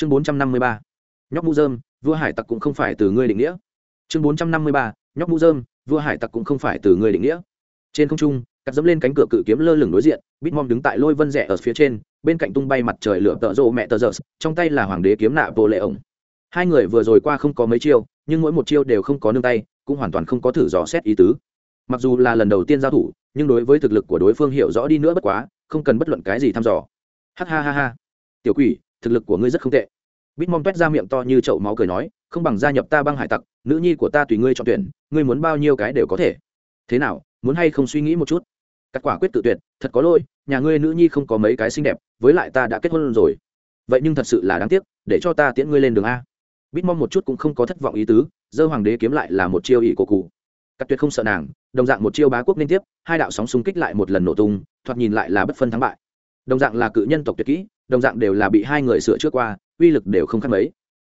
chương bốn trăm năm mươi ba, nhóc mũ dơm vua hải tặc cũng không phải từ ngươi định nghĩa. Chương bốn trăm năm mươi ba, nhóc mũ dơm vua hải tặc cũng không phải từ ngươi định nghĩa. Trên không trung, cắt dẫm lên cánh cửa cự kiếm lơ lửng đối diện, bitmom đứng tại lôi vân rẽ ở phía trên, bên cạnh tung bay mặt trời lửa tợ rộ mẹ tờ rợ, trong tay là hoàng đế kiếm nạ vô lệ ổng. Hai người vừa rồi qua không có mấy chiêu, nhưng mỗi một chiêu đều không có nương tay, cũng hoàn toàn không có thử dò xét ý tứ. Mặc dù là lần đầu tiên giao thủ, nhưng đối với thực lực của đối phương hiểu rõ đi nữa bất quá, không cần bất luận cái gì thăm dò. Ha ha ha ha. Tiểu quỷ thực lực của ngươi rất không tệ. Bitmom toét ra miệng to như chậu máu cười nói, không bằng gia nhập ta băng hải tặc, nữ nhi của ta tùy ngươi chọn tuyển, ngươi muốn bao nhiêu cái đều có thể. Thế nào, muốn hay không suy nghĩ một chút? Cắt quả quyết tự tuyệt, thật có lỗi, nhà ngươi nữ nhi không có mấy cái xinh đẹp, với lại ta đã kết hôn rồi. Vậy nhưng thật sự là đáng tiếc, để cho ta tiễn ngươi lên đường a. Bitmom một chút cũng không có thất vọng ý tứ, dơ hoàng đế kiếm lại là một chiêu ỷ cổ cụ. Cắt tuyệt không sợ nàng, đồng dạng một chiêu bá quốc liên tiếp, hai đạo sóng xung kích lại một lần nổ tung, thoạt nhìn lại là bất phân thắng bại. Đồng dạng là cự nhân tộc tuyệt kỹ đồng dạng đều là bị hai người sửa trước qua, uy lực đều không khác mấy.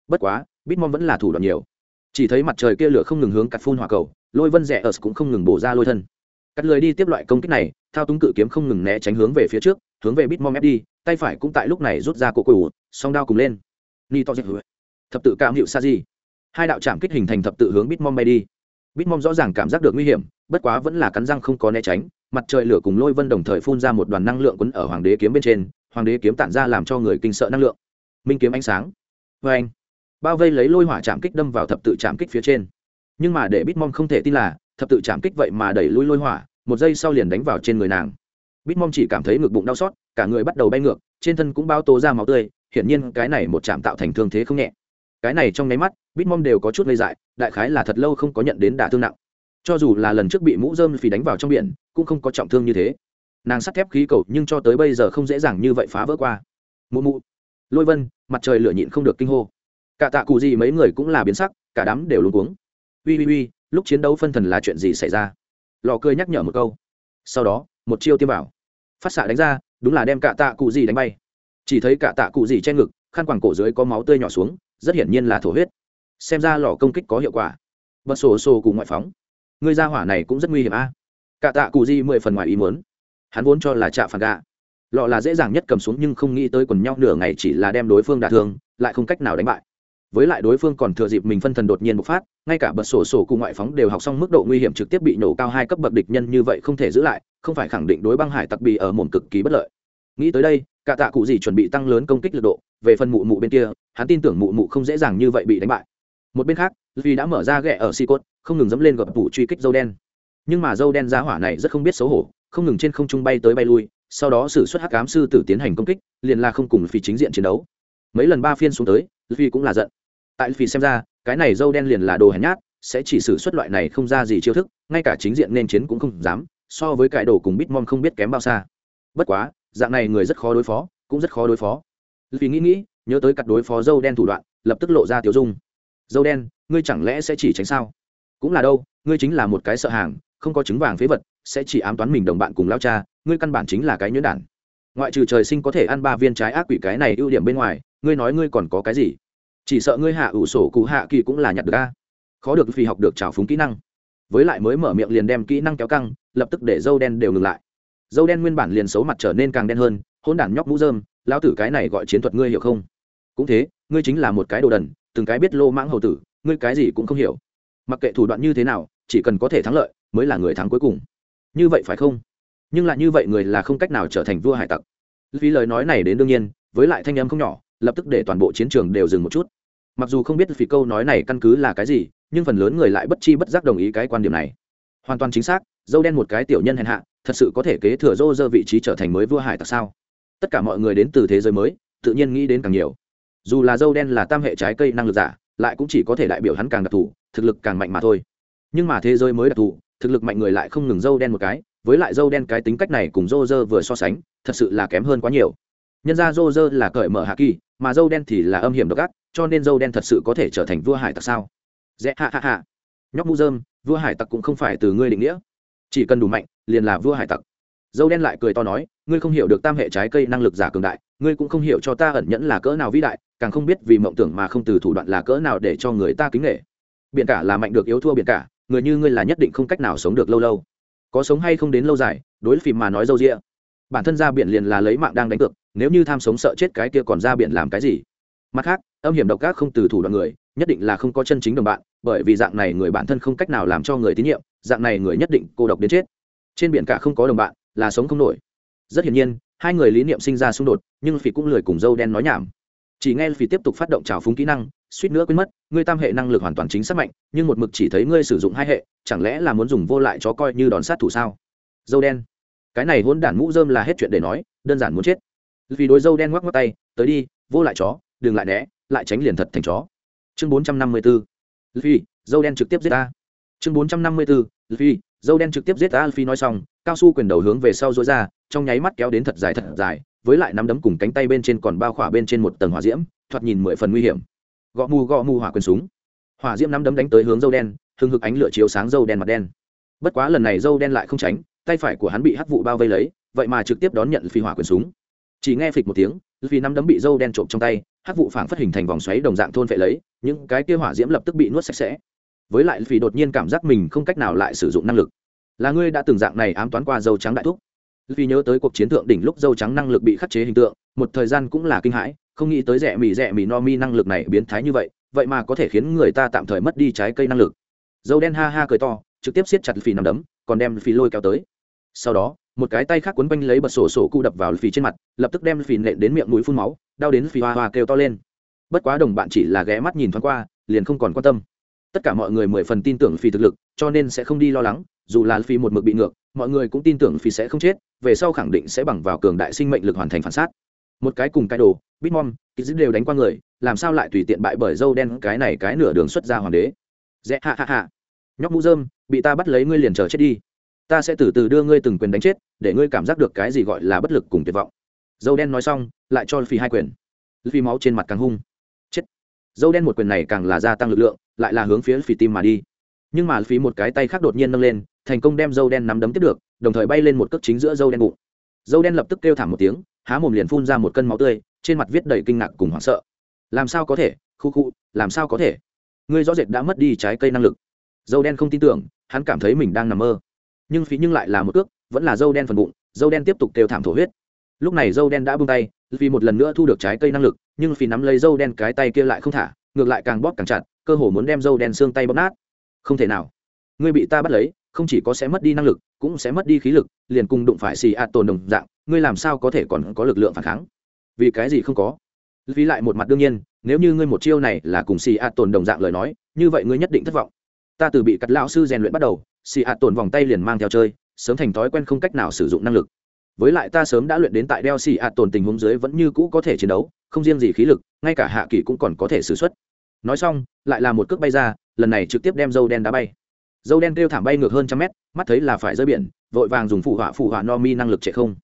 Bất quá, bitmom vẫn là thủ đoạn nhiều. Chỉ thấy mặt trời kia lửa không ngừng hướng cắt phun hỏa cầu, lôi vân rẽ ở cũng không ngừng bổ ra lôi thân. Cắt lười đi tiếp loại công kích này, thao túng cự kiếm không ngừng né tránh hướng về phía trước, hướng về bitmom ép đi, tay phải cũng tại lúc này rút ra cổ cổ song đao cùng lên. Ni to dẹp thập tự cảm hiệu sa di hai đạo trạm kích hình thành thập tự hướng bitmom bay đi bitmom rõ ràng cảm giác được nguy hiểm, bất quá vẫn là cắn răng không có né tránh, mặt trời lửa cùng lôi vân đồng thời phun ra một đoàn năng lượng quấn ở hoàng đế kiếm bên trên, hoàng đế kiếm tản ra làm cho người kinh sợ năng lượng. Minh kiếm ánh sáng. Vê anh bao vây lấy lôi hỏa chạm kích đâm vào thập tự chạm kích phía trên. Nhưng mà để bitmom không thể tin là, thập tự chạm kích vậy mà đẩy lui lôi hỏa, một giây sau liền đánh vào trên người nàng. Bitmom chỉ cảm thấy ngực bụng đau xót, cả người bắt đầu bay ngược, trên thân cũng bao tố ra máu tươi, hiển nhiên cái này một chạm tạo thành thương thế không nhẹ cái này trong nháy mắt bitmom đều có chút ngây dại, đại khái là thật lâu không có nhận đến đả thương nặng. Cho dù là lần trước bị mũ dơm phì đánh vào trong biển, cũng không có trọng thương như thế. Nàng sắt thép khí cầu nhưng cho tới bây giờ không dễ dàng như vậy phá vỡ qua. Mụ mụ. Lôi vân, mặt trời lửa nhịn không được kinh hô. Cả tạ cụ gì mấy người cũng là biến sắc, cả đám đều luôn cuống. Ui ui ui lúc chiến đấu phân thần là chuyện gì xảy ra? Lò cười nhắc nhở một câu. Sau đó, một chiêu tiêm vào phát xạ đánh ra, đúng là đem cả tạ cụ gì đánh bay. Chỉ thấy cả tạ cụ gì che ngực, khăn quàng cổ dưới có máu tươi nhỏ xuống rất hiển nhiên là thổ huyết. Xem ra lò công kích có hiệu quả. Bật sổ sổ cùng ngoại phóng. Người ra hỏa này cũng rất nguy hiểm a. Cả tạ cụ di mười phần ngoài ý muốn. Hắn vốn cho là trạ phản gạ. Lọ là dễ dàng nhất cầm xuống nhưng không nghĩ tới quần nhau nửa ngày chỉ là đem đối phương đả thương, lại không cách nào đánh bại. Với lại đối phương còn thừa dịp mình phân thần đột nhiên bộc phát, ngay cả bật sổ sổ cùng ngoại phóng đều học xong mức độ nguy hiểm trực tiếp bị nổ cao hai cấp bậc địch nhân như vậy không thể giữ lại, không phải khẳng định đối băng hải tặc bị ở mồm cực kỳ bất lợi. Nghĩ tới đây, cả tạ cụ gì chuẩn bị tăng lớn công kích lực độ về phần mụ mụ bên kia, hắn tin tưởng mụ mụ không dễ dàng như vậy bị đánh bại. Một bên khác vì đã mở ra ghẹ ở si cốt không ngừng dẫm lên gập tủ truy kích dâu đen. Nhưng mà dâu đen giá hỏa này rất không biết xấu hổ, không ngừng trên không trung bay tới bay lui, sau đó xử suất hắc ám sư tử tiến hành công kích, liền là không cùng phi chính diện chiến đấu. Mấy lần ba phiên xuống tới phi cũng là giận. Tại phi xem ra, cái này dâu đen liền là đồ hèn nhát, sẽ chỉ xử suất loại này không ra gì chiêu thức, ngay cả chính diện nên chiến cũng không dám, so với cải đồ cùng bitmom không biết kém bao xa. Bất quá, dạng này người rất khó đối phó, cũng rất khó đối phó vì nghĩ nghĩ, nhớ tới cặp đối phó dâu đen thủ đoạn, lập tức lộ ra tiểu dung. Dâu đen, ngươi chẳng lẽ sẽ chỉ tránh sao? Cũng là đâu, ngươi chính là một cái sợ hàng, không có trứng vàng phế vật, sẽ chỉ ám toán mình đồng bạn cùng lao cha, ngươi căn bản chính là cái nhuyễn đản. Ngoại trừ trời sinh có thể ăn ba viên trái ác quỷ cái này ưu điểm bên ngoài, ngươi nói ngươi còn có cái gì? Chỉ sợ ngươi hạ ủ sổ cụ hạ kỳ cũng là nhặt được a. Khó được vì học được trào phúng kỹ năng. Với lại mới mở miệng liền đem kỹ năng kéo căng, lập tức để dâu đen đều ngừng lại. Dâu đen nguyên bản liền xấu mặt trở nên càng đen hơn hôn đản nhóc mũ dơm Lão tử cái này gọi chiến thuật ngươi hiểu không? Cũng thế, ngươi chính là một cái đồ đần, từng cái biết lô mãng hầu tử, ngươi cái gì cũng không hiểu. Mặc kệ thủ đoạn như thế nào, chỉ cần có thể thắng lợi, mới là người thắng cuối cùng. Như vậy phải không? Nhưng lại như vậy người là không cách nào trở thành vua hải tặc. Vì lời nói này đến đương nhiên, với lại thanh âm không nhỏ, lập tức để toàn bộ chiến trường đều dừng một chút. Mặc dù không biết vì câu nói này căn cứ là cái gì, nhưng phần lớn người lại bất chi bất giác đồng ý cái quan điểm này. Hoàn toàn chính xác, dâu đen một cái tiểu nhân hèn hạ, thật sự có thể kế thừa rô rơ vị trí trở thành mới vua hải tặc sao? Tất cả mọi người đến từ thế giới mới, tự nhiên nghĩ đến càng nhiều. Dù là dâu đen là tam hệ trái cây năng lực giả, lại cũng chỉ có thể đại biểu hắn càng đặc thù, thực lực càng mạnh mà thôi. Nhưng mà thế giới mới đặc thù, thực lực mạnh người lại không ngừng dâu đen một cái, với lại dâu đen cái tính cách này cùng dô dơ vừa so sánh, thật sự là kém hơn quá nhiều. Nhân ra dô dơ là cởi mở hạ kỳ, mà dâu đen thì là âm hiểm độc ác, cho nên dâu đen thật sự có thể trở thành vua hải tặc sao? Dễ hạ hạ hạ nhóc mu dơm vua hải tặc cũng không phải từ ngươi định nghĩa. Chỉ cần đủ mạnh, liền là vua hải tặc dâu đen lại cười to nói, ngươi không hiểu được tam hệ trái cây năng lực giả cường đại, ngươi cũng không hiểu cho ta ẩn nhẫn là cỡ nào vĩ đại, càng không biết vì mộng tưởng mà không từ thủ đoạn là cỡ nào để cho người ta kính nghệ biển cả là mạnh được yếu thua biển cả, người như ngươi là nhất định không cách nào sống được lâu lâu. Có sống hay không đến lâu dài, đối phim mà nói dâu rĩa bản thân ra biển liền là lấy mạng đang đánh cược, nếu như tham sống sợ chết cái kia còn ra biển làm cái gì? Mặt khác, âm hiểm độc ác không từ thủ đoạn người, nhất định là không có chân chính đồng bạn, bởi vì dạng này người bản thân không cách nào làm cho người tín nhiệm, dạng này người nhất định cô độc đến chết. Trên biển cả không có đồng bạn là sống không nổi. Rất hiển nhiên, hai người lý niệm sinh ra xung đột, nhưng phỉ cũng lười cùng dâu đen nói nhảm. Chỉ nghe phỉ tiếp tục phát động trào phúng kỹ năng, suýt nữa quên mất, ngươi tam hệ năng lực hoàn toàn chính xác mạnh, nhưng một mực chỉ thấy ngươi sử dụng hai hệ, chẳng lẽ là muốn dùng vô lại chó coi như đòn sát thủ sao? Dâu đen. Cái này hôn đản mũ dơm là hết chuyện để nói, đơn giản muốn chết. Vì đối dâu đen ngoắc ngoắc tay, tới đi, vô lại chó, đừng lại né, lại tránh liền thật thành chó. Chương bốn trăm năm mươi bốn phi dâu đen trực tiếp giết ta chương bốn trăm năm mươi bốn phi dâu đen trực tiếp giết ta phi nói xong cao su quyền đầu hướng về sau dối ra, trong nháy mắt kéo đến thật dài thật dài, với lại nắm đấm cùng cánh tay bên trên còn bao khỏa bên trên một tầng hỏa diễm, thoạt nhìn mười phần nguy hiểm. Gõ mù gõ mù hỏa quyền súng. Hỏa diễm nắm đấm đánh tới hướng dâu đen hưng hực ánh lửa chiếu sáng dâu đen mặt đen. Bất quá lần này dâu đen lại không tránh, tay phải của hắn bị hắc vụ bao vây lấy, vậy mà trực tiếp đón nhận phi hỏa quyền súng. Chỉ nghe phịch một tiếng vì nắm đấm bị dâu đen trộm trong tay, hắc vụ phảng phất hình thành vòng xoáy đồng dạng thôn vệ lấy, những cái kia hỏa diễm lập tức bị nuốt sạch sẽ. Với lại vì đột nhiên cảm giác mình không cách nào lại sử dụng năng lực là ngươi đã từng dạng này ám toán qua dâu trắng đại thúc. Vì nhớ tới cuộc chiến thượng đỉnh lúc dâu trắng năng lực bị khắc chế hình tượng, một thời gian cũng là kinh hãi, không nghĩ tới rẻ mì rẻ mì no mi năng lực này biến thái như vậy vậy mà có thể khiến người ta tạm thời mất đi trái cây năng lực. Dâu đen ha ha cười to, trực tiếp siết chặt phì nằm đấm, còn đem phì lôi kéo tới. Sau đó, một cái tay khác quấn quanh lấy bật sổ sổ cụ đập vào phì trên mặt, lập tức đem phì nện đến miệng mũi phun máu, đau đến phì hoa hoa kêu to lên. Bất quá đồng bạn chỉ là ghé mắt nhìn thoáng qua, liền không còn quan tâm. Tất cả mọi người mười phần tin tưởng phì thực lực, cho nên sẽ không đi lo lắng dù là phi một mực bị ngược, mọi người cũng tin tưởng phi sẽ không chết, về sau khẳng định sẽ bằng vào cường đại sinh mệnh lực hoàn thành phản sát. Một cái cùng cái đồ, bitmom ký dữ đều đánh qua người, làm sao lại tùy tiện bại bởi dâu đen cái này cái nửa đường xuất ra hoàng đế? Dễ hạ hạ hạ nhóc mũ dơm bị ta bắt lấy ngươi liền chờ chết đi. Ta sẽ từ từ đưa ngươi từng quyền đánh chết, để ngươi cảm giác được cái gì gọi là bất lực cùng tuyệt vọng. Dâu đen nói xong, lại cho phi hai quyền. Phi máu trên mặt càng hung. Chết. Dâu đen một quyền này càng là gia tăng lực lượng, lại là hướng phía phi tim mà đi. Nhưng mà phí một cái tay khác đột nhiên nâng lên thành công đem dâu đen nắm đấm tiếp được, đồng thời bay lên một cước chính giữa dâu đen bụng. Dâu đen lập tức kêu thảm một tiếng, há mồm liền phun ra một cân máu tươi, trên mặt viết đầy kinh ngạc cùng hoảng sợ. Làm sao có thể, khu khu, làm sao có thể? Ngươi rõ rệt đã mất đi trái cây năng lực. Dâu đen không tin tưởng, hắn cảm thấy mình đang nằm mơ. Nhưng phí nhưng lại là một cước, vẫn là dâu đen phần bụng, dâu đen tiếp tục kêu thảm thổ huyết. Lúc này dâu đen đã bung tay vì một lần nữa thu được trái cây năng lực, nhưng phí nắm lấy dâu đen cái tay kia lại không thả, ngược lại càng bóp càng chặt, cơ hồ muốn đem dâu đen xương tay bóp nát. Không thể nào. Ngươi bị ta bắt lấy không chỉ có sẽ mất đi năng lực, cũng sẽ mất đi khí lực, liền cùng đụng phải xì ạ tồn đồng dạng, ngươi làm sao có thể còn có lực lượng phản kháng? Vì cái gì không có? Vì lại một mặt đương nhiên, nếu như ngươi một chiêu này là cùng xì ạ tồn đồng dạng lời nói, như vậy ngươi nhất định thất vọng. Ta từ bị cắt lão sư rèn luyện bắt đầu, xì ạ tồn vòng tay liền mang theo chơi, sớm thành thói quen không cách nào sử dụng năng lực. Với lại ta sớm đã luyện đến tại đeo xì ạ tồn tình huống dưới vẫn như cũ có thể chiến đấu, không riêng gì khí lực, ngay cả hạ kỳ cũng còn có thể xử x nói xong, lại là một cước bay ra, lần này trực tiếp đem dâu đen đá bay dâu đen kêu thảm bay ngược hơn trăm mét, mắt thấy là phải rơi biển, vội vàng dùng phụ họa phụ họa no mi năng lực chạy không.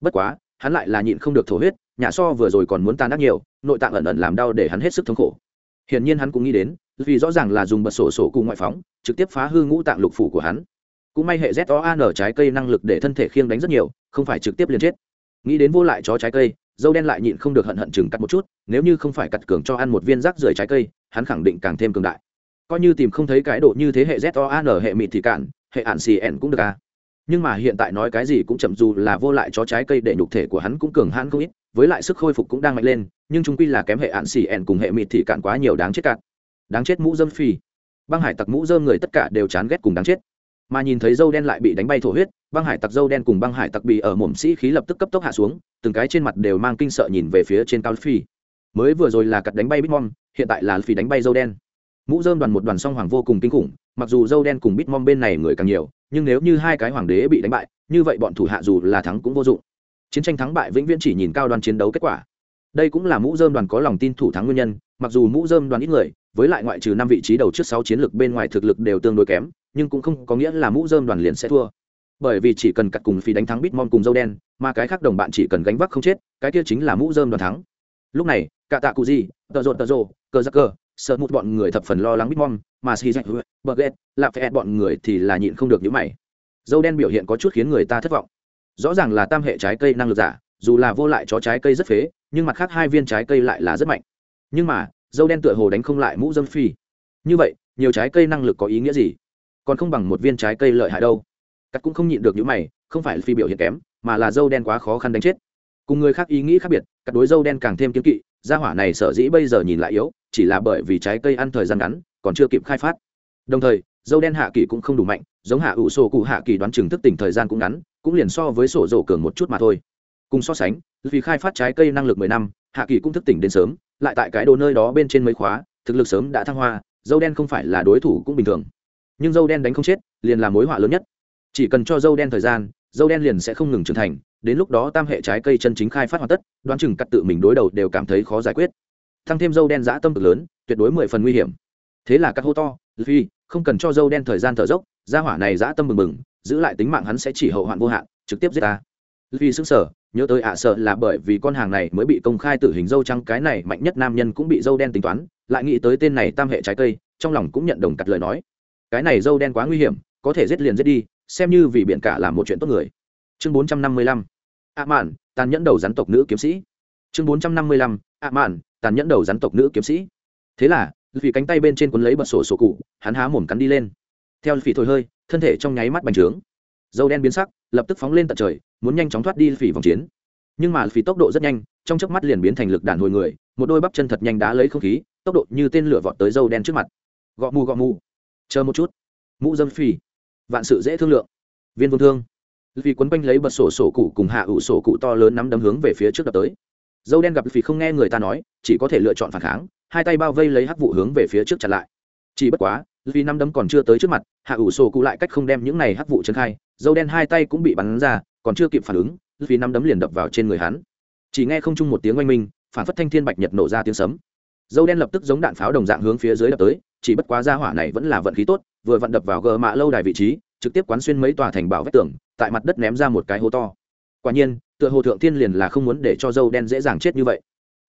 Bất quá, hắn lại là nhịn không được thổ huyết, nhà so vừa rồi còn muốn tan đắc nhiều, nội tạng ẩn ẩn làm đau để hắn hết sức thống khổ. Hiển nhiên hắn cũng nghĩ đến, vì rõ ràng là dùng bật sổ sổ cùng ngoại phóng, trực tiếp phá hư ngũ tạng lục phủ của hắn. Cũng may hệ z o an trái cây năng lực để thân thể khiêng đánh rất nhiều, không phải trực tiếp liền chết. Nghĩ đến vô lại chó trái cây, dâu đen lại nhịn không được hận hận chừng cắt một chút, nếu như không phải cắt cường cho ăn một viên rác rưởi trái cây, hắn khẳng định càng thêm cường đại coi như tìm không thấy cái độ như thế hệ z o an hệ mịt thì cạn, hệ ạn xì ẻn cũng được à. Nhưng mà hiện tại nói cái gì cũng chậm dù là vô lại chó trái cây để nhục thể của hắn cũng cường hãn không ít với lại sức khôi phục cũng đang mạnh lên nhưng chúng quy là kém hệ ạn xì ẻn cùng hệ mịt thì cạn quá nhiều đáng chết cạn. Đáng chết mũ dâm phi. Băng hải tặc mũ dơm người tất cả đều chán ghét cùng đáng chết. Mà nhìn thấy dâu đen lại bị đánh bay thổ huyết băng hải tặc dâu đen cùng băng hải tặc bị ở mồm sĩ khí lập tức cấp tốc hạ xuống từng cái trên mặt đều mang kinh sợ nhìn về phía trên cao phi. Mới vừa rồi là cặt đánh bay bitmom hiện tại là phi đánh bay dâu đen mũ dơm đoàn một đoàn song hoàng vô cùng kinh khủng, mặc dù dâu đen cùng bitmom bên này người càng nhiều, nhưng nếu như hai cái hoàng đế bị đánh bại, như vậy bọn thủ hạ dù là thắng cũng vô dụng. Chiến tranh thắng bại vĩnh viễn chỉ nhìn cao đoàn chiến đấu kết quả. Đây cũng là mũ dơm đoàn có lòng tin thủ thắng nguyên nhân, mặc dù mũ dơm đoàn ít người, với lại ngoại trừ năm vị trí đầu trước sáu chiến lược bên ngoài thực lực đều tương đối kém, nhưng cũng không có nghĩa là mũ dơm đoàn liền sẽ thua. Bởi vì chỉ cần cắt cùng phi đánh thắng bitmom cùng dâu đen, mà cái khác đồng bạn chỉ cần gánh vác không chết, cái kia chính là mũ dơm đoàn thắng. Lúc này cả tạ cụ gì tợ rộn tợ rộ, cờ giặc cờ sợ một bọn người thập phần lo lắng bitmom mà si dạch bờ ghét, lạp phe bọn người thì là nhịn không được những mày. Dâu đen biểu hiện có chút khiến người ta thất vọng. Rõ ràng là tam hệ trái cây năng lực giả, dù là vô lại chó trái cây rất phế, nhưng mặt khác hai viên trái cây lại là rất mạnh. Nhưng mà, dâu đen tựa hồ đánh không lại mũ dâm phi. Như vậy, nhiều trái cây năng lực có ý nghĩa gì? Còn không bằng một viên trái cây lợi hại đâu. Cắt cũng không nhịn được những mày, không phải phi biểu hiện kém, mà là dâu đen quá khó khăn đánh chết. Cùng người khác ý nghĩ khác biệt, cắt đối dâu đen càng thêm kiếm kỵ, gia hỏa này sở dĩ bây giờ nhìn lại yếu chỉ là bởi vì trái cây ăn thời gian ngắn, còn chưa kịp khai phát. Đồng thời, dâu đen hạ kỳ cũng không đủ mạnh, giống hạ ủ sổ cụ hạ kỳ đoán chừng thức tỉnh thời gian cũng ngắn, cũng liền so với sổ rổ cường một chút mà thôi. Cùng so sánh, vì khai phát trái cây năng lực mười năm, hạ kỳ cũng thức tỉnh đến sớm, lại tại cái đồ nơi đó bên trên mấy khóa, thực lực sớm đã thăng hoa, dâu đen không phải là đối thủ cũng bình thường. Nhưng dâu đen đánh không chết, liền là mối họa lớn nhất. Chỉ cần cho dâu đen thời gian, dâu đen liền sẽ không ngừng trưởng thành, đến lúc đó tam hệ trái cây chân chính khai phát hoàn tất, đoán chừng cắt tự mình đối đầu đều cảm thấy khó giải quyết thăng thêm dâu đen dã tâm cực lớn, tuyệt đối mười phần nguy hiểm. Thế là các hô to, phi, không cần cho dâu đen thời gian thở dốc, gia hỏa này dã tâm mừng mừng giữ lại tính mạng hắn sẽ chỉ hậu hoạn vô hạn, trực tiếp giết ta. Luffy xứng sở nhớ tới ạ sợ là bởi vì con hàng này mới bị công khai tử hình dâu trắng, cái này mạnh nhất nam nhân cũng bị dâu đen tính toán, lại nghĩ tới tên này tam hệ trái cây, trong lòng cũng nhận đồng cặt lời nói. Cái này dâu đen quá nguy hiểm, có thể giết liền giết đi, xem như vì biển cả làm một chuyện tốt người. Chương bốn trăm năm mươi lăm. Ạ mạn, tàn nhẫn đầu rắn tộc nữ kiếm sĩ. Chương bốn trăm năm mươi lăm. Ạ mạn tàn nhẫn đầu rắn tộc nữ kiếm sĩ. Thế là vì cánh tay bên trên cuốn lấy bật sổ sổ cụ, hắn há mồm cắn đi lên. Theo phỉ thổi hơi, thân thể trong nháy mắt bành trướng. Dâu đen biến sắc, lập tức phóng lên tận trời, muốn nhanh chóng thoát đi phỉ vòng chiến. Nhưng mà phỉ tốc độ rất nhanh, trong chớp mắt liền biến thành lực đàn hồi người, một đôi bắp chân thật nhanh đá lấy không khí, tốc độ như tên lửa vọt tới dâu đen trước mặt. Gọ mù gọ mù. Chờ một chút. Mũ dâm phỉ vạn sự dễ thương lượng. Viên vương thương. Vì quấn quanh lấy bật sổ sổ cụ cùng hạ ủ sổ cụ to lớn nắm đấm hướng về phía trước đập tới dâu đen gặp vì không nghe người ta nói, chỉ có thể lựa chọn phản kháng, hai tay bao vây lấy hắc vụ hướng về phía trước chặn lại. Chỉ bất quá vì năm đấm còn chưa tới trước mặt, hạ ủ sổ cụ lại cách không đem những này hắc vụ trấn khai, dâu đen hai tay cũng bị bắn ra, còn chưa kịp phản ứng vì năm đấm liền đập vào trên người hắn. Chỉ nghe không chung một tiếng oanh minh, phản phất thanh thiên bạch nhật nổ ra tiếng sấm. Dâu đen lập tức giống đạn pháo đồng dạng hướng phía dưới đập tới, chỉ bất quá ra hỏa này vẫn là vận khí tốt, vừa vận đập vào gờ mạ lâu đài vị trí, trực tiếp quán xuyên mấy tòa thành bảo vách tường, tại mặt đất ném ra một cái hố to quả nhiên, tựa hồ thượng thiên liền là không muốn để cho dâu đen dễ dàng chết như vậy.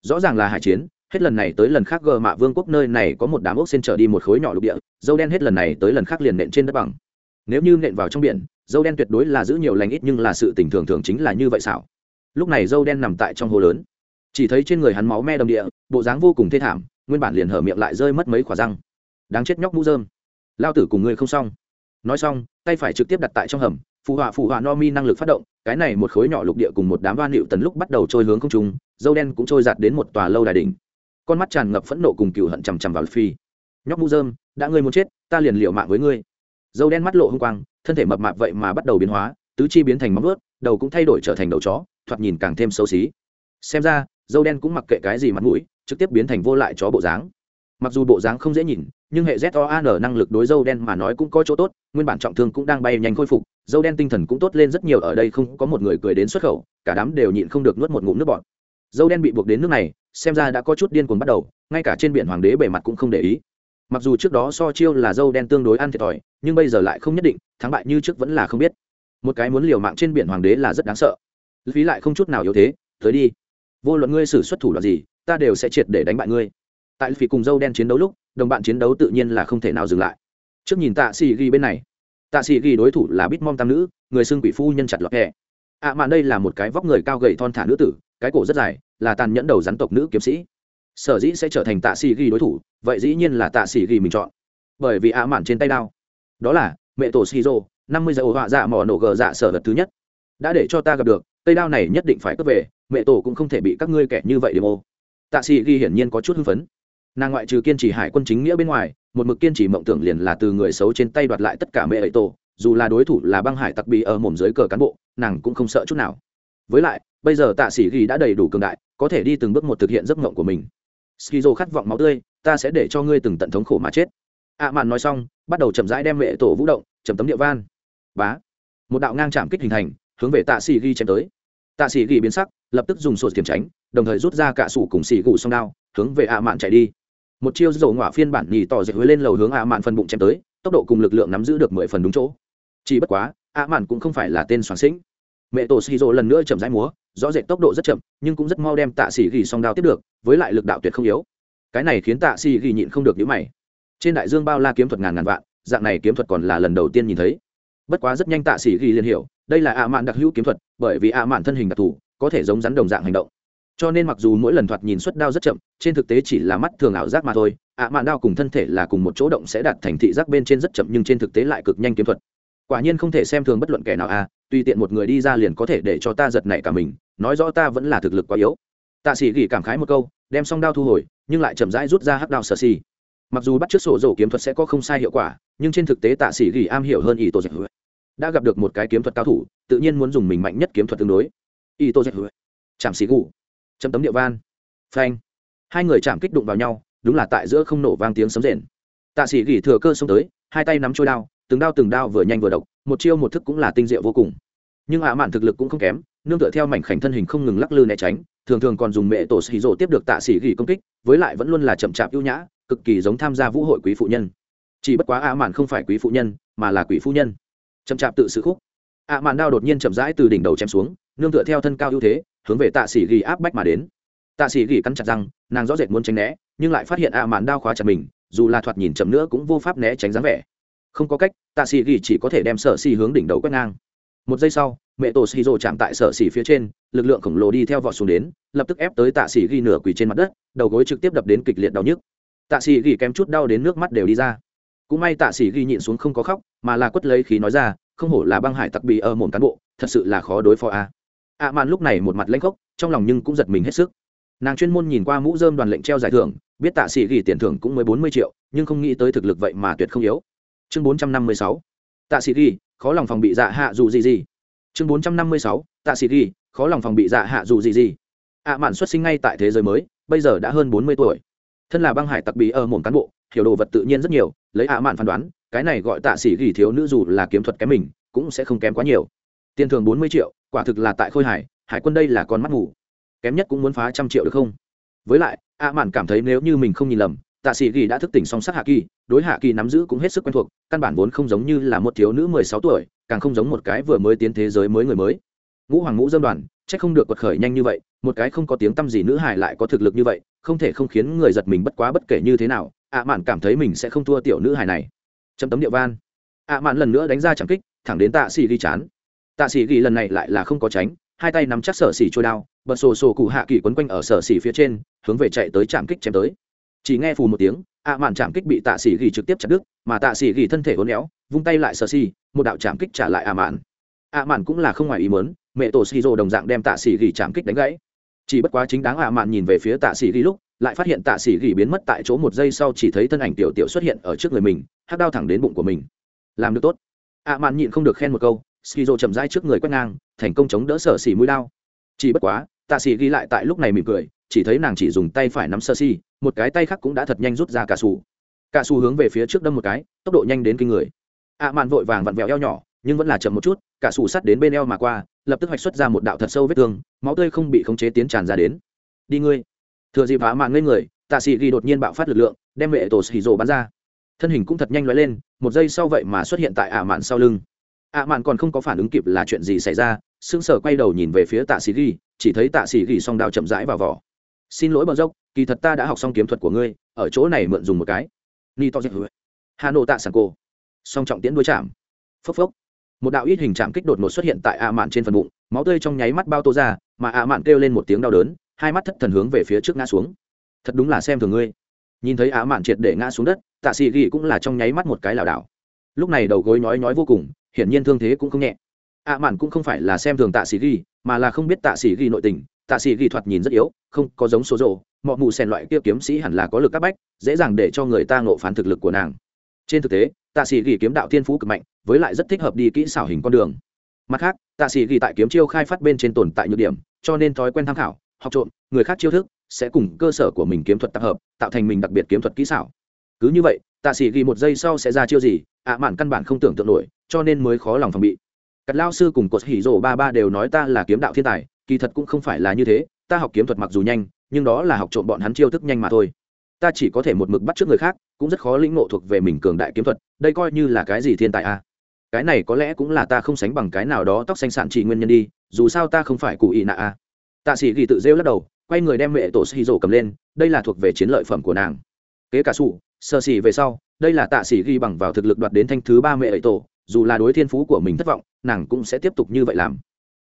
Rõ ràng là hải chiến, hết lần này tới lần khác gờ mạ vương quốc nơi này có một đám ốc xin trở đi một khối nhỏ lục địa, dâu đen hết lần này tới lần khác liền nện trên đất bằng. Nếu như nện vào trong biển, dâu đen tuyệt đối là giữ nhiều lành ít nhưng là sự tình thường thường chính là như vậy xảo. Lúc này dâu đen nằm tại trong hồ lớn. Chỉ thấy trên người hắn máu me đầm địa, bộ dáng vô cùng thê thảm, nguyên bản liền hở miệng lại rơi mất mấy khỏa răng. Đáng chết nhóc mũ dơm lao tử cùng ngươi không xong nói xong, tay phải trực tiếp đặt tại trong hầm, phụ họa phụ họa no mi năng lực phát động, cái này một khối nhỏ lục địa cùng một đám van hiệu tần lúc bắt đầu trôi hướng không trung, dâu đen cũng trôi giạt đến một tòa lâu đài đỉnh. Con mắt tràn ngập phẫn nộ cùng cựu hận chằm chằm vào phi nhóc mũ dơm đã ngươi muốn chết, ta liền liệu mạng với ngươi. Dâu đen mắt lộ hung quang, thân thể mập mạp vậy mà bắt đầu biến hóa, tứ chi biến thành móng ướt đầu cũng thay đổi trở thành đầu chó, thoạt nhìn càng thêm xấu xí. Xem ra, dâu đen cũng mặc kệ cái gì mặt mũi, trực tiếp biến thành vô lại chó bộ dáng mặc dù bộ dáng không dễ nhìn nhưng hệ ZOAN năng lực đối dâu đen mà nói cũng có chỗ tốt, nguyên bản trọng thương cũng đang bay nhanh khôi phục, dâu đen tinh thần cũng tốt lên rất nhiều ở đây không có một người cười đến xuất khẩu, cả đám đều nhịn không được nuốt một ngụm nước bọt. Dâu đen bị buộc đến nước này, xem ra đã có chút điên cuồng bắt đầu, ngay cả trên biển hoàng đế bề mặt cũng không để ý. Mặc dù trước đó so chiêu là dâu đen tương đối ăn thiệt thòi, nhưng bây giờ lại không nhất định, thắng bại như trước vẫn là không biết. Một cái muốn liều mạng trên biển hoàng đế là rất đáng sợ. Phí lại không chút nào yếu thế, tới đi. Vô luận ngươi xử xuất thủ đoạn gì, ta đều sẽ triệt để đánh bại ngươi. Tại phí cùng dâu đen chiến đấu lúc, đồng bạn chiến đấu tự nhiên là không thể nào dừng lại. Trước nhìn tạ sĩ ghi bên này. Tạ sĩ ghi đối thủ là bít mom tam nữ người xưng quỷ phu nhân chặt lọt hẹ ạ à mạn đây là một cái vóc người cao gầy thon thả nữ tử cái cổ rất dài là tàn nhẫn đầu rắn tộc nữ kiếm sĩ. Sở dĩ sẽ trở thành tạ sĩ ghi đối thủ vậy dĩ nhiên là tạ sĩ ghi mình chọn. Bởi vì ạ à mạn trên tay đao. Đó là mẹ tổ shizu năm mươi giờ ổ họa dạ mỏ nổ gờ dạ sở vật thứ nhất. Đã để cho ta gặp được cây đao này nhất định phải cướp về mẹ tổ cũng không thể bị các ngươi kẻ như vậy để mô. Tạ sĩ ghi hiển nhiên có chút hưng phấn nàng ngoại trừ kiên trì hải quân chính nghĩa bên ngoài, một mực kiên trì mộng tưởng liền là từ người xấu trên tay đoạt lại tất cả mẹ ấy tổ, dù là đối thủ là băng hải tặc bị ở mồm dưới cờ cán bộ, nàng cũng không sợ chút nào. Với lại, bây giờ tạ sĩ ghi đã đầy đủ cường đại, có thể đi từng bước một thực hiện giấc mộng của mình. Skizo khát vọng máu tươi, ta sẽ để cho ngươi từng tận thống khổ mà chết. Ạ mạn nói xong, bắt đầu chậm rãi đem mẹ tổ vũ động, chậm tấm địa van. Bá. Một đạo ngang chạm kích hình thành, hướng về tạ sĩ ghi chém tới. Tạ sĩ ghi biến sắc, lập tức dùng sột kiểm tránh, đồng thời rút ra cả sủ cùng xì gù song đao, hướng về ạ mạn chạy đi một chiêu dầu ngọa phiên bản nhì tỏ dậy huế lên lầu hướng ạ mạn phần bụng chém tới, tốc độ cùng lực lượng nắm giữ được mười phần đúng chỗ. Chỉ bất quá, ạ mạn cũng không phải là tên soạn sinh. Mẹ tổ xì rộ lần nữa chậm rãi múa, rõ rệt tốc độ rất chậm, nhưng cũng rất mau đem tạ xì ghi song đao tiếp được, với lại lực đạo tuyệt không yếu. Cái này khiến tạ xì ghi nhịn không được nhíu mày. Trên đại dương bao la kiếm thuật ngàn ngàn vạn, dạng này kiếm thuật còn là lần đầu tiên nhìn thấy. Bất quá rất nhanh tạ xì ghi liền hiểu, đây là ạ mạn đặc hữu kiếm thuật, bởi vì ạ mạn thân hình đặc thù, có thể giống rắn đồng dạng hành động cho nên mặc dù mỗi lần thoạt nhìn xuất đao rất chậm, trên thực tế chỉ là mắt thường ảo giác mà thôi, ạ à mạn đao cùng thân thể là cùng một chỗ động sẽ đạt thành thị giác bên trên rất chậm nhưng trên thực tế lại cực nhanh kiếm thuật. Quả nhiên không thể xem thường bất luận kẻ nào à tùy tiện một người đi ra liền có thể để cho ta giật nảy cả mình, nói rõ ta vẫn là thực lực quá yếu. Tạ sĩ gỉ cảm khái một câu, đem song đao thu hồi, nhưng lại chậm rãi rút ra hắc đao sở xì. Mặc dù bắt t r ư ớ c sổ dầu kiếm thuật sẽ có không sai hiệu quả, nhưng trên thực tế tạ sĩ gỉ am hiểu hơn ý tô dạy hứa. Đã gặp được một cái kiếm thuật cao thủ, tự nhiên muốn dùng mình mạnh nhất kiếm thuật tương đối. Ý tô dạy hứa. Chạm sĩ gù chấm tấm địa van. Phanh. Hai người chạm kích đụng vào nhau, đúng là tại giữa không nổ vang tiếng sấm rền. Tạ sĩ gỉ thừa cơ xông tới, hai tay nắm trôi đao, từng đao từng đao vừa nhanh vừa độc, một chiêu một thức cũng là tinh diệu vô cùng. Nhưng ạ mạn thực lực cũng không kém, nương tựa theo mảnh khảnh thân hình không ngừng lắc lư né tránh, thường thường còn dùng mẹ tổ xì rộ tiếp được tạ sĩ gỉ công kích, với lại vẫn luôn là chậm chạp ưu nhã, cực kỳ giống tham gia vũ hội quý phụ nhân. Chỉ bất quá ạ mạn không phải quý phụ nhân, mà là quỷ phu nhân. Chậm chạp tự sự khúc ạ mạn đao đột nhiên chậm rãi từ đỉnh đầu chém xuống, nương tựa theo thân cao ưu thế, hướng về tạ sĩ gỉ áp bách mà đến. Tạ sĩ gỉ cắn chặt răng, nàng rõ rệt muốn tránh né, nhưng lại phát hiện ạ mạn đao khóa chặt mình, dù là thoạt nhìn chậm nữa cũng vô pháp né tránh dáng vẻ. Không có cách, tạ sĩ gỉ chỉ có thể đem sở xì hướng đỉnh đầu quét ngang. Một giây sau, mẹ tổ xì rồ chạm tại sở xì phía trên, lực lượng khổng lồ đi theo vọt xuống đến, lập tức ép tới tạ sĩ ghi nửa quỳ trên mặt đất, đầu gối trực tiếp đập đến kịch liệt đau nhức. Tạ sĩ ghi kém chút đau đến nước mắt đều đi ra. Cũng may tạ sĩ ghi nhịn xuống không có khóc, mà là quất lấy khí nói ra không hổ là băng hải tặc bị ở mồm cán bộ, thật sự là khó đối phó a. Ạ mạn lúc này một mặt lãnh khốc, trong lòng nhưng cũng giật mình hết sức. Nàng chuyên môn nhìn qua mũ dơm đoàn lệnh treo giải thưởng, biết tạ sĩ ghi tiền thưởng cũng mới bốn mươi triệu, nhưng không nghĩ tới thực lực vậy mà tuyệt không yếu. Chương bốn trăm năm mươi sáu. Tạ sĩ ghi, khó lòng phòng bị dạ hạ dù gì gì. Chương bốn trăm năm mươi sáu. Tạ sĩ ghi, khó lòng phòng bị dạ hạ dù gì gì. Ạ mạn xuất sinh ngay tại thế giới mới, bây giờ đã hơn bốn mươi tuổi. Thân là băng hải tặc bị ở mồm cán bộ, hiểu đồ vật tự nhiên rất nhiều, lấy ạ mạn phán đoán cái này gọi tạ sĩ ghi thiếu nữ dù là kiếm thuật kém mình, cũng sẽ không kém quá nhiều. Tiền thường bốn mươi triệu, quả thực là tại khôi hải hải quân đây là con mắt ngủ kém nhất cũng muốn phá trăm triệu được không? Với lại a mạn cảm thấy nếu như mình không nhìn lầm, tạ sĩ ghi đã thức tỉnh song sắc hạ kỳ, đối hạ kỳ nắm giữ cũng hết sức quen thuộc, căn bản vốn không giống như là một thiếu nữ mười sáu tuổi, càng không giống một cái vừa mới tiến thế giới mới người mới. Ngũ hoàng ngũ dân đoàn c h ắ c không được quật khởi nhanh như vậy, một cái không có tiếng t â m gì nữ hải lại có thực lực như vậy, không thể không khiến người giật mình bất quá bất kể như thế nào, ạ mạn cảm thấy mình sẽ không thua tiểu nữ hải này chấm tấm địa van. Ạ mạn lần nữa đánh ra chẳng kích, thẳng đến tạ sĩ ghi chán. Tạ sĩ ghi lần này lại là không có tránh, hai tay nắm chắc sở xỉ trôi đao, bật sổ sổ cụ hạ kỳ quấn quanh ở sở xỉ phía trên, hướng về chạy tới chạm kích chém tới. Chỉ nghe phù một tiếng ạ mạn chạm kích bị tạ sĩ ghi trực tiếp chặt đứt, mà tạ sĩ ghi thân thể hôn éo, vung tay lại sở si một đạo chạm kích trả lại ạ mạn. Ạ mạn cũng là không ngoài ý mớn mẹ tổ xì rồ đồng dạng đem tạ sĩ ghi chạm kích đánh gãy. Chỉ bất quá chính đáng ạ mạn nhìn về phía tạ sĩ ghi lúc lại phát hiện tạ sĩ gỉ biến mất tại chỗ một giây sau chỉ thấy thân ảnh tiểu tiểu xuất hiện ở trước người mình, hát đao thẳng đến bụng của mình. Làm được tốt. Ạ mạn nhịn không được khen một câu, skizo chậm rãi trước người quét ngang, thành công chống đỡ sở xỉ mũi đao. Chỉ bất quá, tạ sĩ ghi lại tại lúc này mỉm cười, chỉ thấy nàng chỉ dùng tay phải nắm sơ si một cái tay khác cũng đã thật nhanh rút ra cả xù cả xù hướng về phía trước đâm một cái, tốc độ nhanh đến kinh người. Ạ mạn vội vàng vặn vẹo eo nhỏ, nhưng vẫn là chậm một chút cả xù sắt đến bên eo mà qua, lập tức hoạch xuất ra một đạo thật sâu vết thương, máu tươi không bị khống chế tiến tràn ra đến. Đi ngươi thừa dịp phá mạng lên người, tạ sĩ ghi đột nhiên bạo phát lực lượng, đem mẹ tổ xì rồ bắn ra. Thân hình cũng thật nhanh lóe lên, một giây sau vậy mà xuất hiện tại ạ mạn sau lưng. Ạ mạn còn không có phản ứng kịp là chuyện gì xảy ra, sững sờ quay đầu nhìn về phía tạ sĩ ghi, chỉ thấy tạ sĩ ghi song đao chậm rãi vào vỏ. Xin lỗi bờ dốc, kỳ thật ta đã học xong kiếm thuật của ngươi, ở chỗ này mượn dùng một cái. Ni to dạy hà nội tạ sàn cô song trọng tiễn đuôi chạm. Phốc phốc. Một đạo ít hình chạm kích đột ngột xuất hiện tại ả mạn trên phần bụng, máu tươi trong nháy mắt bao tô ra, mà ả mạn kêu lên một tiếng đau đớn hai mắt thất thần hướng về phía trước ngã xuống. Thật đúng là xem thường ngươi. Nhìn thấy á mạn triệt để ngã xuống đất, tạ sĩ ghi cũng là trong nháy mắt một cái lảo đảo. Lúc này đầu gối nói nói vô cùng, hiển nhiên thương thế cũng không nhẹ. A mạn cũng không phải là xem thường tạ sĩ ghi, mà là không biết tạ sĩ ghi nội tình. Tạ sĩ ghi thoạt nhìn rất yếu, không có giống số rộ mọ mụ sèn loại kia kiếm sĩ hẳn là có lực các bách, dễ dàng để cho người ta ngộ phán thực lực của nàng. Trên thực tế, tạ sĩ ghi kiếm đạo thiên phú cực mạnh, với lại rất thích hợp đi kỹ xảo hình con đường. Mặt khác, tạ sĩ ghi tại kiếm chiêu khai phát bên trên tồn tại nhược điểm, cho nên thói quen tham khảo học trộm, người khác chiêu thức, sẽ cùng cơ sở của mình kiếm thuật tập hợp, tạo thành mình đặc biệt kiếm thuật kỹ xảo cứ như vậy, tạ sĩ ghi một giây sau sẽ ra chiêu gì, ạ à mạn căn bản không tưởng tượng nổi, cho nên mới khó lòng phòng bị cắt lao sư cùng cột hỉ rổ ba ba đều nói ta là kiếm đạo thiên tài, kỳ thật cũng không phải là như thế, ta học kiếm thuật mặc dù nhanh, nhưng đó là học trộm bọn hắn chiêu thức nhanh mà thôi ta chỉ có thể một mực bắt trước người khác, cũng rất khó lĩnh ngộ thuộc về mình cường đại kiếm thuật, đây coi như là cái gì thiên tài a à? cái này có lẽ cũng là ta không sánh bằng cái nào đó tóc xanh sạn chỉ nguyên nhân đi, dù sao ta không phải cụ ý nạ a à tạ sĩ ghi tự rêu lắc đầu, quay người đem mẹ tổ xì rổ cầm lên, đây là thuộc về chiến lợi phẩm của nàng. Kế cả sủ, sơ xì về sau, đây là tạ sĩ ghi bằng vào thực lực đoạt đến thanh thứ ba mẹ ấy tổ, dù là đối thiên phú của mình thất vọng, nàng cũng sẽ tiếp tục như vậy làm.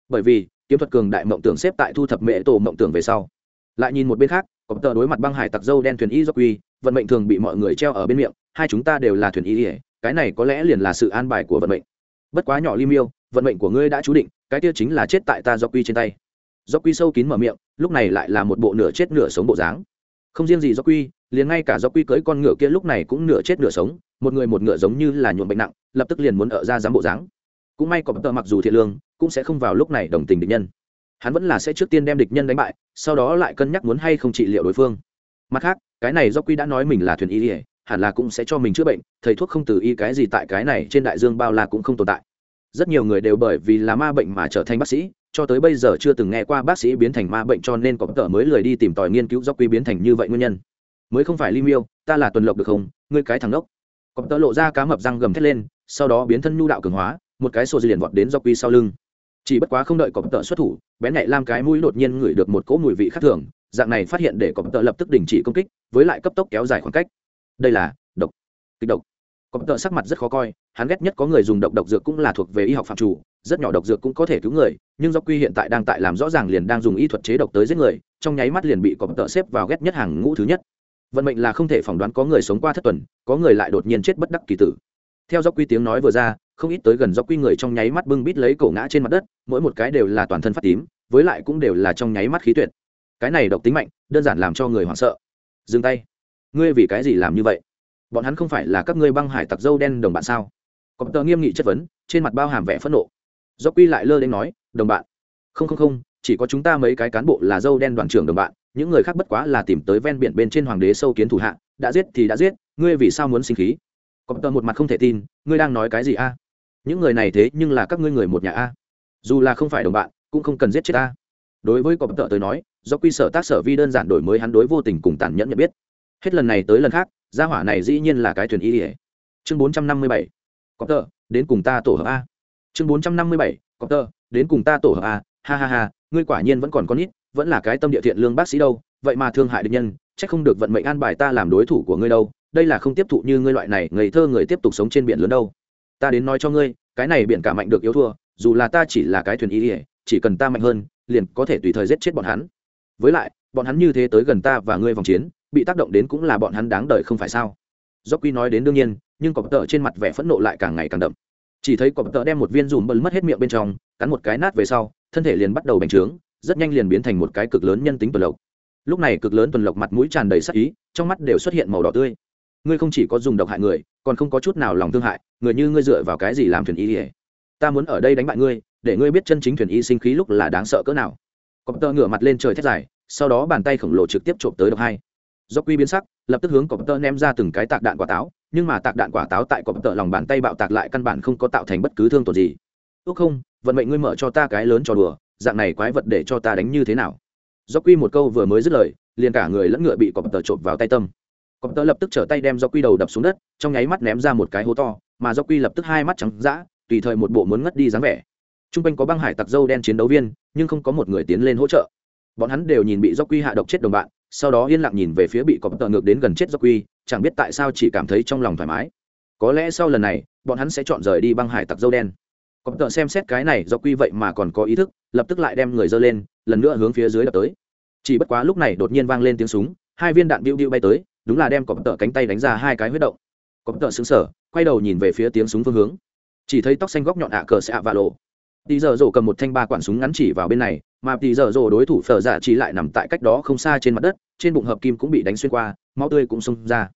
Bởi vì, kiếm thuật cường đại mộng tưởng xếp tại thu thập mẹ tổ mộng tưởng về sau. Lại nhìn một bên khác, có tờ đối mặt băng hải tặc dâu đen thuyền y do quy, vận mệnh thường bị mọi người treo ở bên miệng, hai chúng ta đều là thuyền y ỉa cái này có lẽ liền là sự an bài của vận mệnh. Bất quá nhỏ ly miêu, vận mệnh của ngươi đã chú định, cái kia chính là chết tại ta do quy trên tay do quy sâu kín mở miệng, lúc này lại là một bộ nửa chết nửa sống bộ dáng. Không riêng gì do quy, liền ngay cả do quy cưới con ngựa kia lúc này cũng nửa chết nửa sống, một người một ngựa giống như là nhuộm bệnh nặng, lập tức liền muốn ở ra dám bộ dáng. Cũng may có tờ mặc dù thiệt lương, cũng sẽ không vào lúc này đồng tình địch nhân. Hắn vẫn là sẽ trước tiên đem địch nhân đánh bại, sau đó lại cân nhắc muốn hay không trị liệu đối phương. Mặt khác, cái này do quy đã nói mình là thuyền y ỉa hẳn là cũng sẽ cho mình chữa bệnh, thầy thuốc không từ y cái gì tại cái này trên đại dương bao la cũng không tồn tại. Rất nhiều người đều bởi vì là ma bệnh mà trở thành bác sĩ cho tới bây giờ chưa từng nghe qua bác sĩ biến thành ma bệnh cho nên có tờ mới lười đi tìm tòi nghiên cứu do quy biến thành như vậy nguyên nhân. Mới không phải li miêu, ta là tuần lộc được không? Ngươi cái thằng đốc có tờ lộ ra cá mập răng gầm thét lên, sau đó biến thân nhu đạo cường hóa, một cái sổ di liền vọt đến do quy sau lưng. Chỉ bất quá không đợi có tờ xuất thủ, bén nhạy lam cái mũi đột nhiên ngửi được một cỗ mùi vị khác thường, dạng này phát hiện để có tờ lập tức đình chỉ công kích, với lại cấp tốc kéo dài khoảng cách. Đây là độc kịch độc có tờ sắc mặt rất khó coi, hắn ghét nhất có người dùng độc độc dược cũng là thuộc về y học phạm chủ, rất nhỏ độc dược cũng có thể cứu người, nhưng do quy hiện tại đang tại làm rõ ràng liền đang dùng y thuật chế độc tới giết người, trong nháy mắt liền bị có tờ xếp vào ghét nhất hàng ngũ thứ nhất. Vận mệnh là không thể phỏng đoán có người sống qua thất tuần, có người lại đột nhiên chết bất đắc kỳ tử. Theo do quy tiếng nói vừa ra, không ít tới gần do quy người trong nháy mắt bưng bít lấy cổ ngã trên mặt đất, mỗi một cái đều là toàn thân phát tím, với lại cũng đều là trong nháy mắt khí tuyệt. Cái này độc tính mạnh, đơn giản làm cho người hoảng sợ. Dừng tay. Ngươi vì cái gì làm như vậy? Bọn hắn không phải là các ngươi băng hải tặc dâu đen đồng bạn sao? Có tờ nghiêm nghị chất vấn, trên mặt bao hàm vẻ phẫn nộ. Do quy lại lơ đến nói, đồng bạn. Không không không, chỉ có chúng ta mấy cái cán bộ là dâu đen đoàn trưởng đồng bạn, những người khác bất quá là tìm tới ven biển bên trên hoàng đế sâu kiến thủ hạ, đã giết thì đã giết, ngươi vì sao muốn sinh khí? Có tờ một mặt không thể tin, ngươi đang nói cái gì a? Những người này thế nhưng là các ngươi người một nhà a. Dù là không phải đồng bạn, cũng không cần giết chết ta. đối với cọp tợ tới nói do quy sở tác sở vi đơn giản đổi mới hắn đối vô tình cùng tàn nhẫn nhận biết. Hết lần này tới lần khác gia hỏa này dĩ nhiên là cái thuyền y ỉa chương bốn trăm năm mươi bảy có tờ, đến cùng ta tổ hợp a. Chương bốn trăm năm mươi bảy có tờ, đến cùng ta tổ hợp a. Ha ha ha, ngươi quả nhiên vẫn còn con ít vẫn là cái tâm địa thiện lương bác sĩ đâu. Vậy mà thương hại địch nhân, chắc không được vận mệnh an bài ta làm đối thủ của ngươi đâu. Đây là không tiếp thụ như ngươi loại này, ngây thơ người tiếp tục sống trên biển lớn đâu. Ta đến nói cho ngươi, cái này biển cả mạnh được yếu thua, dù là ta chỉ là cái thuyền y ỉa chỉ cần ta mạnh hơn, liền có thể tùy thời giết chết bọn hắn. Với lại, bọn hắn như thế tới gần ta và ngươi vòng chiến bị tác động đến cũng là bọn hắn đáng đời không phải sao? Do quy nói đến đương nhiên, nhưng cọp tợ trên mặt vẻ phẫn nộ lại càng ngày càng đậm. Chỉ thấy cọp tợ đem một viên dùm bẩn mất hết miệng bên trong, cắn một cái nát về sau, thân thể liền bắt đầu bành trướng, rất nhanh liền biến thành một cái cực lớn nhân tính tuần lộc. Lúc này cực lớn tuần lộc mặt mũi tràn đầy sắc ý, trong mắt đều xuất hiện màu đỏ tươi. Ngươi không chỉ có dùng độc hại người, còn không có chút nào lòng thương hại, người như ngươi dựa vào cái gì làm thuyền y ỉa ta muốn ở đây đánh bại ngươi, để ngươi biết chân chính thuyền y sinh khí lúc là đáng sợ cỡ nào. Cọp tơ ngửa mặt lên trời thét dài, sau đó bàn tay khổng lồ trực tiếp trộm tới độc hai do quy biến sắc, lập tức hướng cọp tơ ném ra từng cái tạc đạn quả táo, nhưng mà tạc đạn quả táo tại cọp tơ lòng bàn tay bạo tạc lại căn bản không có tạo thành bất cứ thương tổn gì. Ước không, vận mệnh ngươi mở cho ta cái lớn cho đùa, dạng này quái vật để cho ta đánh như thế nào? Do quy một câu vừa mới dứt lời, liền cả người lẫn ngựa bị cọp tơ trộm vào tay tâm. Cọp tơ lập tức trở tay đem do quy đầu đập xuống đất, trong nháy mắt ném ra một cái hố to, mà do quy lập tức hai mắt trắng dã, tùy thời một bộ muốn ngất đi dáng vẻ. Trung quanh có băng hải tặc dâu đen chiến đấu viên, nhưng không có một người tiến lên hỗ trợ. Bọn hắn đều nhìn bị do quy hạ độc chết đồng bạn sau đó yên lặng nhìn về phía bị cọp tợ ngược đến gần chết do quy, chẳng biết tại sao chỉ cảm thấy trong lòng thoải mái. Có lẽ sau lần này, bọn hắn sẽ chọn rời đi băng hải tặc dâu đen. Cọp tợ xem xét cái này do quy vậy mà còn có ý thức, lập tức lại đem người dơ lên, lần nữa hướng phía dưới đập tới. Chỉ bất quá lúc này đột nhiên vang lên tiếng súng, hai viên đạn biu biu bay tới, đúng là đem cọp tợ cánh tay đánh ra hai cái huyết động. Cọp tợ xứng sở quay đầu nhìn về phía tiếng súng phương hướng. Chỉ thấy tóc xanh góc nhọn ạ cờ xạ và lộ. Tỷ giờ rổ cầm một thanh ba quản súng ngắn chỉ vào bên này, mà tỷ giờ rổ đối thủ phở giả chỉ lại nằm tại cách đó không xa trên mặt đất, trên bụng hợp kim cũng bị đánh xuyên qua, máu tươi cũng xông ra.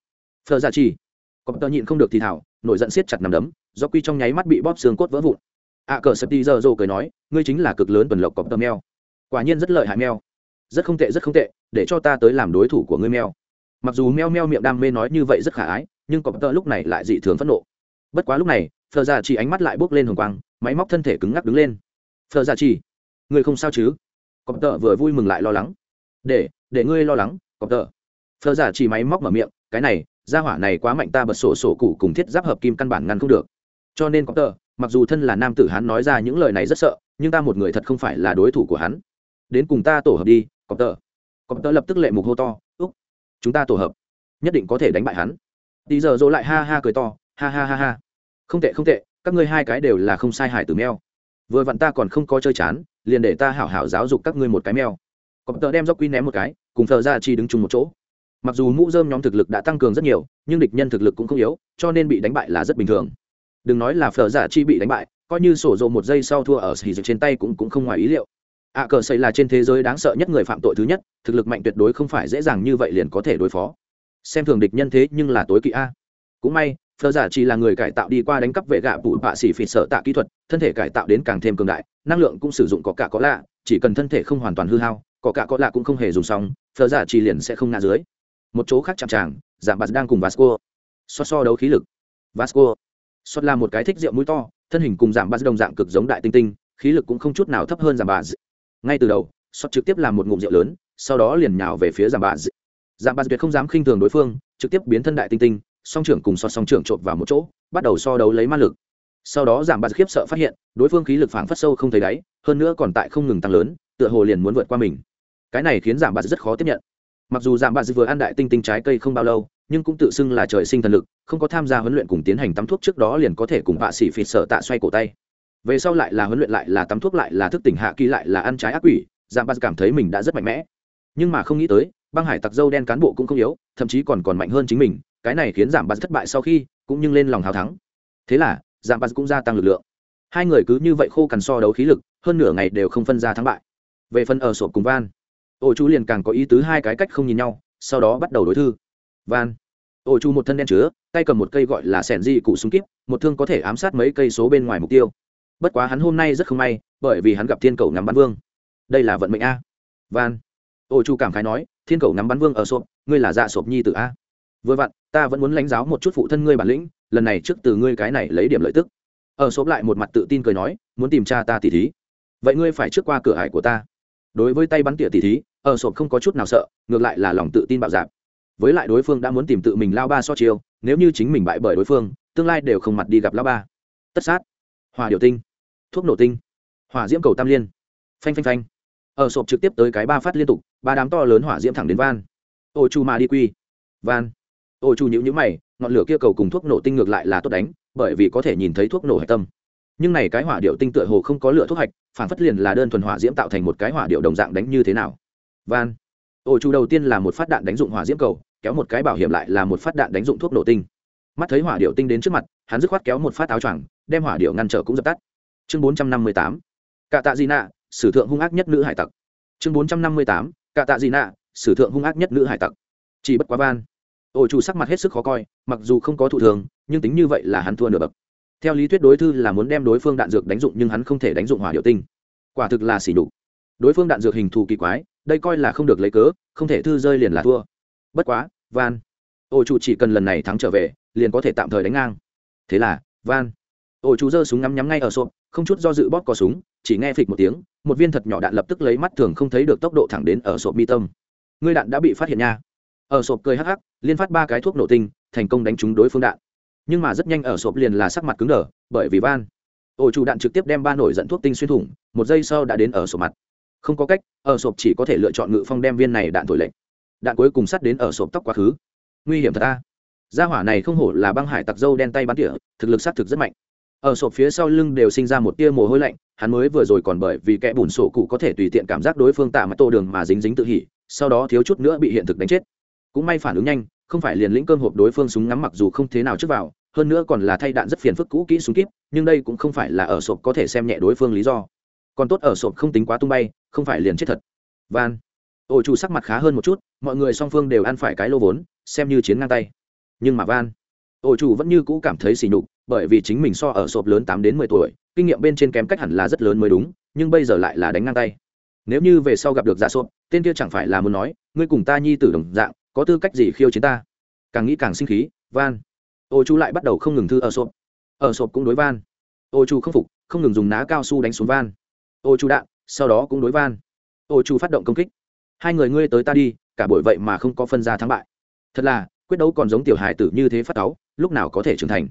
Phở giả chỉ cọp Tơ nhịn không được thì thảo, nổi giận siết chặt nằm đấm, do quy trong nháy mắt bị bóp xương cốt vỡ vụn. Ạ cờ sập tỷ giờ rổ cười nói, ngươi chính là cực lớn tuần lộc cọp Tơ meo quả nhiên rất lợi hại meo rất không tệ, rất không tệ, để cho ta tới làm đối thủ của ngươi meo mặc dù meo meo miệng đam mê nói như vậy rất khả ái, nhưng cọp Tơ lúc này lại dị thường phẫn nộ. Bất quá lúc này phờ giả chỉ ánh mắt lại bốc lên hồng quang máy móc thân thể cứng ngắc đứng lên. Phờ giả chỉ, người không sao chứ? Cọp tợ vừa vui mừng lại lo lắng. Để để ngươi lo lắng, cọp tợ phờ giả chỉ máy móc mở miệng, cái này, gia hỏa này quá mạnh ta bật sổ sổ cụ cùng thiết giáp hợp kim căn bản ngăn không được. Cho nên cọp tợ mặc dù thân là nam tử hắn nói ra những lời này rất sợ, nhưng ta một người thật không phải là đối thủ của hắn. Đến cùng ta tổ hợp đi, cọp tợ cọp tợ lập tức lệ mục hô to, úc, chúng ta tổ hợp. Nhất định có thể đánh bại hắn. Tí giờ dỗ lại ha ha cười to, ha ha ha ha. Không tệ không tệ các ngươi hai cái đều là không sai hải tử mèo. Vừa vặn ta còn không có chơi chán, liền để ta hảo hảo giáo dục các ngươi một cái mèo. Cọp tợ đem dốc quy ném một cái, cùng thờ ra chi đứng chung một chỗ. Mặc dù mũ dơm nhóm thực lực đã tăng cường rất nhiều, nhưng địch nhân thực lực cũng không yếu, cho nên bị đánh bại là rất bình thường. Đừng nói là phở giả chi bị đánh bại, coi như sổ dồ một giây sau thua ở xì dịch trên tay cũng cũng không ngoài ý liệu. Ạ cờ xây là trên thế giới đáng sợ nhất người phạm tội thứ nhất, thực lực mạnh tuyệt đối không phải dễ dàng như vậy liền có thể đối phó. Xem thường địch nhân thế nhưng là tối kỵ a. Cũng may phờ giả chỉ là người cải tạo đi qua đánh cắp vệ gạ bụi bạ xỉ phỉ sợ tạ kỹ thuật, thân thể cải tạo đến càng thêm cường đại, năng lượng cũng sử dụng có cả có lạ, chỉ cần thân thể không hoàn toàn hư hao, có cả có lạ cũng không hề dùng xong phờ giả chỉ liền sẽ không ngã dưới. Một chỗ khác chạm tràng giảm bạt đang cùng vasco so so đấu khí lực. Vasco xuất là một cái thích rượu mũi to, thân hình cùng giảm bạt đồng dạng cực giống đại tinh tinh, khí lực cũng không chút nào thấp hơn giảm bạt. Ngay từ đầu xuất trực tiếp làm một ngụm rượu lớn, sau đó liền nhào về phía giảm bạt. Giảm bạt tuyệt không dám khinh thường đối phương, trực tiếp biến thân đại tinh tinh song trưởng cùng so song trưởng trộn vào một chỗ, bắt đầu so đấu lấy ma lực. Sau đó giảm bạt khiếp sợ phát hiện, đối phương khí lực phảng phất sâu không thấy đáy, hơn nữa còn tại không ngừng tăng lớn, tựa hồ liền muốn vượt qua mình. Cái này khiến giảm bạt rất khó tiếp nhận. Mặc dù giảm bạt vừa ăn đại tinh tinh trái cây không bao lâu, nhưng cũng tự xưng là trời sinh thần lực, không có tham gia huấn luyện cùng tiến hành tắm thuốc trước đó liền có thể cùng bạ sĩ phịt sợ tạ xoay cổ tay. Về sau lại là huấn luyện lại là tắm thuốc lại là thức tỉnh hạ kỳ lại là ăn trái ác quỷ, giảm bạt cảm thấy mình đã rất mạnh mẽ. Nhưng mà không nghĩ tới, băng hải tặc dâu đen cán bộ cũng không yếu, thậm chí còn còn mạnh hơn chính mình cái này khiến giảm bạt thất bại sau khi, cũng nhưng lên lòng hào thắng. Thế là, giảm bạt cũng gia tăng lực lượng. Hai người cứ như vậy khô cằn so đấu khí lực, hơn nửa ngày đều không phân ra thắng bại. Về phần ở sổ cùng van, ô chú liền càng có ý tứ hai cái cách không nhìn nhau, sau đó bắt đầu đối thư. Van, ô chú một thân đen chứa, tay cầm một cây gọi là sẻn di cụ súng kíp, một thương có thể ám sát mấy cây số bên ngoài mục tiêu. Bất quá hắn hôm nay rất không may, bởi vì hắn gặp thiên cầu ngắm bắn vương. Đây là vận mệnh a. Van, ô chu cảm khái nói, thiên cầu ngắm bắn vương ở sộp, ngươi là dạ sộp nhi t a vừa vặn, ta vẫn muốn lãnh giáo một chút phụ thân ngươi bản lĩnh, lần này trước từ ngươi cái này lấy điểm lợi tức. Ở xốp lại một mặt tự tin cười nói, muốn tìm cha ta tỉ thí. Vậy ngươi phải trước qua cửa hải của ta. Đối với tay bắn tỉa tỉ thí, ở sộp không có chút nào sợ, ngược lại là lòng tự tin bạo dạp với lại đối phương đã muốn tìm tự mình lao ba so chiêu, nếu như chính mình bại bởi đối phương, tương lai đều không mặt đi gặp lao ba. Tất sát. Hòa điều tinh. Thuốc nổ tinh. Hỏa diễm cầu tam liên. Phanh phanh phanh. Ở sộp trực tiếp tới cái ba phát liên tục, ba đám to lớn hỏa diễm thẳng đến van. Ô chu mà đi quy. Van ô chu nhữ nhữ mày, ngọn lửa kia cầu cùng thuốc nổ tinh ngược lại là tốt đánh, bởi vì có thể nhìn thấy thuốc nổ hạch tâm. Nhưng này cái hỏa điệu tinh tựa hồ không có lửa thuốc hạch, phản phất liền là đơn thuần hỏa diễm tạo thành một cái hỏa điệu đồng dạng đánh như thế nào. Van. Ô chu đầu tiên là một phát đạn đánh dụng hỏa diễm cầu, kéo một cái bảo hiểm lại là một phát đạn đánh dụng thuốc nổ tinh. Mắt thấy hỏa điệu tinh đến trước mặt, hắn dứt khoát kéo một phát áo choàng, đem hỏa điệu ngăn trở cũng dập tắt. Chương bốn trăm năm mươi tám. Cạ tạ di nạ sử thượng hung ác nhất nữ hải tặc. Chương bốn trăm năm mươi tám. Cạ tạ di nạ sử thượng hung ác nhất nữ hải tặc. Chỉ bất quá van ổ chủ sắc mặt hết sức khó coi, mặc dù không có thụ thường, nhưng tính như vậy là hắn thua nửa bậc. Theo lý thuyết đối thư là muốn đem đối phương đạn dược đánh dụng nhưng hắn không thể đánh dụng hỏa điệu tinh. Quả thực là xỉ đục đối phương đạn dược hình thù kỳ quái, đây coi là không được lấy cớ, không thể thư rơi liền là thua. Bất quá, van. Ổ chủ chỉ cần lần này thắng trở về, liền có thể tạm thời đánh ngang. Thế là, van. Ổ chủ giơ súng ngắm nhắm ngay ở sộp, không chút do dự bóp cò súng, chỉ nghe phịch một tiếng, một viên thật nhỏ đạn lập tức lấy mắt thường không thấy được tốc độ thẳng đến ở sộp mi tâm. Ngươi đạn đã bị phát hiện nha ở sộp cười hắc hắc, liên phát ba cái thuốc nổ tinh, thành công đánh trúng đối phương đạn. Nhưng mà rất nhanh ở sộp liền là sắc mặt cứng đờ, bởi vì van. Ổ chủ đạn trực tiếp đem ba nổi dẫn thuốc tinh xuyên thủng, một giây sau đã đến ở sộp mặt. Không có cách, ở sộp chỉ có thể lựa chọn ngự phong đem viên này đạn thổi lệnh đạn cuối cùng sắt đến ở sộp tóc quá khứ. Nguy hiểm thật ta gia hỏa này không hổ là băng hải tặc dâu đen tay bắn tỉa, thực lực sát thực rất mạnh. Ở sộp phía sau lưng đều sinh ra một tia mồ hôi lạnh, hắn mới vừa rồi còn bởi vì kẻ bùn sổ cụ có thể tùy tiện cảm giác đối phương tạ mặt tô đường mà dính dính tự hỉ, sau đó thiếu chút nữa bị hiện thực đánh chết cũng may phản ứng nhanh, không phải liền lĩnh cơm hộp đối phương súng ngắm mặc dù không thế nào trước vào, hơn nữa còn là thay đạn rất phiền phức cũ kỹ súng kíp, nhưng đây cũng không phải là ở sộp có thể xem nhẹ đối phương lý do. Còn tốt ở sộp không tính quá tung bay, không phải liền chết thật. Van. Ổ chủ sắc mặt khá hơn một chút, mọi người song phương đều ăn phải cái lô vốn, xem như chiến ngang tay. Nhưng mà van. Ổ chủ vẫn như cũ cảm thấy xỉ nhục, bởi vì chính mình so ở sộp lớn tám đến mười tuổi, kinh nghiệm bên trên kém cách hẳn là rất lớn mới đúng, nhưng bây giờ lại là đánh ngang tay. Nếu như về sau gặp được giả sộp, tên kia chẳng phải là muốn nói, ngươi cùng ta nhi tử đồng dạng có tư cách gì khiêu chiến ta? Càng nghĩ càng sinh khí, van. Ô chu lại bắt đầu không ngừng thư ở sộp. Ở sộp cũng đối van. Ô chu không phục, không ngừng dùng ná cao su đánh xuống van. Ô chu đạn, sau đó cũng đối van. Ô chu phát động công kích. Hai người ngươi tới ta đi, cả buổi vậy mà không có phân ra thắng bại. Thật là, quyết đấu còn giống tiểu hài tử như thế phát táo lúc nào có thể trưởng thành.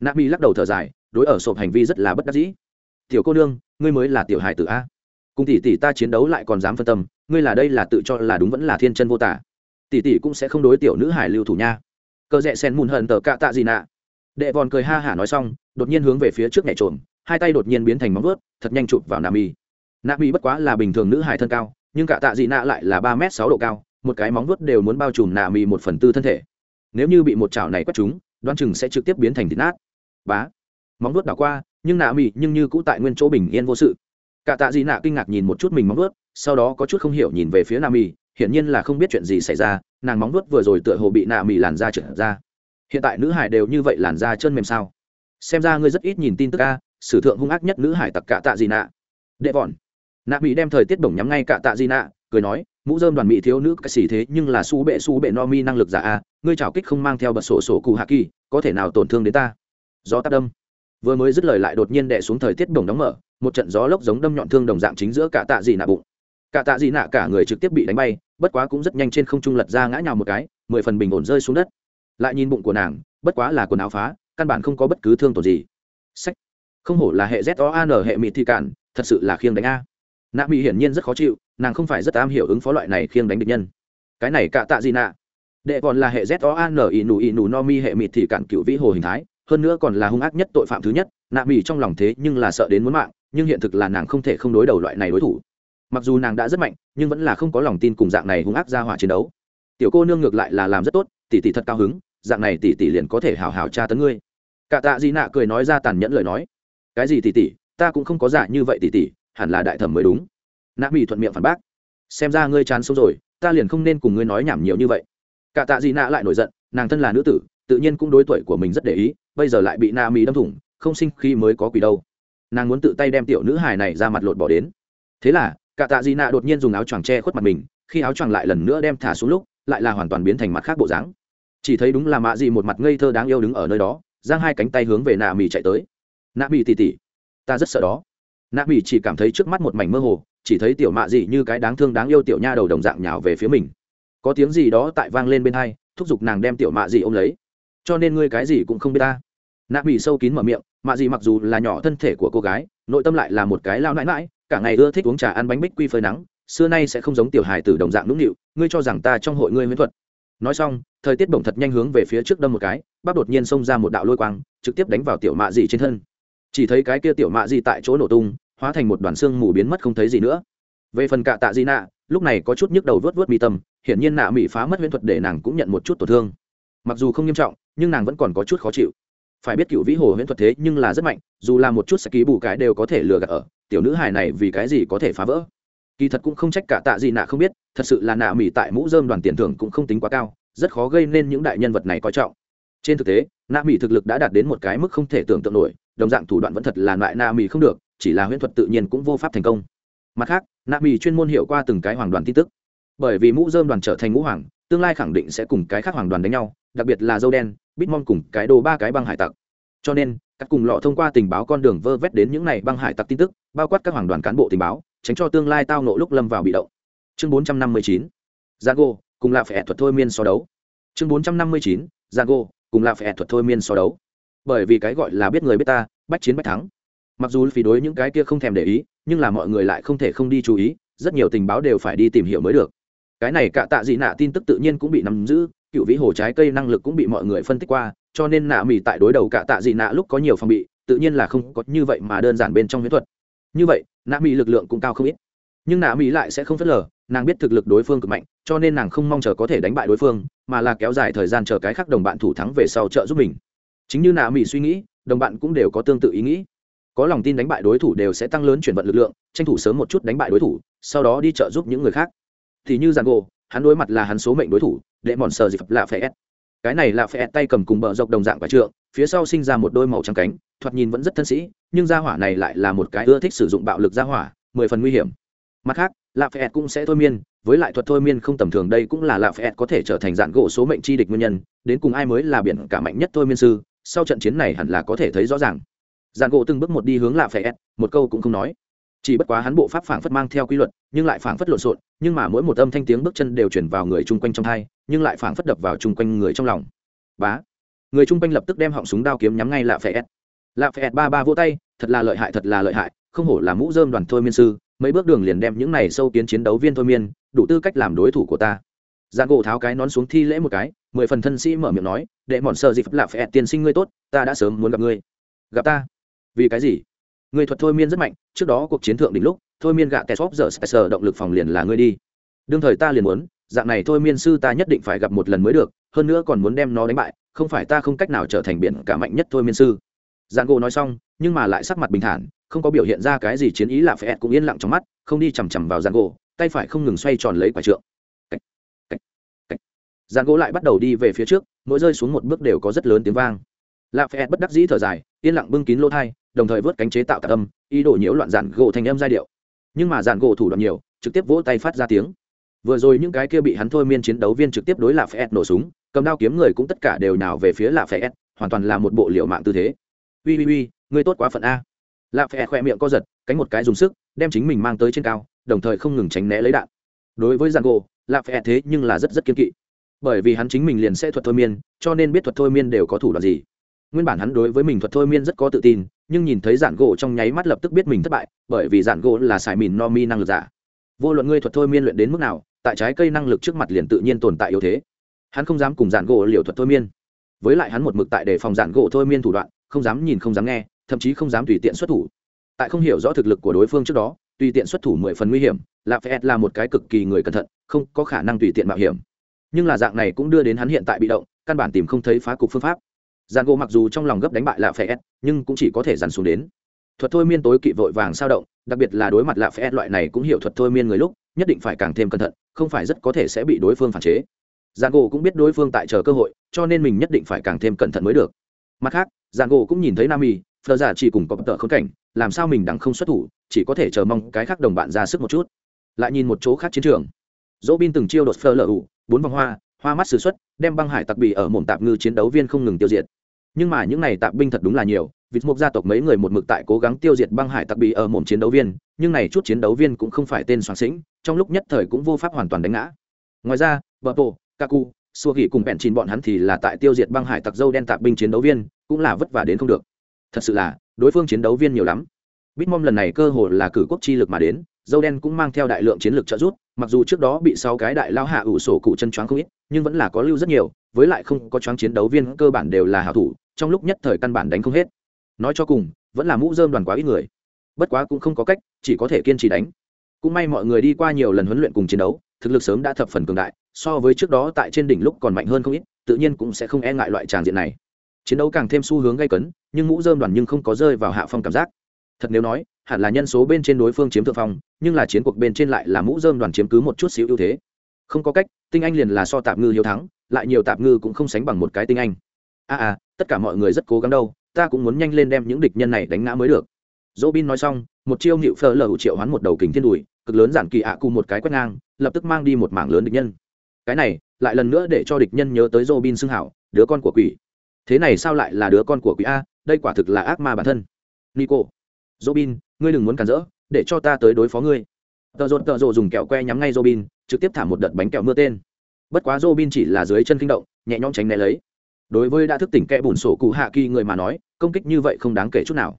Nạp mi lắc đầu thở dài, đối ở sộp hành vi rất là bất đắc dĩ. Tiểu cô nương, ngươi mới là tiểu hài tử a. Cùng tỷ tỷ ta chiến đấu lại còn dám phân tâm, ngươi là đây là tự cho là đúng vẫn là thiên chân vô tả tỷ tỷ cũng sẽ không đối tiểu nữ hải lưu thủ nha. Cờ rẽ sen mùn hận tờ cạ tạ gì nạ. Đệ vòn cười ha hả nói xong, đột nhiên hướng về phía trước nhảy trộm hai tay đột nhiên biến thành móng vớt thật nhanh chụp vào nam y nam y bất quá là bình thường nữ hải thân cao, nhưng cạ tạ dị nạ lại là ba m sáu độ cao, một cái móng vớt đều muốn bao trùm nạ mì một phần tư thân thể. Nếu như bị một chảo này quét chúng đoan chừng sẽ trực tiếp biến thành thịt nát. Bá. Móng vớt đảo qua, nhưng nạ mì nhưng như cũ tại nguyên chỗ bình yên vô sự. Cả tạ dị nạ kinh ngạc nhìn một chút mình móng vuốt, sau đó có chút không hiểu nhìn về phía nạ mì hiển nhiên là không biết chuyện gì xảy ra, nàng móng nuốt vừa rồi tựa hồ bị nạ mì làn da trượt ra. Hiện tại nữ hải đều như vậy làn da chân mềm sao? Xem ra ngươi rất ít nhìn tin tức a, sử thượng hung ác nhất nữ hải tặc cạ tạ gì nạ. Đệ vọn nạ mỹ đem thời tiết bổng nhắm ngay cạ tạ gì nạ, cười nói, mũ dơm đoàn mỹ thiếu nữ cái xỉ thế nhưng là su bệ su bệ no mi năng lực giả a, ngươi trào kích không mang theo bật sổ sổ cụ hạ kỳ, có thể nào tổn thương đến ta? Gió tác đâm. Vừa mới dứt lời lại đột nhiên đệ xuống thời tiết bổng đóng mở, một trận gió lốc giống đâm nhọn thương đồng dạng chính giữa cả tạ dị nạ bụng cả tạ dị nạ cả người trực tiếp bị đánh bay, bất quá cũng rất nhanh trên không trung lật ra ngã nhào một cái, mười phần bình ổn rơi xuống đất. Lại nhìn bụng của nàng, bất quá là quần áo phá, căn bản không có bất cứ thương tổn gì. Sách. Không hổ là hệ z o an hệ mịt thi cản, thật sự là khiêng đánh a. Nạ mỹ hiển nhiên rất khó chịu, nàng không phải rất am hiểu ứng phó loại này khiêng đánh địch nhân. Cái này cả tạ gì nạ. Đệ còn là hệ z o an ỉ nù ỉ nù no mi hệ mịt thì cản cựu vĩ hồ hình thái, hơn nữa còn là hung ác nhất tội phạm thứ nhất, nạ mỹ trong lòng thế nhưng là sợ đến muốn mạng, nhưng hiện thực là nàng không thể không đối đầu loại này đối thủ mặc dù nàng đã rất mạnh, nhưng vẫn là không có lòng tin cùng dạng này hung ác ra hỏa chiến đấu. Tiểu cô nương ngược lại là làm rất tốt, tỷ tỷ thật cao hứng, dạng này tỷ tỷ liền có thể hào hào tra tấn ngươi. Cả tạ di nạ cười nói ra tàn nhẫn lời nói. Cái gì tỷ tỷ, ta cũng không có giả như vậy tỷ tỷ, hẳn là đại thẩm mới đúng. Nạ mỹ thuận miệng phản bác. Xem ra ngươi chán sống rồi, ta liền không nên cùng ngươi nói nhảm nhiều như vậy. Cả tạ di nạ lại nổi giận, nàng thân là nữ tử, tự nhiên cũng đối tuổi của mình rất để ý, bây giờ lại bị na mỹ đâm thủng, không sinh khi mới có quỷ đâu. Nàng muốn tự tay đem tiểu nữ hài này ra mặt lột bỏ đến. Thế là cả tạ di nạ đột nhiên dùng áo choàng che khuất mặt mình, khi áo choàng lại lần nữa đem thả xuống lúc, lại là hoàn toàn biến thành mặt khác bộ dáng. Chỉ thấy đúng là mạ gì một mặt ngây thơ đáng yêu đứng ở nơi đó, giang hai cánh tay hướng về nạ mì chạy tới. Nạ mì tỉ tỉ ta rất sợ đó. Nạ mì chỉ cảm thấy trước mắt một mảnh mơ hồ, chỉ thấy tiểu mạ gì như cái đáng thương đáng yêu tiểu nha đầu đồng dạng nhào về phía mình. Có tiếng gì đó tại vang lên bên hai, thúc giục nàng đem tiểu mạ gì ôm lấy. Cho nên ngươi cái gì cũng không biết ta. Nạ mì sâu kín mở miệng, mạ gì mặc dù là nhỏ thân thể của cô gái, nội tâm lại là một cái lao nãi mãi cả ngày ưa thích uống trà ăn bánh bích quy phơi nắng, xưa nay sẽ không giống tiểu hài tử đồng dạng nũng nịu, ngươi cho rằng ta trong hội ngươi huyễn thuật. Nói xong, thời tiết bổng thật nhanh hướng về phía trước đâm một cái, bác đột nhiên xông ra một đạo lôi quang, trực tiếp đánh vào tiểu mạ dị trên thân. Chỉ thấy cái kia tiểu mạ dị tại chỗ nổ tung, hóa thành một đoàn xương mù biến mất không thấy gì nữa. Về phần cạ tạ di nạ, lúc này có chút nhức đầu vớt vớt mi tâm, hiển nhiên nạ mỹ phá mất huyễn thuật để nàng cũng nhận một chút tổn thương. Mặc dù không nghiêm trọng, nhưng nàng vẫn còn có chút khó chịu. Phải biết cựu vĩ hồ huyễn thuật thế nhưng là rất mạnh, dù là một chút sẽ ký bù cái đều có thể lừa gạt ở tiểu nữ hài này vì cái gì có thể phá vỡ? Kỳ thật cũng không trách cả tạ gì nạ không biết, thật sự là nạ mỹ tại mũ dơm đoàn tiền thưởng cũng không tính quá cao, rất khó gây nên những đại nhân vật này coi trọng. Trên thực tế, nạ mỹ thực lực đã đạt đến một cái mức không thể tưởng tượng nổi, đồng dạng thủ đoạn vẫn thật là loại nạ mỹ không được, chỉ là huyễn thuật tự nhiên cũng vô pháp thành công. Mặt khác, nạ mỹ chuyên môn hiểu qua từng cái hoàng đoàn tin tức. Bởi vì mũ dơm đoàn trở thành ngũ hoàng, tương lai khẳng định sẽ cùng cái khác hoàng đoàn đánh nhau, đặc biệt là dâu đen bitmon cùng cái đồ ba cái băng hải tặc. Cho nên các cùng lọ thông qua tình báo con đường vơ vét đến những này băng hải tặc tin tức, bao quát các hoàng đoàn cán bộ tình báo, tránh cho tương lai tao nộ lúc lâm vào bị động. Chương bốn trăm năm mươi chín, Zago, cùng là phải thuật thôi miên so đấu. Chương bốn trăm năm mươi chín, Zago, cùng là phải thuật thôi miên so đấu. Bởi vì cái gọi là biết người biết ta, bách chiến bách thắng. Mặc dù phí đối những cái kia không thèm để ý, nhưng là mọi người lại không thể không đi chú ý, rất nhiều tình báo đều phải đi tìm hiểu mới được. Cái này cả tạ dị nạ tin tức tự nhiên cũng bị nắm giữ, cựu vĩ hồ trái cây năng lực cũng bị mọi người phân tích qua cho nên nạ mì tại đối đầu cả tạ dị nạ lúc có nhiều phòng bị, tự nhiên là không có như vậy mà đơn giản bên trong huyễn thuật. Như vậy, nạ mỹ lực lượng cũng cao không ít. Nhưng nạ mỹ lại sẽ không phớt lờ, nàng biết thực lực đối phương cực mạnh, cho nên nàng không mong chờ có thể đánh bại đối phương, mà là kéo dài thời gian chờ cái khác đồng bạn thủ thắng về sau trợ giúp mình. Chính như nạ mỹ suy nghĩ, đồng bạn cũng đều có tương tự ý nghĩ. Có lòng tin đánh bại đối thủ đều sẽ tăng lớn chuyển vận lực lượng, tranh thủ sớm một chút đánh bại đối thủ, sau đó đi trợ giúp những người khác. Thì như giàn gỗ hắn đối mặt là hắn số mệnh đối thủ để mòn sờ dịp lạ phải ép cái này là phải tay cầm cùng bờ dọc đồng dạng và trượng, phía sau sinh ra một đôi màu trắng cánh, thoạt nhìn vẫn rất thân sĩ, nhưng gia hỏa này lại là một cái ưa thích sử dụng bạo lực gia hỏa, mười phần nguy hiểm. Mặt khác lạ phải cũng sẽ thôi miên, với lại thuật thôi miên không tầm thường đây cũng là lạ phải có thể trở thành dạng gỗ số mệnh chi địch nguyên nhân, đến cùng ai mới là biển cả mạnh nhất thôi miên sư, sau trận chiến này hẳn là có thể thấy rõ ràng. Dạng gỗ từng bước một đi hướng lạ phải một câu cũng không nói chỉ bất quá hắn bộ pháp phảng phất mang theo quy luật, nhưng lại phảng phất lộn xộn, nhưng mà mỗi một âm thanh tiếng bước chân đều chuyển vào người chung quanh trong thai nhưng lại phảng phất đập vào chung quanh người trong lòng. Bá! Người chung quanh lập tức đem họng súng đao kiếm nhắm ngay lạ phẹt lạ phẹt ba ba vỗ tay, thật là lợi hại, thật là lợi hại, không hổ là mũ dơm đoàn thôi miên sư, mấy bước đường liền đem những này sâu kiến chiến đấu viên thôi miên, đủ tư cách làm đối thủ của ta. Giang gỗ tháo cái nón xuống thi lễ một cái, mười phần thân sĩ mở miệng nói để mòn sợ dịp lạ phẹt tiền sinh ngươi tốt, ta đã sớm muốn gặp ngươi. Gặp ta? Vì cái gì? Người thuật thôi miên rất mạnh, trước đó cuộc chiến thượng đỉnh lúc, thôi miên gạ tesop giờ sờ động lực phòng liền là ngươi đi. Đương thời ta liền muốn, dạng này thôi miên sư ta nhất định phải gặp một lần mới được, hơn nữa còn muốn đem nó đánh bại, không phải ta không cách nào trở thành biển cả mạnh nhất thôi miên sư. Giang gỗ nói xong, nhưng mà lại sắc mặt bình thản, không có biểu hiện ra cái gì chiến ý lạ phẹt cũng yên lặng trong mắt, không đi chằm chằm vào giàn gỗ, tay phải không ngừng xoay tròn lấy quả trượng. Giàn gỗ lại bắt đầu đi về phía trước, mỗi rơi xuống một bước đều có rất lớn tiếng vang. Lạ phẹt bất đắc dĩ thở dài, yên lặng bưng kín lỗ thai đồng thời vớt cánh chế tạo tạc âm, ý đồ nhiễu loạn dàn gỗ thành âm giai điệu. Nhưng mà dàn gỗ thủ đoạn nhiều, trực tiếp vỗ tay phát ra tiếng. Vừa rồi những cái kia bị hắn thôi miên chiến đấu viên trực tiếp đối là phe nổ súng, cầm đao kiếm người cũng tất cả đều nào về phía là phe hoàn toàn là một bộ liệu mạng tư thế. Ui ui ui người tốt quá phận a. Lạ phe khoe miệng co giật, cánh một cái dùng sức, đem chính mình mang tới trên cao, đồng thời không ngừng tránh né lấy đạn. Đối với dàn gỗ lạ phe thế nhưng là rất rất kiên kỵ. Bởi vì hắn chính mình liền sẽ thuật thôi miên, cho nên biết thuật thôi miên đều có thủ đoạn gì. Nguyên bản hắn đối với mình thuật thôi miên rất có tự tin nhưng nhìn thấy giản gỗ trong nháy mắt lập tức biết mình thất bại, bởi vì giản gỗ là xài mìn no mi năng lực giả. Vô luận ngươi thuật thôi miên luyện đến mức nào, tại trái cây năng lực trước mặt liền tự nhiên tồn tại yếu thế. Hắn không dám cùng giản gỗ liều thuật thôi miên. Với lại hắn một mực tại để phòng giản gỗ thôi miên thủ đoạn, không dám nhìn không dám nghe, thậm chí không dám tùy tiện xuất thủ. Tại không hiểu rõ thực lực của đối phương trước đó, tùy tiện xuất thủ mười phần nguy hiểm, là phải là một cái cực kỳ người cẩn thận, không có khả năng tùy tiện mạo hiểm. Nhưng là dạng này cũng đưa đến hắn hiện tại bị động, căn bản tìm không thấy phá cục phương pháp dàn gỗ mặc dù trong lòng gấp đánh bại lạ phe nhưng cũng chỉ có thể dằn xuống đến. Thuật thôi miên tối kỵ vội vàng sao động, đặc biệt là đối mặt lạ phe loại này cũng hiểu thuật thôi miên người lúc, nhất định phải càng thêm cẩn thận, không phải rất có thể sẽ bị đối phương phản chế. Dàn gỗ cũng biết đối phương tại chờ cơ hội, cho nên mình nhất định phải càng thêm cẩn thận mới được. Mặt khác dàn gỗ cũng nhìn thấy nam y phờ giả dạ chỉ cùng có tợ khốn cảnh, làm sao mình đặng không xuất thủ, chỉ có thể chờ mong cái khác đồng bạn ra sức một chút. Lại nhìn một chỗ khác chiến trường. Dỗ bin từng chiêu đột phơ lở ủ, bốn vòng hoa hoa mắt s ử x u ấ t đem băng hải tặc bì ở mồm tạp ngư chiến đấu viên không ngừng tiêu diệt nhưng mà những này tạp binh thật đúng là nhiều, vịt mục gia tộc mấy người một mực tại cố gắng tiêu diệt băng hải tặc bị ở mồm chiến đấu viên, nhưng này chút chiến đấu viên cũng không phải tên soạn sĩnh trong lúc nhất thời cũng vô pháp hoàn toàn đánh ngã. Ngoài ra bờ bộ kaku xua ghi cùng bẹn chín bọn hắn thì là tại tiêu diệt băng hải tặc dâu đen tạp binh chiến đấu viên, cũng là vất vả đến không được. Thật sự là, đối phương chiến đấu viên nhiều lắm. Bitmom lần này cơ hồ là cử quốc chi lực mà đến, dâu đen cũng mang theo đại lượng chiến lược trợ giúp, mặc dù trước đó bị sáu cái đại lao hạ ủ sổ cụ chân choáng không ít, nhưng vẫn là có lưu rất nhiều, với lại không có choáng chiến đấu viên cơ bản đều là hảo thủ trong lúc nhất thời căn bản đánh không hết. Nói cho cùng, vẫn là mũ dơm đoàn quá ít người. Bất quá cũng không có cách, chỉ có thể kiên trì đánh. Cũng may mọi người đi qua nhiều lần huấn luyện cùng chiến đấu, thực lực sớm đã thập phần cường đại, so với trước đó tại trên đỉnh lúc còn mạnh hơn không ít, tự nhiên cũng sẽ không e ngại loại tràng diện này. Chiến đấu càng thêm xu hướng gây cấn, nhưng mũ dơm đoàn nhưng không có rơi vào hạ phong cảm giác. Thật nếu nói, hẳn là nhân số bên trên đối phương chiếm thượng phong, nhưng là chiến cuộc bên trên lại là mũ dơm đoàn chiếm cứ một chút xíu ưu thế. Không có cách, tinh anh liền là so tạp ngư hiếu thắng, lại nhiều tạp ngư cũng không sánh bằng một cái tinh anh a à, à tất cả mọi người rất cố gắng đâu ta cũng muốn nhanh lên đem những địch nhân này đánh ngã mới được. Dỗ bin nói xong một chiêu nịu phờ lờ triệu hoán một đầu kính thiên đùi cực lớn giản kỳ ạ cùng một cái quét ngang lập tức mang đi một mảng lớn địch nhân. Cái này lại lần nữa để cho địch nhân nhớ tới dỗ bin xưng hảo đứa con của quỷ. Thế này sao lại là đứa con của quỷ a đây quả thực là ác ma bản thân. Nico robin ngươi đừng muốn cản rỡ để cho ta tới đối phó ngươi. Tợ rột tợ rộ dùng kẹo que nhắm ngay robin trực tiếp thả một đợt bánh kẹo mưa tên. Bất quá robin chỉ là dưới chân kinh động nhẹ nhõm tránh né lấy đối với đã thức tỉnh kẽ bùn sổ cụ hạ kỳ người mà nói, công kích như vậy không đáng kể chút nào.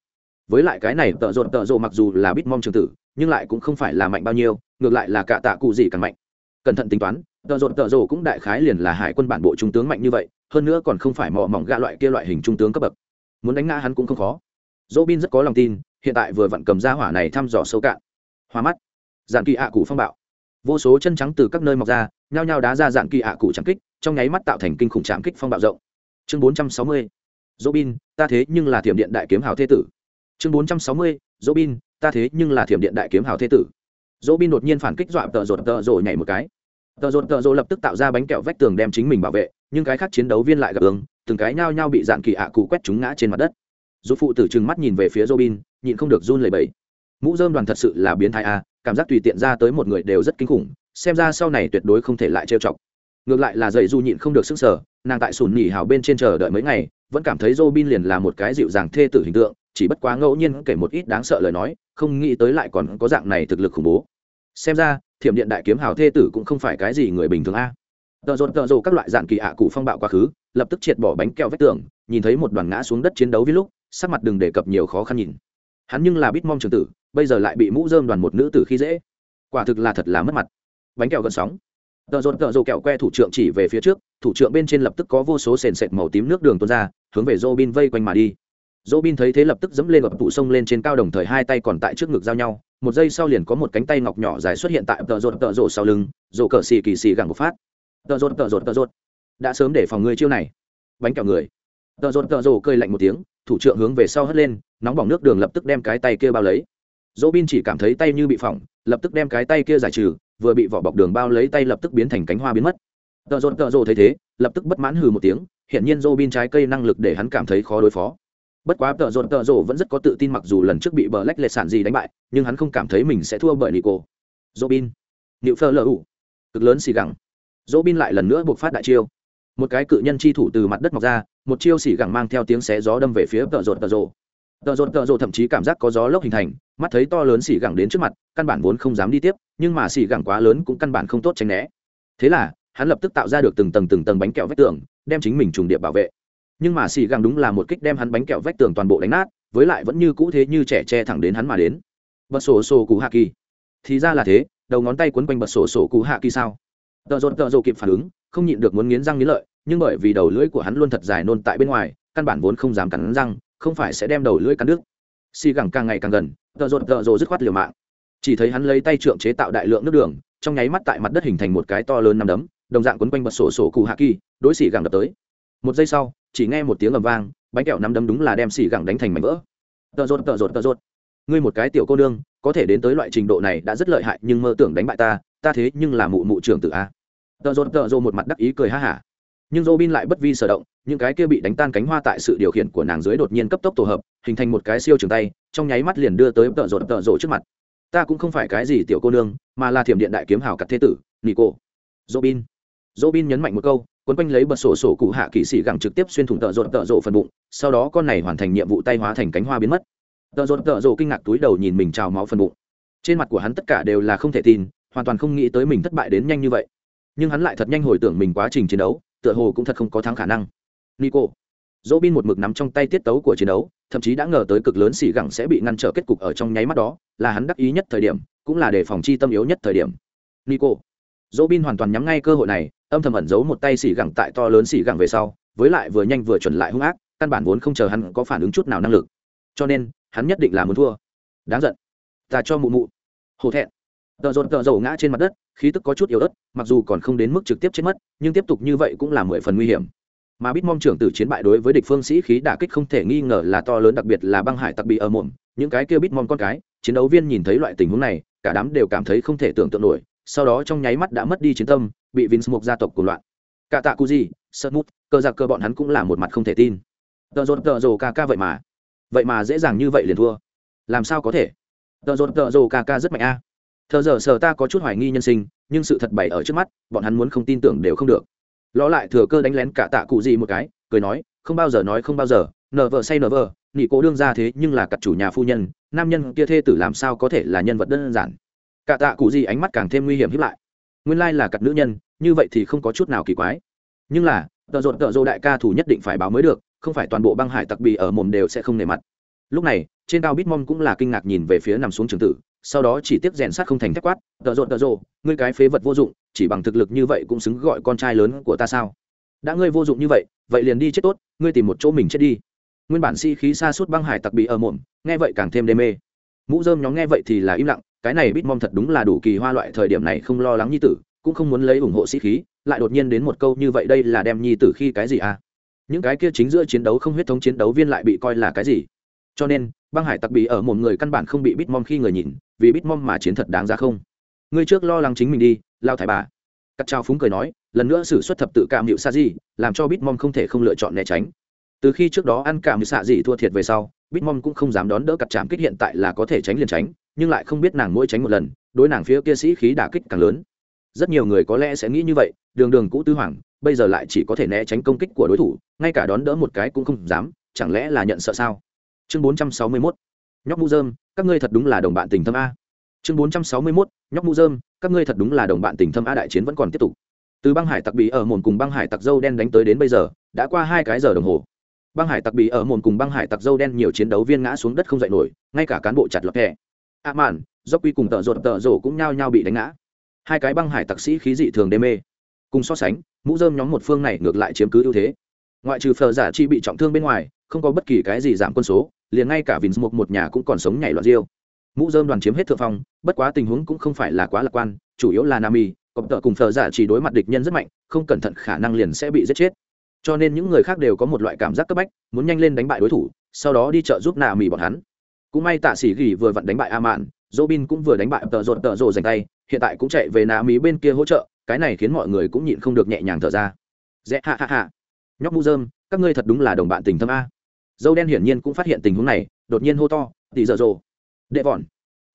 Với lại cái này tợ rộn tợ rộ mặc dù là bít mong trường tử, nhưng lại cũng không phải là mạnh bao nhiêu, ngược lại là cả tạ cụ gì càng mạnh. Cẩn thận tính toán, tợ rộn tợ rộ cũng đại khái liền là hải quân bản bộ trung tướng mạnh như vậy, hơn nữa còn không phải mò mỏng gạ loại kia loại hình trung tướng cấp bậc. Muốn đánh ngã hắn cũng không khó. Dỗ bin rất có lòng tin, hiện tại vừa vặn cầm ra hỏa này thăm dò sâu cạn. Hoa mắt. Dạng kỳ ạ à cụ phong bạo. Vô số chân trắng từ các nơi mọc ra, nhao nhao đá ra dạng kỳ ạ à cụ trảm kích, trong nháy mắt tạo thành kinh khủng trảm kích phong bạo rộng chương bốn trăm sáu mươi dỗ bin ta thế nhưng là thiểm điện đại kiếm hào thế tử. Chương bốn trăm sáu mươi dỗ bin ta thế nhưng là thiểm điện đại kiếm hào thế tử. Dỗ bin đột nhiên phản kích dọa tợ rột tợ rồ nhảy một cái. Tợ rột tợ rồ lập tức tạo ra bánh kẹo vách tường đem chính mình bảo vệ, nhưng cái khác chiến đấu viên lại gặp ứng từng cái nhao nhao bị dạn kỳ ạ cụ quét chúng ngã trên mặt đất. Dù phụ tử trừng mắt nhìn về phía robin, nhịn không được run lẩy bẩy. Mũ dơm đoàn thật sự là biến thái a, cảm giác tùy tiện ra tới một người đều rất kinh khủng, xem ra sau này tuyệt đối không thể lại trêu chọc ngược lại là dậy du nhịn không được sức sở, nàng tại sùn nhỉ hào bên trên chờ đợi mấy ngày, vẫn cảm thấy robin liền là một cái dịu dàng thê tử hình tượng, chỉ bất quá ngẫu nhiên kể một ít đáng sợ lời nói, không nghĩ tới lại còn có dạng này thực lực khủng bố. Xem ra, thiểm điện đại kiếm hào thê tử cũng không phải cái gì người bình thường a. Tợ rột tợ rồ các loại dạng kỳ ạ cụ phong bạo quá khứ, lập tức triệt bỏ bánh kẹo vách tường, nhìn thấy một đoàn ngã xuống đất chiến đấu với lúc, sắc mặt đừng đề cập nhiều khó khăn nhìn. Hắn nhưng là bít mong trường tử, bây giờ lại bị mũ dơm đoàn một nữ tử khi dễ. Quả thực là thật là mất mặt. Bánh kẹo gần sóng tợ rột tợ rồ kẹo que thủ trưởng chỉ về phía trước, thủ trưởng bên trên lập tức có vô số sền sệt màu tím nước đường tuôn ra, hướng về dô bin vây quanh mà đi. Dô bin thấy thế lập tức dẫm lên gập tụ sông lên trên cao đồng thời hai tay còn tại trước ngực giao nhau, một giây sau liền có một cánh tay ngọc nhỏ dài xuất hiện tại tợ rột tợ rộ sau lưng, rộ cờ xì kỳ xì gẳng một phát. Tợ rột tợ rột tợ rột đã sớm để phòng người chiêu này. Bánh kẹo người. Tợ rột tợ rộ cơi lạnh một tiếng, thủ trưởng hướng về sau hất lên, nóng bỏng nước đường lập tức đem cái tay kia bao lấy. Dỗ bin chỉ cảm thấy tay như bị phỏng, lập tức đem cái tay kia giải trừ vừa bị vỏ bọc đường bao lấy tay lập tức biến thành cánh hoa biến mất. Tợ rộn tợ rộ thấy thế lập tức bất mãn hừ một tiếng hiện nhiên Robin bin trái cây năng lực để hắn cảm thấy khó đối phó. Bất quá tợ rộn tợ rộ vẫn rất có tự tin mặc dù lần trước bị bờ lách lệ sản gì đánh bại nhưng hắn không cảm thấy mình sẽ thua bởi nico. Robin, bin nịu phơ lờ ủ cực lớn xì gẳng. Robin bin lại lần nữa buộc phát đại chiêu. Một cái cự nhân chi thủ từ mặt đất mọc ra một chiêu xì gẳng mang theo tiếng xé gió đâm về phía tợ rộn tợ rộ tợ rộn tợ rộ thậm chí cảm giác có gió lốc hình thành mắt thấy to lớn xì gẳng đến trước mặt, căn bản vốn không dám đi tiếp, nhưng mà xì gẳng quá lớn cũng căn bản không tốt tránh né. Thế là, hắn lập tức tạo ra được từng tầng từng tầng bánh kẹo vách tường, đem chính mình trùng điệp bảo vệ. Nhưng mà xì gẳng đúng là một kích đem hắn bánh kẹo vách tường toàn bộ đánh nát, với lại vẫn như cũ thế như trẻ che thẳng đến hắn mà đến. Bật sổ sổ cụ hạ kỳ. Thì ra là thế, đầu ngón tay quấn quanh bật sổ sổ cụ hạ kỳ sao? Tợ rộn tợ rộ kịp phản ứng, không nhịn được muốn nghiến răng nghiến lợi, nhưng bởi vì đầu lưỡi của hắn luôn thật dài nôn tại bên ngoài, căn bản vốn không dám cắn răng, không phải sẽ đem đầu lưỡi cắn đứt xì gẳng càng ngày càng gần, tợ rộn tợ rồ dứt khoát liều mạng. Chỉ thấy hắn lấy tay trượng chế tạo đại lượng nước đường, trong nháy mắt tại mặt đất hình thành một cái to lớn nằm đấm, đồng dạng quấn quanh bật sổ sổ cụ hạ kỳ, đối xì gẳng đập tới. Một giây sau, chỉ nghe một tiếng ầm vang, bánh kẹo nắm đấm đúng là đem xì gẳng đánh thành mảnh vỡ. Tợ rột tợ rột tợ rột. Ngươi một cái tiểu cô nương, có thể đến tới loại trình độ này đã rất lợi hại, nhưng mơ tưởng đánh bại ta ta thế nhưng là mụ mụ trưởng tự a. Tợ rột tợ rột một mặt đắc ý cười ha hả nhưng Robin lại bất vi sở động, những cái kia bị đánh tan cánh hoa tại sự điều khiển của nàng dưới đột nhiên cấp tốc tổ hợp, hình thành một cái siêu trường tay, trong nháy mắt liền đưa tới tợ rột tợ rộ trước mặt. Ta cũng không phải cái gì tiểu cô nương, mà là thiểm điện đại kiếm hào cặt thế tử, nico. Robin. Robin nhấn mạnh một câu, quấn quanh lấy bật sổ sổ cụ hạ kỵ sĩ gẳng trực tiếp xuyên thủng tợ rột tợ rộ phần bụng, sau đó con này hoàn thành nhiệm vụ tay hóa thành cánh hoa biến mất. Tợ rột tợ rộ kinh ngạc túi đầu nhìn mình trào máu phần bụng. Trên mặt của hắn tất cả đều là không thể tin, hoàn toàn không nghĩ tới mình thất bại đến nhanh như vậy. Nhưng hắn lại thật nhanh hồi tưởng mình quá trình chiến đấu tựa hồ cũng thật không có thắng khả năng. Nico dỗ bin một mực nắm trong tay tiết tấu của chiến đấu, thậm chí đã ngờ tới cực lớn xỉ gẳng sẽ bị ngăn trở kết cục ở trong nháy mắt đó, là hắn đắc ý nhất thời điểm, cũng là để phòng chi tâm yếu nhất thời điểm. Nico dỗ bin hoàn toàn nhắm ngay cơ hội này, âm thầm ẩn giấu một tay xỉ gẳng tại to lớn xỉ gẳng về sau, với lại vừa nhanh vừa chuẩn lại hung ác, căn bản vốn không chờ hắn có phản ứng chút nào năng lực. Cho nên, hắn nhất định là muốn thua. Đáng giận. Ta cho mụ mụ. Hổ thẹn. Tợ rột tợ dầu ngã trên mặt đất khí tức có chút yếu ớt, mặc dù còn không đến mức trực tiếp chết mất, nhưng tiếp tục như vậy cũng là mười phần nguy hiểm. Mà bít mong trưởng tử chiến bại đối với địch phương sĩ khí đả kích không thể nghi ngờ là to lớn, đặc biệt là băng hải tặc bị ở mồm, những cái kia bít mong con cái, chiến đấu viên nhìn thấy loại tình huống này, cả đám đều cảm thấy không thể tưởng tượng nổi, sau đó trong nháy mắt đã mất đi chiến tâm, bị vince mục gia tộc của loạn. Cả tạ cu gì sơ mút cơ giặc cơ bọn hắn cũng là một mặt không thể tin. Tờ rột tờ rồ ca ca vậy mà. Vậy mà dễ dàng như vậy liền thua. Làm sao có thể? Tờ rột tờ rồ ca ca rất mạnh a. à thờ giờ sờ ta có chút hoài nghi nhân sinh, nhưng sự thật bày ở trước mắt, bọn hắn muốn không tin tưởng đều không được. Ló lại thừa cơ đánh lén cả tạ cụ gì một cái, cười nói, không bao giờ nói không bao giờ nờ vợ say nờ vợ nghỉ cố đương ra thế nhưng là cặp chủ nhà phu nhân, nam nhân kia thê tử làm sao có thể là nhân vật đơn giản? Cả tạ cụ gì ánh mắt càng thêm nguy hiểm hiếp lại. Nguyên lai là cặp nữ nhân, như vậy thì không có chút nào kỳ quái. Nhưng là, tợ rộn tợ rộ đại ca thủ nhất định phải báo mới được, không phải toàn bộ băng hải tặc bì ở mồm đều sẽ không nề mặt. Lúc này, trên cao bitmom cũng là kinh ngạc nhìn về phía nằm xuống trường tử sau đó chỉ tiếp rèn sát không thành thép quát, tợ rộn, tợ rộ ngươi cái phế vật vô dụng, chỉ bằng thực lực như vậy cũng xứng gọi con trai lớn của ta sao? Đã ngươi vô dụng như vậy vậy liền đi chết tốt, ngươi tìm một chỗ mình chết đi. Nguyên bản sĩ、si、khí khí xa suốt băng hải tặc bị ở mồm, nghe vậy càng thêm đê mê. Mũ dơm nhóm nghe vậy thì là im lặng, cái này bitmom thật đúng là đủ kỳ hoa loại thời điểm này không lo lắng như tử, cũng không muốn lấy ủng hộ sĩ khí, lại đột nhiên đến một câu như vậy đây là đem nhi tử khi cái gì à? Những cái kia chính giữa chiến đấu không huyết thống chiến đấu viên lại bị coi là cái gì? Cho nên, băng hải tặc bị ở một người căn bản không bị bitmom khi người nhìn vì bitmom mà chiến thật đáng ra không? Ngươi trước lo lắng chính mình đi, lao thải bà. Cắt trao phúng cười nói, lần nữa xử xuất thập tự cảm hiệu sa di, làm cho bitmom không thể không lựa chọn né tránh. Từ khi trước đó ăn cảm xạ gì thua thiệt về sau bitmom cũng không dám đón đỡ cặt chạm kích hiện tại là có thể tránh liền tránh, nhưng lại không biết nàng mỗi tránh một lần, đối nàng phía kia sĩ khí đả kích càng lớn. Rất nhiều người có lẽ sẽ nghĩ như vậy, đường đường cũ tư hoàng, bây giờ lại chỉ có thể né tránh công kích của đối thủ, ngay cả đón đỡ một cái cũng không dám, chẳng lẽ là nhận sợ sao? Chương bốn trăm sáu mươi mốt. Nhóc mũ dơm các ngươi thật đúng là đồng bạn tình thâm a. Chương bốn trăm sáu mươi mốt, nhóc mũ dơm các ngươi thật đúng là đồng bạn tình thâm a, đại chiến vẫn còn tiếp tục. Từ băng hải tặc bị ở mồn cùng băng hải tặc dâu đen đánh tới đến bây giờ, đã qua hai cái giờ đồng hồ. Băng hải tặc bị ở mồn cùng băng hải tặc dâu đen nhiều chiến đấu viên ngã xuống đất không dậy nổi, ngay cả cán bộ chặt lọt hẹ a màn do quy cùng tợ rột, tợ rổ cũng nhao nhao bị đánh ngã. Hai cái băng hải tặc sĩ khí dị thường đê mê. Cùng so sánh, mũ dơm nhóm một phương này ngược lại chiếm cứ ưu thế. Ngoại trừ phờ giả chi bị trọng thương bên ngoài, không có bất kỳ cái gì giảm quân số liền ngay cả vinh Mục một nhà cũng còn sống nhảy loạn riêu. Mũ dơm đoàn chiếm hết thượng phong, bất quá tình huống cũng không phải là quá lạc quan, chủ yếu là nam y cọp tợ cùng thờ giả chỉ đối mặt địch nhân rất mạnh, không cẩn thận khả năng liền sẽ bị giết chết. Cho nên những người khác đều có một loại cảm giác cấp bách, muốn nhanh lên đánh bại đối thủ, sau đó đi chợ giúp nà mì bọn hắn. Cũng may tạ sĩ gỉ vừa vặn đánh bại a mạn dỗ bin cũng vừa đánh bại tợ rột tợ rồ dành tay, hiện tại cũng chạy về nà mì bên kia hỗ trợ, cái này khiến mọi người cũng nhịn không được nhẹ nhàng thở ra. Dễ hạ hạ hạ nhóc mu dơm các ngươi thật đúng là đồng bạn tình thâm a dâu đen hiển nhiên cũng phát hiện tình huống này, đột nhiên hô to tỉ dở dồ, đệ vọn,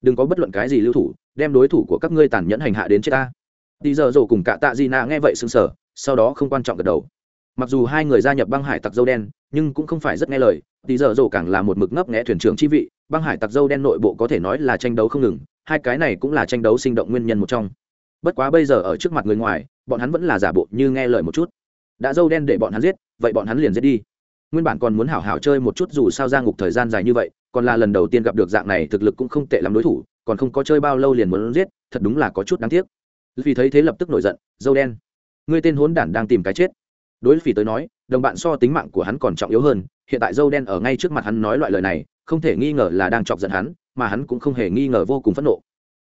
đừng có bất luận cái gì lưu thủ, đem đối thủ của các ngươi tàn nhẫn hành hạ đến chết ta. Tỉ dở dồ cùng cả tạ di na nghe vậy sững sờ, sau đó không quan trọng gật đầu. Mặc dù hai người gia nhập băng hải tặc dâu đen, nhưng cũng không phải rất nghe lời tỉ dở dồ càng là một mực ngấp nghẽ thuyền trưởng chi vị, băng hải tặc dâu đen nội bộ có thể nói là tranh đấu không ngừng, hai cái này cũng là tranh đấu sinh động nguyên nhân một trong. Bất quá bây giờ ở trước mặt người ngoài, bọn hắn vẫn là giả bộ như nghe lời một chút. Đã dâu đen để bọn hắn giết, vậy bọn hắn liền giết đi nguyên bản còn muốn hảo hảo chơi một chút dù sao ra ngục thời gian dài như vậy, còn là lần đầu tiên gặp được dạng này thực lực cũng không tệ lắm đối thủ, còn không có chơi bao lâu liền muốn giết, thật đúng là có chút đáng tiếc. Vì thấy thế lập tức nổi giận, dâu đen. Ngươi tên hốn đản đang tìm cái chết. Đối phỉ tới nói, đồng bạn so tính mạng của hắn còn trọng yếu hơn, hiện tại dâu đen ở ngay trước mặt hắn nói loại lời này, không thể nghi ngờ là đang chọc giận hắn, mà hắn cũng không hề nghi ngờ vô cùng phẫn nộ.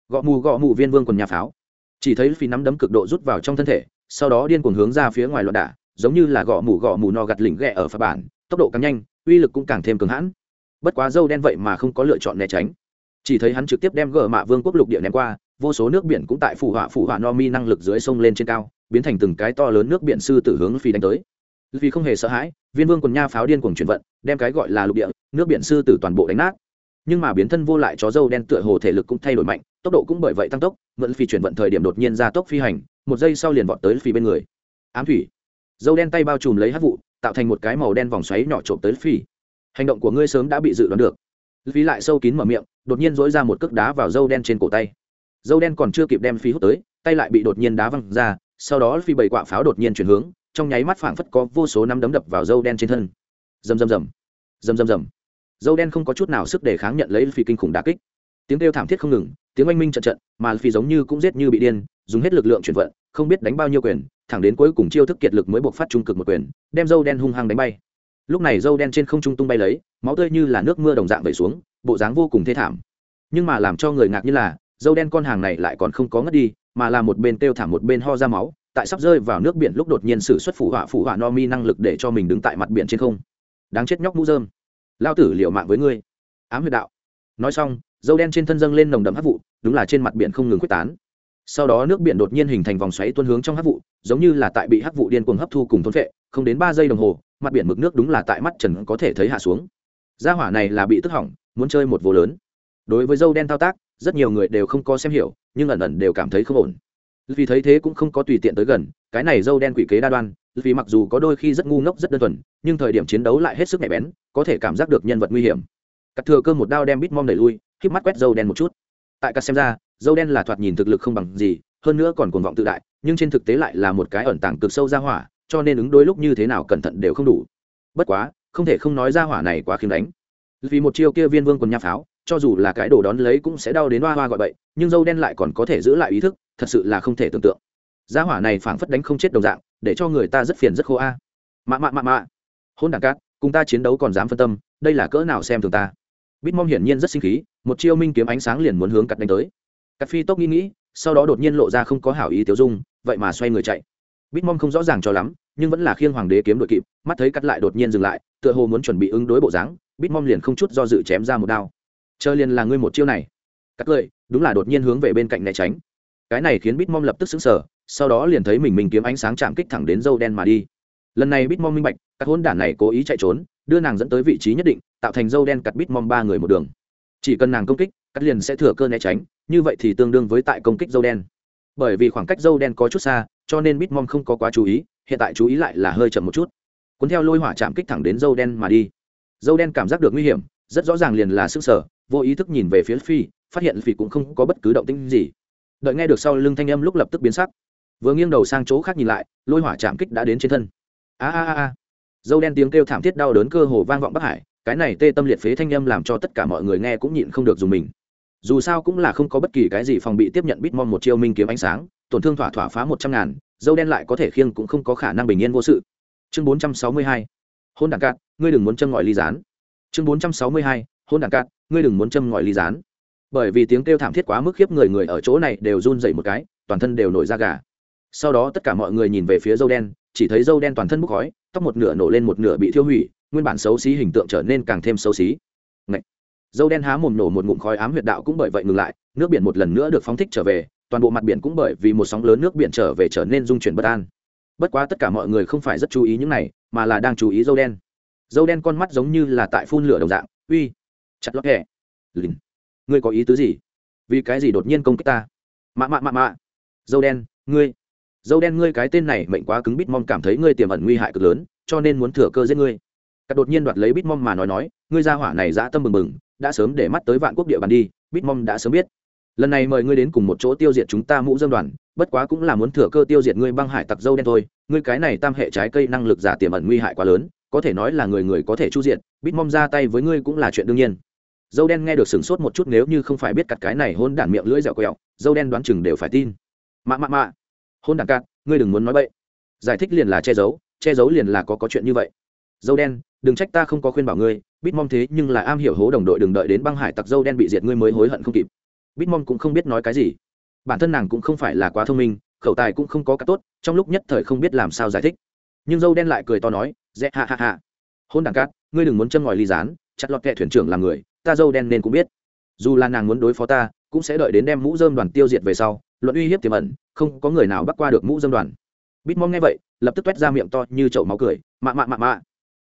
Gõ mù gõ mù viên vương quần nhà pháo. Chỉ thấy phi nắm đấm cực độ rút vào trong thân thể, sau đó điên cuồng hướng ra phía ngoài loạn đả, giống như là gõ mù gõ mù no gặt lỉnh ghẹ ở phà bản tốc độ càng nhanh, uy lực cũng càng thêm cường hãn. Bất quá dâu đen vậy mà không có lựa chọn né tránh. Chỉ thấy hắn trực tiếp đem gờ mạ vương quốc lục địa ném qua, vô số nước biển cũng tại phủ họa phủ họa no mi năng lực dưới sông lên trên cao, biến thành từng cái to lớn nước biển sư tử hướng phi đánh tới. Vì không hề sợ hãi, viên vương quần nha pháo điên cuồng chuyển vận, đem cái gọi là lục địa, nước biển sư tử toàn bộ đánh nát. Nhưng mà biến thân vô lại chó dâu đen tựa hồ thể lực cũng thay đổi mạnh, tốc độ cũng bởi vậy tăng tốc, mượn phi chuyển vận thời điểm đột nhiên ra tốc phi hành, một giây sau liền vọt tới phi bên người. Ám thủy. Dâu đen tay bao trùm lấy hát vụ tạo thành một cái màu đen vòng xoáy nhỏ trộm tới phi. Hành động của ngươi sớm đã bị dự đoán được. Phí lại sâu kín mở miệng, đột nhiên dối ra một cước đá vào dâu đen trên cổ tay. Dâu đen còn chưa kịp đem phi hút tới, tay lại bị đột nhiên đá văng ra, sau đó phi bảy quạ pháo đột nhiên chuyển hướng, trong nháy mắt phảng phất có vô số năm đấm đập vào dâu đen trên thân. Rầm rầm rầm. Rầm rầm rầm. Dâu đen không có chút nào sức để kháng nhận lấy phi kinh khủng đà kích. Tiếng kêu thảm thiết không ngừng tiếng oanh minh trận trận, mà phi giống như cũng giết như bị điên, dùng hết lực lượng chuyển vận, không biết đánh bao nhiêu quyền, thẳng đến cuối cùng chiêu thức kiệt lực mới buộc phát trung cực một quyền, đem dâu đen hung hăng đánh bay. Lúc này dâu đen trên không trung tung bay lấy, máu tươi như là nước mưa đồng dạng vẩy xuống, bộ dáng vô cùng thê thảm. Nhưng mà làm cho người ngạc như là, dâu đen con hàng này lại còn không có ngất đi, mà là một bên kêu thảm một bên ho ra máu, tại sắp rơi vào nước biển lúc đột nhiên sử xuất phủ họa phủ họa no mi năng lực để cho mình đứng tại mặt biển trên không. Đáng chết nhóc mũ dơm lao tử liệu mạng với ngươi. Ám huyệt đạo. Nói xong dâu đen trên thân dâng lên nồng đậm hắc vụ, đúng là trên mặt biển không ngừng quyết tán. Sau đó nước biển đột nhiên hình thành vòng xoáy tuôn hướng trong hắc vụ, giống như là tại bị hắc vụ điên cuồng hấp thu cùng thôn vệ không đến ba giây đồng hồ, mặt biển mực nước đúng là tại mắt trần có thể thấy hạ xuống. Gia hỏa này là bị tức hỏng, muốn chơi một vô lớn. Đối với dâu đen thao tác, rất nhiều người đều không có xem hiểu, nhưng ẩn ẩn đều cảm thấy không ổn. Vì thấy thế cũng không có tùy tiện tới gần, cái này dâu đen quỷ kế đa đoan, vì mặc dù có đôi khi rất ngu ngốc, rất đơn thuần, nhưng thời điểm chiến đấu lại hết sức nhạy bén, có thể cảm giác được nhân vật nguy hiểm. Cắt thừa cơ một đao đem bít mom đẩy lui k mắt quét dâu đen một chút. Tại các xem ra, dâu đen là thoạt nhìn thực lực không bằng gì, hơn nữa còn cuồng vọng tự đại, nhưng trên thực tế lại là một cái ẩn tàng cực sâu ra hỏa, cho nên ứng đối lúc như thế nào cẩn thận đều không đủ. Bất quá, không thể không nói ra hỏa này quá khiêm đánh. Vì một chiêu kia viên vương còn nha pháo, cho dù là cái đồ đón lấy cũng sẽ đau đến hoa hoa gọi bậy, nhưng dâu đen lại còn có thể giữ lại ý thức, thật sự là không thể tưởng tượng. Gia hỏa này phảng phất đánh không chết đồng dạng, để cho người ta rất phiền rất khô a. Mạ mạ mạ mạ. Hôn đảng cát, cùng ta chiến đấu còn dám phân tâm, đây là cỡ nào xem thường ta bitmom hiển nhiên rất sinh khí, một chiêu minh kiếm ánh sáng liền muốn hướng cắt đánh tới. Cắt phi tốc nghĩ nghĩ, sau đó đột nhiên lộ ra không có hảo ý tiêu dung, vậy mà xoay người chạy. Bitmom không rõ ràng cho lắm, nhưng vẫn là khiêng hoàng đế kiếm đội kịp, mắt thấy cắt lại đột nhiên dừng lại, tựa hồ muốn chuẩn bị ứng đối bộ dáng, bitmom liền không chút do dự chém ra một đao. Chờ liền là ngươi một chiêu này. Cắt cười, đúng là đột nhiên hướng về bên cạnh né tránh. Cái này khiến bitmom lập tức xứng sở sau đó liền thấy mình mình kiếm ánh sáng chạm kích thẳng đến dâu đen mà đi. Lần này bitmom minh bạch các hôn đản này cố ý chạy trốn, đưa nàng dẫn tới vị trí nhất định tạo thành dâu đen cắt bitmom ba người một đường. Chỉ cần nàng công kích, cắt liền sẽ thừa cơ né tránh, như vậy thì tương đương với tại công kích dâu đen. Bởi vì khoảng cách dâu đen có chút xa, cho nên bít bitmom không có quá chú ý, hiện tại chú ý lại là hơi chậm một chút. Cuốn theo lôi hỏa chạm kích thẳng đến dâu đen mà đi. Dâu đen cảm giác được nguy hiểm, rất rõ ràng liền là sức sở, vô ý thức nhìn về phía phi, phát hiện phi cũng không có bất cứ động tĩnh gì. Đợi nghe được sau lưng thanh âm lúc lập tức biến sắc. Vừa nghiêng đầu sang chỗ khác nhìn lại, lôi hỏa chạm kích đã đến trên thân. A a a a. Dâu đen tiếng kêu thảm thiết đau đớn cơ hồ vang vọng bắc hải cái này tê tâm liệt phế thanh âm làm cho tất cả mọi người nghe cũng nhịn không được dùng mình. Dù sao cũng là không có bất kỳ cái gì phòng bị tiếp nhận bitmom một chiêu minh kiếm ánh sáng, tổn thương thỏa thỏa phá một trăm ngàn, dâu đen lại có thể khiêng cũng không có khả năng bình yên vô sự. Chương bốn trăm sáu mươi hai, hôn đảng cát ngươi đừng muốn châm ngòi ly rán chương bốn trăm sáu mươi hai, hôn đảng cát ngươi đừng muốn châm ngòi ly rán bởi vì tiếng kêu thảm thiết quá mức khiếp người người ở chỗ này đều run dậy một cái, toàn thân đều nổi da gà. Sau đó tất cả mọi người nhìn về phía dâu đen, chỉ thấy dâu đen toàn thân bốc khói, tóc một nửa nổ lên một nửa bị thiêu hủy nguyên bản xấu xí hình tượng trở nên càng thêm xấu xí. Ngậy! dâu đen há mồm nổ một ngụm khói ám huyệt đạo cũng bởi vậy ngừng lại, nước biển một lần nữa được phóng thích trở về, toàn bộ mặt biển cũng bởi vì một sóng lớn nước biển trở về trở nên dung chuyển bất an. Bất quá tất cả mọi người không phải rất chú ý những này, mà là đang chú ý dâu đen. Dâu đen con mắt giống như là tại phun lửa đồng dạng. Uy, chặt lót hẹ. Lìn. Ngươi có ý tứ gì? Vì cái gì đột nhiên công kích ta? Mạ mạ mạ mạ. Dâu đen, ngươi. Dâu đen, ngươi cái tên này mệnh quá cứng bít mong cảm thấy ngươi tiềm ẩn nguy hại cực lớn, cho nên muốn thừa cơ giết ngươi cắt đột nhiên đoạt lấy Bitmom mà nói nói, ngươi gia hỏa này dã tâm mừng mừng đã sớm để mắt tới vạn quốc địa bàn đi, Bitmom đã sớm biết. Lần này mời ngươi đến cùng một chỗ tiêu diệt chúng ta mũ dâm đoàn, bất quá cũng là muốn thừa cơ tiêu diệt ngươi băng hải tặc dâu đen thôi. Ngươi cái này tam hệ trái cây năng lực giả tiềm ẩn nguy hại quá lớn, có thể nói là người người có thể chu diện Bitmom ra tay với ngươi cũng là chuyện đương nhiên. Dâu đen nghe được sửng sốt một chút nếu như không phải biết cặt cái này hôn đản miệng lưỡi dẻo quẹo, dâu đen đoán chừng đều phải tin. Mạ mạ mạ, hôn đản cạn, ngươi đừng muốn nói bậy. Giải thích liền là che giấu che giấu liền là có có chuyện như vậy. Dâu đen đừng trách ta không có khuyên bảo ngươi bít mong thế nhưng là am hiểu hố đồng đội đừng đợi đến băng hải tặc dâu đen bị diệt ngươi mới hối hận không kịp. Bít mong cũng không biết nói cái gì. Bản thân nàng cũng không phải là quá thông minh, khẩu tài cũng không có cả tốt, trong lúc nhất thời không biết làm sao giải thích. Nhưng dâu đen lại cười to nói dễ hạ hạ hạ hôn đảng cát, ngươi đừng muốn châm ngòi ly dán chặt lọt kệ thuyền trưởng làm người, ta dâu đen nên cũng biết. Dù là nàng muốn đối phó ta, cũng sẽ đợi đến đem mũ dơm đoàn tiêu diệt về sau, luận uy hiếp tiềm ẩn, không có người nào bắt qua được mũ dơm đoàn. Bít mong nghe vậy, lập tức t ra miệng to như chậu máu cười, mạ mạ mạ mạ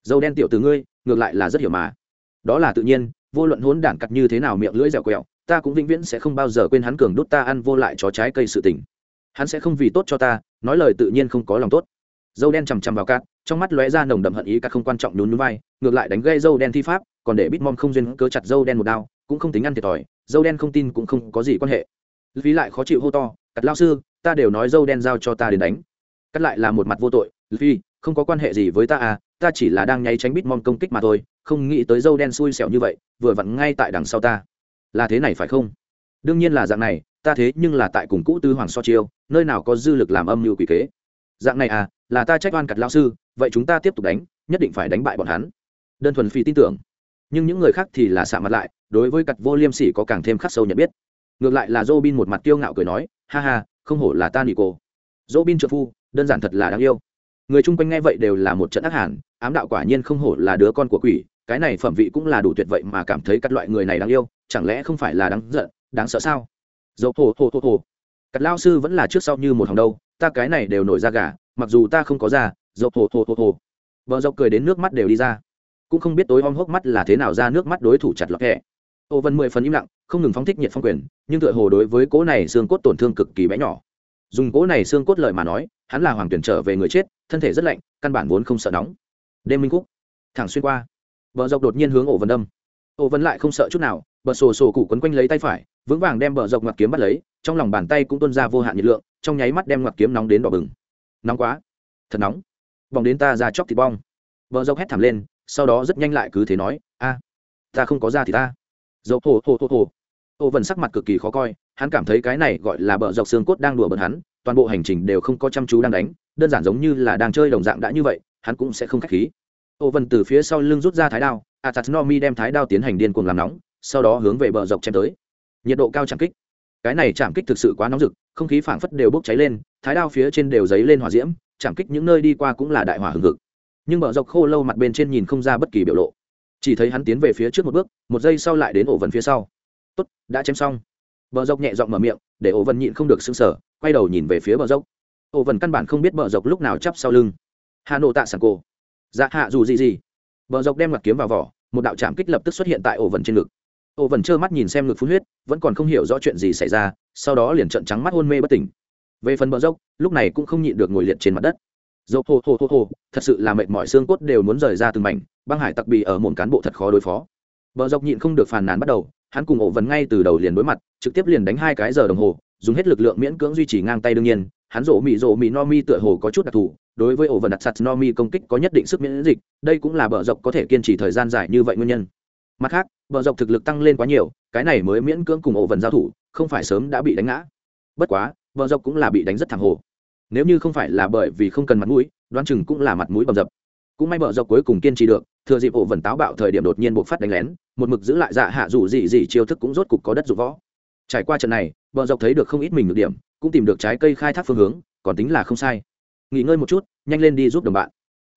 dâu đen tiểu từ ngươi, ngược lại là rất hiểu mà. Đó là tự nhiên, vô luận hốn đảng cặt như thế nào miệng lưỡi dẻo quẹo, ta cũng vĩnh viễn sẽ không bao giờ quên hắn cường đốt ta ăn vô lại chó trái cây sự tình. Hắn sẽ không vì tốt cho ta, nói lời tự nhiên không có lòng tốt. Dâu đen chằm chằm vào cát, trong mắt lóe ra nồng đậm hận ý các không quan trọng nhún nhún vai, ngược lại đánh gây dâu đen thi pháp, còn để bitmom không duyên cớ chặt dâu đen một đao, cũng không tính ăn thiệt thòi, dâu đen không tin cũng không có gì quan hệ. Phí lại khó chịu hô to, cắt lao sư, ta đều nói dâu đen giao cho ta đến đánh. Cắt lại là một mặt vô tội, phi, không có quan hệ gì với ta à ta chỉ là đang nháy tránh bitmom công kích mà thôi, không nghĩ tới dâu đen xui xẻo như vậy, vừa vặn ngay tại đằng sau ta. Là thế này phải không? Đương nhiên là dạng này, ta thế nhưng là tại cùng cũ tư hoàng so chiêu, nơi nào có dư lực làm âm mưu quỷ kế. Dạng này à là ta trách oan cặt lao sư, vậy chúng ta tiếp tục đánh, nhất định phải đánh bại bọn hắn. Đơn thuần phi tin tưởng. Nhưng những người khác thì là xạ mặt lại, đối với cặt vô liêm sỉ có càng thêm khắc sâu nhận biết. Ngược lại là dô bin một mặt kiêu ngạo cười nói, ha ha, không hổ là ta nị cô dô bin trợ phu, đơn giản thật là đáng yêu. Người chung quanh nghe vậy đều là một trận ác hẳn ám đạo quả nhiên không hổ là đứa con của quỷ, cái này phẩm vị cũng là đủ tuyệt vậy mà cảm thấy các loại người này đáng yêu, chẳng lẽ không phải là đáng giận, đáng sợ sao? Dầu hồ hồ hồ hồ cắt lao sư vẫn là trước sau như một hàng đâu, ta cái này đều nổi ra gà, mặc dù ta không có già dầu hồ hồ hồ hồ vợ dọc cười đến nước mắt đều đi ra. Cũng không biết tối om hốc mắt là thế nào ra nước mắt đối thủ chặt lọc hẹ ô vân mười phần im lặng, không ngừng phóng thích nhiệt phong quyền, nhưng tựa hồ đối với cỗ này xương cốt tổn thương cực kỳ bé nhỏ. Dùng cỗ này xương cốt lợi mà nói, hắn là hoàng tuyển trở về người chết, thân thể rất lạnh, căn bản vốn không sợ nóng đêm minh khúc, thẳng xuyên qua. Bờ dọc đột nhiên hướng ổ vân đâm. Ổ vân lại không sợ chút nào, bờ sổ sổ cụ quấn quanh lấy tay phải, vững vàng đem bờ dọc ngoặc kiếm bắt lấy, trong lòng bàn tay cũng tuôn ra vô hạn nhiệt lượng, trong nháy mắt đem ngoặc kiếm nóng đến đỏ bừng. Nóng quá. Thật nóng. Vòng đến ta ra chóc thịt bong. Bờ dọc hét thảm lên, sau đó rất nhanh lại cứ thế nói, a, ta không có ra thì ta. Dậu hồ hồ hồ hồ ô vần sắc mặt cực kỳ khó coi, hắn cảm thấy cái này gọi là bờ dọc xương cốt đang đùa bật hắn, toàn bộ hành trình đều không có chăm chú đang đánh, đơn giản giống như là đang chơi đồng dạng đã như vậy hắn cũng sẽ không k h á c h khí. Ô vân từ phía sau lưng rút ra thái đao atatnomi đem thái đao tiến hành điên cuồng làm nóng, sau đó hướng về bờ dọc chém tới. Nhiệt độ cao chạm kích. Cái này chạm kích thực sự quá nóng rực, không khí phảng phất đều bốc cháy lên, thái đao phía trên đều dấy lên hỏa diễm, chạm kích những nơi đi qua cũng là đại hỏa hừng hực. Nhưng bờ dọc khô lâu mặt bên trên nhìn không ra bất kỳ biểu lộ. Chỉ thấy hắn tiến về phía trước một bước, một giây sau lại đến ổ vần phía sau. Tốt, đã chém xong. Bờ dọc nhẹ giọng mở miệng, để ổ vần nhịn không được sưng sở quay đầu nhìn về phía bờ dốc ổ vần căn bản không biết bờ dọc lúc nào chắp sau lưng hà nội tạ sảng cổ. Dạ hạ dù gì gì. Bờ dọc đem mặt kiếm vào vỏ, một đạo trạm kích lập tức xuất hiện tại ổ vần trên ngực. Ổ vần trơ mắt nhìn xem ngực phun huyết, vẫn còn không hiểu rõ chuyện gì xảy ra, sau đó liền trợn trắng mắt hôn mê bất tỉnh. Về phần bờ dốc, lúc này cũng không nhịn được ngồi liệt trên mặt đất. Dầu hô hô hô hô, thật sự là mệt mỏi xương cốt đều muốn rời ra từng mảnh, băng hải tặc bì ở một cán bộ thật khó đối phó. Bờ dọc nhịn không được phàn nàn bắt đầu, hắn cùng ổ vần ngay từ đầu liền đối mặt, trực tiếp liền đánh hai cái giờ đồng hồ, dùng hết lực lượng miễn cưỡng duy trì ngang tay đương nhiên hắn rổ mị rổ mị no mi tựa hồ có chút đặc thù, đối với ổ vần đặt sạt no mi công kích có nhất định sức miễn dịch, đây cũng là bờ dọc có thể kiên trì thời gian dài như vậy nguyên nhân. Mặt khác, bờ dọc thực lực tăng lên quá nhiều, cái này mới miễn cưỡng cùng ổ vần giao thủ, không phải sớm đã bị đánh ngã. Bất quá, bờ dọc cũng là bị đánh rất thẳng hồ nếu như không phải là bởi vì không cần mặt mũi, đoán chừng cũng là mặt mũi bầm dập. Cũng may bờ dọc cuối cùng kiên trì được, thừa dịp ổ vần táo bạo thời điểm đột nhiên buộc phát đánh lén, một mực giữ lại dạ hạ dù gì gì chiêu thức cũng rốt cục có đất dụng võ. Trải qua trận này, bờ dọc thấy được không ít mình được điểm cũng tìm được trái cây khai thác phương hướng, còn tính là không sai. Nghỉ ngơi một chút, nhanh lên đi giúp đồng bạn.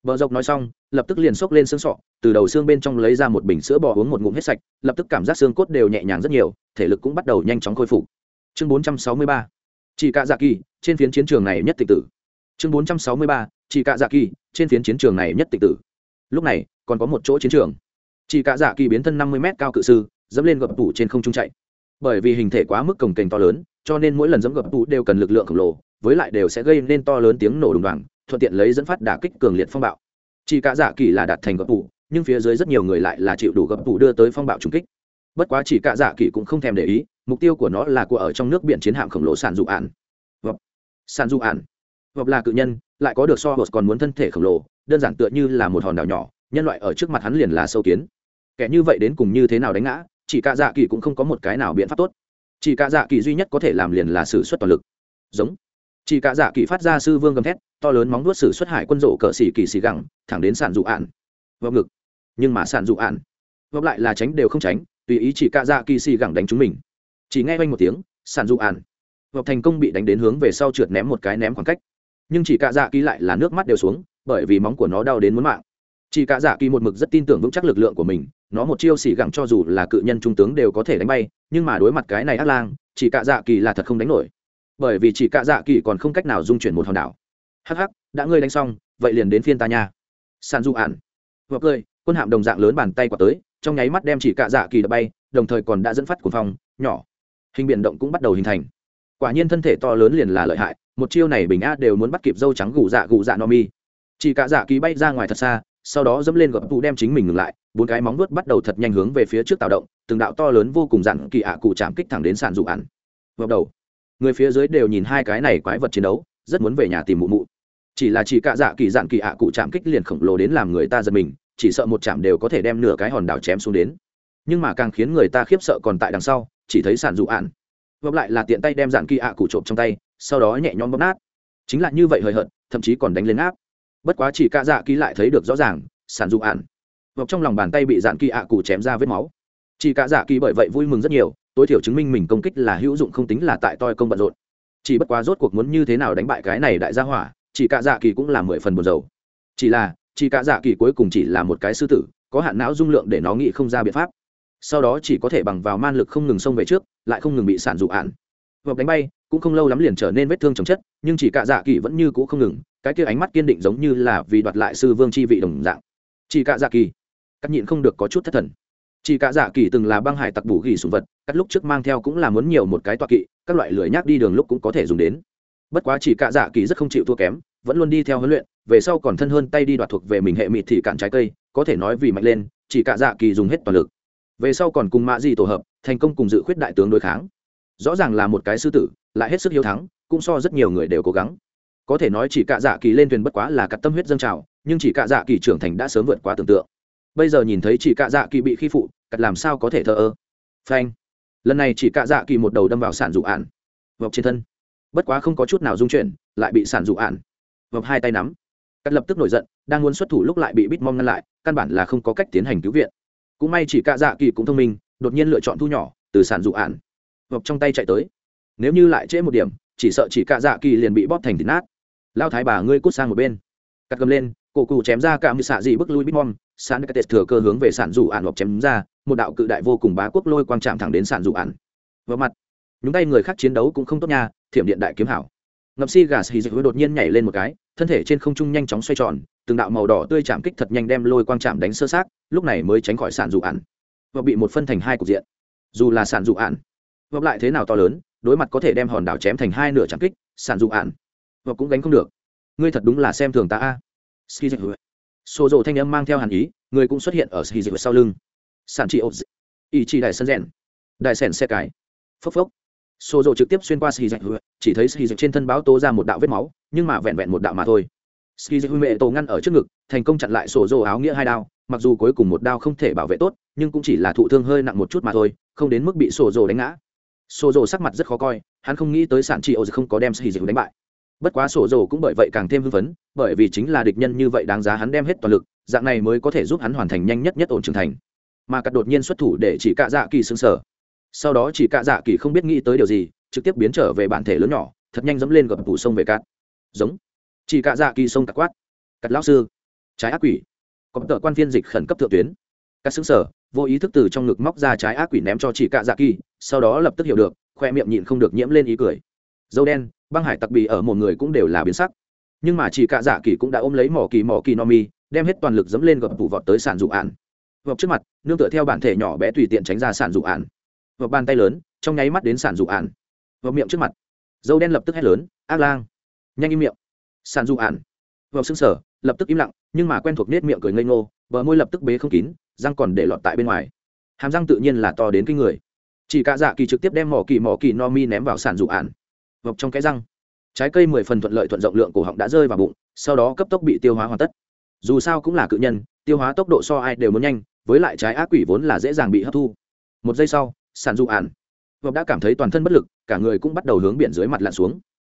Vợ dọc nói xong, lập tức liền xốc lên xương sọ, từ đầu xương bên trong lấy ra một bình sữa bò uống một ngụm hết sạch, lập tức cảm giác xương cốt đều nhẹ nhàng rất nhiều, thể lực cũng bắt đầu nhanh chóng khôi phục. Chương 463. chỉ cạ dạ kỳ trên phiến chiến trường này nhất tịch tử. Chương 463. chỉ cạ dạ kỳ trên phiến chiến trường này nhất tịch tử. Lúc này, còn có một chỗ chiến trường. Chỉ cạ dạ kỳ biến thân năm mươi m cao cự sư, dẫm lên gập tủ trên không trung chạy. Bởi vì hình thể quá mức cồng kềnh to lớn cho nên mỗi lần dẫm gập tủ đều cần lực lượng khổng lồ, với lại đều sẽ gây nên to lớn tiếng nổ đùng đoàng, thuận tiện lấy dẫn phát đả kích cường liệt phong bạo. Chỉ cả dạ kỳ là đạt thành gập tủ nhưng phía dưới rất nhiều người lại là chịu đủ gập tủ đưa tới phong bạo trùng kích. Bất quá chỉ cả dạ kỳ cũng không thèm để ý, mục tiêu của nó là của ở trong nước biển chiến hạm khổng lồ sản dụ ản vập. Sản dụ ạn. Vập là cự nhân, lại có được so hột còn muốn thân thể khổng lồ, đơn giản tựa như là một hòn đảo nhỏ, nhân loại ở trước mặt hắn liền là sâu kiến. Kẻ như vậy đến cùng như thế nào đánh ngã, chỉ cả dạ kỳ cũng không có một cái nào biện pháp tốt chỉ cả dạ kỳ duy nhất có thể làm liền là sử xuất toàn lực. Giống. Chỉ cả dạ kỳ phát ra sư vương gầm thét, to lớn móng vuốt sử xuất hải quân rộ cỡ xỉ kỳ xỉ gẳng, thẳng đến sản dụ ạn. Vọng ngực. Nhưng mà sản dụ ạn vọng lại là tránh đều không tránh, tùy ý chỉ cả dạ kỳ xỉ gẳng đánh chúng mình. Chỉ nghe quanh một tiếng sản dụ ạn. Vọng thành công bị đánh đến hướng về sau trượt ném một cái ném khoảng cách. Nhưng chỉ cả dạ kỳ lại là nước mắt đều xuống, bởi vì móng của nó đau đến muốn mạng. Chỉ cả dạ kỳ một mực rất tin tưởng vững chắc lực lượng của mình nó một chiêu xỉ gẳng cho dù là cự nhân trung tướng đều có thể đánh bay, nhưng mà đối mặt cái này ác lang, chỉ cạ dạ kỳ là thật không đánh nổi. Bởi vì chỉ cạ dạ kỳ còn không cách nào dung chuyển một hòn đảo. Hắc hắc, đã ngươi đánh xong, vậy liền đến phiên ta nha. San du ản hoặc cười, quân hạm đồng dạng lớn bàn tay quả tới, trong nháy mắt đem chỉ cạ dạ kỳ đập bay, đồng thời còn đã dẫn phát cuồng phong, nhỏ. Hình biển động cũng bắt đầu hình thành. Quả nhiên thân thể to lớn liền là lợi hại, một chiêu này bình a đều muốn bắt kịp dâu trắng gù dạ gù dạ no mi. Chỉ cả dạ kỳ bay ra ngoài thật xa sau đó dẫm lên gập tụ đem chính mình ngừng lại, bốn cái móng vuốt bắt đầu thật nhanh hướng về phía trước tạo động, từng đạo to lớn vô cùng dặn kỳ ạ cụ chạm kích thẳng đến sàn dụ ăn vào đầu. Người phía dưới đều nhìn hai cái này quái vật chiến đấu, rất muốn về nhà tìm mụ mụ. Chỉ là chỉ cạ dạ kỳ dạn kỳ ạ cụ chạm kích liền khổng lồ đến làm người ta giật mình, chỉ sợ một chạm đều có thể đem nửa cái hòn đảo chém xuống đến. Nhưng mà càng khiến người ta khiếp sợ còn tại đằng sau, chỉ thấy sản dụ ạn vấp lại là tiện tay đem dạn kỳ ạ cụ trộm trong tay, sau đó nhẹ nhõm bóp nát. Chính là như vậy hời hợt, thậm chí còn đánh lên áp bất quá chỉ cạ dạ kỳ lại thấy được rõ ràng, sản dụ ạn. Hoặc trong lòng bàn tay bị dạn kỳ ạ cụ chém ra vết máu. Chỉ cạ dạ kỳ bởi vậy vui mừng rất nhiều, tối thiểu chứng minh mình công kích là hữu dụng không tính là tại toi công bận rộn. Chỉ bất quá rốt cuộc muốn như thế nào đánh bại cái này đại gia hỏa, chỉ cả dạ kỳ cũng là mười phần buồn dầu chỉ là, chỉ cả dạ kỳ cuối cùng chỉ là một cái sư tử, có hạn não dung lượng để nó nghĩ không ra biện pháp. Sau đó chỉ có thể bằng vào man lực không ngừng xông về trước, lại không ngừng bị sản dụ ạn. Vợp đánh bay, cũng không lâu lắm liền trở nên vết thương chồng chất, nhưng chỉ cả dạ kỳ vẫn như cũ không ngừng cái kia ánh mắt kiên định giống như là vì đoạt lại sư vương chi vị đồng dạng. Chỉ cả dạ kỳ, cắt nhịn không được có chút thất thần. Chỉ cả dạ kỳ từng là băng hải tặc bù ghi sùng vật, cắt lúc trước mang theo cũng là muốn nhiều một cái toa kỵ, các loại lưỡi nhác đi đường lúc cũng có thể dùng đến. Bất quá chỉ cả dạ kỳ rất không chịu thua kém, vẫn luôn đi theo huấn luyện, về sau còn thân hơn tay đi đoạt thuộc về mình hệ mịt thị cạn trái cây, có thể nói vì mạnh lên, chỉ cả dạ kỳ dùng hết toàn lực. Về sau còn cùng mạ di tổ hợp, thành công cùng dự khuyết đại tướng đối kháng. Rõ ràng là một cái sư tử, lại hết sức hiếu thắng, cũng so rất nhiều người đều cố gắng có thể nói chỉ cạ dạ kỳ lên thuyền bất quá là cắt tâm huyết dâng trào, nhưng chỉ cạ dạ kỳ trưởng thành đã sớm vượt quá tưởng tượng. Bây giờ nhìn thấy chỉ cạ dạ kỳ bị khi phụ, cắt làm sao có thể thờ ơ? Phanh. Lần này chỉ cạ dạ kỳ một đầu đâm vào sản dụ ạn. Vọc trên thân. Bất quá không có chút nào dung chuyển, lại bị sản dụ ạn. Vọc hai tay nắm. Cắt lập tức nổi giận, đang muốn xuất thủ lúc lại bị bít mong ngăn lại, căn bản là không có cách tiến hành cứu viện. Cũng may chỉ cạ dạ kỳ cũng thông minh, đột nhiên lựa chọn thu nhỏ, từ sản dụ ạn. Vọc trong tay chạy tới. Nếu như lại trễ một điểm, chỉ sợ chỉ cạ dạ kỳ liền bị bóp thành thịt nát lao thái bà ngươi cút sang một bên. Cắt gầm lên, cổ cụ chém ra cả mười xạ dị bức lui bít mong sàn cái thừa cơ hướng về sản dụ ạn hoặc chém ra, một đạo cự đại vô cùng bá quốc lôi quang chạm thẳng đến sản dụ ạn vào mặt. Nhúng tay người khác chiến đấu cũng không tốt nha, thiểm điện đại kiếm hảo. Ngập si gà xì dịch đột nhiên nhảy lên một cái, thân thể trên không trung nhanh chóng xoay tròn, từng đạo màu đỏ tươi chạm kích thật nhanh đem lôi quang chạm đánh sơ sát lúc này mới tránh khỏi sản dụ ạn và bị một phân thành hai cục diện. Dù là sản dụ ạn vấp lại thế nào to lớn, đối mặt có thể đem hòn đảo chém thành hai nửa chạm kích, sản dụ ạn và cũng gánh không được. Ngươi thật đúng là xem thường ta a. Xô rộ thanh âm mang theo hàn ý, người cũng xuất hiện ở ski dịch sau lưng. Sản trị ộp ý chỉ đại sân rèn. Đại sèn xe cái. Phốc phốc. Xô rộ trực tiếp xuyên qua ski dịch chỉ thấy ski dịch trên thân báo tố ra một đạo vết máu, nhưng mà vẹn vẹn một đạo mà thôi. Ski dịch mẹ tổ ngăn ở trước ngực, thành công chặn lại sổ rộ áo nghĩa hai đao, mặc dù cuối cùng một đao không thể bảo vệ tốt, nhưng cũng chỉ là thụ thương hơi nặng một chút mà thôi, không đến mức bị sổ rộ đánh ngã. Sổ rộ sắc mặt rất khó coi, hắn không nghĩ tới sản trị ổ không có đem ski dịch đánh bại bất quá sổ dồ cũng bởi vậy càng thêm hưng phấn, bởi vì chính là địch nhân như vậy đáng giá hắn đem hết toàn lực, dạng này mới có thể giúp hắn hoàn thành nhanh nhất nhất ổn trưởng thành. Mà cắt đột nhiên xuất thủ để chỉ cạ dạ kỳ xứng sở sau đó chỉ cạ dạ kỳ không biết nghĩ tới điều gì, trực tiếp biến trở về bản thể lớn nhỏ, thật nhanh dẫm lên gập tủ sông về cát. Giống. Chỉ cạ dạ kỳ sông cắt quát. Cắt lão sư, trái ác quỷ. Có tờ quan viên dịch khẩn cấp thượng tuyến. Cắt xứng sở vô ý thức từ trong ngực móc ra trái ác quỷ ném cho chỉ cạ dạ kỳ, sau đó lập tức hiểu được, khoe miệng nhịn không được nhiễm lên ý cười dâu đen, băng hải tặc bì ở một người cũng đều là biến sắc. Nhưng mà chỉ cạ dạ kỳ cũng đã ôm lấy mỏ kỳ mỏ kỳ no mi, đem hết toàn lực dẫm lên gập vụ vọt tới sản dụng ạn vọt trước mặt, nương tựa theo bản thể nhỏ bé tùy tiện tránh ra sản dụng ạn vọt bàn tay lớn, trong nháy mắt đến sản dụng ạn vọt miệng trước mặt. Dâu đen lập tức hét lớn, ác lang! Nhanh im miệng. Sản dụng ạn vọt xương sở lập tức im lặng, nhưng mà quen thuộc nết miệng cười ngây ngô, bờ môi lập tức bế không kín, răng còn để lọt tại bên ngoài. Hàm răng tự nhiên là to đến kinh người. Chỉ cả dạ kỳ trực tiếp đem mỏ kỳ mỏ kỳ no mi ném vào sản dụng ạn vọc trong cái răng. Trái cây mười phần thuận lợi thuận rộng lượng cổ họng đã rơi vào bụng, sau đó cấp tốc bị tiêu hóa hoàn tất. Dù sao cũng là cự nhân, tiêu hóa tốc độ so ai đều muốn nhanh, với lại trái ác quỷ vốn là dễ dàng bị hấp thu. Một giây sau, sản dụ ản. Vọc đã cảm thấy toàn thân bất lực, cả người cũng bắt đầu hướng biển dưới mặt lặn xuống.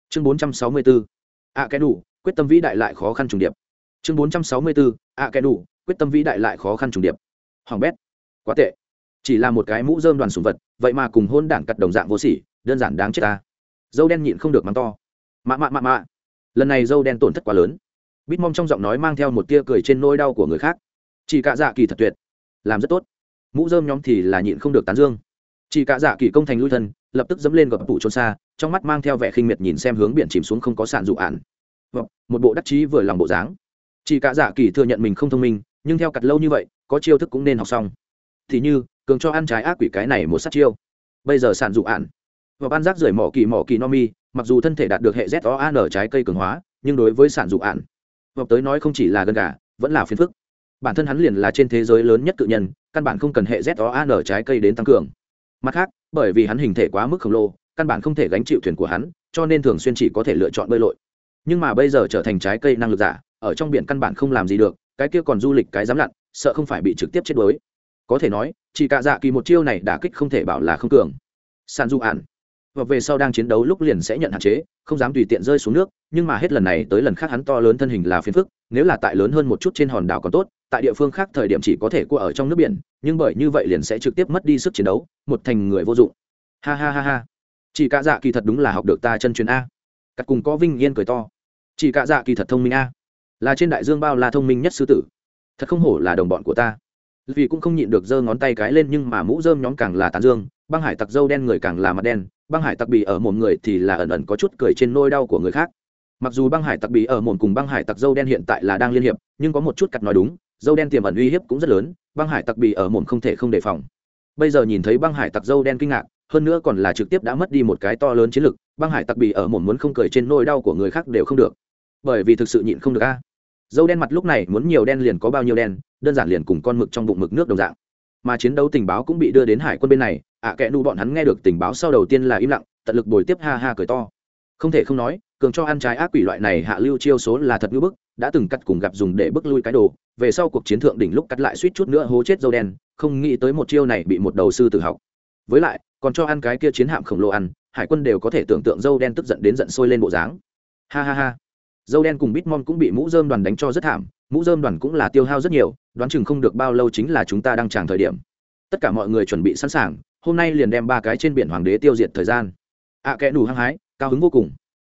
Chương bốn trăm sáu mươi bốn ạ cái đủ, quyết tâm vĩ đại lại khó khăn trùng điệp. Chương bốn trăm sáu mươi bốn ạ cái đủ, quyết tâm vĩ đại lại khó khăn trùng điệp. Hoàng bét. Quá tệ. Chỉ là một cái mũ dơm đoàn sùng vật, vậy mà cùng hôn đảng cặt đồng dạng vô sỉ, đơn giản đáng chết ta dâu đen nhịn không được mắng to. Mạ mạ mạ mạ. Lần này dâu đen tổn thất quá lớn. Bít mong trong giọng nói mang theo một tia cười trên nỗi đau của người khác. Chỉ cả dạ kỳ thật tuyệt. Làm rất tốt. Mũ dơm nhóm thì là nhịn không được tán dương. Chỉ cả dạ kỳ công thành lui thân, lập tức dẫm lên gập tủ trôn xa, trong mắt mang theo vẻ khinh miệt nhìn xem hướng biển chìm xuống không có sạn dụ ạn vâng, một bộ đắc chí vừa lòng bộ dáng. Chỉ cả dạ kỳ thừa nhận mình không thông minh, nhưng theo cặt lâu như vậy, có chiêu thức cũng nên học xong. Thì như, cường cho ăn trái ác quỷ cái này một sát chiêu. Bây giờ sản dụ ạn và ban rác rưởi mỏ kỳ mỏ kỳ no mi, mặc dù thân thể đạt được hệ z o an trái cây cường hóa, nhưng đối với sản dụ ạn, hợp tới nói không chỉ là gần gà, vẫn là phiền phức. Bản thân hắn liền là trên thế giới lớn nhất tự nhân, căn bản không cần hệ z o an trái cây đến tăng cường. Mặt khác, bởi vì hắn hình thể quá mức khổng lồ, căn bản không thể gánh chịu thuyền của hắn, cho nên thường xuyên chỉ có thể lựa chọn bơi lội. Nhưng mà bây giờ trở thành trái cây năng lực giả, ở trong biển căn bản không làm gì được, cái kia còn du lịch cái dám lặn, sợ không phải bị trực tiếp chết đuối. Có thể nói, chỉ cả dạ kỳ một chiêu này đả kích không thể bảo là không cường. San du ạn và về sau đang chiến đấu lúc liền sẽ nhận hạn chế, không dám tùy tiện rơi xuống nước, nhưng mà hết lần này tới lần khác hắn to lớn thân hình là phiền phức, nếu là tại lớn hơn một chút trên hòn đảo còn tốt, tại địa phương khác thời điểm chỉ có thể cua ở trong nước biển, nhưng bởi như vậy liền sẽ trực tiếp mất đi sức chiến đấu, một thành người vô dụng. Ha ha ha ha. Chỉ cả dạ kỳ thật đúng là học được ta chân truyền a. Cắt cùng có vinh yên cười to. Chỉ cả dạ kỳ thật thông minh a. Là trên đại dương bao la thông minh nhất sư tử. Thật không hổ là đồng bọn của ta. Vì cũng không nhịn được giơ ngón tay cái lên nhưng mà mũ rơm nhóm càng là tán dương băng hải tặc dâu đen người càng là mặt đen, băng hải tặc bị ở mồm người thì là ẩn ẩn có chút cười trên nôi đau của người khác. Mặc dù băng hải tặc bị ở mồm cùng băng hải tặc dâu đen hiện tại là đang liên hiệp, nhưng có một chút cặt nói đúng, dâu đen tiềm ẩn uy hiếp cũng rất lớn, băng hải tặc bị ở mồm không thể không đề phòng. Bây giờ nhìn thấy băng hải tặc dâu đen kinh ngạc, hơn nữa còn là trực tiếp đã mất đi một cái to lớn chiến lực, băng hải tặc bị ở mồm muốn không cười trên nôi đau của người khác đều không được. Bởi vì thực sự nhịn không được a. Dâu đen mặt lúc này muốn nhiều đen liền có bao nhiêu đen, đơn giản liền cùng con mực trong bụng mực nước đồng dạng mà chiến đấu tình báo cũng bị đưa đến hải quân bên này ạ à, kẽ nu bọn hắn nghe được tình báo sau đầu tiên là im lặng tận lực bồi tiếp ha ha cười to. Không thể không nói cường cho ăn trái ác quỷ loại này hạ lưu chiêu số là thật ngưỡng bức đã từng cắt cùng gặp dùng để bức lui cái đồ về sau cuộc chiến thượng đỉnh lúc cắt lại suýt chút nữa hố chết dâu đen không nghĩ tới một chiêu này bị một đầu sư tử học. Với lại còn cho ăn cái kia chiến hạm khổng lồ ăn hải quân đều có thể tưởng tượng dâu đen tức giận đến giận sôi lên bộ dáng. Ha ha ha dâu đen cùng bitmon cũng bị mũ dơm đoàn đánh cho rất thảm mũ dơm đoàn cũng là tiêu hao rất nhiều đoán chừng không được bao lâu chính là chúng ta đang tràng thời điểm. Tất cả mọi người chuẩn bị sẵn sàng hôm nay liền đem ba cái trên biển hoàng đế tiêu diệt thời gian. Ạ à, kẽ đủ hăng hái cao hứng vô cùng.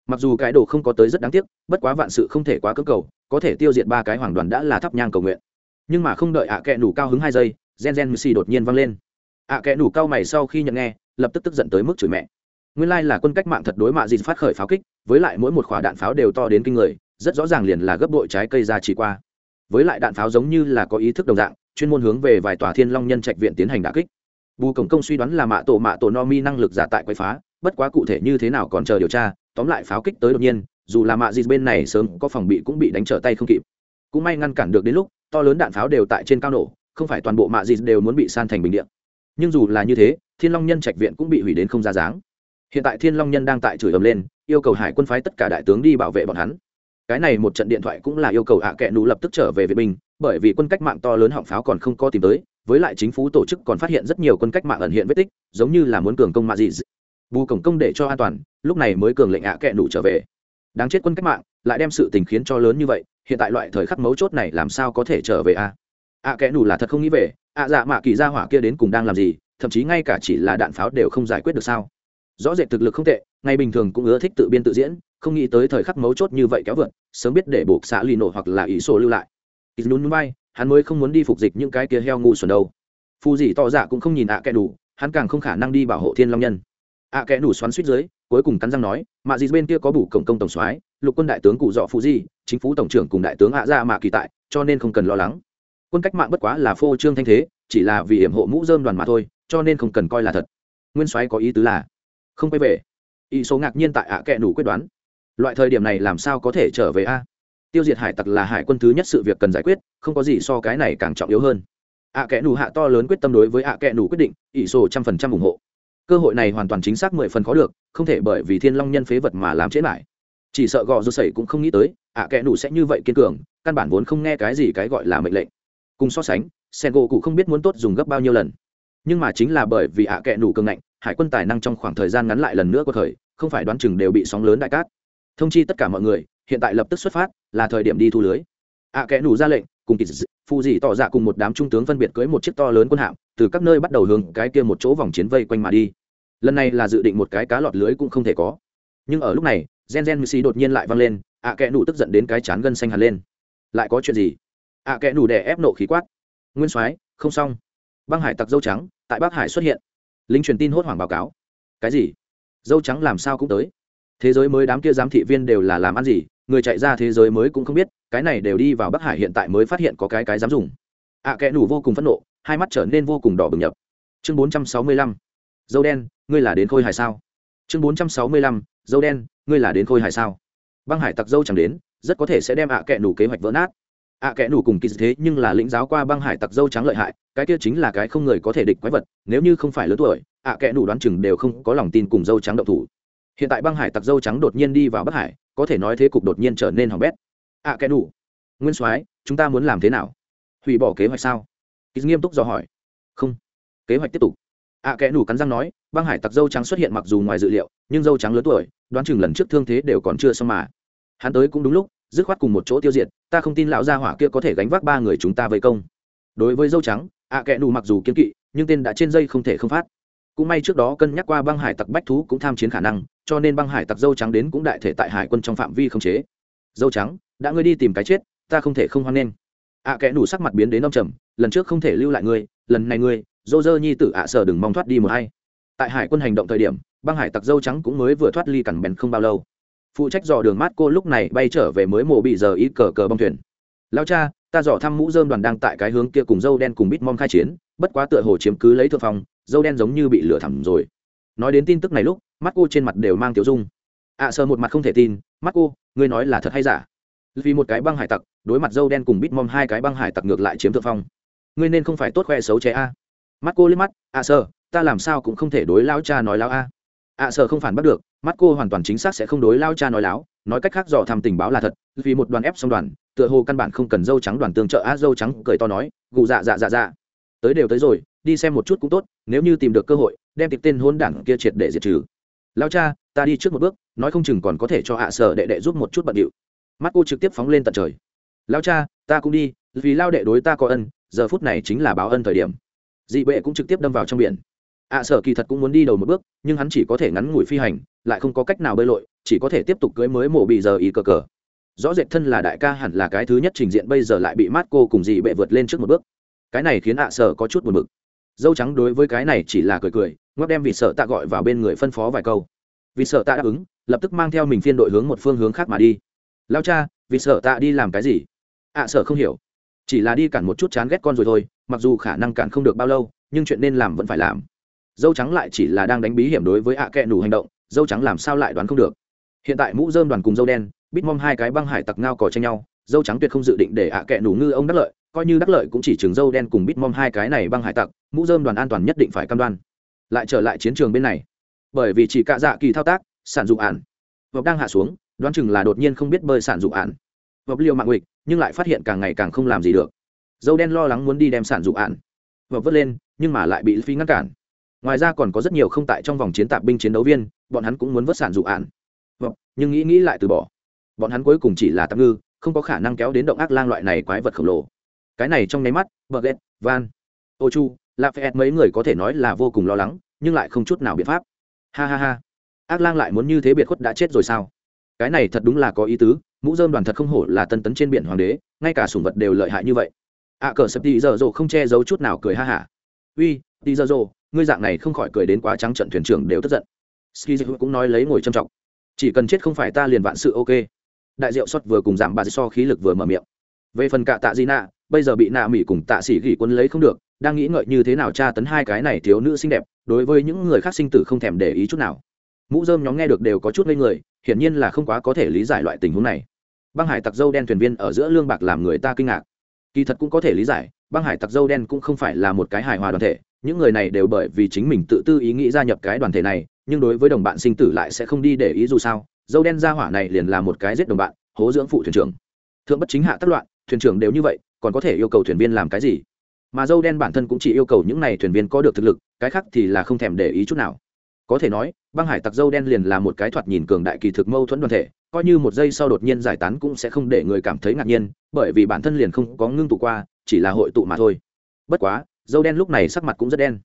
Mặc dù cái đồ không có tới rất đáng tiếc bất quá vạn sự không thể quá cơ cầu có thể tiêu diệt ba cái hoàng đoàn đã là thắp nhang cầu nguyện. Nhưng mà không đợi ạ à kẽ đủ cao hứng hai giây gen gen mc đột nhiên vang lên. ạ à kẽ đủ cao mày sau khi nhận nghe lập tức tức giận tới mức chửi mẹ nguyên lai là quân cách mạng thật đối mạ dịt phát khởi pháo kích, với lại mỗi một quả đạn pháo đều to đến kinh người, rất rõ ràng liền là gấp đội trái cây ra chỉ qua. Với lại đạn pháo giống như là có ý thức đồng dạng, chuyên môn hướng về vài tòa thiên long nhân trạch viện tiến hành đả kích. Bù cổng công suy đoán là mạ tổ mạ tổ no mi năng lực giả tại quậy phá, bất quá cụ thể như thế nào còn chờ điều tra, tóm lại pháo kích tới đột nhiên, dù là mạ dịt bên này sớm có phòng bị cũng bị đánh trở tay không kịp. Cũng may ngăn cản được đến lúc, to lớn đạn pháo đều tại trên cao nổ, không phải toàn bộ mạ dịt đều muốn bị san thành bình điện nhưng dù là như thế, thiên long nhân trạch viện cũng bị hủy đến không ra dáng hiện tại thiên long nhân đang tại chửi ầm lên, yêu cầu hải quân phái tất cả đại tướng đi bảo vệ bọn hắn. Cái này một trận điện thoại cũng là yêu cầu hạ à kệ nụ lập tức trở về vệ binh, bởi vì quân cách mạng to lớn họng pháo còn không có tìm tới, với lại chính phủ tổ chức còn phát hiện rất nhiều quân cách mạng ẩn hiện vết tích, giống như là muốn cường công mạ gì bù cổng công để cho an toàn, lúc này mới cường lệnh hạ à kệ nụ trở về. Đáng chết quân cách mạng, lại đem sự tình khiến cho lớn như vậy, hiện tại loại thời khắc mấu chốt này làm sao có thể trở về a ạ kẽ nù là thật không nghĩ về, ạ dạ mạ kỳ Ra hỏa kia đến cùng đang làm gì, thậm chí ngay cả chỉ là đạn pháo đều không giải quyết được sao? Rõ rệt thực lực không tệ ngay bình thường cũng ưa thích tự biên tự diễn, không nghĩ tới thời khắc mấu chốt như vậy kéo vượt, sớm biết để buộc xã lì nổ hoặc là ý sổ lưu lại. Ít lún bay hắn mới không muốn đi phục dịch những cái kia heo ngu xuẩn đâu. Phù dì tỏ dạ cũng không nhìn ạ kẻ đủ, hắn càng không khả năng đi bảo hộ thiên long nhân. Ạ kẻ đủ xoắn suýt dưới, cuối cùng cắn răng nói, mạ dì bên kia có bủ cổng công tổng soái, lục quân đại tướng cụ dọ phù dì chính phủ tổng trưởng cùng đại tướng ạ ra mạ kỳ tại, cho nên không cần lo lắng. Quân cách mạng bất quá là phô trương thanh thế, chỉ là vì hiểm hộ mũ dơm đoàn mà thôi, cho nên không cần coi là thật. Nguyên soái có ý tứ là không quay về. Ý số ngạc nhiên tại ạ kệ đủ quyết đoán. Loại thời điểm này làm sao có thể trở về a? Tiêu diệt hải tặc là hải quân thứ nhất sự việc cần giải quyết, không có gì so cái này càng trọng yếu hơn. Ạ kẽ nủ hạ to lớn quyết tâm đối với ạ kẽ nủ quyết định ỷ sổ trăm phần trăm ủng hộ. Cơ hội này hoàn toàn chính xác mười phần khó được, không thể bởi vì thiên long nhân phế vật mà làm chết lại. Chỉ sợ gò rô sẩy cũng không nghĩ tới, ạ kẽ nủ sẽ như vậy kiên cường, căn bản vốn không nghe cái gì cái gọi là mệnh lệnh. Cùng so sánh sen gỗ cụ không biết muốn tốt dùng gấp bao nhiêu lần nhưng mà chính là bởi vì ạ kệ nủ cường ngạnh, hải quân tài năng trong khoảng thời gian ngắn lại lần nữa có thời, không phải đoán chừng đều bị sóng lớn đại cát. Thông chi tất cả mọi người, hiện tại lập tức xuất phát, là thời điểm đi thu lưới. Ạ kệ nủ ra lệnh, cùng kỳ phụ dị tỏ dạ cùng một đám trung tướng phân biệt cưới một chiếc to lớn quân hạm, từ các nơi bắt đầu hướng cái kia một chỗ vòng chiến vây quanh mà đi. Lần này là dự định một cái cá lọt lưới cũng không thể có. Nhưng ở lúc này, gen gen mc đột nhiên lại vang lên, ạ kẽ nủ tức giận đến cái chán gân xanh hẳn lên. Lại có chuyện gì? Ạ kẽ nủ đè ép nộ khí quát. Nguyên soái, không xong băng hải tặc dâu trắng tại bắc hải xuất hiện lính truyền tin hốt hoảng báo cáo cái gì dâu trắng làm sao cũng tới thế giới mới đám kia giám thị viên đều là làm ăn gì người chạy ra thế giới mới cũng không biết cái này đều đi vào bắc hải hiện tại mới phát hiện có cái cái dám dùng ạ à, kẽ nủ vô cùng phẫn nộ hai mắt trở nên vô cùng đỏ bừng nhập chương bốn trăm sáu mươi lăm dâu đen ngươi là đến khôi hải sao chương bốn trăm sáu mươi lăm dâu đen ngươi là đến khôi hải sao băng hải tặc dâu chẳng đến rất có thể sẽ đem ạ à kẽ nủ kế hoạch vỡ nát ạ à, kẽ nủ cùng kỳ thế nhưng là lĩnh giáo qua băng hải tặc dâu trắng lợi hại cái kia chính là cái không người có thể địch quái vật nếu như không phải lớn tuổi ạ kẽ nủ đoán chừng đều không có lòng tin cùng dâu trắng động thủ. Hiện tại băng hải tặc dâu trắng đột nhiên đi vào bắc hải có thể nói thế cục đột nhiên trở nên hỏng bét. Ạ kẽ nủ nguyên soái chúng ta muốn làm thế nào? Hủy bỏ kế hoạch sao? Kỳ nghiêm túc dò hỏi. Không. Kế hoạch tiếp tục. Ạ kẽ nủ cắn răng nói băng hải tặc dâu trắng xuất hiện mặc dù ngoài dự liệu nhưng dâu trắng lớn tuổi đoán chừng lần trước thương thế đều còn chưa xong mà. Hắn tới cũng đúng lúc dứt khoát cùng một chỗ tiêu diệt ta không tin lão gia hỏa kia có thể gánh vác ba người chúng ta vây công. Đối với dâu trắng ạ kẽ nù mặc dù kiên kỵ nhưng tên đã trên dây không thể không phát. Cũng may trước đó cân nhắc qua băng hải tặc bách thú cũng tham chiến khả năng cho nên băng hải tặc dâu trắng đến cũng đại thể tại hải quân trong phạm vi không chế. Dâu trắng đã ngươi đi tìm cái chết ta không thể không hoan nghênh. Ạ à, kẽ nù sắc mặt biến đến ông trầm lần trước không thể lưu lại ngươi lần này ngươi dô dơ nhi tử ạ sở đừng mong thoát đi một hay tại hải quân hành động thời điểm băng hải tặc dâu trắng cũng mới vừa thoát ly cẳng bèn không bao lâu phụ trách dò đường mát cô lúc này bay trở về mới mổ bị giờ ý cờ cờ bong thuyền. Lao cha ta dò thăm mũ dơm đoàn đang tại cái hướng kia cùng dâu đen cùng bít mom khai chiến bất quá tựa hồ chiếm cứ lấy thượng phong dâu đen giống như bị lửa thẳm rồi. Nói đến tin tức này lúc mắt cô trên mặt đều mang tiểu dung. Ạ à, sờ một mặt không thể tin mắt cô ngươi nói là thật hay giả? Vì một cái băng hải tặc đối mặt dâu đen cùng bít mom hai cái băng hải tặc ngược lại chiếm thượng phong. Ngươi nên không phải tốt khoe xấu chế a. Mắt cô liếc mắt ạ à, sờ ta làm sao cũng không thể đối lao cha nói lao a ạ à, không phản bắt được mắt cô hoàn toàn chính xác sẽ không đối lao cha nói láo nói cách khác dò thăm tình báo là thật vì một đoàn ép xong đoàn tựa hồ căn bản không cần dâu trắng đoàn tương trợ á dâu trắng cười to nói gù dạ dạ dạ dạ tới đều tới rồi đi xem một chút cũng tốt nếu như tìm được cơ hội đem tiệp tên hôn đảng kia triệt để diệt trừ. Lao cha ta đi trước một bước nói không chừng còn có thể cho hạ sở đệ đệ giúp một chút bận điệu. Mắt cô trực tiếp phóng lên tận trời. Lao cha ta cũng đi vì lao đệ đối ta có ân giờ phút này chính là báo ân thời điểm. Dị bệ cũng trực tiếp đâm vào trong biển ạ sở kỳ thật cũng muốn đi đầu một bước nhưng hắn chỉ có thể ngắn ngủi phi hành lại không có cách nào bơi lội chỉ có thể tiếp tục cưới mới mổ bị giờ ý cờ cờ. Rõ rệt thân là đại ca hẳn là cái thứ nhất trình diện bây giờ lại bị mát cô cùng dị bệ vượt lên trước một bước. Cái này khiến ạ sở có chút buồn bực. Dâu trắng đối với cái này chỉ là cười cười ngoắc đem vị sợ tạ gọi vào bên người phân phó vài câu. Vì sợ tạ đáp ứng lập tức mang theo mình phiên đội hướng một phương hướng khác mà đi. Lao cha vì sợ tạ đi làm cái gì? ạ à, sợ không hiểu. Chỉ là đi cản một chút chán ghét con rồi thôi mặc dù khả năng cản không được bao lâu nhưng chuyện nên làm vẫn phải làm dâu trắng lại chỉ là đang đánh bí hiểm đối với ạ à kẹ nủ hành động, dâu trắng làm sao lại đoán không được. Hiện tại mũ dơm đoàn cùng dâu đen, bít mong hai cái băng hải tặc ngao cò tranh nhau, dâu trắng tuyệt không dự định để ạ à kẹ nủ ngư ông đắc lợi, coi như đắc lợi cũng chỉ trường dâu đen cùng bít mong hai cái này băng hải tặc, mũ dơm đoàn an toàn nhất định phải cam đoan. Lại trở lại chiến trường bên này. Bởi vì chỉ cạ dạ kỳ thao tác, sản dụng ản. Vọc đang hạ xuống, đoán chừng là đột nhiên không biết bơi sản dụng ản. Vọc liều mạng nghịch nhưng lại phát hiện càng ngày càng không làm gì được. Dâu đen lo lắng muốn đi đem sản dụng ản. Vọc vớt lên, nhưng mà lại bị phi ngăn cản ngoài ra còn có rất nhiều không tại trong vòng chiến tạp binh chiến đấu viên bọn hắn cũng muốn vớt sản dụ ạn vâng, nhưng nghĩ nghĩ lại từ bỏ. Bọn hắn cuối cùng chỉ là tạm ngư không có khả năng kéo đến động ác lang loại này quái vật khổng lồ. Cái này trong nháy mắt bờ ghét van ô chu la phe mấy người có thể nói là vô cùng lo lắng nhưng lại không chút nào biện pháp. Ha ha ha. Ác lang lại muốn như thế biệt khuất đã chết rồi sao? Cái này thật đúng là có ý tứ mũ dơm đoàn thật không hổ là tân tấn trên biển hoàng đế ngay cả sủng vật đều lợi hại như vậy. Ạ à, cờ sập đi giờ rộ không che giấu chút nào cười ha hả. Uy đi giờ rộ ngươi dạng này không khỏi cười đến quá trắng trận thuyền trưởng đều tức giận. Ski cũng nói lấy ngồi trầm trọng. Chỉ cần chết không phải ta liền vạn sự ok. Đại diệu xuất vừa cùng giảm bà so khí lực vừa mở miệng. Về phần cạ tạ di nạ, bây giờ bị nạ mỹ cùng tạ sĩ gỉ quân lấy không được, đang nghĩ ngợi như thế nào tra tấn hai cái này thiếu nữ xinh đẹp, đối với những người khác sinh tử không thèm để ý chút nào. Mũ dơm nhóm nghe được đều có chút ngây người, hiển nhiên là không quá có thể lý giải loại tình huống này. Băng hải tặc dâu đen thuyền viên ở giữa lương bạc làm người ta kinh ngạc. Kỳ thật cũng có thể lý giải, băng hải tặc dâu đen cũng không phải là một cái hài hòa đoàn thể những người này đều bởi vì chính mình tự tư ý nghĩ gia nhập cái đoàn thể này, nhưng đối với đồng bạn sinh tử lại sẽ không đi để ý dù sao. Dâu đen gia hỏa này liền là một cái giết đồng bạn, hố dưỡng phụ thuyền trưởng. Thượng bất chính hạ tất loạn, thuyền trưởng đều như vậy, còn có thể yêu cầu thuyền viên làm cái gì? Mà dâu đen bản thân cũng chỉ yêu cầu những n à y thuyền viên có được thực lực, cái khác thì là không thèm để ý chút nào. Có thể nói, băng hải tặc dâu đen liền là một cái thoạt nhìn cường đại kỳ thực mâu thuẫn đoàn thể, coi như một giây sau đột nhiên giải tán cũng sẽ không để người cảm thấy ngạc nhiên, bởi vì bản thân liền không có ngưng tụ qua, chỉ là hội tụ mà thôi. Bất quá dâu đen lúc này sắc mặt cũng rất đen.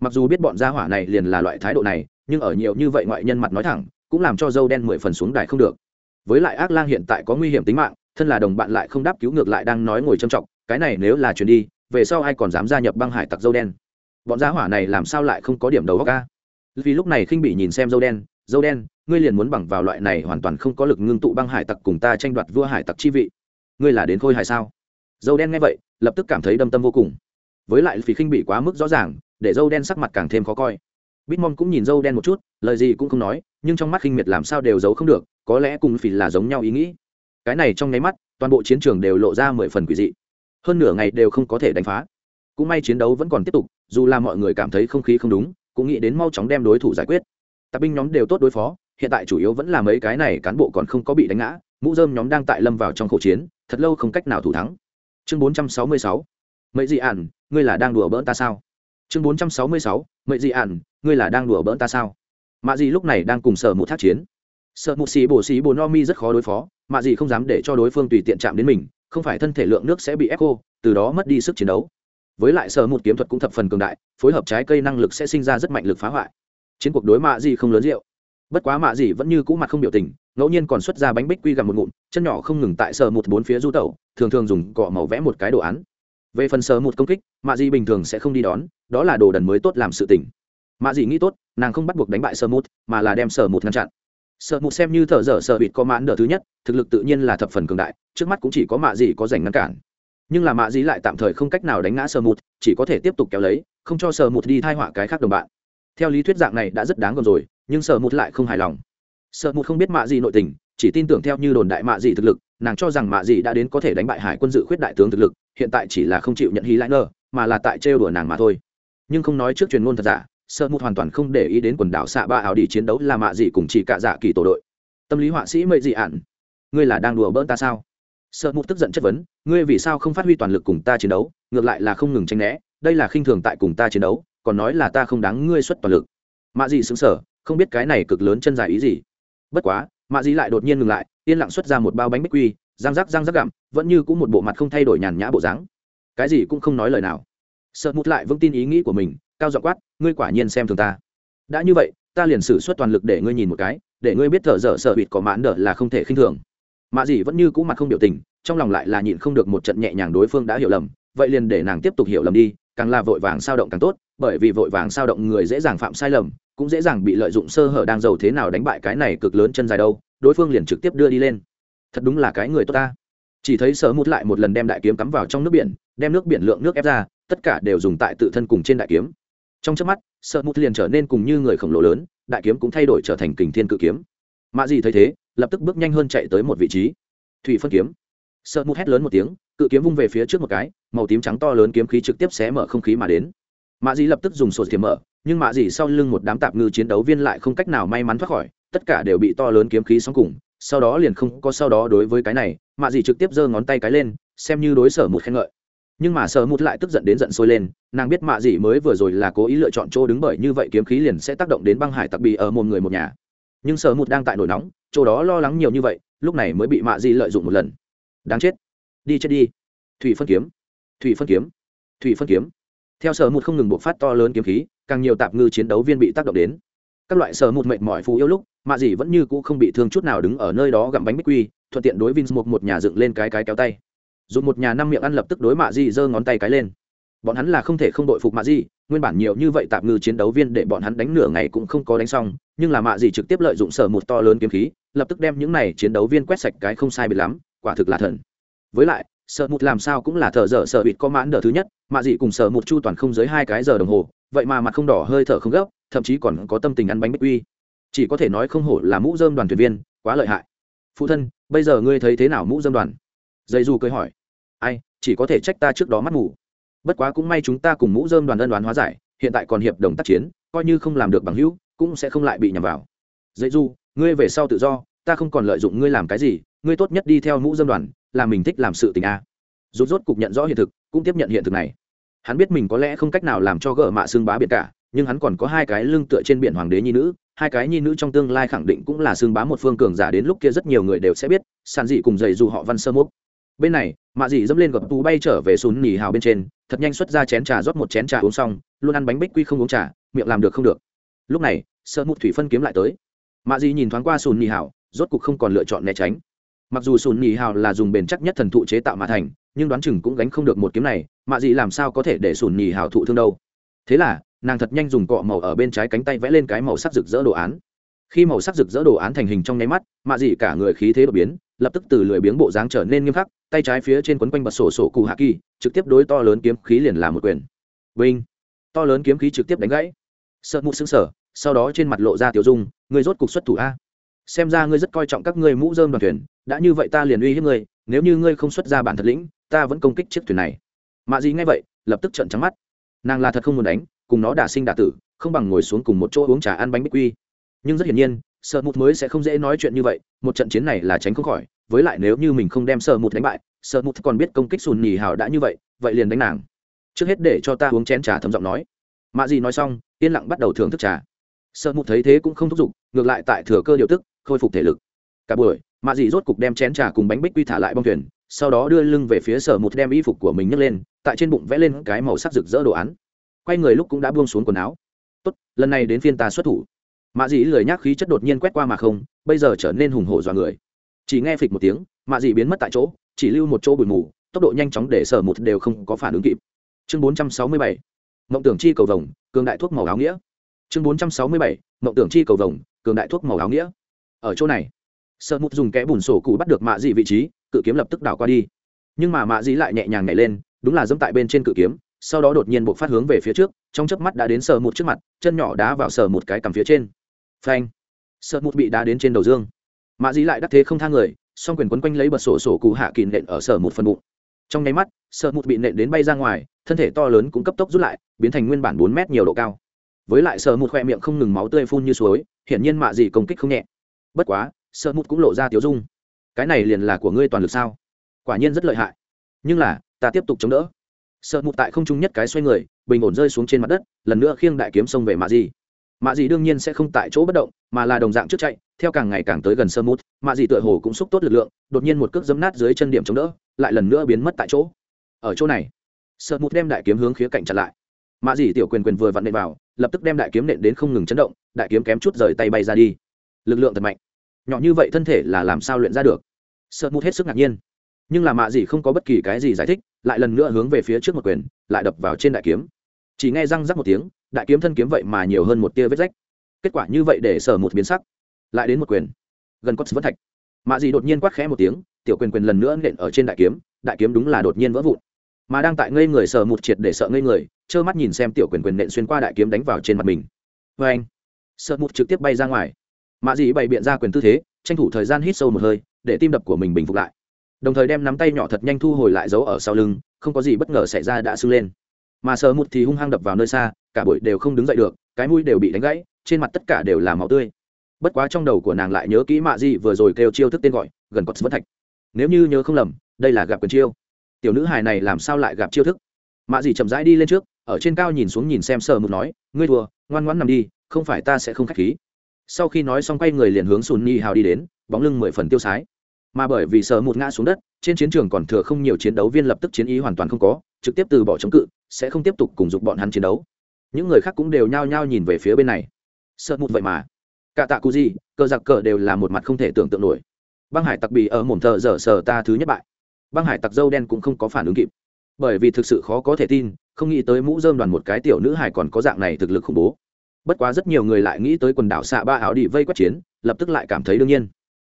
Mặc dù biết bọn gia hỏa này liền là loại thái độ này, nhưng ở nhiều như vậy ngoại nhân mặt nói thẳng, cũng làm cho dâu đen mười phần xuống đài không được. Với lại ác lang hiện tại có nguy hiểm tính mạng, thân là đồng bạn lại không đáp cứu ngược lại đang nói ngồi trầm trọng, cái này nếu là chuyển đi, về sau ai còn dám gia nhập băng hải tặc dâu đen? Bọn gia hỏa này làm sao lại không có điểm đầu góc ca vì lúc này khinh bị nhìn xem dâu đen dâu đen, ngươi liền muốn bằng vào loại này hoàn toàn không có lực ngưng tụ băng hải tặc cùng ta tranh đoạt vua hải tặc chi vị. Ngươi là đến khôi hài sao? Dâu đen nghe vậy, lập tức cảm thấy đâm tâm vô cùng với lại phí khinh bị quá mức rõ ràng, để dâu đen sắc mặt càng thêm khó coi. Bitmom cũng nhìn dâu đen một chút, lời gì cũng không nói, nhưng trong mắt khinh miệt làm sao đều giấu không được, có lẽ cùng phí là giống nhau ý nghĩ. Cái này trong nháy mắt, toàn bộ chiến trường đều lộ ra mười phần quỷ dị. Hơn nửa ngày đều không có thể đánh phá. Cũng may chiến đấu vẫn còn tiếp tục, dù là mọi người cảm thấy không khí không đúng, cũng nghĩ đến mau chóng đem đối thủ giải quyết. Tạp binh nhóm đều tốt đối phó, hiện tại chủ yếu vẫn là mấy cái này cán bộ còn không có bị đánh ngã, mũ dơm nhóm đang tại lâm vào trong khẩu chiến, thật lâu không cách nào thủ thắng. Chương 466. mấy dị ản ngươi là đang đùa bỡn ta sao? Chương 466. mấy dị ạn ngươi là đang đùa bỡn ta sao? Mạ dị lúc này đang cùng sở một thác chiến. Sợ một xì bổ xì bồ no mi rất khó đối phó, mạ dị không dám để cho đối phương tùy tiện chạm đến mình, không phải thân thể lượng nước sẽ bị ép khô, từ đó mất đi sức chiến đấu. Với lại sở một kiếm thuật cũng thập phần cường đại, phối hợp trái cây năng lực sẽ sinh ra rất mạnh lực phá hoại. Chiến cuộc đối mạ dị không lớn rượu. Bất quá mạ dị vẫn như cũ mặt không biểu tình, ngẫu nhiên còn xuất ra bánh bích quy gặm một ngụm, chân nhỏ không ngừng tại sở một bốn phía du tẩu, thường thường dùng cọ màu vẽ một cái đồ án về phần sờ một công kích, mạ dị bình thường sẽ không đi đón, đó là đồ đần mới tốt làm sự tỉnh mạ dị nghĩ tốt, nàng không bắt buộc đánh bại sờ một, mà là đem sờ một ngăn chặn. Sợ một xem như thợ dở sợ bịt có mãn đỡ thứ nhất, thực lực tự nhiên là thập phần cường đại, trước mắt cũng chỉ có mạ dị có giành ngăn cản. Nhưng là mạ dị lại tạm thời không cách nào đánh ngã sợ một, chỉ có thể tiếp tục kéo lấy, không cho sợ một đi thai họa cái khác đồng bạn. Theo lý thuyết dạng này đã rất đáng gờm rồi, nhưng sợ một lại không hài lòng. Sợ một không biết mạ dị nội tình, chỉ tin tưởng theo như đồn đại mạ dị thực lực, nàng cho rằng mạ dị đã đến có thể đánh bại hải quân dự khuyết đại tướng thực lực hiện tại chỉ là không chịu nhận hí lãi nơ mà là tại trêu đùa nàng mà thôi. Nhưng không nói trước truyền ngôn thật giả sợ mụt hoàn toàn không để ý đến quần đảo xạ ba ảo đi chiến đấu là mạ gì cùng chỉ cả dạ kỳ tổ đội. Tâm lý họa sĩ mệnh dị ạn ngươi là đang đùa bỡn ta sao? Sợ mụt tức giận chất vấn, ngươi vì sao không phát huy toàn lực cùng ta chiến đấu, ngược lại là không ngừng tranh né, đây là khinh thường tại cùng ta chiến đấu, còn nói là ta không đáng ngươi xuất toàn lực. Mạ dị xứng sở không biết cái này cực lớn chân dài ý gì. Bất quá, mạ dị lại đột nhiên ngừng lại, yên lặng xuất ra một bao bánh bích quy răng rắc răng rắc gặm, vẫn như cũng một bộ mặt không thay đổi nhàn nhã bộ dáng. Cái gì cũng không nói lời nào. Sợ mút lại vững tin ý nghĩ của mình, cao giọng quát, ngươi quả nhiên xem thường ta. Đã như vậy, ta liền xử suất toàn lực để ngươi nhìn một cái, để ngươi biết thợ dở sợ bịt có mãn đỡ là không thể khinh thường. Mạ dị vẫn như cũ mặt không biểu tình, trong lòng lại là nhịn không được một trận nhẹ nhàng đối phương đã hiểu lầm, vậy liền để nàng tiếp tục hiểu lầm đi, càng là vội vàng sao động càng tốt, bởi vì vội vàng sao động người dễ dàng phạm sai lầm, cũng dễ dàng bị lợi dụng sơ hở đang giàu thế nào đánh bại cái này cực lớn chân dài đâu, đối phương liền trực tiếp đưa đi lên thật đúng là cái người tốt ta. Chỉ thấy sở mút lại một lần đem đại kiếm cắm vào trong nước biển, đem nước biển lượng nước ép ra, tất cả đều dùng tại tự thân cùng trên đại kiếm. Trong chớp mắt, sở mút liền trở nên cùng như người khổng lồ lớn, đại kiếm cũng thay đổi trở thành kình thiên cự kiếm. Mạ gì thấy thế, lập tức bước nhanh hơn chạy tới một vị trí. Thủy phân kiếm. Sợ mút hét lớn một tiếng, cự kiếm vung về phía trước một cái, màu tím trắng to lớn kiếm khí trực tiếp xé mở không khí mà đến. Mạ dị lập tức dùng sổ kiếm mở, nhưng mạ dị sau lưng một đám tạp ngư chiến đấu viên lại không cách nào may mắn thoát khỏi, tất cả đều bị to lớn kiếm khí sóng cùng sau đó liền không có sau đó đối với cái này, mạ dị trực tiếp giơ ngón tay cái lên, xem như đối sở một khen ngợi. Nhưng mà sở một lại tức giận đến giận sôi lên, nàng biết mạ dị mới vừa rồi là cố ý lựa chọn chỗ đứng bởi như vậy kiếm khí liền sẽ tác động đến băng hải tặc bì ở một người một nhà. Nhưng sở một đang tại nổi nóng, chỗ đó lo lắng nhiều như vậy, lúc này mới bị mạ dị lợi dụng một lần. Đáng chết. Đi chết đi. Thủy phân kiếm. Thủy phân kiếm. Thủy phân kiếm. Theo sở một không ngừng buộc phát to lớn kiếm khí, càng nhiều tạp ngư chiến đấu viên bị tác động đến các loại sờ một mệt mỏi phù yêu lúc mạ dì vẫn như cũ không bị thương chút nào đứng ở nơi đó gặm bánh bích quy, thuận tiện đối vins một một nhà dựng lên cái cái kéo tay. Dùng một nhà năm miệng ăn lập tức đối mạ dì giơ ngón tay cái lên. Bọn hắn là không thể không đội phục mạ dì nguyên bản nhiều như vậy tạm ngư chiến đấu viên để bọn hắn đánh nửa ngày cũng không có đánh xong, nhưng là mạ dì trực tiếp lợi dụng sở một to lớn kiếm khí, lập tức đem những này chiến đấu viên quét sạch cái không sai biệt lắm, quả thực là thần. Với lại, sở một làm sao cũng là thợ dở sở bịt có mãn đờ thứ nhất, mạ dị cùng sở một chu toàn không dưới hai cái giờ đồng hồ, vậy mà mặt không đỏ hơi thở không gấp thậm chí còn có tâm tình ăn bánh bích quy. Chỉ có thể nói không hổ là mũ dơm đoàn thuyền viên, quá lợi hại. Phụ thân, bây giờ ngươi thấy thế nào mũ dơm đoàn? Dây du cười hỏi. Ai, chỉ có thể trách ta trước đó mắt ngủ bất quá cũng may chúng ta cùng mũ dơm đoàn ân đoán hóa giải, hiện tại còn hiệp đồng tác chiến, coi như không làm được bằng hữu, cũng sẽ không lại bị nhầm vào. Dây du, ngươi về sau tự do, ta không còn lợi dụng ngươi làm cái gì, ngươi tốt nhất đi theo mũ dơm đoàn, là mình thích làm sự tình a. Rút rốt cục nhận rõ hiện thực, cũng tiếp nhận hiện thực này. Hắn biết mình có lẽ không cách nào làm cho gỡ mạ xương bá biệt cả nhưng hắn còn có hai cái lưng tựa trên biển hoàng đế nhi nữ, hai cái nhi nữ trong tương lai khẳng định cũng là xương bá một phương cường giả đến lúc kia rất nhiều người đều sẽ biết, sàn dị cùng dày dù họ văn sơ mốc bên này, mạ dị dẫm lên gập tú bay trở về sùn nỉ hào bên trên, thật nhanh xuất ra chén trà rót một chén trà uống xong, luôn ăn bánh bích quy không uống trà, miệng làm được không được. Lúc này, sơ mụt thủy phân kiếm lại tới. Mạ dị nhìn thoáng qua sùn nỉ hào, rốt cục không còn lựa chọn né tránh. Mặc dù sùn nỉ hào là dùng bền chắc nhất thần thụ chế tạo mà thành, nhưng đoán chừng cũng gánh không được một kiếm này, mạ dị làm sao có thể để sùn nhì hào thụ thương đâu? Thế là nàng thật nhanh dùng cọ màu ở bên trái cánh tay vẽ lên cái màu sắc rực rỡ đồ án. Khi màu sắc rực rỡ đồ án thành hình trong nháy mắt, mạ dị cả người khí thế đột biến, lập tức từ lười biếng bộ dáng trở nên nghiêm khắc, tay trái phía trên quấn quanh bật sổ sổ cụ hạ kỳ, trực tiếp đối to lớn kiếm khí liền làm một quyền. Vinh! To lớn kiếm khí trực tiếp đánh gãy. Sợ mụ xứng sở sau đó trên mặt lộ ra tiểu dung người rốt cục xuất thủ a. Xem ra ngươi rất coi trọng các ngươi mũ dơm đoàn thuyền, đã như vậy ta liền uy hiếp ngươi, nếu như ngươi không xuất ra bản thật lĩnh, ta vẫn công kích chiếc thuyền này. Mạ dị nghe vậy, lập tức trận trắng mắt. Nàng là thật không muốn đánh cùng nó đả sinh đả tử, không bằng ngồi xuống cùng một chỗ uống trà ăn bánh bích quy. Nhưng rất hiển nhiên sợ mụt mới sẽ không dễ nói chuyện như vậy, một trận chiến này là tránh không khỏi, với lại nếu như mình không đem sợ mụt đánh bại sợ mụt còn biết công kích sùn nhì hào đã như vậy vậy liền đánh nàng. Trước hết để cho ta uống chén trà thấm giọng nói. Mạ gì nói xong, yên lặng bắt đầu thưởng thức trà. Sợ mụt thấy thế cũng không thúc giục, ngược lại tại thừa cơ điều tức, khôi phục thể lực. Cả buổi, mạ dì rốt cục đem chén trà cùng bánh bích quy thả lại bong thuyền, sau đó đưa lưng về phía sở một đem y phục của mình nhấc lên, tại trên bụng vẽ lên cái màu sắc rực rỡ đồ án quay người lúc cũng đã buông xuống quần áo. Tốt, lần này đến phiên ta xuất thủ. Mạ dĩ lười nhác khí chất đột nhiên quét qua mà không, bây giờ trở nên hùng hổ dọa người. Chỉ nghe phịch một tiếng, mạ dĩ biến mất tại chỗ, chỉ lưu một chỗ bụi mù, tốc độ nhanh chóng để sở một đều không có phản ứng kịp. Chương bốn trăm sáu mươi bảy, mộng tưởng chi cầu vồng, cường đại thuốc màu áo nghĩa. Chương bốn trăm sáu mươi bảy, mộng tưởng chi cầu vồng, cường đại thuốc màu áo nghĩa. Ở chỗ này sợ mụt dùng kẽ bùn sổ cụ bắt được mạ dị vị trí, cự kiếm lập tức đảo qua đi. Nhưng mà mạ dị lại nhẹ nhàng nhảy lên, đúng là dẫm tại bên trên cự kiếm sau đó đột nhiên buộc phát hướng về phía trước, trong chớp mắt đã đến sờ một trước mặt, chân nhỏ đá vào sờ một cái cằm phía trên. Phanh! Sờ một bị đá đến trên đầu dương. Mạ dĩ lại đắc thế không thang người, song quyền quấn quanh lấy bật sổ sổ cụ hạ kỳ nện ở sờ một phần bụng. Trong nháy mắt, sờ một bị nện đến bay ra ngoài, thân thể to lớn cũng cấp tốc rút lại, biến thành nguyên bản bốn mét nhiều độ cao. Với lại sờ một khoe miệng không ngừng máu tươi phun như suối, hiển nhiên mạ dĩ công kích không nhẹ. Bất quá sợ một cũng lộ ra tiếu dung. Cái này liền là của ngươi toàn lực sao? Quả nhiên rất lợi hại. Nhưng là, ta tiếp tục chống đỡ sợ mụt tại không trung nhất cái xoay người, bình ổn rơi xuống trên mặt đất, lần nữa khiêng đại kiếm xông về mạ dì mạ dì đương nhiên sẽ không tại chỗ bất động, mà là đồng dạng trước chạy, theo càng ngày càng tới gần sơ mút mạ dì tựa hồ cũng xúc tốt lực lượng, đột nhiên một cước dấm nát dưới chân điểm chống đỡ, lại lần nữa biến mất tại chỗ. Ở chỗ này sợ mút đem đại kiếm hướng khía cạnh chặn lại. Mạ dì tiểu quyền quyền vừa vặn nện vào, lập tức đem đại kiếm nện đến không ngừng chấn động, đại kiếm kém chút rời tay bay ra đi. Lực lượng thật mạnh. Nhỏ như vậy thân thể là làm sao luyện ra được? Sợ mút hết sức ngạc nhiên. Nhưng là mạ dì không có bất kỳ cái gì giải thích lại lần nữa hướng về phía trước một quyền, lại đập vào trên đại kiếm. Chỉ nghe răng rắc một tiếng, đại kiếm thân kiếm vậy mà nhiều hơn một tia vết rách. Kết quả như vậy để sở một biến sắc. Lại đến một quyền. Gần có vẫn thạch. Mạ gì đột nhiên quát khẽ một tiếng, tiểu quyền quyền lần nữa nện ở trên đại kiếm đại kiếm đúng là đột nhiên vỡ vụn. Mà đang tại ngây người sở một triệt để sợ ngây người, trơ mắt nhìn xem tiểu quyền quyền nện xuyên qua đại kiếm đánh vào trên mặt mình. Vê anh sợ một trực tiếp bay ra ngoài. Mạ dị bày biện ra quyền tư thế, tranh thủ thời gian hít sâu một hơi, để tim đập của mình bình phục lại đồng thời đem nắm tay nhỏ thật nhanh thu hồi lại giấu ở sau lưng, không có gì bất ngờ xảy ra đã sưng lên. Mà sờ một thì hung hăng đập vào nơi xa, cả bụi đều không đứng dậy được, cái mũi đều bị đánh gãy, trên mặt tất cả đều là máu tươi. Bất quá trong đầu của nàng lại nhớ kỹ mạ gì vừa rồi kêu chiêu thức tên gọi, gần cọt vẫn thạch. Nếu như nhớ không lầm, đây là gặp quyền chiêu. Tiểu nữ hài này làm sao lại gặp chiêu thức? Mạ gì chậm rãi đi lên trước, ở trên cao nhìn xuống nhìn xem sờ một nói, ngươi thua, ngoan ngoãn nằm đi, không phải ta sẽ không khách khí. Sau khi nói xong quay người liền hướng sùn nhi hào đi đến, bóng lưng mười phần tiêu sái mà bởi vì sợ một ngã xuống đất, trên chiến trường còn thừa không nhiều chiến đấu viên lập tức chiến ý hoàn toàn không có, trực tiếp từ bỏ chống cự, sẽ không tiếp tục cùng dục bọn hắn chiến đấu. Những người khác cũng đều nhao nhao nhìn về phía bên này. Sợ một vậy mà. Cả tạ cụ gì cờ giặc cờ đều là một mặt không thể tưởng tượng nổi. Băng hải tặc bì ở mồm thợ dở sờ ta thứ nhất bại. Băng hải tặc dâu đen cũng không có phản ứng kịp. Bởi vì thực sự khó có thể tin, không nghĩ tới mũ dơm đoàn một cái tiểu nữ hải còn có dạng này thực lực khủng bố. Bất quá rất nhiều người lại nghĩ tới quần đảo xạ ba áo đi vây quét chiến, lập tức lại cảm thấy đương nhiên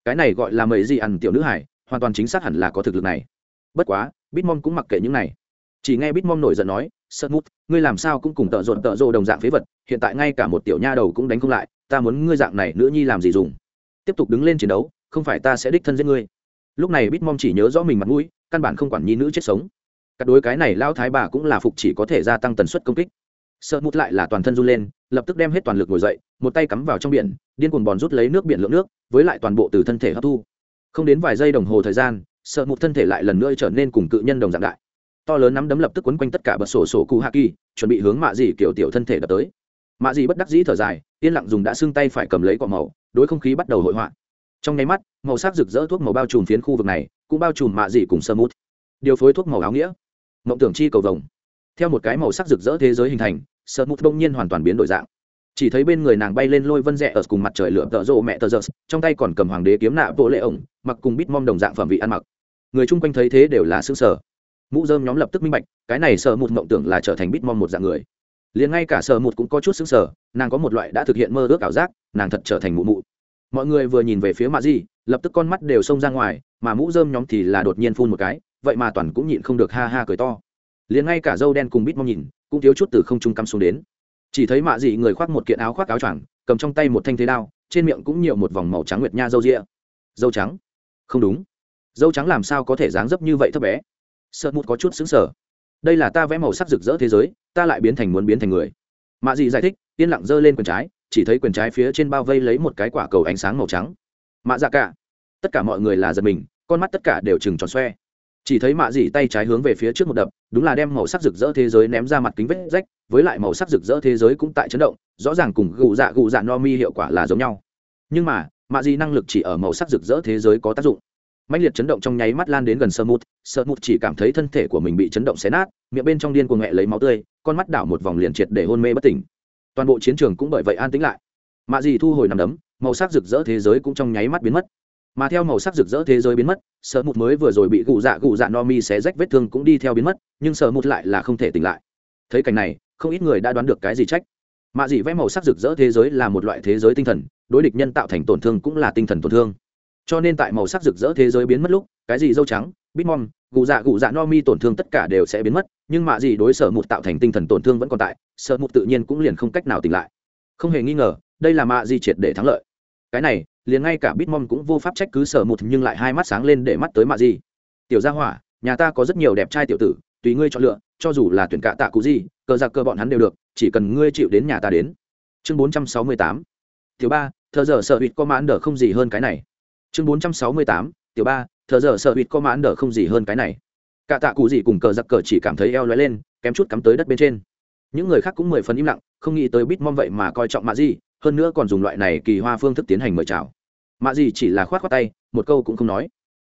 cái này gọi là mấy gì ăn tiểu nữ hải, hoàn toàn chính xác hẳn là có thực lực này. Bất quá, bitmom cũng mặc kệ những này. Chỉ nghe bitmom nổi giận nói sợ mút, ngươi làm sao cũng cùng tợ rộn tợ rộ đồng dạng phế vật, hiện tại ngay cả một tiểu nha đầu cũng đánh không lại, ta muốn ngươi dạng này nữ nhi làm gì dùng? Tiếp tục đứng lên chiến đấu, không phải ta sẽ đích thân giết ngươi. Lúc này bitmom chỉ nhớ rõ mình mặt mũi, căn bản không quản nhi nữ chết sống. Các đối cái này lao thái bà cũng là phục chỉ có thể gia tăng tần suất công kích sợ mút lại là toàn thân run lên, lập tức đem hết toàn lực ngồi dậy, một tay cắm vào trong biển, điên cuồng bòn rút lấy nước biển lượng nước, với lại toàn bộ từ thân thể hấp thu. Không đến vài giây đồng hồ thời gian, sợ mụt thân thể lại lần nữa trở nên cùng cự nhân đồng dạng đại. To lớn nắm đấm lập tức quấn quanh tất cả bật sổ sổ cụ hạ kỳ chuẩn bị hướng mạ dị kiểu tiểu thân thể đập tới. Mạ dị bất đắc dĩ thở dài, yên lặng dùng đã xưng tay phải cầm lấy cọ màu, đối không khí bắt đầu hội họa. Trong nháy mắt, màu sắc rực rỡ thuốc màu bao trùm phiến khu vực này, cũng bao trùm mạ dị cùng sơ mút. Điều phối thuốc màu áo nghĩa. Mộng tưởng chi cầu vồng. Theo một cái màu sắc rực rỡ thế giới hình thành sợ mụt đông nhiên hoàn toàn biến đổi dạng. Chỉ thấy bên người nàng bay lên lôi vân rẽ ở cùng mặt trời lửa tợ rộ mẹ tờ giơ trong tay còn cầm hoàng đế kiếm nạ bộ lệ ổng, mặc cùng bít mom đồng dạng phẩm vị ăn mặc. Người chung quanh thấy thế đều là xương sở mũ dơm nhóm lập tức minh bạch, cái này sợ mụt mộng tưởng là trở thành bít mom một dạng người. Liền ngay cả sợ mụt cũng có chút xương sở nàng có một loại đã thực hiện mơ ước ảo giác, nàng thật trở thành mụ mụ. Mọi người vừa nhìn về phía mạ di, lập tức con mắt đều xông ra ngoài, mà mũ dơm nhóm thì là đột nhiên phun một cái, vậy mà toàn cũng nhịn không được ha ha cười to. Liền ngay cả dâu đen cùng bít mong nhìn cũng thiếu chút từ không trung cắm xuống đến. Chỉ thấy mạ dị người khoác một kiện áo khoác áo choàng, cầm trong tay một thanh thế đao, trên miệng cũng nhiều một vòng màu trắng nguyệt nha dâu rịa dâu trắng? Không đúng. Dâu trắng làm sao có thể dáng dấp như vậy thấp bé? Sợ mút có chút xứng sở đây là ta vẽ màu sắc rực rỡ thế giới, ta lại biến thành muốn biến thành người. Mạ dị giải thích, yên lặng giơ lên quyền trái, chỉ thấy quyền trái phía trên bao vây lấy một cái quả cầu ánh sáng màu trắng. Mạ dạ cả. Tất cả mọi người là giật mình, con mắt tất cả đều chừng tròn xoe chỉ thấy mạ Dì tay trái hướng về phía trước một đập, đúng là đem màu sắc rực rỡ thế giới ném ra mặt kính vết rách, với lại màu sắc rực rỡ thế giới cũng tại chấn động, rõ ràng cùng gù dạ gù dạ no mi hiệu quả là giống nhau. Nhưng mà, mạ Dì năng lực chỉ ở màu sắc rực rỡ thế giới có tác dụng. Mạnh liệt chấn động trong nháy mắt lan đến gần sơ mút sơ mút chỉ cảm thấy thân thể của mình bị chấn động xé nát, miệng bên trong điên cuồng mẹ lấy máu tươi, con mắt đảo một vòng liền triệt để hôn mê bất tỉnh. Toàn bộ chiến trường cũng bởi vậy an tĩnh lại. Mạ Dì thu hồi nằm đấm, màu sắc rực rỡ thế giới cũng trong nháy mắt biến mất mà theo màu sắc rực rỡ thế giới biến mất sợ một mới vừa rồi bị gù dạ gù dạ no mi xé rách vết thương cũng đi theo biến mất, nhưng sợ một lại là không thể tỉnh lại. Thấy cảnh này, không ít người đã đoán được cái gì trách. Mạ dị vẽ màu sắc rực rỡ thế giới là một loại thế giới tinh thần, đối địch nhân tạo thành tổn thương cũng là tinh thần tổn thương. Cho nên tại màu sắc rực rỡ thế giới biến mất lúc, cái gì dâu trắng bitmom gù dạ gù dạ no mi tổn thương tất cả đều sẽ biến mất, nhưng mạ dị đối sở một tạo thành tinh thần tổn thương vẫn còn tại, sở một tự nhiên cũng liền không cách nào tỉnh lại. Không hề nghi ngờ, đây là mạ dị triệt để thắng lợi. Cái này liền ngay cả bitmom cũng vô pháp trách cứ sở một nhưng lại hai mắt sáng lên để mắt tới mạ gì tiểu gia hỏa, nhà ta có rất nhiều đẹp trai tiểu tử, tùy ngươi chọn lựa, cho dù là tuyển cạ tạ cụ gì, cờ giặc cơ bọn hắn đều được, chỉ cần ngươi chịu đến nhà ta đến. Chương bốn trăm sáu mươi tám. Tiểu ba, thờ giờ sợ hụt có mãn đỡ không gì hơn cái này. Chương bốn trăm sáu mươi tám. Tiểu ba, thờ giờ sợ hụt có mãn đỡ không gì hơn cái này. Cạ tạ cụ gì cùng cờ giặc cờ chỉ cảm thấy eo lóe lên, kém chút cắm tới đất bên trên. Những người khác cũng mười phần im lặng, không nghĩ tới bitmom vậy mà coi trọng mạ gì hơn nữa còn dùng loại này kỳ hoa phương thức tiến hành mời chào. Mạ dì chỉ là khoát khoát tay một câu cũng không nói.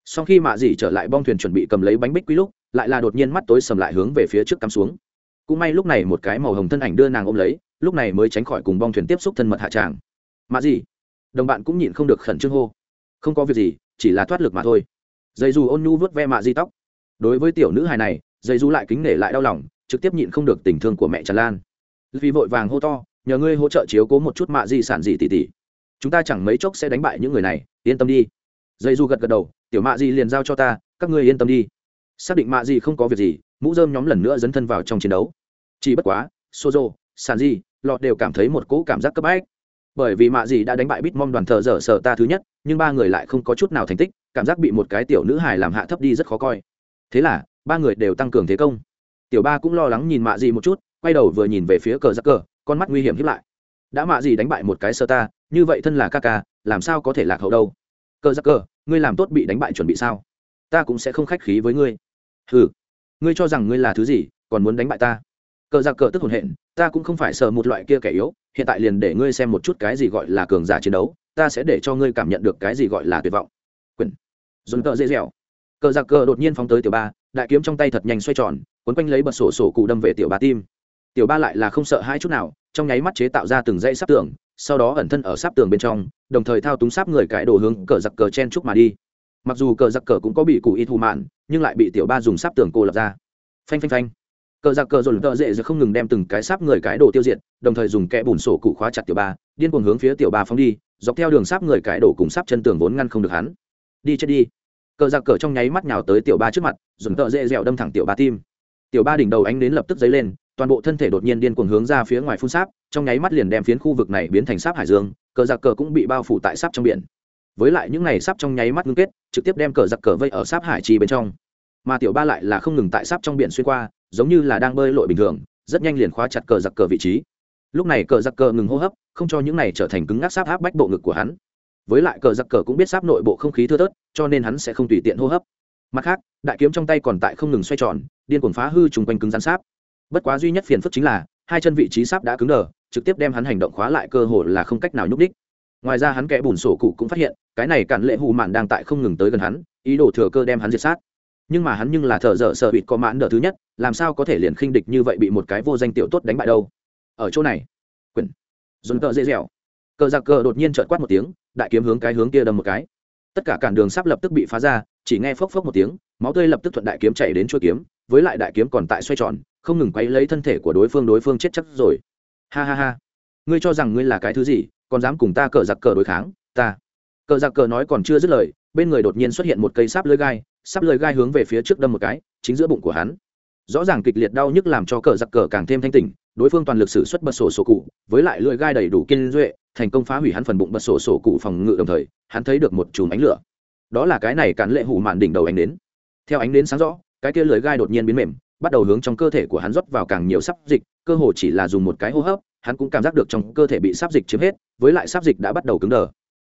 Sau khi mạ dì trở lại bong thuyền chuẩn bị cầm lấy bánh bích quý lúc lại là đột nhiên mắt tối sầm lại hướng về phía trước cắm xuống. Cũng may lúc này một cái màu hồng thân ảnh đưa nàng ôm lấy lúc này mới tránh khỏi cùng bong thuyền tiếp xúc thân mật hạ tràng. Mạ dì, đồng bạn cũng nhịn không được khẩn trương hô. Không có việc gì chỉ là thoát lực mà thôi. Dây dù ôn nhu vớt ve mạ di tóc. Đối với tiểu nữ hài này dây dù lại kính nể lại đau lòng trực tiếp nhịn không được tình thương của mẹ tràn lan. Vì vội vàng hô to nhờ ngươi hỗ trợ chiếu cố một chút mạ di sản gì tỉ tỉ. Chúng ta chẳng mấy chốc sẽ đánh bại những người này, yên tâm đi. Dây du gật gật đầu, tiểu mạ di liền giao cho ta, các ngươi yên tâm đi. Xác định mạ di không có việc gì, mũ dơm nhóm lần nữa dấn thân vào trong chiến đấu. Chỉ bất quá, sozo sàn di lọt đều cảm thấy một cỗ cảm giác cấp bách. Bởi vì mạ di đã đánh bại bít mong đoàn thờ dở sở ta thứ nhất, nhưng ba người lại không có chút nào thành tích, cảm giác bị một cái tiểu nữ hài làm hạ thấp đi rất khó coi. Thế là, ba người đều tăng cường thế công. Tiểu ba cũng lo lắng nhìn mạ di một chút, quay đầu vừa nhìn về phía cờ giặc cờ con mắt nguy hiểm hiếp lại. Đã mạ gì đánh bại một cái sơ ta, như vậy thân là ca ca, làm sao có thể lạc hậu đâu? Cờ giặc cờ ngươi làm tốt bị đánh bại chuẩn bị sao? Ta cũng sẽ không khách khí với ngươi. Ừ ngươi cho rằng ngươi là thứ gì, còn muốn đánh bại ta? Cờ giặc cờ tức hồn hện, ta cũng không phải sợ một loại kia kẻ yếu, hiện tại liền để ngươi xem một chút cái gì gọi là cường giả chiến đấu, ta sẽ để cho ngươi cảm nhận được cái gì gọi là tuyệt vọng. Quyền. Dồn cờ dễ dẻo. Cờ giặc cờ đột nhiên phóng tới tiểu ba, đại kiếm trong tay thật nhanh xoay tròn, quấn quanh lấy bật sổ sổ cụ đâm về tiểu ba tim tiểu ba lại là không sợ hai chút nào, trong nháy mắt chế tạo ra từng dãy sáp tường, sau đó ẩn thân ở sáp tường bên trong, đồng thời thao túng sáp người cãi đồ hướng cờ giặc cờ chen chúc mà đi. Mặc dù cờ giặc cờ cũng có bị cụ y thù mạn, nhưng lại bị tiểu ba dùng sáp tường cô lập ra. Phanh phanh phanh. Cờ giặc cờ dồn tợ dễ dễ không ngừng đem từng cái sáp người cái đồ tiêu diệt, đồng thời dùng kẽ bùn sổ cụ khóa chặt tiểu ba, điên cuồng hướng phía tiểu ba phóng đi, dọc theo đường sáp người cái đồ cùng sáp chân tường vốn ngăn không được hắn. Đi chết đi. Cờ giặc cờ trong nháy mắt nhào tới tiểu ba trước mặt, dồn tợ dễ dẻo đâm thẳng tiểu ba tim. Tiểu ba đỉnh đầu ánh đến lập tức dấy lên toàn bộ thân thể đột nhiên điên cuồng hướng ra phía ngoài phun sáp, trong nháy mắt liền đem phiến khu vực này biến thành sáp hải dương, cờ giặc cờ cũng bị bao phủ tại sáp trong biển. Với lại những này sáp trong nháy mắt ngưng kết, trực tiếp đem cờ giặc cờ vây ở sáp hải chi bên trong. Mà tiểu ba lại là không ngừng tại sáp trong biển xuyên qua, giống như là đang bơi lội bình thường, rất nhanh liền khóa chặt cờ giặc cờ vị trí. Lúc này cờ giặc cờ ngừng hô hấp, không cho những này trở thành cứng ngắc sáp áp bách bộ ngực của hắn. Với lại cờ giặc cờ cũng biết sáp nội bộ không khí thưa thớt, cho nên hắn sẽ không tùy tiện hô hấp. Mặt khác, đại kiếm trong tay còn tại không ngừng xoay tròn, điên cuồng phá hư chung quanh cứng rắn sáp bất quá duy nhất phiền phức chính là, hai chân vị trí sáp đã cứng đờ, trực tiếp đem hắn hành động khóa lại cơ hồ là không cách nào nhúc đích ngoài ra hắn kẽ bùn sổ cụ cũng phát hiện, cái này cản lệ hù mạn đang tại không ngừng tới gần hắn, ý đồ thừa cơ đem hắn diệt sát. Nhưng mà hắn nhưng là thợ dở sợ bịt có mãn đỡ thứ nhất, làm sao có thể liền khinh địch như vậy bị một cái vô danh tiểu tốt đánh bại đâu? Ở chỗ này quyển dồn cờ dễ dẻo. Cờ giặc cờ đột nhiên trợt quát một tiếng, đại kiếm hướng cái hướng kia đâm một cái. Tất cả cản đường sắp lập tức bị phá ra chỉ nghe phốc phốc một tiếng, máu tươi lập tức thuận đại kiếm chạy đến chuôi kiếm, với lại đại kiếm còn tại xoay tròn, không ngừng quay lấy thân thể của đối phương đối phương chết chắc rồi. Ha ha ha. Ngươi cho rằng ngươi là cái thứ gì, còn dám cùng ta cờ giặc cờ đối kháng? Ta. Cờ giặc cờ nói còn chưa dứt lời, bên người đột nhiên xuất hiện một cây sáp lưới gai, sáp lưới gai hướng về phía trước đâm một cái, chính giữa bụng của hắn. Rõ ràng kịch liệt đau nhức làm cho cờ giặc cờ càng thêm thanh tỉnh, đối phương toàn lực sử xuất bật sổ sổ cụ, với lại lưỡi gai đầy đủ kiên duệ, thành công phá hủy hắn phần bụng bật sổ sổ cụ phòng ngự đồng thời, hắn thấy được một chùm ánh lửa đó là cái này cản lệ hủ mạn đỉnh đầu ánh đến theo ánh đến sáng rõ, cái kia lưỡi gai đột nhiên biến mềm, bắt đầu hướng trong cơ thể của hắn rót vào càng nhiều sắp dịch, cơ hồ chỉ là dùng một cái hô hấp, hắn cũng cảm giác được trong cơ thể bị sắp dịch chiếm hết, với lại sắp dịch đã bắt đầu cứng đờ.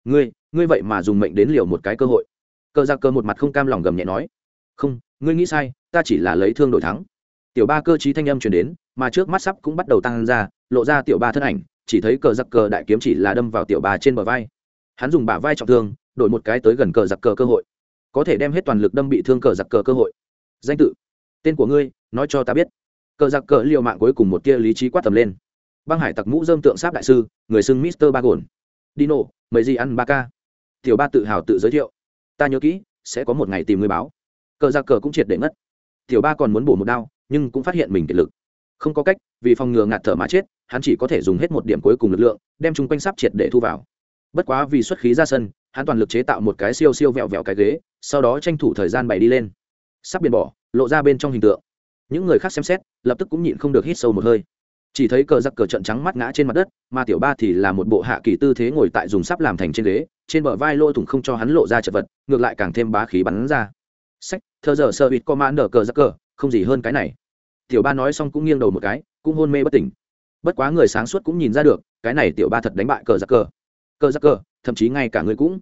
Ngươi ngươi vậy mà dùng mệnh đến liều một cái cơ hội. Cơ ra cơ một mặt không cam lòng gầm nhẹ nói. Không, ngươi nghĩ sai, ta chỉ là lấy thương đổi thắng. Tiểu ba cơ chí thanh âm truyền đến, mà trước mắt sắp cũng bắt đầu tăng ra, lộ ra tiểu ba thân ảnh, chỉ thấy cờ giặc cờ đại kiếm chỉ là đâm vào tiểu ba trên bờ vai. Hắn dùng bả vai trọng thương đổi một cái tới gần cờ giặc cờ cơ hội. Có thể đem hết toàn lực đâm bị thương cờ giặc cờ cơ hội. Danh tự. Tên của ngươi, nói cho ta biết. Cờ giặc cờ liều mạng cuối cùng một tia lý trí quát tầm lên. Băng hải tặc mũ dơm tượng sáp đại sư, người xưng mister ba gồn dino mấy gì ăn ba ca? Tiểu ba tự hào tự giới thiệu. Ta nhớ kỹ, sẽ có một ngày tìm người báo. Cờ giặc cờ cũng triệt để ngất. Tiểu ba còn muốn bổ một đao, nhưng cũng phát hiện mình kiệt lực. Không có cách, vì phòng ngừa ngạt thở mà chết, hắn chỉ có thể dùng hết một điểm cuối cùng lực lượng, đem chung quanh sắp triệt để thu vào. Bất quá vì xuất khí ra sân hắn toàn lực chế tạo một cái siêu siêu vẹo vẹo cái ghế, sau đó tranh thủ thời gian bày đi lên. Sắp biển bỏ, lộ ra bên trong hình tượng. Những người khác xem xét, lập tức cũng nhịn không được hít sâu một hơi. Chỉ thấy cờ giặc cờ trận trắng mắt ngã trên mặt đất, mà tiểu ba thì là một bộ hạ kỳ tư thế ngồi tại dùng sắp làm thành trên ghế, trên bờ vai lôi thủng không cho hắn lộ ra chật vật, ngược lại càng thêm bá khí bắn ra. Sách thơ giờ sơ bịt nở cờ giặc cờ, không gì hơn cái này. Tiểu ba nói xong cũng nghiêng đầu một cái, cũng hôn mê bất tỉnh. Bất quá người sáng suốt cũng nhìn ra được, cái này tiểu ba thật đánh bại cờ giặc cờ cơ giác cơ thậm chí ngay cả người cũng.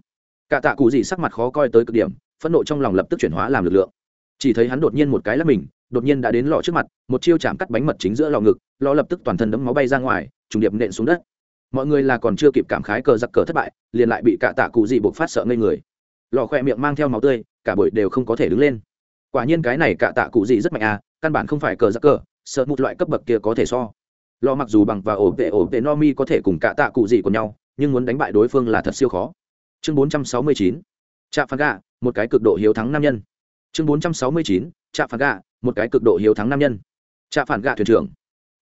Cả tạ cụ gì sắc mặt khó coi tới cực điểm, phẫn nộ trong lòng lập tức chuyển hóa làm lực lượng. Chỉ thấy hắn đột nhiên một cái là mình, đột nhiên đã đến lò trước mặt, một chiêu chạm cắt bánh mật chính giữa lò ngực lò lập tức toàn thân đấm máu bay ra ngoài, trùng điệp nện xuống đất. Mọi người là còn chưa kịp cảm khái cờ giặc cờ thất bại, liền lại bị cả tạ cụ gì buộc phát sợ ngây người. Lò khoe miệng mang theo máu tươi, cả buổi đều không có thể đứng lên. Quả nhiên cái này cả tạ cụ gì rất mạnh à căn bản không phải cờ giặc cờ, sợ một loại cấp bậc kia có thể so. Lò mặc dù bằng và ổ vệ ổ vệ no mi có thể cùng cả tạ cụ gì của nhau nhưng muốn đánh bại đối phương là thật siêu khó. Chương 469 trạm phản gạ, một cái cực độ hiếu thắng nam nhân. Chương 469 trạm phản gạ, một cái cực độ hiếu thắng nam nhân. Trạm phản gạ thuyền trưởng.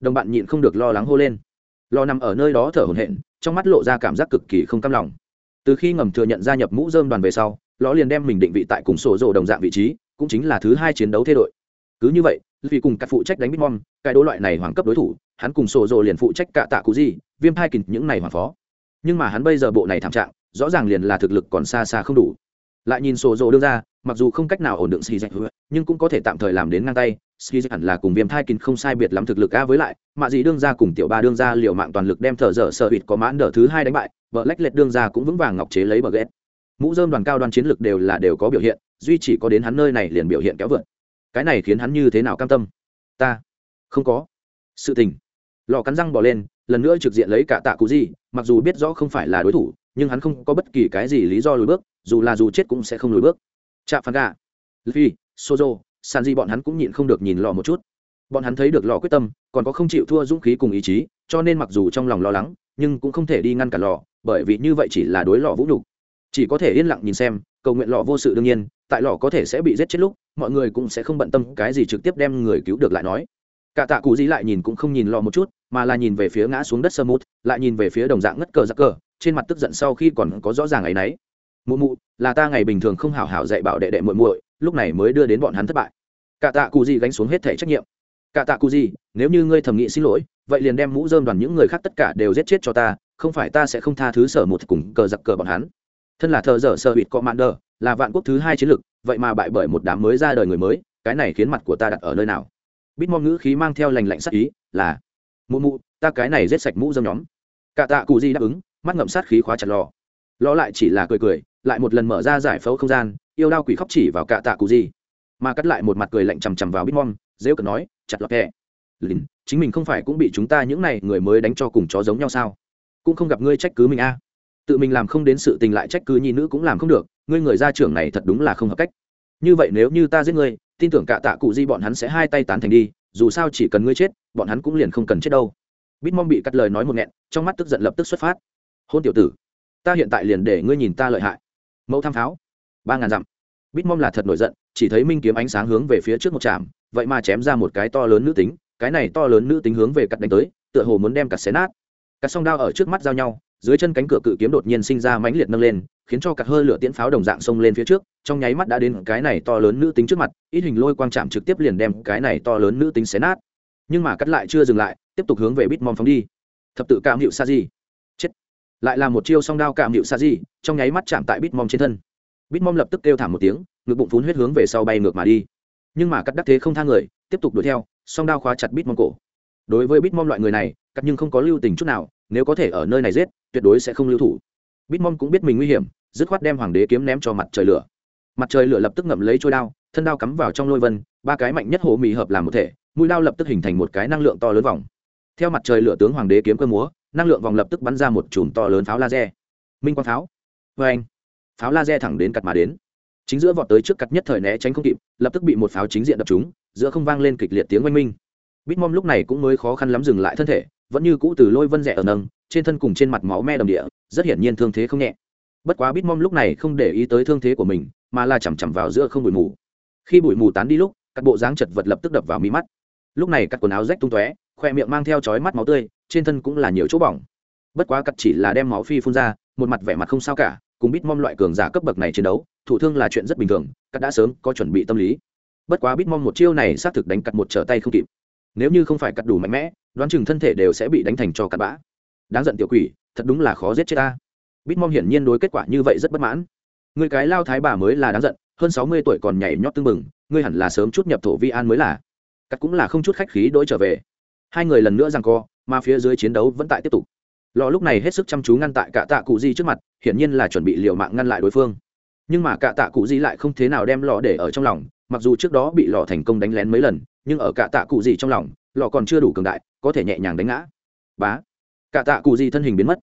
Đồng bạn nhịn không được lo lắng hô lên. Lo nằm ở nơi đó thở hổn hển, trong mắt lộ ra cảm giác cực kỳ không cam lòng. Từ khi ngầm thừa nhận gia nhập mũ dơm đoàn về sau, ló liền đem mình định vị tại cùng sổ rồ đồng dạng vị trí, cũng chính là thứ hai chiến đấu thay đội. Cứ như vậy, vì cùng các phụ trách đánh bitmom cái đối loại này hoàng cấp đối thủ, hắn cùng sổ rồ liền phụ trách cạ tạ cụ gì, viêm thai kình những này hoàng phó nhưng mà hắn bây giờ bộ này thảm trạng, rõ ràng liền là thực lực còn xa xa không đủ. Lại nhìn sổ rồ đưa ra, mặc dù không cách nào ổn định ski dạch nhưng cũng có thể tạm thời làm đến ngang tay. Ski dạch hẳn là cùng viêm thai kín không sai biệt lắm thực lực a với lại, mạ dị đương ra cùng tiểu ba đương ra liệu mạng toàn lực đem thở dở sợ bịt có mãn đỡ thứ hai đánh bại vợ lách lệch đương ra cũng vững vàng ngọc chế lấy bờ ghét. Mũ dơm đoàn cao đoàn chiến lực đều là đều có biểu hiện, duy chỉ có đến hắn nơi này liền biểu hiện kéo vượt. Cái này khiến hắn như thế nào cam tâm? Ta không có sự tình lò cắn răng bỏ lên, lần nữa trực diện lấy cả tạ cụ gì, mặc dù biết rõ không phải là đối thủ, nhưng hắn không có bất kỳ cái gì lý do lùi bước, dù là dù chết cũng sẽ không lùi bước. Chạ phán gà, luffy, sozo san di bọn hắn cũng nhịn không được nhìn lò một chút. Bọn hắn thấy được lò quyết tâm, còn có không chịu thua dũng khí cùng ý chí, cho nên mặc dù trong lòng lo lắng, nhưng cũng không thể đi ngăn cả lò, bởi vì như vậy chỉ là đối lò vũ nhục. Chỉ có thể yên lặng nhìn xem, cầu nguyện lò vô sự đương nhiên, tại lò có thể sẽ bị giết chết lúc, mọi người cũng sẽ không bận tâm cái gì trực tiếp đem người cứu được lại nói cả tạ cụ dĩ lại nhìn cũng không nhìn lò một chút, mà là nhìn về phía ngã xuống đất sơ mút, lại nhìn về phía đồng dạng ngất cờ giặc cờ, trên mặt tức giận sau khi còn có rõ ràng ấ y n ấ y mụ mụ, là ta ngày bình thường không hảo hảo dạy bảo đệ đệ muội muội, lúc này mới đưa đến bọn hắn thất bại. Cả tạ cụ dĩ gánh xuống hết thể trách nhiệm. Cả tạ cụ dĩ, nếu như ngươi thầm nghĩ xin lỗi, vậy liền đem mũ dơm đoàn những người khác tất cả đều giết chết cho ta, không phải ta sẽ không tha thứ sở một cùng cờ giặc cờ bọn hắn. Thân là thợ dở sợ bịt cọ mạn đờ, là vạn quốc thứ hai chiến lực vậy mà bại bởi một đám mới ra đời người mới, cái này khiến mặt của ta đặt ở nơi nào? Bít mong ngữ khí mang theo lành lạnh sắc ý, là, mụ mụ, ta cái này rết sạch mũ dâm nhóm. Cả tạ cụ di đáp ứng, mắt ngậm sát khí khóa chặt lò. Lò lại chỉ là cười cười, lại một lần mở ra giải phẫu không gian, yêu đao quỷ khóc chỉ vào cả tạ cụ di mà cắt lại một mặt cười lạnh chằm chằm vào bít mong dễ cận nói, chặt lọt kẹ. Lìn, chính mình không phải cũng bị chúng ta những này người mới đánh cho cùng chó giống nhau sao? Cũng không gặp ngươi trách cứ mình a tự mình làm không đến sự tình lại trách cứ nhi nữ cũng làm không được, ngươi người gia trưởng này thật đúng là không hợp cách. Như vậy nếu như ta giết ngươi tin tưởng cả tạ cụ di bọn hắn sẽ hai tay tán thành đi, dù sao chỉ cần ngươi chết, bọn hắn cũng liền không cần chết đâu. Bít mong bị cắt lời nói một nghẹn, trong mắt tức giận lập tức xuất phát. Hôn tiểu tử, ta hiện tại liền để ngươi nhìn ta lợi hại. Mẫu tham pháo ba ngàn dặm. Bít mong là thật nổi giận, chỉ thấy minh kiếm ánh sáng hướng về phía trước một trạm, vậy mà chém ra một cái to lớn nữ tính, cái này to lớn nữ tính hướng về cắt đánh tới, tựa hồ muốn đem cắt xé nát. Cắt song đao ở trước mắt giao nhau dưới chân cánh cửa cự kiếm đột nhiên sinh ra mãnh liệt nâng lên, khiến cho cắt hơi lửa tiễn pháo đồng dạng xông lên phía trước, trong nháy mắt đã đến cái này to lớn nữ tính trước mặt, ít hình lôi quang chạm trực tiếp liền đem cái này to lớn nữ tính xé nát. Nhưng mà cắt lại chưa dừng lại, tiếp tục hướng về bít mong phóng đi. Thập tự cảm hiệu sa di. Chết. Lại là một chiêu song đao cảm hiệu sa di, trong nháy mắt chạm tại bít mong trên thân. Bít mong lập tức kêu thảm một tiếng, ngực bụng phun huyết hướng về sau bay ngược mà đi. Nhưng mà cắt đắc thế không tha người, tiếp tục đuổi theo, song đao khóa chặt bít mong cổ. Đối với bít mong loại người này, cắt nhưng không có lưu tình chút nào nếu có thể ở nơi này giết, tuyệt đối sẽ không lưu thủ. Bitmon cũng biết mình nguy hiểm, dứt khoát đem hoàng đế kiếm ném cho mặt trời lửa. Mặt trời lửa lập tức ngậm lấy trôi đao, thân đao cắm vào trong lôi vân, ba cái mạnh nhất hồ mì hợp làm một thể, mũi đao lập tức hình thành một cái năng lượng to lớn vòng. Theo mặt trời lửa tướng hoàng đế kiếm cơ múa, năng lượng vòng lập tức bắn ra một chùm to lớn pháo laser. Minh quang pháo. Vê anh, pháo laser thẳng đến cặt mà đến. Chính giữa vọt tới trước cặt nhất thời né tránh không kịp, lập tức bị một pháo chính diện đập trúng, giữa không vang lên kịch liệt tiếng oanh minh. Bitmom lúc này cũng mới khó khăn lắm dừng lại thân thể vẫn như cũ từ lôi vân rẻ ở nâng, trên thân cùng trên mặt máu me đầm địa, rất hiển nhiên thương thế không nhẹ. Bất quá bitmom lúc này không để ý tới thương thế của mình, mà là chằm chằm vào giữa không bụi mù. Khi bụi mù tán đi lúc, các bộ dáng chật vật lập tức đập vào mí mắt. Lúc này các quần áo rách tung tóe, khoe miệng mang theo chói mắt máu tươi, trên thân cũng là nhiều chỗ bỏng. Bất quá cắt chỉ là đem máu phi phun ra, một mặt vẻ mặt không sao cả, cùng bít mom loại cường giả cấp bậc này chiến đấu thủ thương là chuyện rất bình thường cắt đã sớm có chuẩn bị tâm lý. Bất quá bít mom một chiêu này xác thực đánh cắt một trở tay không kịp nếu như không phải cắt đủ mạnh mẽ, đoán chừng thân thể đều sẽ bị đánh thành cho cắt bã. Đáng giận tiểu quỷ, thật đúng là khó giết chết ta. Bít mong hiển nhiên đối kết quả như vậy rất bất mãn. Người cái lao thái bà mới là đáng giận, hơn sáu mươi tuổi còn nhảy nhót tưng mừng ngươi hẳn là sớm chút nhập thổ vi an mới là. Cắt cũng là không chút khách khí đỗi trở về. Hai người lần nữa rằng co, mà phía dưới chiến đấu vẫn tại tiếp tục. Lò lúc này hết sức chăm chú ngăn tại cả tạ cụ di trước mặt, hiển nhiên là chuẩn bị liều mạng ngăn lại đối phương. Nhưng mà cả tạ cụ di lại không thế nào đem lò để ở trong lòng mặc dù trước đó bị lò thành công đánh lén mấy lần, nhưng ở cả tạ cụ gì trong lòng, lò còn chưa đủ cường đại, có thể nhẹ nhàng đánh ngã. Bá. Cả tạ cụ gì thân hình biến mất.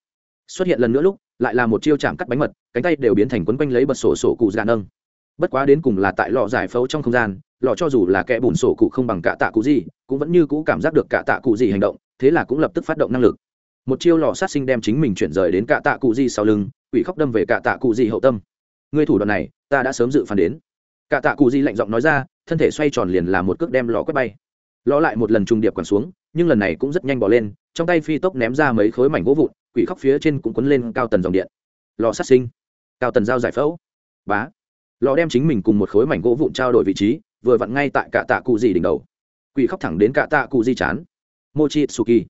Xuất hiện lần nữa lúc, lại là một chiêu chạm cắt bánh mật, cánh tay đều biến thành quấn quanh lấy bật sổ sổ cụ già nâng. Bất quá đến cùng là tại lò giải phẫu trong không gian, lò cho dù là kẻ bùn sổ cụ không bằng cả tạ cụ gì, cũng vẫn như cũ cảm giác được cả tạ cụ gì hành động, thế là cũng lập tức phát động năng lực. Một chiêu lò sát sinh đem chính mình chuyển rời đến cả tạ cụ gì sau lưng, quỷ khóc đâm về cả tạ cụ gì hậu tâm. Người thủ đoạn này, ta đã sớm dự phán đến cả tạ cụ Di lạnh giọng nói ra, thân thể xoay tròn liền là một cước đem lò quét bay. Lò lại một lần trùng điệp quẳng xuống, nhưng lần này cũng rất nhanh bỏ lên, trong tay phi tốc ném ra mấy khối mảnh gỗ vụn, quỷ khóc phía trên cũng quấn lên cao tần dòng điện. Lò sát sinh. Cao tần giao giải phẫu. Bá. Lò đem chính mình cùng một khối mảnh gỗ vụn trao đổi vị trí, vừa vặn ngay tại cả tạ cụ Di đỉnh đầu. Quỷ khóc thẳng đến cả tạ cụ di chán. Mochi suki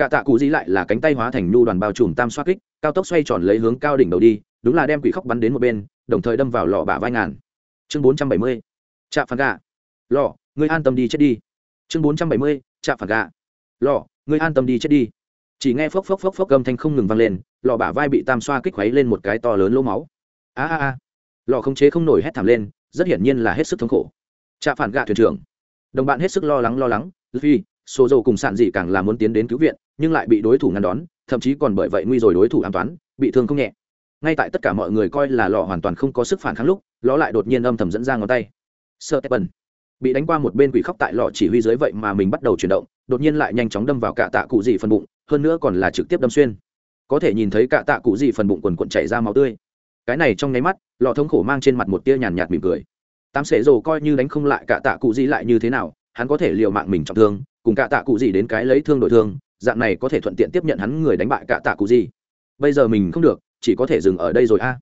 cả tạ cụ di lại là cánh tay hóa thành nhu đoàn bao trùm tam xoa kích, cao tốc xoay tròn lấy hướng cao đỉnh đầu đi, đúng là đem quỷ khóc bắn đến một bên, đồng thời đâm vào lò bả vai ngàn chương bốn trăm bảy mươi trạm phản gà. Lò, ngươi an tâm đi, chết đi. Chương bốn trăm bảy mươi trạm phản gà. Lò, ngươi an tâm đi, chết đi. Chỉ nghe phốc phốc phốc phốc gầm thanh không ngừng vang lên, lò bả vai bị tam xoa kích khuấy lên một cái to lớn lỗ máu. A a a. Lò không chế không nổi hét thảm lên, rất hiển nhiên là hết sức thống khổ. Trạm phản gạ thuyền trưởng. Đồng bạn hết sức lo lắng lo lắng, vì số dầu cùng sạn dị càng là muốn tiến đến cứu viện, nhưng lại bị đối thủ ngăn đón, thậm chí còn bởi vậy nguy rồi đối thủ an toán bị thương không nhẹ ngay tại tất cả mọi người coi là lò hoàn toàn không có sức phản kháng lúc, ló lại đột nhiên âm thầm dẫn ra ngón tay. Sợ tép bẩn. Bị đánh qua một bên quỷ khóc tại lò chỉ huy dưới vậy mà mình bắt đầu chuyển động, đột nhiên lại nhanh chóng đâm vào cả tạ cụ dị phần bụng, hơn nữa còn là trực tiếp đâm xuyên. Có thể nhìn thấy cả tạ cụ gì phần bụng quần quần chảy ra máu tươi. Cái này trong nháy mắt lọ thống khổ mang trên mặt một tia nhàn nhạt mỉm cười. Tám sệ rồ coi như đánh không lại cả tạ cụ gì lại như thế nào, hắn có thể liều mạng mình trọng thương, cùng cả tạ cụ gì đến cái lấy thương đội thương, dạng này có thể thuận tiện tiếp nhận hắn người đánh bại cả tạ cụ gì. Bây giờ mình không được chỉ có thể dừng ở đây rồi a.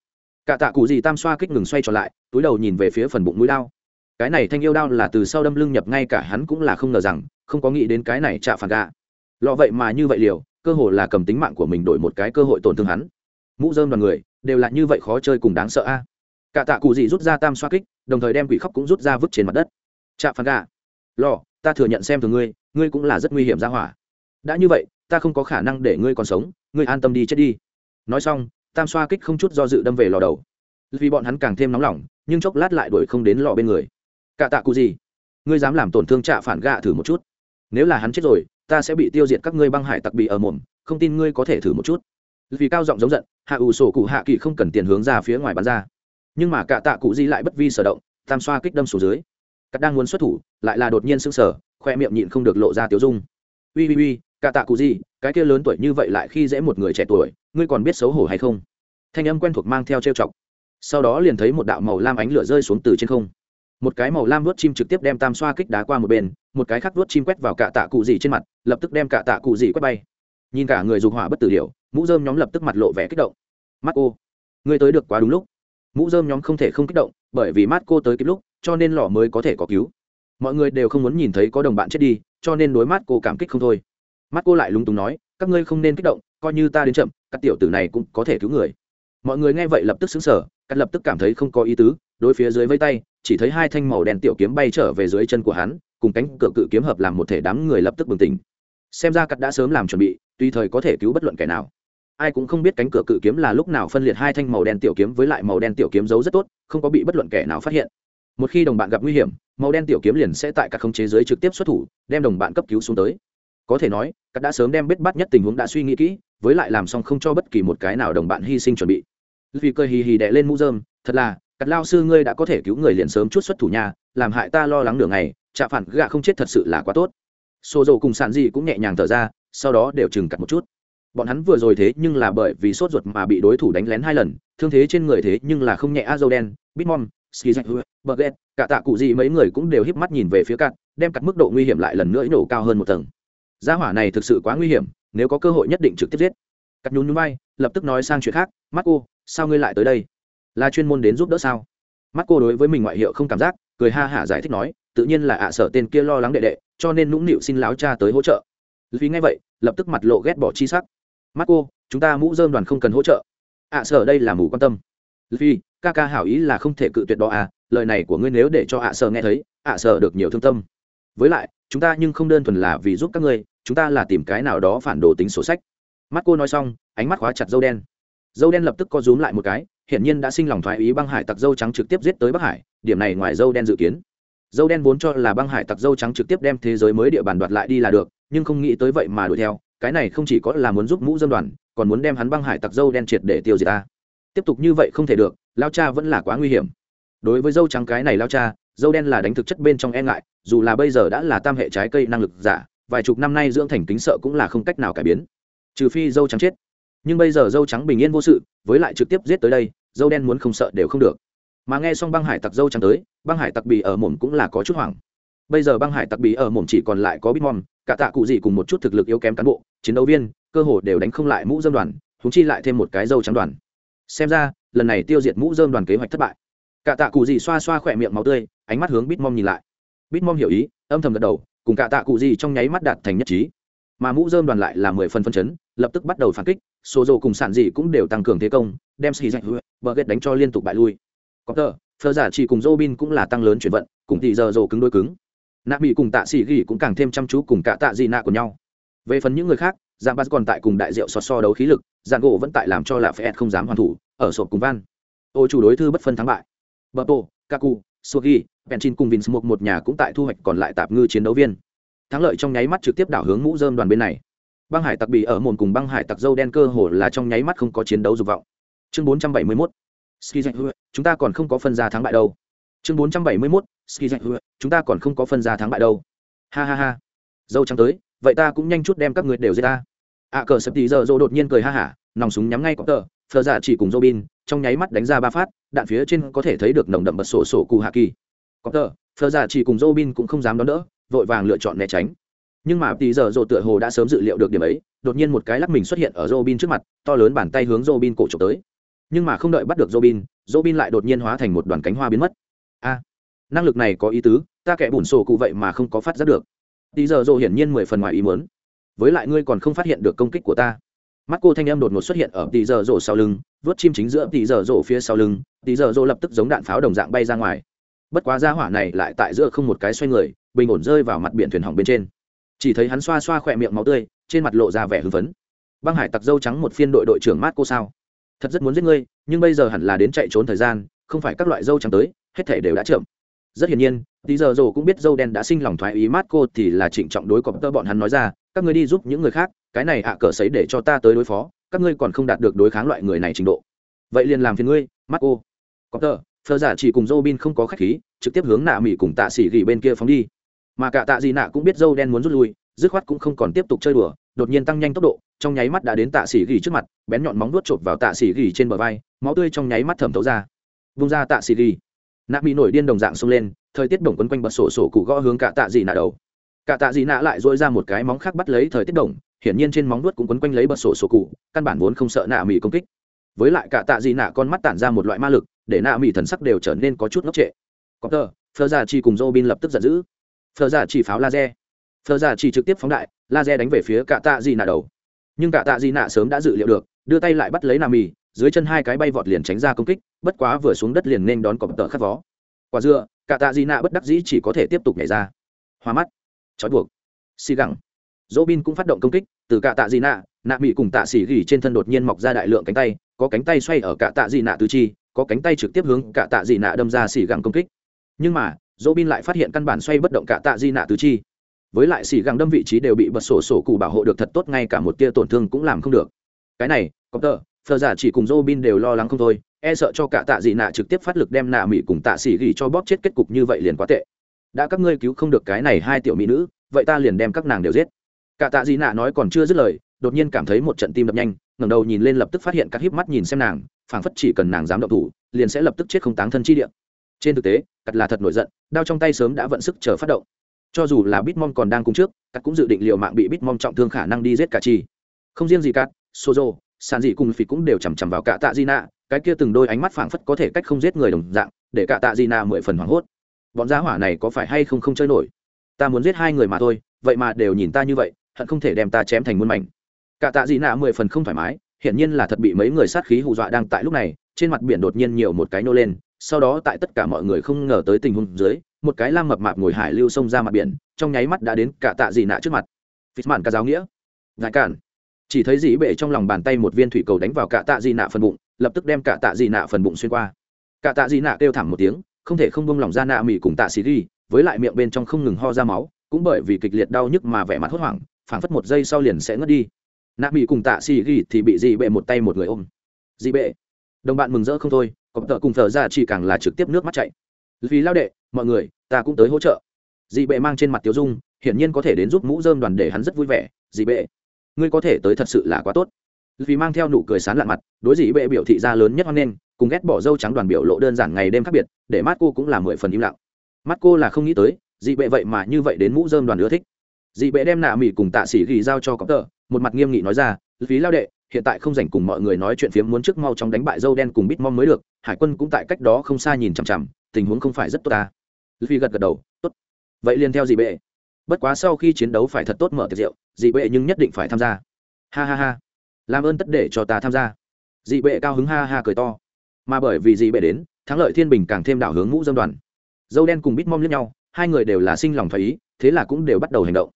Cả tạ cụ gì tam xoa kích ngừng xoay trở lại, túi đầu nhìn về phía phần bụng mũi đao. Cái này thanh yêu đao là từ sau đâm lưng nhập ngay cả hắn cũng là không ngờ rằng, không có nghĩ đến cái này chạ phản gà lọ vậy mà như vậy liều, cơ hồ là cầm tính mạng của mình đổi một cái cơ hội tổn thương hắn. Mũ dơm đoàn người, đều là như vậy khó chơi cùng đáng sợ a. Cả tạ cụ gì rút ra tam xoa kích, đồng thời đem quỷ khóc cũng rút ra vứt trên mặt đất. Chạ phản gà lọ, ta thừa nhận xem từ ngươi ngươi cũng là rất nguy hiểm ra hỏa. Đã như vậy, ta không có khả năng để ngươi còn sống, ngươi an tâm đi chết đi. Nói xong tam xoa kích không chút do dự đâm về lò đầu. Vì bọn hắn càng thêm nóng lòng, nhưng chốc lát lại đuổi không đến lò bên người. Cả tạ cụ gì? Ngươi dám làm tổn thương trạ phản gạ thử một chút. Nếu là hắn chết rồi, ta sẽ bị tiêu diệt các ngươi băng hải tặc bị ở mồm, không tin ngươi có thể thử một chút. Vì cao giọng giống giận, hạ ủ sổ cụ hạ kỳ không cần tiền hướng ra phía ngoài bắn ra. Nhưng mà cả tạ cụ di lại bất vi sở động, tam xoa kích đâm xuống dưới. Cắt đang muốn xuất thủ, lại là đột nhiên sưng sở khoe miệng nhịn không được lộ ra tiếu dung. Ui ui ui, cả tạ cụ di cái kia lớn tuổi như vậy lại khi dễ một người trẻ tuổi ngươi còn biết xấu hổ hay không? Thanh âm quen thuộc mang theo trêu chọc. Sau đó liền thấy một đạo màu lam ánh lửa rơi xuống từ trên không. Một cái màu lam vớt chim trực tiếp đem tam xoa kích đá qua một bên, một cái khác vớt chim quét vào cả tạ cụ gì trên mặt, lập tức đem cả tạ cụ gì quét bay. Nhìn cả người dục hỏa bất tử điều mũ dơm nhóm lập tức mặt lộ vẻ kích động. Mắt cô, ngươi tới được quá đúng lúc. Mũ dơm nhóm không thể không kích động, bởi vì mắt cô tới kịp lúc, cho nên lò mới có thể có cứu. Mọi người đều không muốn nhìn thấy có đồng bạn chết đi, cho nên đối mắt cô cảm kích không thôi. Mắt cô lại lúng túng nói các ngươi không nên kích động, coi như ta đến chậm, các tiểu tử này cũng có thể cứu người. Mọi người nghe vậy lập tức xứng sở cắt lập tức cảm thấy không có ý tứ, đối phía dưới vây tay, chỉ thấy hai thanh màu đen tiểu kiếm bay trở về dưới chân của hắn, cùng cánh cửa cự kiếm hợp làm một thể đám người lập tức bừng tỉnh. Xem ra cắt đã sớm làm chuẩn bị, tùy thời có thể cứu bất luận kẻ nào. Ai cũng không biết cánh cửa cự kiếm là lúc nào phân liệt hai thanh màu đen tiểu kiếm với lại màu đen tiểu kiếm giấu rất tốt, không có bị bất luận kẻ nào phát hiện. Một khi đồng bạn gặp nguy hiểm, màu đen tiểu kiếm liền sẽ tại các không chế giới trực tiếp xuất thủ, đem đồng bạn cấp cứu xuống tới có thể nói, cắt đã sớm đem biết bắt nhất tình huống đã suy nghĩ kỹ, với lại làm xong không cho bất kỳ một cái nào đồng bạn hy sinh chuẩn bị. Vì cười hì hì đệ lên mũ dơm thật là, cắt lao sư ngươi đã có thể cứu người liền sớm chút xuất thủ nhà, làm hại ta lo lắng nửa ngày chạ phản gạ không chết thật sự là quá tốt. Xô dầu cùng sàn gì cũng nhẹ nhàng thở ra, sau đó đều chừng cặt một chút. Bọn hắn vừa rồi thế nhưng là bởi vì sốt ruột mà bị đối thủ đánh lén hai lần, thương thế trên người thế nhưng là không nhẹ a dâu đen, bitmom ski burget cả tạ cụ gì mấy người cũng đều híp mắt nhìn về phía cắt, đem cắt mức độ nguy hiểm lại lần nữa nổ cao hơn một tầng gia hỏa này thực sự quá nguy hiểm, nếu có cơ hội nhất định trực tiếp giết. Cắt nhún nhún bay lập tức nói sang chuyện khác mắt cô sao ngươi lại tới đây? Là chuyên môn đến giúp đỡ sao? Mắt cô đối với mình ngoại hiệu không cảm giác, cười ha hả giải thích nói, tự nhiên là ạ, sở tên kia lo lắng đệ đệ, cho nên nũng nịu xin láo cha tới hỗ trợ. Vì ngay vậy, lập tức mặt lộ ghét bỏ chi sắc. Mắt cô chúng ta mũ dơm đoàn không cần hỗ trợ. Ạ, sở đây là mù quan tâm. Vì ca ca hảo ý là không thể cự tuyệt đó à lời này của ngươi nếu để cho ạ, sở nghe thấy, ạ, sở được nhiều thương tâm với lại, chúng ta nhưng không đơn thuần là vì giúp các ngươi, chúng ta là tìm cái nào đó phản đồ tính sổ sách. Mắt cô nói xong, ánh mắt khóa chặt dâu đen. Dâu đen lập tức co rúm lại một cái, hiển nhiên đã sinh lòng thoái ý băng hải tặc dâu trắng trực tiếp giết tới bắc hải, điểm này ngoài dâu đen dự kiến. Dâu đen vốn cho là băng hải tặc dâu trắng trực tiếp đem thế giới mới địa bàn đoạt lại đi là được, nhưng không nghĩ tới vậy mà đuổi theo, cái này không chỉ có là muốn giúp mũ dân đoàn, còn muốn đem hắn băng hải tặc dâu đen triệt để tiêu diệt ta. Tiếp tục như vậy không thể được, lao cha vẫn là quá nguy hiểm. Đối với dâu trắng cái này lao cha, dâu đen là đánh thực chất bên trong e ngại dù là bây giờ đã là tam hệ trái cây năng lực giả, vài chục năm nay dưỡng thành kính sợ cũng là không cách nào cải biến. Trừ phi dâu trắng chết. Nhưng bây giờ dâu trắng bình yên vô sự, với lại trực tiếp giết tới đây, dâu đen muốn không sợ đều không được. Mà nghe xong băng hải tặc dâu trắng tới, băng hải tặc bì ở mồm cũng là có chút hoảng. Bây giờ băng hải tặc bì ở mồm chỉ còn lại có bitmom cả tạ cụ gì cùng một chút thực lực yếu kém cán bộ, chiến đấu viên, cơ hồ đều đánh không lại mũ dơm đoàn húng chi lại thêm một cái dâu trắng đoàn. Xem ra, lần này tiêu diệt mũ dơm đoàn kế hoạch thất bại. Cả tạ cụ gì xoa xoa khỏe miệng máu tươi, ánh mắt hướng bitmom nhìn lại bitmom hiểu ý, âm thầm gật đầu, cùng cả tạ cụ gì trong nháy mắt đạt thành nhất trí. Mà mũ dơm đoàn lại là mười phần phân chấn, lập tức bắt đầu phản kích, số dồ cùng sản dị cũng đều tăng cường thế công, đem xì dạch bờ ghét đánh cho liên tục bại lui. Có tờ phơ giả chỉ cùng Robin cũng là tăng lớn chuyển vận, cùng tỷ giờ dồ cứng đôi cứng. Nạ bị cùng tạ xỉ gỉ cũng càng thêm chăm chú cùng cả tạ dị nạ của nhau. Về phần những người khác, giang bát còn tại cùng đại diệu so so đấu khí lực, giang gỗ vẫn tại làm cho là phe không dám hoàn thủ, ở sộp cùng van. Ô chủ đối thư bất phân thắng bại. Bờ tô, kaku sugi Benjin cùng vinh một một nhà cũng tại thu hoạch còn lại tạp ngư chiến đấu viên. Thắng lợi trong nháy mắt trực tiếp đảo hướng mũ rơm đoàn bên này. Băng hải tặc bị ở mồn cùng băng hải tặc dâu đen cơ hồ là trong nháy mắt không có chiến đấu dục vọng. Chương 471 ski chúng ta còn không có phân ra thắng bại đâu. Chương 471 ski chúng ta còn không có phân ra thắng bại đâu. Ha ha ha. Dâu trắng tới, vậy ta cũng nhanh chút đem các người đều giết ta. Ạ cờ sập tí giờ dô đột nhiên cười ha hả, nòng súng nhắm ngay có tờ phờ dạ chỉ cùng robin, trong nháy mắt đánh ra ba phát, đạn phía trên có thể thấy được nồng đậm bật sổ sổ cụ hạ kỳ. Có tờ phờ dạ chỉ cùng robin cũng không dám đón đỡ, vội vàng lựa chọn né tránh. Nhưng mà tỷ giờ rộ tựa hồ đã sớm dự liệu được điểm ấy, đột nhiên một cái lắc mình xuất hiện ở robin trước mặt, to lớn bàn tay hướng robin cổ trộm tới. Nhưng mà không đợi bắt được robin robin lại đột nhiên hóa thành một đoàn cánh hoa biến mất. A, năng lực này có ý tứ, ta kẻ bùn sổ cụ vậy mà không có phát giác được. Tỷ giờ rộ hiển nhiên mười phần ngoài ý muốn. Với lại ngươi còn không phát hiện được công kích của ta mắt cô thanh em đột ngột xuất hiện ở tỷ giờ rổ sau lưng, vớt chim chính giữa tỷ giờ rổ phía sau lưng tỷ giờ rổ lập tức giống đạn pháo đồng dạng bay ra ngoài. Bất quá ra hỏa này lại tại giữa không một cái xoay người, bình ổn rơi vào mặt biển thuyền hỏng bên trên. Chỉ thấy hắn xoa xoa khỏe miệng máu tươi, trên mặt lộ ra vẻ hưng phấn. Băng hải tặc dâu trắng một phiên đội đội trưởng mát cô sao? Thật rất muốn giết ngươi, nhưng bây giờ hẳn là đến chạy trốn thời gian, không phải các loại dâu trắng tới, hết thể đều đã chậm. Rất hiển nhiên tí giờ rồ cũng biết dâu đen đã sinh lòng thoái ý mát cô thì là trịnh trọng đối cọp tơ bọn hắn nói ra các ngươi đi giúp những người khác, cái này ạ cờ sấy để cho ta tới đối phó, các ngươi còn không đạt được đối kháng loại người này trình độ. Vậy liền làm phiền ngươi mắt cô có tờ, phờ giả chỉ cùng dâu bin không có khách khí, trực tiếp hướng nạ mỹ cùng tạ xỉ gỉ bên kia phóng đi. Mà cả tạ gì nạ cũng biết dâu đen muốn rút lui, dứt khoát cũng không còn tiếp tục chơi đùa, đột nhiên tăng nhanh tốc độ, trong nháy mắt đã đến tạ xỉ gỉ trước mặt, bén nhọn móng nuốt chộp vào tạ xỉ gỉ trên bờ vai, máu tươi trong nháy mắt thẩm thấu ra. Vung ra tạ xỉ gỉ. Nạ mỹ nổi điên đồng dạng xông lên, thời tiết đồng quấn quanh bật sổ sổ cụ gõ hướng cả tạ dị nạ đầu cả tạ dị nạ lại dội ra một cái móng khác bắt lấy thời tiết đồng, hiển nhiên trên móng nuốt cũng quấn quanh lấy bật sổ sổ cụ, căn bản vốn không sợ nạ mỹ công kích. Với lại cả tạ dị nạ con mắt tản ra một loại ma lực, để nạ mỹ thần sắc đều trở nên có chút ngốc trệ. Có tờ, phờ giả chỉ cùng robin lập tức giận dữ. Phờ giả chỉ pháo laser. Phờ giả chỉ trực tiếp phóng đại, laser đánh về phía cả tạ dị nạ đầu. Nhưng cả tạ dị nạ sớm đã dự liệu được, đưa tay lại bắt lấy nạ mỹ dưới chân hai cái bay vọt liền tránh ra công kích, bất quá vừa xuống đất liền nên đón cọp tờ khắc vó. Quả dựa, cả tạ dị nạ bất đắc dĩ chỉ có thể tiếp tục nhảy ra. Hoa mắt trói buộc. Xì gẳng. Dỗ bin cũng phát động công kích, từ cả tạ dị nạ nạ mỹ cùng tạ xỉ gỉ trên thân đột nhiên mọc ra đại lượng cánh tay, có cánh tay xoay ở cả tạ dị nạ tứ chi, có cánh tay trực tiếp hướng cả tạ dị nạ đâm ra xỉ gẳng công kích. Nhưng mà dỗ bin lại phát hiện căn bản xoay bất động cả tạ dị nạ tứ chi. Với lại xỉ gẳng đâm vị trí đều bị bật sổ sổ cụ bảo hộ được thật tốt, ngay cả một tia tổn thương cũng làm không được. Cái này có tờ thờ giả chỉ cùng dỗ bin đều lo lắng không thôi e sợ cho cả tạ dị nạ trực tiếp phát lực đem nạ mỹ cùng tạ xỉ gỉ cho bóp chết, kết cục như vậy liền quá tệ đã các ngươi cứu không được cái này hai tiểu mỹ nữ, vậy ta liền đem các nàng đều giết. Cả tạ dị nạ nói còn chưa dứt lời, đột nhiên cảm thấy một trận tim đập nhanh, ngẩng đầu nhìn lên lập tức phát hiện các híp mắt nhìn xem nàng, phảng phất chỉ cần nàng dám động thủ, liền sẽ lập tức chết không táng thân chi địa. Trên thực tế cắt là thật nổi giận, đao trong tay sớm đã vận sức chờ phát động. Cho dù là bitmom còn đang cùng trước cắt cũng dự định liệu mạng bị bitmom trọng thương khả năng đi giết cả chi. Không riêng gì cắt sozo sàn dị cùng phỉ cũng đều chằm chằm vào cả tạ di nạ, cái kia từng đôi ánh mắt phảng phất có thể cách không giết người đồng dạng, để cả tạ di nạ mười phần hoảng hốt bọn giá hỏa này có phải hay không không chơi nổi? Ta muốn giết hai người mà thôi, vậy mà đều nhìn ta như vậy, hận không thể đem ta chém thành muôn mảnh. Cả tạ dị nạ mười phần không thoải mái, hiển nhiên là thật bị mấy người sát khí hù dọa đang tại lúc này, trên mặt biển đột nhiên nhiều một cái nô lên, sau đó tại tất cả mọi người không ngờ tới tình huống dưới, một cái lam mập mạp ngồi hải lưu xông ra mặt biển, trong nháy mắt đã đến cả tạ dị nạ trước mặt. Phít mạn ca giáo nghĩa. Ngại cản. Chỉ thấy dĩ bệ trong lòng bàn tay một viên thủy cầu đánh vào cả tạ dị nạ phần bụng, lập tức đem cả tạ dị nạ phần bụng xuyên qua. Cả tạ dị nạ kêu thảm một tiếng không thể không bông lòng ra nạ mỹ cùng tạ xì ri, với lại miệng bên trong không ngừng ho ra máu cũng bởi vì kịch liệt đau nhức mà vẻ mặt hốt hoảng phảng phất một giây sau liền sẽ ngất đi. Nạ mỹ cùng tạ xì ri thì bị dị bệ một tay một người ôm. Dị bệ. Đồng bạn mừng rỡ không thôi cọp tợ cùng thờ ra chỉ càng là trực tiếp nước mắt chạy vì lao đệ mọi người ta cũng tới hỗ trợ. Dị bệ mang trên mặt tiểu dung hiển nhiên có thể đến giúp mũ dơm đoàn để hắn rất vui vẻ. Dị bệ ngươi có thể tới thật sự là quá tốt vì mang theo nụ cười sán lạn mặt đối dị bệ biểu thị ra lớn nhất hoan nghênh cùng ghét bỏ dâu trắng đoàn biểu lộ đơn giản ngày đêm khác biệt để mắt cô cũng là mười phần im lặng. Mắt cô là không nghĩ tới dị bệ vậy mà như vậy đến mũ dơm đoàn ưa thích. Dị bệ đem nạ mỹ cùng tạ sĩ ghi giao cho cọp tờ, một mặt nghiêm nghị nói ra phí lao đệ hiện tại không dành cùng mọi người nói chuyện phiếm muốn trước mau chóng đánh bại dâu đen cùng bít mong mới được hải quân cũng tại cách đó không xa nhìn chằm chằm tình huống không phải rất tốt ta. Vì gật gật đầu tốt. Vậy liền theo dị bệ. Bất quá sau khi chiến đấu phải thật tốt mở tiệc rượu dị bệ nhưng nhất định phải tham gia. Ha ha ha làm ơn tất để cho ta tham gia. Dị bệ cao hứng ha ha cười to. Mà bởi vì dị bệ đến, thắng lợi thiên bình càng thêm đảo hướng mũ dâm đoàn. Dâu đen cùng bít mom lẫn nhau, hai người đều là sinh lòng phải ý, thế là cũng đều bắt đầu hành động.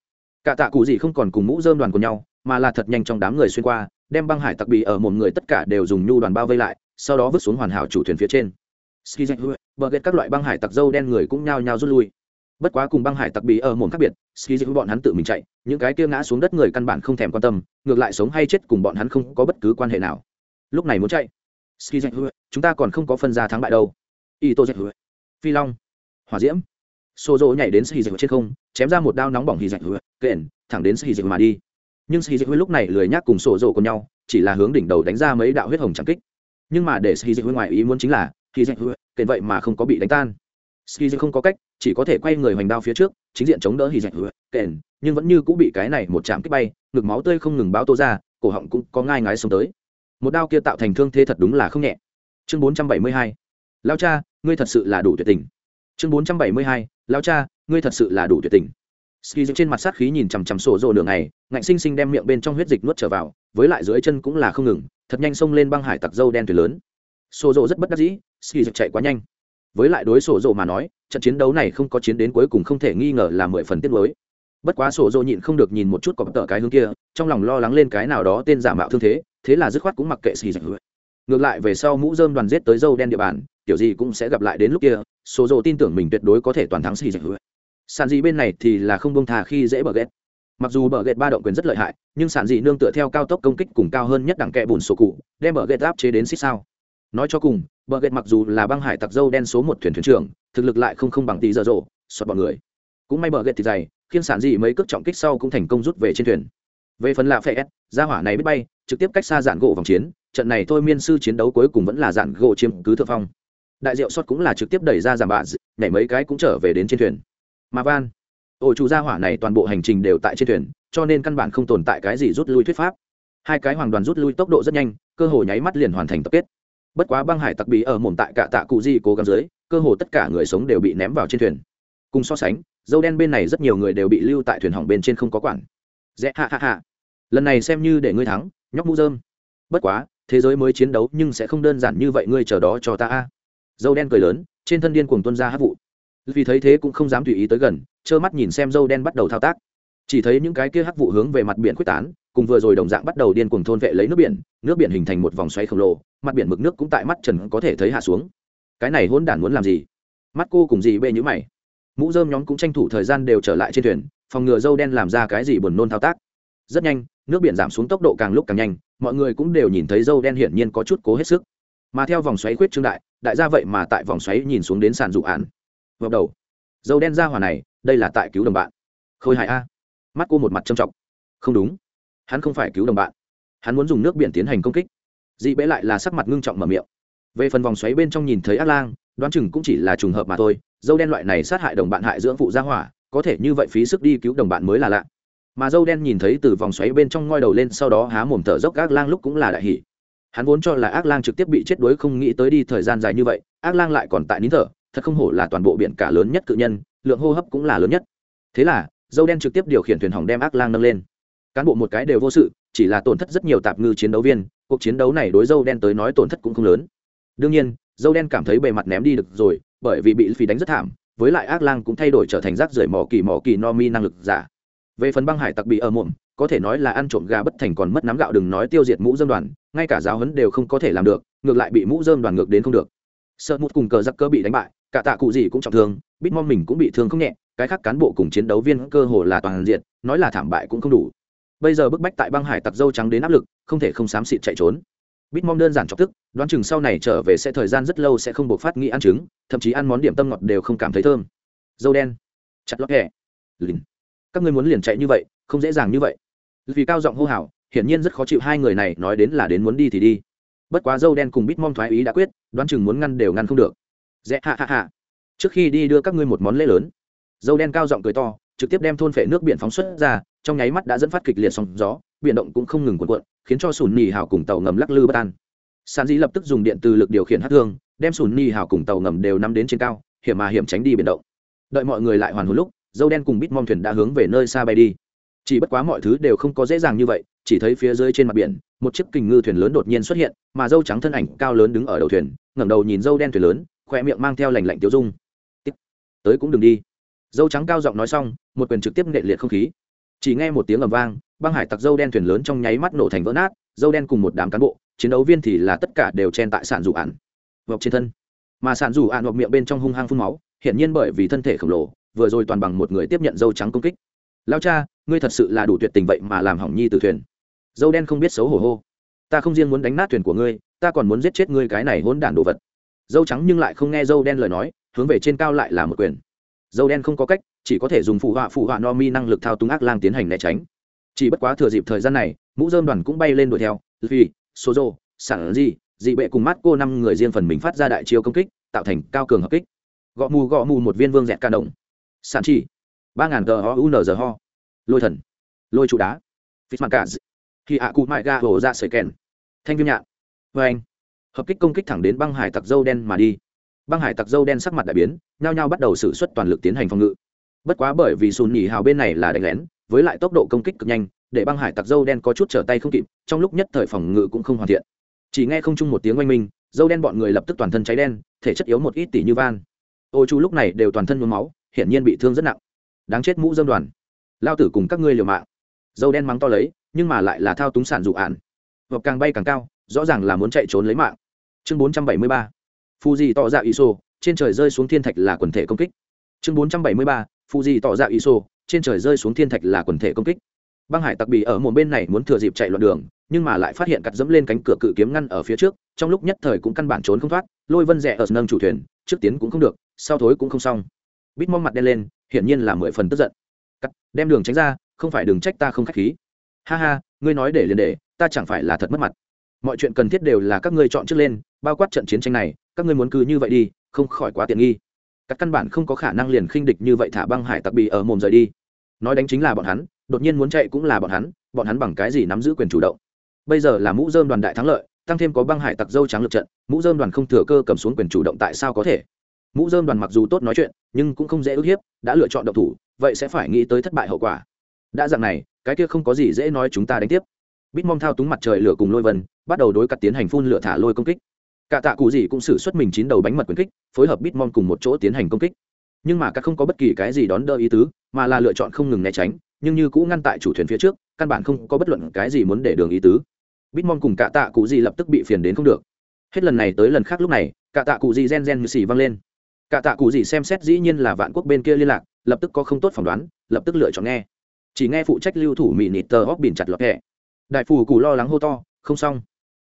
Cả tạ cụ gì không còn cùng mũ dơm đoàn của nhau, mà là thật nhanh trong đám người xuyên qua, đem băng hải tặc bị ở một người tất cả đều dùng nhu đoàn bao vây lại, sau đó vứt xuống hoàn hảo chủ thuyền phía trên. Bờ vợ ghét các loại băng hải tặc dâu đen người cũng nhao nhao rút lui bất quá cùng băng hải tặc bị ở mồm khác biệt, ski bọn hắn tự mình chạy, những cái kia ngã xuống đất người căn bản không thèm quan tâm, ngược lại sống hay chết cùng bọn hắn không có bất cứ quan hệ nào. Lúc này muốn chạy, ski chúng ta còn không có phân ra thắng bại đâu. Y tô phi long, hỏa diễm. Xô dỗ nhảy đến ski trên không, chém ra một đao nóng bỏng hì dạch kện thẳng đến ski mà đi. Nhưng ski lúc này lười nhác cùng xô dỗ cùng nhau, chỉ là hướng đỉnh đầu đánh ra mấy đạo huyết hồng trắng kích. Nhưng mà để ski dịch ngoài ý muốn chính là khi dịch kện vậy mà không có bị đánh tan. Ski dịch không có cách chỉ có thể quay người hoành đao phía trước, chính diện chống đỡ hì dịch kèn, nhưng vẫn như cũng bị cái này một chạm kích bay, ngực máu tươi không ngừng báo tô ra, cổ họng cũng có ngai ngái xông tới. Một đao kia tạo thành thương thế thật đúng là không nhẹ. Chương 472 lao cha, ngươi thật sự là đủ tuyệt tình. Chương 472 lao cha, ngươi thật sự là đủ tuyệt tình. Ski trên mặt sát khí nhìn chằm chằm sổ rộ nửa này ngạnh sinh sinh đem miệng bên trong huyết dịch nuốt trở vào, với lại dưới chân cũng là không ngừng, thật nhanh xông lên băng hải tặc dâu đen thuyền lớn. Sổ rộ rất bất đắc dĩ ski chạy quá nhanh với lại đối sổ rộ mà nói, trận chiến đấu này không có chiến đến cuối cùng không thể nghi ngờ là mười phần tiết mới bất quá sổ rộ nhịn không được nhìn một chút cọp tờ cái hướng kia, trong lòng lo lắng lên cái nào đó tên giả mạo thương thế thế là dứt khoát cũng mặc kệ xì ski ngược lại về sau mũ dơm đoàn giết tới dâu đen địa bàn, kiểu gì cũng sẽ gặp lại đến lúc kia, sổ rộ tin tưởng mình tuyệt đối có thể toàn thắng xì dạch sàn dị bên này thì là không bông thà khi dễ bờ ghét. Mặc dù bờ ghét ba động quyền rất lợi hại, nhưng sản dị nương tựa theo cao tốc công kích cùng cao hơn nhất đẳng kẽ bùn sổ cụ, đem bờ ghét áp chế đến xích sao. Nói cho cùng bờ ghét mặc dù là băng hải tặc dâu đen số một thuyền thuyền trưởng, thực lực lại không không bằng tỷ dở dộ xoát bọn người. Cũng may bờ ghét thì dày khiến sản dị mấy cước trọng kích sau cũng thành công rút về trên thuyền. Về phần là phệ s ra hỏa này biết bay, trực tiếp cách xa dạn gỗ vòng chiến, trận này thôi miên sư chiến đấu cuối cùng vẫn là dạn gỗ chiếm cứ thượng phong. Đại diệu sót cũng là trực tiếp đẩy ra giảm bạ nhảy mấy cái cũng trở về đến trên thuyền. Mà van, ổ chủ gia hỏa này toàn bộ hành trình đều tại trên thuyền, cho nên căn bản không tồn tại cái gì rút lui thuyết pháp. Hai cái hoàng đoàn rút lui tốc độ rất nhanh, cơ hồ nháy mắt liền hoàn thành tập kết bất quá băng hải tặc bị ở mồm tại cả tạ cụ di cố gắng dưới, cơ hồ tất cả người sống đều bị ném vào trên thuyền. Cùng so sánh, dâu đen bên này rất nhiều người đều bị lưu tại thuyền hỏng bên trên không có quản. Dễ hạ hạ hạ lần này xem như để ngươi thắng, nhóc mũ dơm bất quá, thế giới mới chiến đấu nhưng sẽ không đơn giản như vậy, ngươi chờ đó cho ta a. Dâu đen cười lớn, trên thân điên cuồng tuân ra hát vụ. Vì thấy thế cũng không dám tùy ý tới gần, trơ mắt nhìn xem dâu đen bắt đầu thao tác. Chỉ thấy những cái kia hắc vụ hướng về mặt biển quyết tán cùng vừa rồi đồng dạng bắt đầu điên cuồng thôn vệ lấy nước biển nước biển hình thành một vòng xoáy khổng lồ, mặt biển mực nước cũng tại mắt trần có thể thấy hạ xuống. Cái này hôn đản muốn làm gì? Mắt cô cùng gì bê nhữ mày. Mũ dơm nhóm cũng tranh thủ thời gian đều trở lại trên thuyền, phòng ngừa dâu đen làm ra cái gì buồn nôn thao tác. Rất nhanh, nước biển giảm xuống tốc độ càng lúc càng nhanh, mọi người cũng đều nhìn thấy dâu đen hiển nhiên có chút cố hết sức. Mà theo vòng xoáy khuyết trương đại đại gia vậy mà tại vòng xoáy nhìn xuống đến sàn dụ án. Vào đầu. Dâu đen ra hỏa này, đây là tại cứu đồng bạn. Khôi hài a. Mắt cô một mặt trầm trọng. Không đúng hắn không phải cứu đồng bạn. Hắn muốn dùng nước biển tiến hành công kích. Dị bẽ lại là sắc mặt ngưng trọng mở miệng. Về phần vòng xoáy bên trong nhìn thấy ác lang, đoán chừng cũng chỉ là trùng hợp mà thôi, dâu đen loại này sát hại đồng bạn hại dưỡng phụ gia hỏa, có thể như vậy phí sức đi cứu đồng bạn mới là lạ. Mà dâu đen nhìn thấy từ vòng xoáy bên trong ngoi đầu lên sau đó há mồm thở dốc, ác lang lúc cũng là đại hỷ hắn vốn cho là ác lang trực tiếp bị chết đuối không nghĩ tới đi thời gian dài như vậy, ác lang lại còn tại nín thở, thật không hổ là toàn bộ biển cả lớn nhất cự nhân, lượng hô hấp cũng là lớn nhất. Thế là, dâu đen trực tiếp điều khiển thuyền hỏng đem ác lang nâng lên cán bộ một cái đều vô sự, chỉ là tổn thất rất nhiều tạp ngư chiến đấu viên, cuộc chiến đấu này đối dâu đen tới nói tổn thất cũng không lớn. Đương nhiên dâu đen cảm thấy bề mặt ném đi được rồi, bởi vì bị phí đánh rất thảm, với lại ác lang cũng thay đổi trở thành rác rưởi mỏ kỳ mỏ kỳ no mi năng lực giả. Về phần băng hải tặc bị ở muộn, có thể nói là ăn trộm gà bất thành còn mất nắm gạo đừng nói tiêu diệt mũ dơm đoàn, ngay cả giáo huấn đều không có thể làm được, ngược lại bị mũ dơm đoàn ngược đến không được. Sợ mút cùng cờ giặc cơ bị đánh bại, cả tạ cụ gì cũng trọng thương bít mong mình cũng bị thương không nhẹ, cái khác cán bộ cùng chiến đấu viên cơ hồ là toàn diện, nói là thảm bại cũng không đủ bây giờ bức bách tại băng hải tặc dâu trắng đến áp lực, không thể không xám xịt chạy trốn. Bít mong đơn giản chọc tức, đoán chừng sau này trở về sẽ thời gian rất lâu sẽ không buộc phát nghĩ ăn trứng, thậm chí ăn món điểm tâm ngọt đều không cảm thấy thơm. Dâu đen. Chặt lót hẹ. Lìn. Các ngươi muốn liền chạy như vậy, không dễ dàng như vậy. Vì cao giọng hô hào, hiển nhiên rất khó chịu hai người này, nói đến là đến muốn đi thì đi. Bất quá dâu đen cùng bít mong thoái ý đã quyết, đoán chừng muốn ngăn đều ngăn không được. Dễ hạ hạ hạ trước khi đi đưa các ngươi một món lễ lớn. Dâu đen cao giọng cười to, trực tiếp đem thôn phệ nước biển phóng xuất ra trong nháy mắt đã dẫn phát kịch liệt sóng gió, biển động cũng không ngừng cuộn cuộn, khiến cho sùn nhì hào cùng tàu ngầm lắc lư bất an. Sàn dĩ lập tức dùng điện từ lực điều khiển hát thương, đem sùn nhì hào cùng tàu ngầm đều nắm đến trên cao, hiểm mà hiểm tránh đi biển động. Đợi mọi người lại hoàn hồn lúc, dâu đen cùng bít mong thuyền đã hướng về nơi xa bay đi. Chỉ bất quá mọi thứ đều không có dễ dàng như vậy, chỉ thấy phía dưới trên mặt biển, một chiếc kình ngư thuyền lớn đột nhiên xuất hiện, mà dâu trắng thân ảnh cao lớn đứng ở đầu thuyền, ngẩng đầu nhìn dâu đen thuyền lớn khoe miệng mang theo lành lạnh tiêu dung. Tới cũng đừng đi. Dâu trắng cao giọng nói xong, một quyền trực tiếp nệ liệt không khí chỉ nghe một tiếng ầm vang, băng hải tặc dâu đen thuyền lớn trong nháy mắt nổ thành vỡ nát, dâu đen cùng một đám cán bộ, chiến đấu viên thì là tất cả đều chen tại sản dù ạn. Vọc trên thân. Mà sản dù ạn vọc miệng bên trong hung hăng phun máu, hiển nhiên bởi vì thân thể khổng lồ, vừa rồi toàn bằng một người tiếp nhận dâu trắng công kích. Lao cha, ngươi thật sự là đủ tuyệt tình vậy mà làm hỏng nhi từ thuyền. Dâu đen không biết xấu hổ hô. Ta không riêng muốn đánh nát thuyền của ngươi, ta còn muốn giết chết ngươi cái này hỗn đản đồ vật. Dâu trắng nhưng lại không nghe dâu đen lời nói, hướng về trên cao lại là một quyền dâu đen không có cách, chỉ có thể dùng phụ họa phụ họa no mi năng lực thao túng ác lang tiến hành né tránh. Chỉ bất quá thừa dịp thời gian này, mũ dơm đoàn cũng bay lên đuổi theo. Vì số rô sản gì dị bệ cùng mắt cô năm người riêng phần mình phát ra đại chiêu công kích, tạo thành cao cường hợp kích. Gõ mù gõ mù một viên vương dẹt ca động. Sản chỉ ba ngàn tờ ho, u n giờ ho. Lôi thần, lôi trụ đá. Phí mặt cả khi ạ cụ mại ga hổ ra sợi kèn. Thanh viêm nhạn. Vê anh. Hợp kích công kích thẳng đến băng hải tặc dâu đen mà đi băng hải tặc dâu đen sắc mặt đại biến, nhao nhao bắt đầu xử suất toàn lực tiến hành phòng ngự. Bất quá bởi vì sùn nhì hào bên này là đánh lén, với lại tốc độ công kích cực nhanh, để băng hải tặc dâu đen có chút trở tay không kịp, trong lúc nhất thời phòng ngự cũng không hoàn thiện. Chỉ nghe không chung một tiếng oanh minh, dâu đen bọn người lập tức toàn thân cháy đen, thể chất yếu một ít tỷ như van. Ô chú lúc này đều toàn thân nhuốm máu, hiển nhiên bị thương rất nặng. Đáng chết mũ dâm đoàn. Lao tử cùng các ngươi liều mạng. Dâu đen mắng to lấy, nhưng mà lại là thao túng sản dụ ạn. Hoặc càng bay càng cao, rõ ràng là muốn chạy trốn lấy mạng. Chương bốn trăm bảy mươi ba. Phù fuji tỏ ra iso trên trời rơi xuống thiên thạch là quần thể công kích. Chương bốn trăm bảy mươi ba phù fuji tỏ ra iso trên trời rơi xuống thiên thạch là quần thể công kích. Băng hải tặc bị ở một bên này muốn thừa dịp chạy loạn đường, nhưng mà lại phát hiện cặt dẫm lên cánh cửa cự kiếm ngăn ở phía trước, trong lúc nhất thời cũng căn bản trốn không thoát, lôi vân rẽ ở nâng chủ thuyền, trước tiến cũng không được, sau thối cũng không xong. Bít mong mặt đen lên, hiển nhiên là mười phần tức giận. Cắt, đem đường tránh ra, không phải đường trách ta không k h á c h khí. Ha ha, ngươi nói để liền để, ta chẳng phải là thật mất mặt. Mọi chuyện cần thiết đều là các ngươi chọn trước lên, bao quát trận chiến tranh này các ngươi muốn cứ như vậy đi, không khỏi quá tiện nghi. Các căn bản không có khả năng liền khinh địch như vậy thả băng hải tặc bị ở mồm rời đi. Nói đánh chính là bọn hắn, đột nhiên muốn chạy cũng là bọn hắn bọn hắn bằng cái gì nắm giữ quyền chủ động? Bây giờ là mũ dơm đoàn đại thắng lợi, tăng thêm có băng hải tặc dâu trắng lượt trận, mũ dơm đoàn không thừa cơ cầm xuống quyền chủ động tại sao có thể? Mũ dơm đoàn mặc dù tốt nói chuyện, nhưng cũng không dễ ức hiếp, đã lựa chọn độc thủ, vậy sẽ phải nghĩ tới thất bại hậu quả. Đã dạng này, cái kia không có gì dễ nói chúng ta đánh tiếp. Bít mong thao túng mặt trời lửa cùng lôi vân, bắt đầu đối cặt tiến hành phun lửa thả lôi công kích cả tạ cụ gì cũng xử xuất mình chín đầu bánh mật quyền kích, phối hợp bít cùng một chỗ tiến hành công kích. Nhưng mà các không có bất kỳ cái gì đón đỡ ý tứ, mà là lựa chọn không ngừng né tránh, nhưng như cũ ngăn tại chủ thuyền phía trước, căn bản không có bất luận cái gì muốn để đường ý tứ. Bitmon cùng cả tạ cụ gì lập tức bị phiền đến không được. Hết lần này tới lần khác lúc này, cả tạ cụ gì gen gen như xì văng lên. Cả tạ cụ gì xem xét dĩ nhiên là vạn quốc bên kia liên lạc, lập tức có không tốt phỏng đoán, lập tức lựa chọn nghe. Chỉ nghe phụ trách lưu thủ mỹ nịt tờ hóc biển chặt lọt hẹ. Đại phù cụ lo lắng hô to, không xong.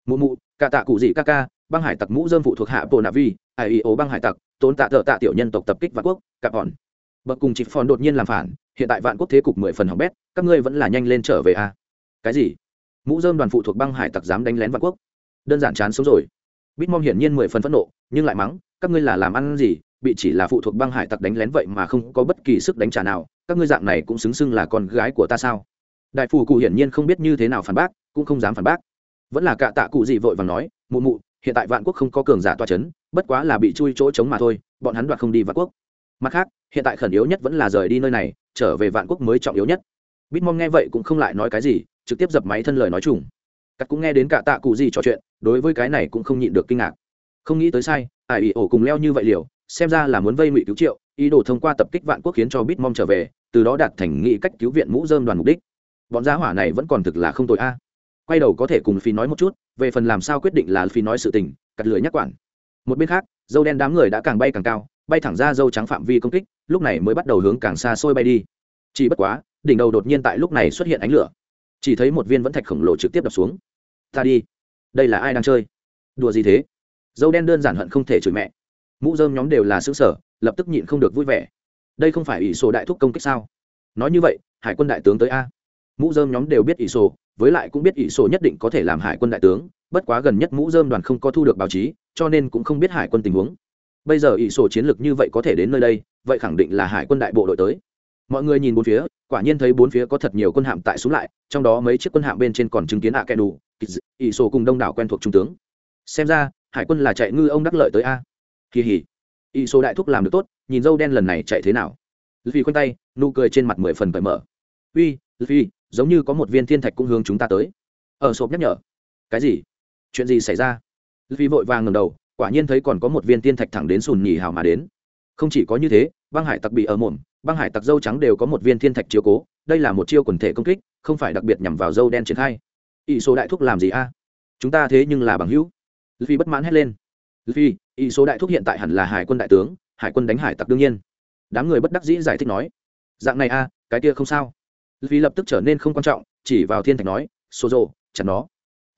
Mụ mụ, cả tạ cụ gì ca ca băng hải tặc mũ dơm phụ thuộc hạ bộ nạ vi ai ý ố băng hải tặc, tốn tạ thợ tạ tiểu nhân tộc tập kích vạn quốc cặp hòn. Bậc cùng chị phòn đột nhiên làm phản, hiện tại vạn quốc thế cục mười phần hỏng bét, các ngươi vẫn là nhanh lên trở về a. À? cái gì? Mũ dơm đoàn phụ thuộc băng hải tặc dám đánh lén vạn quốc? Đơn giản chán sống rồi. Bít mong hiển nhiên mười phần phẫn nộ, nhưng lại mắng, các ngươi là làm ăn gì, bị chỉ là phụ thuộc băng hải tặc đánh lén vậy mà không có bất kỳ sức đánh trả nào, các ngươi dạng này cũng xứng xưng là con gái của ta sao? Đại phù cụ hiển nhiên không biết như thế nào phản bác, cũng không dám phản bác. Vẫn là cạ tạ cụ gì vội và nói, mụ mụ hiện tại vạn quốc không có cường giả toa c h ấ n bất quá là bị chui chỗ trống mà thôi, bọn hắn đoạt không đi vạn quốc. Mặt khác, hiện tại khẩn yếu nhất vẫn là rời đi nơi này, trở về vạn quốc mới trọng yếu nhất. Bitmom nghe vậy cũng không lại nói cái gì, trực tiếp dập máy thân lời nói chung cắt cũng nghe đến cả tạ cụ gì trò chuyện, đối với cái này cũng không nhịn được kinh ngạc. Không nghĩ tới sai ải ỉ ổ cùng leo như vậy liều, xem ra là muốn vây ngụy cứu triệu, ý đồ thông qua tập kích vạn quốc khiến cho bitmom trở về, từ đó đạt thành nghị cách cứu viện mũ dơm đoàn mục đích. Bọn gia hỏa này vẫn còn thực là không tội a quay đầu có thể cùng phi nói một chút, về phần làm sao quyết định là phi nói sự tình, cắt lưỡi nhắc quản. Một bên khác, dâu đen đám người đã càng bay càng cao, bay thẳng ra dâu trắng phạm vi công kích, lúc này mới bắt đầu hướng càng xa xôi bay đi. Chỉ bất quá, đỉnh đầu đột nhiên tại lúc này xuất hiện ánh lửa. Chỉ thấy một viên vẫn thạch khổng lồ trực tiếp đập xuống. Ta đi. Đây là ai đang chơi? Đùa gì thế? Dâu đen đơn giản hận không thể chửi mẹ. Mũ dơm nhóm đều là xứ sở lập tức nhịn không được vui vẻ. Đây không phải ỷ sổ đại thúc công kích sao? Nói như vậy, hải quân đại tướng tới a. Mũ dơm nhóm đều biết ỷ sổ với lại cũng biết ỷ sổ nhất định có thể làm hải quân đại tướng, bất quá gần nhất mũ dơm đoàn không có thu được báo chí, cho nên cũng không biết hải quân tình huống. Bây giờ ỷ sổ chiến lược như vậy có thể đến nơi đây, vậy khẳng định là hải quân đại bộ đội tới. Mọi người nhìn bốn phía, quả nhiên thấy bốn phía có thật nhiều quân hạm tại xuống lại, trong đó mấy chiếc quân hạm bên trên còn chứng kiến ạ kẻ đủ ỷ sổ cùng đông đảo quen thuộc trung tướng. Xem ra, hải quân là chạy ngư ông đắc lợi tới a. Kỳ hỉ. Ỷ sổ đại thúc làm được tốt, nhìn dâu đen lần này chạy thế nào. Vì khoanh tay, nụ cười trên mặt mười phần cởi mở. Uy vì giống như có một viên thiên thạch cũng hướng chúng ta tới. Ở sộp nhắc nhở. Cái gì? Chuyện gì xảy ra? Vì vội vàng ngầm đầu, quả nhiên thấy còn có một viên thiên thạch thẳng đến sùn nhì hào mà đến. Không chỉ có như thế, băng hải tặc bị ở mồm, băng hải tặc dâu trắng đều có một viên thiên thạch chiếu cố, đây là một chiêu quần thể công kích, không phải đặc biệt nhằm vào dâu đen triển khai. Ỷ số đại thúc làm gì a? Chúng ta thế nhưng là bằng hữu. Vì bất mãn hét lên. Vì ỷ số đại thúc hiện tại hẳn là hải quân đại tướng, hải quân đánh hải tặc đương nhiên. Đám người bất đắc dĩ giải thích nói. Dạng này a, cái kia không sao vì lập tức trở nên không quan trọng, chỉ vào thiên thạch nói xô rộ chặt nó.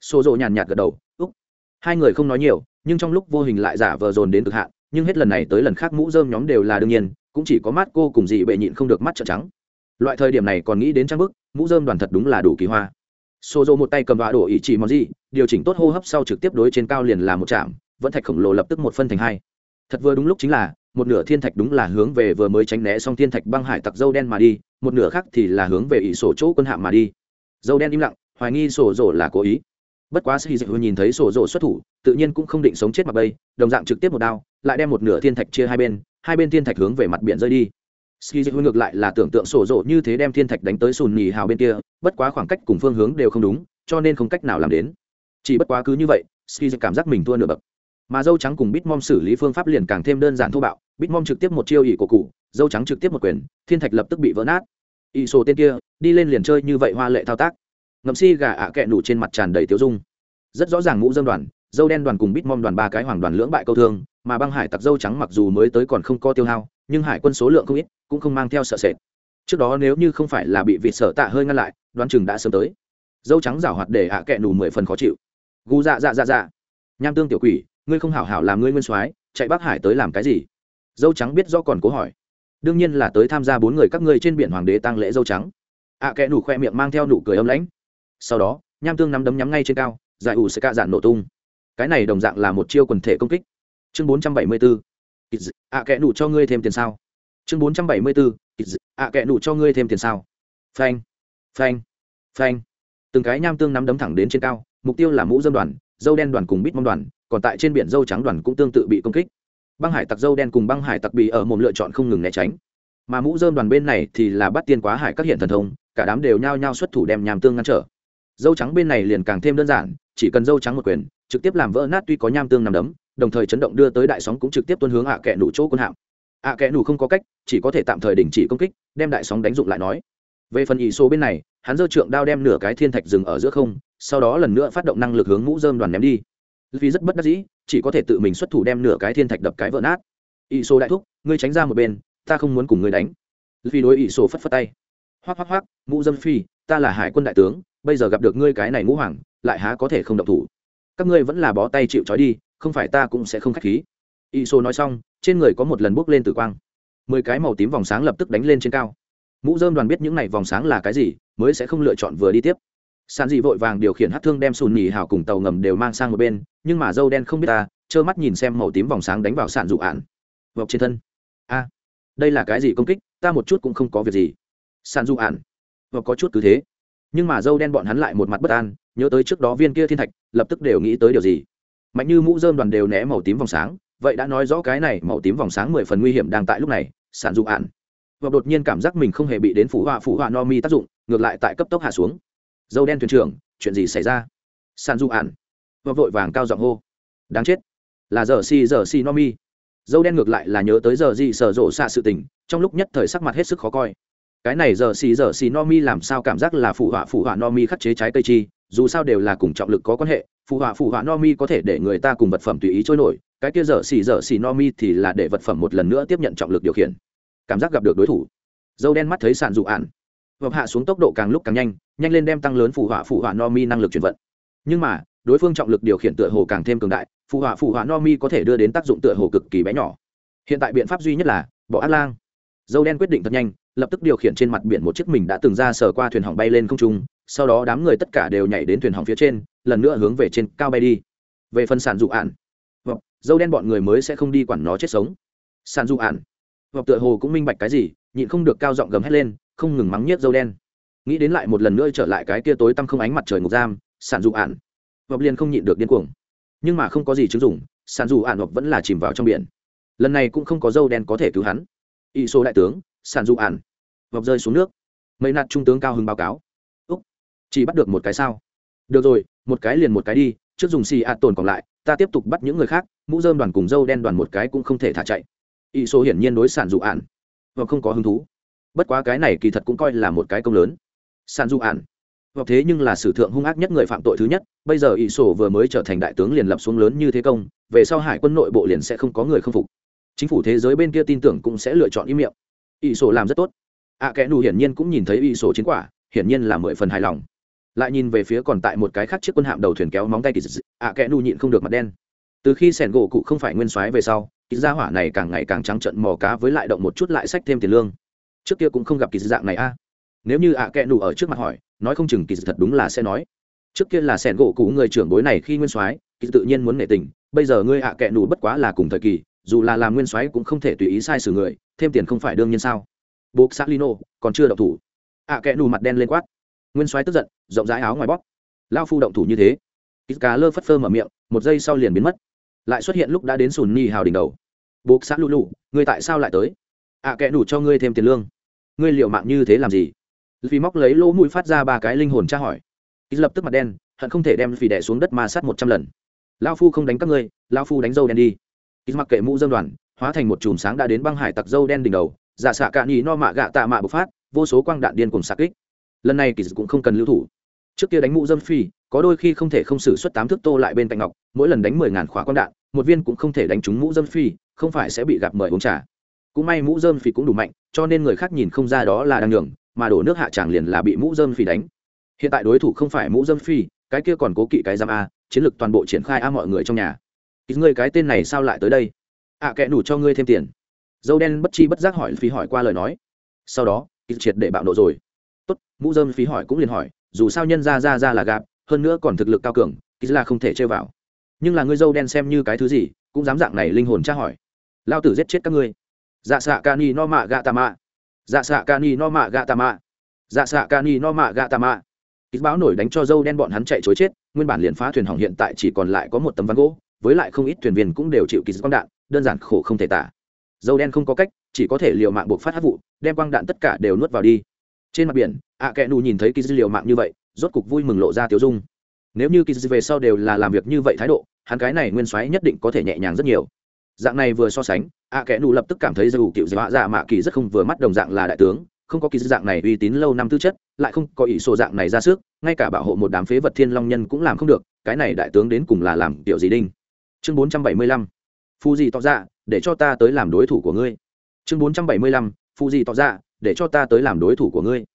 Xô rộ nhàn nhạt gật đầu, úc. Hai người không nói nhiều, nhưng trong lúc vô hình lại giả vờ dồn đến cực hạn, nhưng hết lần này tới lần khác mũ dơm nhóm đều là đương nhiên, cũng chỉ có mắt cô cùng dị bệ nhịn không được mắt trợn trắng. Loại thời điểm này còn nghĩ đến trang bức, mũ dơm đoàn thật đúng là đủ kỳ hoa. Xô rộ một tay cầm vạ đổ ý chỉ món gì, điều chỉnh tốt hô hấp sau trực tiếp đối trên cao liền là một chạm vẫn thạch khổng lồ lập tức một phân thành hai. Thật vừa đúng lúc chính là một nửa thiên thạch đúng là hướng về vừa mới tránh né xong thiên thạch băng hải tặc dâu đen mà đi, một nửa khác thì là hướng về ỷ sổ chỗ quân hạm mà đi. Dâu đen im lặng, hoài nghi sổ rổ là cố ý. Bất quá sĩ dịch nhìn thấy sổ rổ xuất thủ, tự nhiên cũng không định sống chết mặt bây đồng dạng trực tiếp một đao, lại đem một nửa thiên thạch chia hai bên hai bên thiên thạch hướng về mặt biển rơi đi. Sĩ dịch ngược lại là tưởng tượng sổ rổ như thế đem thiên thạch đánh tới sùn nhì hào bên kia, bất quá khoảng cách cùng phương hướng đều không đúng, cho nên không cách nào làm đến. Chỉ bất quá cứ như vậy, sĩ dịch cảm giác mình thua nửa bậc mà dâu trắng cùng bitmom xử lý phương pháp liền càng thêm đơn giản thô bạo. Bitmom trực tiếp một chiêu ỷ cổ cụ, dâu trắng trực tiếp một quyền, thiên thạch lập tức bị vỡ nát. Ỷ sổ tên kia, đi lên liền chơi như vậy hoa lệ thao tác. Ngậm si gà ạ à kẹ nủ trên mặt tràn đầy tiêu dung. Rất rõ ràng mũ dân đoàn, dâu đen đoàn cùng bitmom đoàn ba cái hoàng đoàn lưỡng bại câu thương, mà băng hải tặc dâu trắng mặc dù mới tới còn không có tiêu hao, nhưng hải quân số lượng không ít, cũng không mang theo sợ sệt. Trước đó nếu như không phải là bị vịt sở tạ hơi ngăn lại, đoán chừng đã sớm tới. Dâu trắng giảo hoạt để ạ à kẹ nủ mười phần khó chịu. Gu dạ dạ dạ dạ. Nham tương tiểu quỷ ngươi không hảo hảo làm ngươi nguyên soái chạy bắc hải tới làm cái gì? Dâu trắng biết do còn cố hỏi. Đương nhiên là tới tham gia bốn người các ngươi trên biển hoàng đế tăng lễ dâu trắng. Ạ à, kẽ nủ khoe miệng mang theo nụ cười âm lãnh. Sau đó nham tương nắm đấm nhắm ngay trên cao giải ủ sẽ cạ dạn nổ tung. Cái này đồng dạng là một chiêu quần thể công kích. Chương bốn trăm bảy mươi bốn ạ kẽ nủ cho ngươi thêm tiền sao? Chương bốn trăm bảy mươi bốn ạ kẽ nủ cho ngươi thêm tiền sao? Phanh phanh phanh. Từng cái nham tương nắm đấm thẳng đến trên cao mục tiêu là mũ dâm đoàn dâu đen đoàn cùng bít mong đoàn còn tại trên biển dâu trắng đoàn cũng tương tự bị công kích. Băng hải tặc dâu đen cùng băng hải tặc bị ở mồm lựa chọn không ngừng né tránh. Mà mũ dơm đoàn bên này thì là bắt tiên quá hải các hiện thần thông, cả đám đều nhao nhao xuất thủ đem nham tương ngăn trở. Dâu trắng bên này liền càng thêm đơn giản, chỉ cần dâu trắng một quyền, trực tiếp làm vỡ nát tuy có nham tương nằm đấm, đồng thời chấn động đưa tới đại sóng cũng trực tiếp tuân hướng ạ à kẻ nủ chỗ quân hạm. Ạ à kẻ nủ không có cách, chỉ có thể tạm thời đình chỉ công kích, đem đại sóng đánh dụng lại nói. Về phần ỷ số bên này, hắn dơ trượng đao đem nửa cái thiên thạch rừng ở giữa không, sau đó lần nữa phát động năng lực hướng mũ dơm đoàn ném đi vì rất bất đắc dĩ, chỉ có thể tự mình xuất thủ đem nửa cái thiên thạch đập cái vỡ nát. Ỷ số đại thúc, ngươi tránh ra một bên, ta không muốn cùng ngươi đánh. Vì đối ỷ số phất phất tay. Hoắc hoắc hoắc Ngũ dâm phi, ta là hải quân đại tướng, bây giờ gặp được ngươi cái này ngũ hoàng, lại há có thể không động thủ? Các ngươi vẫn là bó tay chịu trói đi, không phải ta cũng sẽ không khách khí. Ỷ số nói xong, trên người có một lần bốc lên tử quang. Mười cái màu tím vòng sáng lập tức đánh lên trên cao. Mũ dơm đoàn biết những này vòng sáng là cái gì, mới sẽ không lựa chọn vừa đi tiếp. Sàn dị vội vàng điều khiển hát thương đem sùn nhì hào cùng tàu ngầm đều mang sang một bên nhưng mà dâu đen không biết ta, trơ mắt nhìn xem màu tím vòng sáng đánh vào sàn dụ ạn. Vọc trên thân. A, đây là cái gì công kích, ta một chút cũng không có việc gì. Sàn dụ ạn. Vọc có chút cứ thế. Nhưng mà dâu đen bọn hắn lại một mặt bất an, nhớ tới trước đó viên kia thiên thạch, lập tức đều nghĩ tới điều gì. Mạnh như mũ dơm đoàn đều né màu tím vòng sáng, vậy đã nói rõ cái này màu tím vòng sáng mười phần nguy hiểm đang tại lúc này sản dụ ạn. Vọc đột nhiên cảm giác mình không hề bị đến phủ họa phủ họa no mi tác dụng, ngược lại tại cấp tốc hạ xuống. Dâu đen thuyền trưởng, chuyện gì xảy ra? Sản dụ ạn và vội vàng cao giọng hô. Đáng chết. Là giờ si giờ si no mi. Dâu đen ngược lại là nhớ tới giờ gì sở rộ xạ sự tình, trong lúc nhất thời sắc mặt hết sức khó coi. Cái này giờ xì giờ xì no mi làm sao cảm giác là phụ họa phụ họa no mi khắc chế trái cây chi, dù sao đều là cùng trọng lực có quan hệ phụ họa phụ họa no mi có thể để người ta cùng vật phẩm tùy ý trôi nổi, cái kia giờ xì giờ xì no mi thì là để vật phẩm một lần nữa tiếp nhận trọng lực điều khiển. Cảm giác gặp được đối thủ. Dâu đen mắt thấy sàn dụ ạn. Vập hạ xuống tốc độ càng lúc càng nhanh nhanh lên đem tăng lớn phụ họa phụ họa no mi năng lực chuyển vận. Nhưng mà đối phương trọng lực điều khiển tựa hồ càng thêm cường đại phụ họa phụ họa no mi có thể đưa đến tác dụng tựa hồ cực kỳ bé nhỏ. Hiện tại biện pháp duy nhất là, bỏ át lang dâu đen quyết định thật nhanh, lập tức điều khiển trên mặt biển một chiếc mình đã từng ra sờ qua thuyền hỏng bay lên không trung, sau đó đám người tất cả đều nhảy đến thuyền hỏng phía trên, lần nữa hướng về trên cao bay đi. Về phần sản dụ ạn dâu đen bọn người mới sẽ không đi quản nó chết sống. Sản dụ ạn hoặc tựa hồ cũng minh bạch cái gì, nhịn không được cao giọng gầm hét lên, không ngừng mắng nhiếc dâu đen. Nghĩ đến lại một lần nữa trở lại cái kia tối tăm không ánh mặt trời ngục giam sản dụ ạn vọc liền không nhịn được điên cuồng. Nhưng mà không có gì chứng dụng sản dù ạn hoặc vẫn là chìm vào trong biển. Lần này cũng không có dâu đen có thể cứu hắn. Y số đại tướng sản dù ạn vọc rơi xuống nước. Mấy nạt trung tướng cao hưng báo cáo. Úc, chỉ bắt được một cái sao? Được rồi, một cái liền một cái đi, trước dùng xì ạ tồn còn lại, ta tiếp tục bắt những người khác, mũ dơm đoàn cùng dâu đen đoàn một cái cũng không thể thả chạy. Y số hiển nhiên đối sản dụ ạn và không có hứng thú. Bất quá cái này kỳ thật cũng coi là một cái công lớn. Sản dụ ạn hoặc thế nhưng là sử thượng hung ác nhất người phạm tội thứ nhất bây giờ y sổ vừa mới trở thành đại tướng liền lập xuống lớn như thế công về sau hải quân nội bộ liền sẽ không có người không phục. Chính phủ thế giới bên kia tin tưởng cũng sẽ lựa chọn im miệng. Y sổ làm rất tốt. Ạ à, kẽ nù hiển nhiên cũng nhìn thấy y sổ chiến quả hiển nhiên là mười phần hài lòng. Lại nhìn về phía còn tại một cái khác chiếc quân hạm đầu thuyền kéo móng tay kỳ ạ kẽ nù nhịn không được mặt đen. Từ khi sẻn gỗ cụ không phải nguyên soái về sau kỳ gia hỏa này càng ngày càng trắng trận mò cá với lại động một chút lại sách thêm tiền lương. Trước kia cũng không gặp kỳ dạng này a. Nếu như ạ kẽ nù ở trước mặt hỏi nói không chừng kỳ thật đúng là sẽ nói. Trước kia là sẻn gỗ cũ người trưởng bối này khi nguyên soái, kỳ tự nhiên muốn nể tình. Bây giờ ngươi hạ kệ nủ bất quá là cùng thời kỳ, dù là làm nguyên soái cũng không thể tùy ý sai xử người, thêm tiền không phải đương nhiên sao? Buộc xác lino, còn chưa động thủ. Hạ kệ nủ mặt đen lên quát. Nguyên soái tức giận, rộng rãi áo ngoài bóp. Lao phu động thủ như thế. Ít cá lơ phất phơ mở miệng, một giây sau liền biến mất. Lại xuất hiện lúc đã đến sùn ni hào đỉnh đầu. Buộc xác lulu, ngươi tại sao lại tới? Ạ kệ nủ cho ngươi thêm tiền lương. Ngươi liệu mạng như thế làm gì? Vì móc lấy lỗ mũi phát ra ba cái linh hồn tra hỏi. Ít lập tức mặt đen, hận không thể đem phì đẻ xuống đất ma sát một trăm lần. Lao phu không đánh các ngươi lao phu đánh dâu đen đi. Ít mặc kệ mũ dâm đoàn, hóa thành một chùm sáng đã đến băng hải tặc dâu đen đỉnh đầu, giả xạ cạn nhì no mạ gạ tạ mạ bộc phát, vô số quang đạn điên cùng sạc kích. Lần này kỳ cũng không cần lưu thủ. Trước kia đánh mũ dâm phi có đôi khi không thể không xử suất tám thước tô lại bên cạnh ngọc, mỗi lần đánh mười ngàn khóa quang đạn, một viên cũng không thể đánh trúng mũ dâm phi không phải sẽ bị gặp mời uống trà. Cũng may mũ dâm phi cũng đủ mạnh, cho nên người khác nhìn không ra đó là đang nhường mà đổ nước hạ tràng liền là bị mũ dâm phi đánh. Hiện tại đối thủ không phải mũ dâm phi cái kia còn cố kỵ cái giam a chiến lược toàn bộ triển khai a mọi người trong nhà. Ít ngươi cái tên này sao lại tới đây? Ạ à, kệ đủ cho ngươi thêm tiền. Dâu đen bất chi bất giác hỏi phi hỏi qua lời nói. Sau đó ít triệt để bạo nộ rồi. Tốt mũ dâm phi hỏi cũng liền hỏi dù sao nhân ra ra ra là gạp hơn nữa còn thực lực cao cường ít là không thể chơi vào. Nhưng là ngươi dâu đen xem như cái thứ gì cũng dám dạng này linh hồn tra hỏi. Lao tử giết chết các ngươi. Dạ xạ ca ni no mạ gạ tà mạ dạ xạ ca ni no mạ gạ tà mạ. Dạ xạ ca ni no mạ gạ tà mạ. Ít báo nổi đánh cho dâu đen bọn hắn chạy chối chết, nguyên bản liền phá thuyền hỏng hiện tại chỉ còn lại có một tấm ván gỗ, với lại không ít thuyền viên cũng đều chịu kỳ quang đạn, đơn giản khổ không thể tả. Dâu đen không có cách, chỉ có thể liều mạng buộc phát hát vụ, đem quang đạn tất cả đều nuốt vào đi. Trên mặt biển, ạ à kẽ nù nhìn thấy kỳ liều mạng như vậy, rốt cục vui mừng lộ ra tiêu dung. Nếu như kỳ về sau đều là làm việc như vậy thái độ, hắn cái này nguyên soái nhất định có thể nhẹ nhàng rất nhiều. Dạng này vừa so sánh ạ à kẽ lập tức cảm thấy dù cựu dạ dạ mạ kỳ rất không vừa mắt đồng dạng là đại tướng, không có kỳ dạng này uy tín lâu năm tư chất, lại không có ỷ sổ dạng này ra sức, ngay cả bảo hộ một đám phế vật thiên long nhân cũng làm không được, cái này đại tướng đến cùng là làm tiểu gì đinh? Chương bốn trăm bảy mươi lăm, phu gì tỏ ra để cho ta tới làm đối thủ của ngươi. Chương bốn trăm bảy mươi lăm, phu gì tỏ ra để cho ta tới làm đối thủ của ngươi.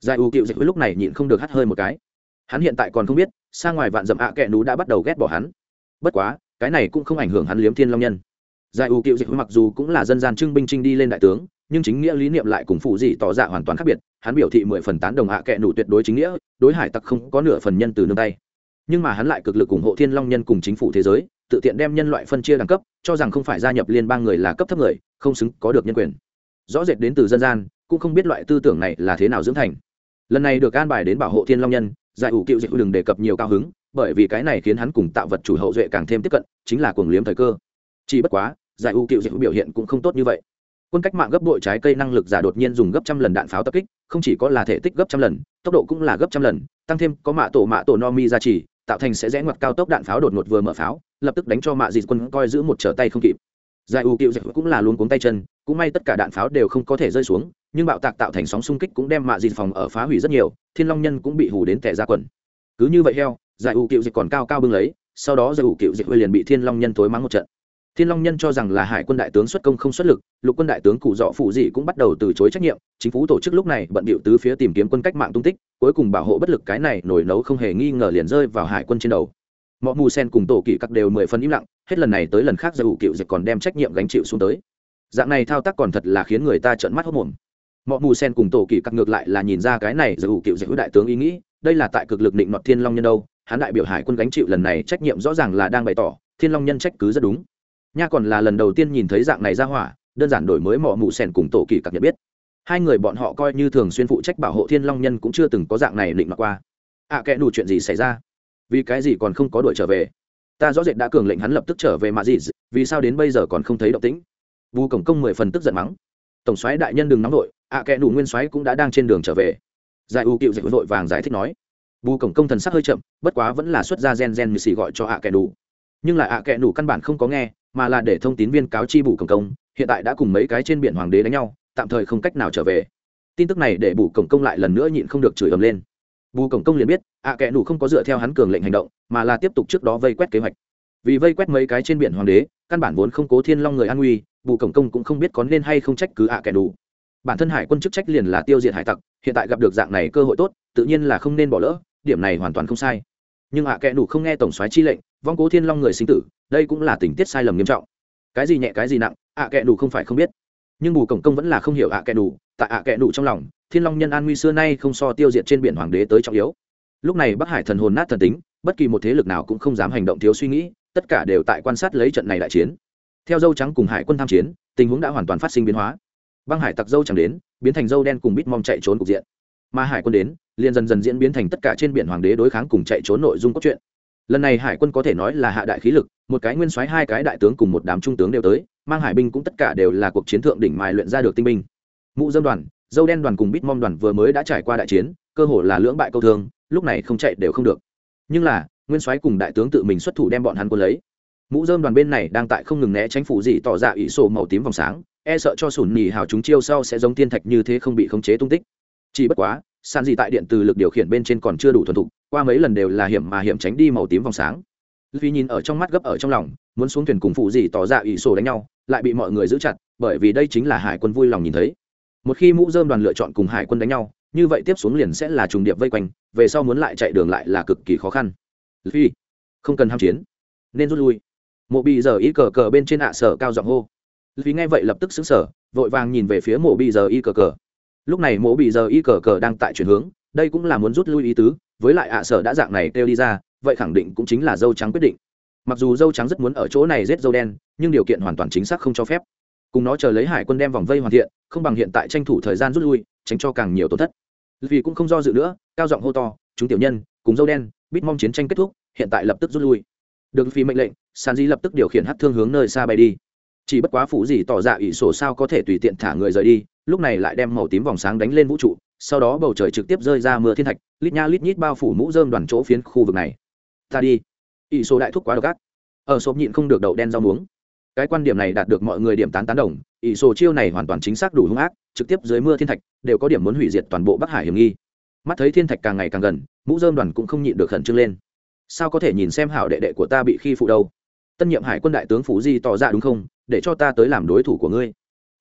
Giải u cựu dịch lúc này nhịn không được hắt hơi một cái. Hắn hiện tại còn không biết, xa ngoài vạn dậm ạ kẹ nú đã bắt đầu ghét bỏ hắn. Bất quá, cái này cũng không ảnh hưởng hắn liếm thiên long nhân giải u cựu dịch mặc dù cũng là dân gian trưng binh trinh đi lên đại tướng, nhưng chính nghĩa lý niệm lại cùng phụ dị tỏ dạ hoàn toàn khác biệt, hắn biểu thị mười phần tán đồng hạ kệ nụ tuyệt đối chính nghĩa, đối hải tặc không có nửa phần nhân từ nương tay. Nhưng mà hắn lại cực lực ủng hộ thiên long nhân cùng chính phủ thế giới, tự tiện đem nhân loại phân chia đẳng cấp, cho rằng không phải gia nhập liên bang người là cấp thấp người, không xứng có được nhân quyền. Rõ rệt đến từ dân gian, cũng không biết loại tư tưởng này là thế nào dưỡng thành. Lần này được an bài đến bảo hộ thiên long nhân, giải ủ cựu dịch đừng đề cập nhiều cao hứng, bởi vì cái này khiến hắn cùng tạo vật chủ hậu duệ càng thêm tiếp cận, chính là cuồng liếm thời cơ. Chỉ bất quá giải ủ cựu dịch biểu hiện cũng không tốt như vậy. Quân cách mạng gấp đội trái cây năng lực giả đột nhiên dùng gấp trăm lần đạn pháo tập kích, không chỉ có là thể tích gấp trăm lần, tốc độ cũng là gấp trăm lần, tăng thêm có mạ tổ mạ tổ no mi ra chỉ, tạo thành sẽ rẽ ngoặt cao tốc đạn pháo đột ngột vừa mở pháo, lập tức đánh cho mạ dịt quân coi giữ một trở tay không kịp. Giải ưu cựu dạy cũng là luôn cuống tay chân, cũng may tất cả đạn pháo đều không có thể rơi xuống, nhưng bạo tạc tạo thành sóng xung kích cũng đem mạ dịt phòng ở phá hủy rất nhiều, thiên long nhân cũng bị hù đến tẻ ra quần. Cứ như vậy heo, giải ưu cựu dịch còn cao cao bưng lấy, sau đó giải ưu cựu dịch liền bị thiên long nhân tối mắng một trận thiên long nhân cho rằng là hải quân đại tướng xuất công không xuất lực, lục quân đại tướng cụ dọ phụ dị cũng bắt đầu từ chối trách nhiệm, chính phủ tổ chức lúc này bận bịu tứ phía tìm kiếm quân cách mạng tung tích, cuối cùng bảo hộ bất lực cái này nổi nấu không hề nghi ngờ liền rơi vào hải quân trên đầu. Mọi mù sen cùng tổ kỵ các đều mười phần im lặng, hết lần này tới lần khác giải ủ cựu dịch còn đem trách nhiệm gánh chịu xuống tới. Dạng này thao tác còn thật là khiến người ta trợn mắt hốc mồm mọi mù sen cùng tổ kỵ các ngược lại là nhìn ra cái này giải ủ cựu dịch đại tướng ý nghĩ, đây là tại cực lực định nọt thiên long nhân đâu, hắn đại biểu hải quân gánh chịu lần này trách nhiệm rõ ràng là đang bày tỏ, thiên long nhân trách cứ rất đúng nha còn là lần đầu tiên nhìn thấy dạng này ra hỏa đơn giản đổi mới mỏ mụ sèn cùng tổ kỳ cặp nhận biết. Hai người bọn họ coi như thường xuyên phụ trách bảo hộ thiên long nhân cũng chưa từng có dạng này định mặc qua. Ạ à, kẽ đủ chuyện gì xảy ra? Vì cái gì còn không có đuổi trở về? Ta rõ rệt đã cường lệnh hắn lập tức trở về mà gì vì sao đến bây giờ còn không thấy động tĩnh? Vu cổng công mười phần tức giận mắng. Tổng soái đại nhân đừng nóng vội ạ à, kẽ đủ nguyên soái cũng đã đang trên đường trở về. Giải u cựu dịch vội vàng giải thích nói. Vu cổng công thần sắc hơi chậm bất quá vẫn là xuất ra gen gen như xì gọi cho ạ à kẽ đủ. Nhưng là ạ à kẽ đủ căn bản không có nghe mà là để thông tín viên cáo chi bù cổng công, hiện tại đã cùng mấy cái trên biển hoàng đế đánh nhau, tạm thời không cách nào trở về. Tin tức này để bù cổng công lại lần nữa nhịn không được chửi ầm lên. Bù cổng công liền biết, ạ à kẽ nủ không có dựa theo hắn cường lệnh hành động, mà là tiếp tục trước đó vây quét kế hoạch. Vì vây quét mấy cái trên biển hoàng đế, căn bản vốn không cố thiên long người an nguy, bù cổng công cũng không biết có nên hay không trách cứ ạ à kẽ nủ bản thân hải quân chức trách liền là tiêu diệt hải tặc, hiện tại gặp được dạng này cơ hội tốt, tự nhiên là không nên bỏ lỡ, điểm này hoàn toàn không sai. Nhưng ạ à kẽ nủ không nghe tổng soái chi lệnh vong cố thiên long người sinh tử, đây cũng là tình tiết sai lầm nghiêm trọng. Cái gì nhẹ, cái gì nặng, ạ à đủ không phải không biết. Nhưng bù cổng công vẫn là không hiểu ạ à đủ tại ạ kệ đủ trong lòng, thiên long nhân an nguy xưa nay không so tiêu diệt trên biển hoàng đế tới trọng yếu. Lúc này bắc hải thần hồn nát thần tính, bất kỳ một thế lực nào cũng không dám hành động thiếu suy nghĩ, tất cả đều tại quan sát lấy trận này đại chiến. Theo dâu trắng cùng hải quân tham chiến, tình huống đã hoàn toàn phát sinh biến hóa. Băng hải tặc dâu chẳng đến, biến thành dâu đen cùng bít mong chạy trốn cục diện. Mà hải quân đến, liền dần dần diễn biến thành tất cả trên biển hoàng đế đối kháng cùng chạy trốn nội dung cốt truyện lần này hải quân có thể nói là hạ đại khí lực, một cái nguyên soái, hai cái đại tướng cùng một đám trung tướng đều tới, mang hải binh cũng tất cả đều là cuộc chiến thượng đỉnh mài luyện ra được tinh binh. Mũ dâm đoàn, dâu đen đoàn cùng bít mom đoàn vừa mới đã trải qua đại chiến, cơ hồ là lưỡng bại câu thương, lúc này không chạy đều không được. Nhưng là, nguyên soái cùng đại tướng tự mình xuất thủ đem bọn hắn quân lấy. Mũ dơm đoàn bên này đang tại không ngừng né tránh phủ gì tỏ ra ỷ sổ màu tím vòng sáng e sợ cho sủn nhì hào chúng chiêu sau sẽ giống tiên thạch như thế không bị khống chế tung tích. Chỉ bất quá sàn gì tại điện từ lực điều khiển bên trên còn chưa đủ thuần thục, qua mấy lần đều là hiểm mà hiểm tránh đi màu tím vòng sáng. Vì nhìn ở trong mắt gấp ở trong lòng, muốn xuống thuyền cùng phụ gì tỏ ra ỷ sổ đánh nhau, lại bị mọi người giữ chặt, bởi vì đây chính là hải quân vui lòng nhìn thấy. Một khi mũ dơm đoàn lựa chọn cùng hải quân đánh nhau, như vậy tiếp xuống liền sẽ là trùng điệp vây quanh, về sau muốn lại chạy đường lại là cực kỳ khó khăn. Vì không cần ham chiến, nên rút lui. Mộ bị giờ y cờ cờ bên trên ạ sở cao giọng hô. Vì nghe vậy lập tức xứng sở vội vàng nhìn về phía mộ bị giờ y cờ cờ lúc này mỗ bị giờ y cờ cờ đang tại chuyển hướng, đây cũng là muốn rút lui ý tứ, với lại ạ sở đã dạng này kêu đi ra, vậy khẳng định cũng chính là dâu trắng quyết định. Mặc dù dâu trắng rất muốn ở chỗ này giết dâu đen, nhưng điều kiện hoàn toàn chính xác không cho phép. Cùng nó chờ lấy hải quân đem vòng vây hoàn thiện, không bằng hiện tại tranh thủ thời gian rút lui, tránh cho càng nhiều tổn thất. Vì cũng không do dự nữa, cao giọng hô to, chúng tiểu nhân, cùng dâu đen, bít mong chiến tranh kết thúc, hiện tại lập tức rút lui. Được phi mệnh lệnh sàn di lập tức điều khiển hát thương hướng nơi xa bay đi. Chỉ bất quá phủ gì tỏ ra ỷ sổ sao có thể tùy tiện thả người rời đi lúc này lại đem màu tím vòng sáng đánh lên vũ trụ, sau đó bầu trời trực tiếp rơi ra mưa thiên thạch, lít nha lít nhít bao phủ mũ dơm đoàn chỗ phiến khu vực này. Ta đi. Ỷ số đại thúc quá độc ác. Ở sộp nhịn không được đậu đen rau muống. Cái quan điểm này đạt được mọi người điểm tán tán đồng ỷ số chiêu này hoàn toàn chính xác đủ hung ác, trực tiếp dưới mưa thiên thạch, đều có điểm muốn hủy diệt toàn bộ bắc hải hiểm nghi. Mắt thấy thiên thạch càng ngày càng gần, mũ dơm đoàn cũng không nhịn được khẩn trương lên. Sao có thể nhìn xem hảo đệ đệ của ta bị khi phụ đâu? Tân nhiệm hải quân đại tướng phủ di tỏ ra đúng không? Để cho ta tới làm đối thủ của ngươi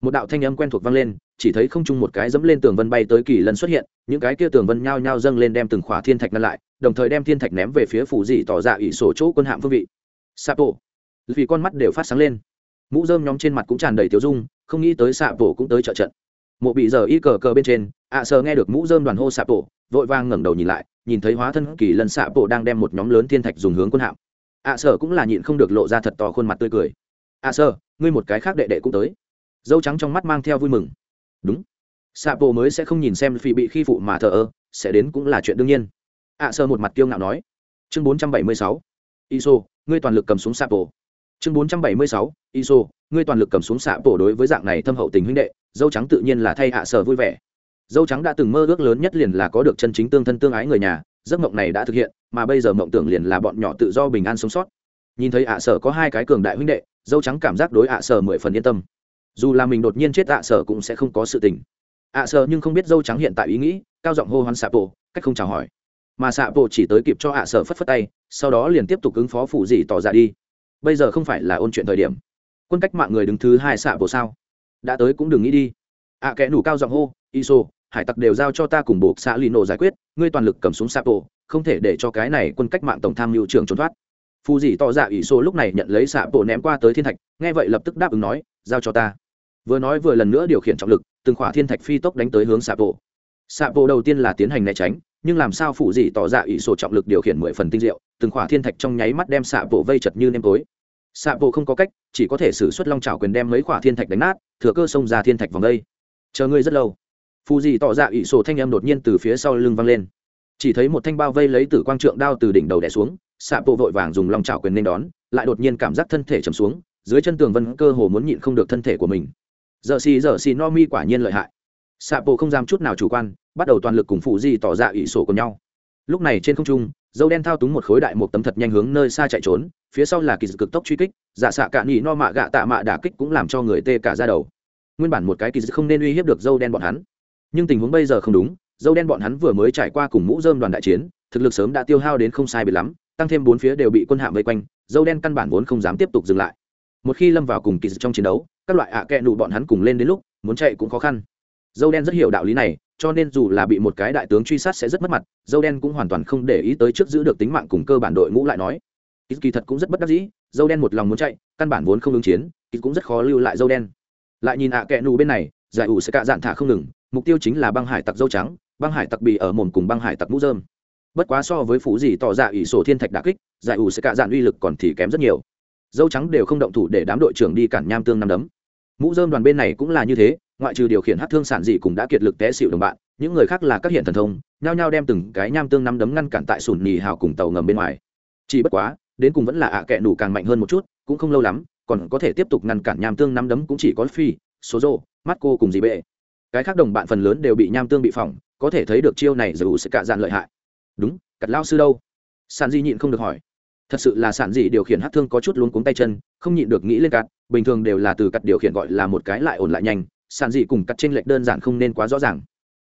một đạo thanh âm quen thuộc vang lên, chỉ thấy không chung một cái dẫm lên tường vân bay tới kỳ lần xuất hiện, những cái kia tường vân nhao nhao dâng lên đem từng khỏa thiên thạch ngăn lại, đồng thời đem thiên thạch ném về phía phủ dị tỏ ra ỷ sổ chỗ quân hạm phương vị. Sapo. Vì con mắt đều phát sáng lên. Mũ rơm nhóm trên mặt cũng tràn đầy tiếu dung, không nghĩ tới xạ bộ cũng tới trợ trận. Mộ bị giờ y cờ cờ bên trên, ạ à sờ nghe được mũ rơm đoàn hô xạ bộ vội vang ngẩng đầu nhìn lại, nhìn thấy hóa thân kỳ lân xạ bộ đang đem một nhóm lớn thiên thạch dùng hướng quân hạm. Ạ à sở cũng là nhịn không được lộ ra thật to khuôn mặt tươi cười. Ạ à sở ngươi một cái khác đệ đệ cũng tới dâu trắng trong mắt mang theo vui mừng. Đúng. Xạ bộ mới sẽ không nhìn xem phi bị khi phụ mà thờ ơ, sẽ đến cũng là chuyện đương nhiên. Ạ sở một mặt kiêu ngạo nói. Chương bốn trăm bảy mươi sáu. Iso, ngươi toàn lực cầm xuống xạ bộ chương bốn trăm bảy mươi sáu. Iso, ngươi toàn lực cầm xuống xạ bộ đối với dạng này thâm hậu tình huynh đệ, dâu trắng tự nhiên là thay ạ sở vui vẻ. Dâu trắng đã từng mơ ước lớn nhất liền là có được chân chính tương thân tương ái người nhà, giấc mộng này đã thực hiện, mà bây giờ mộng tưởng liền là bọn nhỏ tự do bình an sống sót. Nhìn thấy ạ sở có hai cái cường đại huynh đệ, dâu trắng cảm giác đối ạ sở mười phần yên tâm dù là mình đột nhiên chết ạ sở cũng sẽ không có sự tình. ạ sở nhưng không biết dâu trắng hiện tại ý nghĩ, cao giọng hô hoán xạ bộ cách không chào hỏi. Mà xạ bộ chỉ tới kịp cho ạ sở phất phất tay, sau đó liền tiếp tục ứng phó phủ gì tỏ ra đi. Bây giờ không phải là ôn chuyện thời điểm. Quân cách mạng người đứng thứ hai xạ bộ sao? Đã tới cũng đừng nghĩ đi. Ạ kẽ nủ cao giọng hô, iso, hải tặc đều giao cho ta cùng buộc xã lino giải quyết, ngươi toàn lực cầm súng bộ không thể để cho cái này quân cách mạng tổng tham mưu trưởng trốn thoát phù dì tỏ dạ ỷ số lúc này nhận lấy xạ bộ ném qua tới thiên thạch, nghe vậy lập tức đáp ứng nói, giao cho ta. Vừa nói vừa lần nữa điều khiển trọng lực, từng khỏa thiên thạch phi tốc đánh tới hướng xạ bộ xạ bộ đầu tiên là tiến hành né tránh, nhưng làm sao phụ dị tỏ dạ ỷ số trọng lực điều khiển mười phần tinh diệu, từng khỏa thiên thạch trong nháy mắt đem xạ bộ vây chật như nêm tối. Xạ bộ không có cách, chỉ có thể xử suất long trào quyền đem mấy khỏa thiên thạch đánh nát, thừa cơ xông ra thiên thạch vòng đây. Chờ ngươi rất lâu. Phù dị tỏ dạ ỷ sổ thanh em đột nhiên từ phía sau lưng văng lên. Chỉ thấy một thanh bao vây lấy tử quang trượng đao từ đỉnh đầu đẻ xuống xạ bộ vội vàng dùng lòng trào quyền nên đón, lại đột nhiên cảm giác thân thể chầm xuống, dưới chân tường vân cơ hồ muốn nhịn không được thân thể của mình. Giờ xì giờ xì no mi quả nhiên lợi hại. Xạ bộ không dám chút nào chủ quan, bắt đầu toàn lực cùng phụ di tỏ dạ ỷ sổ cùng nhau. Lúc này trên không trung, dâu đen thao túng một khối đại một tấm thật nhanh hướng nơi xa chạy trốn, phía sau là kỳ dự cực tốc truy kích, giả xạ cạn nhị no mạ gạ tạ mạ đả kích cũng làm cho người tê cả ra đầu. Nguyên bản một cái kỳ dự không nên uy hiếp được dâu đen bọn hắn. Nhưng tình huống bây giờ không đúng, dâu đen bọn hắn vừa mới trải qua cùng mũ dơm đoàn đại chiến, thực lực sớm đã tiêu hao đến không sai bị lắm tăng thêm bốn phía đều bị quân hạm vây quanh, dâu đen căn bản vốn không dám tiếp tục dừng lại. Một khi lâm vào cùng kỳ trong chiến đấu, các loại ạ à kẹ nụ bọn hắn cùng lên đến lúc, muốn chạy cũng khó khăn. Dâu đen rất hiểu đạo lý này, cho nên dù là bị một cái đại tướng truy sát sẽ rất mất mặt, dâu đen cũng hoàn toàn không để ý tới trước giữ được tính mạng cùng cơ bản đội ngũ lại nói. Kỳ thật cũng rất bất đắc dĩ, dâu đen một lòng muốn chạy, căn bản vốn không ứng chiến, kỳ cũng rất khó lưu lại dâu đen. Lại nhìn ạ à kẹ nụ bên này, giải ủ sẽ cạ dạn thả không ngừng, mục tiêu chính là băng hải tặc dâu trắng, băng hải tặc bì ở mồm cùng băng hải tặc mũ dơm bất quá so với phủ gì tỏ ra ỷ sổ thiên thạch đà kích, giải ủ sẽ cạ dạn uy lực còn thì kém rất nhiều. Dâu trắng đều không động thủ để đám đội trưởng đi cản nham tương năm đấm. Mũ dơm đoàn bên này cũng là như thế, ngoại trừ điều khiển hát thương sản dị cũng đã kiệt lực té xịu đồng bạn, những người khác là các hiện thần thông, nhao nhao đem từng cái nham tương năm đấm ngăn cản tại sùn nì hào cùng tàu ngầm bên ngoài. Chỉ bất quá, đến cùng vẫn là ạ à kẹ nủ càng mạnh hơn một chút, cũng không lâu lắm, còn có thể tiếp tục ngăn cản nham tương năm đấm cũng chỉ có phi, số rô mắt cô cùng dị bệ. Cái khác đồng bạn phần lớn đều bị nham tương bị phỏng, có thể thấy được chiêu này dù sẽ cạ dạn lợi hại đúng, cặt lao sư đâu? Sản di nhịn không được hỏi. Thật sự là sản dị điều khiển hát thương có chút luống cuống tay chân, không nhịn được nghĩ lên cặt, bình thường đều là từ cặt điều khiển gọi là một cái lại ổn lại nhanh, sản dị cùng cặt trên lệch đơn giản không nên quá rõ ràng.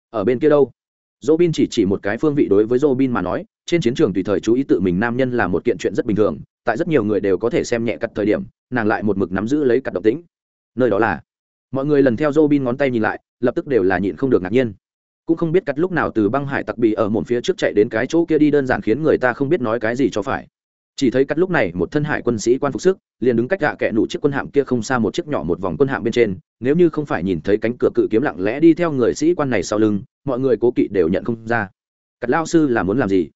Ở bên kia đâu? Dỗ bin chỉ chỉ một cái phương vị đối với dỗ bin mà nói, trên chiến trường tùy thời chú ý tự mình nam nhân là một kiện chuyện rất bình thường, tại rất nhiều người đều có thể xem nhẹ cặt thời điểm, nàng lại một mực nắm giữ lấy cặt độc tính nơi đó là? Mọi người lần theo dỗ bin ngón tay nhìn lại, lập tức đều là nhịn không được ngạc nhiên cũng không biết cắt lúc nào từ băng hải tặc bị ở một phía trước chạy đến cái chỗ kia đi đơn giản khiến người ta không biết nói cái gì cho phải. Chỉ thấy cắt lúc này một thân hải quân sĩ quan phục sức, liền đứng cách gạ kẹ nụ chiếc quân hạm kia không xa một chiếc nhỏ một vòng quân hạm bên trên, nếu như không phải nhìn thấy cánh cửa cự kiếm lặng lẽ đi theo người sĩ quan này sau lưng, mọi người cố kỵ đều nhận không ra. Cắt lao sư là muốn làm gì?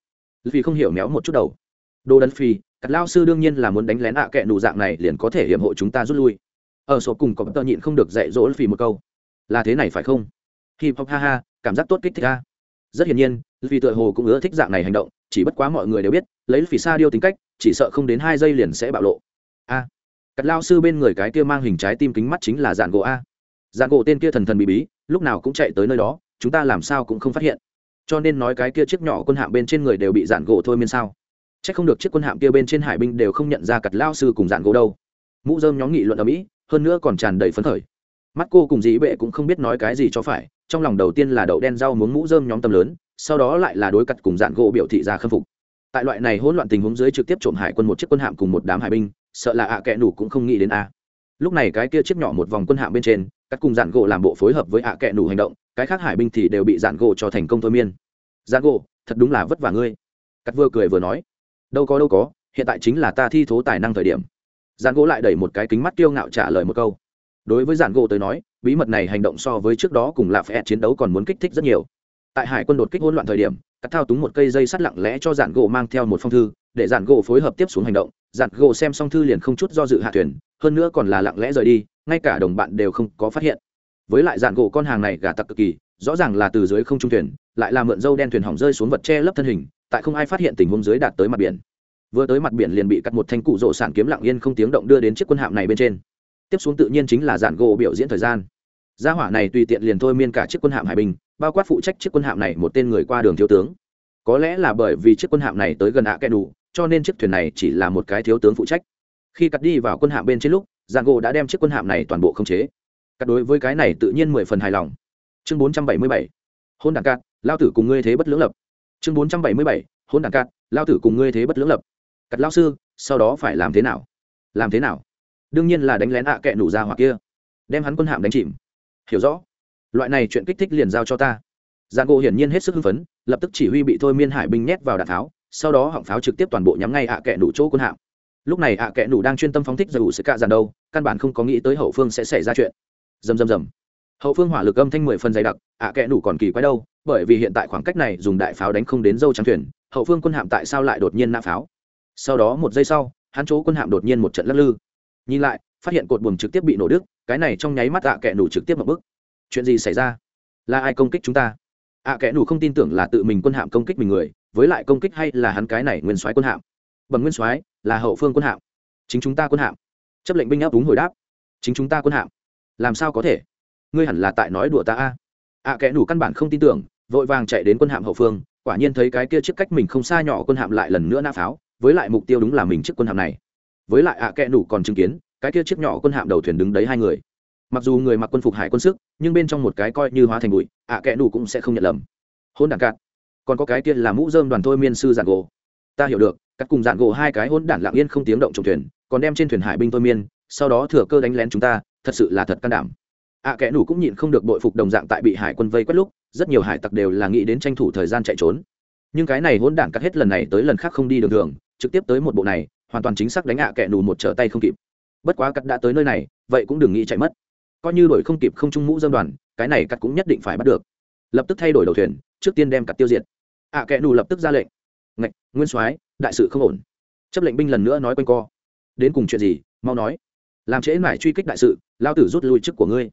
Vì không hiểu méo một chút đầu. Đồ đần phi, cắt lao sư đương nhiên là muốn đánh lén ạ kẹ nụ dạng này liền có thể hiểm hộ chúng ta rút lui. Ở số cùng có tờ nhịn không được dạy dỗ phi một câu. Là thế này phải không? Hip hop ha ha cảm giác tốt kích thích a. Rất hiển nhiên vì tựa hồ cũng ưa thích dạng này hành động chỉ bất quá mọi người đều biết lấy phỉ sa điêu tính cách chỉ sợ không đến hai giây liền sẽ bạo lộ. A. À, cắt lao sư bên người cái kia mang hình trái tim kính mắt chính là dạn gỗ a. Dạn gỗ tên kia thần thần bí bí lúc nào cũng chạy tới nơi đó chúng ta làm sao cũng không phát hiện. Cho nên nói cái kia chiếc nhỏ quân hạm bên trên người đều bị dạn gỗ thôi miên sao? C h ắ c không được chiếc quân hạm kia bên trên hải binh đều không nhận ra cặt lao sư cùng dạn gỗ đâu. Mũ dơm nhóm nghị luận ở mỹ hơn nữa còn tràn đầy phấn khởi. Mắt cô cùng dĩ bệ cũng không biết nói cái gì cho phải trong lòng đầu tiên là đậu đen rau muống mũ dơm nhóm tầm lớn, sau đó lại là đối cặt cùng dạn gỗ biểu thị ra khâm phục. Tại loại này hỗn loạn tình huống dưới trực tiếp trộm hải quân một chiếc quân hạm cùng một đám hải binh, sợ là ạ à kẽ nủ cũng không nghĩ đến a. Lúc này cái kia chiếc nhỏ một vòng quân hạm bên trên, cắt cùng dạn gỗ làm bộ phối hợp với ạ à kẽ nủ hành động, cái khác hải binh thì đều bị dạn gỗ cho thành công thôi miên. Dạn gỗ, thật đúng là vất vả ngươi. Cắt vừa cười vừa nói, đâu có đâu có, hiện tại chính là ta thi thố tài năng thời điểm. Dạn gỗ lại đẩy một cái kính mắt kiêu ngạo trả lời một câu. Đối với dạn gỗ tới nói bí mật này hành động so với trước đó cùng lạp phe chiến đấu còn muốn kích thích rất nhiều. Tại hải quân đột kích hỗn loạn thời điểm, cắt thao túng một cây dây sắt lặng lẽ cho dạn gỗ mang theo một phong thư, để dạn gỗ phối hợp tiếp xuống hành động. Dạn gỗ xem xong thư liền không chút do dự hạ thuyền, hơn nữa còn là lặng lẽ rời đi, ngay cả đồng bạn đều không có phát hiện. Với lại dạn gỗ con hàng này gà tặc cực kỳ, rõ ràng là từ dưới không trung thuyền, lại là mượn dâu đen thuyền hỏng rơi xuống vật che lấp thân hình, tại không ai phát hiện tình huống dưới đạt tới mặt biển. Vừa tới mặt biển liền bị cắt một thanh cụ rộ sản kiếm lặng yên không tiếng động đưa đến chiếc quân hạm này bên trên. Tiếp xuống tự nhiên chính là dạn gỗ biểu diễn thời gian gia hỏa này tùy tiện liền thôi miên cả chiếc quân hạm hải bình bao quát phụ trách chiếc quân hạm này một tên người qua đường thiếu tướng. Có lẽ là bởi vì chiếc quân hạm này tới gần ạ kẽ đủ, cho nên chiếc thuyền này chỉ là một cái thiếu tướng phụ trách. Khi cắt đi vào quân hạm bên trên lúc, giang gỗ đã đem chiếc quân hạm này toàn bộ khống chế. Cắt đối với cái này tự nhiên mười phần hài lòng. Chương bốn trăm bảy mươi bảy, hôn đảng cát lao tử cùng ngươi thế bất lưỡng lập. Chương bốn trăm bảy mươi bảy, hôn đảng cát lao tử cùng ngươi thế bất lưỡng lập. Cắt lao sư, sau đó phải làm thế nào? Làm thế nào? Đương nhiên là đánh lén ạ kẽ nủ ra hoặc kia. Đem hắn quân hạm đánh chìm hiểu rõ. Loại này chuyện kích thích liền giao cho ta. Giang gỗ hiển nhiên hết sức hưng phấn lập tức chỉ huy bị thôi miên hải binh nhét vào đạn tháo, sau đó họng pháo trực tiếp toàn bộ nhắm ngay ạ kẹ nủ chỗ quân hạm. Lúc này ạ kẹ nủ đang chuyên tâm phóng thích dù sẽ cạ dàn đâu căn bản không có nghĩ tới hậu phương sẽ xảy ra chuyện. Dầm dầm dầm hậu phương hỏa lực âm thanh mười phân dày đặc ạ kẹ nủ còn kỳ quái đâu bởi vì hiện tại khoảng cách này dùng đại pháo đánh không đến dâu trắng thuyền hậu phương quân hạm tại sao lại đột nhiên nã pháo? Sau đó một giây sau hắn chỗ quân hạm đột nhiên một trận lắc lư. Nhìn lại phát hiện cột buồm trực tiếp bị nổ đứt cái này trong nháy mắt ạ kẽ nủ trực tiếp một bức chuyện gì xảy ra? Là ai công kích chúng ta? Ạ kẽ nủ không tin tưởng là tự mình quân hạm công kích mình người, với lại công kích hay là hắn cái này nguyên soái quân hạm? Bẩm nguyên soái, là hậu phương quân hạm. Chính chúng ta quân hạm. Chấp lệnh binh áp đúng hồi đáp. Chính chúng ta quân hạm. Làm sao có thể? Ngươi hẳn là tại nói đùa ta a. Ạ kẽ nủ căn bản không tin tưởng, vội vàng chạy đến quân hạm hậu phương, quả nhiên thấy cái kia chiếc cách mình không xa nhỏ quân hạm lại lần nữa nã pháo, với lại mục tiêu đúng là mình chiếc quân hạm này. Với lại ạ kẽ nủ còn chứng kiến cái kia chiếc nhỏ quân hạm đầu thuyền đứng đấy hai người. Mặc dù người mặc quân phục hải quân sức, nhưng bên trong một cái coi như hóa thành bụi, ạ à kẽ đủ cũng sẽ không nhận lầm. Hôn đản cạn. Còn có cái kia là mũ dơm đoàn thôi miên sư giản gỗ. Ta hiểu được cắt cùng giản gỗ hai cái hôn đản lạng yên không tiếng động trong thuyền, còn đem trên thuyền hải binh thôi miên, sau đó thừa cơ đánh lén chúng ta, thật sự là thật can đảm. Ạ à kẽ đủ cũng nhịn không được bội phục đồng dạng tại bị hải quân vây quét lúc, rất nhiều hải tặc đều là nghĩ đến tranh thủ thời gian chạy trốn. Nhưng cái này hôn đản cắt hết lần này tới lần khác không đi đường thường trực tiếp tới một bộ này, hoàn toàn chính xác đánh ạ à kẽ đủ một trở tay không kịp bất quá cắt đã tới nơi này vậy cũng đừng nghĩ chạy mất. Coi như đổi không kịp không trung mũ dâm đoàn cái này cắt cũng nhất định phải bắt được. Lập tức thay đổi đầu thuyền trước tiên đem cắt tiêu diệt. Ạ à, kẽ nù lập tức ra lệnh. Ngạch nguyên soái đại sự không ổn. Chấp lệnh binh lần nữa nói quanh co. Đến cùng chuyện gì mau nói. Làm trễ mải truy kích đại sự lao tử rút lui chức của ngươi.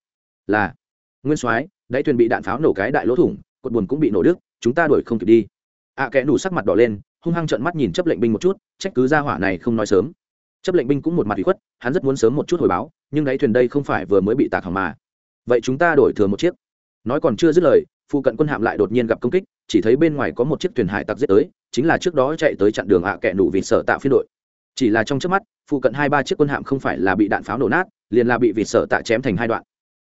Là nguyên soái đáy thuyền bị đạn pháo nổ cái đại lỗ thủng cột buồn cũng bị nổ đứt chúng ta đuổi không kịp đi. Ạ à, kẽ nù sắc mặt đỏ lên hung hăng trợn mắt nhìn chấp lệnh binh một chút trách cứ ra hỏa này không nói sớm chấp lệnh binh cũng một mặt bị khuất, hắn rất muốn sớm một chút hồi báo, nhưng đáy thuyền đây không phải vừa mới bị tạc hỏng mà. Vậy chúng ta đổi thừa một chiếc. Nói còn chưa dứt lời, phụ cận quân hạm lại đột nhiên gặp công kích, chỉ thấy bên ngoài có một chiếc thuyền hải tặc giết tới, chính là trước đó chạy tới chặn đường ạ à kẹ nụ vì sở tạ phiên đội. Chỉ là trong trước mắt, phụ cận hai ba chiếc quân hạm không phải là bị đạn pháo nổ nát, liền là bị vịt sở tạ chém thành hai đoạn.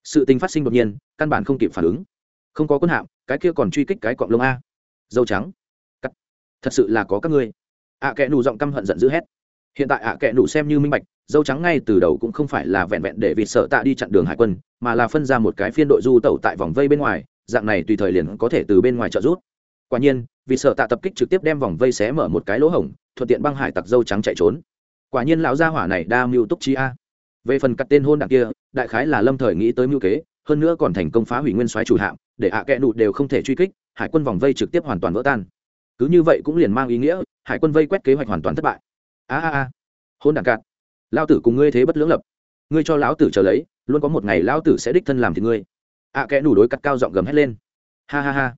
Sự tình phát sinh đột nhiên, căn bản không kịp phản ứng. Không có quân hạm, cái kia còn truy kích cái cọng lông a. Dâu trắng. Cắt. Thật sự là có các ngươi. ạ à kẹ nụ giọng căm hận giận dữ hét hiện tại ạ à kẹ nụ xem như minh bạch, dâu trắng ngay từ đầu cũng không phải là vẹn vẹn để vịt sợ tạ đi chặn đường hải quân, mà là phân ra một cái phiên đội du tẩu tại vòng vây bên ngoài, dạng này tùy thời liền có thể từ bên ngoài trợ rút quả nhiên vì sợ tạ tập kích trực tiếp đem vòng vây xé mở một cái lỗ hổng, thuận tiện băng hải tặc dâu trắng chạy trốn. Quả nhiên lão gia hỏa này đa mưu túc trí a. Về phần cắt tên hôn đặc kia, đại khái là lâm thời nghĩ tới mưu kế, hơn nữa còn thành công phá hủy nguyên soái chủ hạm, để ạ à kẽ nụ đều không thể truy kích, hải quân vòng vây trực tiếp hoàn toàn vỡ tan. Cứ như vậy cũng liền mang ý nghĩa, hải quân vây quét kế hoạch hoàn toàn thất bại a a a hôn đảng cạn. Lao tử cùng ngươi thế bất lưỡng lập. Ngươi cho lão tử trở lấy luôn có một ngày lão tử sẽ đích thân làm thì ngươi. Ạ à, kẽ đủ đối cắt cao giọng gầm hét lên. Ha ha ha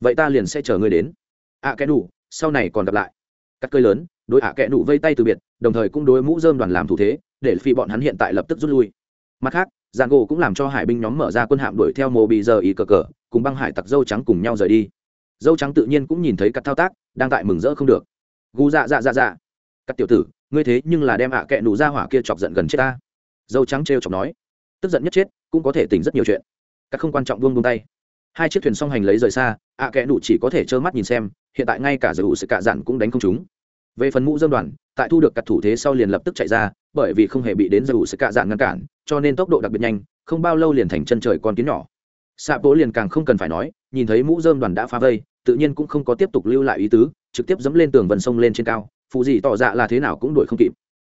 vậy ta liền sẽ chờ ngươi đến. Ạ à, kẽ đủ sau này còn gặp lại. Cắt cơi lớn đối ạ à, kẽ đủ vây tay từ biệt đồng thời cũng đối mũ dơm đoàn làm thủ thế để phi bọn hắn hiện tại lập tức rút lui. Mặt khác giàn gỗ cũng làm cho hải binh nhóm mở ra quân hạm đuổi theo mồ bị giờ ý cờ cờ cùng băng hải tặc dâu trắng cùng nhau rời đi. Dâu trắng tự nhiên cũng nhìn thấy cắt thao tác đang tại mừng rỡ không được. Gu dạ dạ dạ dạ các tiểu tử, ngươi thế nhưng là đem ạ kẹ nụ ra hỏa kia chọc giận gần chết ta. Dâu trắng t chọc nói. Tức giận nhất chết, cũng có thể tỉnh rất nhiều chuyện. Các không quan trọng buông buông tay. Hai chiếc thuyền song hành lấy rời xa, ạ kẹ nụ chỉ có thể trơ mắt nhìn xem, hiện tại ngay cả giải ủ sự cạ dặn cũng đánh không chúng về phần mũ dâm đoàn, tại thu được cặt thủ thế sau liền lập tức chạy ra, bởi vì không hề bị đến giải ủ sự cạ dặn ngăn cản, cho nên tốc độ đặc biệt nhanh, không bao lâu liền thành chân trời con kiến nhỏ. Xạ bố liền càng không cần phải nói, nhìn thấy mũ dơm đoàn đã phá vây, tự nhiên cũng không có tiếp tục lưu lại ý tứ, trực tiếp dẫm lên tường vần sông lên trên cao phụ gì tỏ dạ là thế nào cũng đuổi không kịp.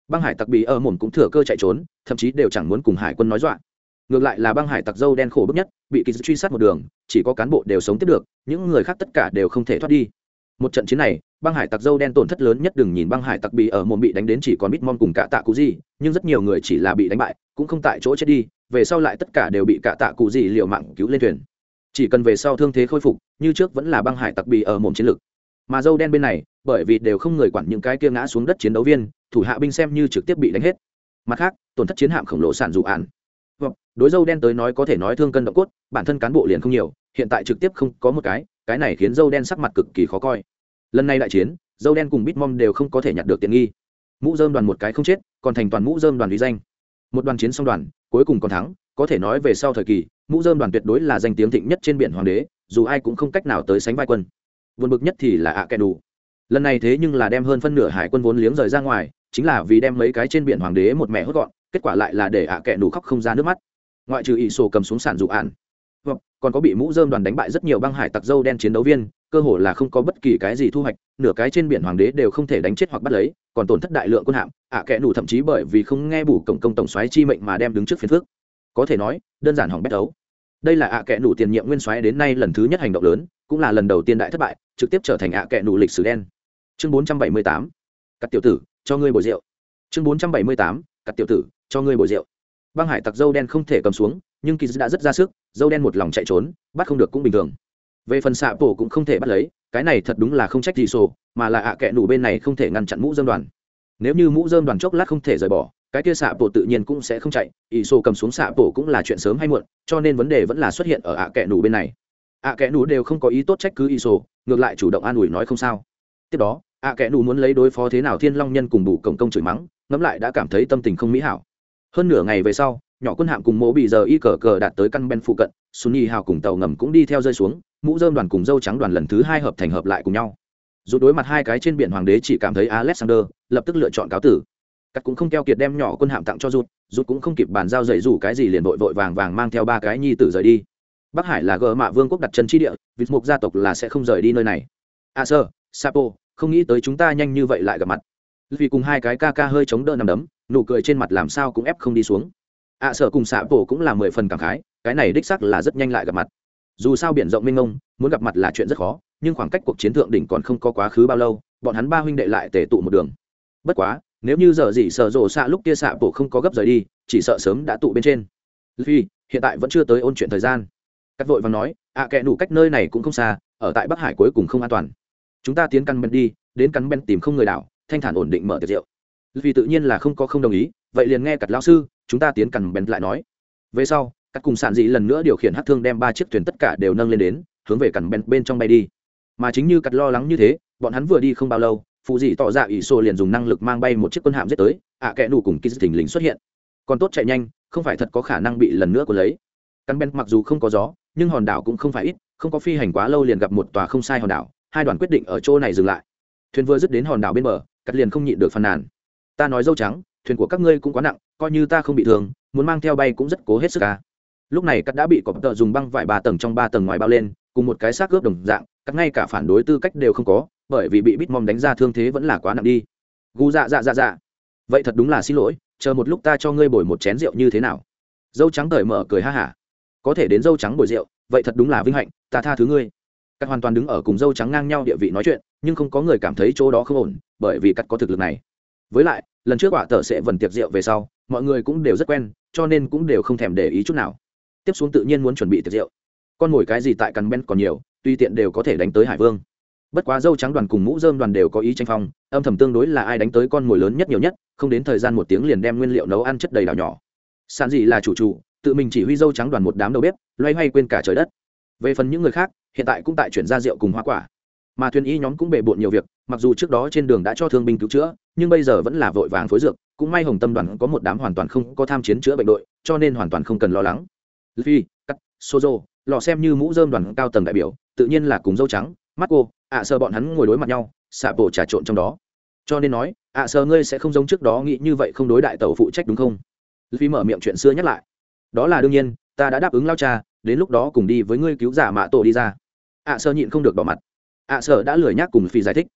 Băng hải tặc bị ở mồm cũng thừa cơ chạy trốn, thậm chí đều chẳng muốn cùng hải quân nói dọa. Ngược lại là băng hải tặc dâu đen khổ bức nhất, bị kỳ truy sát một đường, chỉ có cán bộ đều sống tiếp được, những người khác tất cả đều không thể thoát đi. Một trận chiến này, băng hải tặc dâu đen tổn thất lớn nhất đừng nhìn băng hải tặc bị ở mồm bị đánh đến chỉ còn bít mong cùng cả tạ cụ gì, nhưng rất nhiều người chỉ là bị đánh bại, cũng không tại chỗ chết đi, về sau lại tất cả đều bị cả tạ cụ gì liệu mạng cứu lên thuyền. Chỉ cần về sau thương thế khôi phục, như trước vẫn là băng hải tặc bị ở mồm chiến lược mà dâu đen bên này, bởi vì đều không người quản những cái kia ngã xuống đất chiến đấu viên, thủ hạ binh xem như trực tiếp bị đánh hết. Mặt khác, tổn thất chiến hạm khổng lồ sản dụ ạn. Vâng, đối dâu đen tới nói có thể nói thương cân động cốt, bản thân cán bộ liền không nhiều, hiện tại trực tiếp không có một cái cái này khiến dâu đen sắc mặt cực kỳ khó coi. Lần này đại chiến, dâu đen cùng bitmom đều không có thể nhặt được tiện nghi. Mũ dơm đoàn một cái không chết, còn thành toàn mũ dơm đoàn uy danh. Một đoàn chiến song đoàn, cuối cùng còn thắng, có thể nói về sau thời kỳ, mũ dơm đoàn tuyệt đối là danh tiếng thịnh nhất trên biển hoàng đế, dù ai cũng không cách nào tới sánh vai quân vượt bực nhất thì là ạ kẻ đủ. Lần này thế nhưng là đem hơn phân nửa hải quân vốn liếng rời ra ngoài chính là vì đem mấy cái trên biển hoàng đế một mẹ hốt gọn kết quả lại là để ạ kẻ đủ khóc không ra nước mắt. Ngoại trừ ỷ sổ cầm xuống sản dụ ạn. Vâng, còn có bị mũ dơm đoàn đánh bại rất nhiều băng hải tặc dâu đen chiến đấu viên cơ hồ là không có bất kỳ cái gì thu hoạch nửa cái trên biển hoàng đế đều không thể đánh chết hoặc bắt lấy còn tổn thất đại lượng quân hạm ạ kẻ đủ thậm chí bởi vì không nghe bủ cổng công tổng xoáy chi mệnh mà đem đứng trước phiền phước. Có thể nói đơn giản hỏng bét đấu. Đây là ạ kẻ đủ tiền nhiệm nguyên xoáy đến nay lần thứ nhất hành động lớn cũng là lần đầu tiên đại thất bại trực tiếp trở thành ạ kệ nụ lịch sử đen. Chương 478, cắt tiểu tử cho ngươi bồi rượu. Chương 478, cắt tiểu tử cho ngươi bồi rượu. Băng hải tặc dâu đen không thể cầm xuống nhưng kỳ đã rất ra sức dâu đen một lòng chạy trốn bắt không được cũng bình thường. Về phần xạ bổ cũng không thể bắt lấy cái này thật đúng là không trách gì sổ mà là ạ kệ nụ bên này không thể ngăn chặn mũ dơm đoàn. Nếu như mũ dơm đoàn chốc lát không thể rời bỏ cái kia xạ bộ tự nhiên cũng sẽ không chạy ỷ sổ cầm xuống xạ bộ cũng là chuyện sớm hay muộn cho nên vấn đề vẫn là xuất hiện ở ạ kẻ nủ bên này ạ kẻ nù đều không có ý tốt trách cứ y sổ, ngược lại chủ động an ủi nói không sao. Tiếp đó, ạ kẻ nù muốn lấy đối phó thế nào thiên long nhân cùng bù cổng công chửi mắng, ngẫm lại đã cảm thấy tâm tình không mỹ hảo. Hơn nửa ngày về sau, nhỏ quân hạm cùng mỗ bị giờ y cờ cờ đạt tới căn ben phụ cận, sunny hào cùng tàu ngầm cũng đi theo rơi xuống, mũ dơm đoàn cùng dâu trắng đoàn lần thứ hai hợp thành hợp lại cùng nhau. Dù đối mặt hai cái trên biển hoàng đế chỉ cảm thấy alexander lập tức lựa chọn cáo tử. Cắt cũng không keo kiệt đem nhỏ quân hạm tặng cho rút rút cũng không kịp bàn giao dạy rủ cái gì liền vội vội vàng vàng mang theo ba cái nhi tử rời đi bắc hải là gờ mạ vương quốc đặt chân tri địa vịt mục gia tộc là sẽ không rời đi nơi này. A à, sơ sapo không nghĩ tới chúng ta nhanh như vậy lại gặp mặt. Vì cùng hai cái ca ca hơi chống đỡ nằm đấm nụ cười trên mặt làm sao cũng ép không đi xuống. A à, sợ cùng xạ cũng là mười phần cảm khái cái này đích sắc là rất nhanh lại gặp mặt. Dù sao biển rộng mênh mông muốn gặp mặt là chuyện rất khó nhưng khoảng cách cuộc chiến thượng đỉnh còn không có quá khứ bao lâu bọn hắn ba huynh đệ lại tề tụ một đường. Bất quá nếu như giờ gì sợ rộ xạ lúc kia xạ bổ không có gấp rời đi chỉ sợ sớm đã tụ bên trên. Vì hiện tại vẫn chưa tới ôn chuyện thời gian cắt vội và nói ạ à, kệ đủ cách nơi này cũng không xa ở tại bắc hải cuối cùng không an toàn. Chúng ta tiến căn bên đi đến căn bên tìm không người đảo thanh thản ổn định mở tiệc rượu. Vì tự nhiên là không có không đồng ý vậy liền nghe cặt Lão sư chúng ta tiến căn bên lại nói. Về sau cắt cùng sản dị lần nữa điều khiển hát thương đem ba chiếc thuyền tất cả đều nâng lên đến hướng về cằn bên bên trong bay đi. Mà chính như cắt lo lắng như thế bọn hắn vừa đi không bao lâu phụ dị tỏ ra ỷ xô liền dùng năng lực mang bay một chiếc quân hạm giết tới ạ à, kẽ cùng cùng ký thình lính xuất hiện. Còn tốt chạy nhanh không phải thật có khả năng bị lần nữa của lấy căn bên mặc dù không có gió, nhưng hòn đảo cũng không phải ít, không có phi hành quá lâu liền gặp một tòa không sai hòn đảo, hai đoàn quyết định ở chỗ này dừng lại. Thuyền vừa dứt đến hòn đảo bên bờ, cắt liền không nhịn được phàn nàn. Ta nói dâu trắng, thuyền của các ngươi cũng quá nặng, coi như ta không bị thương, muốn mang theo bay cũng rất cố hết sức ca lúc này cắt đã bị cọp tợ dùng băng vải ba tầng trong ba tầng ngoài bao lên, cùng một cái xác cướp đồng dạng, cắt ngay cả phản đối tư cách đều không có, bởi vì bị bít mom đánh ra thương thế vẫn là quá nặng đi. Gu dạ dạ dạ dạ. Vậy thật đúng là xin lỗi, chờ một lúc ta cho ngươi bồi một chén rượu như thế nào. Dâu trắng cởi mở cười ha hả có thể đến dâu trắng bồi rượu, vậy thật đúng là vinh hạnh, ta tha thứ ngươi. Cắt hoàn toàn đứng ở cùng dâu trắng ngang nhau địa vị nói chuyện, nhưng không có người cảm thấy chỗ đó không ổn, bởi vì cắt có thực lực này. Với lại, lần trước quả tờ sẽ vần tiệc rượu về sau, mọi người cũng đều rất quen, cho nên cũng đều không thèm để ý chút nào. Tiếp xuống tự nhiên muốn chuẩn bị tiệc rượu. Con mồi cái gì tại cắn ben còn nhiều, tuy tiện đều có thể đánh tới hải vương. Bất quá dâu trắng đoàn cùng mũ dơm đoàn đều có ý tranh phong, âm thầm tương đối là ai đánh tới con mồi lớn nhất nhiều nhất, không đến thời gian một tiếng liền đem nguyên liệu nấu ăn chất đầy đảo nhỏ. Sàn gì là chủ chủ tự mình chỉ huy dâu trắng đoàn một đám đầu bếp loay hoay quên cả trời đất. Về phần những người khác hiện tại cũng tại chuyển ra rượu cùng hoa quả. Mà thuyền y nhóm cũng bề bộn nhiều việc mặc dù trước đó trên đường đã cho thương binh cứu chữa nhưng bây giờ vẫn là vội vàng phối dược cũng may hồng tâm đoàn có một đám hoàn toàn không có tham chiến chữa bệnh đội cho nên hoàn toàn không cần lo lắng. Luffy cắt sozo lò xem như mũ dơm đoàn cao tầng đại biểu tự nhiên là cùng dâu trắng mắt cô ạ à, bọn hắn ngồi đối mặt nhau xạ bộ trà trộn trong đó. Cho nên nói ạ à, ngươi sẽ không giống trước đó nghĩ như vậy không đối đại tàu phụ trách đúng không? Luffy mở miệng chuyện xưa nhắc lại đó là đương nhiên ta đã đáp ứng lao cha đến lúc đó cùng đi với ngươi cứu giả mạ tổ đi ra. ạ à, sợ nhịn không được bỏ mặt. ạ sợ đã lười nhắc cùng phi giải thích.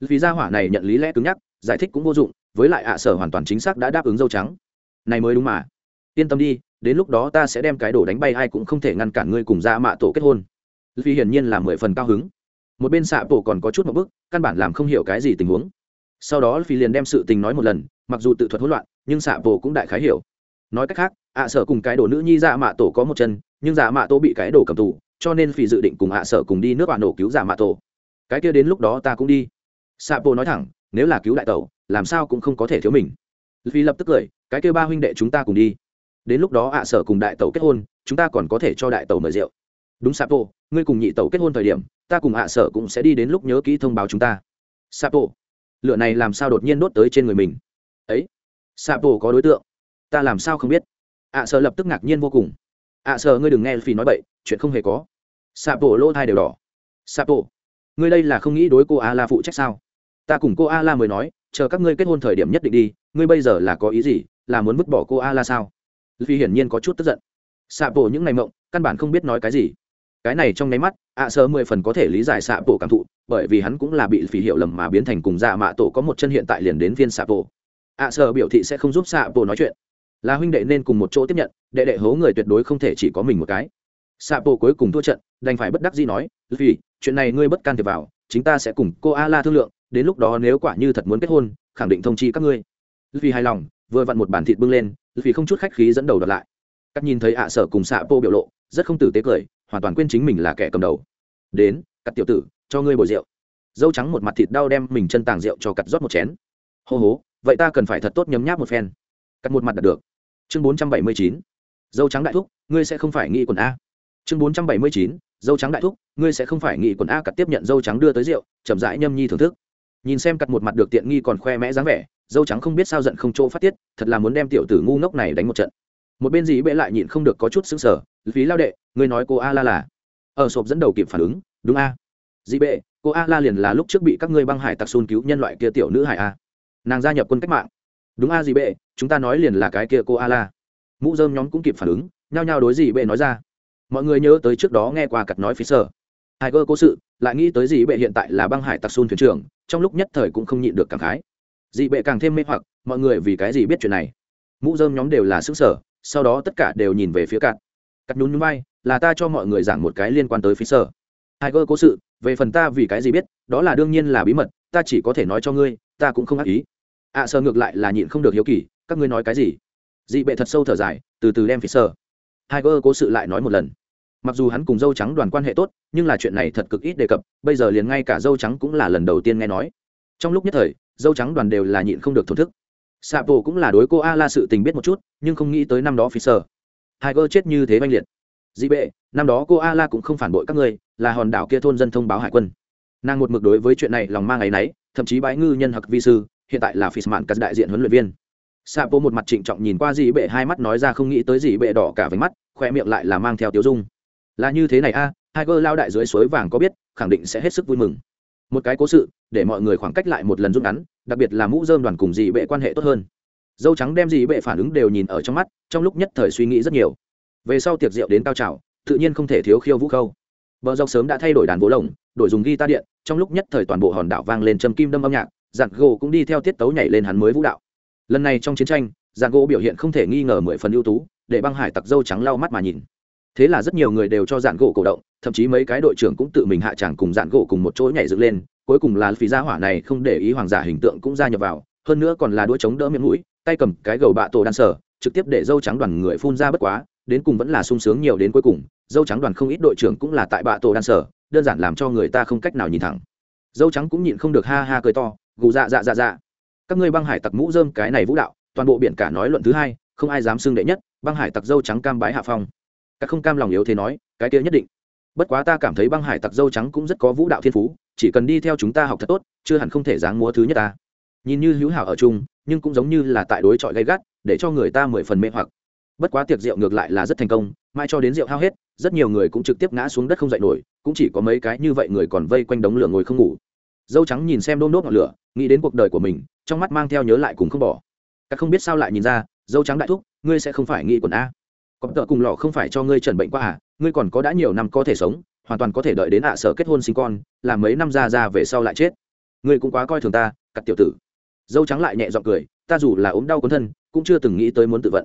Vì gia hỏa này nhận lý lẽ cứng nhắc giải thích cũng vô dụng với lại ạ sở hoàn toàn chính xác đã đáp ứng dâu trắng. Này mới đúng mà. Yên tâm đi đến lúc đó ta sẽ đem cái đồ đánh bay ai cũng không thể ngăn cản ngươi cùng ra mạ tổ kết hôn. Vì hiển nhiên là mười phần cao hứng. Một bên xạ tổ còn có chút một bức căn bản làm không hiểu cái gì tình huống. Sau đó phi liền đem sự tình nói một lần mặc dù tự thuật hỗn loạn nhưng xạ tổ cũng đại khái hiểu. Nói cách khác ạ sở cùng cái đồ nữ nhi dạ mạ tổ có một chân, nhưng dạ mạ tổ bị cái đồ cầm tù, cho nên phi dự định cùng ạ sở cùng đi nước bạn nổ cứu dạ mạ tổ. Cái kia đến lúc đó ta cũng đi. Xạ bộ nói thẳng, nếu là cứu đại tẩu, làm sao cũng không có thể thiếu mình. Vì lập tức cười, cái kia ba huynh đệ chúng ta cùng đi. Đến lúc đó ạ sở cùng đại tẩu kết hôn, chúng ta còn có thể cho đại tẩu mời rượu. Đúng sapo, ngươi cùng nhị tẩu kết hôn thời điểm, ta cùng ạ sở cũng sẽ đi đến lúc nhớ kỹ thông báo chúng ta. Sapo lựa này làm sao đột nhiên đốt tới trên người mình? Ấy, sapo có đối tượng. Ta làm sao không biết? Ạ sợ lập tức ngạc nhiên vô cùng. ạ sợ, ngươi đừng nghe phi nói bậy, chuyện không hề có. Sapo lỗ thai đều đỏ. Sapo, ngươi đây là không nghĩ đối cô a la phụ trách sao? Ta cùng cô a la mới nói, chờ các ngươi kết hôn thời điểm nhất định đi, ngươi bây giờ là có ý gì, là muốn vứt bỏ cô a la sao? Vì hiển nhiên có chút tức giận. Xạ bộ những ngày mộng, căn bản không biết nói cái gì. Cái này trong nháy mắt, ạ sơ mười phần có thể lý giải xạ bộ cảm thụ, bởi vì hắn cũng là bị phỉ hiệu lầm mà biến thành cùng dạ mạ tổ có một chân hiện tại liền đến viên xạ bộ ạ sơ biểu thị sẽ không giúp xạ bộ nói chuyện là huynh đệ nên cùng một chỗ tiếp nhận, đệ đệ hố người tuyệt đối không thể chỉ có mình một cái. Xạ bộ cuối cùng thua trận, đành phải bất đắc gì nói vì chuyện này ngươi bất can thiệp vào, chính ta sẽ cùng cô a la thương lượng, đến lúc đó nếu quả như thật muốn kết hôn, khẳng định thông chi các ngươi. Vì hài lòng, vừa vặn một bản thịt bưng lên vì không chút khách khí dẫn đầu đợt lại. Các nhìn thấy ạ sở cùng xạ bộ biểu lộ, rất không tử tế cười, hoàn toàn quên chính mình là kẻ cầm đầu. Đến, cắt tiểu tử, cho ngươi bồi rượu. Dâu trắng một mặt thịt đau đem mình chân tàng rượu cho cắt rót một chén. Hô hố, vậy ta cần phải thật tốt nhấm nháp một phen. Cắt một mặt đạt được chương bốn trăm bảy mươi chín. Dâu trắng đại thúc, ngươi sẽ không phải nghĩ quần a. Chương bốn trăm bảy mươi chín. Dâu trắng đại thúc, ngươi sẽ không phải nghĩ quần a cắt tiếp nhận dâu trắng đưa tới rượu, chậm rãi nhâm nhi thưởng thức. Nhìn xem cắt một mặt được tiện nghi còn khoe mẽ dáng vẻ, dâu trắng không biết sao giận không chỗ phát tiết, thật là muốn đem tiểu tử ngu ngốc này đánh một trận. Một bên dĩ bệ lại nhịn không được có chút xứng sở phí lao đệ, ngươi nói cô a la là? Ở sộp dẫn đầu kịp phản ứng, đúng a. Dĩ bệ, cô a la liền là lúc trước bị các ngươi băng hải tặc xôn cứu nhân loại kia tiểu nữ hải a. Nàng gia nhập quân cách mạng đúng a dì bệ, chúng ta nói liền là cái kia cô a la. Mũ dơm nhóm cũng kịp phản ứng, nhao nhao đối dì bệ nói ra. Mọi người nhớ tới trước đó nghe qua cặt nói phí sở hai cơ cố sự, lại nghĩ tới dì bệ hiện tại là băng hải tặc xôn thuyền trưởng, trong lúc nhất thời cũng không nhịn được cảm khái. Dị bệ càng thêm mê hoặc, mọi người vì cái gì biết chuyện này? Mũ dơm nhóm đều là xứng sở sau đó tất cả đều nhìn về phía cạn. Cắt nhún nhún vai, là ta cho mọi người giảng một cái liên quan tới phí sở cơ cố sự, về phần ta vì cái gì biết, đó là đương nhiên là bí mật, ta chỉ có thể nói cho ngươi, ta cũng không ác ý ạ à, sơ ngược lại là nhịn không được hiếu kỳ các ngươi nói cái gì dị bệ thật sâu thở dài từ từ đem phía sở tiger cố sự lại nói một lần mặc dù hắn cùng dâu trắng đoàn quan hệ tốt nhưng là chuyện này thật cực ít đề cập bây giờ liền ngay cả dâu trắng cũng là lần đầu tiên nghe nói trong lúc nhất thời dâu trắng đoàn đều là nhịn không được thổn thức Sapo cũng là đối cô A La sự tình biết một chút, nhưng không nghĩ tới năm đó phi Fisher. Tiger chết như thế oanh liệt. Dị bệ, năm đó cô A La cũng không phản bội các ngươi, là hòn đảo kia thôn dân thông báo hải quân. Nàng một mực đối với chuyện này lòng mang ấy nấy, thậm chí bái ngư nhân hặc vi sư, hiện tại là Fisman cắt đại diện huấn luyện viên. Sapo một mặt trịnh trọng nhìn qua dị bệ hai mắt nói ra không nghĩ tới dị bệ đỏ cả với mắt, khoe miệng lại là mang theo tiêu dung. Là như thế này a, Tiger lao đại dưới suối vàng có biết, khẳng định sẽ hết sức vui mừng một cái cố sự để mọi người khoảng cách lại một lần rút ngắn đặc biệt là mũ dơm đoàn cùng dì bệ quan hệ tốt hơn dâu trắng đem dì bệ phản ứng đều nhìn ở trong mắt trong lúc nhất thời suy nghĩ rất nhiều về sau tiệc rượu đến cao trào tự nhiên không thể thiếu khiêu vũ khâu bờ dọc sớm đã thay đổi đàn vỗ lồng đổi dùng guitar điện trong lúc nhất thời toàn bộ hòn đảo vang lên châm kim đâm âm nhạc Dạng gỗ cũng đi theo tiết tấu nhảy lên hắn mới vũ đạo. Lần này trong chiến tranh Dạng gỗ biểu hiện không thể nghi ngờ mười phần ưu tú, để băng hải tặc dâu trắng lau mắt mà nhìn. Thế là rất nhiều người đều cho Dạng gỗ cổ động, thậm chí mấy cái đội trưởng cũng tự mình hạ tràng cùng Dạng gỗ cùng một chỗ nhảy dựng lên, cuối cùng là phí gia hỏa này không để ý hoàng giả hình tượng cũng gia nhập vào, hơn nữa còn là đũa chống đỡ miệng mũi, tay cầm cái gầu bạ tổ đan sở, trực tiếp để dâu trắng đoàn người phun ra bất quá, đến cùng vẫn là sung sướng nhiều đến cuối cùng, dâu trắng đoàn không ít đội trưởng cũng là tại bạ tổ đan sở, đơn giản làm cho người ta không cách nào nhìn thẳng. Dâu trắng cũng nhịn không được ha ha cười to gù dạ dạ dạ dạ. Các ngươi băng hải tặc mũ dơm cái này vũ đạo, toàn bộ biển cả nói luận thứ hai, không ai dám xưng đệ nhất, băng hải tặc dâu trắng cam bái hạ phong. Các không cam lòng yếu thế nói, cái kia nhất định. Bất quá ta cảm thấy băng hải tặc dâu trắng cũng rất có vũ đạo thiên phú, chỉ cần đi theo chúng ta học thật tốt, chưa hẳn không thể dáng múa thứ nhất ta. Nhìn như hữu hảo ở chung, nhưng cũng giống như là tại đối chọi gay gắt, để cho người ta mười phần mê hoặc. Bất quá tiệc rượu ngược lại là rất thành công mai cho đến rượu hao hết, rất nhiều người cũng trực tiếp ngã xuống đất không dậy nổi, cũng chỉ có mấy cái như vậy người còn vây quanh đống lửa ngồi không ngủ dâu trắng nhìn xem đôm đốt ngọn lửa, nghĩ đến cuộc đời của mình, trong mắt mang theo nhớ lại cùng không bỏ. Các không biết sao lại nhìn ra, dâu trắng đại thúc, ngươi sẽ không phải nghĩ quần a. Còn tợ cùng lọ không phải cho ngươi trần bệnh qua à ngươi còn có đã nhiều năm có thể sống, hoàn toàn có thể đợi đến ạ sở kết hôn sinh con, làm mấy năm ra ra về sau lại chết. Ngươi cũng quá coi thường ta cắt tiểu tử. Dâu trắng lại nhẹ giọng cười, ta dù là ốm đau cuốn thân, cũng chưa từng nghĩ tới muốn tự vận.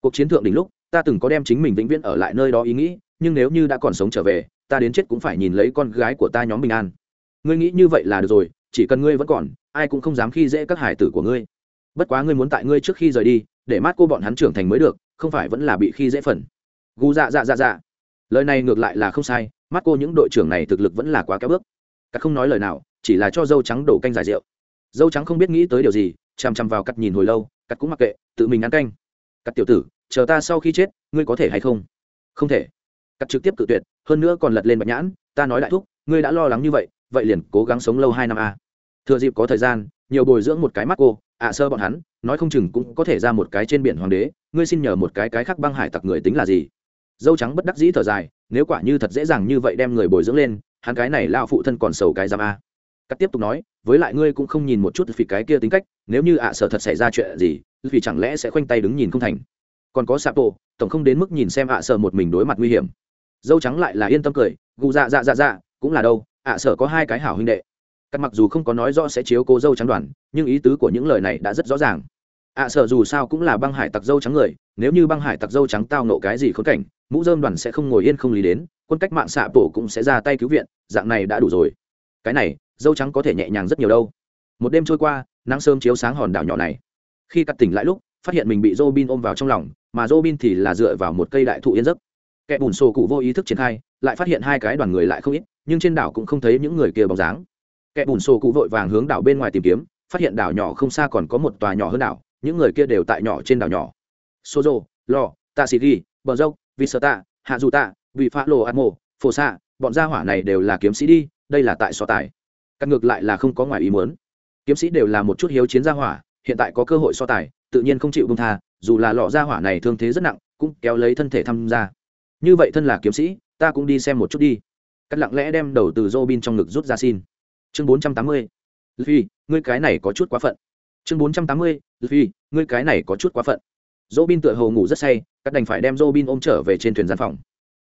Cuộc chiến thượng đỉnh lúc, ta từng có đem chính mình vĩnh viễn ở lại nơi đó ý nghĩ, nhưng nếu như đã còn sống trở về, ta đến chết cũng phải nhìn lấy con gái của ta nhóm bình an ngươi nghĩ như vậy là được rồi, chỉ cần ngươi vẫn còn, ai cũng không dám khi dễ các hải tử của ngươi. Bất quá ngươi muốn tại ngươi trước khi rời đi, để mát cô bọn hắn trưởng thành mới được, không phải vẫn là bị khi dễ phần. Gu dạ dạ dạ dạ. Lời này ngược lại là không sai, mắt cô những đội trưởng này thực lực vẫn là quá kéo bước. Cắt không nói lời nào, chỉ là cho dâu trắng đổ canh giải rượu. Dâu trắng không biết nghĩ tới điều gì, chằm chằm vào cắt nhìn hồi lâu, cắt cũng mặc kệ, tự mình ăn canh. Cắt tiểu tử, chờ ta sau khi chết, ngươi có thể hay không? Không thể. Cắt trực tiếp cự tuyệt, hơn nữa còn lật lên bạch nhãn, ta nói đại thúc, ngươi đã lo lắng như vậy vậy liền cố gắng sống lâu hai năm a. Thừa dịp có thời gian, nhiều bồi dưỡng một cái mắt cô, ạ sơ bọn hắn, nói không chừng cũng có thể ra một cái trên biển hoàng đế, ngươi xin nhờ một cái cái khác băng hải tặc người tính là gì? Dâu trắng bất đắc dĩ thở dài, nếu quả như thật dễ dàng như vậy đem người bồi dưỡng lên, hắn cái này lao phụ thân còn sầu cái giam a. Cắt tiếp tục nói, với lại ngươi cũng không nhìn một chút vì cái kia tính cách, nếu như ạ sợ thật xảy ra chuyện gì vì chẳng lẽ sẽ khoanh tay đứng nhìn không thành? Còn có sapo, tổng không đến mức nhìn xem ạ sợ một mình đối mặt nguy hiểm. Dâu trắng lại là yên tâm cười, gù dạ dạ dạ dạ cũng là đâu? Ạ sở có hai cái hảo huynh đệ. Cắt mặc dù không có nói rõ sẽ chiếu cô dâu trắng đoàn nhưng ý tứ của những lời này đã rất rõ ràng. Ạ sở dù sao cũng là băng hải tặc dâu trắng người nếu như băng hải tặc dâu trắng tao nộ cái gì khốn cảnh mũ dơm đoàn sẽ không ngồi yên không lý đến quân cách mạng xạ tổ cũng sẽ ra tay cứu viện dạng này đã đủ rồi. Cái này dâu trắng có thể nhẹ nhàng rất nhiều đâu. Một đêm trôi qua nắng sớm chiếu sáng hòn đảo nhỏ này. Khi cắt tỉnh lại lúc phát hiện mình bị Robin ôm vào trong lòng, mà Robin thì là dựa vào một cây đại thụ yên giấc. Kẻ bùn sổ cụ vô ý thức triển khai, lại phát hiện hai cái đoàn người lại không ít, nhưng trên đảo cũng không thấy những người kia bóng dáng. Kẻ bùn sổ cụ vội vàng hướng đảo bên ngoài tìm kiếm, phát hiện đảo nhỏ không xa còn có một tòa nhỏ hơn đảo, những người kia đều tại nhỏ trên đảo nhỏ. Sozo, Lo, Tasiri, Bờ Dốc, tạ, Hạ Dù Tạ, Vị Phá Lô Atmo, Phổ Xạ, bọn gia hỏa này đều là kiếm sĩ đi, đây là tại so tài. Căn ngược lại là không có ngoài ý muốn. Kiếm sĩ đều là một chút hiếu chiến gia hỏa, hiện tại có cơ hội so tài, tự nhiên không chịu bông tha, dù là lọ gia hỏa này thương thế rất nặng, cũng kéo lấy thân thể tham gia. Như vậy thân là kiếm sĩ, ta cũng đi xem một chút đi. Cắt lặng lẽ đem đầu từ Robin trong ngực rút ra xin. Chương 480. Luffy, ngươi cái này có chút quá phận. Chương 480. Luffy, ngươi cái này có chút quá phận. Robin tựa hồ ngủ rất say, cắt đành phải đem Robin ôm trở về trên thuyền gian phòng.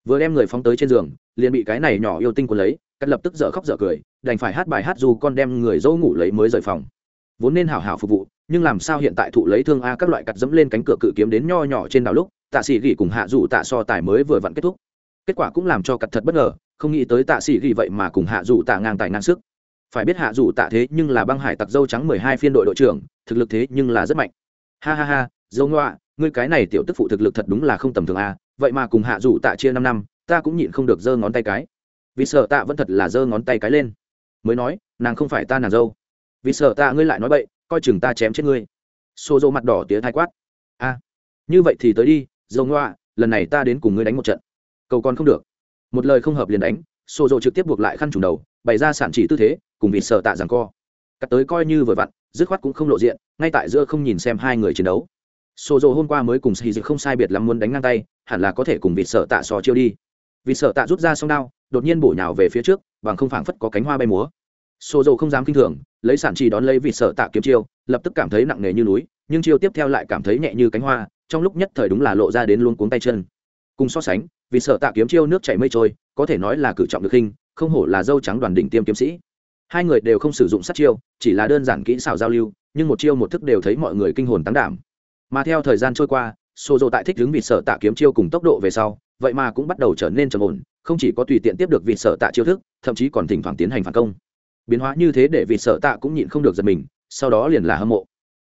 Vừa đem người phóng tới trên giường, liền bị cái này nhỏ yêu tinh cuốn lấy, cắt lập tức dở khóc dở cười, đành phải hát bài hát dù con đem người dâu ngủ lấy mới rời phòng. Vốn nên hảo hảo phục vụ, nhưng làm sao hiện tại thụ lấy thương a các loại cặt dẫm lên cánh cửa cự kiếm đến nho nhỏ trên đảo lúc tạ sĩ gỉ cùng hạ dù tạ so tài mới vừa vặn kết thúc. Kết quả cũng làm cho cặt thật bất ngờ, không nghĩ tới tạ sĩ gỉ vậy mà cùng hạ dù tạ ngang tài ngang sức. Phải biết hạ dù tạ thế nhưng là băng hải tặc dâu trắng mười hai phiên đội đội trưởng, thực lực thế nhưng là rất mạnh. Ha ha ha, dâu ngoạ, ngươi cái này tiểu tức phụ thực lực thật đúng là không tầm thường à? vậy mà cùng hạ dù tạ chia năm năm, ta cũng nhịn không được giơ ngón tay cái. Vì sợ tạ vẫn thật là giơ ngón tay cái lên. Mới nói, nàng không phải ta nàng dâu. Vì sợ tạ ngươi lại nói bậy, coi chừng ta chém chết ngươi. Xô dô mặt đỏ tía thai quát. A như vậy thì tới đi dầu ngoa, lần này ta đến cùng ngươi đánh một trận. Cầu còn không được. Một lời không hợp liền đánh xô dô trực tiếp buộc lại khăn trùng đầu, bày ra sản chỉ tư thế, cùng vì sợ tạ rằng co. Cắt tới coi như vừa vặn, dứt khoát cũng không lộ diện, ngay tại giữa không nhìn xem hai người chiến đấu. Xô dô hôm qua mới cùng xì dịch không sai biệt lắm muốn đánh ngang tay, hẳn là có thể cùng vịt sợ tạ so chiêu đi. Vịt sợ tạ rút ra song đao, đột nhiên bổ nhào về phía trước, bằng không phảng phất có cánh hoa bay múa. Xô dô không dám kinh thường, lấy sản chỉ đón lấy vịt sợ tạ kiếm chiêu, lập tức cảm thấy nặng nề như núi, nhưng chiêu tiếp theo lại cảm thấy nhẹ như cánh hoa trong lúc nhất thời đúng là lộ ra đến luôn cuống tay chân. Cùng so sánh, vì sợ tạ kiếm chiêu nước chảy mây trôi, có thể nói là cử trọng được khinh không hổ là dâu trắng đoàn đỉnh tiêm kiếm sĩ. Hai người đều không sử dụng sát chiêu, chỉ là đơn giản kỹ xảo giao lưu, nhưng một chiêu một thức đều thấy mọi người kinh hồn tăng đảm. Mà theo thời gian trôi qua xô dô tại thích đứng vịt sợ tạ kiếm chiêu cùng tốc độ về sau, vậy mà cũng bắt đầu trở nên trầm ổn, không chỉ có tùy tiện tiếp được vịt sợ tạ chiêu thức, thậm chí còn thỉnh thoảng tiến hành phản công. Biến hóa như thế để vịt sợ tạ cũng nhịn không được giật mình, sau đó liền là hâm mộ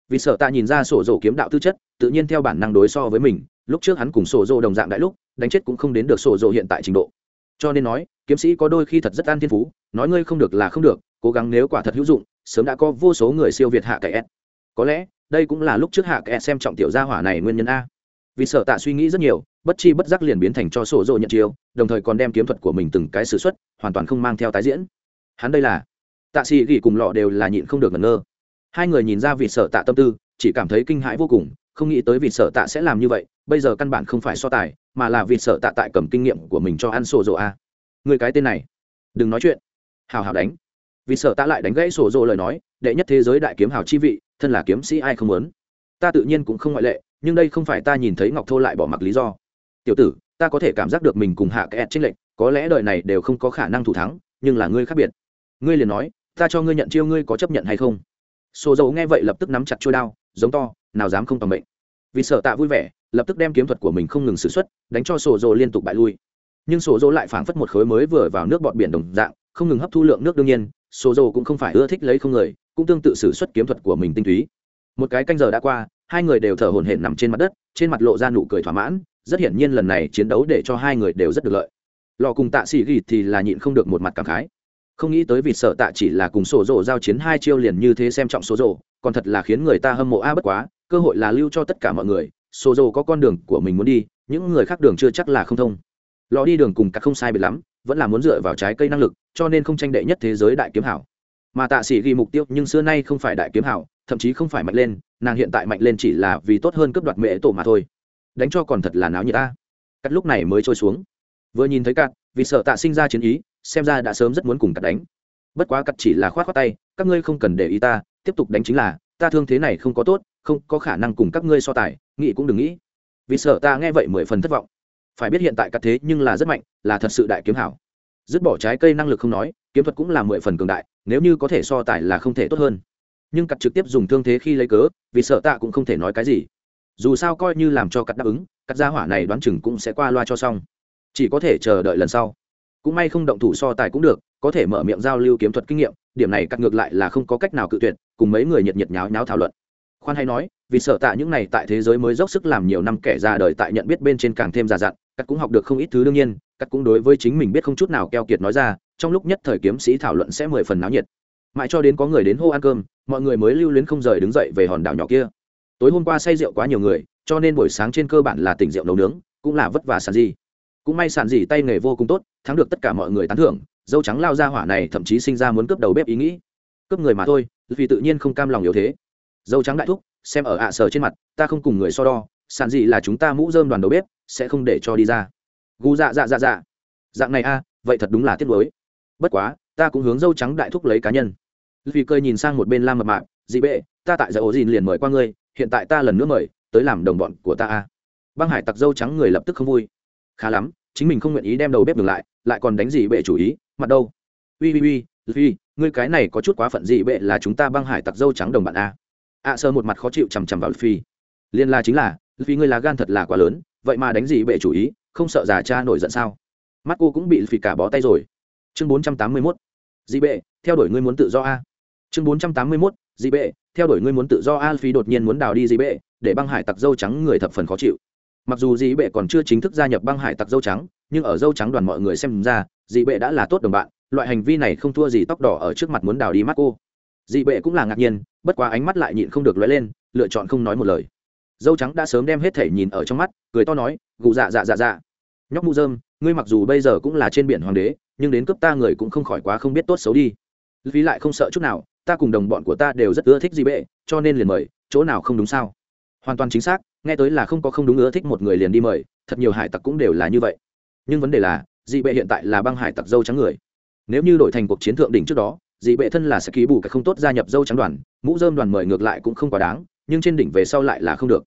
vì sợ tạ nhìn ra sổ dồ kiếm đạo tư chất, tự nhiên theo bản năng đối so với mình, lúc trước hắn cùng sổ dồ đồng dạng đại lúc, đánh chết cũng không đến được sổ dồ hiện tại trình độ. Cho nên nói, kiếm sĩ có đôi khi thật rất an thiên phú, nói ngươi không được là không được, cố gắng nếu quả thật hữu dụng, sớm đã có vô số người siêu việt hạ cái s có lẽ, đây cũng là lúc trước hạ cái s xem trọng tiểu gia hỏa này nguyên nhân a. Vì sợ tạ suy nghĩ rất nhiều, bất chi bất giác liền biến thành cho sổ dồ nhận chiêu, đồng thời còn đem kiếm thuật của mình từng cái s ử x hoàn toàn không mang theo tái diễn. Hắn đây là, tạ sĩ gỉ cùng lọ đều là nhịn không được ngẩn ngơ hai người nhìn ra vị sợ tạ tâm tư, chỉ cảm thấy kinh hãi vô cùng, không nghĩ tới vị sợ tạ sẽ làm như vậy, bây giờ căn bản không phải so tài, mà là vị sợ tạ tại cầm kinh nghiệm của mình cho ăn sổ dồ a. Người cái tên này, đừng nói chuyện. Hào hào đánh. Vì sợ tạ lại đánh gãy sổ dồ lời nói, đệ nhất thế giới đại kiếm hào chi vị, thân là kiếm sĩ ai không muốn. Ta tự nhiên cũng không ngoại lệ, nhưng đây không phải ta nhìn thấy ngọc thô lại bỏ mặc lý do. Tiểu tử, ta có thể cảm giác được mình cùng hạ kẹt trên lệnh có lẽ đời này đều không có khả năng thủ thắng, nhưng là ngươi khác biệt. Ngươi liền nói, ta cho ngươi nhận chiêu ngươi có chấp nhận hay không? Sổ dầu nghe vậy lập tức nắm chặt trôi đao, giống to, nào dám không tầm bệnh vì sợ tạ vui vẻ, lập tức đem kiếm thuật của mình không ngừng sử x đánh cho sổ dầu liên tục bại lui. Nhưng sổ dầu lại phảng phất một khối mới vừa vào nước bọt biển đồng dạng, không ngừng hấp thu lượng nước đương nhiên, sổ dầu cũng không phải ưa thích lấy không người, cũng tương tự sử xuất kiếm thuật của mình tinh túy. Một cái canh giờ đã qua, hai người đều thở hổn hển nằm trên mặt đất, trên mặt lộ ra nụ cười thỏa mãn, rất hiển nhiên lần này chiến đấu để cho hai người đều rất được lợi. Lò cùng tạ sĩ ghi thì là nhịn không được một mặt cảm khái không nghĩ tới vì sợ tạ chỉ là cùng sổ rộ giao chiến hai chiêu liền như thế xem trọng sổ rộ, còn thật là khiến người ta hâm mộ a bất quá, cơ hội là lưu cho tất cả mọi người, sổ rộ có con đường của mình muốn đi, những người khác đường chưa chắc là không thông. Lò đi đường cùng cả không sai biệt lắm, vẫn là muốn dựa vào trái cây năng lực, cho nên không tranh đệ nhất thế giới đại kiếm hảo. Mà tạ sĩ ghi mục tiêu, nhưng xưa nay không phải đại kiếm hảo, thậm chí không phải mạnh lên, nàng hiện tại mạnh lên chỉ là vì tốt hơn cướp đoạt mẹ tổ mà thôi. Đánh cho còn thật là náo như ta cắt lúc này mới trôi xuống. Vừa nhìn thấy cắt, vì sợ tạ sinh ra chiến ý xem ra đã sớm rất muốn cùng cắt đánh. Bất quá cắt chỉ là khoát khoát tay, các ngươi không cần để ý ta, tiếp tục đánh chính là, ta thương thế này không có tốt, không có khả năng cùng các ngươi so tài, nghĩ cũng đừng nghĩ. Vì sợ ta nghe vậy mười phần thất vọng. Phải biết hiện tại cắt thế nhưng là rất mạnh, là thật sự đại kiếm hảo. Dứt bỏ trái cây năng lực không nói, kiếm thuật cũng là mười phần cường đại, nếu như có thể so tài là không thể tốt hơn. Nhưng cắt trực tiếp dùng thương thế khi lấy cớ, vì sợ tạ cũng không thể nói cái gì. Dù sao coi như làm cho cắt đáp ứng, cắt gia hỏa này đoán chừng cũng sẽ qua loa cho xong. Chỉ có thể chờ đợi lần sau cũng may không động thủ so tài cũng được, có thể mở miệng giao lưu kiếm thuật kinh nghiệm, điểm này cắt ngược lại là không có cách nào cự tuyệt, cùng mấy người nhiệt nhiệt nháo nháo thảo luận. Khoan hay nói, vì sợ tạ những này tại thế giới mới dốc sức làm nhiều năm kẻ ra đời tại nhận biết bên trên càng thêm già dặn, cắt cũng học được không ít thứ đương nhiên, cắt cũng đối với chính mình biết không chút nào keo kiệt nói ra, trong lúc nhất thời kiếm sĩ thảo luận sẽ mười phần náo nhiệt. Mãi cho đến có người đến hô ăn cơm, mọi người mới lưu luyến không rời đứng dậy về hòn đảo nhỏ kia. Tối hôm qua say rượu quá nhiều người, cho nên buổi sáng trên cơ bản là tỉnh rượu nấu nướng, cũng là vất vả sàn gì cũng may sản gì tay nghề vô cùng tốt, thắng được tất cả mọi người tán thưởng, dâu trắng lao ra hỏa này thậm chí sinh ra muốn cướp đầu bếp ý nghĩ. Cướp người mà thôi, vì tự nhiên không cam lòng yếu thế. Dâu trắng đại thúc, xem ở ạ sở trên mặt, ta không cùng người so đo, sản dì là chúng ta mũ dơm đoàn đầu bếp, sẽ không để cho đi ra. Gu dạ dạ dạ dạ. Dạng này a, vậy thật đúng là tiếc mới bất quá, ta cũng hướng dâu trắng đại thúc lấy cá nhân. Vì cười nhìn sang một bên lam mập mạp dị bệ, ta tại giải ổ dìn liền mời qua ngươi, hiện tại ta lần nữa mời, tới làm đồng bọn của ta a. Băng hải tặc dâu trắng người lập tức không vui. Khá lắm chính mình không nguyện ý đem đầu bếp ngừng lại lại còn đánh dị bệ chủ ý, mặt đâu? Ui ui ui ui ngươi cái này có chút quá phận dị bệ là chúng ta băng hải tặc dâu trắng đồng bạn a. Ạ sơ một mặt khó chịu chằm chằm vào phi liên la chính là vì ngươi là gan thật là quá lớn, vậy mà đánh gì bệ chủ ý, không sợ già cha nổi giận sao? Mắt cô cũng bị phì cả bó tay rồi. Chương bốn trăm tám mươi mốt dị bệ, theo đuổi ngươi muốn tự do a. Chương bốn trăm tám mươi mốt dị bệ, theo đuổi ngươi muốn tự do a phi đột nhiên muốn đào đi dị bệ, để băng hải tặc dâu trắng người thập phần khó chịu mặc dù dị bệ còn chưa chính thức gia nhập băng hải tặc dâu trắng, nhưng ở dâu trắng đoàn mọi người xem ra dị bệ đã là tốt đồng bạn, loại hành vi này không thua gì tóc đỏ ở trước mặt muốn đào đi mắt cô. Dị bệ cũng là ngạc nhiên, bất quá ánh mắt lại nhịn không được lóe lên, lựa chọn không nói một lời. Dâu trắng đã sớm đem hết thể nhìn ở trong mắt, cười to nói, gù dạ dạ dạ dạ. Nhóc mu dơm, ngươi mặc dù bây giờ cũng là trên biển hoàng đế, nhưng đến cướp ta người cũng không khỏi quá không biết tốt xấu đi. Vì lại không sợ chút nào, ta cùng đồng bọn của ta đều rất ưa thích dị bệ, cho nên liền mời, chỗ nào không đúng sao? Hoàn toàn chính xác, nghe tới là không có không đúng ưa thích một người liền đi mời, thật nhiều hải tặc cũng đều là như vậy. Nhưng vấn đề là, dị bệ hiện tại là băng hải tặc dâu trắng người. Nếu như đổi thành cuộc chiến thượng đỉnh trước đó, dị bệ thân là sẽ ký bù cái không tốt gia nhập dâu trắng đoàn, mũ dơm đoàn mời ngược lại cũng không quá đáng, nhưng trên đỉnh về sau lại là không được.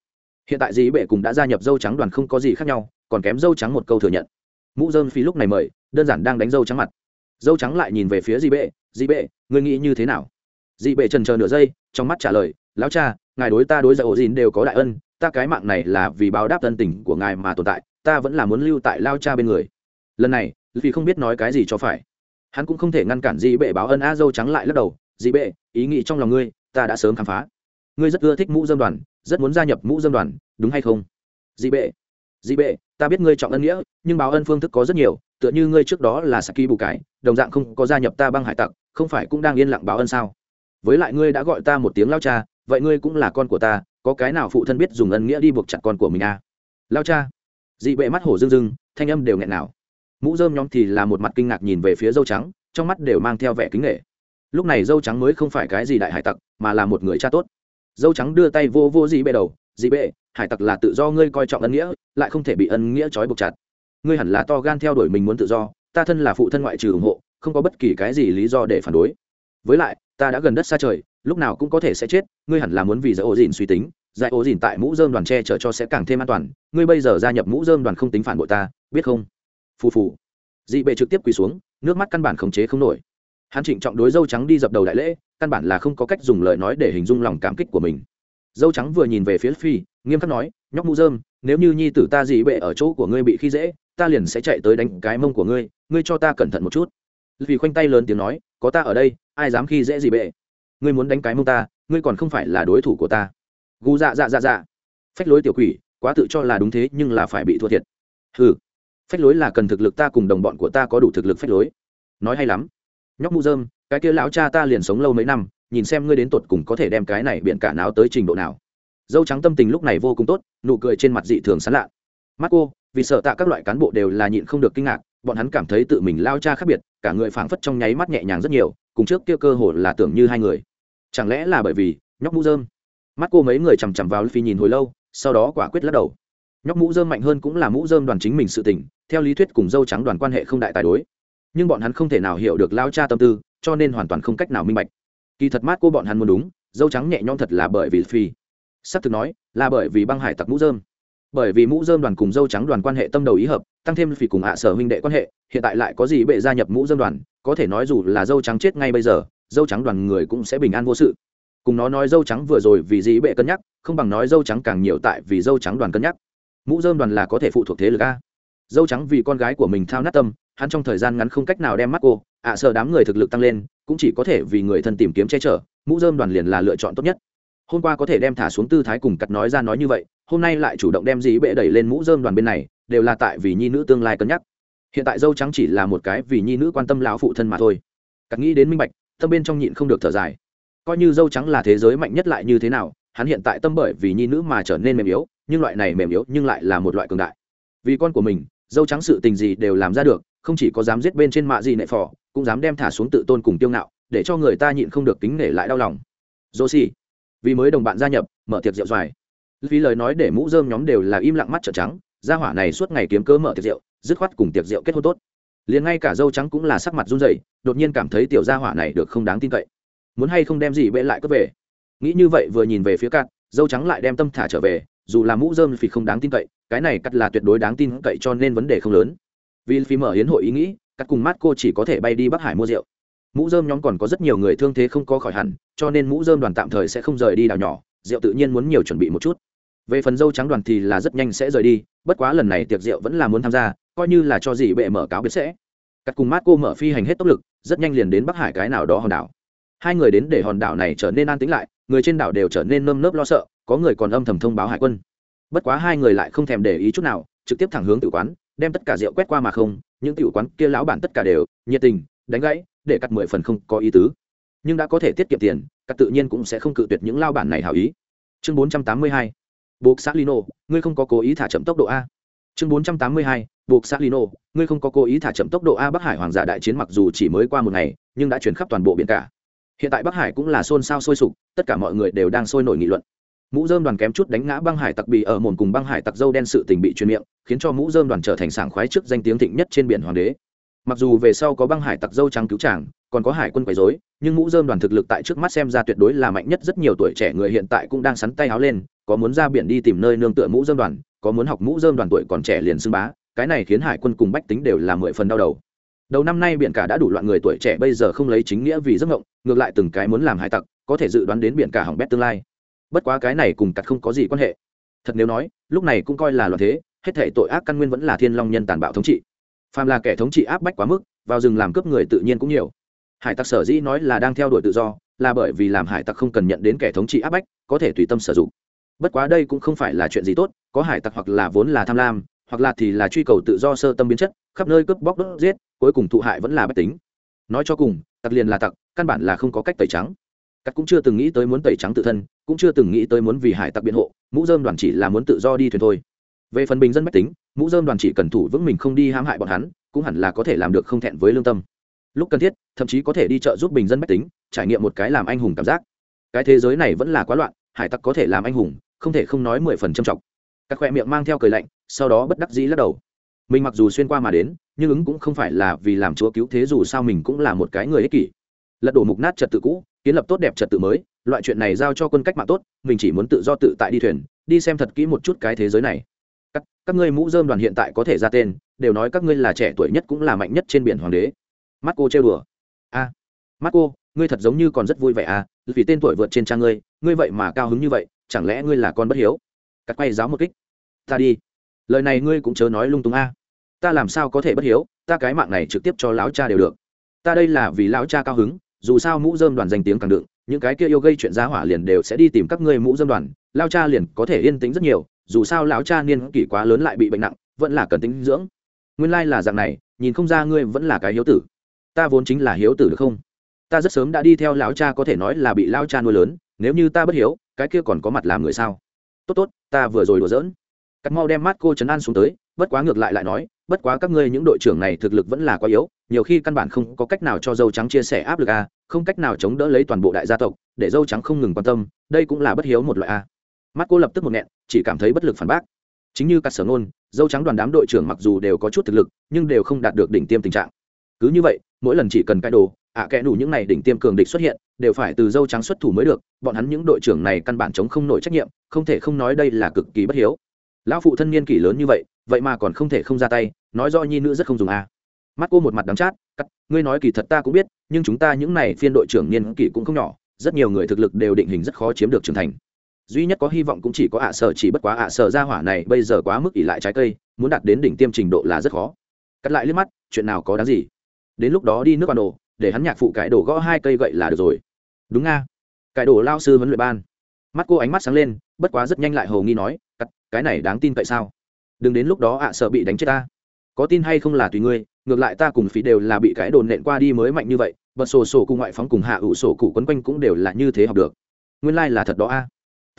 Hiện tại dị bệ cũng đã gia nhập dâu trắng đoàn không có gì khác nhau, còn kém dâu trắng một câu thừa nhận. Mũ dơm phi lúc này mời, đơn giản đang đánh dâu trắng mặt. Dâu trắng lại nhìn về phía dị bệ dị bệ người nghĩ như thế nào? Dị bệ trần chờ nửa giây, trong mắt trả lời, lão cha ngài đối ta đối giải ổ dìn đều có đại ân, ta cái mạng này là vì báo đáp ân tình của ngài mà tồn tại, ta vẫn là muốn lưu tại lao cha bên người. Lần này vì không biết nói cái gì cho phải. Hắn cũng không thể ngăn cản dị bệ báo ân a dâu trắng lại lắc đầu dị bệ, ý nghĩ trong lòng ngươi, ta đã sớm khám phá. Ngươi rất ưa thích mũ dâm đoàn, rất muốn gia nhập mũ dâm đoàn, đúng hay không? Dị bệ dị bệ, ta biết ngươi trọng ân nghĩa, nhưng báo ân phương thức có rất nhiều, tựa như ngươi trước đó là saki bù cái đồng dạng không có gia nhập ta băng hải tặc, không phải cũng đang yên lặng báo ân sao? Với lại ngươi đã gọi ta một tiếng lao cha vậy ngươi cũng là con của ta, có cái nào phụ thân biết dùng ân nghĩa đi buộc chặt con của mình à? Lao cha. Dị bệ mắt hổ rưng rưng, thanh âm đều nghẹn nào. Mũ dơm nhóm thì là một mặt kinh ngạc nhìn về phía dâu trắng, trong mắt đều mang theo vẻ kính nghệ. Lúc này dâu trắng mới không phải cái gì đại hải tặc, mà là một người cha tốt. Dâu trắng đưa tay vô vô dị bệ đầu, dị bệ, hải tặc là tự do ngươi coi trọng ân nghĩa, lại không thể bị ân nghĩa trói buộc chặt. Ngươi hẳn là to gan theo đuổi mình muốn tự do, ta thân là phụ thân ngoại trừ ủng hộ, không có bất kỳ cái gì lý do để phản đối với lại, ta đã gần đất xa trời, lúc nào cũng có thể sẽ chết, ngươi hẳn là muốn vì giải ổ dìn suy tính giải ổ dìn tại mũ dơm đoàn tre chở cho sẽ càng thêm an toàn, ngươi bây giờ gia nhập mũ dơm đoàn không tính phản bội ta, biết không? Phù phù. Dị bệ trực tiếp quỳ xuống, nước mắt căn bản khống chế không nổi. Hắn trịnh trọng đối dâu trắng đi dập đầu đại lễ, căn bản là không có cách dùng lời nói để hình dung lòng cảm kích của mình. Dâu trắng vừa nhìn về phía phi, nghiêm khắc nói, nhóc mũ dơm nếu như nhi tử ta dị bệ ở chỗ của ngươi bị khi dễ, ta liền sẽ chạy tới đánh cái mông của ngươi ngươi cho ta cẩn thận một chút. Vì khoanh tay lớn tiếng nói có ta ở đây, ai dám khi dễ gì bệ? Ngươi muốn đánh cái mông ta, ngươi còn không phải là đối thủ của ta. Gu dạ dạ dạ dạ. Phách lối tiểu quỷ, quá tự cho là đúng thế, nhưng là phải bị thua thiệt. Ừ phách lối là cần thực lực ta cùng đồng bọn của ta có đủ thực lực phách lối. Nói hay lắm. Nhóc mũ dơm cái kia lão cha ta liền sống lâu mấy năm, nhìn xem ngươi đến tột cùng có thể đem cái này biện cả náo tới trình độ nào. Dâu trắng tâm tình lúc này vô cùng tốt, nụ cười trên mặt dị thường sán lạ. Mắt cô, vì sợ tạ các loại cán bộ đều là nhịn không được kinh ngạc bọn hắn cảm thấy tự mình lao cha khác biệt, cả người phảng phất trong nháy mắt nhẹ nhàng rất nhiều, cùng trước kia cơ hồ là tưởng như hai người. Chẳng lẽ là bởi vì nhóc mũ dơm mắt cô mấy người chằm chằm vào phi nhìn hồi lâu, sau đó quả quyết lắc đầu. Nhóc mũ dơm mạnh hơn cũng là mũ dơm đoàn chính mình sự tỉnh theo lý thuyết cùng dâu trắng đoàn quan hệ không đại tài đối. Nhưng bọn hắn không thể nào hiểu được lao cha tâm tư, cho nên hoàn toàn không cách nào minh bạch. Kỳ thật mát cô bọn hắn muốn đúng, dâu trắng nhẹ nhõm thật là bởi vì phi sắp thực nói, là bởi vì băng hải tặc mũ dơm bởi vì mũ dơm đoàn cùng dâu trắng đoàn quan hệ tâm đầu ý hợp, tăng thêm vì cùng hạ sở huynh đệ quan hệ, hiện tại lại có gì bệ gia nhập mũ dơm đoàn, có thể nói dù là dâu trắng chết ngay bây giờ, dâu trắng đoàn người cũng sẽ bình an vô sự. Cùng nó nói dâu trắng vừa rồi vì gì bệ cân nhắc, không bằng nói dâu trắng càng nhiều tại vì dâu trắng đoàn cân nhắc. Mũ dơm đoàn là có thể phụ thuộc thế lực a. Dâu trắng vì con gái của mình thao nát tâm, hắn trong thời gian ngắn không cách nào đem mắt cô, ạ sợ đám người thực lực tăng lên, cũng chỉ có thể vì người thân tìm kiếm che chở, mũ dơm đoàn liền là lựa chọn tốt nhất. Hôm qua có thể đem thả xuống tư thái cùng cặt nói ra nói như vậy hôm nay lại chủ động đem dĩ bệ đẩy lên mũ dơm đoàn bên này, đều là tại vì nhi nữ tương lai cân nhắc. Hiện tại dâu trắng chỉ là một cái vì nhi nữ quan tâm lão phụ thân mà thôi. Cắt nghĩ đến minh bạch, tâm bên trong nhịn không được thở dài. Coi như dâu trắng là thế giới mạnh nhất lại như thế nào, hắn hiện tại tâm bởi vì nhi nữ mà trở nên mềm yếu, nhưng loại này mềm yếu nhưng lại là một loại cường đại. Vì con của mình, dâu trắng sự tình gì đều làm ra được, không chỉ có dám giết bên trên mạ gì nệ phò, cũng dám đem thả xuống tự tôn cùng tiêu ngạo, để cho người ta nhịn không được kính nể lại đau lòng. Dô xì vì mới đồng bạn gia nhập, mở tiệc rượu dài vì lời nói để mũ dơm nhóm đều là im lặng mắt trợn trắng, gia hỏa này suốt ngày kiếm cớ mở tiệc rượu, dứt khoát cùng tiệc rượu kết hôn tốt. Liền ngay cả dâu trắng cũng là sắc mặt run rẩy, đột nhiên cảm thấy tiểu gia hỏa này được không đáng tin cậy. Muốn hay không đem gì bệ lại cướp về? Nghĩ như vậy vừa nhìn về phía cạn dâu trắng lại đem tâm thả trở về, dù là mũ dơm vì không đáng tin cậy, cái này cắt là tuyệt đối đáng tin cậy cho nên vấn đề không lớn. Vì phí mở hiến hội ý nghĩ cắt cùng mắt cô chỉ có thể bay đi bắc hải mua rượu. Mũ dơm nhóm còn có rất nhiều người thương thế không có khỏi hẳn, cho nên mũ dơm đoàn tạm thời sẽ không rời đi đảo nhỏ, rượu tự nhiên muốn nhiều chuẩn bị một chút về phần dâu trắng đoàn thì là rất nhanh sẽ rời đi, bất quá lần này tiệc rượu vẫn là muốn tham gia, coi như là cho dì bệ mở cáo biết sẽ. Cắt cùng mát cô mở phi hành hết tốc lực, rất nhanh liền đến bắc hải cái nào đó hòn đảo. Hai người đến để hòn đảo này trở nên an tĩnh lại, người trên đảo đều trở nên nơm nớp lo sợ, có người còn âm thầm thông báo hải quân. Bất quá hai người lại không thèm để ý chút nào, trực tiếp thẳng hướng tự quán, đem tất cả rượu quét qua mà không, những tiểu quán kia lão bản tất cả đều nhiệt tình, đánh gãy, để cắt mười phần không có ý tứ. Nhưng đã có thể tiết kiệm tiền, cắt tự nhiên cũng sẽ không cự tuyệt những lao bản này hảo ý. Chương bốn trăm tám mươi hai buộc xác lino, ngươi không có cố ý thả chậm tốc độ a. Chương bốn trăm tám mươi hai, buộc xác lino, ngươi không có cố ý thả chậm tốc độ a bắc hải hoàng giả đại chiến mặc dù chỉ mới qua một ngày, nhưng đã chuyển khắp toàn bộ biển cả. Hiện tại bắc hải cũng là xôn xao sôi sục, tất cả mọi người đều đang sôi nổi nghị luận. Mũ dơm đoàn kém chút đánh ngã băng hải tặc bì ở mồn cùng băng hải tặc dâu đen sự tình bị truyền miệng, khiến cho mũ dơm đoàn trở thành sảng khoái trước danh tiếng thịnh nhất trên biển hoàng đế mặc dù về sau có băng hải tặc dâu trắng cứu chàng, còn có hải quân quấy dối nhưng mũ dơm đoàn thực lực tại trước mắt xem ra tuyệt đối là mạnh nhất. Rất nhiều tuổi trẻ người hiện tại cũng đang sắn tay áo lên có muốn ra biển đi tìm nơi nương tựa mũ dơm đoàn có muốn học mũ dơm đoàn tuổi còn trẻ liền xưng bá cái này khiến hải quân cùng bách tính đều là mười phần đau đầu. Đầu năm nay biển cả đã đủ loạn người tuổi trẻ bây giờ không lấy chính nghĩa vì giấc ngộng ngược lại từng cái muốn làm hải tặc có thể dự đoán đến biển cả hỏng bét tương lai. Bất quá cái này cùng cặt không có gì quan hệ. Thật nếu nói lúc này cũng coi là loạn thế hết thể tội ác căn nguyên vẫn là thiên long nhân tàn bạo thống trị phàm là kẻ thống trị áp bách quá mức, vào rừng làm cướp người tự nhiên cũng nhiều. Hải tặc sở dĩ nói là đang theo đuổi tự do, là bởi vì làm hải tặc không cần nhận đến kẻ thống trị áp bách, có thể tùy tâm sử dụng. Bất quá đây cũng không phải là chuyện gì tốt, có hải tặc hoặc là vốn là tham lam, hoặc là thì là truy cầu tự do sơ tâm biến chất, khắp nơi cướp bóc đốt giết, cuối cùng thụ hại vẫn là bất tính. Nói cho cùng, tặc liền là tặc, căn bản là không có cách tẩy trắng. Cắt cũng chưa từng nghĩ tới muốn tẩy trắng tự thân, cũng chưa từng nghĩ tới muốn vì hải tặc biện hộ, mũ dơm đoàn chỉ là muốn tự do đi thuyền thôi về phần bình dân mách tính, mũ dơm đoàn chỉ cần thủ vững mình không đi hãm hại bọn hắn, cũng hẳn là có thể làm được không thẹn với lương tâm. Lúc cần thiết, thậm chí có thể đi chợ giúp bình dân mách tính, trải nghiệm một cái làm anh hùng cảm giác. Cái thế giới này vẫn là quá loạn, hải tặc có thể làm anh hùng, không thể không nói mười phần trầm trọng. Các khoe miệng mang theo cười lạnh, sau đó bất đắc dĩ lắc đầu. Mình mặc dù xuyên qua mà đến, nhưng ứng cũng không phải là vì làm chúa cứu thế dù sao mình cũng là một cái người ích kỷ. Lật đổ mục nát trật tự cũ, kiến lập tốt đẹp trật tự mới, loại chuyện này giao cho quân cách mạng tốt, mình chỉ muốn tự do tự tại đi thuyền, đi xem thật kỹ một chút cái thế giới này các, các ngươi mũ dơm đoàn hiện tại có thể ra tên đều nói các ngươi là trẻ tuổi nhất cũng là mạnh nhất trên biển hoàng đế. Mắt cô trêu đùa. A à, mắt cô ngươi thật giống như còn rất vui vẻ à vì tên tuổi vượt trên trang ngươi ngươi vậy mà cao hứng như vậy chẳng lẽ ngươi là con bất hiếu? Cắt quay giáo một kích. Ta đi. Lời này ngươi cũng chớ nói lung tung a. Ta làm sao có thể bất hiếu ta cái mạng này trực tiếp cho lão cha đều được. Ta đây là vì lão cha cao hứng dù sao mũ dơm đoàn danh tiếng càng đựng những cái kia yêu gây chuyện giá hỏa liền đều sẽ đi tìm các ngươi mũ dơm đoàn lao cha liền có thể yên tĩnh rất nhiều dù sao lão cha niên kỷ quá lớn lại bị bệnh nặng, vẫn là cần tính dưỡng. Nguyên lai là dạng này, nhìn không ra ngươi vẫn là cái hiếu tử. Ta vốn chính là hiếu tử được không? Ta rất sớm đã đi theo lão cha có thể nói là bị lão cha nuôi lớn, nếu như ta bất hiếu, cái kia còn có mặt làm người sao? Tốt tốt, ta vừa rồi đùa giỡn. Cắt mau đem mắt cô trấn an xuống tới, bất quá ngược lại lại nói, bất quá các ngươi những đội trưởng này thực lực vẫn là quá yếu, nhiều khi căn bản không có cách nào cho dâu trắng chia sẻ áp lực a không cách nào chống đỡ lấy toàn bộ đại gia tộc, để dâu trắng không ngừng quan tâm, đây cũng là bất hiếu một loại a mắt cô lập tức một nghẹn chỉ cảm thấy bất lực phản bác. Chính như các sở nôn dâu trắng đoàn đám đội trưởng mặc dù đều có chút thực lực nhưng đều không đạt được đỉnh tiêm tình trạng. Cứ như vậy mỗi lần chỉ cần cái đồ ạ à, kẽ đủ những này đỉnh tiêm cường địch xuất hiện đều phải từ dâu trắng xuất thủ mới được bọn hắn những đội trưởng này căn bản chống không nổi trách nhiệm không thể không nói đây là cực kỳ bất hiếu. Lão phụ thân niên kỷ lớn như vậy vậy mà còn không thể không ra tay nói do nhi nữ rất không dùng a mắt cô một mặt đắng chát cắt ngươi nói kỳ thật ta cũng biết nhưng chúng ta những này phiên đội trưởng niên kỷ cũng không nhỏ rất nhiều người thực lực đều định hình rất khó chiếm được trưởng thành duy nhất có hy vọng cũng chỉ có ạ sở, chỉ bất quá ạ sở ra hỏa này bây giờ quá mức ỉ lại trái cây, muốn đạt đến đỉnh tiêm trình độ là rất khó. Cắt lại liếc mắt, chuyện nào có đáng gì? Đến lúc đó đi nước bàn đồ để hắn nhạc phụ cải đồ gõ hai cây gậy là được rồi. Đúng nga. Cải đồ lao sư huấn luyện ban. Mắt cô ánh mắt sáng lên, bất quá rất nhanh lại hầu nghi nói, cắt, cái này đáng tin tại sao? Đừng đến lúc đó ạ sợ bị đánh chết ta. Có tin hay không là tùy ngươi, ngược lại ta cùng phí đều là bị cái đồn nện qua đi mới mạnh như vậy, bật sổ sổ cùng ngoại phóng cùng hạ ủ sổ cụ quấn quanh cũng đều là như thế học được. Nguyên lai là thật đó a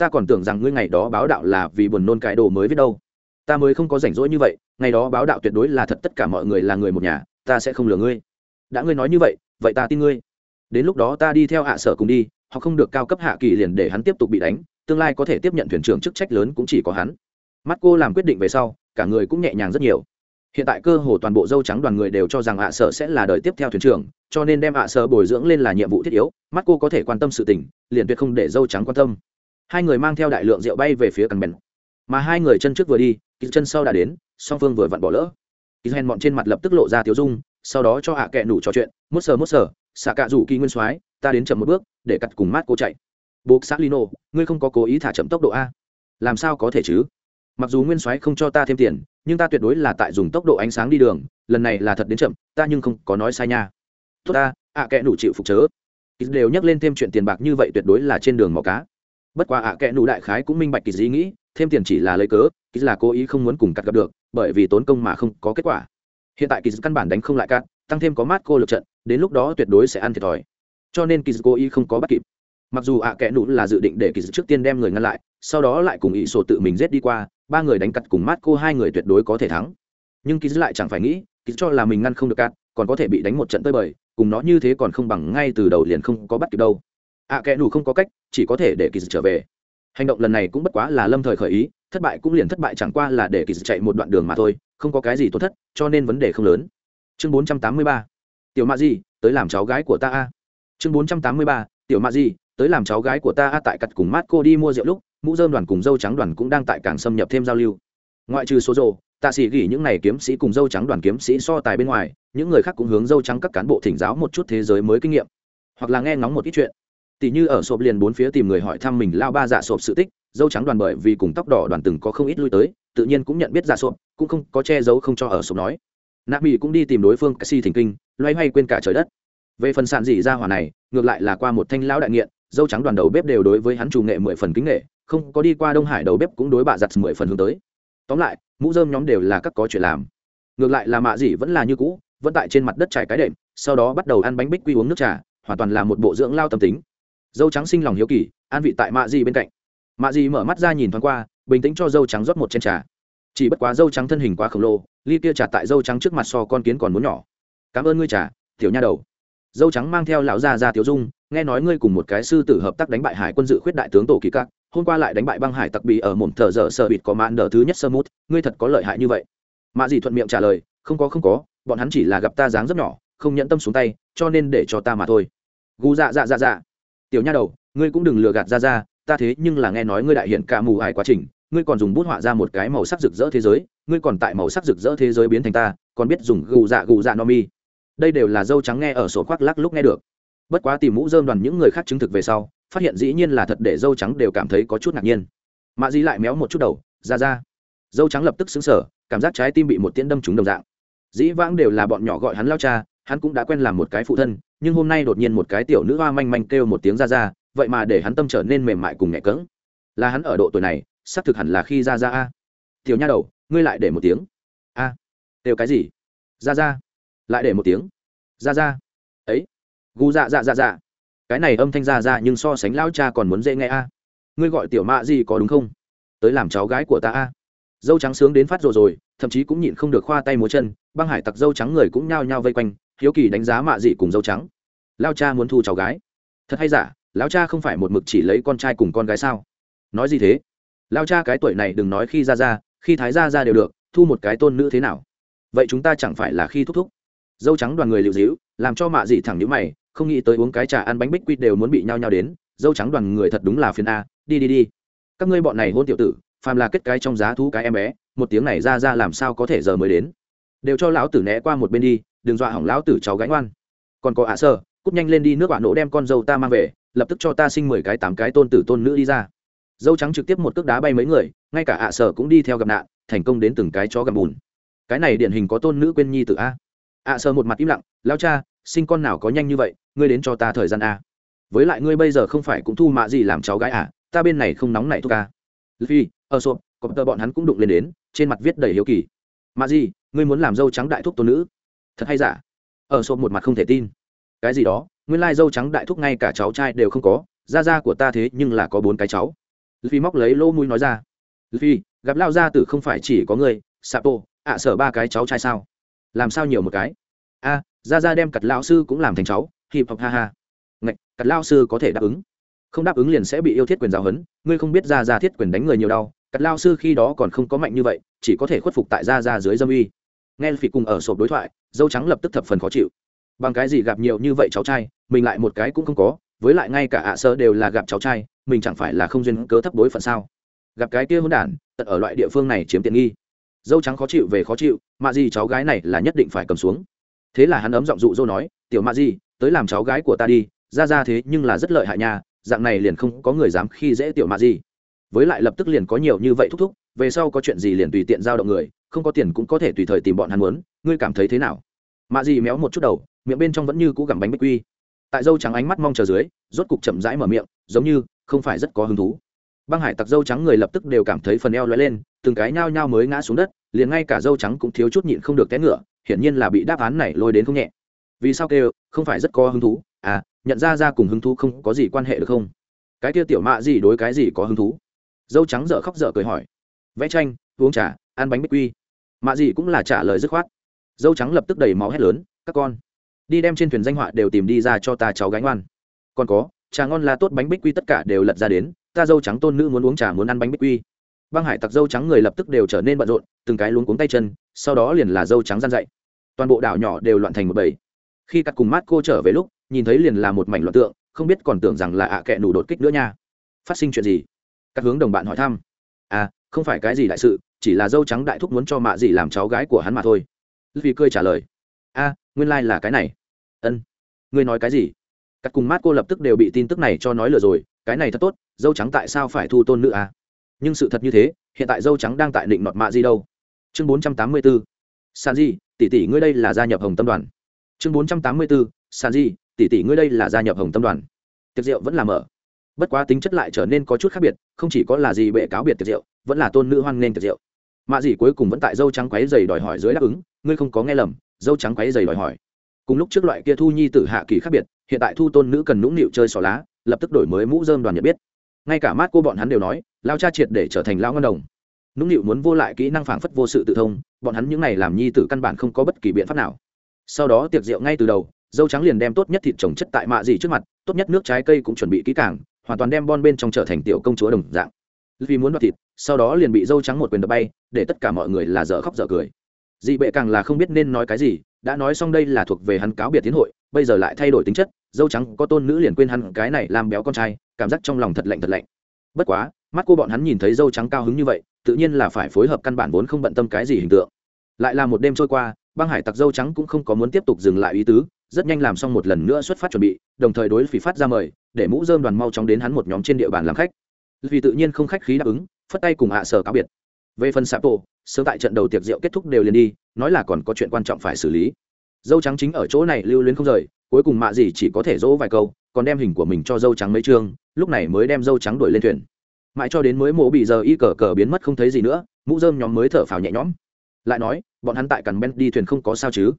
ta còn tưởng rằng ngươi ngày đó báo đạo là vì buồn nôn cái đồ mới viết đâu. Ta mới không có rảnh rỗi như vậy, ngày đó báo đạo tuyệt đối là thật tất cả mọi người là người một nhà, ta sẽ không lừa ngươi. Đã ngươi nói như vậy vậy ta tin ngươi. Đến lúc đó ta đi theo hạ sở cùng đi, họ không được cao cấp hạ kỳ liền để hắn tiếp tục bị đánh, tương lai có thể tiếp nhận thuyền trưởng chức trách lớn cũng chỉ có hắn. Mắt cô làm quyết định về sau, cả người cũng nhẹ nhàng rất nhiều. Hiện tại cơ hồ toàn bộ dâu trắng đoàn người đều cho rằng ạ sở sẽ là đời tiếp theo thuyền trưởng, cho nên đem ạ sở bồi dưỡng lên là nhiệm vụ thiết yếu, mắt cô có thể quan tâm sự tình, liền tuyệt không để dâu trắng quan tâm hai người mang theo đại lượng rượu bay về phía cần bèn. Mà hai người chân trước vừa đi kỳ chân sau đã đến, song phương vừa vặn bỏ lỡ. Kỳ hèn bọn trên mặt lập tức lộ ra tiếu dung, sau đó cho hạ kệ nủ trò chuyện, mốt sờ mốt sờ, xạ cạ rủ kỳ nguyên soái, ta đến chậm một bước, để cặt cùng mát cô chạy. Buộc xã lino, ngươi không có cố ý thả chậm tốc độ a? Làm sao có thể chứ? Mặc dù nguyên soái không cho ta thêm tiền, nhưng ta tuyệt đối là tại dùng tốc độ ánh sáng đi đường, lần này là thật đến chậm, ta nhưng không có nói sai nha. Tốt ta, ạ kẽ nủ chịu phục chớ. Đều nhắc lên thêm chuyện tiền bạc như vậy tuyệt đối là trên đường mò cá bất quá ạ kẽ nụ đại khái cũng minh bạch kỳ dĩ nghĩ, thêm tiền chỉ là lấy cớ kỳ là cố ý không muốn cùng cắt gặp được, bởi vì tốn công mà không có kết quả. Hiện tại kỳ căn bản đánh không lại cắt, tăng thêm có mát cô lực trận, đến lúc đó tuyệt đối sẽ ăn thiệt thòi. Cho nên kỳ cố ý không có bắt kịp. Mặc dù ạ kẽ nụ là dự định để kỳ trước tiên đem người ngăn lại, sau đó lại cùng ý sổ tự mình giết đi qua, ba người đánh cắt cùng mát cô hai người tuyệt đối có thể thắng. Nhưng kỳ lại chẳng phải nghĩ kỳ cho là mình ngăn không được cắt, còn có thể bị đánh một trận tơi bời, cùng nó như thế còn không bằng ngay từ đầu liền không có bắt kịp đâu. À, ạ kẽ nủ không có cách, chỉ có thể để kỳ trở về. Hành động lần này cũng bất quá là lâm thời khởi ý, thất bại cũng liền thất bại chẳng qua là để kỳ chạy một đoạn đường mà thôi, không có cái gì tổn thất, cho nên vấn đề không lớn. Chương bốn trăm tám mươi ba, tiểu mạ di tới làm cháu gái của ta a. Chương bốn trăm tám mươi ba, tiểu mạ di tới làm cháu gái của ta a. Tại cặt cùng mát cô đi mua rượu lúc, mũ dơm đoàn cùng dâu trắng đoàn cũng đang tại càng xâm nhập thêm giao lưu. Ngoại trừ số rồ, tạ sĩ gỉ những n à y kiếm sĩ cùng dâu trắng đoàn kiếm sĩ so tài bên ngoài, những người khác cũng hướng dâu trắng các cán bộ thỉnh giáo một chút thế giới mới kinh nghiệm. Hoặc là nghe ngóng một ít chuyện tỷ như ở sộp liền bốn phía tìm người hỏi thăm mình lao ba dạ sộp sự tích, dâu trắng đoàn bởi vì cùng tóc đỏ đoàn từng có không ít lui tới, tự nhiên cũng nhận biết dạ sộp, cũng không có che giấu không cho ở sộp nói. Nạ mỹ cũng đi tìm đối phương cái si thỉnh kinh, loay hoay quên cả trời đất. Về phần sàn dị ra hỏa này, ngược lại là qua một thanh lão đại nghiện, dâu trắng đoàn đầu bếp đều đối với hắn chủ nghệ mười phần kính nghệ, không có đi qua đông hải đầu bếp cũng đối bà giặt mười phần hướng tới. Tóm lại, mũ dơm nhóm đều là các có chuyện làm. Ngược lại là mạ dị vẫn là như cũ, vẫn tại trên mặt đất trải cái đệm, sau đó bắt đầu ăn bánh bích quy uống nước trà, hoàn toàn là một bộ dưỡng lao tâm tính dâu trắng sinh lòng hiếu kỳ, an vị tại mạ Di bên cạnh. Mạ Di mở mắt ra nhìn thoáng qua, bình tĩnh cho dâu trắng rót một chén trà. Chỉ bất quá dâu trắng thân hình quá khổng lồ, ly kia trà tại dâu trắng trước mặt so con kiến còn muốn nhỏ. Cảm ơn ngươi trà, tiểu nha đầu. Dâu trắng mang theo lão gia ra tiểu dung, nghe nói ngươi cùng một cái sư tử hợp tác đánh bại hải quân dự khuyết đại tướng tổ kỳ các, hôm qua lại đánh bại băng hải tặc bì ở mồm thờ dở sợ bịt có mạn nở thứ nhất sơ mút, ngươi thật có lợi hại như vậy. Mạ dì thuận miệng trả lời, không có không có, bọn hắn chỉ là gặp ta dáng rất nhỏ, không nhẫn tâm xuống tay, cho nên để cho ta mà thôi. Gu dạ dạ dạ dạ tiểu nha đầu, ngươi cũng đừng lừa gạt ra ra ta thế nhưng là nghe nói ngươi đại hiện cả mù ải quá trình, ngươi còn dùng bút họa ra một cái màu sắc rực rỡ thế giới, ngươi còn tại màu sắc rực rỡ thế giới biến thành ta, còn biết dùng gù dạ gù dạ no mi. Đây đều là dâu trắng nghe ở sổ khoác lắc lúc nghe được. Bất quá tìm mũ dơm đoàn những người khác chứng thực về sau, phát hiện dĩ nhiên là thật để dâu trắng đều cảm thấy có chút ngạc nhiên. Mạ dĩ lại méo một chút đầu ra ra dâu trắng lập tức xứng sở cảm giác trái tim bị một tiễn đâm trúng đồng dạng. Dĩ vãng đều là bọn nhỏ gọi hắn lao cha, hắn cũng đã quen làm một cái phụ thân nhưng hôm nay đột nhiên một cái tiểu nữ hoa manh manh kêu một tiếng ra ra, vậy mà để hắn tâm trở nên mềm mại cùng nhẹ cỡng là hắn ở độ tuổi này, xác thực hẳn là khi ra ra a. Tiểu nha đầu, ngươi lại để một tiếng. A. Đều cái gì? Ra ra. Lại để một tiếng. Ra ra. Ấy. Gu dạ dạ dạ dạ. Cái này âm thanh ra ra nhưng so sánh lão cha còn muốn dễ nghe a. Ngươi gọi tiểu mạ gì có đúng không? Tới làm cháu gái của ta a. Dâu trắng sướng đến phát rồi rồi, thậm chí cũng nhịn không được khoa tay múa chân, băng hải tặc dâu trắng người cũng nhao nhao vây quanh hiếu kỳ đánh giá mạ dị cùng dâu trắng. Lao cha muốn thu cháu gái. Thật hay giả, lão cha không phải một mực chỉ lấy con trai cùng con gái sao? Nói gì thế? Lao cha cái tuổi này đừng nói khi ra ra, khi thái ra ra đều được, thu một cái tôn nữ thế nào? Vậy chúng ta chẳng phải là khi thúc thúc? Dâu trắng đoàn người liệu dĩu, làm cho mạ dị thẳng nhữ mày, không nghĩ tới uống cái trà ăn bánh bích quy đều muốn bị nhao nhao đến. Dâu trắng đoàn người thật đúng là phiền a, đi đi đi. Các ngươi bọn này hôn tiểu tử, phàm là kết cái trong giá thú cái em bé, một tiếng này ra ra làm sao có thể giờ mới đến? Đều cho lão tử né qua một bên đi đừng dọa hỏng lão tử cháu gánh oan còn có ạ sơ, cút nhanh lên đi, nước bạn nổ đem con dâu ta mang về, lập tức cho ta sinh mười cái tám cái tôn tử tôn nữ đi ra. Dâu trắng trực tiếp một cước đá bay mấy người, ngay cả ạ sở cũng đi theo gặp nạn, thành công đến từng cái chó gặp bùn. Cái này điển hình có tôn nữ quên nhi t a. Ạ sở một mặt im lặng lao cha, sinh con nào có nhanh như vậy, ngươi đến cho ta thời gian a. Với lại ngươi bây giờ không phải cũng thu mạ gì làm cháu gái à ta bên này không nóng này thuốc a. Phi ở ờ, sộp có tờ bọn hắn cũng đụng lên đến, trên mặt viết đầy hiếu kỳ. Mạ gì, ngươi muốn làm dâu trắng đại thúc tôn nữ? Thật hay giả? Ở sộp một mặt không thể tin. Cái gì đó? Nguyên lai dâu trắng đại thúc ngay cả cháu trai đều không có. Gia gia của ta thế nhưng là có bốn cái cháu. Phi móc lấy lỗ mũi nói ra. Phi gặp lao gia tử không phải chỉ có người sapo ạ sở ba cái cháu trai sao? Làm sao nhiều một cái? A à, ra ra đem cặt lao sư cũng làm thành cháu. Hip hop ha ha. Ngạch cặt lao sư có thể đáp ứng. Không đáp ứng liền sẽ bị yêu thiết quyền giáo huấn. Ngươi không biết ra ra thiết quyền đánh người nhiều đau. Cặt lao sư khi đó còn không có mạnh như vậy chỉ có thể khuất phục tại ra ra dưới dâm uy. Nghe phi cùng ở sộp đối thoại dâu trắng lập tức thập phần khó chịu. Bằng cái gì gặp nhiều như vậy cháu trai, mình lại một cái cũng không có, với lại ngay cả ạ sơ đều là gặp cháu trai, mình chẳng phải là không duyên cớ thấp đối phận sao? Gặp cái kia hỗn đản, tận ở loại địa phương này chiếm tiện nghi. Dâu trắng khó chịu về khó chịu, mạ gì cháu gái này là nhất định phải cầm xuống. Thế là hắn ấm giọng dụ dô nói, tiểu mạ gì tới làm cháu gái của ta đi, ra ra thế nhưng là rất lợi hại nha, dạng này liền không có người dám khi dễ tiểu mạ gì với lại lập tức liền có nhiều như vậy thúc thúc, về sau có chuyện gì liền tùy tiện giao động người, không có tiền cũng có thể tùy thời tìm bọn hắn muốn ngươi cảm thấy thế nào? Mạ dì méo một chút đầu, miệng bên trong vẫn như cũ gặm bánh bích quy. Tại dâu trắng ánh mắt mong chờ dưới, rốt cục chậm rãi mở miệng, giống như không phải rất có hứng thú. Băng hải tặc dâu trắng người lập tức đều cảm thấy phần eo lóe lên, từng cái nhao nhao mới ngã xuống đất, liền ngay cả dâu trắng cũng thiếu chút nhịn không được té ngựa, hiển nhiên là bị đáp án này lôi đến không nhẹ. Vì sao kêu, không phải rất có hứng thú? À nhận ra ra cùng hứng thú không có gì quan hệ được không? Cái kia tiểu mạ gì đối cái gì có hứng thú? Dâu trắng dở khóc dở cười hỏi. Vẽ tranh, uống trà, ăn bánh bích quy. Mạ gì cũng là trả lời dứt khoát dâu trắng lập tức đầy máu hét lớn, các con, đi đem trên thuyền danh họa đều tìm đi ra cho ta cháu gánh ngoan. Còn có, trà ngon là tốt bánh bích quy tất cả đều lật ra đến, ta dâu trắng tôn nữ muốn uống trà muốn ăn bánh bích quy. Băng hải tặc dâu trắng người lập tức đều trở nên bận rộn, từng cái luống cuống tay chân, sau đó liền là dâu trắng gian dậy toàn bộ đảo nhỏ đều loạn thành một bầy. Khi cắt cùng mát cô trở về lúc, nhìn thấy liền là một mảnh loạn tượng, không biết còn tưởng rằng là ạ à kệ nủ đột kích nữa nha. Phát sinh chuyện gì? Các hướng đồng bạn hỏi thăm. À không phải cái gì đại sự, chỉ là dâu trắng đại thúc muốn cho mạ gì làm cháu gái của hắn mà thôi vì cười trả lời. A, nguyên lai、like、là cái này. Ân, ngươi nói cái gì? Cắt cùng mát cô lập tức đều bị tin tức này cho nói lừa rồi. Cái này thật tốt, dâu trắng tại sao phải thu tôn nữ à? nhưng sự thật như thế, hiện tại dâu trắng đang tại định nọt mạ gì đâu. Chương bốn trăm tám mươi bốn san di tỷ tỷ ngươi đây là gia nhập hồng tâm đoàn. Chương bốn trăm tám mươi bốn san di tỷ tỷ ngươi đây là gia nhập hồng tâm đoàn. Tiệc rượu vẫn là mở. Bất quá tính chất lại trở nên có chút khác biệt, không chỉ có là gì bệ cáo biệt tiệc rượu, vẫn là tôn nữ hoan nghênh tiệc rượu mạ dì cuối cùng vẫn tại dâu trắng quáy dày đòi hỏi dưới đáp ứng, ngươi không có nghe lầm, dâu trắng quáy dày đòi hỏi. Cùng lúc trước loại kia thu nhi tử hạ kỳ khác biệt, hiện tại thu tôn nữ cần nũng nịu chơi xỏ lá, lập tức đổi mới mũ dơm đoàn nhận biết. Ngay cả mát cô bọn hắn đều nói, lao cha triệt để trở thành lao ngân đồng. Nũng nịu muốn vô lại kỹ năng phảng phất vô sự tự thông, bọn hắn những này làm nhi tử căn bản không có bất kỳ biện pháp nào. Sau đó tiệc rượu ngay từ đầu, dâu trắng liền đem tốt nhất thịt trồng chất tại mạ gì trước mặt, tốt nhất nước trái cây cũng chuẩn bị kỹ càng, hoàn toàn đem bon bên trong trở thành tiểu công chúa đồng dạng. Vì muốn đoạt thịt sau đó liền bị dâu trắng một quyền đập bay, để tất cả mọi người là dở khóc dở cười. Dị bệ càng là không biết nên nói cái gì, đã nói xong đây là thuộc về hắn cáo biệt tiến hội, bây giờ lại thay đổi tính chất, dâu trắng có tôn nữ liền quên hắn cái này làm béo con trai, cảm giác trong lòng thật lạnh thật lạnh. Bất quá, mắt cô bọn hắn nhìn thấy dâu trắng cao hứng như vậy, tự nhiên là phải phối hợp căn bản vốn không bận tâm cái gì hình tượng. Lại là một đêm trôi qua, băng hải tặc dâu trắng cũng không có muốn tiếp tục dừng lại ý tứ, rất nhanh làm xong một lần nữa xuất phát chuẩn bị, đồng thời đối phí phát ra mời, để mũ dơm đoàn mau chóng đến hắn một nhóm trên địa bàn làm khách. Vì tự nhiên không khách khí đáp ứng phất tay cùng hạ sở cáo biệt. Về phần sapo sớm tại trận đầu tiệc rượu kết thúc đều liền đi, nói là còn có chuyện quan trọng phải xử lý. Dâu trắng chính ở chỗ này lưu luyến không rời, cuối cùng mạ gì chỉ có thể dỗ vài câu, còn đem hình của mình cho dâu trắng mấy chương, lúc này mới đem dâu trắng đuổi lên thuyền. Mãi cho đến mới mổ bị giờ y cờ cờ biến mất không thấy gì nữa, mũ dơm nhóm mới thở phào nhẹ nhõm. Lại nói, bọn hắn tại cằn ben đi thuyền không có sao chứ?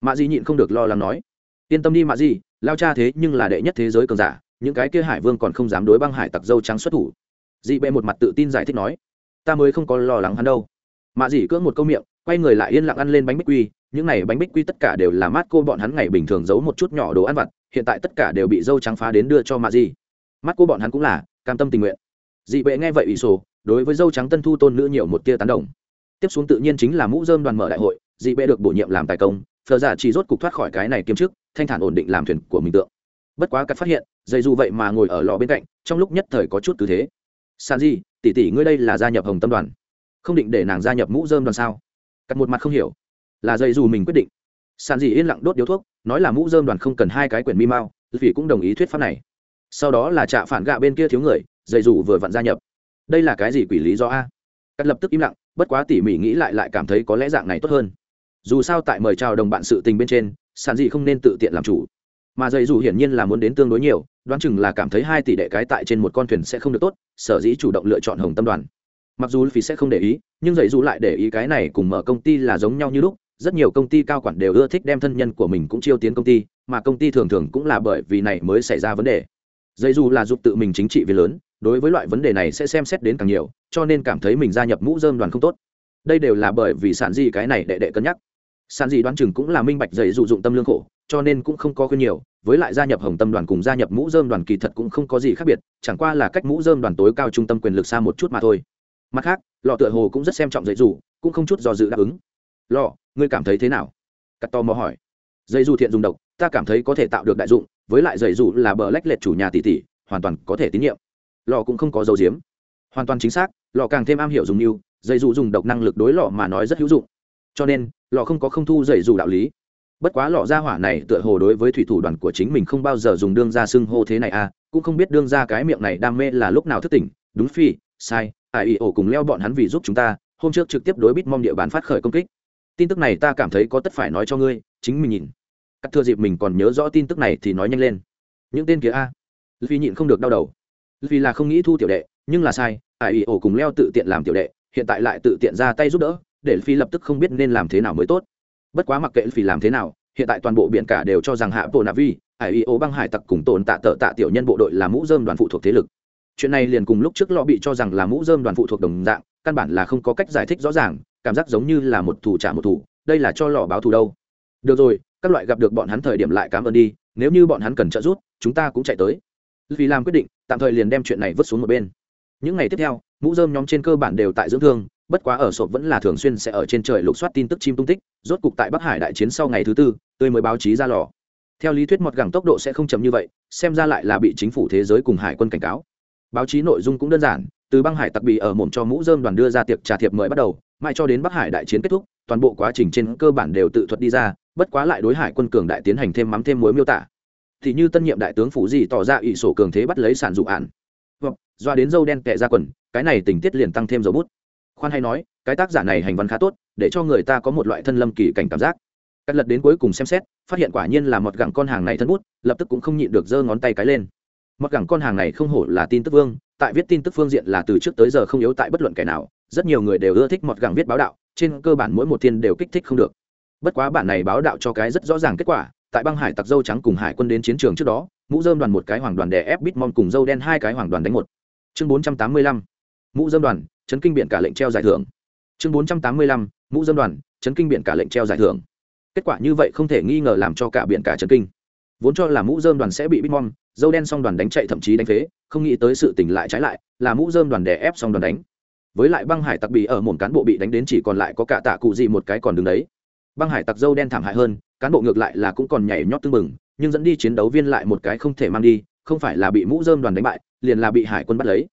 Mạ gì nhịn không được lo lắng nói. Yên tâm đi mạ gì, lao cha thế nhưng là đệ nhất thế giới cường giả, những cái kia hải vương còn không dám đối băng hải tặc dâu trắng xuất thủ dị bệ một mặt tự tin giải thích nói, ta mới không có lo lắng hắn đâu. Mạ dị cưỡng một câu miệng, quay người lại yên lặng ăn lên bánh bích quy. Những này bánh bích quy tất cả đều là mát cô bọn hắn ngày bình thường giấu một chút nhỏ đồ ăn vặt, hiện tại tất cả đều bị dâu trắng phá đến đưa cho mạ dị mắt cô bọn hắn cũng là cam tâm tình nguyện. Dị bệ nghe vậy ủy sổ, đối với dâu trắng tân thu tôn nữ nhiều một tia tán đồng. Tiếp xuống tự nhiên chính là mũ dơm đoàn mở đại hội, dị bệ được bổ nhiệm làm tài công, phờ giả chỉ rốt cục thoát khỏi cái này kiếm chức, thanh thản ổn định làm thuyền của mình tượng. Bất quá cắt phát hiện, dây dù vậy mà ngồi ở lò bên cạnh, trong lúc nhất thời có chút tư thế san di tỷ tỷ ngươi đây là gia nhập hồng tâm đoàn. Không định để nàng gia nhập mũ dơm đoàn sao? Cắt một mặt không hiểu. Là dây dù mình quyết định. San di yên lặng đốt điếu thuốc, nói là mũ dơm đoàn không cần hai cái quyển mi mao vì cũng đồng ý thuyết pháp này. Sau đó là trạ phản gạ bên kia thiếu người dây dù vừa vặn gia nhập. Đây là cái gì quỷ lý do a? Cắt lập tức im lặng, bất quá tỉ mỉ nghĩ lại lại cảm thấy có lẽ dạng này tốt hơn. Dù sao tại mời chào đồng bạn sự tình bên trên sản dị không nên tự tiện làm chủ mà dây dù hiển nhiên là muốn đến tương đối nhiều, đoán chừng là cảm thấy hai tỷ đệ cái tại trên một con thuyền sẽ không được tốt, sở dĩ chủ động lựa chọn hồng tâm đoàn. Mặc dù phí sẽ không để ý, nhưng dây dù lại để ý cái này cùng mở công ty là giống nhau như lúc, rất nhiều công ty cao quản đều ưa thích đem thân nhân của mình cũng chiêu tiến công ty, mà công ty thường thường cũng là bởi vì này mới xảy ra vấn đề. Dây dù là giúp tự mình chính trị vì lớn, đối với loại vấn đề này sẽ xem xét đến càng nhiều, cho nên cảm thấy mình gia nhập mũ dơm đoàn không tốt. Đây đều là bởi vì sản di cái này đệ đệ cân nhắc. Sản di đoán chừng cũng là minh bạch dạy dụ dụng tâm lương khổ, cho nên cũng không có khuyên nhiều với lại gia nhập hồng tâm đoàn cùng gia nhập mũ dơm đoàn kỳ thật cũng không có gì khác biệt, chẳng qua là cách mũ dơm đoàn tối cao trung tâm quyền lực xa một chút mà thôi. Mặt khác, lọ tựa hồ cũng rất xem trọng dạy dù, cũng không chút do dự đáp ứng. Lọ, ngươi cảm thấy thế nào? Cắt to mò hỏi. Dây dù thiện dùng độc, ta cảm thấy có thể tạo được đại dụng, với lại dạy dù là bờ lách lệch chủ nhà tỷ tỷ, hoàn toàn có thể tín nhiệm. Lọ cũng không có dấu diếm hoàn toàn chính xác, lọ càng thêm am hiểu dùng yêu dây dù dùng độc năng lực đối lọ mà nói rất hữu dụng. Cho nên, lọ không có không thu dạy dù đạo lý bất quá lọ ra hỏa này tựa hồ đối với thủy thủ đoàn của chính mình không bao giờ dùng đương ra xưng hô thế này à cũng không biết đương ra cái miệng này đam mê là lúc nào thức tỉnh. Đúng, phi, sai, ai ý ổ cùng leo bọn hắn vì giúp chúng ta, hôm trước trực tiếp đối bít mong địa bàn phát khởi công kích. Tin tức này ta cảm thấy có tất phải nói cho ngươi, chính mình nhìn. Cắt thừa dịp mình còn nhớ rõ tin tức này thì nói nhanh lên. Những tên kia a. Vì nhịn không được đau đầu. Vì là không nghĩ thu tiểu đệ, nhưng là sai, ai ý ổ cùng leo tự tiện làm tiểu đệ, hiện tại lại tự tiện ra tay giúp đỡ, để phi lập tức không biết nên làm thế nào mới tốt bất quá mặc kệ phi làm thế nào, hiện tại toàn bộ biển cả đều cho rằng hạ bộ navi vi hải y băng hải tặc cùng tồn tạ tợ tạ tiểu nhân bộ đội là mũ dơm đoàn phụ thuộc thế lực. Chuyện này liền cùng lúc trước lọ bị cho rằng là mũ dơm đoàn phụ thuộc đồng dạng, căn bản là không có cách giải thích rõ ràng, cảm giác giống như là một thủ trả một thủ đây là cho lọ báo thù đâu. Được rồi, các loại gặp được bọn hắn thời điểm lại cảm ơn đi, nếu như bọn hắn cần trợ giúp, chúng ta cũng chạy tới. Vì làm quyết định, tạm thời liền đem chuyện này vứt xuống một bên. Những ngày tiếp theo, mũ dơm nhóm trên cơ bản đều tại dưỡng thương bất quá ở sộp vẫn là thường xuyên sẽ ở trên trời lục soát tin tức chim tung tích, rốt cục tại bắc hải đại chiến sau ngày thứ tư, tươi mới báo chí ra lò. Theo lý thuyết mọt gẳng tốc độ sẽ không chậm như vậy, xem ra lại là bị chính phủ thế giới cùng hải quân cảnh cáo. Báo chí nội dung cũng đơn giản, từ băng hải tặc bị ở mồm cho mũ dơm đoàn đưa ra tiệc trà thiệp mời bắt đầu, mãi cho đến bắc hải đại chiến kết thúc, toàn bộ quá trình trên cơ bản đều tự thuật đi ra, bất quá lại đối hải quân cường đại tiến hành thêm mắm thêm muối miêu tả. Thì như tân nhiệm đại tướng phủ gì tỏ ra ỷ sổ cường thế bắt lấy sản dụ ạn vâng, doa đến dâu đen kẹ ra quần, cái này tình tiết liền tăng thêm dấu bút khoan hay nói, cái tác giả này hành văn khá tốt, để cho người ta có một loại thân lâm kỳ cảnh cảm giác. Cắt lật đến cuối cùng xem xét, phát hiện quả nhiên là một gẳng con hàng này thân bút, lập tức cũng không nhịn được giơ ngón tay cái lên. Một gẳng con hàng này không hổ là tin tức vương, tại viết tin tức phương diện là từ trước tới giờ không yếu tại bất luận kẻ nào, rất nhiều người đều ưa thích một gẳng viết báo đạo, trên cơ bản mỗi một thiên đều kích thích không được. Bất quá bản này báo đạo cho cái rất rõ ràng kết quả, tại băng hải tặc dâu trắng cùng hải quân đến chiến trường trước đó, mũ dơm đoàn một cái hoàng đoàn đè ép bitmon cùng dâu đen hai cái hoàng đoàn đánh một. Chương bốn trăm tám mươi lăm. Mũ dơm đoàn chấn kinh biện cả lệnh treo giải thưởng. Chương bốn trăm tám mươi lăm, mũ dơm đoàn, chấn kinh biện cả lệnh treo giải thưởng. Kết quả như vậy không thể nghi ngờ làm cho cả biện cả chấn kinh. Vốn cho là mũ dơm đoàn sẽ bị bitmon dâu đen xong đoàn đánh chạy thậm chí đánh phế, không nghĩ tới sự tình lại trái lại, là mũ dơm đoàn đè ép xong đoàn đánh. Với lại băng hải tặc bị ở một cán bộ bị đánh đến chỉ còn lại có cả tạ cụ gì một cái còn đứng đấy. Băng hải tặc dâu đen thảm hại hơn, cán bộ ngược lại là cũng còn nhảy nhót tưng bừng, nhưng dẫn đi chiến đấu viên lại một cái không thể mang đi, không phải là bị mũ dơm đoàn đánh bại, liền là bị hải quân bắt lấy.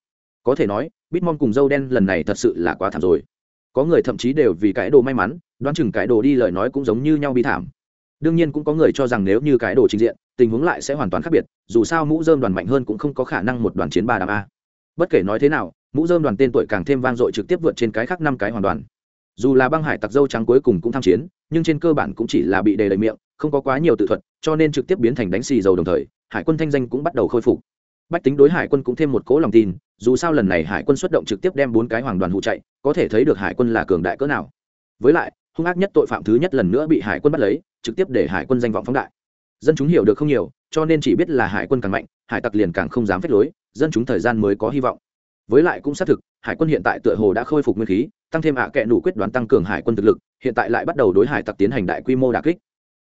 Có thể nói bitmon cùng dâu đen lần này thật sự là quá thảm rồi. Có người thậm chí đều vì cái đồ may mắn, đoán chừng cái đồ đi lời nói cũng giống như nhau bi thảm. Đương nhiên cũng có người cho rằng nếu như cái đồ trình diện, tình huống lại sẽ hoàn toàn khác biệt, dù sao mũ dơm đoàn mạnh hơn cũng không có khả năng một đoàn chiến ba đàm a. Bất kể nói thế nào, mũ dơm đoàn tên tuổi càng thêm vang dội trực tiếp vượt trên cái khác năm cái hoàn toàn. Dù là băng hải tặc dâu trắng cuối cùng cũng tham chiến, nhưng trên cơ bản cũng chỉ là bị đề đầy miệng, không có quá nhiều tự thuật, cho nên trực tiếp biến thành đánh xì dầu đồng thời, hải quân thanh danh cũng bắt đầu khôi phục bách tính đối hải quân cũng thêm một cố lòng tin, dù sao lần này hải quân xuất động trực tiếp đem bốn cái hoàng đoàn hụ chạy, có thể thấy được hải quân là cường đại cỡ nào. Với lại, hung ác nhất tội phạm thứ nhất lần nữa bị hải quân bắt lấy, trực tiếp để hải quân danh vọng phóng đại. Dân chúng hiểu được không nhiều, cho nên chỉ biết là hải quân càng mạnh, hải tặc liền càng không dám phép lối, dân chúng thời gian mới có hy vọng. Với lại cũng xác thực, hải quân hiện tại tựa hồ đã khôi phục nguyên khí, tăng thêm hạ à kệ đủ quyết đoán tăng cường hải quân thực lực, hiện tại lại bắt đầu đối hải tặc tiến hành đại quy mô đà kích.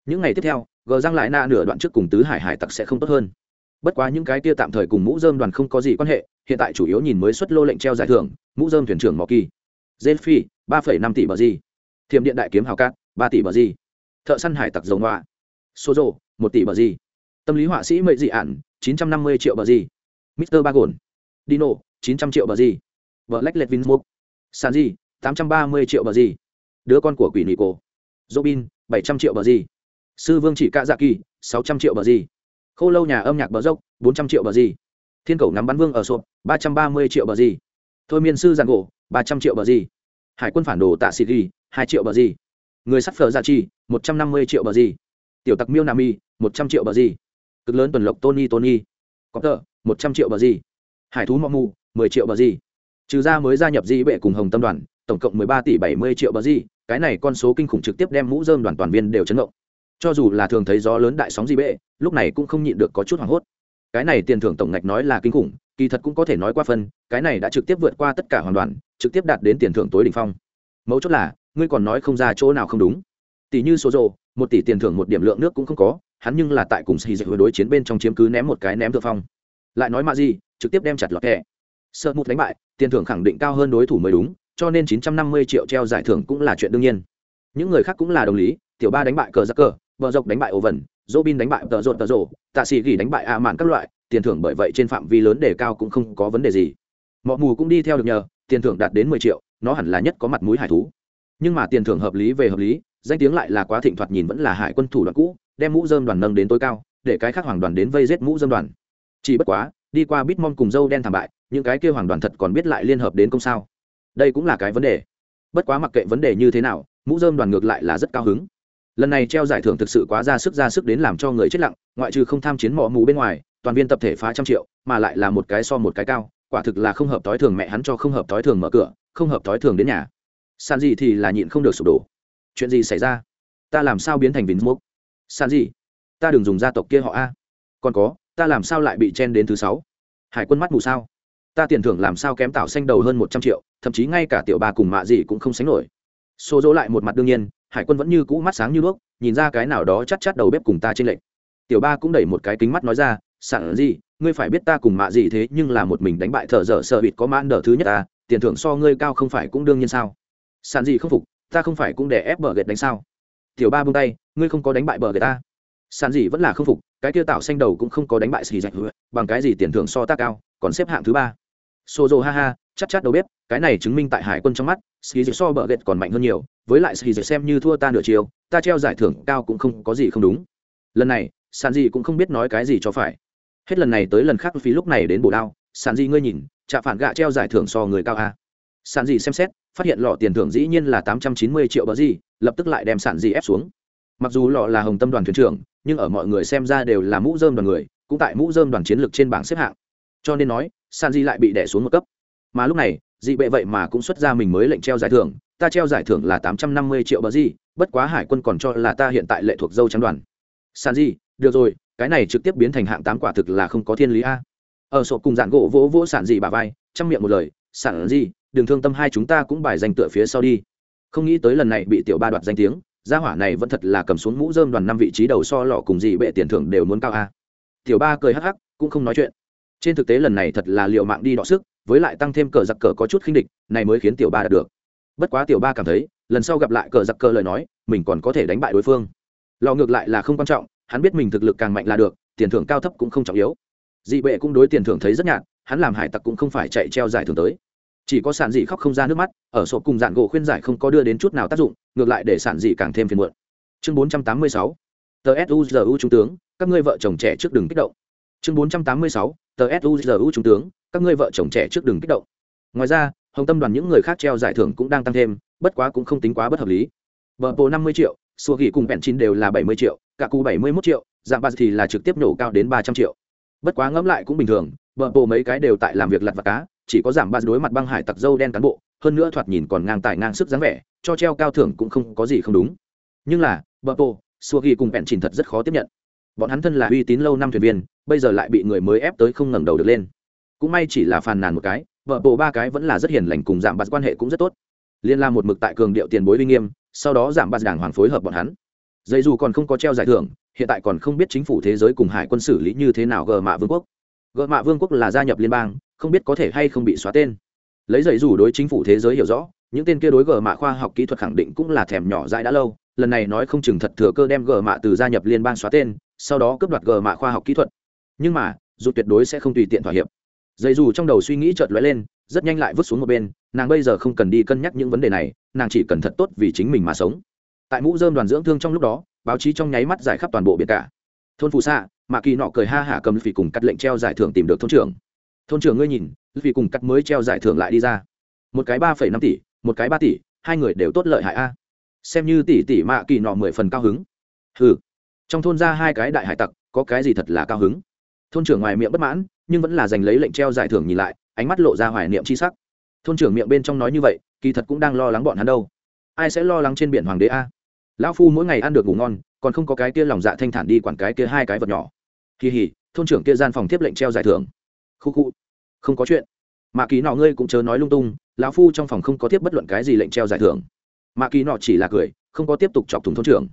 Những ngày tiếp theo, gờ răng lại na nửa đoạn trước cùng tứ hải hải tặc sẽ không tốt hơn bất quá những cái kia tạm thời cùng mũ dơm đoàn không có gì quan hệ, hiện tại chủ yếu nhìn mới xuất lô lệnh treo giải thưởng, mũ dơm thuyền trưởng mò kỳ dê phi ba phẩy năm tỷ bờ di thiềm điện đại kiếm hào cát, ba tỷ bờ di thợ săn hải tặc dầu ngoạ số rộ một tỷ bờ di tâm lý họa sĩ mệ dị ản, chín trăm năm mươi triệu bờ di mister bagon. Dino, chín trăm triệu bờ di vợ lách lệch vin mục di tám trăm ba mươi triệu bờ di đứa con của quỷ nico. Robin, bảy trăm triệu bờ di sư vương chỉ cạ dạ kỳ, sáu trăm triệu bờ di khô lâu nhà âm nhạc bờ dốc bốn trăm triệu bờ gì. thiên cầu ngắm bắn vương ở sộp ba trăm ba mươi triệu bờ gì. thôi miên sư giàn gỗ ba trăm triệu bờ gì. hải quân phản đồ tạ xịt ghi hai triệu bờ gì. người sắt phở gia trì, một trăm năm mươi triệu bờ gì. tiểu tặc miêu nam y một trăm triệu bờ gì. cực lớn tuần lộc tony tony có tờ một trăm triệu bờ gì. hải thú mọ mù mười triệu bờ gì. trừ ra mới gia nhập di bệ cùng hồng tâm đoàn tổng cộng mười ba tỷ bảy mươi triệu bờ gì. cái này con số kinh khủng trực tiếp đem mũ dơm đoàn toàn viên đều chấn động cho dù là thường thấy gió lớn đại sóng di bệ, lúc này cũng không nhịn được có chút hoảng hốt. Cái này tiền thưởng tổng ngạch nói là kinh khủng, kỳ thật cũng có thể nói qua phân, cái này đã trực tiếp vượt qua tất cả hoàn toàn, trực tiếp đạt đến tiền thưởng tối đ ỉ n h phong. Mấu chốt là, ngươi còn nói không ra chỗ nào không đúng. Tỷ như số rồ, một tỷ tiền thưởng một điểm lượng nước cũng không có, hắn nhưng là tại cùng xì dịch đối chiến bên trong chiếm cứ ném một cái ném thượng phong. Lại nói mà gì, trực tiếp đem chặt lọt kẻ sợ mụt đánh bại, tiền thưởng khẳng định cao hơn đối thủ mới đúng, cho nên chín trăm năm mươi triệu treo giải thưởng cũng là chuyện đương nhiên. Những người khác cũng là đồng lý, tiểu ba đánh bại cờ giặc cờ vợ dọc đánh bại ổ vần dỗ bin đánh bại tờ rột tờ rổ, tạ sĩ gỉ đánh bại a mạn các loại, tiền thưởng bởi vậy trên phạm vi lớn đề cao cũng không có vấn đề gì. Mọi mù cũng đi theo được nhờ, tiền thưởng đạt đến mười triệu, nó hẳn là nhất có mặt mũi hải thú. Nhưng mà tiền thưởng hợp lý về hợp lý, danh tiếng lại là quá thịnh thoạt nhìn vẫn là hải quân thủ đoàn cũ, đem mũ dơm đoàn nâng đến tối cao, để cái khác hoàng đoàn đến vây giết mũ dơm đoàn. Chỉ bất quá, đi qua bitmon cùng dâu đen thảm bại, những cái kia hoàng đoàn thật còn biết lại liên hợp đến công sao. Đây cũng là cái vấn đề. Bất quá mặc kệ vấn đề như thế nào, mũ dơm đoàn ngược lại là rất cao hứng lần này treo giải thưởng thực sự quá ra sức ra sức đến làm cho người chết lặng, ngoại trừ không tham chiến mỏ mù bên ngoài, toàn viên tập thể phá trăm triệu, mà lại là một cái so một cái cao, quả thực là không hợp thói thường mẹ hắn cho không hợp thói thường mở cửa, không hợp thói thường đến nhà. San gì thì là nhịn không được sụp đổ. Chuyện gì xảy ra? Ta làm sao biến thành vín mốc san gì ta đừng dùng gia tộc kia họ a. Còn có, ta làm sao lại bị chen đến thứ sáu? Hải quân mắt mù sao? Ta tiền thưởng làm sao kém tảo xanh đầu hơn một trăm triệu, thậm chí ngay cả tiểu ba cùng mạ gì cũng không sánh nổi xô dỗ lại một mặt đương nhiên, hải quân vẫn như cũ mắt sáng như đuốc, nhìn ra cái nào đó chắc chắc đầu bếp cùng ta trên lệnh tiểu ba cũng đẩy một cái kính mắt nói ra, sẵn gì, ngươi phải biết ta cùng mạ gì thế, nhưng là một mình đánh bại thợ dở sợ bịt có mãn đờ thứ nhất ta, tiền thưởng so ngươi cao không phải cũng đương nhiên sao? Sàn gì không phục, ta không phải cũng để ép bờ gệt đánh sao? Tiểu ba buông tay, ngươi không có đánh bại bờ gệt ta. Sàn gì vẫn là không phục, cái tiêu tạo xanh đầu cũng không có đánh bại xì dạch bằng cái gì tiền thưởng so ta cao, còn xếp hạng thứ ba. Xô dô ha ha chắc chắc đầu bếp, cái này chứng minh tại hải quân trong mắt ski dịp so bờ ghét còn mạnh hơn nhiều, với lại ski dịp xem như thua ta nửa chiều, ta treo giải thưởng cao cũng không có gì không đúng. Lần này, sàn gì cũng không biết nói cái gì cho phải. Hết lần này tới lần khác phí lúc này đến bổ đao. Sàn gì ngươi nhìn chạ phản gạ treo giải thưởng so người cao a sàn gì xem xét, phát hiện lọ tiền thưởng dĩ nhiên là tám trăm chín mươi triệu bờ gì lập tức lại đem sàn gì ép xuống. Mặc dù lọ là hồng tâm đoàn thuyền trưởng, nhưng ở mọi người xem ra đều là mũ dơm đoàn người, cũng tại mũ dơm đoàn chiến lược trên bảng xếp hạng. Cho nên nói Sản Dị lại bị đẻ xuống một cấp mà lúc này, dị bệ vậy mà cũng xuất ra mình mới lệnh treo giải thưởng. Ta treo giải thưởng là tám trăm năm mươi triệu bờ di bất quá hải quân còn cho là ta hiện tại lệ thuộc dâu trắng đoàn. San di được rồi, cái này trực tiếp biến thành hạng tám quả thực là không có thiên lý a. Ở sổ cùng dạn gỗ vỗ vỗ sản dị bà vai, chăm miệng một lời sản gì, đừng thương tâm hai chúng ta cũng bài danh tựa phía sau đi. Không nghĩ tới lần này bị tiểu ba đoạt danh tiếng, gia hỏa này vẫn thật là cầm xuống mũ dơm đoàn năm vị trí đầu so lọ cùng dị bệ tiền thưởng đều muốn cao a. Tiểu ba cười hắc hắc, cũng không nói chuyện. Trên thực tế lần này thật là liệu mạng đi đọ sức với lại tăng thêm cờ giặc cờ có chút khinh địch, này mới khiến tiểu ba đạt được. Bất quá tiểu ba cảm thấy, lần sau gặp lại cờ giặc cờ lời nói, mình còn có thể đánh bại đối phương. Lò ngược lại là không quan trọng, hắn biết mình thực lực càng mạnh là được, tiền thưởng cao thấp cũng không trọng yếu. Dị bệ cũng đối tiền thưởng thấy rất nhạt, hắn làm hải tặc cũng không phải chạy treo giải thưởng tới. Chỉ có sản dị khóc không ra nước mắt, ở sổ cùng dạn gỗ khuyên giải không có đưa đến chút nào tác dụng, ngược lại để sản dị càng thêm phiền muộn. Chương 486 tờ suzu trung tướng, các ngươi vợ chồng trẻ trước đừng kích động. Chương 486 tờ suzu trung tướng các ngươi vợ chồng trẻ trước đừng kích động. Ngoài ra, hồng tâm đoàn những người khác treo giải thưởng cũng đang tăng thêm, bất quá cũng không tính quá bất hợp lý. Vợ bộ năm mươi triệu xua ghi cùng bẹn chín đều là bảy mươi triệu, cả cụ bảy mươi mốt triệu dạng ba thì là trực tiếp nổ cao đến ba trăm triệu. Bất quá ngẫm lại cũng bình thường vợ bộ mấy cái đều tại làm việc lặt vặt cá, chỉ có dạ giảm ba đối mặt băng hải tặc dâu đen cán bộ, hơn nữa thoạt nhìn còn ngang tài ngang sức dáng vẻ, cho treo cao thưởng cũng không có gì không đúng. Nhưng là, bờ bộ xua ghi cùng bẹn chín thật rất khó tiếp nhận. Bọn hắn thân là uy tín lâu năm thuyền viên, bây giờ lại bị người mới ép tới không ngẩng đầu được lên cũng may chỉ là phàn nàn một cái, vợ bộ ba cái vẫn là rất hiền lành cùng giảm bạt quan hệ cũng rất tốt. Liên la một mực tại cường điệu tiền bối uy nghiêm, sau đó giảm bạt đảng hoàng phối hợp bọn hắn. Dây dù còn không có treo giải thưởng, hiện tại còn không biết chính phủ thế giới cùng hải quân xử lý như thế nào gờ mạ vương quốc. Gờ mạ vương quốc là gia nhập liên bang, không biết có thể hay không bị xóa tên. Lấy dây dù đối chính phủ thế giới hiểu rõ, những tên kia đối gờ mạ khoa học kỹ thuật khẳng định cũng là thèm nhỏ dãi đã lâu, lần này nói không chừng thật thừa cơ đem gờ mạ từ gia nhập liên bang xóa tên, sau đó cướp đoạt gờ mạ khoa học kỹ thuật. Nhưng mà, dù tuyệt đối sẽ không tùy tiện thỏa hiệp dây dù trong đầu suy nghĩ chợt lóe lên, rất nhanh lại vứt xuống một bên, nàng bây giờ không cần đi cân nhắc những vấn đề này, nàng chỉ cần thật tốt vì chính mình mà sống. Tại mũ dơm đoàn dưỡng thương trong lúc đó, báo chí trong nháy mắt giải khắp toàn bộ biển cả. Thôn phù xạ mạ kỳ nọ cười ha hả cầm vì cùng cắt lệnh treo giải thưởng tìm được thôn trưởng. Thôn trưởng ngươi nhìn vì cùng cắt mới treo giải thưởng lại đi ra. Một cái ba phẩy năm tỷ, một cái ba tỷ, hai người đều tốt lợi hại a. Xem như tỷ tỷ mạ kỳ nọ mười phần cao hứng. Ừ trong thôn ra hai cái đại hải tặc, có cái gì thật là cao hứng? Thôn trưởng ngoài miệng bất mãn nhưng vẫn là giành lấy lệnh treo giải thưởng nhìn lại, ánh mắt lộ ra hoài niệm c h i sắc. Thôn trưởng miệng bên trong nói như vậy, kỳ thật cũng đang lo lắng bọn hắn đâu. Ai sẽ lo lắng trên biển hoàng đế a? Lão phu mỗi ngày ăn được ngủ ngon, còn không có cái kia lòng dạ thanh thản đi quản cái kia hai cái vật nhỏ. Kỳ hỉ, thôn trưởng kia gian phòng tiếp lệnh treo giải thưởng. Khu khu, không có chuyện. Mạ kỳ nọ ngươi cũng chớ nói lung tung, lão phu trong phòng không có tiếp bất luận cái gì lệnh treo giải thưởng. Mạ kỳ nọ chỉ là cười, không có tiếp tục chọc thủng thôn trưởng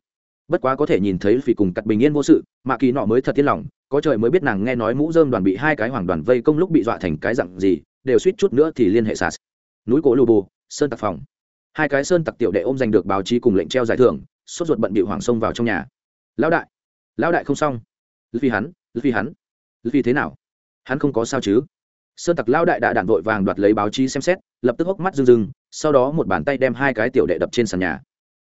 bất quá có thể nhìn thấy vì cùng cặt bình yên vô sự, mà kỳ nọ mới thật yên lòng, có trời mới biết nàng nghe nói mũ dơm đoàn bị hai cái hoàng đoàn vây công lúc bị dọa thành cái dặn gì, đều suýt chút nữa thì liên hệ sạt. Núi cổ lù bù, sơn tặc phòng. Hai cái sơn tặc tiểu đệ ôm giành được báo chí cùng lệnh treo giải thưởng, sốt ruột bận bị hoàng sông vào trong nhà. Lão đại lão đại không xong. Vì hắn vì hắn. Vì thế nào? Hắn không có sao chứ? Sơn tặc lão đại đã đạn vội vàng đoạt lấy báo chí xem xét, lập tức hốc mắt rưng rưng, sau đó một bàn tay đem hai cái tiểu đệ đập trên sàn nhà.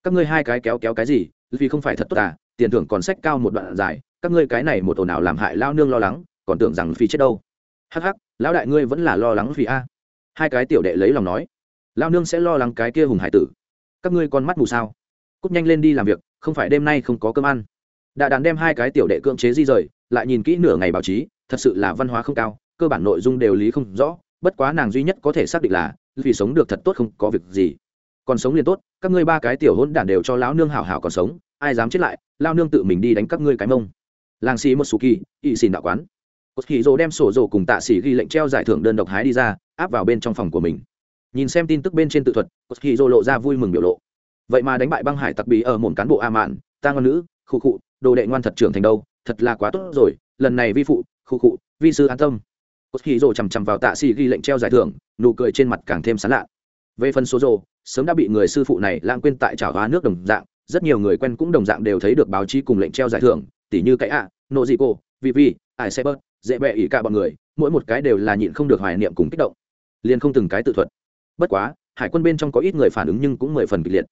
Các ngươi hai cái kéo kéo cái gì? Vì không phải thật tốt à tiền thưởng còn sách cao một đoạn dài, các ngươi cái này một ồn nào làm hại lao nương lo lắng, còn tưởng rằng phi chết đâu. Hắc hắc, lão đại ngươi vẫn là lo lắng vì a. Hai cái tiểu đệ lấy lòng nói. Lao nương sẽ lo lắng cái kia hùng hải tử. Các ngươi con mắt mù sao? Cút nhanh lên đi làm việc, không phải đêm nay không có cơm ăn. Đã đàn đem hai cái tiểu đệ cưỡng chế di rời, lại nhìn kỹ nửa ngày báo chí, thật sự là văn hóa không cao, cơ bản nội dung đều lý không rõ, bất quá nàng duy nhất có thể xác định là vì sống được thật tốt không có việc gì còn sống liền tốt, các ngươi ba cái tiểu hôn đản đều cho lão nương hảo hảo còn sống, ai dám chết lại lao nương tự mình đi đánh các ngươi cái mông. Làng xì một số kỳ ỵ xìn đạo quán. Cột kỳ dỗ đem sổ dồ cùng tạ xỉ ghi lệnh treo giải thưởng đơn độc hái đi ra, áp vào bên trong phòng của mình. Nhìn xem tin tức bên trên tự thuật cột kỳ dỗ lộ ra vui mừng biểu lộ. Vậy mà đánh bại băng hải tặc bí ở một cán bộ a mạn, ta ngon nữ, khu cụ đồ đệ ngoan thật trưởng thành đâu, thật là quá tốt rồi, lần này vi phụ, khu cụ vi sư an tâm. Cột kỳ dỗ chằm chằm vào tạ xỉ ghi lệnh treo giải thưởng, nụ cười trên mặt càng thêm sán lạ về phần số rồ, sớm đã bị người sư phụ này lãng quên tại trào hóa nước đồng dạng, rất nhiều người quen cũng đồng dạng đều thấy được báo chí cùng lệnh treo giải thưởng tỷ như cái ạ, nộ dị cô vì vì ải xe bớt, dễ bẹ ỉ cả bọn người, mỗi một cái đều là nhịn không được hoài niệm cùng kích động. Liền không từng cái tự thuật. Bất quá, hải quân bên trong có ít người phản ứng nhưng cũng mười phần kịch liệt.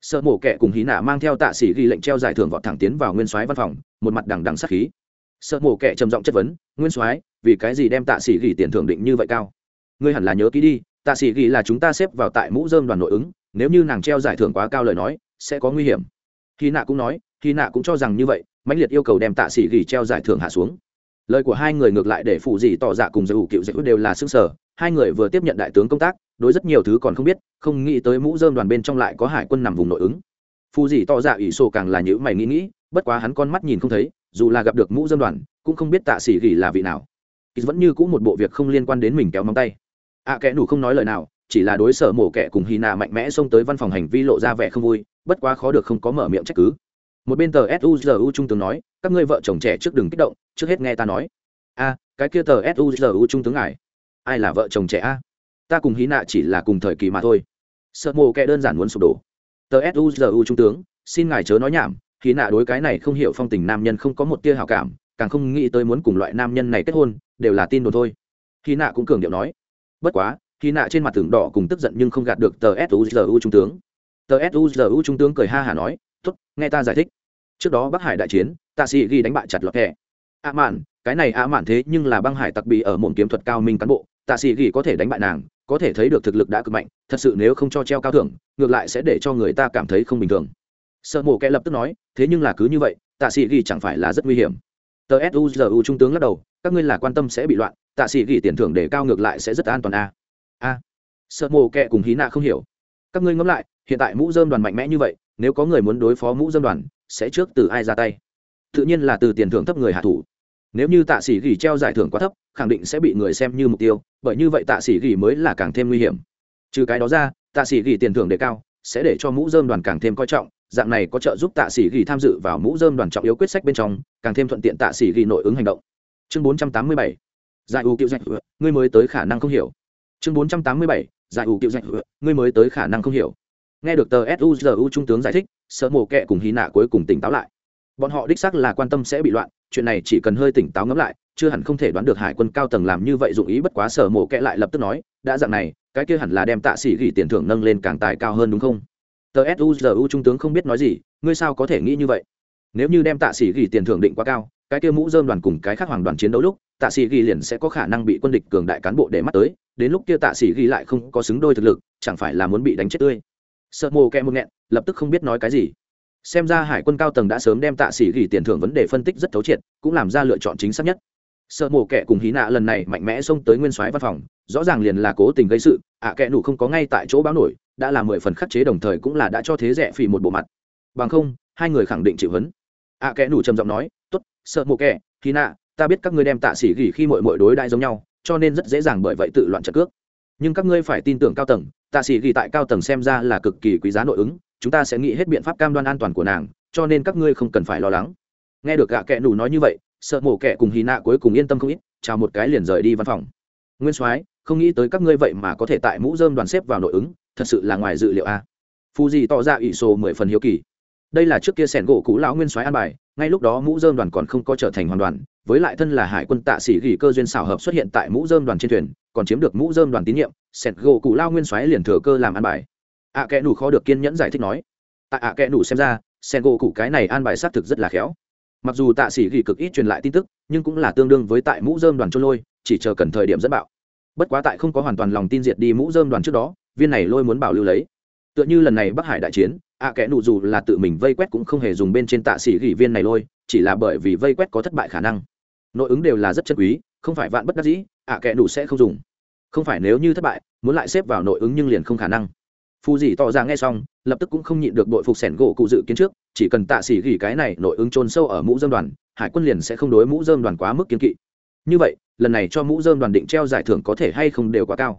Sợ mổ kẻ cùng hí nạ mang theo tạ sĩ ghi lệnh treo giải thưởng vọt thẳng tiến vào nguyên soái văn phòng, một mặt đằng đằng sắc khí. Sợ mổ kẻ trầm giọng chất vấn, nguyên soái, vì cái gì đem tạ sĩ ghi tiền thưởng định như vậy cao? Ngươi hẳn là nhớ kỹ đi tạ sĩ ghi là chúng ta xếp vào tại mũ dơm đoàn nội ứng, nếu như nàng treo giải thưởng quá cao lời nói, sẽ có nguy hiểm. Khi nạ cũng nói, khi nạ cũng cho rằng như vậy, mãnh liệt yêu cầu đem tạ sĩ ghi treo giải thưởng hạ xuống. Lời của hai người ngược lại để phụ dị tỏ dạ cùng giải ủ cựu giải đều là xương sở, hai người vừa tiếp nhận đại tướng công tác, đối rất nhiều thứ còn không biết, không nghĩ tới mũ dơm đoàn bên trong lại có hải quân nằm vùng nội ứng. Phụ dị tỏ dạ ủy sổ càng là nhữ mày nghĩ nghĩ, bất quá hắn con mắt nhìn không thấy, dù là gặp được mũ dơm đoàn, cũng không biết tạ sĩ ghi là vị nào. Vẫn như cũng một bộ việc không liên quan đến mình kéo móng tay ạ à, kẽ nủ không nói lời nào chỉ là đối sở mổ kẻ cùng hy nạ mạnh mẽ xông tới văn phòng hành vi lộ ra vẻ không vui bất quá khó được không có mở miệng trách cứ. Một bên tờ suzu trung tướng nói các ngươi vợ chồng trẻ trước đừng kích động trước hết nghe ta nói. A cái kia tờ suzu trung tướng ngài ai là vợ chồng trẻ a? Ta cùng hí nạ chỉ là cùng thời kỳ mà thôi. Sợ mồ kẻ đơn giản muốn sụp đổ. Tờ suzu trung tướng xin ngài chớ nói nhảm hí nạ đối cái này không hiểu phong tình nam nhân không có một tia hào cảm càng không nghĩ tới muốn cùng loại nam nhân này kết hôn đều là tin đồn thôi. Hí nạ cũng cường điệu nói bất quá, khi nạ trên mặt tường đỏ cùng tức giận nhưng không gạt được tờ suzu trung tướng. Tờ suzu trung tướng cười ha hả nói t ố t nghe ta giải thích. Trước đó bắc hải đại chiến tạ sĩ ghi đánh bại chặt lọt kẻ ạ mạn, cái này ạ mạn thế nhưng là băng hải tặc bị ở môn kiếm thuật cao minh cán bộ tạ sĩ ghi có thể đánh bại nàng, có thể thấy được thực lực đã cực mạnh, thật sự nếu không cho treo cao thưởng, ngược lại sẽ để cho người ta cảm thấy không bình thường. Sợ mộ kẽ lập tức nói, thế nhưng là cứ như vậy tạ sĩ ghi chẳng phải là rất nguy hiểm. Tờ suzu trung tướng lắc đầu các ngươi là quan tâm sẽ bị loạn, tạ sĩ gỉ tiền thưởng để cao ngược lại sẽ rất an toàn a a. Sợ mồ kệ cùng hí nạ không hiểu. Các ngươi ngẫm lại, hiện tại mũ dơm đoàn mạnh mẽ như vậy, nếu có người muốn đối phó mũ dơm đoàn, sẽ trước từ ai ra tay? Tự nhiên là từ tiền thưởng thấp người hạ thủ. Nếu như tạ sĩ gỉ treo giải thưởng quá thấp, khẳng định sẽ bị người xem như mục tiêu, bởi như vậy tạ sĩ gỉ mới là càng thêm nguy hiểm. Trừ cái đó ra, tạ sĩ gỉ tiền thưởng đề cao, sẽ để cho mũ dơm đoàn càng thêm coi trọng, dạng này có trợ giúp tạ sĩ gỉ tham dự vào mũ dơm đoàn trọng yếu quyết sách bên trong, càng thêm thuận tiện tạ sĩ gỉ nội ứng hành động chương bốn trăm tám mươi bảy, giải ưu cựu dạch ngươi mới tới khả năng không hiểu. Chương bốn trăm tám mươi bảy, giải ưu cựu dạch ngươi mới tới khả năng không hiểu. Nghe được tờ suzu trung tướng giải thích, sợ mổ kẹ cùng hy nạ cuối cùng tỉnh táo lại. Bọn họ đích xác là quan tâm sẽ bị loạn, chuyện này chỉ cần hơi tỉnh táo ngẫm lại, chưa hẳn không thể đoán được hải quân cao tầng làm như vậy dụng ý bất quá sở mổ kẽ lại lập tức nói, đã dạng này, cái kia hẳn là đem tạ sĩ gỉ tiền thưởng nâng lên càng tài cao hơn đúng không? Tờ suzu trung tướng không biết nói gì, ngươi sao có thể nghĩ như vậy? Nếu như đem tạ sĩ gỉ tiền thưởng định quá cao cái kia mũ dơm đoàn cùng cái khác hoàng đoàn chiến đấu lúc, tạ sĩ ghi liền sẽ có khả năng bị quân địch cường đại cán bộ để mắt tới, đến lúc kia tạ sĩ ghi lại không có xứng đôi thực lực, chẳng phải là muốn bị đánh chết tươi. Sợ mồ kẹ một nghẹn, lập tức không biết nói cái gì. Xem ra hải quân cao tầng đã sớm đem tạ sĩ ghi tiền thưởng vấn đề phân tích rất thấu triệt, cũng làm ra lựa chọn chính xác nhất. Sợ mồ kẹ cùng hí nạ lần này mạnh mẽ xông tới nguyên soái văn phòng, rõ ràng liền là cố tình gây sự, ạ à kẹ nủ không có ngay tại chỗ báo nổi, đã là mười phần khắc chế đồng thời cũng là đã cho thế rẻ phì một bộ mặt. Bằng không, hai người khẳng định chịu vấn ạ à kẹ nủ trầm giọng nói t ố t sợ mộ kẻ hí nạ, ta biết các ngươi đem tạ xỉ gỉ khi mọi mọi đối đại giống nhau, cho nên rất dễ dàng bởi vậy tự loạn trận cước. Nhưng các ngươi phải tin tưởng cao tầng, tạ sĩ ghi tại cao tầng xem ra là cực kỳ quý giá nội ứng, chúng ta sẽ nghĩ hết biện pháp cam đoan an toàn của nàng, cho nên các ngươi không cần phải lo lắng. Nghe được gạ kệ nủ nói như vậy, sợ mổ kẻ cùng hy nạ cuối cùng yên tâm không ít, chào một cái liền rời đi văn phòng. Nguyên soái, không nghĩ tới các ngươi vậy mà có thể tại mũ dơm đoàn xếp vào nội ứng, thật sự là ngoài dự liệu a. Phu gì tỏ ra ỷ số mười phần hiếu kỳ đây là trước kia sẻn gỗ cũ lão nguyên soái an bài, ngay lúc đó mũ dơm đoàn còn không có trở thành hoàn đoàn, với lại thân là hải quân tạ sĩ gỉ cơ duyên xảo hợp xuất hiện tại mũ dơm đoàn trên thuyền, còn chiếm được mũ dơm đoàn tín nhiệm, sẻn gỗ cũ lao nguyên soái liền thừa cơ làm an bài. Ạ à kẽ đủ khó được kiên nhẫn giải thích nói. Tại ạ à kẽ đủ xem ra, sẻn gỗ cụ cái này an bài xác thực rất là khéo. Mặc dù tạ sĩ gỉ cực ít truyền lại tin tức, nhưng cũng là tương đương với tại mũ dơm đoàn trôi lôi, chỉ chờ cần thời điểm dẫn bạo. Bất quá tại không có hoàn toàn lòng tin diệt đi mũ dơm đoàn trước đó, viên này lôi muốn bảo lưu lấy. Tựa như lần này bắc hải đại chiến À, ạ kẽ nụ dù là tự mình vây quét cũng không hề dùng bên trên tạ sĩ gỉ viên này lôi, chỉ là bởi vì vây quét có thất bại khả năng. Nội ứng đều là rất chân quý, không phải vạn bất đắc dĩ à, ạ kẽ nụ sẽ không dùng. Không phải nếu như thất bại, muốn lại xếp vào nội ứng nhưng liền không khả năng. Phù dì tỏ ra nghe xong, lập tức cũng không nhịn được đội phục sẻn gỗ cụ dự kiến trước, chỉ cần tạ xỉ gỉ cái này nội ứng trôn sâu ở mũ dơm đoàn, hải quân liền sẽ không đối mũ dơm đoàn quá mức kiến kỵ. Như vậy, lần này cho mũ dơm đoàn định treo giải thưởng có thể hay không đều quá cao.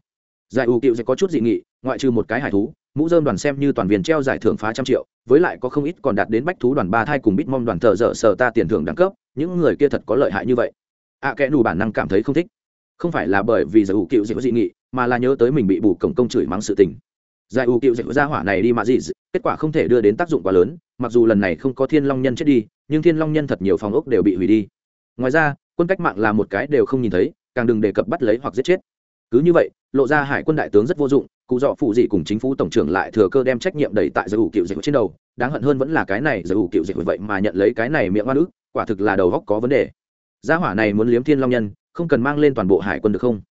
Giải ưu cựu sẽ có chút dị nghị, ngoại trừ một cái hải thú mũ dơm đoàn xem như toàn viên treo giải thưởng phá trăm triệu với lại có không ít còn đạt đến bách thú đoàn ba thai cùng bít mong đoàn thợ dở sờ ta tiền thưởng đẳng cấp những người kia thật có lợi hại như vậy. Ạ à, kẽ đủ bản năng cảm thấy không thích. Không phải là bởi vì giải ủ cựu dịu dị nghị mà là nhớ tới mình bị bù cổng công chửi mắng sự tình. Giải ủ cựu dịu ra hỏa này đi mà gì kết quả không thể đưa đến tác dụng quá lớn mặc dù lần này không có thiên long nhân chết đi nhưng thiên long nhân thật nhiều phòng ốc đều bị hủy đi. Ngoài ra quân cách mạng là một cái đều không nhìn thấy càng đừng đề cập bắt lấy hoặc giết chết. Cứ như vậy lộ ra hải quân đại tướng rất vô dụng cụ dọ phụ dị cùng chính phủ tổng trưởng lại thừa cơ đem trách nhiệm đẩy tại giới ủ cựu dịch trên đầu. Đáng hận hơn vẫn là cái này giới ủ cựu dịch vậy mà nhận lấy cái này miệng oan ức quả thực là đầu góc có vấn đề. Gia hỏa này muốn liếm thiên long nhân không cần mang lên toàn bộ hải quân được không?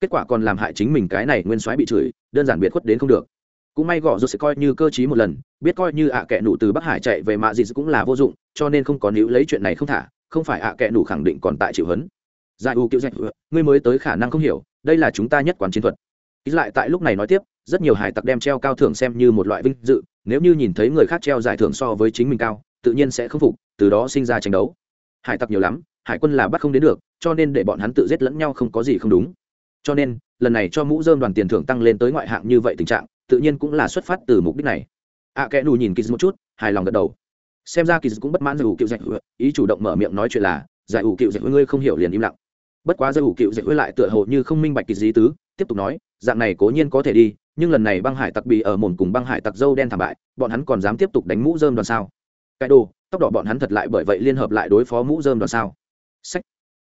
Kết quả còn làm hại chính mình cái này nguyên soái bị chửi đơn giản biệt khuất đến không được. Cũng may gõ dù sẽ coi như cơ chí một lần biết coi như ạ à kệ nụ từ bắc hải chạy về mạ gì cũng là vô dụng cho nên không có níu lấy chuyện này không thả không phải ạ à kệ nụ khẳng định còn tại chịu hấn. Giải u cựu dịch, ngươi mới tới khả năng không hiểu đây là chúng ta nhất quán chiến thuật ý lại tại lúc này nói tiếp rất nhiều hải tặc đem treo cao thưởng xem như một loại vinh dự nếu như nhìn thấy người khác treo giải thưởng so với chính mình cao tự nhiên sẽ không phục từ đó sinh ra tranh đấu. Hải tặc nhiều lắm hải quân là bắt không đến được cho nên để bọn hắn tự giết lẫn nhau không có gì không đúng. Cho nên lần này cho mũ dơm đoàn tiền thưởng tăng lên tới ngoại hạng như vậy tình trạng tự nhiên cũng là xuất phát từ mục đích này. Ạ à, kẽ nù nhìn kiz một chút hài lòng gật đầu. Xem ra kiz cũng bất mãn giải ủ cựu dạy ý chủ động mở miệng nói chuyện là giải ủ cựu dạy ngươi không hiểu liền im lặng. Bất quá giải ủ cựu dạy lại tựa hồ như không minh bạch kiz lý tứ tiếp tục nói dạng này cố nhiên có thể đi nhưng lần này băng hải tặc bị ở mồn cùng băng hải tặc dâu đen thảm bại bọn hắn còn dám tiếp tục đánh mũ dơm đoàn sao? Cái đồ tốc độ bọn hắn thật lại bởi vậy liên hợp lại đối phó mũ dơm đoàn sao? Sách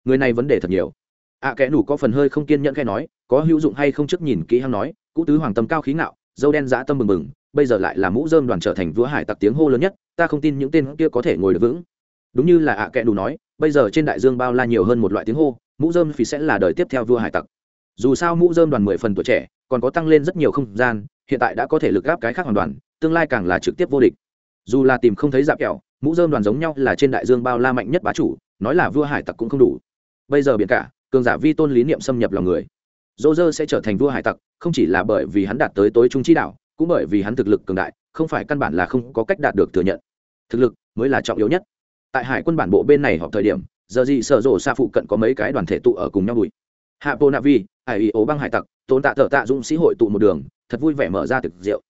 người này vấn đề thật nhiều. Ạ à, kẽ nủ có phần hơi không kiên nhẫn khai nói có hữu dụng hay không trước nhìn kỹ hăng nói cũ tứ hoàng tâm cao khí ngạo dâu đen dã tâm mừng mừng bây giờ lại là mũ dơm đoàn trở thành vua hải tặc tiếng hô lớn nhất ta không tin những tên kia có thể ngồi được vững. Đúng như là ạ à kẽ đủ nói bây giờ trên đại dương bao la nhiều hơn một loại tiếng hô mũ dơm phì sẽ là đời tiếp theo vua hải tặc dù sao mũ dơm đoàn mười phần tuổi trẻ, còn có tăng lên rất nhiều không gian, hiện tại đã có thể lực gáp cái khác hoàn toàn, tương lai càng là trực tiếp vô địch. Dù là tìm không thấy dạp kẹo, mũ dơm đoàn giống nhau là trên đại dương bao la mạnh nhất bá chủ, nói là vua hải tặc cũng không đủ. Bây giờ biển cả, cường giả vi tôn lý niệm xâm nhập lòng người. Dô dơ sẽ trở thành vua hải tặc, không chỉ là bởi vì hắn đạt tới tối trung chi đạo, cũng bởi vì hắn thực lực cường đại, không phải căn bản là không có cách đạt được thừa nhận. Thực lực mới là trọng yếu nhất. Tại hải quân bản bộ bên này họp thời điểm giờ gì sở rộ xa phụ cận có mấy cái đoàn thể tụ ở cùng nhau bụi hạ bô navi ải ý ố băng hải tặc tôn tạ thợ tạ dũng sĩ hội tụ một đường, thật vui vẻ mở ra thực rượu.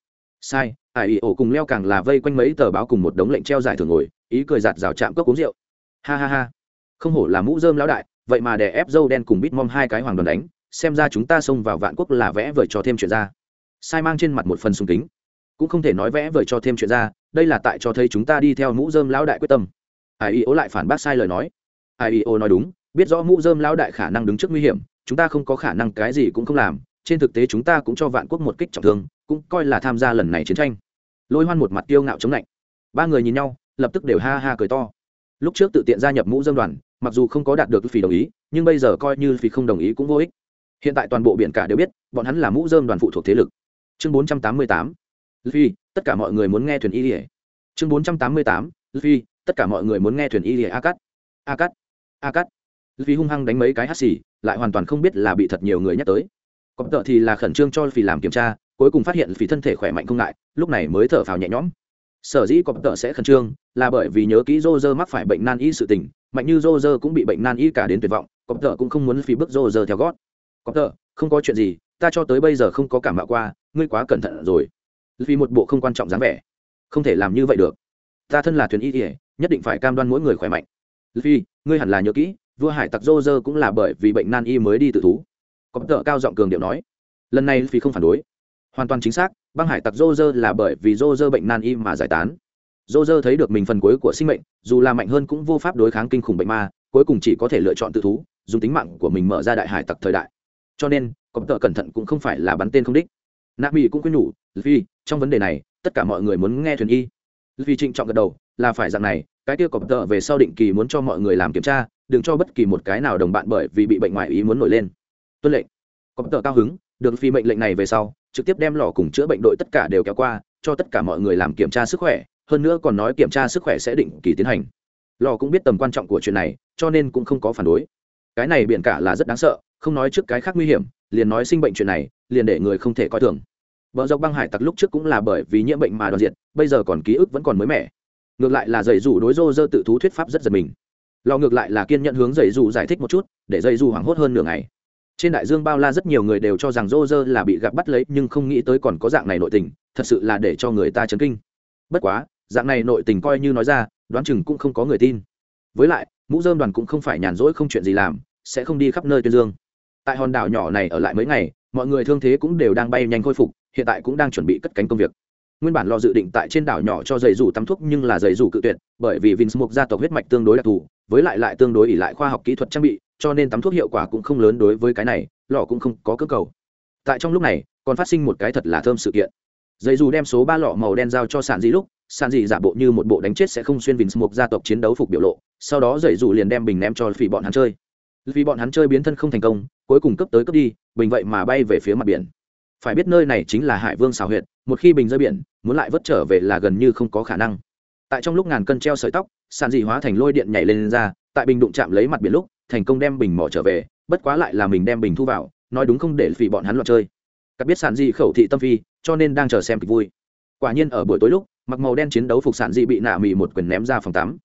Sai ải ý ố cùng leo càng là vây quanh mấy tờ báo cùng một đống lệnh treo giải thưởng ngồi, ý cười giạt rào chạm cốc uống rượu. Ha ha ha. Không hổ là mũ dơm lão đại, vậy mà để ép dâu đen cùng bít mom hai cái hoàng đoàn đánh, xem ra chúng ta xông vào vạn quốc là vẽ vời cho thêm chuyện ra. Sai mang trên mặt một phần sùng kính. Cũng không thể nói vẽ vời cho thêm chuyện ra, đây là tại cho thấy chúng ta đi theo mũ dơm lão đại quyết tâm. Ai ý ố lại phản bác sai lời nói. Ai ý ố nói đúng, biết rõ mũ dơm lão đại khả năng đứng trước nguy hiểm chúng ta không có khả năng cái gì cũng không làm, trên thực tế chúng ta cũng cho vạn quốc một kích trọng thương, cũng coi là tham gia lần này chiến tranh. Lôi hoan một mặt tiêu ngạo chống lạnh. Ba người nhìn nhau, lập tức đều ha ha cười to. Lúc trước tự tiện gia nhập mũ dơm đoàn, mặc dù không có đạt được phì đồng ý, nhưng bây giờ coi như phì không đồng ý cũng vô ích. Hiện tại toàn bộ biển cả đều biết, bọn hắn là mũ dơm đoàn phụ thuộc thế lực. Chương bốn trăm tám mươi tám. Phi tất cả mọi người muốn nghe thuyền y lìa chương bốn trăm tám mươi tám. Phi tất cả mọi người muốn nghe thuyền y lìa a cắt a cắt a cắt vì hung hăng đánh mấy cái hắt xì, lại hoàn toàn không biết là bị thật nhiều người nhắc tới. Có tợ thì là khẩn trương cho phi làm kiểm tra, cuối cùng phát hiện phi thân thể khỏe mạnh không ngại, lúc này mới thở phào nhẹ nhõm. Sở dĩ có tợ sẽ khẩn trương là bởi vì nhớ kỹ rô rơ mắc phải bệnh nan y sự tình, mạnh như rô rơ cũng bị bệnh nan y cả đến tuyệt vọng có tợ cũng không muốn phi bước rô rơ theo gót. Có tợ, không có chuyện gì, ta cho tới bây giờ không có cảm mạo qua, ngươi quá cẩn thận rồi. Vì một bộ không quan trọng dáng vẻ. Không thể làm như vậy được. Ta thân là thuyền y ỉa nhất định phải cam đoan mỗi người khỏe mạnh. Vì ngươi hẳn là nhớ kỹ vua hải tặc dô cũng là bởi vì bệnh nan y mới đi tự thú. Có tờ cao giọng cường điệu nói, lần này vì không phản đối. Hoàn toàn chính xác, băng hải tặc dô là bởi vì dô bệnh nan y mà giải tán. Dô thấy được mình phần cuối của sinh mệnh, dù là mạnh hơn cũng vô pháp đối kháng kinh khủng bệnh ma, cuối cùng chỉ có thể lựa chọn tự thú, dùng tính mạng của mình mở ra đại hải tặc thời đại. Cho nên, có tợ cẩn thận cũng không phải là bắn tên không đích. Nạp mỹ cũng khuyên nhủ vì trong vấn đề này, tất cả mọi người muốn nghe thuyền y vì trịnh trọng gật đầu, là phải dạng này, cái kia cọp tợ về sau định kỳ muốn cho mọi người làm kiểm tra, đừng cho bất kỳ một cái nào đồng bạn bởi vì bị bệnh ngoại ý muốn nổi lên. Tuân lệnh. Cọp tợ cao hứng, được phi mệnh lệnh này về sau, trực tiếp đem lò cùng chữa bệnh đội tất cả đều kéo qua, cho tất cả mọi người làm kiểm tra sức khỏe, hơn nữa còn nói kiểm tra sức khỏe sẽ định kỳ tiến hành. Lò cũng biết tầm quan trọng của chuyện này, cho nên cũng không có phản đối. Cái này biển cả là rất đáng sợ, không nói trước cái khác nguy hiểm, liền nói sinh bệnh chuyện này, liền để người không thể coi thường vợ dọc băng hải tặc lúc trước cũng là bởi vì nhiễm bệnh mà đoàn diệt, bây giờ còn ký ức vẫn còn mới mẻ. Ngược lại là dạy dù đối rô dơ tự thú thuyết pháp rất giật mình. Lò ngược lại là kiên nhận hướng dạy dù giải thích một chút, để dạy dù hoảng hốt hơn nửa ngày. Trên đại dương bao la rất nhiều người đều cho rằng rô rơ là bị gặp bắt lấy, nhưng không nghĩ tới còn có dạng này nội tình, thật sự là để cho người ta chấn kinh. Bất quá, dạng này nội tình coi như nói ra, đoán chừng cũng không có người tin. Với lại, mũ dơm đoàn cũng không phải nhàn rỗi không chuyện gì làm, sẽ không đi khắp nơi tuyên dương. Tại hòn đảo nhỏ này ở lại mấy ngày, mọi người thương thế cũng đều đang bay nhanh khôi phục hiện tại cũng đang chuẩn bị cất cánh công việc. Nguyên bản lo dự định tại trên đảo nhỏ cho dây dù tắm thuốc nhưng là dây dù cự tuyệt, bởi vì vinsmuk gia tộc huyết mạch tương đối đặc thù, với lại lại tương đối ỉ lại khoa học kỹ thuật trang bị, cho nên tắm thuốc hiệu quả cũng không lớn đối với cái này, lò cũng không có cơ cầu. Tại trong lúc này, còn phát sinh một cái thật là thơm sự kiện. Dây dù đem số ba lọ màu đen giao cho sản dị lúc sản dị giả bộ như một bộ đánh chết sẽ không xuyên vinsmuk gia tộc chiến đấu phục biểu lộ, sau đó dây dù liền đem bình ném cho phỉ bọn hắn chơi. Vì bọn hắn chơi biến thân không thành công, cuối cùng cấp tới cấp đi, bình vậy mà bay về phía mặt biển phải biết nơi này chính là hải vương xào Huyện. một khi bình rơi biển muốn lại vớt trở về là gần như không có khả năng. Tại trong lúc ngàn cân treo sợi tóc sàn dị hóa thành lôi điện nhảy lên, lên ra tại bình đụng chạm lấy mặt biển lúc thành công đem bình mỏ trở về bất quá lại là mình đem bình thu vào nói đúng không để vì bọn hắn loạn chơi. Các biết sàn dị khẩu thị tâm phi cho nên đang chờ xem kịch vui. Quả nhiên ở buổi tối lúc mặc màu đen chiến đấu phục sàn dị bị nạ mì một quyền ném ra phòng tắm.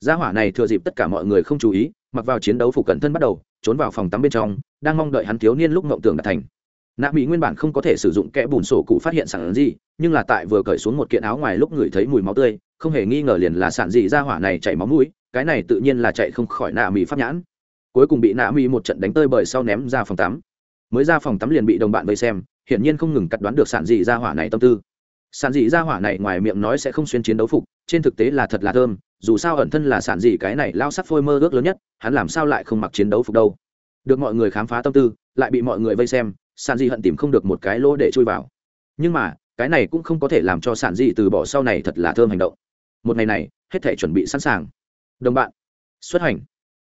Gia hỏa này thừa dịp tất cả mọi người không chú ý mặc vào chiến đấu phục cẩn thân bắt đầu trốn vào phòng tắm bên trong đang mong đợi hắn thiếu niên lúc ngộng tưởng đã thành nạ mỹ nguyên bản không có thể sử dụng kẽ bùn sổ cụ phát hiện sản gì, nhưng là tại vừa cởi xuống một kiện áo ngoài lúc ngửi thấy mùi máu tươi, không hề nghi ngờ liền là sản gì ra hỏa này chảy máu mũi, cái này tự nhiên là chạy không khỏi nạ mỹ pháp nhãn. Cuối cùng bị nạ mỹ một trận đánh tơi bời sau ném ra phòng tắm. Mới ra phòng tắm liền bị đồng bạn vây xem, hiển nhiên không ngừng cắt đoán được sản dị ra hỏa này tâm tư. Sản dị ra hỏa này ngoài miệng nói sẽ không xuyên chiến đấu phục, trên thực tế là thật là thơm, dù sao ẩn thân là sản dị cái này lao sắc phôi mơ ước lớn nhất, hắn làm sao lại không mặc chiến đấu phục đâu. Được mọi người khám phá tâm tư, lại bị mọi người vây xem sản dị hận tìm không được một cái lỗ để chui vào. Nhưng mà, cái này cũng không có thể làm cho sản dị từ bỏ sau này thật là thơm hành động. Một ngày này, hết thể chuẩn bị sẵn sàng. Đồng bạn, xuất hành.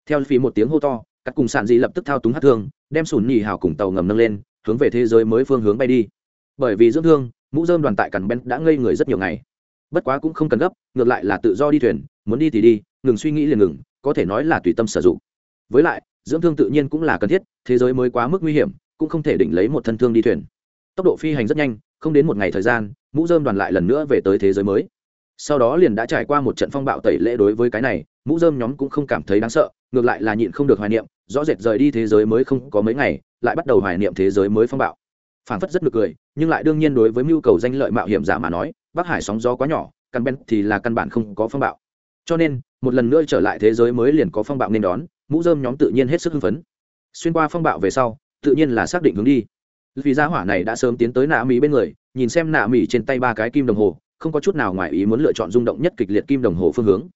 Theo phí một tiếng hô to, các cùng sản dị lập tức thao túng hát thương, đem sùn nhì hào cùng tàu ngầm nâng lên, hướng về thế giới mới phương hướng bay đi. Bởi vì dưỡng thương, mũ dơm đoàn tại cằn ben đã ngây người rất nhiều ngày. Bất quá cũng không cần gấp, ngược lại là tự do đi thuyền, muốn đi thì đi, ngừng suy nghĩ liền ngừng, có thể nói là tùy tâm sử dụng. Với lại, dưỡng thương tự nhiên cũng là cần thiết, thế giới mới quá mức nguy hiểm cũng không thể đỉnh lấy một thân thương đi thuyền. Tốc độ phi hành rất nhanh, không đến một ngày thời gian, mũ dơm đoàn lại lần nữa về tới thế giới mới. Sau đó liền đã trải qua một trận phong bạo tẩy lễ đối với cái này, mũ dơm nhóm cũng không cảm thấy đáng sợ, ngược lại là nhịn không được hoài niệm, rõ rệt rời đi thế giới mới không có mấy ngày, lại bắt đầu hoài niệm thế giới mới phong bạo. Phản phất rất được cười, nhưng lại đương nhiên đối với mưu cầu danh lợi mạo hiểm giả mà nói, bắc hải sóng gió quá nhỏ, căn bên thì là căn bản không có phong bạo. Cho nên, một lần nữa trở lại thế giới mới liền có phong bạo nên đón, mũ dơm nhóm tự nhiên hết sức hưng phấn. Xuyên qua phong bạo về sau tự nhiên là xác định hướng đi. Vì gia hỏa này đã sớm tiến tới nạ mỹ bên người, nhìn xem nạ mỹ trên tay ba cái kim đồng hồ, không có chút nào ngoài ý muốn lựa chọn rung động nhất kịch liệt kim đồng hồ phương hướng.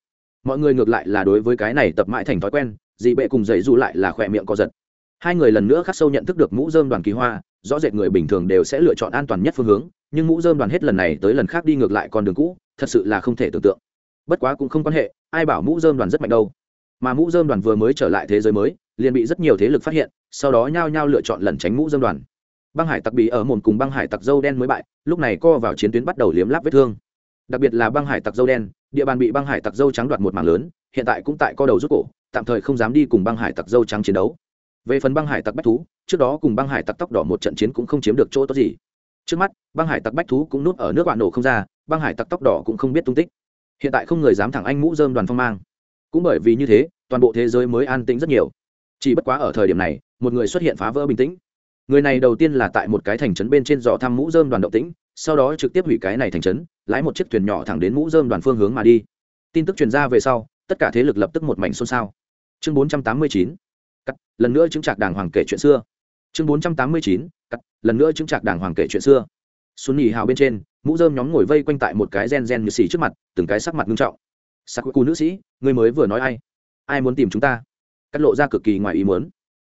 Mọi người ngược lại là đối với cái này tập mãi thành thói quen, dị bệ cùng dậy du lại là khỏe miệng co giật. Hai người lần nữa khắc sâu nhận thức được mũ dơm đoàn kỳ hoa, rõ rệt người bình thường đều sẽ lựa chọn an toàn nhất phương hướng, nhưng mũ dơm đoàn hết lần này tới lần khác đi ngược lại con đường cũ, thật sự là không thể tưởng tượng. Bất quá cũng không quan hệ, ai bảo mũ dơm đoàn rất mạnh đâu. Mà mũ dơm đoàn vừa mới trở lại thế giới mới, liền bị rất nhiều thế lực phát hiện sau đó nhao nhao lựa chọn lẩn tránh mũ dơm đoàn. Băng hải tặc bị ở mồn cùng băng hải tặc dâu đen mới bại, lúc này co vào chiến tuyến bắt đầu liếm láp vết thương. Đặc biệt là băng hải tặc dâu đen, địa bàn bị băng hải tặc dâu trắng đoạt một mảng lớn, hiện tại cũng tại co đầu rút cổ, tạm thời không dám đi cùng băng hải tặc dâu trắng chiến đấu. Về phần băng hải tặc bách thú, trước đó cùng băng hải tặc tóc đỏ một trận chiến cũng không chiếm được chỗ tốt gì. Trước mắt, băng hải tặc bách thú cũng núp ở nước bạn nổ không ra, băng hải tặc tóc đỏ cũng không biết tung tích. Hiện tại không người dám thẳng anh mũ dơm đoàn phong mang. Cũng bởi vì như thế, toàn bộ thế giới mới an tĩnh rất nhiều. Chỉ bất quá ở thời điểm này một người xuất hiện phá vỡ bình tĩnh. Người này đầu tiên là tại một cái thành trấn bên trên dò thăm mũ dơm đoàn động tĩnh, sau đó trực tiếp hủy cái này thành trấn, lái một chiếc thuyền nhỏ thẳng đến mũ dơm đoàn phương hướng mà đi. Tin tức truyền ra về sau, tất cả thế lực lập tức một mảnh xôn xao. Chương bốn trăm tám mươi chín, cắt, lần nữa chứng trạc đàng hoàng kể chuyện xưa. Chương bốn trăm tám mươi chín, cắt, lần nữa chứng trạc đàng hoàng kể chuyện xưa. Xuân nhì hào bên trên, mũ dơm nhóm ngồi vây quanh tại một cái gen gen như xì trước mặt, từng cái sắc mặt nghiêm trọng. Sắc cu nữ sĩ người mới vừa nói ai? Ai muốn tìm chúng ta? Cắt lộ ra cực kỳ ngoài ý muốn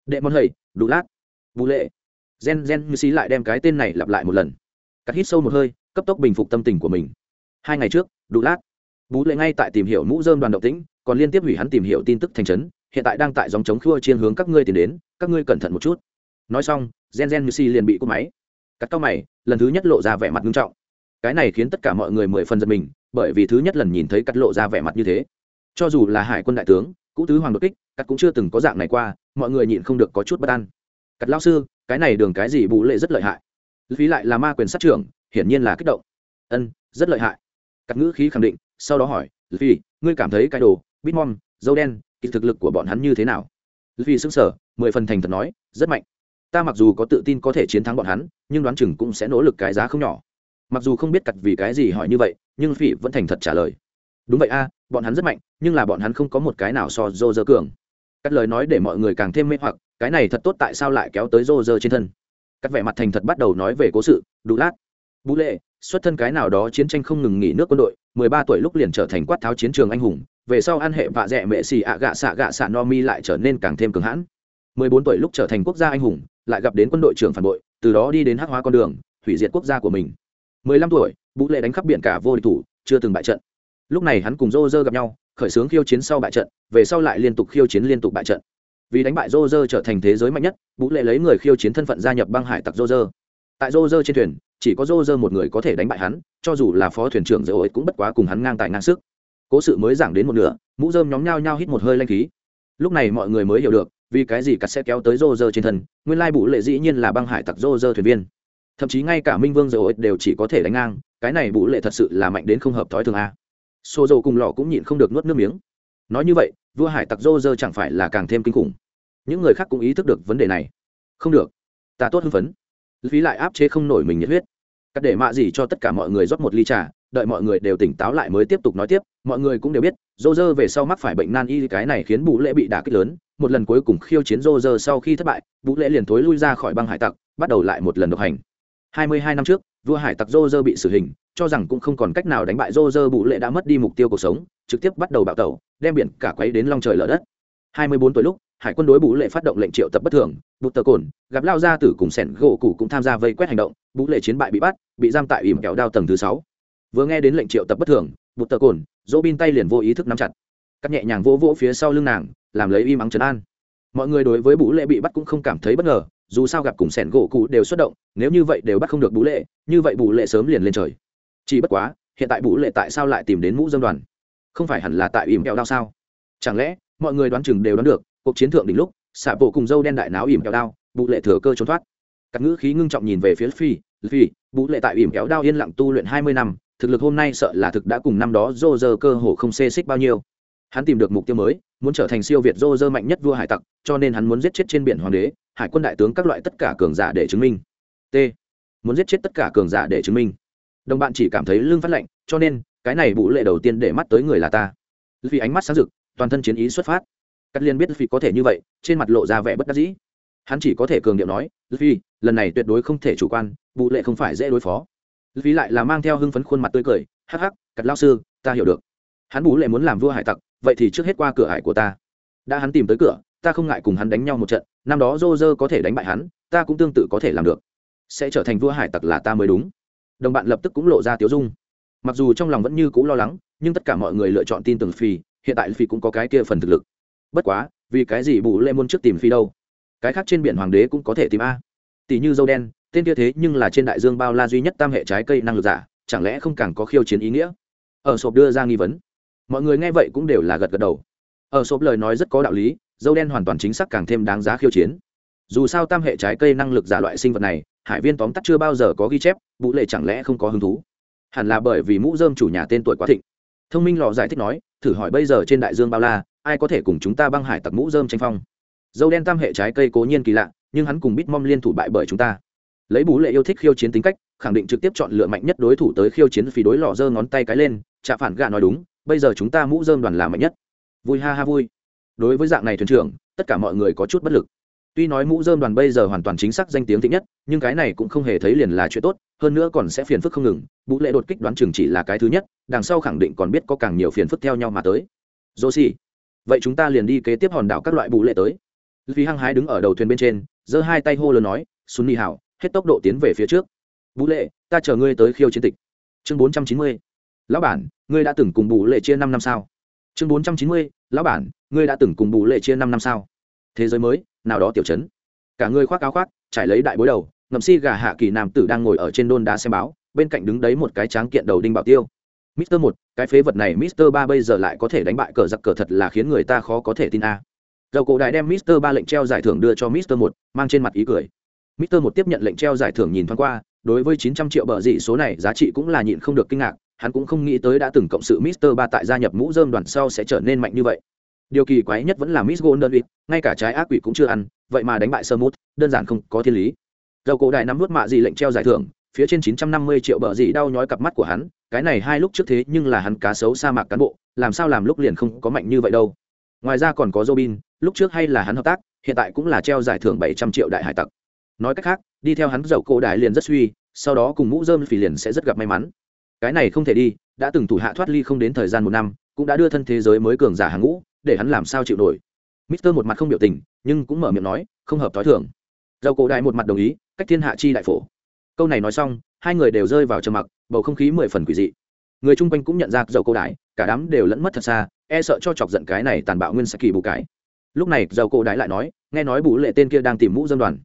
đệ môn hầy, đủ lát. Vũ lệ. Gen gen như xí lại đem cái tên này lặp lại một lần. Cắt hít sâu một hơi, cấp tốc bình phục tâm tình của mình. Hai ngày trước, đủ lát. Bú lệ ngay tại tìm hiểu mũ dơm đoàn động tĩnh, còn liên tiếp hủy hắn tìm hiểu tin tức thành trấn, hiện tại đang tại dòng chống khua chiên hướng các ngươi tìm đến, các ngươi cẩn thận một chút. Nói xong, gen gen như si liền bị cúp máy. Cắt cao mày, lần thứ nhất lộ ra vẻ mặt nghiêm trọng. Cái này khiến tất cả mọi người mười phần giật mình, bởi vì thứ nhất lần nhìn thấy cắt lộ ra vẻ mặt như thế. Cho dù là hải quân đại tướng cũ tứ hoàng đột kích cắt cũng chưa từng có dạng này qua, mọi người nhịn không được có chút bất an. Cắt lao sư, cái này đường cái gì bù lệ rất lợi hại. Phí lại là ma quyền sát trưởng, hiển nhiên là kích động. Ân, rất lợi hại. Cắt ngữ khí khẳng định, sau đó hỏi phi ngươi cảm thấy cái đồ bitmom dâu đen kỳ thực lực của bọn hắn như thế nào? Phi xứng sở mười phần thành thật nói, rất mạnh. Ta mặc dù có tự tin có thể chiến thắng bọn hắn, nhưng đoán chừng cũng sẽ nỗ lực cái giá không nhỏ. Mặc dù không biết cặt vì cái gì hỏi như vậy, nhưng phi vẫn thành thật trả lời đúng vậy a, bọn hắn rất mạnh, nhưng là bọn hắn không có một cái nào so dô dơ cường. Cắt lời nói để mọi người càng thêm mê hoặc, cái này thật tốt tại sao lại kéo tới dô dơ trên thân? Cắt vẻ mặt thành thật bắt đầu nói về cố sự, đủ lát. Bú lệ, xuất thân cái nào đó chiến tranh không ngừng nghỉ nước quân đội, mười ba tuổi lúc liền trở thành quát tháo chiến trường anh hùng, về sau ăn hệ vạ dẹ mệ xì ạ gạ xạ gạ xạ no mi lại trở nên càng thêm cường hãn. mười bốn tuổi lúc trở thành quốc gia anh hùng, lại gặp đến quân đội trưởng phản bội, từ đó đi đến hắc hóa con đường, hủy diệt quốc gia của mình. mười lăm tuổi, bú lệ đánh khắp biển cả vô địch thủ, chưa từng bại trận lúc này hắn cùng rô rơ gặp nhau, khởi xướng khiêu chiến sau bại trận, về sau lại liên tục khiêu chiến liên tục bại trận. Vì đánh bại rô rơ trở thành thế giới mạnh nhất vũ lệ lấy người khiêu chiến thân phận gia nhập băng hải tặc rô rơ tại rô rơ trên thuyền, chỉ có rô rơ một người có thể đánh bại hắn, cho dù là phó thuyền trưởng dễ ổi cũng bất quá cùng hắn ngang tài ngang sức. Cố sự mới giảng đến một nửa, mũ dơm nhóm nhau nhau hít một hơi lanh khí. Lúc này mọi người mới hiểu được, vì cái gì cắt sẽ kéo tới rô rơ trên thân, nguyên lai vũ lệ dĩ nhiên là băng hải tặc rô rơ thuyền viên. Thậm chí ngay cả minh vương dễ đều chỉ có thể đánh ngang, cái này vũ lệ thật sự là mạnh đến không hợp thói thường a xô dầu cùng lò cũng nhịn không được nuốt nước miếng. Nói như vậy, vua hải tặc rô rơ chẳng phải là càng thêm kinh khủng. Những người khác cũng ý thức được vấn đề này. Không được, ta tốt hưng phấn. Phí lại áp chế không nổi mình nhiệt huyết. Cắt để mạ gì cho tất cả mọi người rót một ly trà, đợi mọi người đều tỉnh táo lại mới tiếp tục nói tiếp, mọi người cũng đều biết, dô dơ về sau mắc phải bệnh nan y, cái này khiến bú lễ bị đả kích lớn, một lần cuối cùng khiêu chiến dô dơ sau khi thất bại bú lễ liền thối lui ra khỏi băng hải tặc, bắt đầu lại một lần độc hành hai mươi hai năm trước, vua hải tặc dô dơ bị xử hình, cho rằng cũng không còn cách nào đánh bại dô dơ Lệ đã mất đi mục tiêu cuộc sống, trực tiếp bắt đầu bạo tẩu, đem biển cả quấy đến long trời lở đất. Hai mươi bốn tuổi lúc, hải quân đối Bụ lệ phát động lệnh triệu tập bất thường, Bụt tờ cồn gặp lao ra tử cùng sẻn gỗ cụ cũng tham gia vây quét hành động Bụ lệ chiến bại bị bắt, bị giam tại ỉm kẹo đao tầng thứ sáu. Vừa nghe đến lệnh triệu tập bất thường, Bụt tờ cồn dỗ bin tay liền vô ý thức nắm chặt. Cắt nhẹ nhàng vỗ vỗ phía sau lưng nàng, làm lấy im ắng trấn an. Mọi người đối với Bụ lệ bị bắt cũng không cảm thấy bất ngờ dù sao gặp cùng sẻn gỗ cụ đều xuất động, nếu như vậy đều bắt không được bú lệ, như vậy bú lệ sớm liền lên trời. Chỉ bất quá, hiện tại bú lệ tại sao lại tìm đến mũ dân đoàn? Không phải hẳn là tại ìm kẹo đao sao? Chẳng lẽ, mọi người đoán chừng đều đoán được, cuộc chiến thượng đỉnh lúc, xạ bộ cùng dâu đen đại náo ỉm kéo đao bụ lệ thừa cơ trốn thoát. Các ngữ khí ngưng trọng nhìn về phía phi phi bụ lệ tại ỉm kéo đao yên lặng tu luyện hai mươi năm, thực lực hôm nay sợ là thực đã cùng năm đó dô dơ cơ hồ không xê xích bao nhiêu. Hắn tìm được mục tiêu mới muốn trở thành siêu việt dô dơ mạnh nhất vua hải tặc, cho nên hắn muốn giết chết trên biển hoàng đế, hải quân đại tướng các loại tất cả cường giả để chứng minh. T. Muốn giết chết tất cả cường giả để chứng minh. Đồng bạn chỉ cảm thấy lương phát lạnh, cho nên, cái này bụ lệ đầu tiên để mắt tới người là ta. Vì ánh mắt sáng rực, toàn thân chiến ý xuất phát. Cắt liên biết vì có thể như vậy, trên mặt lộ ra vẻ bất đắc dĩ. Hắn chỉ có thể cường điệu nói, vì, lần này tuyệt đối không thể chủ quan, bụ lệ không phải dễ đối phó. Vì lại là mang theo hưng phấn khuôn mặt tươi cười, hắc hắc cắt lao sư, ta hiểu được. Hắn bú lệ muốn làm vua hải tặc vậy thì trước hết qua cửa hải của ta. Đã hắn tìm tới cửa, ta không ngại cùng hắn đánh nhau một trận, năm đó dô dơ có thể đánh bại hắn, ta cũng tương tự có thể làm được. Sẽ trở thành vua hải tặc là ta mới đúng. Đồng bạn lập tức cũng lộ ra tiếu dung. Mặc dù trong lòng vẫn như c ũ lo lắng, nhưng tất cả mọi người lựa chọn tin tưởng phi, hiện tại phi cũng có cái kia phần thực lực. Bất quá, vì cái gì bù lê môn trước tìm phi đâu? Cái khác trên biển hoàng đế cũng có thể tìm a. Tỷ như dâu đen, tên kia thế nhưng là trên đại dương bao la duy nhất tam hệ trái cây năng lực giả, chẳng lẽ không càng có khiêu chiến ý nghĩa? Ở sộp đưa ra nghi vấn mọi người nghe vậy cũng đều là gật gật đầu. Ở sộp lời nói rất có đạo lý, dâu đen hoàn toàn chính xác càng thêm đáng giá khiêu chiến. Dù sao tam hệ trái cây năng lực giả loại sinh vật này, hải viên tóm tắt chưa bao giờ có ghi chép, bụ lệ chẳng lẽ không có hứng thú? Hẳn là bởi vì mũ dơm chủ nhà tên tuổi quá thịnh. Thông minh lò giải thích nói, thử hỏi bây giờ trên đại dương bao la, ai có thể cùng chúng ta băng hải tặc mũ dơm tranh phong? Dâu đen tam hệ trái cây cố nhiên kỳ lạ, nhưng hắn cùng bitmom liên thủ bại bởi chúng ta. Lấy bú lệ yêu thích khiêu chiến tính cách, khẳng định trực tiếp chọn lựa mạnh nhất đối thủ tới khiêu chiến phí đối lò giơ ngón tay cái lên chạ phản gạ nói đúng bây giờ chúng ta mũ dơm đoàn là mạnh nhất. Vui ha ha vui. Đối với dạng này thuyền trưởng, tất cả mọi người có chút bất lực. Tuy nói mũ dơm đoàn bây giờ hoàn toàn chính xác danh tiếng thịnh nhất, nhưng cái này cũng không hề thấy liền là chuyện tốt, hơn nữa còn sẽ phiền phức không ngừng. Vũ lệ đột kích đoán chừng chỉ là cái thứ nhất, đằng sau khẳng định còn biết có càng nhiều phiền phức theo nhau mà tới. Josie vậy chúng ta liền đi kế tiếp hòn đảo các loại vũ lệ tới. Vì hăng hái đứng ở đầu thuyền bên trên, giơ hai tay hô lớn nói xuân ni hảo hết tốc độ tiến về phía trước. Vũ lệ, ta chờ ngươi tới khiêu chiến tịch. Chương bốn trăm chín mươi. Lão bản ngươi đã từng cùng bù lệ chia năm năm sao? Chương bốn trăm chín mươi, lão bản, ngươi đã từng cùng bù lệ chia năm năm sao? Thế giới mới, nào đó tiểu chấn. Cả người khoác áo khoác, trải lấy đại bối đầu, ngậm si gà hạ kỳ nam tử đang ngồi ở trên đôn đá xem báo, bên cạnh đứng đấy một cái tráng kiện đầu đinh bảo tiêu. Mister một, cái phế vật này mister ba bây giờ lại có thể đánh bại cờ giặc cờ thật là khiến người ta khó có thể tin a. Dầu cổ đại đem mister ba lệnh treo giải thưởng đưa cho mister một, mang trên mặt ý cười. Mister một tiếp nhận lệnh treo giải thưởng nhìn thoáng qua, đối với chín trăm triệu bờ dị số này giá trị cũng là nhịn không được kinh ngạc hắn cũng không nghĩ tới đã từng cộng sự mister ba tại gia nhập mũ rơm đoàn sau sẽ trở nên mạnh như vậy. Điều kỳ quái nhất vẫn là miss golden week ngay cả trái ác quỷ cũng chưa ăn, vậy mà đánh bại sơ mút đơn giản không có thiên lý. Dầu cổ đại nắm nuốt mạ gì lệnh treo giải thưởng, phía trên chín trăm năm mươi triệu bờ gì đau nhói cặp mắt của hắn, cái này hai lúc trước thế nhưng là hắn cá xấu sa mạc cán bộ, làm sao làm lúc liền không có mạnh như vậy đâu. Ngoài ra còn có robin, lúc trước hay là hắn hợp tác, hiện tại cũng là treo giải thưởng bảy trăm triệu đại hải tặc. Nói cách khác, đi theo hắn dầu cổ đại liền rất suy, sau đó cùng mũ rơm phỉ liền sẽ rất gặp may mắn cái này không thể đi, đã từng thủ hạ thoát ly không đến thời gian một năm, cũng đã đưa thân thế giới mới cường giả hàng ngũ, để hắn làm sao chịu nổi. Mister một mặt không biểu tình, nhưng cũng mở miệng nói, không hợp t h ó i thưởng dầu cổ đại một mặt đồng ý, cách thiên hạ chi đại phổ. Câu này nói xong, hai người đều rơi vào trầm mặc, bầu không khí mười phần quỷ dị. Người chung quanh cũng nhận ra dầu cổ đại, cả đám đều lẫn mất thật xa e sợ cho chọc giận cái này tàn bạo nguyên sa kỳ bù cái. Lúc này, dầu cổ đại lại nói, nghe nói bù lệ tên kia đang tìm mũ dâm đoàn.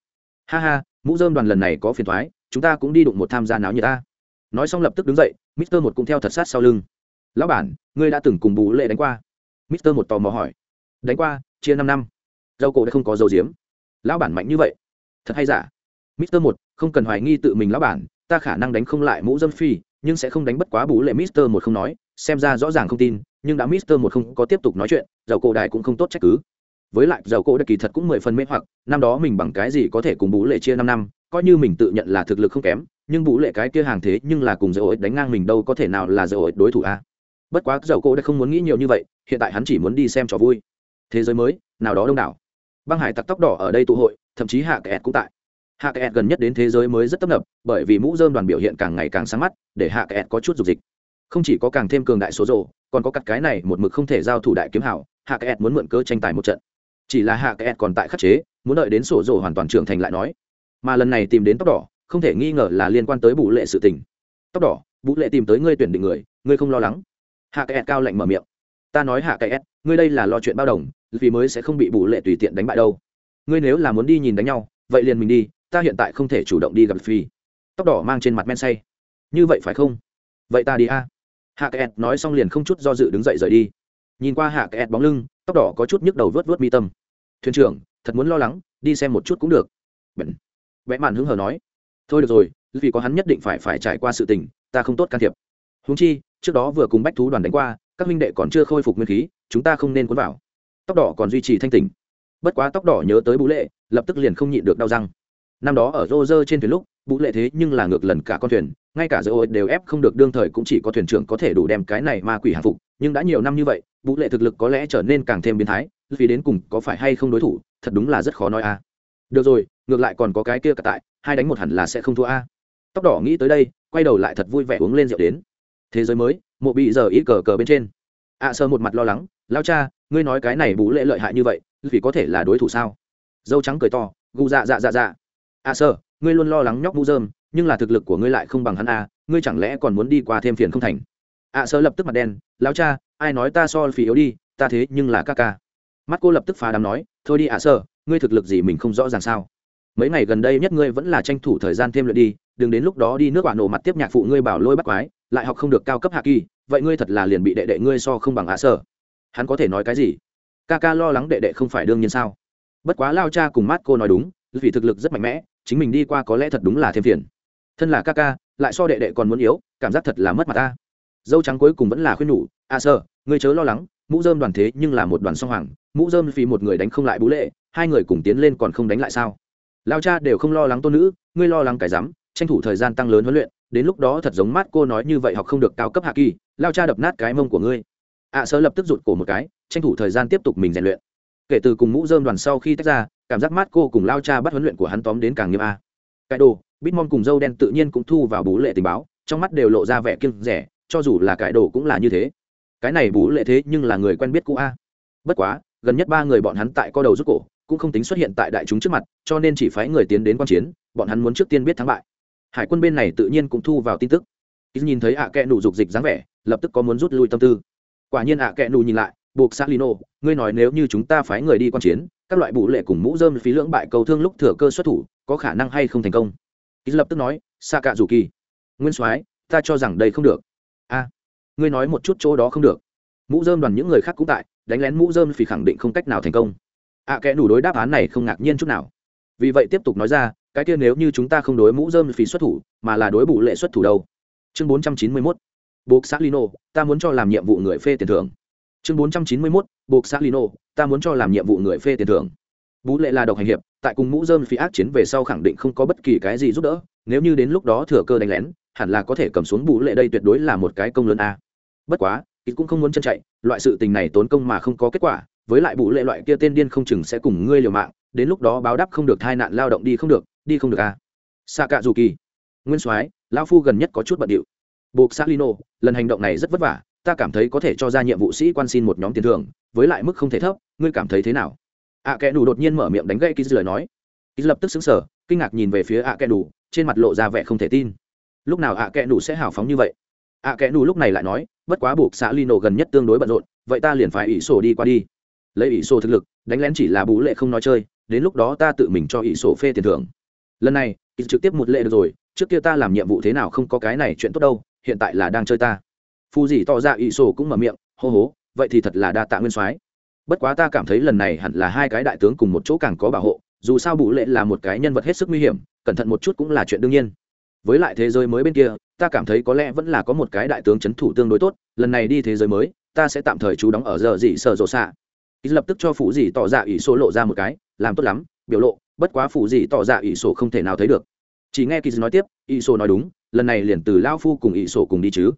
Ha ha, mũ dơm đoàn lần này có phiền thoái, chúng ta cũng đi đụng một tham gia náo như ta nói xong lập tức đứng dậy, mister một cũng theo thật sát sau lưng. Lão bản, ngươi đã từng cùng bù lệ đánh qua? mister một tò mò hỏi. Đánh qua, chia năm năm. Dâu cổ đã không có dầu diếm lão bản mạnh như vậy. Thật hay giả? mister một, không cần hoài nghi tự mình lão bản, ta khả năng đánh không lại mũ dâm phi, nhưng sẽ không đánh bất quá bù lệ. mister một không nói, xem ra rõ ràng không tin, nhưng đã mister một không có tiếp tục nói chuyện dầu cổ đại cũng không tốt trách cứ. Với lại dầu cổ đã kỳ thật cũng mười phần mê hoặc, năm đó mình bằng cái gì có thể cùng bú lệ chia năm năm, coi như mình tự nhận là thực lực không kém nhưng vũ lệ cái kia hàng thế nhưng là cùng dầu ổi đánh ngang mình đâu có thể nào là dầu ổi đối thủ a. Bất quá dầu cô đã không muốn nghĩ nhiều như vậy, hiện tại hắn chỉ muốn đi xem trò vui. Thế giới mới, nào đó đông đảo. Băng hải tặc tóc đỏ ở đây tụ hội, thậm chí hạ kẹt cũng tại. Hạ kẹt gần nhất đến thế giới mới rất tấp nập, bởi vì mũ dơm đoàn biểu hiện càng ngày càng sáng mắt, để hạ kẹt có chút dục dịch. Không chỉ có càng thêm cường đại số rồ, còn có cắt cái này một mực không thể giao thủ đại kiếm hảo, hạ kẹt muốn mượn cơ tranh tài một trận. Chỉ là hạ kẹt còn tại khắc chế, muốn đợi đến sổ rồ hoàn toàn trưởng thành lại nói. Mà lần này tìm đến tóc đỏ không thể nghi ngờ là liên quan tới bù lệ sự tình. Tóc đỏ, bù lệ tìm tới ngươi tuyển định người, ngươi không lo lắng. Hạ kẹt cao lạnh mở miệng. Ta nói hạ kẹt, ngươi đây là lo chuyện bao đồng, vì mới sẽ không bị bù lệ tùy tiện đánh bại đâu. Ngươi nếu là muốn đi nhìn đánh nhau, vậy liền mình đi, ta hiện tại không thể chủ động đi gặp phi. Tóc đỏ mang trên mặt men say. Như vậy phải không? Vậy ta đi a. Hạ kẹt nói xong liền không chút do dự đứng dậy rời đi. Nhìn qua hạ kẹt bóng lưng, tóc đỏ có chút nhức đầu vớt vớt mi tâm. Thuyền trưởng, thật muốn lo lắng, đi xem một chút cũng được. Bẩn vẽ màn hứng hờ nói thôi được rồi, vì có hắn nhất định phải phải trải qua sự tình, ta không tốt can thiệp. Húng chi, trước đó vừa cùng bách thú đoàn đánh qua, các minh đệ còn chưa khôi phục nguyên khí, chúng ta không nên cuốn vào. Tóc đỏ còn duy trì thanh tỉnh. Bất quá tóc đỏ nhớ tới bú lệ, lập tức liền không nhịn được đau răng. Năm đó ở rô rơ trên thuyền lúc, bú lệ thế nhưng là ngược lần cả con thuyền, ngay cả giữa ô đều ép không được đương thời cũng chỉ có thuyền trưởng có thể đủ đem cái này ma quỷ hạ phục, nhưng đã nhiều năm như vậy, bú lệ thực lực có lẽ trở nên càng thêm biến thái, vì đến cùng có phải hay không đối thủ, thật đúng là rất khó nói a. Được rồi, ngược lại còn có cái kia cả tại hai đánh một hẳn là sẽ không thua a. Tóc đỏ nghĩ tới đây, quay đầu lại thật vui vẻ uống lên rượu đến. Thế giới mới, mộ bị giờ ít cờ cờ bên trên. Ạ sơ một mặt lo lắng lao cha, ngươi nói cái này bú lệ lợi hại như vậy, vì có thể là đối thủ sao? Dâu trắng cười to, gù dạ dạ dạ dạ. Ạ sơ, ngươi luôn lo lắng nhóc mũ dơm nhưng là thực lực của ngươi lại không bằng hắn a, ngươi chẳng lẽ còn muốn đi qua thêm phiền không thành? Ạ sơ lập tức mặt đen lao cha, ai nói ta so phì yếu đi, ta thế nhưng là ca ca. Mắt cô lập tức phá đám nói, thôi đi ạ sơ, ngươi thực lực gì mình không rõ ràng sao? Mấy ngày gần đây nhất ngươi vẫn là tranh thủ thời gian thêm luyện đi, đừng đến lúc đó đi nước quả nổ mặt tiếp nhạc phụ ngươi bảo lôi bắt quái, lại học không được cao cấp hạ kỳ, vậy ngươi thật là liền bị đệ đệ ngươi so không bằng hạ sở. Hắn có thể nói cái gì? Ca ca lo lắng đệ đệ không phải đương nhiên sao? Bất quá lao cha cùng mát cô nói đúng, vì thực lực rất mạnh mẽ, chính mình đi qua có lẽ thật đúng là thêm phiền. Thân là ca ca, lại so đệ đệ còn muốn yếu, cảm giác thật là mất mặt ta. Dâu trắng cuối cùng vẫn là khuyên nhủ, a sơ ngươi chớ lo lắng, mũ dơm đoàn thế nhưng là một đoàn song hoàng, mũ dơm vì một người đánh không lại bú lệ, hai người cùng tiến lên còn không đánh lại sao? Lao cha đều không lo lắng tôn nữ ngươi lo lắng cái rắm tranh thủ thời gian tăng lớn huấn luyện đến lúc đó thật giống mát cô nói như vậy học không được cao cấp hạ kỳ lao cha đập nát cái mông của ngươi. Ạ à, sơ lập tức rụt cổ một cái tranh thủ thời gian tiếp tục mình rèn luyện. Kể từ cùng mũ dơm đoàn sau khi tách ra cảm giác mát cô cùng lao cha bắt huấn luyện của hắn tóm đến càng nghiêm a. Cái đồ bitmon cùng dâu đen tự nhiên cũng thu vào bú lệ tình báo trong mắt đều lộ ra vẻ kiêng rẻ cho dù là cái đồ cũng là như thế. Cái này bú lệ thế nhưng là người quen biết cũ a. Bất quá gần nhất ba người bọn hắn tại co đầu rút cổ cũng không tính xuất hiện tại đại chúng trước mặt, cho nên chỉ phái người tiến đến quan chiến, bọn hắn muốn trước tiên biết thắng bại. Hải quân bên này tự nhiên cũng thu vào tin tức. Ít nhìn thấy ạ à kẽ nụ dục dịch dáng vẻ, lập tức có muốn rút lui tâm tư. Quả nhiên ạ kẽ nụ nhìn lại, buộc xác lino, ngươi nói nếu như chúng ta phái người đi quan chiến, các loại bụ lệ cùng mũ dơm phí lưỡng bại cầu thương lúc thừa cơ xuất thủ, có khả năng hay không thành công? Ít lập tức nói xa cạ dù kỳ. Nguyên soái, ta cho rằng đây không được. A, ngươi nói một chút chỗ đó không được. Mũ dơm đoàn những người khác cũng tại, đánh lén mũ dơm phí khẳng định không cách nào thành công ạ kẽ đủ đối đáp án này không ngạc nhiên chút nào. Vì vậy tiếp tục nói ra, cái kia nếu như chúng ta không đối mũ dơm phí xuất thủ, mà là đối bụ lệ xuất thủ đâu? Chương bốn trăm chín mươi mốt, buộc xác lino ta muốn cho làm nhiệm vụ người phê tiền thưởng. Chương bốn trăm chín mươi mốt, buộc xác lino ta muốn cho làm nhiệm vụ người phê tiền thưởng. Bú lệ là độc hành hiệp, tại cùng mũ dơm phí ác chiến về sau khẳng định không có bất kỳ cái gì giúp đỡ, nếu như đến lúc đó thừa cơ đánh lén, hẳn là có thể cầm xuống bú lệ đây tuyệt đối là một cái công lớn a. Bất quá, ít cũng không muốn chân chạy, loại sự tình này tốn công mà không có kết quả với lại bụ lệ loại kia tên điên không chừng sẽ cùng ngươi liều mạng đến lúc đó báo đáp không được tai nạn lao động đi không được đi không được à. Xa cạ dù kỳ nguyên soái lao phu gần nhất có chút bận điệu. Buộc salino lần hành động này rất vất vả ta cảm thấy có thể cho ra nhiệm vụ sĩ quan xin một nhóm tiền thưởng với lại mức không thể thấp ngươi cảm thấy thế nào? Ạ à, kẽ đủ đột nhiên mở miệng đánh gãy ký lời nói. Ký lập tức xứng sở kinh ngạc nhìn về phía ạ à kẽ đủ trên mặt lộ ra vẻ không thể tin. Lúc nào ạ à kẽ đủ sẽ hào phóng như vậy? Ạ kẽ đủ lúc này lại nói bất quá buộc xã lino gần nhất tương đối bận rộn vậy ta liền phải ỷ sổ đi qua đi lấy ỷ sổ thực lực, đánh lén chỉ là bú lệ không nói chơi, đến lúc đó ta tự mình cho ỷ sổ phê tiền thưởng. Lần này trực tiếp một lệ được rồi, trước kia ta làm nhiệm vụ thế nào không có cái này chuyện tốt đâu, hiện tại là đang chơi ta. Phù dì tỏ ra ỷ sổ cũng mở miệng, hô hố, vậy thì thật là đa tạ nguyên soái. Bất quá ta cảm thấy lần này hẳn là hai cái đại tướng cùng một chỗ càng có bảo hộ, dù sao bù lệ là một cái nhân vật hết sức nguy hiểm, cẩn thận một chút cũng là chuyện đương nhiên. Với lại thế giới mới bên kia, ta cảm thấy có lẽ vẫn là có một cái đại tướng c h ấ n thủ tương đối tốt, lần này đi thế giới mới, ta sẽ tạm thời trú đóng ở giờ dị sợ rộ xạ lập tức cho phụ dị tỏ dạ ra ỷ số lộ ra một cái, làm tốt lắm, biểu lộ, bất quá phụ dị tỏ dạ ra ỷ số không thể nào thấy được. Chỉ nghe kỳ nói tiếp ỷ số nói đúng, lần này liền từ lao phu cùng ỷ số cùng đi chứ.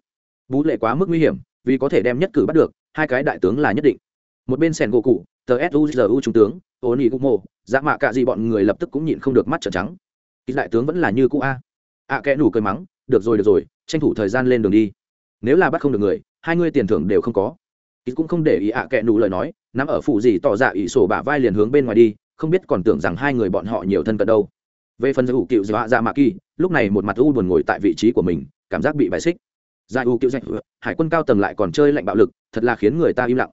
Bú lệ quá mức nguy hiểm, vì có thể đem nhất cử bắt được, hai cái đại tướng là nhất định. Một bên sẻn gỗ cụ, tờ suzu trung tướng ô nỉ cũng mộ dạ mạ cạ gì bọn người lập tức cũng nhịn không được mắt trợn trắng. Kỳ đại tướng vẫn là như cũ a. À, Ạ kẽ nủ cười mắng, được rồi được rồi, tranh thủ thời gian lên đường đi. Nếu là bắt không được người, hai ngươi tiền thưởng đều không có kỳ cũng không để ý ạ à kẽ lời nói, nắm ở phụ gì tỏ dạ ỷ sổ bả vai liền hướng bên ngoài đi, không biết còn tưởng rằng hai người bọn họ nhiều thân cận đâu. Về phần giải ủ cựu dọa dạ mạ kỳ, lúc này một mặt u buồn ngồi tại vị trí của mình, cảm giác bị bài xích. Giải u cựu dạch hải quân cao tầng lại còn chơi lạnh bạo lực, thật là khiến người ta im lặng.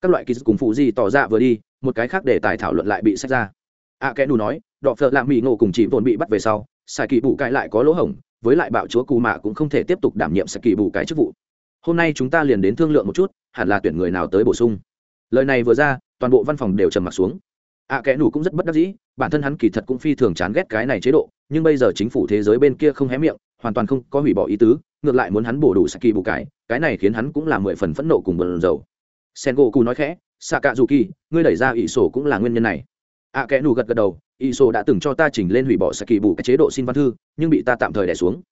Các loại kỳ cùng phụ gì tỏ ra vừa đi, một cái khác để tài thảo luận lại bị sách ra. Ạ kẽ nù nói, đọ phợ lạm mỹ ngộ cùng chỉ vồn bị bắt về sau sai kỳ bù cãi lại có lỗ hổng, với lại bạo chúa cù mạ cũng không thể tiếp tục đảm nhiệm sai kỳ bù cái chức vụ hôm nay chúng ta liền đến thương lượng một chút hẳn là tuyển người nào tới bổ sung. Lời này vừa ra toàn bộ văn phòng đều trầm m ặ t xuống. Ạ à, kẽ nù cũng rất bất đắc dĩ bản thân hắn kỳ thật cũng phi thường chán ghét cái này chế độ nhưng bây giờ chính phủ thế giới bên kia không hé miệng hoàn toàn không có hủy bỏ ý tứ ngược lại muốn hắn bổ đủ saki kỳ bù cái cái này khiến hắn cũng là mười phần phẫn nộ cùng bờn dầu sen gỗ cù nói khẽ xạ cạ dù kỳ ngươi đẩy ra ỷ sổ cũng là nguyên nhân này. Ạ à, kẽ nù gật gật đầu ỷ sổ đã từng cho ta chỉnh lên hủy bỏ saki kỳ bù cái chế độ xin văn thư nhưng bị ta tạm thời đẻ xuống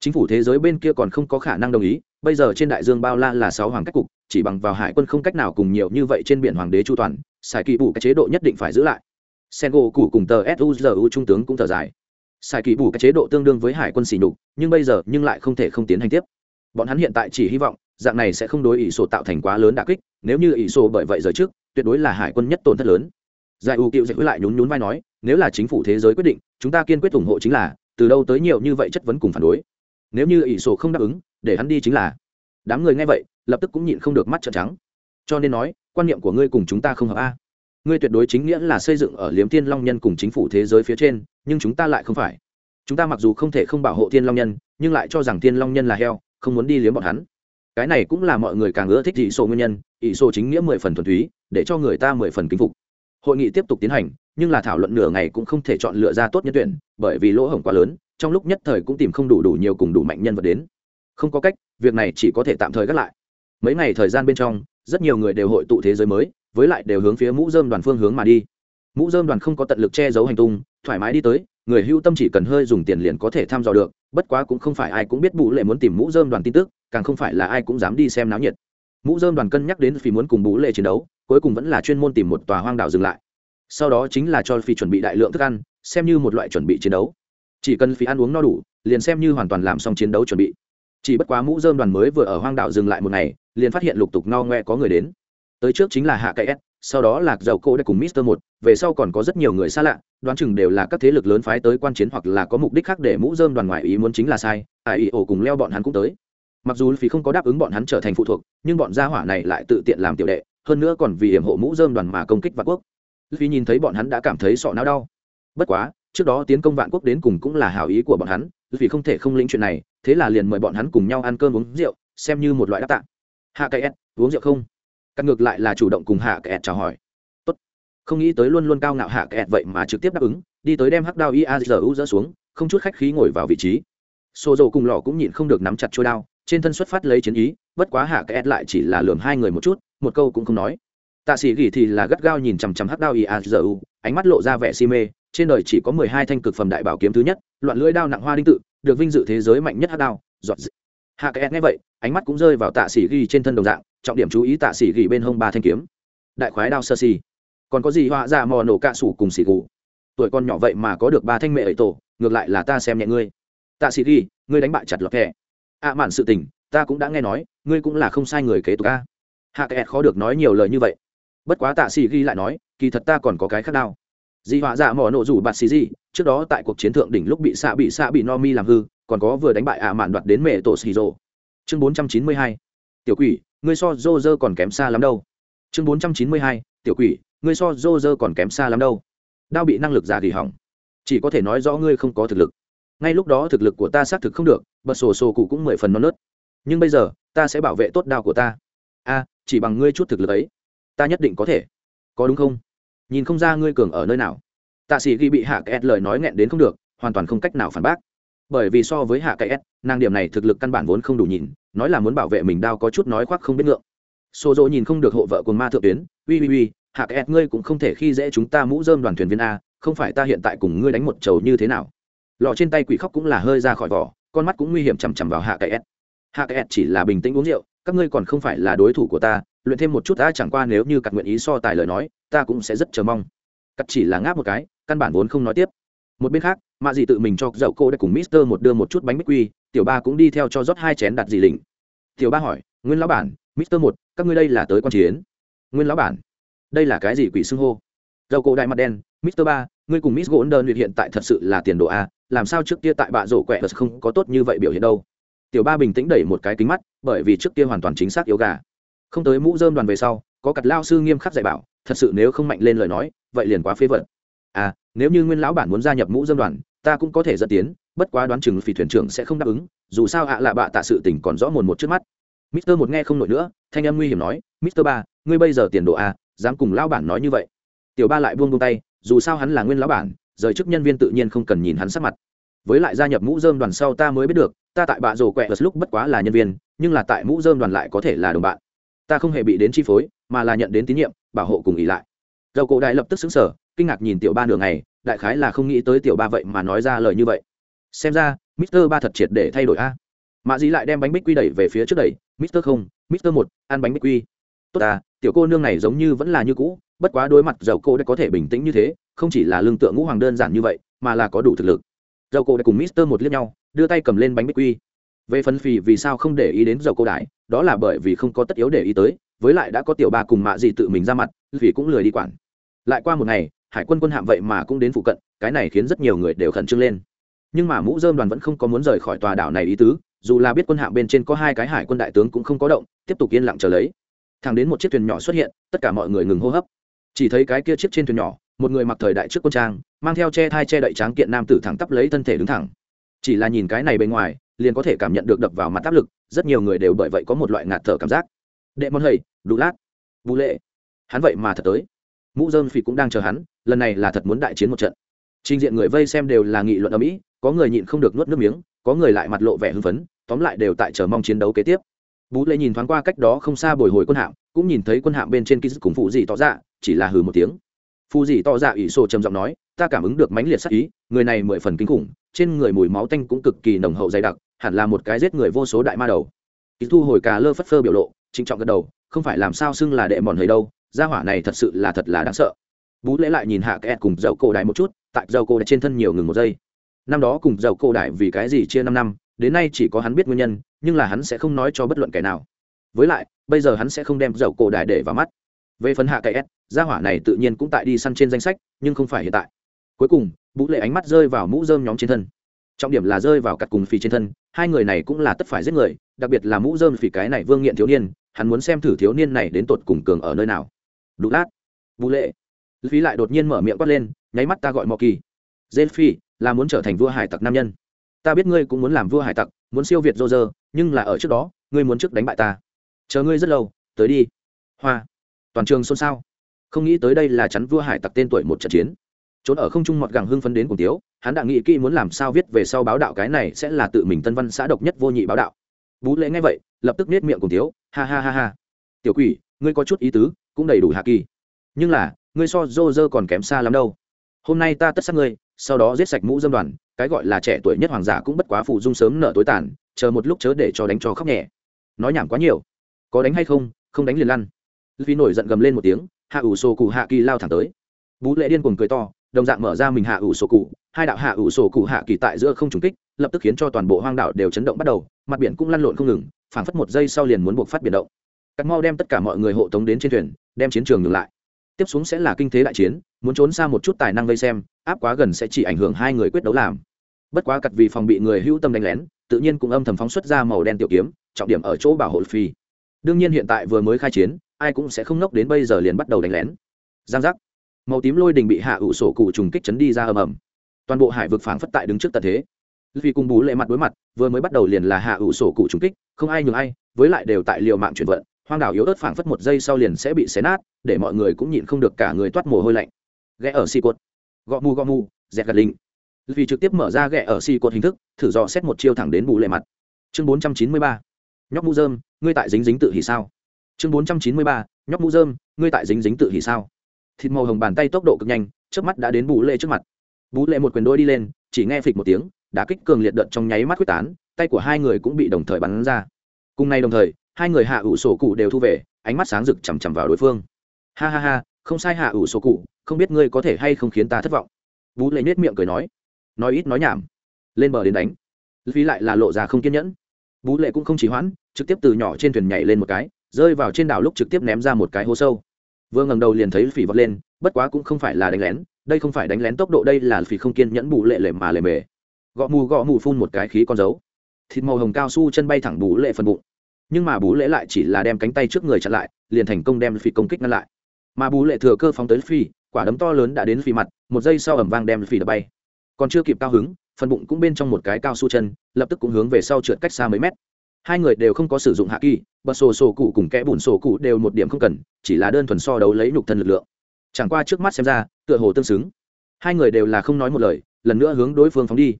chính phủ thế giới bên kia còn không có khả năng đồng ý, bây giờ trên đại dương bao la là sáu hoàng cách cục, chỉ bằng vào hải quân không cách nào cùng nhiều như vậy trên biển hoàng đế chu toàn, sài kỳ bù cái chế độ nhất định phải giữ lại. Sen gỗ cụ cùng tờ suzu trung tướng cũng thở dài. Sài kỳ bù cái chế độ tương đương với hải quân xỉ nhục, nhưng bây giờ nhưng lại không thể không tiến hành tiếp. Bọn hắn hiện tại chỉ hy vọng, dạng này sẽ không đối ỷ sổ tạo thành quá lớn đà kích, nếu như ỷ sổ bởi vậy giới trước, tuyệt đối là hải quân nhất tổn thất lớn. Giải u cựu dạy lại nhún nhún vai nói, nếu là chính phủ thế giới quyết định, chúng ta kiên quyết ủng hộ chính là, từ đâu tới nhiều như vậy chất vấn cùng phản đối nếu như ỷ sổ không đáp ứng, để hắn đi chính là. Đám người nghe vậy, lập tức cũng nhịn không được mắt trợn trắng. Cho nên nói, quan niệm của ngươi cùng chúng ta không hợp a. Ngươi tuyệt đối chính nghĩa là xây dựng ở liếm thiên long nhân cùng chính phủ thế giới phía trên, nhưng chúng ta lại không phải. Chúng ta mặc dù không thể không bảo hộ thiên long nhân, nhưng lại cho rằng thiên long nhân là heo, không muốn đi liếm bọn hắn. Cái này cũng là mọi người càng ưa thích ỷ sổ nguyên nhân, ỷ sổ chính nghĩa mười phần thuần túy, để cho người ta mười phần kính phục. Hội nghị tiếp tục tiến hành, nhưng là thảo luận nửa ngày cũng không thể chọn lựa ra tốt nhất tuyển, bởi vì lỗ hổng quá lớn trong lúc nhất thời cũng tìm không đủ đủ nhiều cùng đủ mạnh nhân vật đến. Không có cách, việc này chỉ có thể tạm thời gác lại. Mấy ngày thời gian bên trong, rất nhiều người đều hội tụ thế giới mới, với lại đều hướng phía mũ dơm đoàn phương hướng mà đi. Mũ dơm đoàn không có tận lực che giấu hành tung, thoải mái đi tới, người hưu tâm chỉ cần hơi dùng tiền liền có thể thăm dò được, bất quá cũng không phải ai cũng biết bù lệ muốn tìm mũ dơm đoàn tin tức, càng không phải là ai cũng dám đi xem náo nhiệt. Mũ dơm đoàn cân nhắc đến vì muốn cùng bú lệ chiến đấu, cuối cùng vẫn là chuyên môn tìm một tòa hoang đảo dừng lại. Sau đó chính là cho phi chuẩn bị đại lượng thức ăn, xem như một loại chuẩn bị chiến đấu chỉ cần phí ăn uống no đủ, liền xem như hoàn toàn làm xong chiến đấu chuẩn bị. Chỉ bất quá mũ dơm đoàn mới vừa ở hoang đảo dừng lại một ngày, liền phát hiện lục tục no ngoe có người đến. Tới trước chính là hạ cậy s, sau đó là dầu cô đã cùng mister một, về sau còn có rất nhiều người xa lạ, đoán chừng đều là các thế lực lớn phái tới quan chiến hoặc là có mục đích khác để mũ dơm đoàn ngoại ý muốn chính là sai, ai ý ổ cùng leo bọn hắn cũng tới. Mặc dù phí không có đáp ứng bọn hắn trở thành phụ thuộc, nhưng bọn gia hỏa này lại tự tiện làm tiểu đệ, hơn nữa còn vì hiểm hộ mũ dơm đoàn mà công kích vạn quốc. Vì nhìn thấy bọn hắn đã cảm thấy sọ não đau. Bất quá trước đó tiến công vạn quốc đến cùng cũng là hảo ý của bọn hắn, vì không thể không lĩnh chuyện này, thế là liền mời bọn hắn cùng nhau ăn cơm uống rượu, xem như một loại đáp tạng hạ cái s uống rượu không? Cắt ngược lại là chủ động cùng hạ cái s chào hỏi. Tốt. Không nghĩ tới luôn luôn cao ngạo hạ cái s vậy mà trực tiếp đáp ứng, đi tới đem hắc đao iazu dỡ xuống, không chút khách khí ngồi vào vị trí. Xô dầu cùng lò cũng nhịn không được nắm chặt trôi đao, trên thân xuất phát lấy chiến ý, bất quá hạ cái s lại chỉ là lường hai người một chút, một câu cũng không nói. Tạ sĩ gỉ thì là gắt gao nhìn chằm chằm hắc đao iazu ánh mắt lộ ra vẻ si mê trên đời chỉ có mười hai thanh cực phẩm đại bảo kiếm thứ nhất loạn lưỡi đao nặng hoa đinh tự được vinh dự thế giới mạnh nhất hắc đao giọt hạ cái nghe vậy ánh mắt cũng rơi vào tạ sĩ ghi trên thân đồng dạng trọng điểm chú ý tạ sĩ ghi bên hông ba thanh kiếm. Đại khoái đao sơ xì còn có gì họa ra mò nổ cạ sủ cùng xì gù? Tuổi con nhỏ vậy mà có được ba thanh mẹ ấy tổ ngược lại là ta xem nhẹ ngươi. Tạ sĩ ghi ngươi đánh bại chặt lọt kẻ ạ à, mạn sự tình ta cũng đã nghe nói ngươi cũng là không sai người kế tục ca hạ cái khó được nói nhiều lời như vậy. Bất quá tạ sĩ ghi lại nói kỳ thật ta còn có cái khác đao di họa dạ mỏ nổ rủ bạt xì di trước đó tại cuộc chiến thượng đỉnh lúc bị xạ bị xạ bị no mi làm hư, còn có vừa đánh bại ạ mạn đoạt đến mẹ tổ xì rồ. Chương bốn trăm chín mươi hai. Tiểu quỷ, ngươi so dô dơ còn kém xa lắm đâu. Chương bốn trăm chín mươi hai. Tiểu quỷ, ngươi so dô dơ còn kém xa lắm đâu. Đao bị năng lực giả thì hỏng. Chỉ có thể nói rõ ngươi không có thực lực. Ngay lúc đó thực lực của ta xác thực không được, bật sổ sổ cụ cũng mười phần non nớt. Nhưng bây giờ, ta sẽ bảo vệ tốt đao của ta. A, chỉ bằng ngươi chút thực lực ấy, ta nhất định có thể. Có đúng không? Nhìn không ra ngươi cường ở nơi nào. Tạ sĩ ghi bị hạ cái lời nói nghẹn đến không được, hoàn toàn không cách nào phản bác. Bởi vì so với hạ cái s, nàng điểm này thực lực căn bản vốn không đủ nhìn, nói là muốn bảo vệ mình đau có chút nói khoác không biết ngượng. Xô dỗ nhìn không được hộ vợ cùng ma thượng tuyến ui ui ui hạ cái s, ngươi cũng không thể khi dễ chúng ta mũ dơm đoàn thuyền viên a, không phải ta hiện tại cùng ngươi đánh một trầu như thế nào? Lọ trên tay quỷ khóc cũng là hơi ra khỏi vỏ, con mắt cũng nguy hiểm chằm chằm vào hạ cái s. Hạ cái s chỉ là bình tĩnh uống rượu, các ngươi còn không phải là đối thủ của ta luyện thêm một chút ta chẳng qua nếu như cặt nguyện ý so tài lời nói, ta cũng sẽ rất chờ mong. Cắt chỉ là ngáp một cái, căn bản vốn không nói tiếp. Một bên khác, mạ dì tự mình cho dậu cô đã cùng mister một đưa một chút bánh bích quy, tiểu ba cũng đi theo cho rót hai chén đặt dì lình tiểu ba hỏi, nguyên lão bản, mister một, các ngươi đây là tới quan chiến? Nguyên lão bản, đây là cái gì quỷ xưng hô? Dậu cô đại mặt đen, mister ba, ngươi cùng miss golden hiện tại thật sự là tiền đồ a, làm sao trước kia tại bạ rổ quẹ không có tốt như vậy biểu hiện đâu? Tiểu ba bình tĩnh đẩy một cái kính mắt, bởi vì trước kia hoàn toàn chính xác yếu gà không tới mũ dơm đoàn về sau, có cặt lao sư nghiêm khắc dạy bảo, thật sự nếu không mạnh lên lời nói, vậy liền quá phế vật. À nếu như nguyên lão bản muốn gia nhập mũ dơm đoàn, ta cũng có thể dẫn tiến, bất quá đoán chừng phi thuyền trưởng sẽ không đáp ứng, dù sao ạ là bạ tạ sự tình còn rõ mồn một trước mắt. Mister một nghe không nổi nữa, thanh em nguy hiểm nói, mister ba, ngươi bây giờ tiền đồ a, dám cùng lão bản nói như vậy? Tiểu ba lại buông buông tay, dù sao hắn là nguyên lão bản, rời chức nhân viên tự nhiên không cần nhìn hắn sắc mặt. Với lại gia nhập mũ dơm đoàn sau ta mới biết được, ta tại bạ rồ quẹ lúc bất quá là nhân viên, nhưng là tại mũ dơm đoàn lại có thể là đồng bạn ta không hề bị đến chi phối, mà là nhận đến tín nhiệm, bảo hộ cùng ý lại. Dầu cổ đại lập tức xứng sở kinh ngạc nhìn tiểu ba nửa ngày, đại khái là không nghĩ tới tiểu ba vậy mà nói ra lời như vậy. Xem ra, mister ba thật triệt để thay đổi a. Mạ dĩ lại đem bánh bích quy đẩy về phía trước đẩy, mister không, mister một, ăn bánh bích quy. Tốt à tiểu cô nương này giống như vẫn là như cũ, bất quá đối mặt dầu cô đã có thể bình tĩnh như thế, không chỉ là lương tượng ngũ hoàng đơn giản như vậy, mà là có đủ thực lực. Dầu cô đã cùng mister một liếc nhau, đưa tay cầm lên bánh bích quy về phần phì vì sao không để ý đến dầu cô đại đó là bởi vì không có tất yếu để ý tới, với lại đã có tiểu ba cùng mạ gì tự mình ra mặt vì cũng lười đi quản. Lại qua một ngày, hải quân quân hạm vậy mà cũng đến phụ cận, cái này khiến rất nhiều người đều khẩn trương lên. Nhưng mà mũ dơm đoàn vẫn không có muốn rời khỏi tòa đảo này ý tứ, dù là biết quân hạm bên trên có hai cái hải quân đại tướng cũng không có động, tiếp tục yên lặng chờ lấy. Thẳng đến một chiếc thuyền nhỏ xuất hiện, tất cả mọi người ngừng hô hấp. Chỉ thấy cái kia chiếc trên thuyền nhỏ, một người mặc thời đại trước quân trang, mang theo che thai che đậy tráng kiện nam tử thẳng tắp lấy thân thể đứng thẳng. Chỉ là nhìn cái này bên ngoài liền có thể cảm nhận được đập vào mặt áp lực, rất nhiều người đều bởi vậy có một loại ngạt thở cảm giác. Đệ môn hầy, đủ lát. Vũ lệ. Hắn vậy mà thật tới. Mũ dơm phì cũng đang chờ hắn, lần này là thật muốn đại chiến một trận. Trình diện người vây xem đều là nghị luận ở mỹ, có người nhịn không được nuốt nước miếng, có người lại mặt lộ vẻ hưng phấn, tóm lại đều tại chờ mong chiến đấu kế tiếp. Bú lệ nhìn thoáng qua cách đó không xa bồi hồi quân hạm, cũng nhìn thấy quân hạm bên trên ký cùng phụ dị tỏ dạ chỉ là hừ một tiếng. Phụ dị tỏ dạ ủy sô trầm giọng nói, ta cảm ứng được mãnh liệt sắc ý, người này mười phần kinh khủng, trên người mùi máu tanh cũng cực kỳ nồng hậu dày đặc hẳn là một cái giết người vô số đại ma đầu. Ký thu hồi cà lơ phất phơ biểu lộ, trịnh trọng gật đầu, không phải làm sao xưng là đệ mòn hơi đâu, gia hỏa này thật sự là thật là đáng sợ. Bú lễ lại nhìn hạ kẹt cùng dầu cổ đại một chút, tại dầu cổ đại trên thân nhiều ngừng một giây. Năm đó cùng dầu cổ đại vì cái gì chia năm năm, đến nay chỉ có hắn biết nguyên nhân, nhưng là hắn sẽ không nói cho bất luận kẻ nào. Với lại, bây giờ hắn sẽ không đem dầu cổ đại để vào mắt. Về phần hạ kẹt, gia hỏa này tự nhiên cũng tại đi săn trên danh sách, nhưng không phải hiện tại. Cuối cùng, bú lệ ánh mắt rơi vào mũ rơm nhóm trên thân trọng điểm là rơi vào cặt cùng phi trên thân, hai người này cũng là tất phải giết người, đặc biệt là mũ dơm phì cái này vương nghiện thiếu niên, hắn muốn xem thử thiếu niên này đến tột cùng cường ở nơi nào. Đủ lát. Vũ lệ. Phí lại đột nhiên mở miệng quát lên, nháy mắt ta gọi mọ kỳ. Dê phi là muốn trở thành vua hải tặc nam nhân. Ta biết ngươi cũng muốn làm vua hải tặc, muốn siêu việt dô dơ nhưng là ở trước đó, ngươi muốn trước đánh bại ta. Chờ ngươi rất lâu, tới đi. Hoa. Toàn trường xôn xao. Không nghĩ tới đây là chắn vua hải tặc tên tuổi một trận chiến. Trốn ở không trung mọt gẳng hưng phấn đến cùng tiếu hắn đã nghĩ kỹ muốn làm sao viết về sau báo đạo cái này sẽ là tự mình tân văn xã độc nhất vô nhị báo đạo. Bú lễ nghe vậy, lập tức nết miệng cùng tiếu ha ha ha ha. Tiểu quỷ, ngươi có chút ý tứ, cũng đầy đủ hạ kỳ. Nhưng là, ngươi so dô dơ còn kém xa lắm đâu. Hôm nay ta tất sát ngươi, sau đó giết sạch mũ dâm đoàn, cái gọi là trẻ tuổi nhất hoàng giả cũng bất quá phụ dung sớm nợ tối tàn, chờ một lúc chớ để cho đánh cho khóc nhẹ. Nói nhảm quá nhiều. Có đánh hay không không đánh liền lăn. Vì nổi giận gầm lên một tiếng, hạ ủ sổ cụ hạ kỳ lao thẳng tới. Bú lệ điên cuồng cười to đồng dạng mở ra mình hạ ủ sổ cụ. Hai đạo hạ ủ sổ cụ hạ kỳ tại giữa không trùng kích, lập tức khiến cho toàn bộ hoang đảo đều chấn động bắt đầu, mặt biển cũng lăn lộn không ngừng, phảng phất một giây sau liền muốn buộc phát biển động. Cắt mau đem tất cả mọi người hộ tống đến trên thuyền, đem chiến trường ngừng lại. Tiếp xuống sẽ là kinh thế đại chiến, muốn trốn xa một chút tài năng vây xem, áp quá gần sẽ chỉ ảnh hưởng hai người quyết đấu làm. Bất quá cặt vì phòng bị người hữu tâm đánh lén, tự nhiên cũng âm thầm phóng xuất ra màu đen tiểu kiếm, trọng điểm ở chỗ bảo hộ phi. Đương nhiên hiện tại vừa mới khai chiến, ai cũng sẽ không nốc đến bây giờ liền bắt đầu đánh lén. Giang giác màu tím lôi đình bị hạ ủ sổ cụ trùng kích chấn đi ra ầm ầm. Toàn bộ hải vực phảng phất tại đứng trước tận thế. Vì cùng bú lệ mặt đối mặt, vừa mới bắt đầu liền là hạ ủ sổ cụ trùng kích, không ai nhường ai, với lại đều tại liều mạng chuyển vận, hoang đảo yếu ớt phảng phất một giây sau liền sẽ bị xé nát, để mọi người cũng nhịn không được cả người toát mồ hôi lạnh. Ghé ở xi cột. Gõ mù gõ mù, dẹt gạt linh vì trực tiếp mở ra ghẹ ở xi cột hình thức, thử dò xét một chiêu thẳng đến bù lệ mặt. Chương bốn trăm chín mươi ba. Nhóc mũ dơm ngươi tại dính dính tự hỉ sao? Chương bốn trăm chín mươi ba. Nhóc mũ dơm ngươi tại dính dính tự hỉ sao? Thịt màu hồng bàn tay tốc độ cực nhanh trước mắt đã đến bù lệ trước mặt. Bú lệ một quyền đôi đi lên, chỉ nghe phịch một tiếng đã kích cường liệt đợt trong nháy mắt quyết tán, tay của hai người cũng bị đồng thời bắn ra. Cùng nay đồng thời, hai người hạ ủ sổ cụ đều thu về, ánh mắt sáng rực chằm chằm vào đối phương. Ha ha ha, không sai hạ ủ sổ cụ, không biết ngươi có thể hay không khiến ta thất vọng. Bú lệ nết miệng cười nói. Nói ít nói nhảm. Lên bờ đến đánh. Phí lại là lộ ra không kiên nhẫn. Bú lệ cũng không chỉ hoãn, trực tiếp từ nhỏ trên thuyền nhảy lên một cái, rơi vào trên đảo lúc trực tiếp ném ra một cái hố sâu vừa ngẩng đầu liền thấy phỉ vọt lên, bất quá cũng không phải là đánh lén, đây không phải đánh lén tốc độ, đây là phỉ không kiên nhẫn bù lệ lệ mà lệ mề. Gõ mù gõ mù phun một cái khí con dấu. Thịt màu hồng cao su chân bay thẳng bù lệ phần bụng. Nhưng mà bú lệ lại chỉ là đem cánh tay trước người chặn lại, liền thành công đem phi công kích ngăn lại. Mà bú lệ thừa cơ phóng tới phi quả đấm to lớn đã đến phi mặt, một giây sau ẩm vang đem phi đập bay. Còn chưa kịp cao hứng, phần bụng cũng bên trong một cái cao su chân, lập tức cũng hướng về sau trượt cách xa mấy mét hai người đều không có sử dụng hạ kỳ, bật sổ sổ cụ cùng kẽ bùn sổ cụ đều một điểm không cần, chỉ là đơn thuần so đấu lấy nhục thân lực lượng. Chẳng qua trước mắt xem ra, tựa hồ tương xứng. Hai người đều là không nói một lời, lần nữa hướng đối phương phóng đi.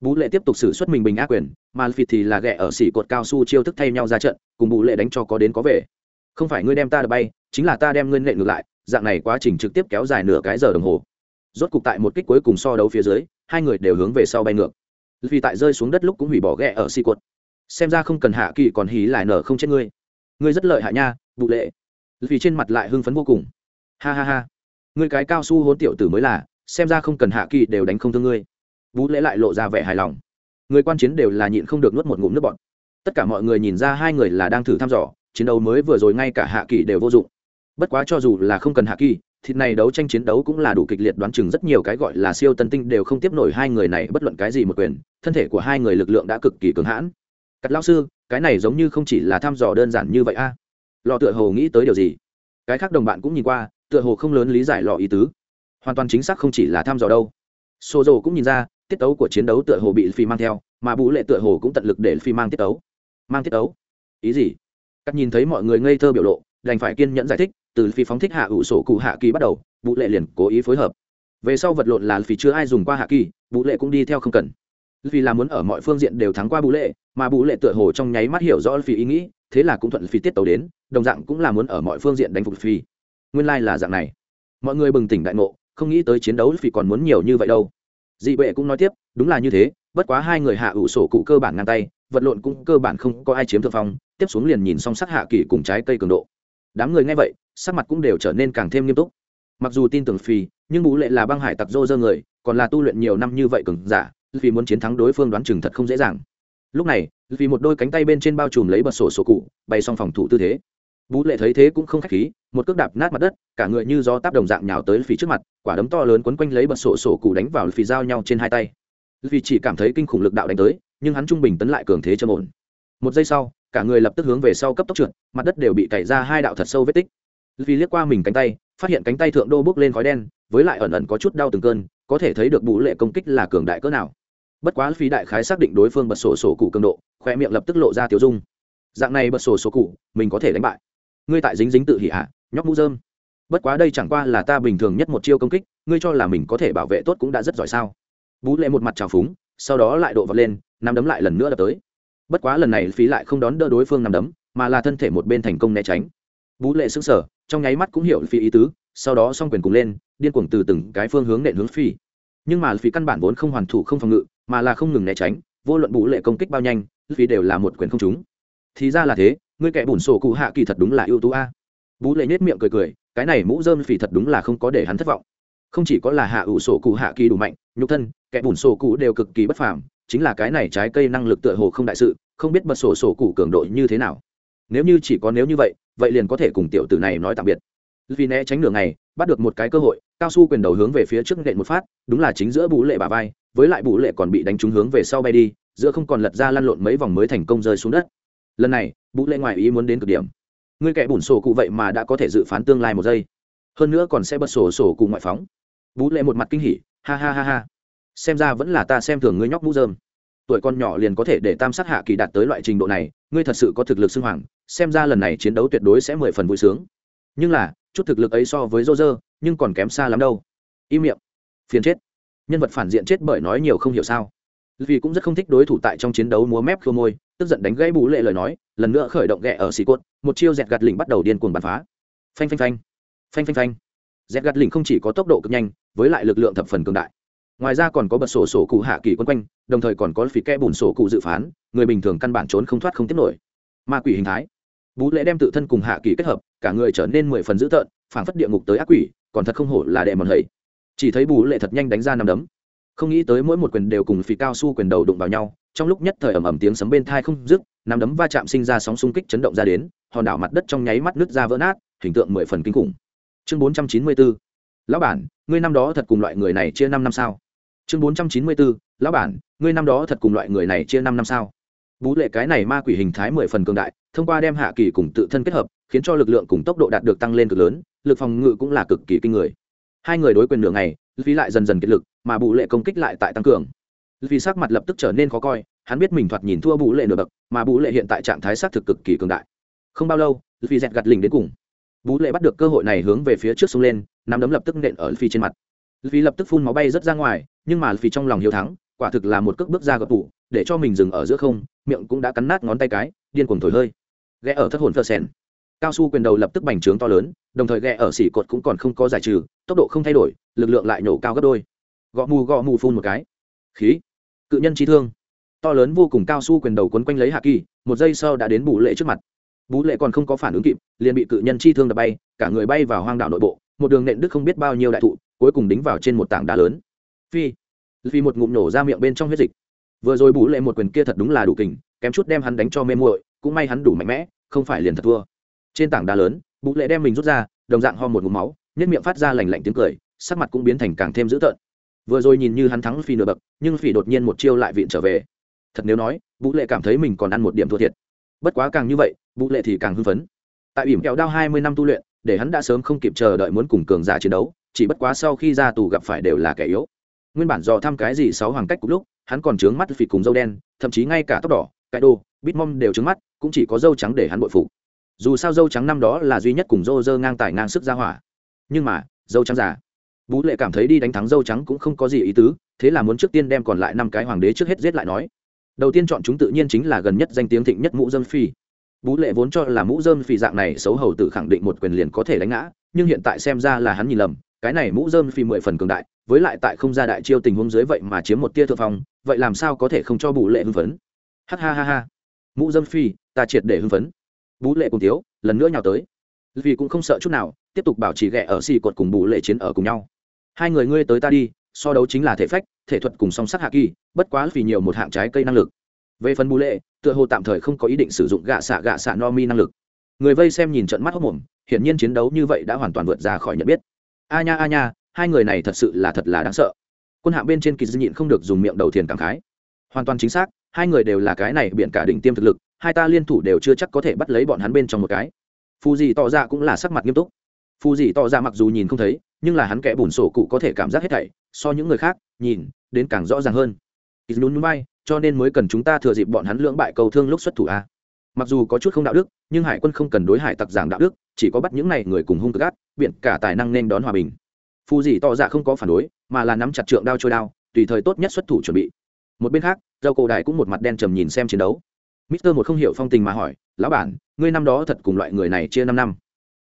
Bú lệ tiếp tục xử suất mình bình ác quyền, mà phịt thì là ghẹ ở xỉ cột cao su chiêu thức thay nhau ra trận, cùng bú lệ đánh cho có đến có về. Không phải ngươi đem ta đập bay, chính là ta đem ngươi nệ ngược lại, dạng này quá trình trực tiếp kéo dài nửa cái giờ đồng hồ. Rốt cục tại một kích cuối cùng so đấu phía dưới, hai người đều hướng về sau bay ngược. Vì tại rơi xuống đất lúc cũng hủy bỏ ghẹ ở xỉ cột xem ra không cần hạ kỳ còn hí lại nở không chết ngươi. Ngươi rất lợi hại nha bụ lệ. Vì trên mặt lại hưng phấn vô cùng. Ha ha ha. Ngươi cái cao su hôn tiểu tử mới là, xem ra không cần hạ kỳ đều đánh không thương ngươi. Vũ lễ lại lộ ra vẻ hài lòng. Người quan chiến đều là nhịn không được nuốt một ngụm nước bọt. Tất cả mọi người nhìn ra hai người là đang thử thăm dò, chiến đấu mới vừa rồi ngay cả hạ kỳ đều vô dụng. Bất quá cho dù là không cần hạ kỳ, thịt này đấu tranh chiến đấu cũng là đủ kịch liệt đoán chừng rất nhiều cái gọi là siêu tân tinh đều không tiếp nổi hai người này bất luận cái gì một quyền, thân thể của hai người lực lượng đã cực kỳ cường hãn cắt lao sư, cái này giống như không chỉ là thăm dò đơn giản như vậy a. Lò tựa hồ nghĩ tới điều gì? Cái khác đồng bạn cũng nhìn qua, tựa hồ không lớn lý giải lò ý tứ. Hoàn toàn chính xác không chỉ là thăm dò đâu. Xô dầu cũng nhìn ra, tiết tấu của chiến đấu tựa hồ bị phi mang theo, mà bú lệ tựa hồ cũng tận lực để phi mang tiết tấu. Mang tiết tấu? Ý gì? Cắt nhìn thấy mọi người ngây thơ biểu lộ, đành phải kiên nhẫn giải thích, từ phi phóng thích hạ ủ sổ cụ hạ kỳ bắt đầu, bú lệ liền cố ý phối hợp. Về sau vật lộn là phi chưa ai dùng qua hạ kỳ, bú lệ cũng đi theo không cần. Vì là muốn ở mọi phương diện đều thắng qua bú lệ mà Bù lệ tựa hồ trong nháy mắt hiểu rõ phi ý nghĩ, thế là cũng thuận phi tiết tấu đến, đồng dạng cũng là muốn ở mọi phương diện đánh phục phi. Nguyên lai、like、là dạng này. Mọi người bừng tỉnh đại ngộ, không nghĩ tới chiến đấu phi còn muốn nhiều như vậy đâu. Dị bệ cũng nói tiếp, đúng là như thế, bất quá hai người hạ ủ sổ cụ cơ bản ngang tay, vật lộn cũng cơ bản không có ai chiếm thượng phong, tiếp xuống liền nhìn song sắc hạ kỳ cùng trái cây cường độ. Đám người nghe vậy, sắc mặt cũng đều trở nên càng thêm nghiêm túc. Mặc dù tin tưởng phi, nhưng bú lệ là băng hải tặc dô dơ người, còn là tu luyện nhiều năm như vậy cường giả vì muốn chiến thắng đối phương đoán chừng thật không dễ dàng lúc này, vì một đôi cánh tay bên trên bao trùm lấy bật sổ sổ cụ bay xong phòng thủ tư thế. Bú lệ thấy thế cũng không k h á c h khí, một cước đạp nát mặt đất, cả người như gió táp đồng dạng nhào tới phì trước mặt, quả đấm to lớn quấn quanh lấy bật sổ sổ cụ đánh vào phì dao nhau trên hai tay. Vì chỉ cảm thấy kinh khủng lực đạo đánh tới, nhưng hắn trung bình tấn lại cường thế châm ổn. Một giây sau, cả người lập tức hướng về sau cấp tốc trượt, mặt đất đều bị cày ra hai đạo thật sâu vết tích. Vì liếc qua mình cánh tay, phát hiện cánh tay thượng đô bước lên khói đen, với lại ẩn ẩn có chút đau từng cơn, có thể thấy được vũ lệ công kích là cường đại cỡ nào bất quá phí đại khái xác định đối phương bật sổ sổ cụ cường độ, khoe miệng lập tức lộ ra tiểu dung. Dạng này bật sổ sổ cụ, mình có thể đánh bại. Ngươi tại dính dính tự hỉ hạ, nhóc mũ dơm bất quá đây chẳng qua là ta bình thường nhất một chiêu công kích, ngươi cho là mình có thể bảo vệ tốt cũng đã rất giỏi sao? Bú lệ một mặt trào phúng, sau đó lại độ vật lên, nắm đấm lại lần nữa đập tới. Bất quá lần này phí lại không đón đỡ đối phương nắm đấm, mà là thân thể một bên thành công né tránh. Bú lệ xứng sở trong nháy mắt cũng hiểu phi ý tứ, sau đó s o n g quyền cùng lên, điên cuồng từ từng cái phương hướng nện hướng phi nhưng mà phí căn bản vốn không hoàn thủ không phòng ngự, mà là không ngừng né tránh, vô luận bù lệ công kích bao nhanh, phí đều là một quyền không trúng. Thì ra là thế, ngươi kẻ bùn sổ cụ hạ kỳ thật đúng là ưu tú a. Bú lệ nết miệng cười cười, cái này mũ dơm phì thật đúng là không có để hắn thất vọng. Không chỉ có là hạ ủ sổ cụ hạ kỳ đủ mạnh, nhục thân, kẻ bùn sổ cụ đều cực kỳ bất phàm, chính là cái này trái cây năng lực tựa hồ không đại sự, không biết bật sổ sổ cụ cường độ như thế nào. Nếu như chỉ có nếu như vậy vậy liền có thể cùng tiểu tử này nói tạm biệt. Vì né tránh đường này bắt được một cái cơ hội, cao su quyền đầu hướng về phía trước nện một phát, đúng là chính giữa bú lệ bà vai, với lại bú lệ còn bị đánh trúng hướng về sau bay đi, giữa không còn lật ra lăn lộn mấy vòng mới thành công rơi xuống đất. Lần này bú lệ ngoài ý muốn đến cực điểm. Người kẻ bùn sổ cụ vậy mà đã có thể dự phán tương lai một giây. Hơn nữa còn sẽ bật sổ sổ cụ ngoại phóng. Bú lệ một mặt kinh hỉ, ha ha ha ha. Xem ra vẫn là ta xem thường ngươi nhóc mũ dơm tuổi con nhỏ liền có thể để tam sát hạ kỳ đạt tới loại trình độ này, ngươi thật sự có thực lực xưng hoàng, xem ra lần này chiến đấu tuyệt đối sẽ mười phần vui sướng. Nhưng là chút thực lực ấy so với rô rơ nhưng còn kém xa lắm đâu. Im miệng. Phiền chết. Nhân vật phản diện chết bởi nói nhiều không hiểu sao. Vì cũng rất không thích đối thủ tại trong chiến đấu múa mép khô môi, tức giận đánh gãy bú lệ lời nói, lần nữa khởi động ghẹ ở xì cốt một chiêu dẹt gạt lỉnh bắt đầu điên cuồng bắn phá. Phanh phanh phanh. Phanh phanh phanh. Dẹt gạt lỉnh không chỉ có tốc độ cực nhanh, với lại lực lượng thập phần cường đại. Ngoài ra còn có bật sổ sổ cụ hạ kỳ quân quanh, đồng thời còn có phí kẽ bùn sổ cụ dự phán, người bình thường căn bản trốn không thoát không tiếp nổi. Ma quỷ hình thái bú lễ đem tự thân cùng hạ kỳ kết hợp, cả người trở nên mười phần dữ tợn, phảng phất địa ngục tới ác quỷ, còn thật không hổ là đệ mòn hầy. Chỉ thấy bú lệ thật nhanh đánh ra năm đấm. Không nghĩ tới mỗi một quyền đều cùng phì cao su quyền đầu đụng vào nhau, trong lúc nhất thời ầm ầm tiếng sấm bên thai không dứt, năm đấm va chạm sinh ra sóng xung kích chấn động ra đến, hòn đảo mặt đất trong nháy mắt nứt ra vỡ nát, hình tượng mười phần kinh khủng. Chương bốn trăm chín mươi bốn lão bản, ngươi năm đó thật cùng loại người này chia năm năm sao? Chương bốn trăm chín mươi bốn lão bản, ngươi năm đó thật cùng loại người này chia năm năm sao? Bú lệ cái này ma quỷ hình thái mười phần cường đại, thông qua đem hạ kỳ cùng tự thân kết hợp, khiến cho lực lượng cùng tốc độ đạt được tăng lên cực lớn, lực phòng ngự cũng là cực kỳ kinh người. Hai người đối quyền nửa ngày phí lại dần dần kiệt lực, mà bù lệ công kích lại tại tăng cường. Vì sắc mặt lập tức trở nên khó coi, hắn biết mình thoạt nhìn thua bù lệ nửa bậc, mà bù lệ hiện tại trạng thái xác thực cực kỳ cường đại. Không bao lâu vì dẹt gạt lình đến cùng. Bú lệ bắt được cơ hội này hướng về phía trước sông lên, nắm đấm lập tức nện ở phi trên mặt. Phi lập tức phun máu bay rất ra ngoài, nhưng mà phi trong lòng hiếu thắng, quả thực là một cước bước ra gập tủ, để cho mình dừng ở giữa không miệng cũng đã cắn nát ngón tay cái, điên cuồng thổi hơi. Ghé ở thất hồn thơ sen cao su quyền đầu lập tức bành trướng to lớn, đồng thời ghé ở xỉ cột cũng còn không có giải trừ, tốc độ không thay đổi, lực lượng lại nổ cao gấp đôi. Gõ mù gõ mù phun một cái. Khí. Cự nhân trí thương. To lớn vô cùng cao su quyền đầu quấn quanh lấy hạ kỳ, một giây sau đã đến bù lệ trước mặt. Bú lệ còn không có phản ứng kịp, liền bị cự nhân chi thương đập bay, cả người bay vào hoang đảo nội bộ, một đường nện đức không biết bao nhiêu đại thụ, cuối cùng đính vào trên một tảng đá lớn. Phi. Phi một ngụm nổ ra miệng bên trong huyết dịch vừa rồi bù lệ một quyền kia thật đúng là đủ kình, kém chút đem hắn đánh cho mê muội, cũng may hắn đủ mạnh mẽ, không phải liền thật thua. Trên tảng đá lớn, bù lệ đem mình rút ra, đồng dạng ho một ngụm máu, nhất miệng phát ra lành lạnh tiếng cười, sắc mặt cũng biến thành càng thêm dữ tợn. Vừa rồi nhìn như hắn thắng phi nửa bậc, nhưng phi đột nhiên một chiêu lại vịn trở về. Thật nếu nói vũ lệ cảm thấy mình còn ăn một điểm thua thiệt. Bất quá càng như vậy vũ lệ thì càng hưng phấn. Tại ỉm kẹo đao hai mươi năm tu luyện, để hắn đã sớm không kịp chờ đợi muốn cùng cường giả chiến đấu, chỉ bất quá sau khi ra tù gặp phải đều là kẻ yếu. Nguyên bản dò thăm cái gì sáu hoàng cách cùng lúc hắn còn trướng mắt phì cùng dâu đen, thậm chí ngay cả tóc đỏ cãi đô bitmom đều trướng mắt, cũng chỉ có dâu trắng để hắn bội phụ dù sao dâu trắng năm đó là duy nhất cùng dô dơ ngang tài ngang sức ra hỏa. Nhưng mà, dâu trắng già. Bú lệ cảm thấy đi đánh thắng dâu trắng cũng không có gì ý tứ, thế là muốn trước tiên đem còn lại năm cái hoàng đế trước hết giết lại nói. Đầu tiên chọn chúng tự nhiên chính là gần nhất danh tiếng thịnh nhất mũ dâm phi bú lệ vốn cho là mũ dơm phi dạng này xấu hầu tự khẳng định một quyền liền có thể đánh ngã, nhưng hiện tại xem ra là hắn nhìn lầm cái này mũ dơm phi mười phần cường đại với lại tại không ra đại chiêu tình huống dưới vậy mà chiếm một tia thượng phong vậy làm sao có thể không cho bù lệ hưng phấn? Ha ha ha ha. Mũ dơm phi ta triệt để hưng phấn. Bú lệ cùng thiếu, lần nữa nhào tới. Vì cũng không sợ chút nào tiếp tục bảo trì ghẹ ở xì cột cùng bù lệ chiến ở cùng nhau. Hai người ngươi tới ta đi so đấu chính là thể phách thể thuật cùng song sắc hạ kỳ bất quá vì nhiều một hạng trái cây năng lực. Về phần bù lệ tựa hồ tạm thời không có ý định sử dụng gạ xạ gạ xạ no mi năng lực. Người vây xem nhìn trận mắt hốc mồm hiển nhiên chiến đấu như vậy đã hoàn toàn vượt ra khỏi nhận biết a nha a nha, hai người này thật sự là thật là đáng sợ. Quân hạng bên trên kỳ dư nhịn không được dùng miệng đầu thiền cảm khái. Hoàn toàn chính xác, hai người đều là cái này biện cả đỉnh tiêm thực lực, hai ta liên thủ đều chưa chắc có thể bắt lấy bọn hắn bên trong một cái. Phù dì tỏ ra dạ cũng là sắc mặt nghiêm túc. Phù dì tỏ ra dạ mặc dù nhìn không thấy, nhưng là hắn kẻ bùn sổ cụ có thể cảm giác hết thảy, so những người khác, nhìn, đến càng rõ ràng hơn. Ít nhún bay cho nên mới cần chúng ta thừa dịp bọn hắn lưỡng bại cầu thương lúc xuất thủ a mặc dù có chút không đạo đức, nhưng hải quân không cần đối hải tặc giảng đạo đức, chỉ có bắt những này người cùng hung tức át biện cả tài năng nên đón hòa bình. Phù dì tỏ ra không có phản đối, mà là nắm chặt trượng đao trôi đao, tùy thời tốt nhất xuất thủ chuẩn bị. Một bên khác, dâu cổ đại cũng một mặt đen trầm nhìn xem chiến đấu. Mister một không hiểu phong tình mà hỏi, lão bản, ngươi năm đó thật cùng loại người này chia năm năm?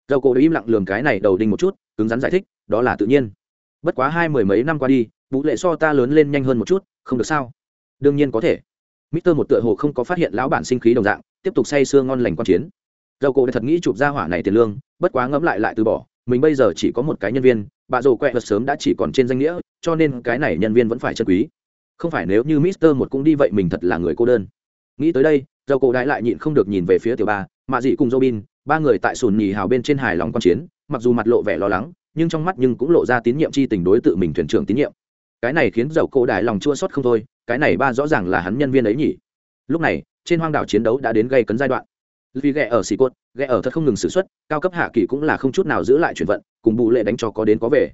Dâu cổ im lặng lường cái này đầu đinh một chút, cứng rắn giải thích, đó là tự nhiên. Bất quá hai mười mấy năm qua đi, vũ lệ so ta lớn lên nhanh hơn một chút, không được sao? Đương nhiên có thể. Mister một tựa hồ không có phát hiện lão bản sinh khí đồng dạng tiếp tục say sưa ngon lành quan chiến. Dầu cổ thật nghĩ chụp ra hỏa này tiền lương, bất quá ngẫm lại lại từ bỏ, mình bây giờ chỉ có một cái nhân viên, bà rồ quẹ vật sớm đã chỉ còn trên danh nghĩa, cho nên cái này nhân viên vẫn phải chân quý. Không phải nếu như mister một cũng đi vậy mình thật là người cô đơn. Nghĩ tới đây, dầu cổ đại lại nhịn không được nhìn về phía tiểu ba, mạ dị cùng robin, ba người tại sùn nhì hào bên trên hài lòng quan chiến, mặc dù mặt lộ vẻ lo lắng, nhưng trong mắt nhưng cũng lộ ra tín nhiệm chi tình đối tự mình thuyền trưởng tín nhiệm. Cái này khiến dầu cổ đại lòng chua xót không thôi, cái này ba rõ ràng là hắn nhân viên ấy nhỉ lúc này, trên hoang đảo chiến đấu đã đến gây cấn giai đoạn. Vì ghẹ ở xì cốt ghẹ ở thật không ngừng xử x u ấ t cao cấp hạ kỳ cũng là không chút nào giữ lại chuyển vận, cùng bù lệ đánh cho có đến có về.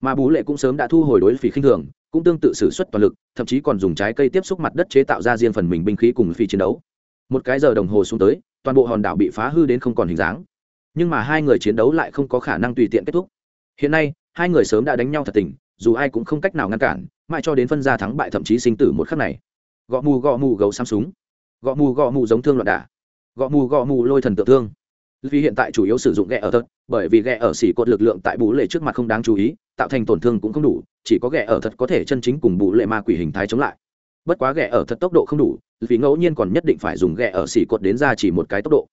Mà bù lệ cũng sớm đã thu hồi đối phí khinh thường, cũng tương tự xử x u ấ t toàn lực, thậm chí còn dùng trái cây tiếp xúc mặt đất chế tạo ra riêng phần mình binh khí cùng phi chiến đấu. Một cái giờ đồng hồ xuống tới, toàn bộ hòn đảo bị phá hư đến không còn hình dáng. Nhưng mà hai người chiến đấu lại không có khả năng tùy tiện kết thúc. Hiện nay, hai người sớm đã đánh nhau thật tình, dù ai cũng không cách nào ngăn cản, mãi cho đến phân ra thắng bại thậm chí sinh tử một khắc này. Gõ mù gõ mù gấu xăm súng gõ mù gõ mù giống thương loạn đả. Gõ mù gõ mù lôi thần tự thương. Vì hiện tại chủ yếu sử dụng ghẹ ở thật, bởi vì ghẹ ở xỉ cột lực lượng tại bù lệ trước mặt không đáng chú ý, tạo thành tổn thương cũng không đủ, chỉ có ghẹ ở thật có thể chân chính cùng bù lệ ma quỷ hình thái chống lại. Bất quá ghẹ ở thật tốc độ không đủ, vì ngẫu nhiên còn nhất định phải dùng ghẹ ở xỉ cột đến ra chỉ một cái tốc độ.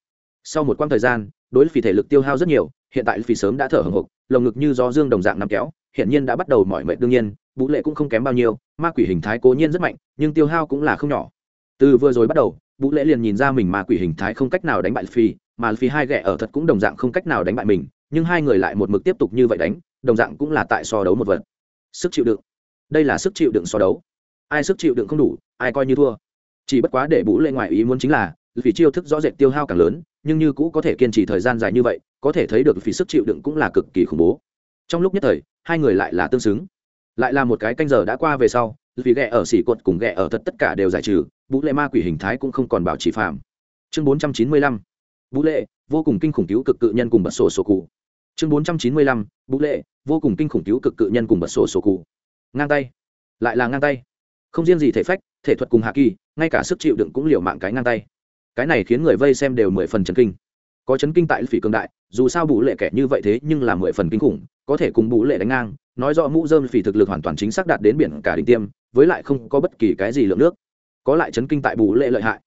Sau một quãng thời gian, đối với thể lực tiêu hao rất nhiều, hiện tại vì sớm đã thở hồng hộc, lồng ngực như gió dương đồng dạng nằm kéo hiện nhiên đã bắt đầu mỏi mệt đương nhiên bú lệ cũng không kém bao nhiêu, ma quỷ hình thái cố nhiên rất mạnh, nhưng tiêu hao cũng là không nhỏ từ vừa rồi bắt đầu vũ lễ liền nhìn ra mình mà quỷ hình thái không cách nào đánh bại phi, mà phi hai ghẻ ở thật cũng đồng dạng không cách nào đánh bại mình, nhưng hai người lại một mực tiếp tục như vậy đánh, đồng dạng cũng là tại so đấu một vật. Sức chịu đựng. Đây là sức chịu đựng so đấu. Ai sức chịu đựng không đủ, ai coi như thua. Chỉ bất quá để vũ lệ ngoại ý muốn chính là, vì chiêu thức rõ rệt tiêu hao càng lớn, nhưng như cũ có thể kiên trì thời gian dài như vậy, có thể thấy được vì sức chịu đựng cũng là cực kỳ khủng bố. Trong lúc nhất thời, hai người lại là tương xứng. Lại là một cái canh giờ đã qua về sau vì ghẹ ở xỉ cột cùng ghẹ ở thật tất cả đều giải trừ vũ lệ ma quỷ hình thái cũng không còn bảo trì phạm. Chương bốn trăm chín mươi lăm vũ lệ, vô cùng kinh khủng cứu cực cự nhân cùng bật sổ sổ cụ. Chương bốn trăm chín mươi lăm vũ lệ, vô cùng kinh khủng cứu cực cự nhân cùng bật sổ sổ cụ. Ngang tay. Lại là ngang tay. Không riêng gì thể phách, thể thuật cùng hạ kỳ, ngay cả sức chịu đựng cũng liều mạng cái ngang tay. Cái này khiến người vây xem đều mười phần chấn kinh. Có chấn kinh tại phỉ cường đại, dù sao bù lệ kẻ như vậy thế nhưng là mười phần kinh khủng, có thể cùng bù lệ đánh ngang, nói rõ mũ dơm phỉ thực lực hoàn toàn chính xác đạt đến biển cả đỉnh tiêm với lại không có bất kỳ cái gì lượng nước. Có lại chấn kinh tại bù lệ lợi hại.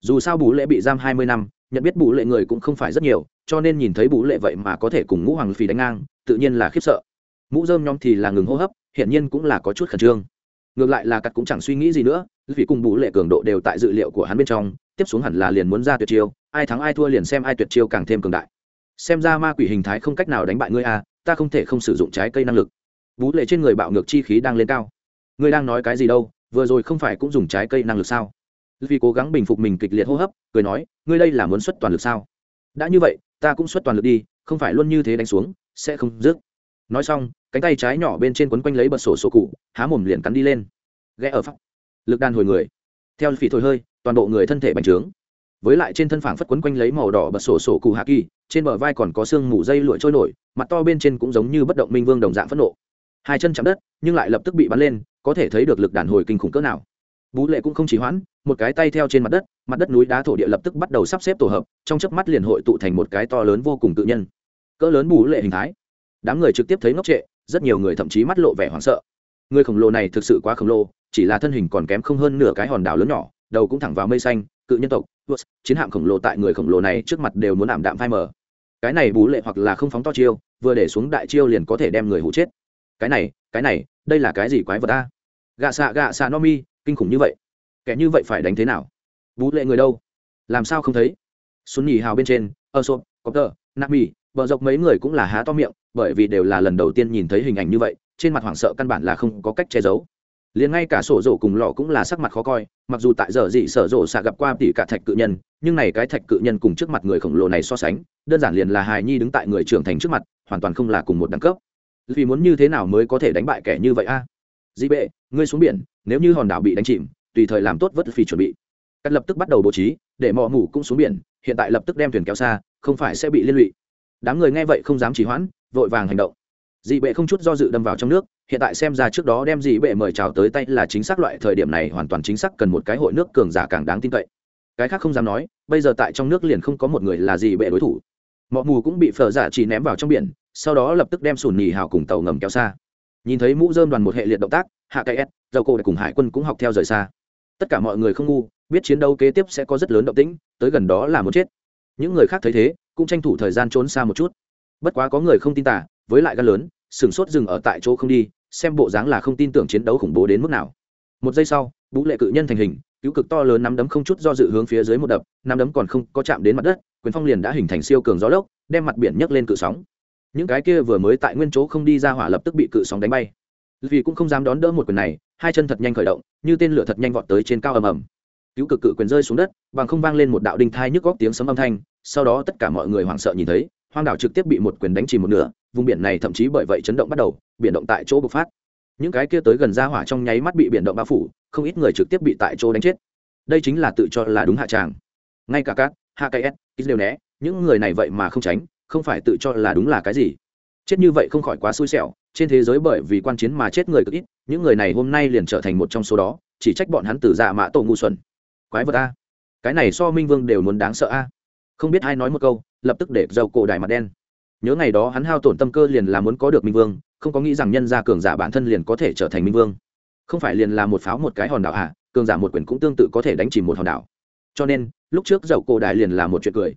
Dù sao bù lệ bị giam hai mươi năm nhận biết bù lệ người cũng không phải rất nhiều cho nên nhìn thấy bù lệ vậy mà có thể cùng ngũ hoàng phì đánh ngang tự nhiên là khiếp sợ. Mũ dơm nhóm thì là ngừng hô hấp hiển nhiên cũng là có chút khẩn trương. Ngược lại là cắt cũng chẳng suy nghĩ gì nữa vì cùng bù lệ cường độ đều tại dự liệu của hắn bên trong tiếp xuống hẳn là liền muốn ra tuyệt chiêu ai thắng ai thua liền xem ai tuyệt chiêu càng thêm cường đại. Xem ra ma quỷ hình thái không cách nào đánh bại ngươi a à, ta không thể không sử dụng trái cây năng lực. Bú lệ trên người bạo ngược chi khí đang lên cao ngươi đang nói cái gì đâu, vừa rồi không phải cũng dùng trái cây năng lực sao? Vì cố gắng bình phục mình kịch liệt hô hấp, cười nói, ngươi đây là muốn xuất toàn lực sao? Đã như vậy, ta cũng xuất toàn lực đi, không phải luôn như thế đánh xuống, sẽ không dứt. Nói xong, cánh tay trái nhỏ bên trên quấn quanh lấy bật sổ sổ cụ, há mồm liền cắn đi lên. Ghé ở pháp lực đàn hồi người. Theo phỉ thổi hơi, toàn bộ người thân thể bành trướng. Với lại trên thân phảng phất quấn quanh lấy màu đỏ bật sổ sổ cụ hạ kỳ trên bờ vai còn có xương mủ dây lụi trôi nổi, mặt to bên trên cũng giống như bất động minh vương đồng dạng phẫn nộ. Hai chân chạm đất, nhưng lại lập tức bị bắn lên có thể thấy được lực đàn hồi kinh khủng cỡ nào. Bú lệ cũng không chỉ hoãn, một cái tay theo trên mặt đất mặt đất núi đá thổ địa lập tức bắt đầu sắp xếp tổ hợp, trong chớp mắt liền hội tụ thành một cái to lớn vô cùng tự nhân. Cỡ lớn bú lệ hình thái. Đám người trực tiếp thấy ngốc trệ, rất nhiều người thậm chí mắt lộ vẻ hoảng sợ. Người khổng lồ này thực sự quá khổng lồ, chỉ là thân hình còn kém không hơn nửa cái hòn đảo lớn nhỏ, đầu cũng thẳng vào mây xanh, cự nhân tộc chiến hạm khổng lồ tại người khổng lồ này trước mặt đều muốn ảm đạm phai mờ. Cái này bú lệ hoặc là không phóng to chiêu, vừa để xuống đại chiêu liền có thể đem người hụ chết. Cái này cái này đây là cái gì quái vật ta gạ xạ gạ xạ no mi, kinh khủng như vậy. Kẻ như vậy phải đánh thế nào? Vũ lệ người đâu? Làm sao không thấy? Xuân nhì hào bên trên ơ sộp có tờ, nạp mì vợ dọc mấy người cũng là há to miệng, bởi vì đều là lần đầu tiên nhìn thấy hình ảnh như vậy, trên mặt hoảng sợ căn bản là không có cách che giấu. Liền ngay cả sổ rổ cùng lọ cũng là sắc mặt khó coi, mặc dù tại giờ dị sở rổ xạ gặp qua tỷ cả thạch cự nhân, nhưng này cái thạch cự nhân cùng trước mặt người khổng lồ này so sánh, đơn giản liền là hài nhi đứng tại người trưởng thành trước mặt, hoàn toàn không là cùng một đẳng cấp vì muốn như thế nào mới có thể đánh bại kẻ như vậy a? À? dị bệ, ngươi xuống biển, nếu như hòn đảo bị đánh chìm, tùy thời làm tốt vất phi chuẩn bị. Cắt lập tức bắt đầu bố trí, để mò mủ cũng xuống biển, hiện tại lập tức đem thuyền kéo xa, không phải sẽ bị liên lụy. Đám người nghe vậy không dám trì hoãn, vội vàng hành động. Dị bệ không chút do dự đâm vào trong nước, hiện tại xem ra trước đó đem dị bệ mời chào tới tay là chính xác loại thời điểm này hoàn toàn chính xác cần một cái hội nước cường giả càng đáng tin cậy. Cái khác không dám nói, bây giờ tại trong nước liền không có một người là dị bệ đối thủ. Mọ mù cũng bị phở giả chỉ ném vào trong biển sau đó lập tức đem sùn nhì hào cùng tàu ngầm kéo xa. Nhìn thấy mũ dơm đoàn một hệ liệt động tác, hạ cây s, dầu cổ cùng hải quân cũng học theo rời xa. Tất cả mọi người không ngu, biết chiến đấu kế tiếp sẽ có rất lớn động tĩnh, tới gần đó là một chết. Những người khác thấy thế, cũng tranh thủ thời gian trốn xa một chút. Bất quá có người không tin tả với lại gan lớn sửng sốt dừng ở tại chỗ không đi, xem bộ dáng là không tin tưởng chiến đấu khủng bố đến mức nào. Một giây sau vũ lệ cự nhân thành hình, cứu cực to lớn nắm đấm không chút do dự hướng phía dưới một đập, nắm đấm còn không có chạm đến mặt đất, quyền phong liền đã hình thành siêu cường gió lốc, đem mặt biển nhấc lên cự sóng những cái kia vừa mới tại nguyên chỗ không đi ra hỏa lập tức bị cự sóng đánh bay. Vì cũng không dám đón đỡ một quyền này, hai chân thật nhanh khởi động, như tên lửa thật nhanh vọt tới trên cao ầm ầm. Cứu cực cự quyền rơi xuống đất, bằng không vang lên một đạo đinh thai nhức góc tiếng sấm âm thanh, sau đó tất cả mọi người hoảng sợ nhìn thấy, hoang đảo trực tiếp bị một quyền đánh chìm một nửa, vùng biển này thậm chí bởi vậy chấn động bắt đầu, biển động tại chỗ bộc phát. Những cái kia tới gần ra hỏa trong nháy mắt bị biển động bao phủ, không ít người trực tiếp bị tại chỗ đánh chết. Đây chính là tự cho là đúng hạ tràng. Ngay cả các hạ cái đều né, những người này vậy mà không tránh không phải tự cho là đúng là cái gì. Chết như vậy không khỏi quá xui xẻo, trên thế giới bởi vì quan chiến mà chết người cực ít, những người này hôm nay liền trở thành một trong số đó, chỉ trách bọn hắn từ dạ mã tổ ngu xuẩn. Quái vật a. Cái này so minh vương đều muốn đáng sợ a. Không biết ai nói một câu, lập tức để dầu cổ đài mặt đen. Nhớ ngày đó hắn hao tổn tâm cơ liền là muốn có được minh vương, không có nghĩ rằng nhân gia cường giả bản thân liền có thể trở thành minh vương. Không phải liền là một pháo một cái hòn đảo à cường giả một quyền cũng tương tự có thể đánh chìm một hòn đảo. Cho nên, lúc trước dầu cổ đài liền là một chuyện cười.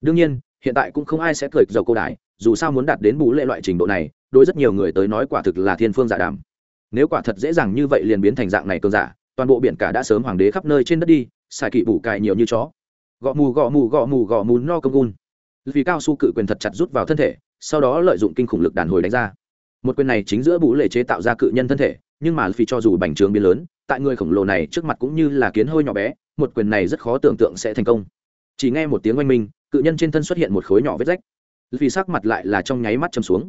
Đương nhiên hiện tại cũng không ai sẽ cười dầu cô đài, dù sao muốn đạt đến bú lệ loại trình độ này, đối rất nhiều người tới nói quả thực là thiên phương giả đàm. Nếu quả thật dễ dàng như vậy liền biến thành dạng này cơn giả, toàn bộ biển cả đã sớm hoàng đế khắp nơi trên đất đi, xài kỵ bủ cài nhiều như chó. Gõ mù gõ mù gõ mù gõ mù, no công gun. Vì cao su cự quyền thật chặt rút vào thân thể, sau đó lợi dụng kinh khủng lực đàn hồi đánh ra. Một quyền này chính giữa bú lệ chế tạo ra cự nhân thân thể, nhưng mà vì cho dù bành trướng biến lớn, tại người khổng lồ này trước mặt cũng như là kiến hơi nhỏ bé, một quyền này rất khó tưởng tượng sẽ thành công. Chỉ nghe một tiếng oanh minh cự nhân trên thân xuất hiện một khối nhỏ vết rách. Vì sắc mặt lại là trong nháy mắt châm xuống.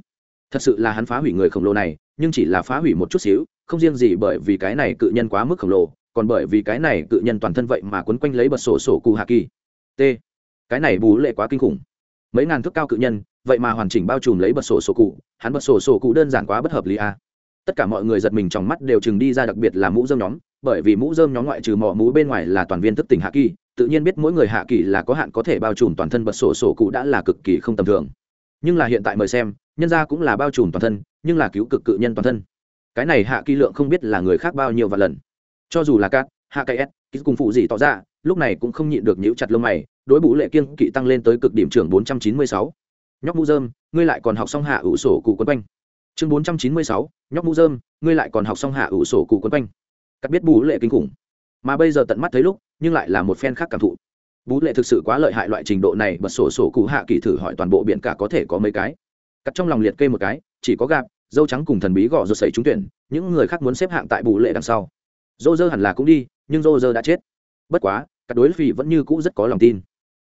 Thật sự là hắn phá hủy người khổng lồ này, nhưng chỉ là phá hủy một chút xíu, không riêng gì bởi vì cái này cự nhân quá mức khổng lồ, còn bởi vì cái này cự nhân toàn thân vậy mà quấn quanh lấy bật sổ sổ cù hạ kỳ. T. Cái này bù lệ quá kinh khủng. Mấy ngàn thước cao cự nhân, vậy mà hoàn chỉnh bao trùm lấy bật sổ sổ cụ, hắn bật sổ sổ cụ đơn giản quá bất hợp lý a. À. tất cả mọi người giật mình trong mắt đều chừng đi ra đặc biệt là mũ dơm nhóm, bởi vì mũ dơm nhóm ngoại trừ mỏ mũ bên ngoài là toàn viên thức tỉnh hạ kỳ tự nhiên biết mỗi người hạ kỳ là có hạn có thể bao trùm toàn thân bật sổ sổ cụ đã là cực kỳ không tầm thường. Nhưng là hiện tại mời xem nhân ra cũng là bao trùm toàn thân nhưng là cứu cực cự nhân toàn thân. Cái này hạ kỳ lượng không biết là người khác bao nhiêu và lần. Cho dù là cát hạ cây s cùng phụ gì tỏ ra lúc này cũng không nhịn được nhíu chặt lông mày đối bú lệ kiên kỵ tăng lên tới cực điểm trưởng 496. nhóc mũ dơm ngươi lại còn học xong hạ ủ sổ cụ quấn quanh. Chương 496, nhóc mũ dơm ngươi lại còn học xong hạ ủ sổ cụ quấn quanh. Cắt biết bú lệ kinh khủng. Mà bây giờ tận mắt thấy lúc nhưng lại là một phen khác cảm thụ. Bú lệ thực sự quá lợi hại loại trình độ này, bật sổ sổ cụ hạ kỳ thử hỏi toàn bộ biển cả có thể có mấy cái. Cắt trong lòng liệt kê một cái, chỉ có gạp, dâu trắng cùng thần bí gõ rột sẩy trúng tuyển, những người khác muốn xếp hạng tại bù lệ đằng sau. Dô dơ hẳn là cũng đi, nhưng dô dơ đã chết. Bất quá các đối phi vẫn như cũ rất có lòng tin.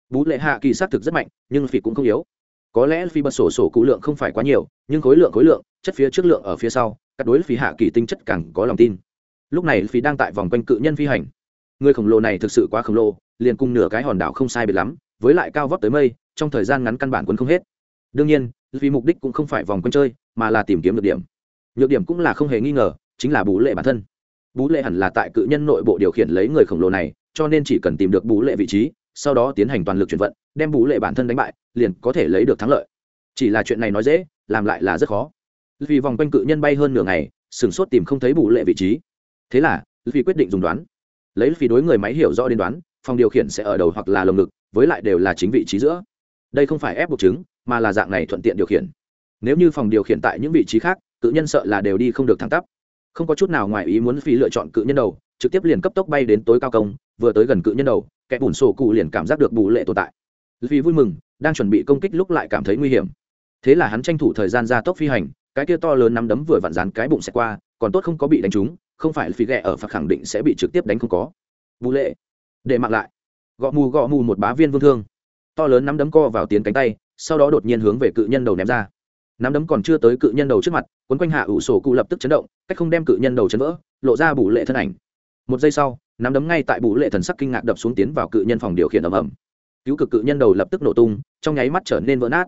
Bú lệ hạ kỳ xác thực rất mạnh, nhưng phi cũng không yếu. Có lẽ phi bật sổ sổ cụ lượng không phải quá nhiều, nhưng khối lượng khối lượng, chất phía trước lượng ở phía sau các đối phi hạ kỳ tinh chất càng có lòng tin. Lúc này phi đang tại vòng quanh cự nhân phi hành người khổng lồ này thực sự quá khổng lồ, liền cùng nửa cái hòn đảo không sai biệt lắm, với lại cao vóc tới mây, trong thời gian ngắn căn bản quân không hết. Đương nhiên, vì mục đích cũng không phải vòng quanh chơi, mà là tìm kiếm được điểm. Nhược điểm cũng là không hề nghi ngờ, chính là bú lệ bản thân. Bú lệ hẳn là tại cự nhân nội bộ điều khiển lấy người khổng lồ này, cho nên chỉ cần tìm được bú lệ vị trí, sau đó tiến hành toàn lực chuyển vận, đem bú lệ bản thân đánh bại, liền có thể lấy được thắng lợi. Chỉ là chuyện này nói dễ, làm lại là rất khó. Vì vòng quanh cự nhân bay hơn nửa ngày sửng sốt tìm không thấy bú lệ vị trí. Thế là vì quyết định dùng đoán lấy phí đối người máy hiểu rõ đến đoán, phòng điều khiển sẽ ở đầu hoặc là lồng ngực, với lại đều là chính vị trí giữa. Đây không phải ép buộc chứng, mà là dạng này thuận tiện điều khiển. Nếu như phòng điều khiển tại những vị trí khác, cự nhân sợ là đều đi không được thẳng tắp. Không có chút nào ngoài ý muốn phí lựa chọn cự nhân đầu, trực tiếp liền cấp tốc bay đến tối cao công, vừa tới gần cự nhân đầu, kẻ bùn sổ cụ liền cảm giác được bù lệ tồn tại. Vì vui mừng, đang chuẩn bị công kích lúc lại cảm thấy nguy hiểm. Thế là hắn tranh thủ thời gian ra tốc phi hành, cái kia to lớn nắm đấm vừa vặn dán cái bụng xẹt qua, còn tốt không có bị đánh trúng không phải phí ghẹ ở phạt khẳng định sẽ bị trực tiếp đánh không có. Vũ lệ. Để mặc lại. Gõ mù gõ mù một bá viên vương thương. To lớn nắm đấm co vào tiến cánh tay, sau đó đột nhiên hướng về cự nhân đầu ném ra. Nắm đấm còn chưa tới cự nhân đầu trước mặt, quấn quanh hạ ủ sổ cụ lập tức chấn động, cách không đem cự nhân đầu chấn vỡ, lộ ra bù lệ thân ảnh. Một giây sau, nắm đấm ngay tại bù lệ thần sắc kinh ngạc đập xuống tiến vào cự nhân phòng điều khiển ầm ầm. Cứu cực cự nhân đầu lập tức nổ tung, trong nháy mắt trở nên vỡ nát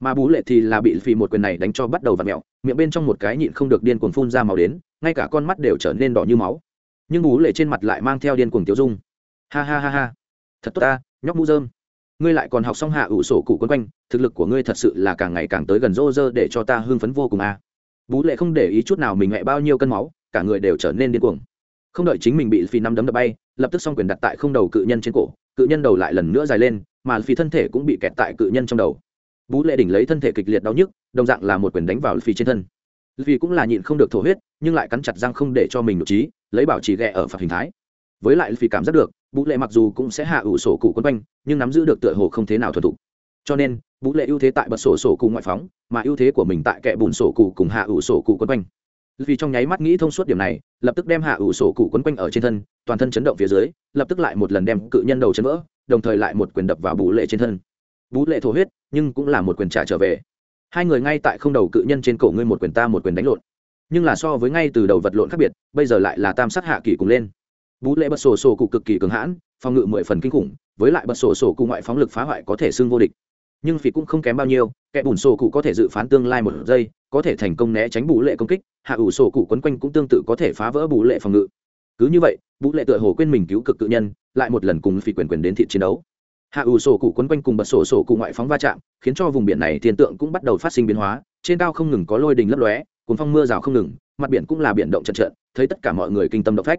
mà bú lệ thì là bị phì một quyền này đánh cho bắt đầu vặn mẹo, miệng bên trong một cái nhịn không được điên cuồng phun ra màu đến, ngay cả con mắt đều trở nên đỏ như máu. Nhưng bú lệ trên mặt lại mang theo điên cuồng tiêu dung. Ha ha ha ha. Thật tốt ta, nhóc mũ dơm ngươi lại còn học xong hạ ủ sổ cụ quân quanh, thực lực của ngươi thật sự là càng ngày càng tới gần rô rơ để cho ta hưng phấn vô cùng a. À. bú lệ không để ý chút nào mình mẹ bao nhiêu cân máu, cả người đều trở nên điên cuồng. Không đợi chính mình bị phi năm đấm đập bay, lập tức xong quyền đặt tại không đầu cự nhân trên cổ, cự nhân đầu lại lần nữa dài lên, mà phi thân thể cũng bị kẹt tại cự nhân trong đầu bú lệ đỉnh lấy thân thể kịch liệt đau nhức, đồng dạng là một quyền đánh vào phi trên thân. Vì cũng là nhịn không được thổ huyết, nhưng lại cắn chặt răng không để cho mình nội trí, lấy bảo trì ghẹ ở phạt hình thái. Với lại vì cảm giác được, bú lệ mặc dù cũng sẽ hạ ủ sổ cụ quân quanh, nhưng nắm giữ được tựa hồ không thế nào thuần thục. Cho nên, bú lệ ưu thế tại bật sổ sổ cụ ngoại phóng, mà ưu thế của mình tại kẻ bùn sổ cụ cùng hạ ủ sổ cụ quân quanh. Vì trong nháy mắt nghĩ thông suốt điểm này, lập tức đem hạ ủ sổ cụ quấn quanh ở trên thân, toàn thân chấn động phía dưới, lập tức lại một lần đem cự nhân đầu chấn vỡ, đồng thời lại một quyền đập vào bú lệ trên thân bú lệ thổ huyết, nhưng cũng là một quyền trả trở về. Hai người ngay tại không đầu cự nhân trên cổ ngươi một quyền ta một quyền đánh lộn. Nhưng là so với ngay từ đầu vật lộn khác biệt, bây giờ lại là tam sát hạ kỳ cùng lên. Vũ lệ bật sổ sổ cụ cực kỳ cường hãn, phòng ngự mười phần kinh khủng, với lại bật sổ sổ cụ ngoại phóng lực phá hoại có thể xưng vô địch. Nhưng phí cũng không kém bao nhiêu, kẻ bùn sổ cụ có thể dự phán tương lai một giây, có thể thành công né tránh bù lệ công kích, hạ ủ sổ cụ quấn quanh cũng tương tự có thể phá vỡ bù lệ phòng ngự. Cứ như vậy bù lệ tựa hồ quên mình cứu cực cự nhân, lại một lần cùng phí quyền quyền đến thị chiến đấu hạ ủ sổ cụ quấn quanh cùng bật sổ sổ cụ ngoại phóng va chạm, khiến cho vùng biển này thiên tượng cũng bắt đầu phát sinh biến hóa. Trên cao không ngừng có lôi đình lấp lóe cùng phong mưa rào không ngừng, mặt biển cũng là biển động chật trợn thấy tất cả mọi người kinh tâm động phách.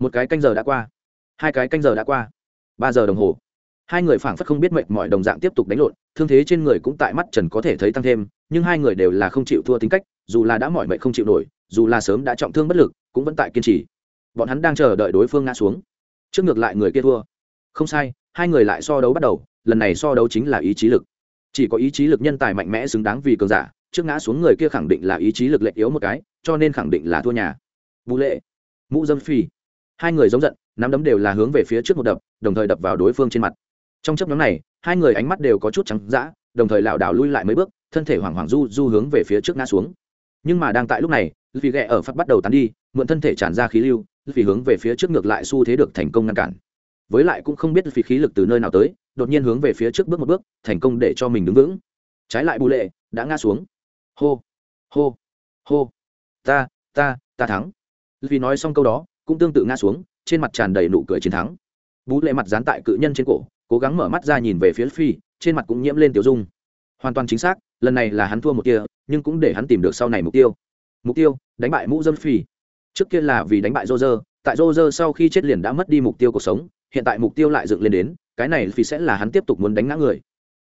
Một cái canh giờ đã qua. Hai cái canh giờ đã qua. Ba giờ đồng hồ. Hai người phảng phất không biết mệt mọi đồng dạng tiếp tục đánh lộn, thương thế trên người cũng tại mắt trần có thể thấy tăng thêm, nhưng hai người đều là không chịu thua tính cách, dù là đã mỏi mệt không chịu nổi, dù là sớm đã trọng thương bất lực, cũng vẫn tại kiên trì. Bọn hắn đang chờ đợi đối phương ngã xuống. Trước ngược lại người kia thua không sai, hai người lại so đấu bắt đầu, lần này so đấu chính là ý chí lực. Chỉ có ý chí lực nhân tài mạnh mẽ xứng đáng vì cường giả, trước ngã xuống người kia khẳng định là ý chí lực lệ yếu một cái, cho nên khẳng định là thua nhà. Vũ lệ, mũ dâm phi. Hai người giống giận, nắm đấm đều là hướng về phía trước một đập, đồng thời đập vào đối phương trên mặt. Trong chấp nhóm này, hai người ánh mắt đều có chút trắng d đồng thời lảo đảo lui lại mấy bước, thân thể hoảng hoảng du du hướng về phía trước ngã xuống. Nhưng mà đang tại lúc này vì ghẹ ở phát bắt đầu tán đi, mượn thân thể tràn ra khí lưu vì hướng về phía trước ngược lại xu thế được thành công ngăn cản với lại cũng không biết vì khí lực từ nơi nào tới, đột nhiên hướng về phía trước bước một bước, thành công để cho mình đứng vững. Trái lại bù lệ, đã ngã xuống. Hô hô hô. Ta ta ta thắng. Vì nói xong câu đó, cũng tương tự ngã xuống, trên mặt tràn đầy nụ cười chiến thắng. Bú lệ mặt dán tại cự nhân trên cổ, cố gắng mở mắt ra nhìn về phía phi, trên mặt cũng nhiễm lên tiểu dung. Hoàn toàn chính xác, lần này là hắn thua một kia nhưng cũng để hắn tìm được sau này mục tiêu. Mục tiêu, đánh bại mũ dâm phi. Trước kia là vì đánh bại rô rơ tại rô rơ sau khi chết liền đã mất đi mục tiêu cuộc sống hiện tại mục tiêu lại dựng lên đến, cái này phi sẽ là hắn tiếp tục muốn đánh ngã người.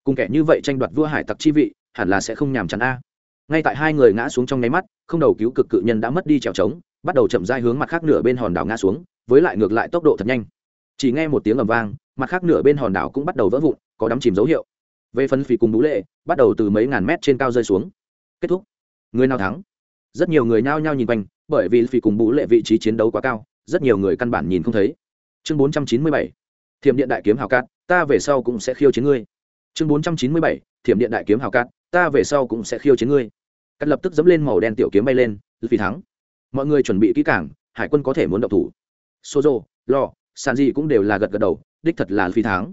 Cùng kẻ như vậy tranh đoạt vua hải tặc chi vị, hẳn là sẽ không nhàm chán a. Ngay tại hai người ngã xuống trong nháy mắt, không đầu cứu cực cự nhân đã mất đi trèo trống, bắt đầu chậm dai hướng mặt khác nửa bên hòn đảo ngã xuống, với lại ngược lại tốc độ thật nhanh. Chỉ nghe một tiếng ầm vang, mặt khác nửa bên hòn đảo cũng bắt đầu vỡ vụn, có đắm chìm dấu hiệu. Về phân phì cùng bú lệ, bắt đầu từ mấy ngàn mét trên cao rơi xuống. Kết thúc. Người nào thắng? Rất nhiều người nhao nhao nhìn quanh, bởi vì phì cùng bú lệ vị trí chiến đấu quá cao, rất nhiều người căn bản nhìn không thấy chương bốn trăm chín mươi bảy, thiểm điện đại kiếm hào cát, ta về sau cũng sẽ khiêu chiến ngươi. chương bốn trăm chín mươi bảy, thiểm điện đại kiếm hào cát, ta về sau cũng sẽ khiêu chiến ngươi. Cắt lập tức dẫm lên màu đen tiểu kiếm bay lên vì thắng. Mọi người chuẩn bị kỹ cảng hải quân có thể muốn động thủ. Sozo, lo sàn gì cũng đều là gật gật đầu, đích thật là phi thắng.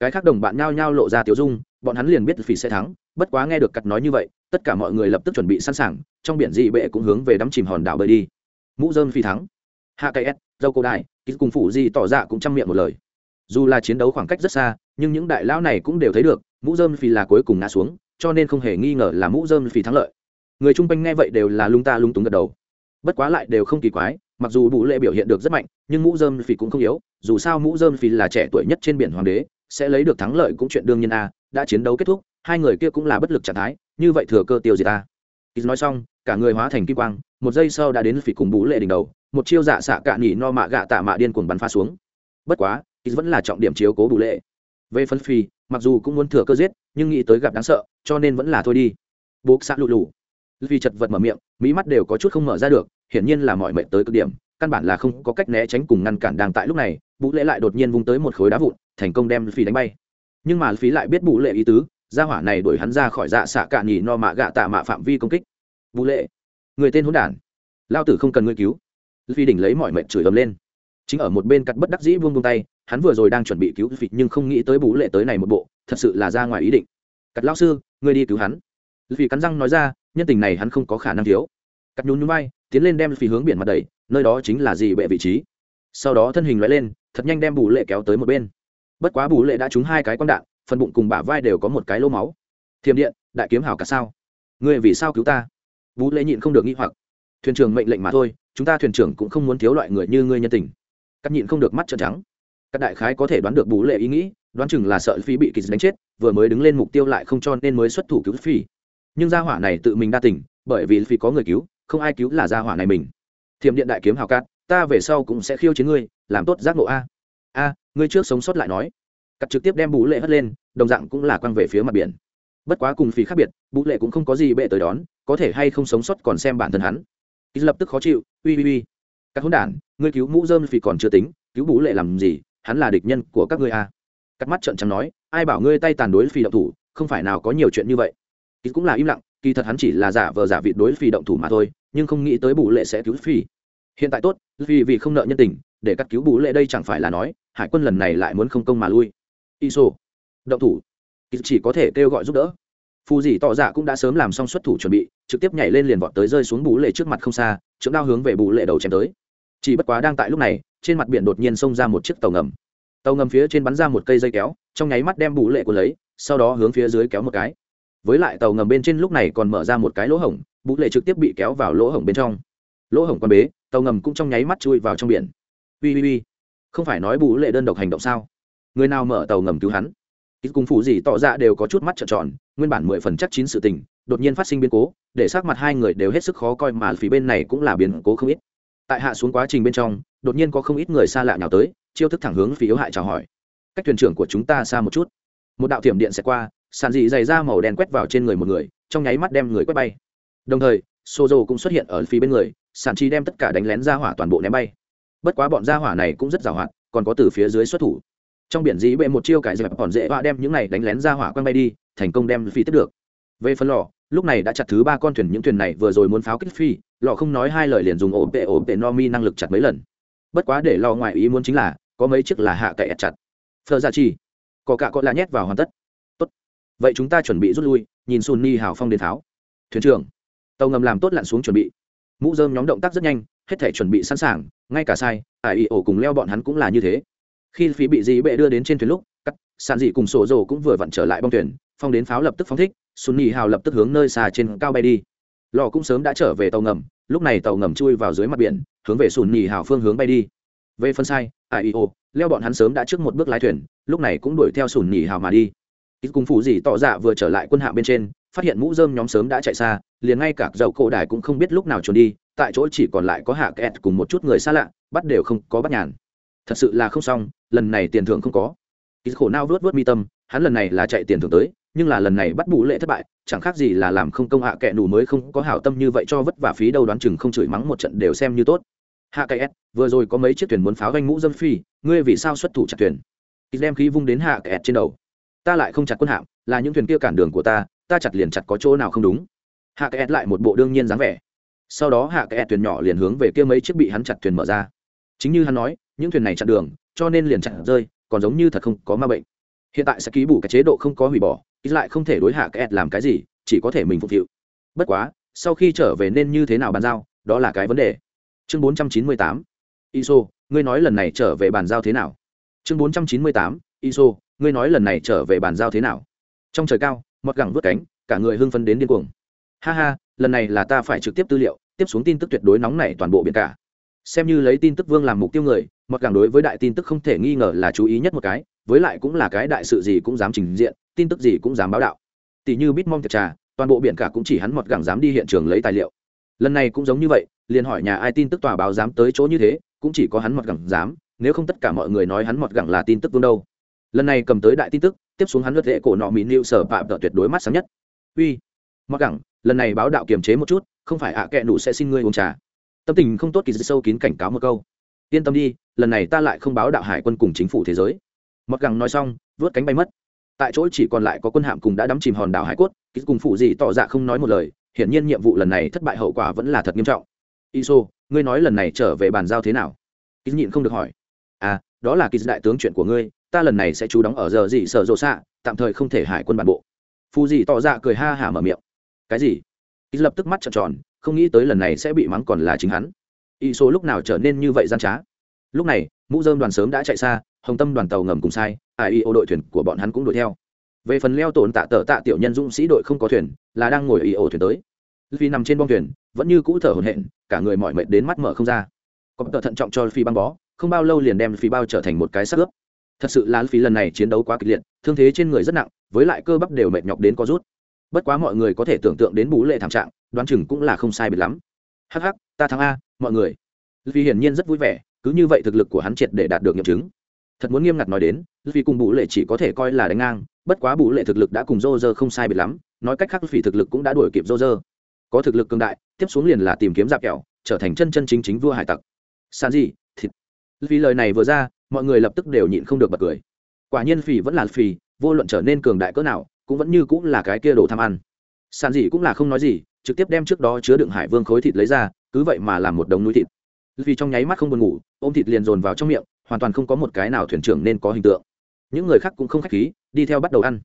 Cái khác đồng bạn nhao nhao lộ ra tiểu dung, bọn hắn liền biết phi sẽ thắng, bất quá nghe được cắt nói như vậy, tất cả mọi người lập tức chuẩn bị sẵn sàng, trong biển dị bệ cũng hướng về đắm chìm hòn đảo bơi đi. Mũ dơm phi thắng. Hạ cây s, dâu cổ đại ký cùng phụ di tỏ dạ cũng chăm miệng một lời. Dù là chiến đấu khoảng cách rất xa, nhưng những đại lão này cũng đều thấy được, mũ dơm phi là cuối cùng ngã xuống, cho nên không hề nghi ngờ là mũ dơm phi thắng lợi. Người chung quanh nghe vậy đều là lung ta lung túng gật đầu. Bất quá lại đều không kỳ quái, mặc dù bụ lệ biểu hiện được rất mạnh, nhưng mũ dơm phi cũng không yếu, dù sao mũ dơm phi là trẻ tuổi nhất trên biển hoàng đế, sẽ lấy được thắng lợi cũng chuyện đương nhiên a, đã chiến đấu kết thúc, hai người kia cũng là bất lực trạng thái, như vậy thừa cơ tiêu diệt ta. Nói xong, cả người hóa thành kim quang, một giây sau đã đến phi cùng bú lệ đỉnh đầu một chiêu dạ xạ cạn nhỉ no mạ gạ tạ mạ điên cuồng bắn pha xuống. Bất quá ít vẫn là trọng điểm chiếu cố bù lệ. Về phân phi, mặc dù cũng muốn thừa cơ giết, nhưng nghĩ tới gặp đáng sợ, cho nên vẫn là thôi đi. Buộc xạ lụ lụ vì chật vật mở miệng, mỹ mắt đều có chút không mở ra được, hiển nhiên là mọi mệnh tới cực điểm, căn bản là không có cách né tránh cùng ngăn cản đang tại lúc này bụ lệ lại đột nhiên vung tới một khối đá vụn, thành công đem phi đánh bay. Nhưng mà phí lại biết bụ lệ ý tứ, gia hỏa này đuổi hắn ra khỏi dạ xạ cạn nhì no mạ gạ tạ mạ phạm vi công kích. Bụ lệ, người tên hỗn đản, lao tử không cần ngươi cứu phi đỉnh lấy mọi mệnh chửi ầm lên. Chính ở một bên cắt bất đắc dĩ buông buông tay hắn vừa rồi đang chuẩn bị cứu phi nhưng không nghĩ tới bú lệ tới này một bộ thật sự là ra ngoài ý định. Cắt lao sư ngươi đi cứu hắn. Vì cắn răng nói ra nhân tình này hắn không có khả năng thiếu. Cắt nhún nhún vai tiến lên đem phi hướng biển mặt đẩy, nơi đó chính là gì bệ vị trí. Sau đó thân hình lóe lên thật nhanh đem bù lệ kéo tới một bên. Bất quá bù lệ đã trúng hai cái quang đạn phần bụng cùng bả vai đều có một cái lỗ máu. Thiềm điện đại kiếm hào cả sao. Ngươi vì sao cứu ta? Bú lệ nhịn không được nghĩ hoặc. Thuyền trưởng mệnh lệnh mà thôi chúng ta thuyền trưởng cũng không muốn thiếu loại người như ngươi nhân tình. Cắt nhịn không được mắt trợn trắng. Các đại khái có thể đoán được bú lệ ý nghĩ, đoán chừng là sợ phi bị kỳ đánh chết, vừa mới đứng lên mục tiêu lại không cho nên mới xuất thủ cứu phi nhưng gia hỏa này tự mình đa tỉnh bởi vì phi có người cứu, không ai cứu là gia hỏa này mình. Thiềm điện đại kiếm hào cát, ta về sau cũng sẽ khiêu chiến ngươi, làm tốt giác ngộ a. A, ngươi trước sống sót lại nói. Cắt trực tiếp đem bú lệ hất lên, đồng dạng cũng là quăng về phía mặt biển. Bất quá cùng phi khác biệt bú lệ cũng không có gì bệ tới đón, có thể hay không sống sót còn xem bản thân hắn. Ý lập tức khó chịu uy uy uy. Các hôn đản, ngươi cứu mũ dơm phì còn chưa tính, cứu bú lệ làm gì? Hắn là địch nhân của các ngươi à? cắt mắt trận trắng nói, ai bảo ngươi tay tàn đối phì động thủ, không phải nào có nhiều chuyện như vậy. Ý cũng là im lặng, kỳ thật hắn chỉ là giả vờ giả vị đối phì động thủ mà thôi, nhưng không nghĩ tới bù lệ sẽ cứu phì. Hiện tại tốt vì vì không nợ nhân tình, để cắt cứu bù lệ đây chẳng phải là nói, hải quân lần này lại muốn không công mà lui. Iso, động thủ. Chỉ có thể kêu gọi giúp đỡ. Phù dì tỏ giả cũng đã sớm làm xong xuất thủ chuẩn bị trực tiếp nhảy lên liền vọt tới rơi xuống bù lệ trước mặt không xa, trưởng đao hướng về bù lệ đầu chém tới. Chỉ bất quá đang tại lúc này, trên mặt biển đột nhiên xông ra một chiếc tàu ngầm. Tàu ngầm phía trên bắn ra một cây dây kéo, trong nháy mắt đem bù lệ của lấy, sau đó hướng phía dưới kéo một cái. Với lại tàu ngầm bên trên lúc này còn mở ra một cái lỗ hổng, bù lệ trực tiếp bị kéo vào lỗ hổng bên trong. Lỗ hổng quan bế, tàu ngầm cũng trong nháy mắt chui vào trong biển. Ui ui ui không phải nói bù lệ đơn độc hành động sao? Người nào mở tàu ngầm cứu hắn? Ít cùng phụ gì tỏ ra đều có chút mắt trợn tròn, nguyên bản mười phần chắc chín sự tình đột nhiên phát sinh biến cố, để sắc mặt hai người đều hết sức khó coi mà phía bên này cũng là biến cố không ít. Tại hạ xuống quá trình bên trong, đột nhiên có không ít người xa lạ nhào tới, chiêu thức thẳng hướng phía yếu hại chào hỏi. Cách thuyền trưởng của chúng ta xa một chút. Một đạo thiểm điện sẽ qua, sàn dị dày ra màu đen quét vào trên người một người, trong nháy mắt đem người quét bay. Đồng thời sô dô cũng xuất hiện ở phía bên người, sàn chi đem tất cả đánh lén ra hỏa toàn bộ ném bay. Bất quá bọn ra hỏa này cũng rất giàu hoạt, còn có từ phía dưới xuất thủ. Trong biển dĩ bệ một chiêu cải dẹp còn dễ họa đem những này đánh lén ra hỏa quăng bay đi, thành công đem phi tiếp được về phần lò, lúc này đã chặt thứ ba con thuyền, những thuyền này vừa rồi muốn pháo kích phi, lò không nói hai lời liền dùng ổ tệ ổ tệ no mi năng lực chặt mấy lần. Bất quá để lò ngoại ý muốn chính là, có mấy chiếc là hạ cậy chặt. Phờ ra dạ chi, có cả có là nhét vào hoàn tất. Tốt. Vậy chúng ta chuẩn bị rút lui, nhìn sunni hào phong đến tháo. Thuyền trưởng, tàu ngầm làm tốt lặn xuống chuẩn bị. Mũ dơm nhóm động tác rất nhanh, hết thể chuẩn bị sẵn sàng, ngay cả sai ải ý ổ cùng leo bọn hắn cũng là như thế. Khi phí bị dị bệ đưa đến trên thuyền lúc, cắt sàn dị cùng sổ rồ cũng vừa vặn trở lại bong thuyền, phong đến pháo lập tức phóng thích sunni hào lập tức hướng nơi xa trên cao bay đi. Lò cũng sớm đã trở về tàu ngầm, lúc này tàu ngầm chui vào dưới mặt biển, hướng về sunni hào phương hướng bay đi. Về phân sai ai ô leo bọn hắn sớm đã trước một bước lái thuyền, lúc này cũng đuổi theo sunni hào mà đi. Ít cùng phụ gì tỏ dạ vừa trở lại quân hạ bên trên, phát hiện mũ dơm nhóm sớm đã chạy xa, liền ngay cả dầu cổ đài cũng không biết lúc nào trốn đi, tại chỗ chỉ còn lại có hạ kẹt cùng một chút người xa lạ, bắt đều không có bắt nhàn. Thật sự là không xong, lần này tiền thưởng không có. Ít khổ nao vớt vớt mi tâm, hắn lần này là chạy tiền thưởng tới nhưng là lần này bắt bù lệ thất bại, chẳng khác gì là làm không công hạ kệ nù mới không có hảo tâm như vậy cho vất vả phí đâu đoán chừng không chửi mắng một trận đều xem như tốt. Hạ kệ s, vừa rồi có mấy chiếc thuyền muốn pháo ganh mũ dâm phi, ngươi vì sao xuất thủ chặt thuyền? Ít đem khí vung đến hạ kệ trên đầu. Ta lại không chặt quân hạm, là những thuyền kia cản đường của ta ta chặt liền chặt có chỗ nào không đúng? Hạ kệ lại một bộ đương nhiên dáng vẻ. Sau đó hạ kệ thuyền nhỏ liền hướng về kia mấy chiếc bị hắn chặt thuyền mở ra. Chính như hắn nói, những thuyền này chặn đường, cho nên liền chặn rơi, còn giống như thật không có ma bệnh. Hiện tại sẽ ký bù cái chế độ không có hủy bỏ ít lại không thể đối hạ cái làm cái gì, chỉ có thể mình phục vụ. Bất quá, sau khi trở về nên như thế nào bàn giao, đó là cái vấn đề. Chương 498 iso, ngươi nói lần này trở về bàn giao thế nào? Chương 498 iso, ngươi nói lần này trở về bàn giao thế nào? Trong trời cao, mọt gẳng vớt cánh, cả người hưng phấn đến điên cuồng. Ha ha, lần này là ta phải trực tiếp tư liệu, tiếp xuống tin tức tuyệt đối nóng này toàn bộ biển cả. Xem như lấy tin tức vương làm mục tiêu người mặt gẳng đối với đại tin tức không thể nghi ngờ là chú ý nhất một cái, với lại cũng là cái đại sự gì cũng dám trình diện tin tức gì cũng dám báo đạo. Tỷ như bitmom tiệc trà, toàn bộ biển cả cũng chỉ hắn mọt gẳng dám đi hiện trường lấy tài liệu. Lần này cũng giống như vậy, liền hỏi nhà ai tin tức tòa báo dám tới chỗ như thế, cũng chỉ có hắn mọt gẳng dám, nếu không tất cả mọi người nói hắn mọt gẳng là tin tức vương đâu. Lần này cầm tới đại tin tức, tiếp xuống hắn luật lệ cổ nọ mỹ nịu sở phạm tợ tuyệt đối mắt sáng nhất. Uy mọt gẳng, lần này báo đạo kiềm chế một chút, không phải ạ à kệ nụ sẽ xin ngươi uống trà. Tâm tình không tốt kỳ dị sâu kín cảnh cáo một câu. Yên tâm đi, lần này ta lại không báo đạo hải quân cùng chính phủ thế giới. Mọt gẳng nói xong vớt cánh bay mất tại chỗ chỉ còn lại có quân hạm cùng đã đắm chìm hòn đảo hải cốt, ký cùng phụ gì tỏ dạ không nói một lời, hiển nhiên nhiệm vụ lần này thất bại hậu quả vẫn là thật nghiêm trọng. Iso, ngươi nói lần này trở về bàn giao thế nào? Ký nhịn không được hỏi. À đó là ký đại tướng chuyện của ngươi, ta lần này sẽ trú đóng ở giờ gì sở rộ xạ, tạm thời không thể hải quân bản bộ. Phụ gì tỏ ra cười ha hả mở miệng. Cái gì? Ký lập tức mắt trợn tròn, không nghĩ tới lần này sẽ bị mắng còn là chính hắn. Y số lúc nào trở nên như vậy gian trá? Lúc này, mũ dơm đoàn sớm đã chạy xa, hồng tâm đoàn tàu ngầm cùng sai, ai y ô đội thuyền của bọn hắn cũng đuổi theo. Về phần leo tổn tạ tờ tạ tiểu nhân dũng sĩ đội không có thuyền, là đang ngồi y ô thuyền tới. Vì nằm trên bong thuyền, vẫn như cũ thở hổn hển, cả người mỏi mệt đến mắt mở không ra. Có tờ thận trọng cho phi băng bó, không bao lâu liền đem phi bao trở thành một cái xác ướp. Thật sự là phi lần này chiến đấu quá kịch liệt, thương thế trên người rất nặng, với lại cơ bắp đều mệt nhọc đến có rút. Bất quá mọi người có thể tưởng tượng đến bú lệ thảm trạng, đoán chừng cũng là không sai biệt lắm. Hh ta thắng a, mọi người. Vì hiển nhiên rất vui vẻ cứ như vậy thực lực của hắn triệt để đạt được nghiệm chứng. Thật muốn nghiêm ngặt nói đến vì cùng bụ lệ chỉ có thể coi là đánh ngang, bất quá bụ lệ thực lực đã cùng dô dơ không sai biệt lắm, nói cách khác vì thực lực cũng đã đuổi kịp dô dơ có thực lực cường đại, tiếp xuống liền là tìm kiếm dạp kẹo, trở thành chân chân chính chính vua hải tặc. San gì thịt. Vì lời này vừa ra, mọi người lập tức đều nhịn không được bật cười. Quả nhiên phì vẫn là phì vô luận trở nên cường đại cỡ nào, cũng vẫn như cũng là cái kia đồ tham ăn. Sàn gì cũng là không nói gì, trực tiếp đem trước đó chứa đựng hải vương khối thịt lấy ra, cứ vậy mà làm một đống núi thịt vì trong nháy mắt không buồn ngủ, ôm thịt liền dồn vào trong miệng, hoàn toàn không có một cái nào thuyền trưởng nên có hình tượng. Những người khác cũng không khách khí, đi theo bắt đầu ăn.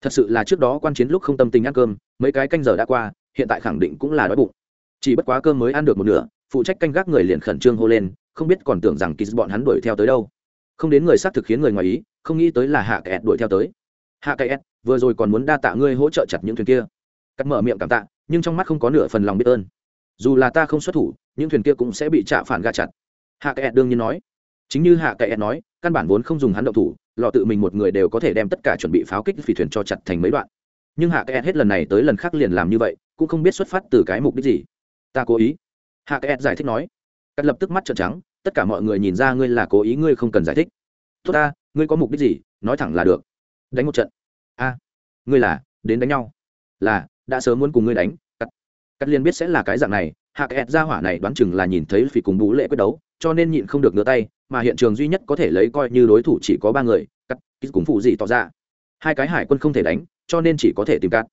Thật sự là trước đó quan chiến lúc không tâm tình ăn cơm, mấy cái canh giờ đã qua, hiện tại khẳng định cũng là đói bụng. Chỉ bất quá cơm mới ăn được một nửa, phụ trách canh gác người liền khẩn trương hô lên, không biết còn tưởng rằng kỳ bọn hắn đuổi theo tới đâu. Không đến người xác thực khiến người ngoài ý, không nghĩ tới là hạ kẹt đuổi theo tới. Hạ kẹt, vừa rồi còn muốn đa tạ ngươi hỗ trợ chặt những thuyền kia. Cắt mở miệng cảm tạ, nhưng trong mắt không có nửa phần lòng biết ơn dù là ta không xuất thủ, những thuyền kia cũng sẽ bị trả phản gạ chặt. Hạ kệ đương nhiên nói. Chính như hạ kệ nói, căn bản vốn không dùng hắn động thủ, lọ tự mình một người đều có thể đem tất cả chuẩn bị pháo kích phi thuyền cho chặt thành mấy đoạn. Nhưng hạ kệ hết lần này tới lần khác liền làm như vậy, cũng không biết xuất phát từ cái mục đích gì. Ta cố ý. Hạ kệ giải thích nói. Cắt lập tức mắt trợn trắng, tất cả mọi người nhìn ra ngươi là cố ý, ngươi không cần giải thích. Tốt ta, ngươi có mục đích gì, nói thẳng là được. Đánh một trận. A, ngươi là, đến đánh nhau. Là, đã sớm muốn cùng ngươi đánh cắt liên liền biết sẽ là cái dạng này, hạ kẹt ra hỏa này đoán chừng là nhìn thấy phỉ cùng bú lệ quyết đấu, cho nên nhịn không được ngửa tay, mà hiện trường duy nhất có thể lấy coi như đối thủ chỉ có ba người cắt cùng phụ gì tỏ ra. Hai cái hải quân không thể đánh, cho nên chỉ có thể tìm cắt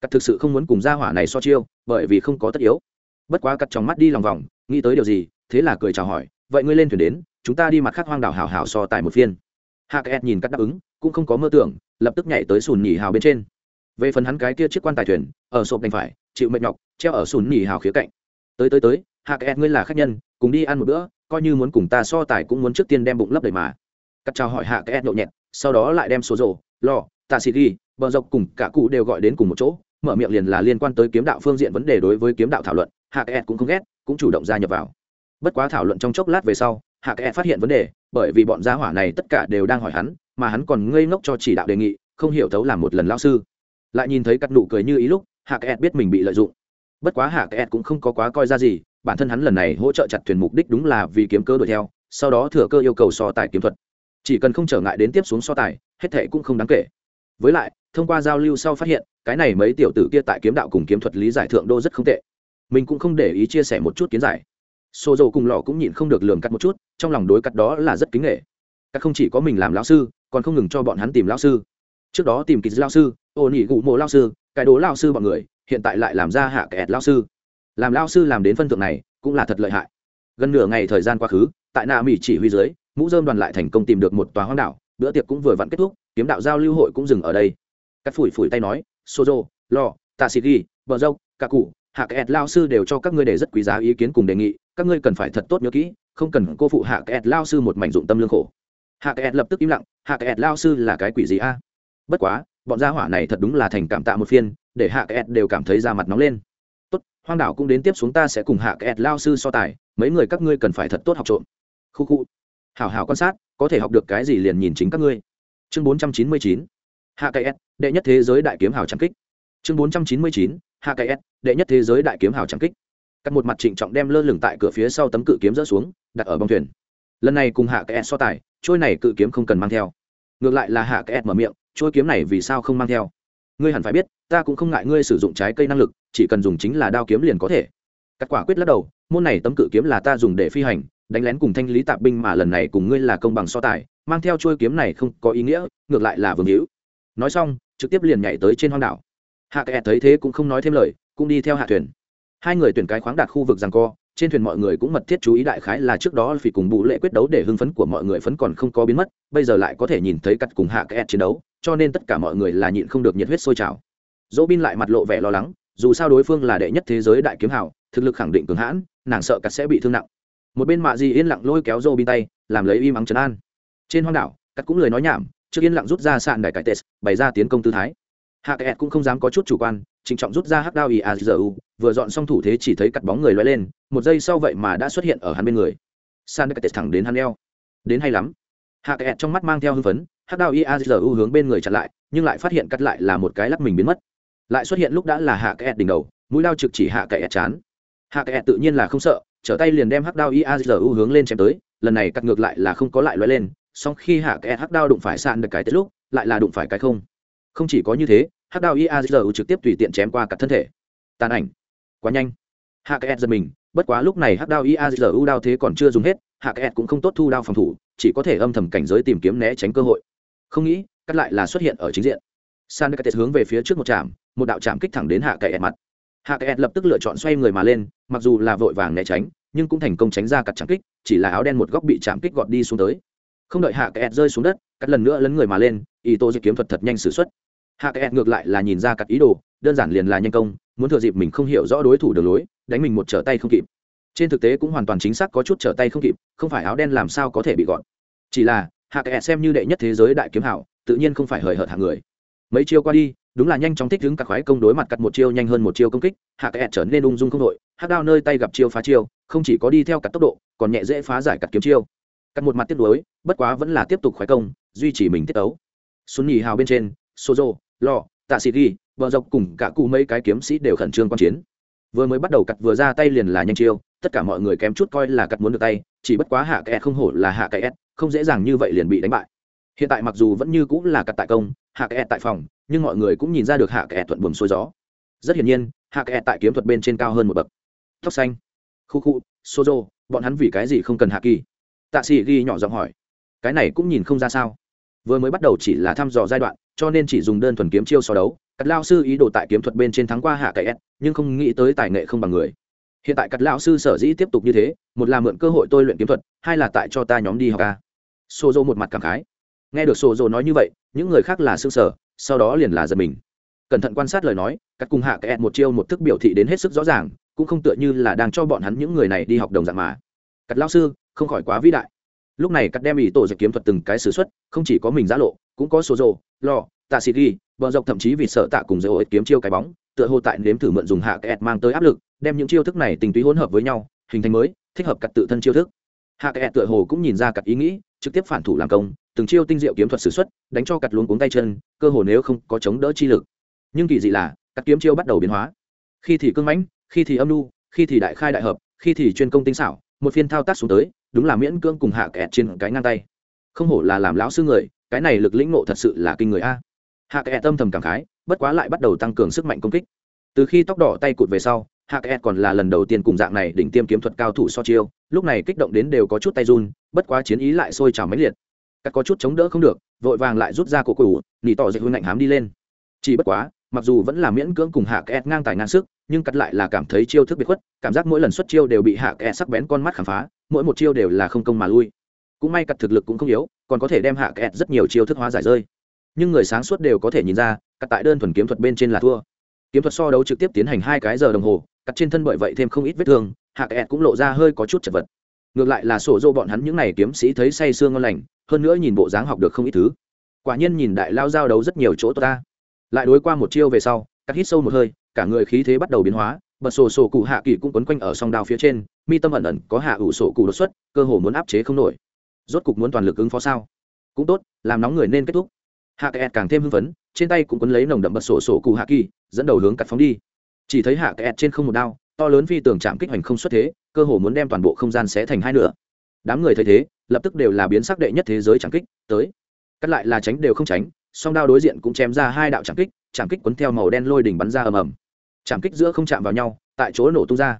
cắt thực sự không muốn cùng ra hỏa này so chiêu, bởi vì không có tất yếu. Bất quá cắt trong mắt đi lòng vòng, nghĩ tới điều gì, thế là cười chào hỏi, vậy ngươi lên thuyền đến, chúng ta đi mặt khác hoang đảo hào hào so tài một phiên. Hạ kẹt nhìn cắt đáp ứng, cũng không có mơ tưởng, lập tức nhảy tới sùn nhỉ hào bên trên. Về phần hắn cái kia chiếc quan tài thuyền, ở sộp đành phải chịu mệt nhọc, treo ở sùn nhì hào khía cạnh. Tới tới tới, hạ kẹt, ngươi là khách nhân, cùng đi ăn một bữa, coi như muốn cùng ta so tài cũng muốn trước tiên đem bụng lấp đầy mà. Cắt chào hỏi hạ kẹt nhậu nhẹt, sau đó lại đem số rổ, lò, tạ xì ghi, bờ dọc cùng cả cụ đều gọi đến cùng một chỗ, mở miệng liền là liên quan tới kiếm đạo phương diện vấn đề đối với kiếm đạo thảo luận, hạ kẹt cũng không ghét, cũng chủ động gia nhập vào. Bất quá thảo luận trong chốc lát về sau, hạ kẽ phát hiện vấn đề, bởi vì bọn gia hỏa này tất cả đều đang hỏi hắn, mà hắn còn ngây ngốc cho chỉ đạo đề nghị, không hiểu thấu làm một lần lao sư. Lại nhìn thấy cắt nụ cười như ý lúc hạ kẽ biết mình bị lợi dụng. Bất quá hạ kẽ cũng không có quá coi ra gì, bản thân hắn lần này hỗ trợ chặt thuyền mục đích đúng là vì kiếm cơ đuổi theo, sau đó thừa cơ yêu cầu so tài kiếm thuật. Chỉ cần không trở ngại đến tiếp xuống so tài, hết thệ cũng không đáng kể. Với lại, thông qua giao lưu sau phát hiện, cái này mấy tiểu tử kia tại kiếm đạo cùng kiếm thuật lý giải thượng đô rất không tệ. Mình cũng không để ý chia sẻ một chút kiến giải. Xô dầu cùng lò cũng nhịn không được lường cắt một chút, trong lòng đối cắt đó là rất kính nghệ các không chỉ có mình làm lão sư, còn không ngừng cho bọn hắn tìm lão sư. Trước đó tìm kỳ lão sư, ô nỉ gụ mộ lão sư cái đố lão sư bọn người hiện tại lại làm ra hạ kẹt lão sư. Làm lão sư làm đến phân thượng này cũng là thật lợi hại. Gần nửa ngày thời gian quá khứ, tại nạ mỹ chỉ huy dưới, mũ dơm đoàn lại thành công tìm được một tòa hoang đảo, bữa tiệc cũng vừa vặn kết thúc, kiếm đạo giao lưu hội cũng dừng ở đây. Cắt phủi phủi tay nói, sozo, lo tạ sĩ ghi bờ dâu cả cụ hạ kẹt lao sư đều cho các ngươi để rất quý giá ý kiến cùng đề nghị, các ngươi cần phải thật tốt nhớ kỹ, không cần cô phụ hạ kẹt lao sư một mảnh dụng tâm lương khổ. Hạ kẹt lập tức im lặng, hạ kẹt lao sư là cái quỷ gì a? Bất quá bọn gia hỏa này thật đúng là thành cảm tạ một phiên, để hạ kẹt đều cảm thấy da mặt nóng lên. Tốt, hoang đảo cũng đến tiếp xuống ta sẽ cùng hạ kẹt lao sư so tài, mấy người các ngươi cần phải thật tốt học trộm. Khu khu. Hảo hảo quan sát, có thể học được cái gì liền nhìn chính các ngươi. Chương bốn trăm chín mươi chín. Hạ kẹt, đệ nhất thế giới đại kiếm hào trang kích. Chương bốn trăm chín mươi chín. Hạ kẹt, đệ nhất thế giới đại kiếm hào trang kích. Cắt một mặt trịnh trọng đem lơ lửng tại cửa phía sau tấm cự kiếm rỡ xuống, đặt ở bông thuyền. Lần này cùng hạ kẹt so tài, trôi này cự kiếm không cần mang theo. Ngược lại là hạ kẹt mở miệng trôi kiếm này vì sao không mang theo? Ngươi hẳn phải biết, ta cũng không ngại ngươi sử dụng trái cây năng lực, chỉ cần dùng chính là đao kiếm liền có thể. Cắt quả quyết lắc đầu, môn này tấm cự kiếm là ta dùng để phi hành, đánh lén cùng thanh lý tạp binh mà lần này cùng ngươi là công bằng so tài, mang theo chuôi kiếm này không có ý nghĩa, ngược lại là vương hữu. Nói xong, trực tiếp liền nhảy tới trên hoang đảo. Hạ kẹt thấy thế cũng không nói thêm lời, cũng đi theo hạ thuyền. Hai người tuyển cái khoáng đạt khu vực rằng co, trên thuyền mọi người cũng mật thiết chú ý đại khái là trước đó vì cùng bụ lệ quyết đấu để hưng phấn của mọi người phấn còn không có biến mất, bây giờ lại có thể nhìn thấy cắt cùng hạ kẹt chiến đấu cho nên tất cả mọi người là nhịn không được nhiệt huyết sôi trào. Dỗ bin lại mặt lộ vẻ lo lắng, dù sao đối phương là đệ nhất thế giới đại kiếm hào, thực lực khẳng định cường hãn, nàng sợ cắt sẽ bị thương nặng. Một bên mạ di yên lặng lôi kéo dỗ bin tay, làm lấy im ắng trấn an. Trên hoang đảo, cắt cũng lời nói nhảm, trước yên lặng rút ra sạn đại cải tes bày ra tiến công tư thái. Hạ kẹt cũng không dám có chút chủ quan, trịnh trọng rút ra hắc đao iazu vừa dọn xong thủ thế chỉ thấy cắt bóng người loay lên, một giây sau vậy mà đã xuất hiện ở hắn bên người. San đại thẳng đến hắn eo. Đến hay lắm. Hạ kẹt trong mắt mang theo hưng phấn hắc đao iazu hướng bên người chặn lại, nhưng lại phát hiện cắt lại là một cái lắc mình biến mất. Lại xuất hiện lúc đã là hạ kẹt đỉnh đầu, mũi lao trực chỉ hạ kẹt chán. Hạ kẹt tự nhiên là không sợ, trở tay liền đem hắc đao iazu hướng lên chém tới, lần này cắt ngược lại là không có lại loay lên, song khi hạ kẹt hắc đao đụng phải sạn được cái tới lúc, lại là đụng phải cái không. Không chỉ có như thế hắc đao iazu trực tiếp tùy tiện chém qua cắt thân thể. Tàn ảnh. Quá nhanh. Hạ kẹt giật mình, bất quá lúc này hắc đao iazu đao thế còn chưa dùng hết, hạ kẹt cũng không tốt thu đao phòng thủ, chỉ có thể âm thầm cảnh giới tìm kiếm né tránh cơ hội không nghĩ, cắt lại là xuất hiện ở chính diện. San đức hướng về phía trước một trạm, một đạo trạm kích thẳng đến hạ kẹt mặt. Hạ kẹt lập tức lựa chọn xoay người mà lên, mặc dù là vội vàng né tránh, nhưng cũng thành công tránh ra cắt trạm kích, chỉ là áo đen một góc bị chạm kích gọt đi xuống tới. Không đợi hạ kẹt rơi xuống đất, cắt lần nữa lấn người mà lên, ý tô dự kiếm thuật thật nhanh xử xuất. Hạ kẹt ngược lại là nhìn ra cắt ý đồ, đơn giản liền là nhanh công, muốn thừa dịp mình không hiểu rõ đối thủ đường lối, đánh mình một trở tay không kịp. Trên thực tế cũng hoàn toàn chính xác có chút trở tay không kịp, không phải áo đen làm sao có thể bị gọn chỉ là hạ kệ xem như đệ nhất thế giới đại kiếm hảo tự nhiên không phải hời hợt hạng người. Mấy chiêu qua đi đúng là nhanh chóng thích đứng các khoái công đối mặt cắt một chiêu nhanh hơn một chiêu công kích hạ kệ trở nên ung dung không đội hát đao nơi tay gặp chiêu phá chiêu không chỉ có đi theo cắt tốc độ còn nhẹ dễ phá giải cắt kiếm chiêu. Cắt một mặt tiếp đối, bất quá vẫn là tiếp tục khoái công duy trì mình tiết ấu. xuân nhì hào bên trên sozo lo tạ sĩ ghi vợ dọc cùng cả cụ mấy cái kiếm sĩ đều khẩn trương quan chiến. Vừa mới bắt đầu cắt vừa ra tay liền là nhanh chiêu tất cả mọi người kém chút coi là cắt muốn được tay chỉ bất quá hạ kẹt không hổ là hạ kẹt không dễ dàng như vậy liền bị đánh bại. Hiện tại mặc dù vẫn như cũng là cắt tại công hạ kẹt tại phòng nhưng mọi người cũng nhìn ra được hạ kẹt thuận buồm xuôi gió. Rất hiển nhiên hạ kẹt tại kiếm thuật bên trên cao hơn một bậc. Tóc xanh. Khu khu Sojo, bọn hắn vì cái gì không cần hạ kỳ? Tạ sĩ ghi nhỏ giọng hỏi. Cái này cũng nhìn không ra sao. Vừa mới bắt đầu chỉ là thăm dò giai đoạn cho nên chỉ dùng đơn thuần kiếm chiêu so đấu. Cắt lao sư ý đồ tại kiếm thuật bên trên thắng qua hạ cậy s nhưng không nghĩ tới tài nghệ không bằng người. Hiện tại cắt lao sư sở dĩ tiếp tục như thế một là mượn cơ hội tôi luyện kiếm thuật hai là tại cho ta nhóm đi học ca xô dô một mặt cảm khái. Nghe được xô dô nói như vậy, những người khác là s ư ơ n g sở sau đó liền là giật mình. Cẩn thận quan sát lời nói, các cung hạ kẹt một chiêu một thức biểu thị đến hết sức rõ ràng, cũng không tựa như là đang cho bọn hắn những người này đi học đồng dạng mà. Cắt lao sư, không khỏi quá vĩ đại. Lúc này cắt đem ý tổ dịch kiếm thuật từng cái s ử x u ấ t không chỉ có mình giã lộ, cũng có số rồ lò, tạ sĩ ghi bờ dọc thậm chí vì sợ tạ cùng dầu ổi kiếm chiêu cái bóng, tựa hồ tại nếm thử mượn dùng hạ kẹt mang tới áp lực, đem những chiêu thức này tình túy hỗn hợp với nhau, hình thành mới, thích hợp cặt tự thân chiêu thức. Hạ kẹt tựa hồ cũng nhìn ra cặt ý nghĩ trực tiếp phản thủ làm công, từng chiêu tinh diệu kiếm thuật s ử x u ấ t đánh cho cặt luống cuống tay chân, cơ hồ nếu không có chống đỡ chi lực. Nhưng kỳ dị là, cắt kiếm chiêu bắt đầu biến hóa. Khi thì cưng mãnh, khi thì âm lu khi thì đại khai đại hợp, khi thì chuyên công tinh xảo, một phiên thao tác xuống tới, đúng là miễn cưỡng cùng hạ kẹt trên cái ngang tay. Không hổ là làm lão sư người, cái này lực lĩnh nộ thật sự là kinh người a. Hạ kẹt tâm thầm cảm khái, bất quá lại bắt đầu tăng cường sức mạnh công kích. Từ khi tóc đỏ tay cụt về sau hạ kẹt còn là lần đầu tiên cùng dạng này đỉnh tiêm kiếm thuật cao thủ so chiêu, lúc này kích động đến đều có chút tay run, bất quá chiến ý lại sôi trào mấy liệt. Các có chút chống đỡ không được, vội vàng lại rút ra cổ củ nỉ tỏ dậy hương ngạnh hám đi lên. Chỉ bất quá, mặc dù vẫn là miễn cưỡng cùng hạ kẹt ngang tài ngang sức, nhưng cắt lại là cảm thấy chiêu thức biệt khuất, cảm giác mỗi lần xuất chiêu đều bị hạ kẹt sắc bén con mắt khám phá, mỗi một chiêu đều là không công mà lui. Cũng may cắt thực lực cũng không yếu, còn có thể đem hạ kẹt rất nhiều chiêu thức hóa giải rơi. Nhưng người sáng suốt đều có thể nhìn ra, cắt tại đơn thuần kiếm thuật bên trên là thua. Kiếm thuật so đấu trực tiếp tiến hành hai cái giờ đồng hồ cắt trên thân bởi vậy thêm không ít vết thương, hạ kẹt cũng lộ ra hơi có chút chật vật. Ngược lại là sổ dô bọn hắn những n à y kiếm sĩ thấy say sương ngon lành, hơn nữa nhìn bộ dáng học được không ít thứ. Quả nhiên nhìn đại lao giao đấu rất nhiều chỗ ta. Lại đối qua một chiêu về sau, cắt hít sâu một hơi, cả người khí thế bắt đầu biến hóa, bật sổ sổ cụ hạ kỳ cũng quấn quanh ở song đao phía trên, mi tâm ẩn ẩn có hạ ủ sổ cụ đột xuất, cơ hồ muốn áp chế không nổi. Rốt cục muốn toàn lực ứng phó sao? Cũng tốt, làm nóng người nên kết thúc. Hạ kẹt càng thêm hưng phấn, trên tay cũng quấn lấy nồng đậm bật sổ sổ cụ hạ kỳ dẫn đầu hướng cắt phóng đi chỉ thấy hạ kẹt trên không một đao, to lớn phi tường chạm kích hoành không xuất thế, cơ hồ muốn đem toàn bộ không gian xé thành hai nửa. Đám người thấy thế, lập tức đều là biến sắc đệ nhất thế giới chạm kích, tới. Cắt lại là tránh đều không tránh, song đao đối diện cũng chém ra hai đạo chạm kích chạm kích quấn theo màu đen lôi đỉnh bắn ra ầm ầm. Chạm kích giữa không chạm vào nhau, tại chỗ nổ tung ra.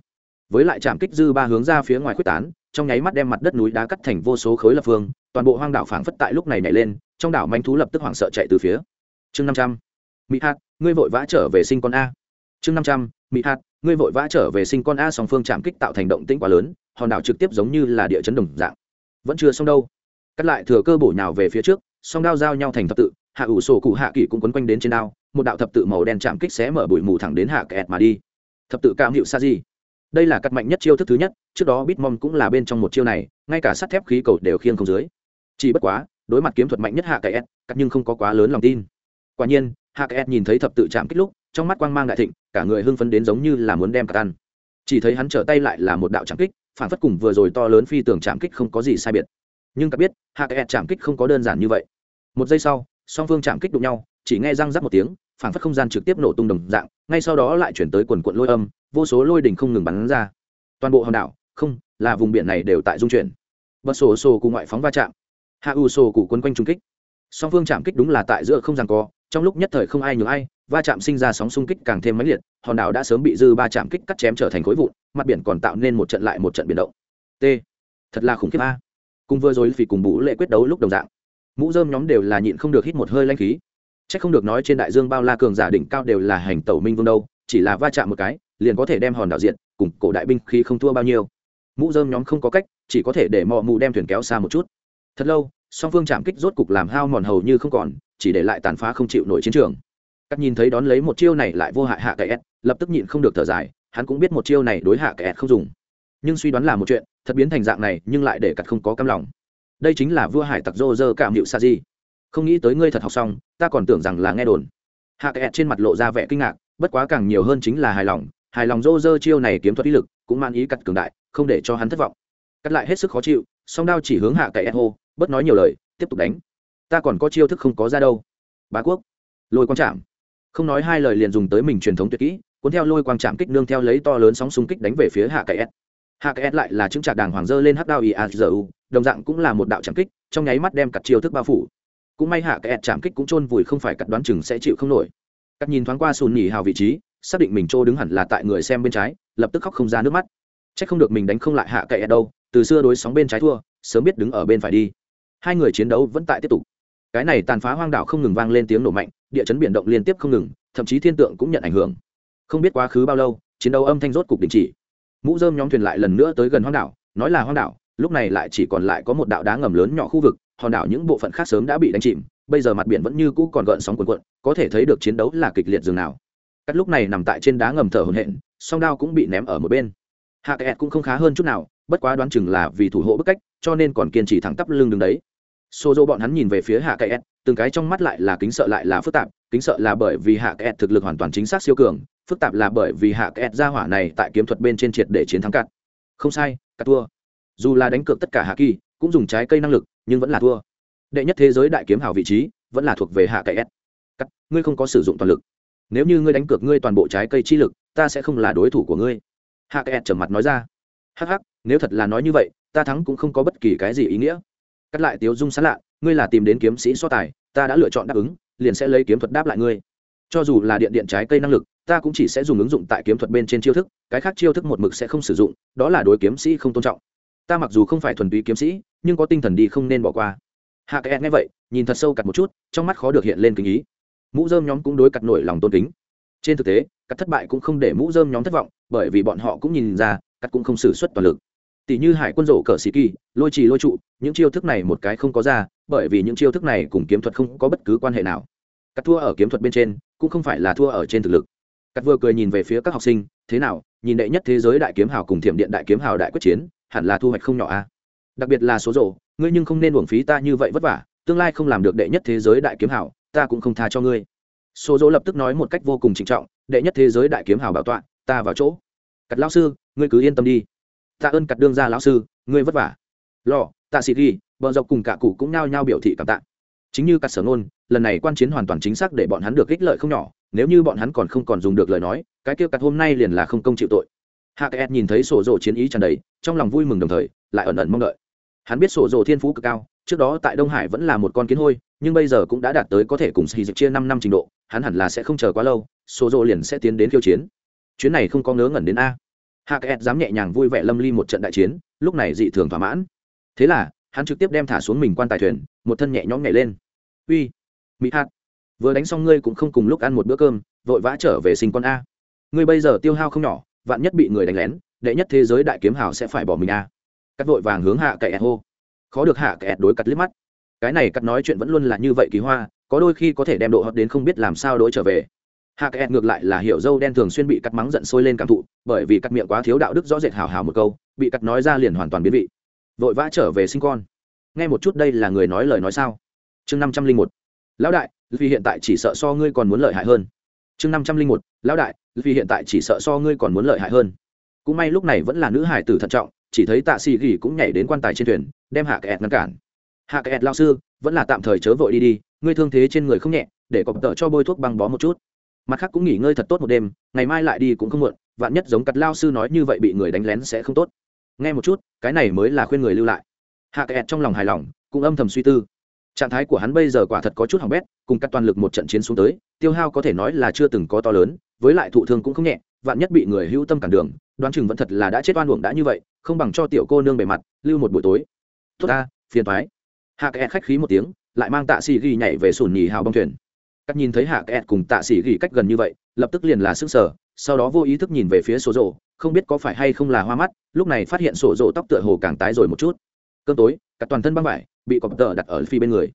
Với lại chạm kích dư ba hướng ra phía ngoài quyết tán, trong nháy mắt đem mặt đất núi đá cắt thành vô số khối lập phương, toàn bộ hoang đảo phảng phất tại lúc này nhảy lên, trong đảo manh thú lập tức hoảng sợ chạy từ phía. Chương năm trăm. Mỹ hạt ngươi vội vã trở về sinh con a chương năm trăm mỹ hạt, ngươi vội vã trở về sinh con a song phương chạm kích tạo thành động tĩnh quá lớn, hòn đảo trực tiếp giống như là địa chấn đồng dạng. Vẫn chưa xong đâu. Cắt lại thừa cơ bổ nhào về phía trước, song đao giao nhau thành thập tự, hạ ủ sổ cụ hạ kỷ cũng quấn quanh đến trên đao, một đạo thập tự màu đen chạm kích xé mở bụi mù thẳng đến hạ kẹt mà đi. Thập tự cao hiệu sa di. Đây là cắt mạnh nhất chiêu thức thứ nhất, trước đó bitmom cũng là bên trong một chiêu này, ngay cả sắt thép khí cầu đều khiêng không dưới. Chỉ bất quá, đối mặt kiếm thuật mạnh nhất hạ kẹt, cắt nhưng không có quá lớn lòng tin. Quả nhiên, hạ kẹt nhìn thấy thập tự chạm kích lúc trong mắt quang mang đại thịnh, cả người hưng phấn đến giống như là muốn đem cả tan. Chỉ thấy hắn trở tay lại là một đạo chạm kích, phản phất cùng vừa rồi to lớn phi tường chạm kích không có gì sai biệt. Nhưng cả biết, hạ kẹt chạm kích không có đơn giản như vậy. Một giây sau, song phương chạm kích đụng nhau, chỉ nghe răng rắc một tiếng, phản phất không gian trực tiếp nổ tung đồng dạng, ngay sau đó lại chuyển tới quần quận lôi âm, vô số lôi đỉnh không ngừng bắn ra. Toàn bộ hòn đảo, không, là vùng biển này đều tại dung chuyển. Bật sổ sổ cùng ngoại phóng va chạm. Hạ ù sổ cụ quân quanh trung kích. Song phương chạm kích đúng là tại giữa không rằng co trong lúc nhất thời không ai nhường ai va chạm sinh ra sóng xung kích càng thêm mãnh liệt, hòn đảo đã sớm bị dư ba chạm kích cắt chém trở thành khối vụn, mặt biển còn tạo nên một trận lại một trận biển động. T. Thật là khủng khiếp a. Cùng vừa rồi vì cùng bú lệ quyết đấu lúc đồng dạng. Mũ dơm nhóm đều là nhịn không được hít một hơi lanh khí. C h ắ c không được nói trên đại dương bao la cường giả đỉnh cao đều là hành tẩu minh vương đâu, chỉ là va chạm một cái, liền có thể đem hòn đảo diện cùng cổ đại binh khi không thua bao nhiêu. Mũ dơm nhóm không có cách, chỉ có thể để mò mù đem thuyền kéo xa một chút. Thật lâu, song phương chạm kích rốt cục làm hao mòn hầu như không còn, chỉ để lại tàn phá không chịu nổi chiến trường các nhìn thấy đón lấy một chiêu này lại vô hại hạ kẻ s, lập tức nhịn không được thở dài, hắn cũng biết một chiêu này đối hạ kẻ s không dùng. Nhưng suy đoán là một chuyện, thật biến thành dạng này, nhưng lại để cặt không có cam lòng. Đây chính là vua hải tặc roger dơ cảm hiệu sa di. Không nghĩ tới ngươi thật học xong, ta còn tưởng rằng là nghe đồn. Hạ kẹt trên mặt lộ ra vẻ kinh ngạc, bất quá càng nhiều hơn chính là hài lòng. Hài lòng roger chiêu này kiếm thuật ý lực, cũng mang ý cắt cường đại, không để cho hắn thất vọng. Cắt lại hết sức khó chịu, song đao chỉ hướng hạ kẹt hô bất nói nhiều lời, tiếp tục đánh. Ta còn có chiêu thức không có ra đâu. Bá quốc. Lôi quan chạm không nói hai lời liền dùng tới mình truyền thống tuyệt kỹ, cuốn theo lôi quang chạm kích nương theo lấy to lớn sóng xung kích đánh về phía hạ kẹt hạ kẹt lại là chứng trạc đàng hoàng dơ lên hắc đao iazu đồng dạng cũng là một đạo chạm kích, trong nháy mắt đem cặt chiêu thức bao phủ. Cũng may hạ kẹt chạm kích cũng chôn vùi không phải cặt đoán chừng sẽ chịu không nổi. Cắt nhìn thoáng qua sùn nhỉ hào vị trí, xác định mình trô đứng hẳn là tại người xem bên trái, lập tức khóc không ra nước mắt. C h ắ c không được mình đánh không lại hạ kẹt đâu, từ xưa đối sóng bên trái thua, sớm biết đứng ở bên phải đi. Hai người chiến đấu vẫn tại tiếp tục cái này tàn phá hoang đảo không ngừng vang lên tiếng nổ mạnh, địa chấn biển động liên tiếp không ngừng, thậm chí thiên tượng cũng nhận ảnh hưởng. Không biết quá khứ bao lâu, chiến đấu âm thanh rốt cục đình chỉ. Mũ dơm nhóm thuyền lại lần nữa tới gần hoang đảo, nói là hoang đảo, lúc này lại chỉ còn lại có một đạo đá ngầm lớn nhỏ khu vực, hòn đảo những bộ phận khác sớm đã bị đánh chìm, bây giờ mặt biển vẫn như cũ còn gợn sóng cuồn cuộn, có thể thấy được chiến đấu là kịch liệt dường nào. Cắt lúc này nằm tại trên đá ngầm thở hổn hển, song đao cũng bị ném ở một bên. Hạ kẹt cũng không khá hơn chút nào, bất quá đoán chừng là vì thủ hộ bức cách, cho nên còn kiên trì thẳng tắp lưng đứng đấy xô dô bọn hắn nhìn về phía hạ kẹt từng cái trong mắt lại là kính sợ lại là phức tạp, kính sợ là bởi vì hạ kẹt thực lực hoàn toàn chính xác siêu cường, phức tạp là bởi vì hạ kẹt ra hỏa này tại kiếm thuật bên trên triệt để chiến thắng cắt. Không sai, cắt thua. Dù là đánh cược tất cả hạ kỳ, cũng dùng trái cây năng lực, nhưng vẫn là thua. Đệ nhất thế giới đại kiếm hào vị trí, vẫn là thuộc về hạ cậy s. Cắt, ngươi không có sử dụng toàn lực. Nếu như ngươi đánh cược ngươi toàn bộ trái cây chi lực, ta sẽ không là đối thủ của ngươi. Hạ cậy s trầm mặt nói ra. Hắc hắc, nếu thật là nói như vậy, ta thắng cũng không có bất kỳ cái gì ý nghĩa cắt lại tiếu dung sán lạ, ngươi là tìm đến kiếm sĩ so tài, ta đã lựa chọn đáp ứng, liền sẽ lấy kiếm thuật đáp lại ngươi. Cho dù là điện điện trái cây năng lực, ta cũng chỉ sẽ dùng ứng dụng tại kiếm thuật bên trên chiêu thức, cái khác chiêu thức một mực sẽ không sử dụng, đó là đối kiếm sĩ không tôn trọng. Ta mặc dù không phải thuần túy kiếm sĩ, nhưng có tinh thần đi không nên bỏ qua. Hạ cái nghe vậy, nhìn thật sâu cặt một chút, trong mắt khó được hiện lên kính ý. Mũ dơm nhóm cũng đối cặt nổi lòng tôn kính. Trên thực tế cắt thất bại cũng không để mũ dơm nhóm thất vọng, bởi vì bọn họ cũng nhìn ra cắt cũng không xử suất toàn lực tỷ như hải quân rổ cờ sĩ kỳ lôi trì lôi trụ những chiêu thức này một cái không có ra bởi vì những chiêu thức này cùng kiếm thuật không có bất cứ quan hệ nào. Cắt thua ở kiếm thuật bên trên cũng không phải là thua ở trên thực lực. Cắt vừa cười nhìn về phía các học sinh thế nào nhìn đệ nhất thế giới đại kiếm hào cùng thiểm điện đại kiếm hào đại quyết chiến hẳn là thu hoạch không nhỏ a đặc biệt là số rổ ngươi nhưng không nên uổng phí ta như vậy vất vả tương lai không làm được đệ nhất thế giới đại kiếm hào, ta cũng không tha cho ngươi. Số rỗ lập tức nói một cách vô cùng trịnh trọng đệ nhất thế giới đại kiếm hào bảo tọa ta vào chỗ. Cắt lão sư ngươi cứ yên tâm đi tạ ơn cặt đương gia lão sư, ngươi vất vả. Lò tạ sĩ ghi vợ dọc cùng cả cụ cũng nhao nhao biểu thị cảm tạ. Chính như cặt sở ngôn, lần này quan chiến hoàn toàn chính xác để bọn hắn được ích lợi không nhỏ, nếu như bọn hắn còn không còn dùng được lời nói, cái kia cặt hôm nay liền là không công chịu tội. Hạ kẹt nhìn thấy sổ rộ chiến ý tràn đầy, trong lòng vui mừng đồng thời, lại ẩn ẩn mong đợi. Hắn biết sổ rộ thiên phú cực cao, trước đó tại đông hải vẫn là một con kiến hôi, nhưng bây giờ cũng đã đạt tới có thể cùng xì dịch chia năm năm trình độ, hắn hẳn là sẽ không chờ quá lâu, sổ rộ liền sẽ tiến đến khiêu chiến. Chuyến này không có ngớ ngẩn đến a hạ kẹt dám nhẹ nhàng vui vẻ lâm ly một trận đại chiến, lúc này dị thường thỏa mãn. Thế là, hắn trực tiếp đem thả xuống mình quan tài thuyền, một thân nhẹ nhõm nhảy lên. Uy mỹ hạt vừa đánh xong ngươi cũng không cùng lúc ăn một bữa cơm, vội vã trở về sinh con a. Ngươi bây giờ tiêu hao không nhỏ, vạn nhất bị người đánh lén, đệ nhất thế giới đại kiếm hào sẽ phải bỏ mình a. Cắt vội vàng hướng hạ kẹt hô. Khó được hạ kẹt đối cắt liếc mắt. Cái này cắt nói chuyện vẫn luôn là như vậy kỳ hoa, có đôi khi có thể đem độ hot đến không biết làm sao đối trở về hạ kẹt ngược lại là hiểu dâu đen thường xuyên bị cắt mắng giận sôi lên cảm thụ, bởi vì cắt miệng quá thiếu đạo đức rõ rệt hào hào một câu, bị cắt nói ra liền hoàn toàn biến vị. Vội vã trở về sinh con. Nghe một chút đây là người nói lời nói sao? Chương năm trăm linh một. Lão đại vì hiện tại chỉ sợ so ngươi còn muốn lợi hại hơn. Chương năm trăm linh một. Lão đại vì hiện tại chỉ sợ so ngươi còn muốn lợi hại hơn. Cũng may lúc này vẫn là nữ hải tử thận trọng, chỉ thấy tạ xì gỉ cũng nhảy đến quan tài trên thuyền, đem hạ kẹt ngăn cản. Hạ kẹt lao sư, vẫn là tạm thời chớ vội đi đi, ngươi thương thế trên người không nhẹ, để cọp tợ cho bôi thuốc băng bó một chút mặt khác cũng nghỉ ngơi thật tốt một đêm, ngày mai lại đi cũng không muộn, vạn nhất giống cắt lao sư nói như vậy bị người đánh lén sẽ không tốt. Nghe một chút, cái này mới là khuyên người lưu lại. Hạ kẹt trong lòng hài lòng, cũng âm thầm suy tư. Trạng thái của hắn bây giờ quả thật có chút hỏng bét, cùng cắt toàn lực một trận chiến xuống tới, tiêu hao có thể nói là chưa từng có to lớn, với lại thụ thương cũng không nhẹ, vạn nhất bị người hữu tâm cản đường, đoán chừng vẫn thật là đã chết oan uổng đã như vậy, không bằng cho tiểu cô nương bề mặt, lưu một buổi tối. Tốt ta, phiền thoái hạ kẹt khách khí một tiếng, lại mang tạ xì ghi nhảy về sùn nhì hào bong thuyền cắt nhìn thấy hạ kẹt cùng tạ sĩ gỉ cách gần như vậy, lập tức liền là sững sở sau đó vô ý thức nhìn về phía sổ rộ không biết có phải hay không là hoa mắt, lúc này phát hiện sổ rộ tóc tựa hồ càng tái rồi một chút. Cơn tối, cả toàn thân băng vải bị cọp tờ đặt ở phi bên người.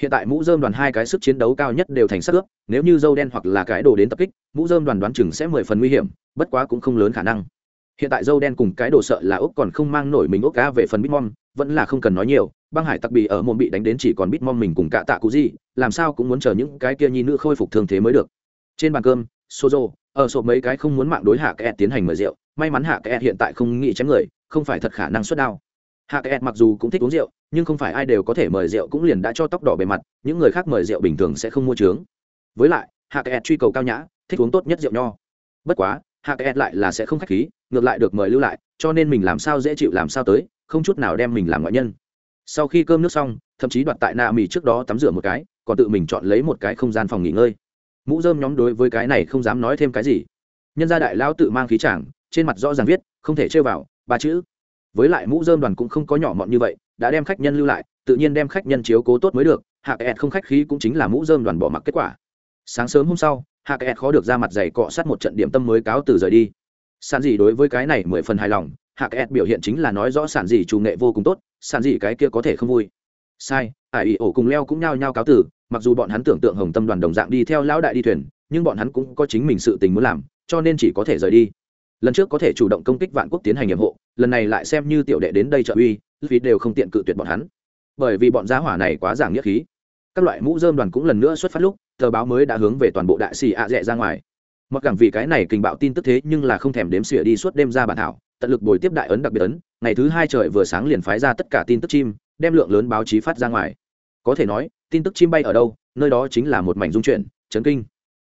Hiện tại mũ dơm đoàn hai cái sức chiến đấu cao nhất đều thành sắc ướp, nếu như dâu đen hoặc là cái đồ đến tập kích, mũ dơm đoàn đoán chừng sẽ mười phần nguy hiểm, bất quá cũng không lớn khả năng. Hiện tại dâu đen cùng cái đồ sợ là ốc còn không mang nổi mình ốc cá về phần bitmom vẫn là không cần nói nhiều, băng hải tặc bị ở môn bị đánh đến chỉ còn bitmom mình cùng cạ tạ cụ gì, làm sao cũng muốn chờ những cái kia nhi nữ khôi phục thương thế mới được. Trên bàn cơm, sozo, ở sộp mấy cái không muốn mạng đối hạ kẹt tiến hành mời rượu. May mắn hạ kẹt hiện tại không nghĩ chém người, không phải thật khả năng xuất đao. Hạ kẹt mặc dù cũng thích uống rượu, nhưng không phải ai đều có thể mời rượu cũng liền đã cho tóc đỏ bề mặt, những người khác mời rượu bình thường sẽ không mua trướng với lại, hạ kẹt truy cầu cao nhã, thích uống tốt nhất rượu nho. Bất quá hạ kẹt lại là sẽ không khách khí, ngược lại được mời lưu lại, cho nên mình làm sao dễ chịu làm sao tới, không chút nào đem mình làm ngoại nhân. Sau khi cơm nước xong, thậm chí đoạt tại nạ mì trước đó tắm rửa một cái, còn tự mình chọn lấy một cái không gian phòng nghỉ ngơi. Mũ dơm nhóm đối với cái này không dám nói thêm cái gì. Nhân gia đại lão tự mang khí chàng, trên mặt rõ ràng viết, không thể chơi vào, ba chữ. Với lại mũ dơm đoàn cũng không có nhỏ mọn như vậy, đã đem khách nhân lưu lại, tự nhiên đem khách nhân chiếu cố tốt mới được, hạ kẹt không khách khí cũng chính là mũ dơm đoàn bỏ mặc kết quả. Sáng sớm hôm sau hạ kẹt khó được ra mặt dày cọ sát một trận điểm tâm mới cáo từ rời đi. Sản dị đối với cái này mười phần hài lòng, hạ kẹt biểu hiện chính là nói rõ sản dị chủ nghệ vô cùng tốt sản dị cái kia có thể không vui. Sai ải ỉ ổ cùng leo cũng nhao nhao cáo từ, mặc dù bọn hắn tưởng tượng hồng tâm đoàn đồng dạng đi theo lão đại đi thuyền, nhưng bọn hắn cũng có chính mình sự tình muốn làm, cho nên chỉ có thể rời đi. Lần trước có thể chủ động công kích vạn quốc tiến hành nhiệm hộ, lần này lại xem như tiểu đệ đến đây trợ uy vì đều không tiện cự tuyệt bọn hắn. Bởi vì bọn giá hỏa này quá giảng nghĩa khí các loại mũ dơm đoàn cũng lần nữa xuất phát lúc, tờ báo mới đã hướng về toàn bộ đại xì ạ rẽ ra ngoài. Mặc cảm vì cái này kình bạo tin tức thế nhưng là không thèm đếm xỉa đi suốt đêm ra bản thảo, tận lực bồi tiếp đại ấn đặc biệt ấn, ngày thứ hai trời vừa sáng liền phái ra tất cả tin tức chim, đem lượng lớn báo chí phát ra ngoài. Có thể nói, tin tức chim bay ở đâu, nơi đó chính là một mảnh dung chuyển, chấn kinh.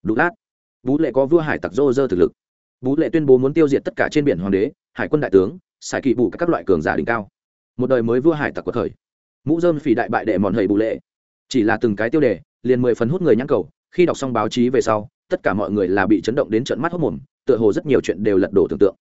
Đủ lát, bú lệ có vua hải tặc rô rơ thực lực. Bú lệ tuyên bố muốn tiêu diệt tất cả trên biển hoàng đế, hải quân đại tướng xài kỵ bù các loại cường giả đỉnh cao. Một đời mới vua hải tặc của thời. Mũ dơm phỉ đại bại đệ mòn hầy bù lệ chỉ là từng cái tiêu đề, liền mười phần hút người nhãn cầu, khi đọc xong báo chí về sau, tất cả mọi người là bị chấn động đến trận mắt hốc mồm, tựa hồ rất nhiều chuyện đều lật đổ tưởng tượng.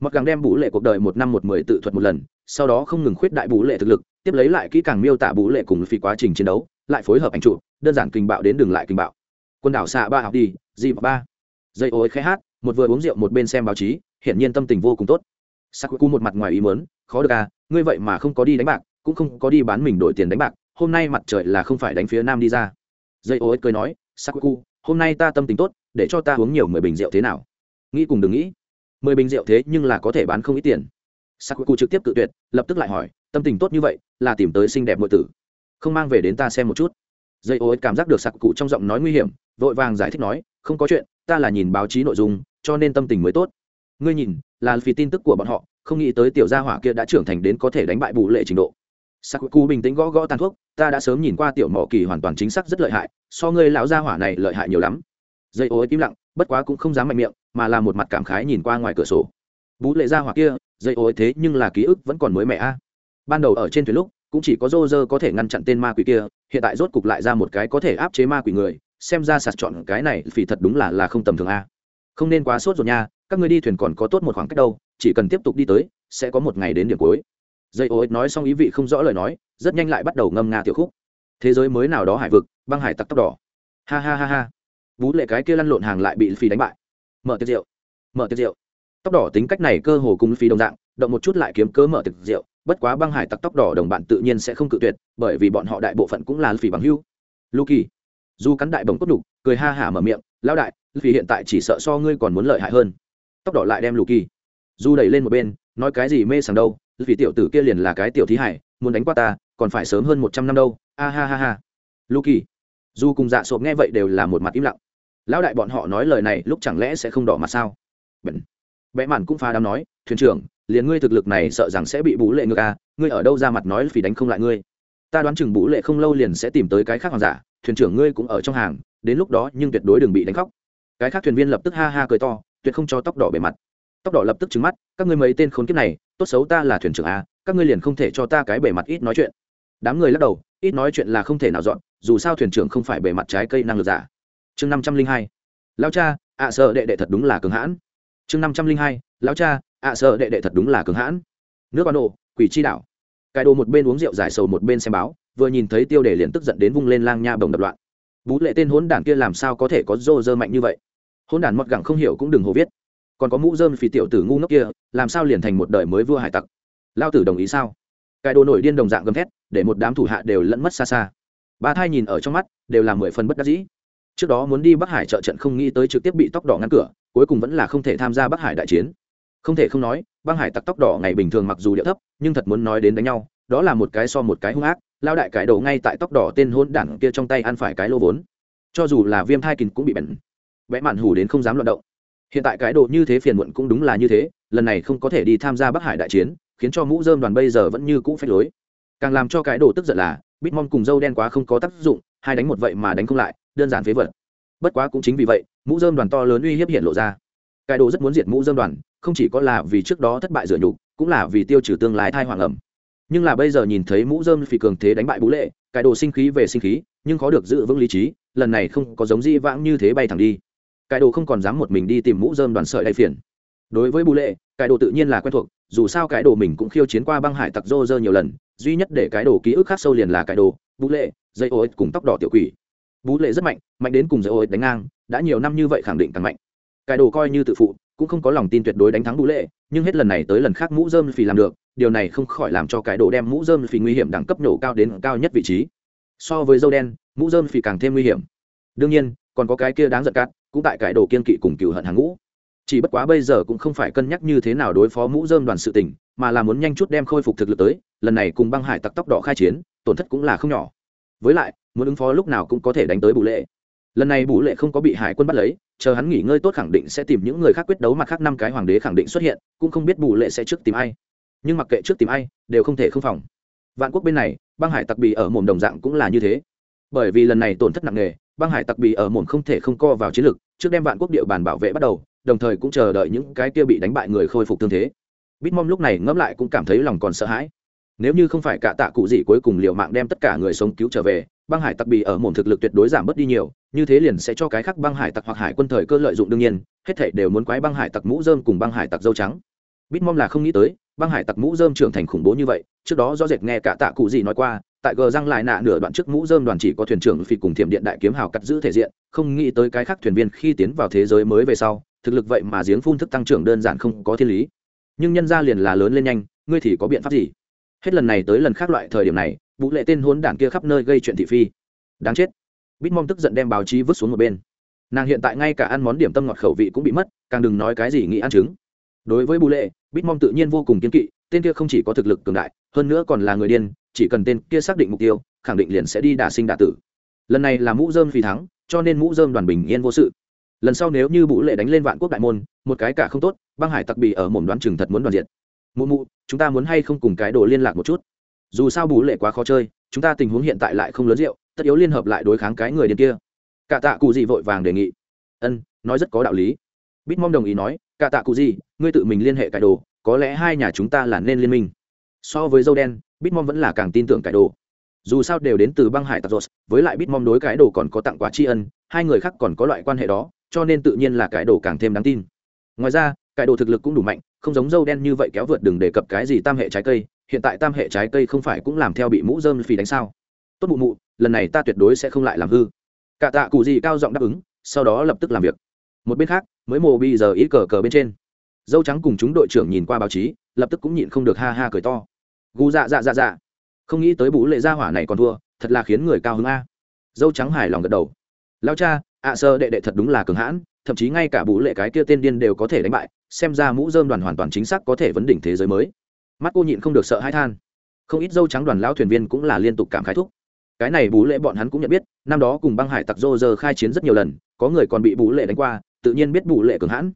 Mặc càng đem bú lệ cuộc đời một năm một mười tự thuật một lần, sau đó không ngừng khuyết đại bú lệ thực lực, tiếp lấy lại kỹ càng miêu tả bú lệ cùng phi quá trình chiến đấu, lại phối hợp ảnh trụ, đơn giản kinh bạo đến đường lại kinh bạo. Quân đảo xạ ba học đi, di ba. Dây ối khẽ hát, một vừa uống rượu một bên xem báo chí, hiển nhiên tâm tình vô cùng tốt. Sakuku một mặt ngoài ý mớn khó được à ngươi vậy mà không có đi đánh bạc, cũng không có đi bán mình đổi tiền đánh bạc hôm nay mặt trời là không phải đánh phía nam đi ra. Dây ối cười nói, sakuku, hôm nay ta tâm tình tốt, để cho ta uống nhiều mười bình rượu thế nào? Nghĩ cùng đừng nghĩ. Mười bình rượu thế nhưng là có thể bán không ít tiền. Sakuku trực tiếp cự tuyệt, lập tức lại hỏi, tâm tình tốt như vậy, là tìm tới xinh đẹp nội tử. Không mang về đến ta xem một chút. Dây ô cảm giác được Sakuku trong giọng nói nguy hiểm, vội vàng giải thích nói, không có chuyện, ta là nhìn báo chí nội dung, cho nên tâm tình mới tốt. Ngươi nhìn, là vì tin tức của bọn họ, không nghĩ tới tiểu gia hỏa kia đã trưởng thành đến có thể đánh bại bù lệ trình độ. Sakuku bình tĩnh gõ gõ tàn thuốc, ta đã sớm nhìn qua tiểu mỏ kỳ hoàn toàn chính xác rất lợi hại, so ngươi lão gia hỏa này lợi hại nhiều lắm. Dây ô im lặng, bất quá cũng không dám mạnh miệng, mà là một mặt cảm khái nhìn qua ngoài cửa sổ. Bú lệ gia hỏa kia, dây ô thế nhưng là ký ức vẫn còn mới mẻ a. Ban đầu ở trên thuyền lúc, cũng chỉ có rô rơ có thể ngăn chặn tên ma quỷ kia, hiện tại rốt cục lại ra một cái có thể áp chế ma quỷ người, xem ra sạt chọn cái này vì thật đúng là là không tầm thường a. Không nên quá sốt rồi nha, các ngươi đi thuyền còn có tốt một khoảng cách đâu, chỉ cần tiếp tục đi tới, sẽ có một ngày đến điểm cuối dây ô ích nói xong ý vị không rõ lời nói, rất nhanh lại bắt đầu ngâm nga tiểu khúc. Thế giới mới nào đó hải vực, băng hải tặc tóc đỏ. Ha ha ha ha. Vũ lệ cái kia lăn lộn hàng lại bị phi đánh bại. Mở tiệc rượu. Mở tiệc rượu. Tóc đỏ tính cách này cơ hồ cùng phi đồng dạng, động một chút lại kiếm cớ mở tiệc rượu, bất quá băng hải tặc tóc đỏ đồng bạn tự nhiên sẽ không cự tuyệt, bởi vì bọn họ đại bộ phận cũng là phi bằng hưu luki dù cắn đại bồng cốt đục cười ha hả mở miệng lao đại vì hiện tại chỉ sợ so ngươi còn muốn lợi hại hơn. Tóc đỏ lại đem luki du đẩy lên một bên, nói cái gì mê sảng đâu vì tiểu tử kia liền là cái tiểu thí hải, muốn đánh qua ta, còn phải sớm hơn một trăm năm đâu. A ha ha ha. Luki dù cùng dạ sộp nghe vậy đều là một mặt im lặng. Lão đại bọn họ nói lời này lúc chẳng lẽ sẽ không đỏ mặt sao? Bẩn. Vẽ mạn cũng phá đám nói, thuyền trưởng, liền ngươi thực lực này sợ rằng sẽ bị bú lệ ngược à ngươi ở đâu ra mặt nói vì đánh không lại ngươi? Ta đoán chừng bú lệ không lâu liền sẽ tìm tới cái khác hoàng giả, thuyền trưởng ngươi cũng ở trong hàng, đến lúc đó nhưng tuyệt đối đừng bị đánh khóc. Cái khác thuyền viên lập tức ha ha cười to, tuyệt không cho tóc đỏ bề mặt. Tóc đỏ lập tức trứng mắt, các ngươi mấy tên khốn kiếp này tốt xấu ta là thuyền trưởng a, các ngươi liền không thể cho ta cái bề mặt ít nói chuyện. Đám người lắc đầu, ít nói chuyện là không thể nào dọn, dù sao thuyền trưởng không phải bề mặt trái cây năng lực giả. Chương năm trăm linh hai lao cha, ạ sợ đệ đệ thật đúng là cường hãn. Chương năm trăm linh hai lao cha, ạ sợ đệ đệ thật đúng là cường hãn. Nước ban độ quỷ chi đảo. Cài đồ một bên uống rượu giải sầu một bên xem báo, vừa nhìn thấy tiêu đề liền tức giận đến vung lên lang nha bồng đập loạn. Bú lệ tên hốn đản kia làm sao có thể có rô rơ mạnh như vậy? Hôn đản mọt gẳng không hiểu cũng đừng hồ viết còn có mũ dơm phì tiểu tử ngu ngốc kia, làm sao liền thành một đời mới vua hải tặc? Lao tử đồng ý sao? Cái đồ nổi điên đồng dạng gầm thét, để một đám thủ hạ đều lẫn mất xa xa. Ba thai nhìn ở trong mắt, đều là mười phần bất đắc dĩ. Trước đó muốn đi bắc hải trợ trận không nghĩ tới trực tiếp bị tóc đỏ ngăn cửa, cuối cùng vẫn là không thể tham gia bắc hải đại chiến. Không thể không nói băng hải tặc tóc đỏ ngày bình thường mặc dù địa thấp, nhưng thật muốn nói đến đánh nhau, đó là một cái so một cái hung ác, lao đại cái đầu ngay tại tóc đỏ tên hôn đảng kia trong tay ăn phải cái lô vốn. Cho dù là viêm thai kín cũng bị bẩn. Vẽ mạn hủ đến không dám loạt động hiện tại cái đồ như thế phiền muộn cũng đúng là như thế, lần này không có thể đi tham gia bắc hải đại chiến, khiến cho mũ dơm đoàn bây giờ vẫn như cũ phách lối. Càng làm cho cái đồ tức giận là bitmom cùng dâu đen quá không có tác dụng, hai đánh một vậy mà đánh không lại, đơn giản phế vật. Bất quá cũng chính vì vậy, mũ dơm đoàn to lớn uy hiếp hiện lộ ra. Cái đồ rất muốn diệt mũ dơm đoàn, không chỉ có là vì trước đó thất bại rửa nhục, cũng là vì tiêu trừ tương lai thai hoàng ẩm. Nhưng là bây giờ nhìn thấy mũ dơm phì cường thế đánh bại bú lệ, cái đồ sinh khí về sinh khí, nhưng khó được giữ vững lý trí, lần này không có giống di vãng như thế bay thẳng đi cái đồ không còn dám một mình đi tìm mũ dơm đoàn sợi đầy phiền. Đối với bú lệ, cái đồ tự nhiên là quen thuộc, dù sao cái đồ mình cũng khiêu chiến qua băng hải tặc rô rơ nhiều lần, duy nhất để cái đồ ký ức khác sâu liền là cái đồ bú lệ, dây ô cùng tóc đỏ tiểu quỷ. Bú lệ rất mạnh mạnh đến cùng dây ô đánh ngang, đã nhiều năm như vậy khẳng định càng mạnh. Cái đồ coi như tự phụ, cũng không có lòng tin tuyệt đối đánh thắng bú lệ, nhưng hết lần này tới lần khác mũ dơm phì làm được, điều này không khỏi làm cho cái đồ đem mũ dơm phì nguy hiểm đẳng cấp nổ cao đến cao nhất vị trí. So với dâu đen, mũ dơm phì càng thêm nguy hiểm. Đương nhiên, còn có cái kia đáng giận cát cũng tại cải đồ kiên kỵ cùng cựu hận hàng ngũ. Chỉ bất quá bây giờ cũng không phải cân nhắc như thế nào đối phó mũ dơm đoàn sự tình, mà là muốn nhanh chút đem khôi phục thực lực tới, lần này cùng băng hải tặc tóc đỏ khai chiến, tổn thất cũng là không nhỏ. Với lại, muốn ứng phó lúc nào cũng có thể đánh tới bù lệ. Lần này bù lệ không có bị hải quân bắt lấy, chờ hắn nghỉ ngơi tốt khẳng định sẽ tìm những người khác quyết đấu mặt khác năm cái hoàng đế khẳng định xuất hiện, cũng không biết bù lệ sẽ trước tìm ai. Nhưng mặc kệ trước tìm ai, đều không thể không phòng. Vạn quốc bên này, băng hải tặc bì ở mồm đồng dạng cũng là như thế. Bởi vì lần này tổn thất nặng nề băng hải tặc bị ở mồm không thể không co vào chiến lược, trước đem vạn quốc địa bàn bảo vệ bắt đầu, đồng thời cũng chờ đợi những cái kia bị đánh bại người khôi phục tương thế. Bitmom lúc này ngẫm lại cũng cảm thấy lòng còn sợ hãi. Nếu như không phải cả tạ cụ gì cuối cùng liệu mạng đem tất cả người sống cứu trở về, băng hải tặc bị ở mồm thực lực tuyệt đối giảm bớt đi nhiều, như thế liền sẽ cho cái khác băng hải tặc hoặc hải quân thời cơ lợi dụng đương nhiên, hết thảy đều muốn quái băng hải tặc mũ dơm cùng băng hải tặc dâu trắng. Bitmom là không nghĩ tới, băng hải tặc mũ dơm trưởng thành khủng bố như vậy, trước đó do dệt nghe cả tạ cụ gì nói qua tại gờ răng lại nạ nửa đoạn trước mũ dơm đoàn chỉ có thuyền trưởng phi cùng thiểm điện đại kiếm hào cắt giữ thể diện, không nghĩ tới cái khác thuyền viên khi tiến vào thế giới mới về sau, thực lực vậy mà giếng phun thức tăng trưởng đơn giản không có thiên lý. Nhưng nhân ra liền là lớn lên nhanh, ngươi thì có biện pháp gì? Hết lần này tới lần khác loại thời điểm này vũ lệ tên hốn đảng kia khắp nơi gây chuyện thị phi. Đáng chết. Bitmom tức giận đem báo chí vứt xuống một bên. Nàng hiện tại ngay cả ăn món điểm tâm ngọt khẩu vị cũng bị mất, càng đừng nói cái gì nghĩ ăn trứng. Đối với bù lệ, bitmom tự nhiên vô cùng kiên kỵ, tên kia không chỉ có thực lực cường đại, hơn nữa còn là người điên chỉ cần tên kia xác định mục tiêu, khẳng định liền sẽ đi đả sinh đả tử. Lần này là mũ dơm phi thắng, cho nên mũ dơm đoàn bình yên vô sự. Lần sau nếu như bụ lệ đánh lên vạn quốc đại môn, một cái cả không tốt, băng hải tặc bì ở mồm đoán chừng thật muốn đoàn diện mụ mụ, chúng ta muốn hay không cùng cái đồ liên lạc một chút? Dù sao bù lệ quá khó chơi, chúng ta tình huống hiện tại lại không lớn rượu, tất yếu liên hợp lại đối kháng cái người điên kia. Cả tạ cụ gì vội vàng đề nghị. Ân, nói rất có đạo lý. Bít mong đồng ý nói, cả tạ cụ gì ngươi tự mình liên hệ cải đồ, có lẽ hai nhà chúng ta là nên liên minh so với dâu đen, bitmom vẫn là càng tin tưởng cải đồ. Dù sao đều đến từ băng hải tặc rột với lại bitmom đối cái đồ còn có tặng quà tri ân, hai người khác còn có loại quan hệ đó, cho nên tự nhiên là cái đồ càng thêm đáng tin. Ngoài ra, cải đồ thực lực cũng đủ mạnh, không giống dâu đen như vậy kéo vượt đừng đề cập cái gì tam hệ trái cây, hiện tại tam hệ trái cây không phải cũng làm theo bị mũ dơm phì đánh sao. Tốt mụ mụ, lần này ta tuyệt đối sẽ không lại làm hư. Cả tạ cụ gì cao giọng đáp ứng, sau đó lập tức làm việc. Một bên khác, mới mồ bây giờ ý cờ cờ bên trên. Dâu trắng cùng chúng đội trưởng nhìn qua báo chí, lập tức cũng nhịn không được ha ha cười to gu dạ dạ dạ dạ. Không nghĩ tới bú lệ gia hỏa này còn thua, thật là khiến người cao hứng a. Dâu trắng hài lòng gật đầu. Lao cha, ạ sơ đệ đệ thật đúng là cường hãn, thậm chí ngay cả bú lệ cái kia tên điên đều có thể đánh bại, xem ra mũ dơm đoàn hoàn toàn chính xác có thể vấn đỉnh thế giới mới. Mắt cô nhịn không được sợ hãi than. Không ít dâu trắng đoàn lão thuyền viên cũng là liên tục cảm khái thúc. Cái này bú lệ bọn hắn cũng nhận biết, năm đó cùng băng hải tặc dô giờ khai chiến rất nhiều lần, có người còn bị bú lệ đánh qua, tự nhiên biết bú lệ cường hãn.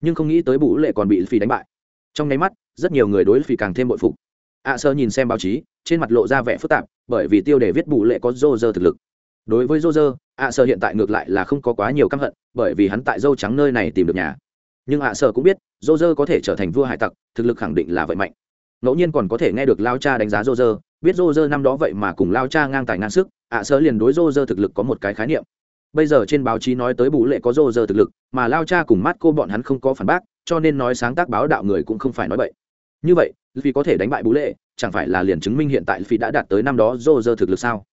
Nhưng không nghĩ tới bú lệ còn bị phi đánh bại. Trong nháy mắt, rất nhiều người đối phi càng thêm bội phục ạ sơ nhìn xem báo chí, trên mặt lộ ra vẻ phức tạp, bởi vì tiêu đề viết bù lệ có dô dơ thực lực. Đối với dô dơ ạ sơ hiện tại ngược lại là không có quá nhiều căm hận, bởi vì hắn tại dâu trắng nơi này tìm được nhà. Nhưng ạ sơ cũng biết dô dơ có thể trở thành vua hải tặc, thực lực khẳng định là vậy mạnh. Ngẫu nhiên còn có thể nghe được lao cha đánh giá dô dơ biết dô dơ năm đó vậy mà cùng lao cha ngang tài ngang sức ạ sơ liền đối dô dơ thực lực có một cái khái niệm. Bây giờ trên báo chí nói tới bù lệ có dô dơ thực lực, mà lao cha cùng mắt cô bọn hắn không có phản bác, cho nên nói sáng tác báo đạo người cũng không phải nói vậy như vậy vì có thể đánh bại bú lệ chẳng phải là liền chứng minh hiện tại phi đã đạt tới năm đó dô dơ thực lực sao?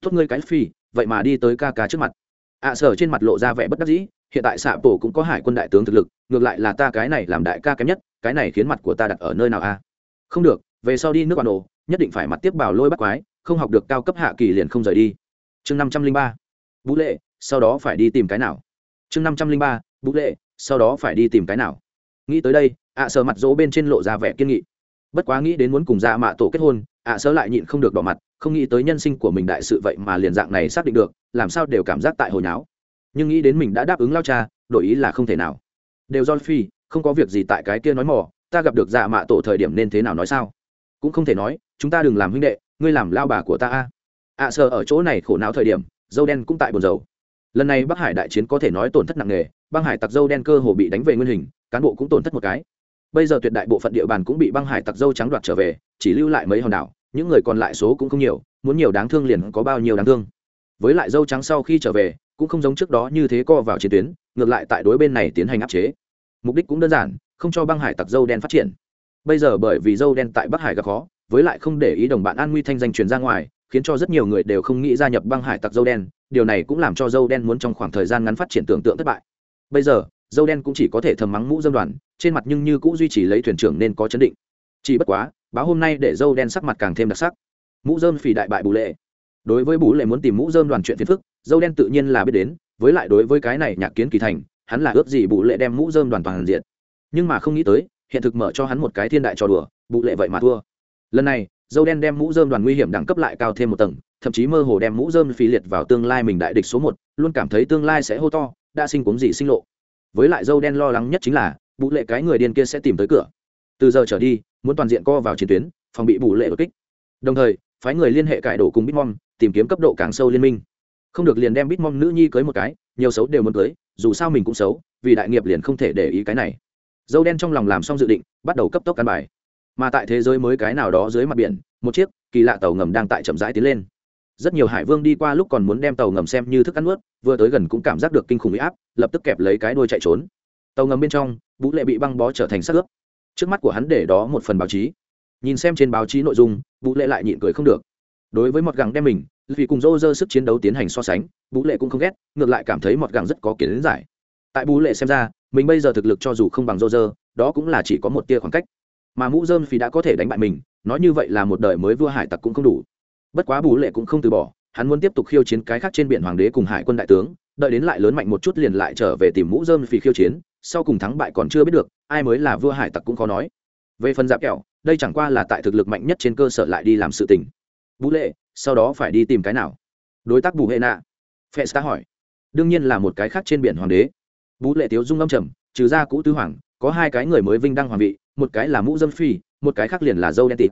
Tốt ngươi cái phi vậy mà đi tới ca ca trước mặt. Ạ sở trên mặt lộ ra vẻ bất đắc dĩ hiện tại xạ bổ cũng có hải quân đại tướng thực lực ngược lại là ta cái này làm đại ca kém nhất cái này khiến mặt của ta đặt ở nơi nào a không được về sau đi nước quan đồ, nhất định phải mặt tiếp bảo lôi bắt quái không học được cao cấp hạ kỳ liền không rời đi. Chương năm trăm linh ba vũ lệ sau đó phải đi tìm cái nào? Chương năm trăm linh ba vũ lệ sau đó phải đi tìm cái nào? Nghĩ tới đây ạ sở mặt dỗ bên trên lộ ra vẻ kiên nghị bất quá nghĩ đến muốn cùng dạ mạ tổ kết hôn, ạ sơ lại nhịn không được đỏ mặt, không nghĩ tới nhân sinh của mình đại sự vậy mà liền dạng này xác định được, làm sao đều cảm giác tại hồi nháo. Nhưng nghĩ đến mình đã đáp ứng lao cha, đổi ý là không thể nào. Đều do phi, không có việc gì tại cái kia nói mỏ ta gặp được dạ mạ tổ thời điểm nên thế nào nói sao? Cũng không thể nói, chúng ta đừng làm huynh đệ, ngươi làm lao bà của ta a. Ạ sơ ở chỗ này khổ não thời điểm, dâu đen cũng tại buồn dầu lần này bắc hải đại chiến có thể nói tổn thất nặng nề băng hải tặc dâu đen cơ hồ bị đánh về nguyên hình, cán bộ cũng tổn thất một cái bây giờ tuyệt đại bộ phận địa bàn cũng bị băng hải tặc dâu trắng đoạt trở về, chỉ lưu lại mấy hòn đảo, những người còn lại số cũng không nhiều, muốn nhiều đáng thương liền có bao nhiêu đáng thương. Với lại dâu trắng sau khi trở về, cũng không giống trước đó như thế co vào chiến tuyến, ngược lại tại đối bên này tiến hành áp chế. Mục đích cũng đơn giản, không cho băng hải tặc dâu đen phát triển. Bây giờ bởi vì dâu đen tại bắc hải gặp khó, với lại không để ý đồng bạn an nguy thanh danh truyền ra ngoài, khiến cho rất nhiều người đều không nghĩ gia nhập băng hải tặc dâu đen, điều này cũng làm cho dâu đen muốn trong khoảng thời gian ngắn phát triển tưởng tượng thất bại. Bây giờ, dâu đen cũng chỉ có thể thầm mắng mũ dâm đoàn trên mặt nhưng như cũng duy trì lấy thuyền trưởng nên có chấn định. Chỉ bất quá, báo hôm nay để dâu đen sắc mặt càng thêm đặc sắc. Mũ dơm phỉ đại bại bù lệ. Đối với bù lệ muốn tìm mũ dơm đoàn chuyện phiền phức, dâu đen tự nhiên là biết đến, với lại đối với cái này nhạc kiến kỳ thành, hắn là ước gì bù lệ đem mũ dơm đoàn toàn diện. Nhưng mà không nghĩ tới, hiện thực mở cho hắn một cái thiên đại trò đùa, bù lệ vậy mà thua. Lần này, dâu đen đem mũ dơm đoàn nguy hiểm đẳng cấp lại cao thêm một tầng, thậm chí mơ hồ đem mũ dơm phi liệt vào tương lai mình đại địch số một, luôn cảm thấy tương lai sẽ hô to, đã sinh cuống gì sinh lộ. Với lại dâu đen lo lắng nhất chính là bụ lệ cái người điên kia sẽ tìm tới cửa. Từ giờ trở đi, muốn toàn diện co vào chiến tuyến, phòng bị bụ lệ đột kích. Đồng thời, phái người liên hệ cải đổ cùng bitmom, tìm kiếm cấp độ càng sâu liên minh. Không được liền đem bitmom nữ nhi cưới một cái, nhiều xấu đều muốn cưới, dù sao mình cũng xấu, vì đại nghiệp liền không thể để ý cái này. Dâu đen trong lòng làm xong dự định, bắt đầu cấp tốc căn bài. Mà tại thế giới mới cái nào đó dưới mặt biển, một chiếc kỳ lạ tàu ngầm đang tại chậm rãi tiến lên. Rất nhiều hải vương đi qua lúc còn muốn đem tàu ngầm xem như thức ăn ướt vừa tới gần cũng cảm giác được kinh khủng bị áp, lập tức kẹp lấy cái đuôi chạy trốn tàu ngầm bên trong vũ lệ bị băng bó trở thành sắc ướp. Trước mắt của hắn để đó một phần báo chí. Nhìn xem trên báo chí nội dung vũ lệ lại nhịn cười không được. Đối với mọt gẳng đem mình, vì cùng dô dơ sức chiến đấu tiến hành so sánh vũ lệ cũng không ghét, ngược lại cảm thấy mọt gẳng rất có kiến giải. Tại vũ lệ xem ra, mình bây giờ thực lực cho dù không bằng dô dơ đó cũng là chỉ có một tia khoảng cách. Mà mũ dơm phì đã có thể đánh bại mình, nói như vậy là một đời mới vua hải tặc cũng không đủ. Bất quá bù lệ cũng không từ bỏ, hắn muốn tiếp tục khiêu chiến cái khác trên biển hoàng đế cùng hải quân đại tướng, đợi đến lại lớn mạnh một chút liền lại trở về tìm mũ dơm phì khiêu chiến sau cùng thắng bại còn chưa biết được, ai mới là vua hải tặc cũng khó nói. Về phần dạp kẹo, đây chẳng qua là tại thực lực mạnh nhất trên cơ sở lại đi làm sự tình. Vũ lệ, sau đó phải đi tìm cái nào? Đối tác bù hệ nạ. Phe hỏi. Đương nhiên là một cái khác trên biển hoàng đế. Vũ lệ tiếu dung âm trầm, trừ ra cũ tứ hoàng, có hai cái người mới vinh đăng hoàng vị, một cái là mũ dâm phi, một cái khác liền là dâu đen tịt.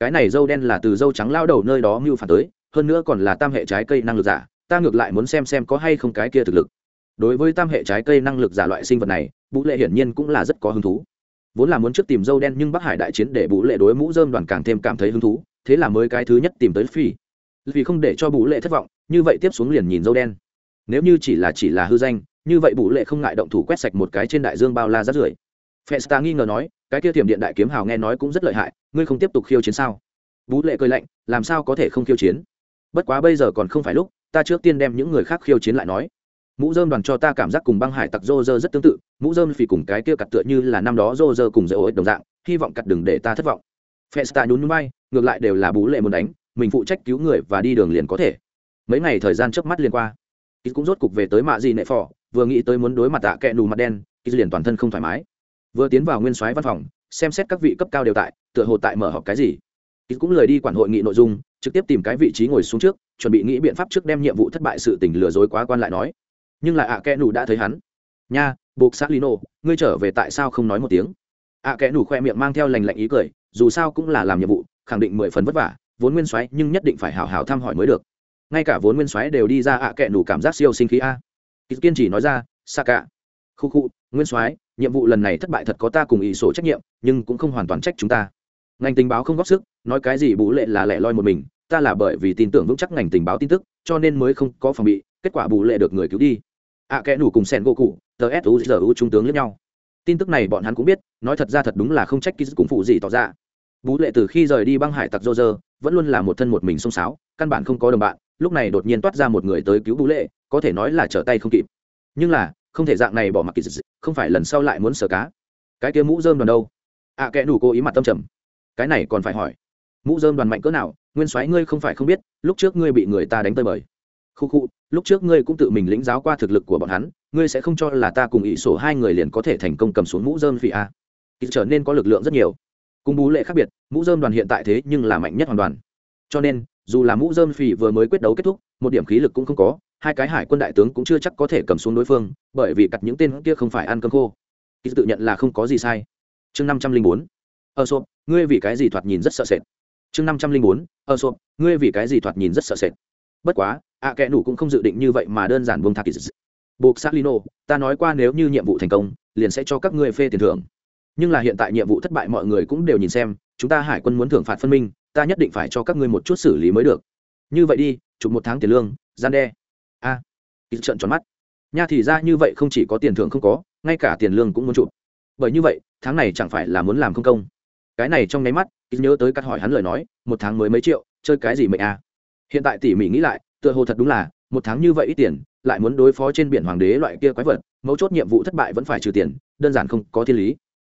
Cái này dâu đen là từ dâu trắng lao đầu nơi đó mưu phản tới, hơn nữa còn là tam hệ trái cây năng lực giả, ta ngược lại muốn xem xem có hay không cái kia thực lực đối với tam hệ trái cây năng lực giả loại sinh vật này vũ lệ hiển nhiên cũng là rất có hứng thú. Vốn là muốn trước tìm dâu đen nhưng bắc hải đại chiến để vũ lệ đối mũ dơm đoàn càng thêm cảm thấy hứng thú, thế là mới cái thứ nhất tìm tới phi. Vì không để cho vũ lệ thất vọng, như vậy tiếp xuống liền nhìn dâu đen. Nếu như chỉ là chỉ là hư danh, như vậy vũ lệ không ngại động thủ quét sạch một cái trên đại dương bao la rát rưởi. Festa nghi ngờ nói, cái kia tiềm điện đại kiếm hào nghe nói cũng rất lợi hại, ngươi không tiếp tục khiêu chiến sao? Bú lệ cười lạnh, làm sao có thể không khiêu chiến? Bất quá bây giờ còn không phải lúc, ta trước tiên đem những người khác khiêu chiến lại nói mũ dơm đoàn cho ta cảm giác cùng băng hải tặc rô rơ rất tương tự, mũ dơm phì cùng cái kia cặt tựa như là năm đó rô rơ cùng dễ ối đồng dạng, hy vọng cặt đừng để ta thất vọng. Festa nhún núi bay, ngược lại đều là bú lệ muốn đánh, mình phụ trách cứu người và đi đường liền có thể. Mấy ngày thời gian trước mắt liền qua. Ký cũng rốt cục về tới mạ gì nệ phò, vừa nghĩ tới muốn đối mặt tạ kẹ nù mặt đen ký liền toàn thân không thoải mái. Vừa tiến vào nguyên soái văn phòng, xem xét các vị cấp cao đều tại, tựa hồ tại mở họp cái gì. Ký cũng lời đi quản hội nghị nội dung, trực tiếp tìm cái vị trí ngồi xuống trước, chuẩn bị nghĩ biện pháp trước đem nhiệm vụ thất bại sự tình lừa dối quá quan lại nói nhưng lại ạ kẽ nù đã thấy hắn. Nha, buộc xác lino, ngươi trở về tại sao không nói một tiếng? Ạ kẽ nù khoe miệng mang theo lành lạnh ý cười, dù sao cũng là làm nhiệm vụ, khẳng định mười phần vất vả, vốn nguyên soái nhưng nhất định phải hào hào thăm hỏi mới được. Ngay cả vốn nguyên soái đều đi ra ạ kẽ nù cảm giác siêu sinh khí a. Kiên chỉ nói ra xa cả khu khu, nguyên soái, nhiệm vụ lần này thất bại thật có ta cùng ý sổ trách nhiệm, nhưng cũng không hoàn toàn trách chúng ta. Ngành tình báo không góp sức, nói cái gì bú lệ là lẻ loi một mình, ta là bởi vì tin tưởng vững chắc ngành tình báo tin tức, cho nên mới không có phòng bị, kết quả bù lệ được người cứu đi ạ à, kẽ nủ cùng sen gỗ cụ tờ suzu trung tướng lẫn nhau. Tin tức này bọn hắn cũng biết nói thật ra thật đúng là không trách ký cũng phụ gì tỏ ra. Bú lệ từ khi rời đi băng hải tặc dô dơ vẫn luôn là một thân một mình xông xáo căn bản không có đồng bạn lúc này đột nhiên toát ra một người tới cứu bú lệ có thể nói là trở tay không kịp. Nhưng là không thể dạng này bỏ mặc kỳ dị không phải lần sau lại muốn sờ cá. Cái kia mũ dơm đoàn đâu? Ạ à, kẽ nủ cố ý mặt tâm trầm. Cái này còn phải hỏi. Mũ dơm đoàn mạnh cỡ nào nguyên soái ngươi không phải không biết lúc trước ngươi bị người ta đánh tơi bời khu khu, lúc trước ngươi cũng tự mình lĩnh giáo qua thực lực của bọn hắn, ngươi sẽ không cho là ta cùng ỷ sổ hai người liền có thể thành công cầm xuống mũ dơm phi a. Kỳ trở nên có lực lượng rất nhiều. Cùng bú lệ khác biệt, mũ dơm đoàn hiện tại thế nhưng là mạnh nhất hoàn toàn. Cho nên, dù là mũ dơm phì vừa mới quyết đấu kết thúc, một điểm khí lực cũng không có, hai cái hải quân đại tướng cũng chưa chắc có thể cầm xuống đối phương, bởi vì cặt những tên kia không phải ăn cơm khô. Kỳ tự nhận là không có gì sai. Chương năm trăm linh bốn. Ờ Ở sộp ngươi vì cái gì thoạt nhìn rất sợ sệt? Chương năm trăm linh bốn. Ờ Ở sộp ngươi vì cái gì thoạt nhìn rất sợ sệt? Bất quá ạ à kẽ nủ cũng không dự định như vậy mà đơn giản buông thạc kỳ buộc xác lino ta nói qua nếu như nhiệm vụ thành công liền sẽ cho các ngươi phê tiền thưởng. Nhưng là hiện tại nhiệm vụ thất bại mọi người cũng đều nhìn xem chúng ta hải quân muốn thưởng phạt phân minh ta nhất định phải cho các ngươi một chút xử lý mới được. Như vậy đi chụp một tháng tiền lương gian đe. A. À, ít trợn tròn mắt. Nha thì ra như vậy không chỉ có tiền thưởng không có ngay cả tiền lương cũng muốn chụp. Bởi như vậy tháng này chẳng phải là muốn làm không công. Cái này trong nháy mắt ít nhớ tới cắt hỏi hắn lời nói một tháng mới mấy triệu chơi cái gì mệnh a hiện tại tỉ mỉ nghĩ lại tựa hồ thật đúng là, một tháng như vậy ít tiền, lại muốn đối phó trên biển hoàng đế loại kia quái vật, mấu chốt nhiệm vụ thất bại vẫn phải trừ tiền, đơn giản không có thiên lý.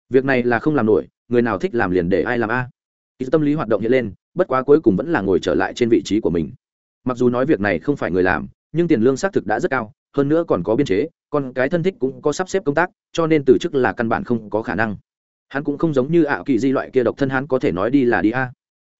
Việc này là không làm nổi, người nào thích làm liền để ai làm a. Ý tâm lý hoạt động hiện lên, bất quá cuối cùng vẫn là ngồi trở lại trên vị trí của mình. Mặc dù nói việc này không phải người làm, nhưng tiền lương xác thực đã rất cao, hơn nữa còn có biên chế còn cái thân thích cũng có sắp xếp công tác, cho nên từ chức là căn bản không có khả năng. Hắn cũng không giống như ảo kỳ di loại kia độc thân, hắn có thể nói đi là đi a.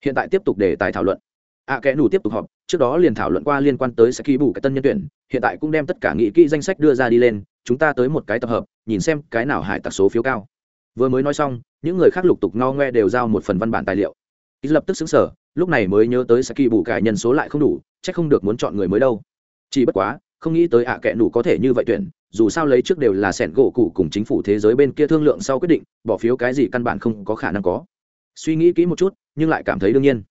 Hiện tại tiếp tục để tài thảo luận ạ à, kẽ nủ tiếp tục họp trước đó liền thảo luận qua liên quan tới sẽ ký bù cái tân nhân tuyển hiện tại cũng đem tất cả nghị kỹ danh sách đưa ra đi lên chúng ta tới một cái tập hợp nhìn xem cái nào hải tặc số phiếu cao. Vừa mới nói xong những người khác lục tục no ngoe đều giao một phần văn bản tài liệu. Ít lập tức xứng sở lúc này mới nhớ tới sẽ kỳ bù cải nhân số lại không đủ c h ắ c không được muốn chọn người mới đâu. Chỉ bất quá không nghĩ tới ạ à kẽ nủ có thể như vậy tuyển dù sao lấy trước đều là sẻn gỗ cụ cùng chính phủ thế giới bên kia thương lượng sau quyết định bỏ phiếu cái gì căn bản không có khả năng có. Suy nghĩ kỹ một chút nhưng lại cảm thấy đương nhiên.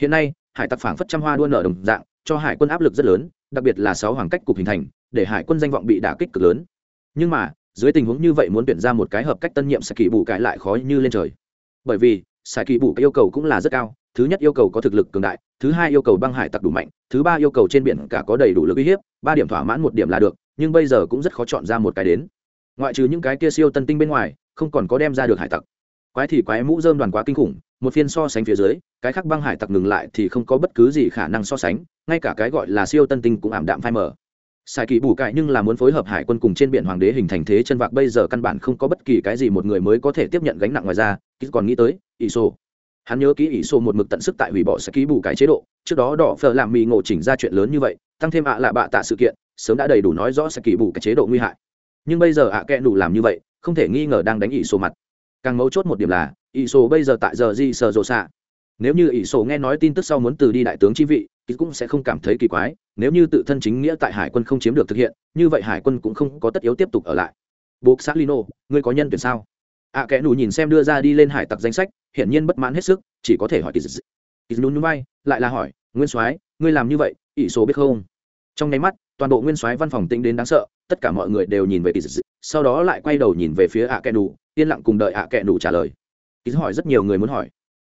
Hiện nay hải tặc phảng phất trăm hoa đua nở đồng dạng, cho hải quân áp lực rất lớn, đặc biệt là sáu hoàng cách cục hình thành, để hải quân danh vọng bị đả kích cực lớn. Nhưng mà, dưới tình huống như vậy muốn tuyển ra một cái hợp cách tân nhiệm sẽ kỳ bù cải lại khó như lên trời. Bởi vì sai kỳ bù cái yêu cầu cũng là rất cao, thứ nhất yêu cầu có thực lực cường đại, thứ hai yêu cầu băng hải tặc đủ mạnh, thứ ba yêu cầu trên biển cả có đầy đủ lực uy hiếp, ba điểm thỏa mãn một điểm là được, nhưng bây giờ cũng rất khó chọn ra một cái đến. Ngoại trừ những cái kia siêu tân tinh bên ngoài, không còn có đem ra được hải tặc quái thì quái mũ dơm đoàn quá kinh khủng, một phiên so sánh phía dưới, cái khác băng hải tặc ngừng lại thì không có bất cứ gì khả năng so sánh, ngay cả cái gọi là siêu tân tinh cũng ảm đạm phai mờ. Sai kỳ bù cải nhưng là muốn phối hợp hải quân cùng trên biển hoàng đế hình thành thế chân vạc, bây giờ căn bản không có bất kỳ cái gì một người mới có thể tiếp nhận gánh nặng ngoài ra còn nghĩ tới, ỷ sô hắn nhớ kỹ ỷ sô một mực tận sức tại hủy bỏ sai kỳ bù cải chế độ, trước đó đỏ phở làm mì ngộ chỉnh ra chuyện lớn như vậy, tăng thêm ạ à bạ tạ sự kiện, sớm đã đầy đủ nói rõ sai kỳ bù cái chế độ nguy hại. Nhưng bây giờ ạ à kẽ đủ làm như vậy, không thể nghi ngờ đang đánh ỷ sô mặt càng mấu chốt một điểm là ỷ sổ bây giờ tại giờ di sờ rộ xạ. Nếu như ỷ sổ nghe nói tin tức sau muốn từ đi đại tướng chi vị thì cũng sẽ không cảm thấy kỳ quái. Nếu như tự thân chính nghĩa tại hải quân không chiếm được thực hiện như vậy hải quân cũng không có tất yếu tiếp tục ở lại. Buộc xã lino ngươi có nhân tuyển sao? Ạ à, kẽ nù nhìn xem đưa ra đi lên hải tặc danh sách hiển nhiên bất mãn hết sức chỉ có thể hỏi kỳ dị kỳ nún núi bay lại là hỏi nguyên soái ngươi làm như vậy ỷ sổ biết không? Trong nháy mắt toàn bộ nguyên soái văn phòng tĩnh đến đáng sợ tất cả mọi người đều nhìn về kỳ dị sau đó lại quay đầu nhìn về phía ạ kẽ nù yên lặng cùng đợi ạ kệ đủ trả lời. Ý hỏi rất nhiều người muốn hỏi.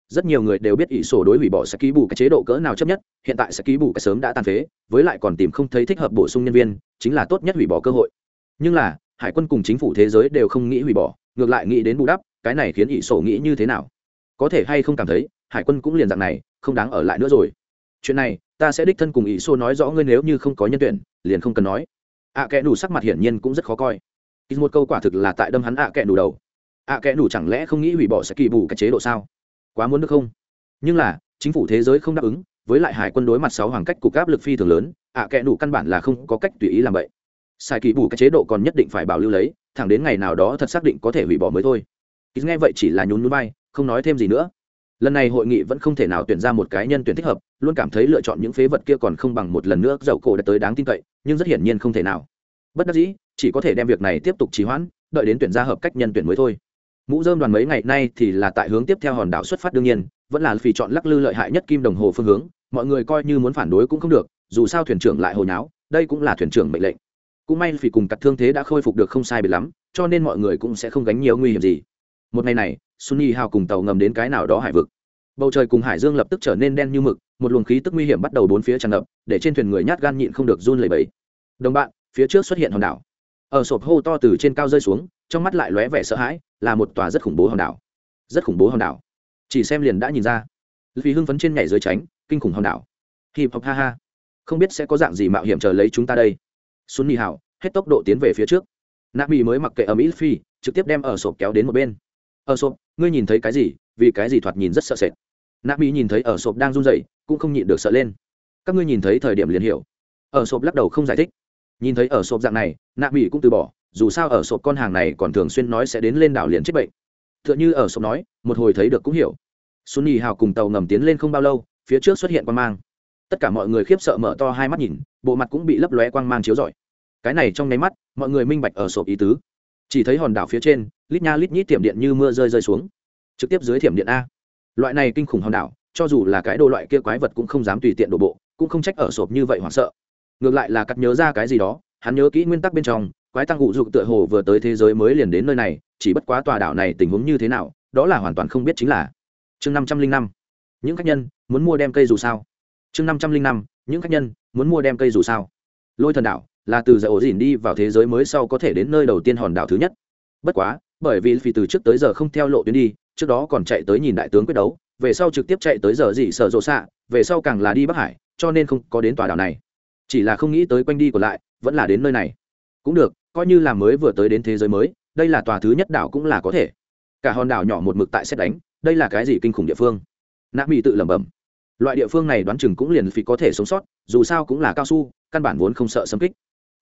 Rất nhiều người đều biết ỷ sổ đối hủy bỏ sẽ ký bù cái chế độ cỡ nào chấp nhất hiện tại sẽ ký bù cái sớm đã tàn phế với lại còn tìm không thấy thích hợp bổ sung nhân viên chính là tốt nhất hủy bỏ cơ hội. Nhưng là hải quân cùng chính phủ thế giới đều không nghĩ hủy bỏ ngược lại nghĩ đến bù đắp cái này khiến ỷ sổ nghĩ như thế nào? Có thể hay không cảm thấy hải quân cũng liền dạng này không đáng ở lại nữa rồi. Chuyện này ta sẽ đích thân cùng ỷ sổ nói rõ ngươi nếu như không có nhân tuyển liền không cần nói. Ạ à, kẽ đủ sắc mặt hiển nhiên cũng rất khó coi. Ít một câu quả thực là tại đâm hắn ạ à kẽ đủ đầu ạ à, kẽ đủ chẳng lẽ không nghĩ hủy bỏ sẽ kỳ bù cái chế độ sao? Quá muốn được không? Nhưng là chính phủ thế giới không đáp ứng với lại hải quân đối mặt sáu hoàng cách cục áp lực phi thường lớn ạ à, kẽ đủ căn bản là không có cách tùy ý làm vậy. Sai kỳ bù cái chế độ còn nhất định phải bảo lưu lấy thẳng đến ngày nào đó thật xác định có thể hủy bỏ mới thôi. Ít nghe vậy chỉ là nhún núi bay không nói thêm gì nữa. Lần này hội nghị vẫn không thể nào tuyển ra một cái nhân tuyển thích hợp luôn cảm thấy lựa chọn những phế vật kia còn không bằng một lần nữa dậu cổ đã tới đáng tin cậy nhưng rất hiển nhiên không thể nào. Bất đắc dĩ chỉ có thể đem việc này tiếp tục trì hoãn đợi đến tuyển ra hợp cách nhân tuyển mới thôi mũ dơm đoàn mấy ngày nay thì là tại hướng tiếp theo hòn đảo xuất phát đương nhiên, vẫn là vì chọn lắc lư lợi hại nhất kim đồng hồ phương hướng, mọi người coi như muốn phản đối cũng không được, dù sao thuyền trưởng lại hồi nháo, đây cũng là thuyền trưởng mệnh lệnh. Cũng may vì cùng cặt thương thế đã khôi phục được không sai biệt lắm, cho nên mọi người cũng sẽ không gánh nhiều nguy hiểm gì. Một ngày này sunny hào cùng tàu ngầm đến cái nào đó hải vực. Bầu trời cùng hải dương lập tức trở nên đen như mực, một luồng khí tức nguy hiểm bắt đầu bốn phía tràn ngập, để trên thuyền người nhát gan nhịn không được run lẩy bẩy. Đồng bạn, phía trước xuất hiện hòn đảo. Ở sộp hô to từ trên cao rơi xuống, trong mắt lại lóe vẻ sợ hãi là một tòa rất khủng bố hòn đảo. Rất khủng bố hòn đảo. Chỉ xem liền đã nhìn ra. Vì hưng phấn trên nhảy dưới tránh, kinh khủng hòn đảo. Hip hop, ha ha. Không biết sẽ có dạng gì mạo hiểm chờ lấy chúng ta đây. Xuân nhị hảo hết tốc độ tiến về phía trước. Nạp bị mới mặc kệ ở mỹ phi, trực tiếp đem ở sộp kéo đến một bên. Ở sộp, ngươi nhìn thấy cái gì? Vì cái gì thoạt nhìn rất sợ sệt. Nạp bị nhìn thấy ở sộp đang run rẩy, cũng không nhịn được sợ lên. Các ngươi nhìn thấy thời điểm liền hiểu. Ở sộp lắc đầu không giải thích. Nhìn thấy ở sộp dạng này nạp bị cũng từ bỏ dù sao ở sộp con hàng này còn thường xuyên nói sẽ đến lên đảo liền chết bệnh. T h ư ợ n h ư ở sộp nói, một hồi thấy được cũng hiểu. Xuân nhì hào cùng tàu ngầm tiến lên không bao lâu, phía trước xuất hiện quang mang. Tất cả mọi người khiếp sợ mở to hai mắt nhìn, bộ mặt cũng bị lấp lóe quang mang chiếu rọi. Cái này trong nháy mắt, mọi người minh bạch ở sộp ý tứ. Chỉ thấy hòn đảo phía trên, lít nha lít nhít tiệm điện như mưa rơi rơi xuống. Trực tiếp dưới thiểm điện a. Loại này kinh khủng hòn đảo, cho dù là cái đồ loại kia quái vật cũng không dám tùy tiện đổ bộ, cũng không trách ở sộp như vậy hoảng sợ. Ngược lại là cắt nhớ ra cái gì đó, hắn nhớ kỹ nguyên tắc bên trong quái tăng ngụ dục tựa hồ vừa tới thế giới mới liền đến nơi này, chỉ bất quá tòa đảo này tình huống như thế nào, đó là hoàn toàn không biết chính là. Chương năm trăm linh năm, những khách nhân muốn mua đem cây dù sao. Chương năm trăm linh năm, những khách nhân muốn mua đem cây dù sao. Lôi thần đảo là từ giải ổ dỉn đi vào thế giới mới sau có thể đến nơi đầu tiên hòn đảo thứ nhất. Bất quá, bởi vì vì từ trước tới giờ không theo lộ tuyến đi, trước đó còn chạy tới nhìn đại tướng quyết đấu, về sau trực tiếp chạy tới giờ gì sợ rộ xạ, về sau càng là đi bắc hải, cho nên không có đến tòa đảo này. Chỉ là không nghĩ tới quanh đi còn lại, vẫn là đến nơi này. Cũng được coi như là mới vừa tới đến thế giới mới, đây là tòa thứ nhất đảo cũng là có thể. Cả hòn đảo nhỏ một mực tại xét đánh, đây là cái gì kinh khủng địa phương? Nạ mỹ tự lẩm bẩm. Loại địa phương này đoán chừng cũng liền phí có thể sống sót, dù sao cũng là cao su, căn bản vốn không sợ xâm kích.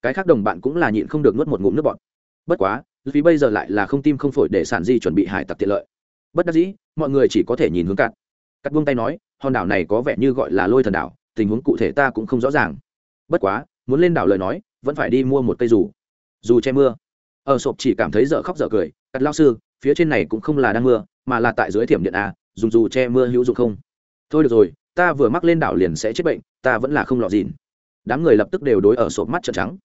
Cái khác đồng bạn cũng là nhịn không được nuốt một ngụm nước bọt. Bất quá vì bây giờ lại là không tim không phổi để sản di chuẩn bị hải tặc tiện lợi. Bất đắc dĩ, mọi người chỉ có thể nhìn hướng cạn. Cắt buông tay nói, hòn đảo này có vẻ như gọi là lôi thần đảo, tình huống cụ thể ta cũng không rõ ràng. Bất quá, muốn lên đảo lời nói, vẫn phải đi mua một cây dù dù che mưa. Ở sộp chỉ cảm thấy dở khóc dở cười, cắt lao sư, phía trên này cũng không là đang mưa, mà là tại dưới thiểm điện a dùng dù che mưa hữu dụng không? Thôi được rồi, ta vừa mắc lên đảo liền sẽ chết bệnh, ta vẫn là không lọt dìn. Đám người lập tức đều đối ở sộp mắt trợn trắng.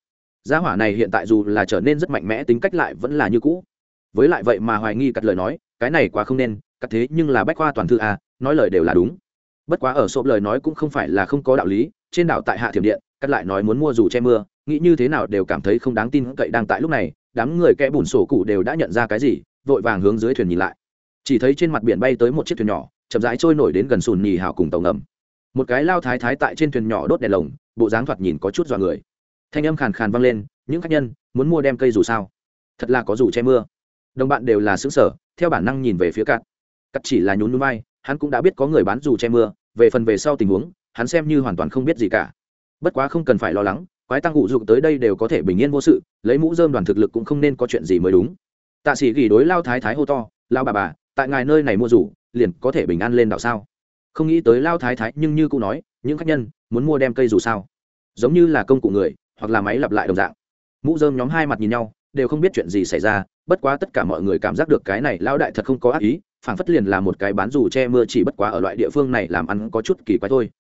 Gia hỏa này hiện tại dù là trở nên rất mạnh mẽ tính cách lại vẫn là như cũ. Với lại vậy mà hoài nghi cắt lời nói, cái này quá không nên, cắt thế nhưng là bách khoa toàn thư à nói lời đều là đúng. Bất quá ở sộp lời nói cũng không phải là không có đạo lý, trên đảo tại hạ thiểm điện, cắt lại nói muốn mua dù che mưa nghĩ như thế nào đều cảm thấy không đáng tin cậy đang tại lúc này, đám người kẽ bùn sổ cụ đều đã nhận ra cái gì, vội vàng hướng dưới thuyền nhìn lại. Chỉ thấy trên mặt biển bay tới một chiếc thuyền nhỏ, chậm rãi trôi nổi đến gần sùn nhì hào cùng tàu ngầm. Một cái lao thái thái tại trên thuyền nhỏ đốt đèn lồng, bộ dáng thoạt nhìn có chút dọa người. Thanh âm khàn khàn vang lên, những khách nhân, muốn mua đem cây dù sao? Thật là có dù che mưa. Đồng bạn đều là xứng sở theo bản năng nhìn về phía cạn cắt chỉ là nhún núi bay hắn cũng đã biết có người bán dù che mưa, về phần về sau tình huống, hắn xem như hoàn toàn không biết gì cả. Bất quá không cần phải lo lắng quái tăng ngụ dục tới đây đều có thể bình yên vô sự, lấy mũ dơm đoàn thực lực cũng không nên có chuyện gì mới đúng. Tạ sĩ gỉ đối lao thái thái hô to, lao bà bà, tại ngài nơi này mua rủ, liền có thể bình an lên đạo sao? Không nghĩ tới lao thái thái nhưng như cụ nói, những khách nhân muốn mua đem cây dù sao? Giống như là công cụ người, hoặc là máy lặp lại đồng dạng. Mũ dơm nhóm hai mặt nhìn nhau, đều không biết chuyện gì xảy ra, bất quá tất cả mọi người cảm giác được cái này lao đại thật không có ác ý phản phất liền là một cái bán dù che mưa chỉ bất quá ở loại địa phương này làm ăn có chút kỳ quái thôi.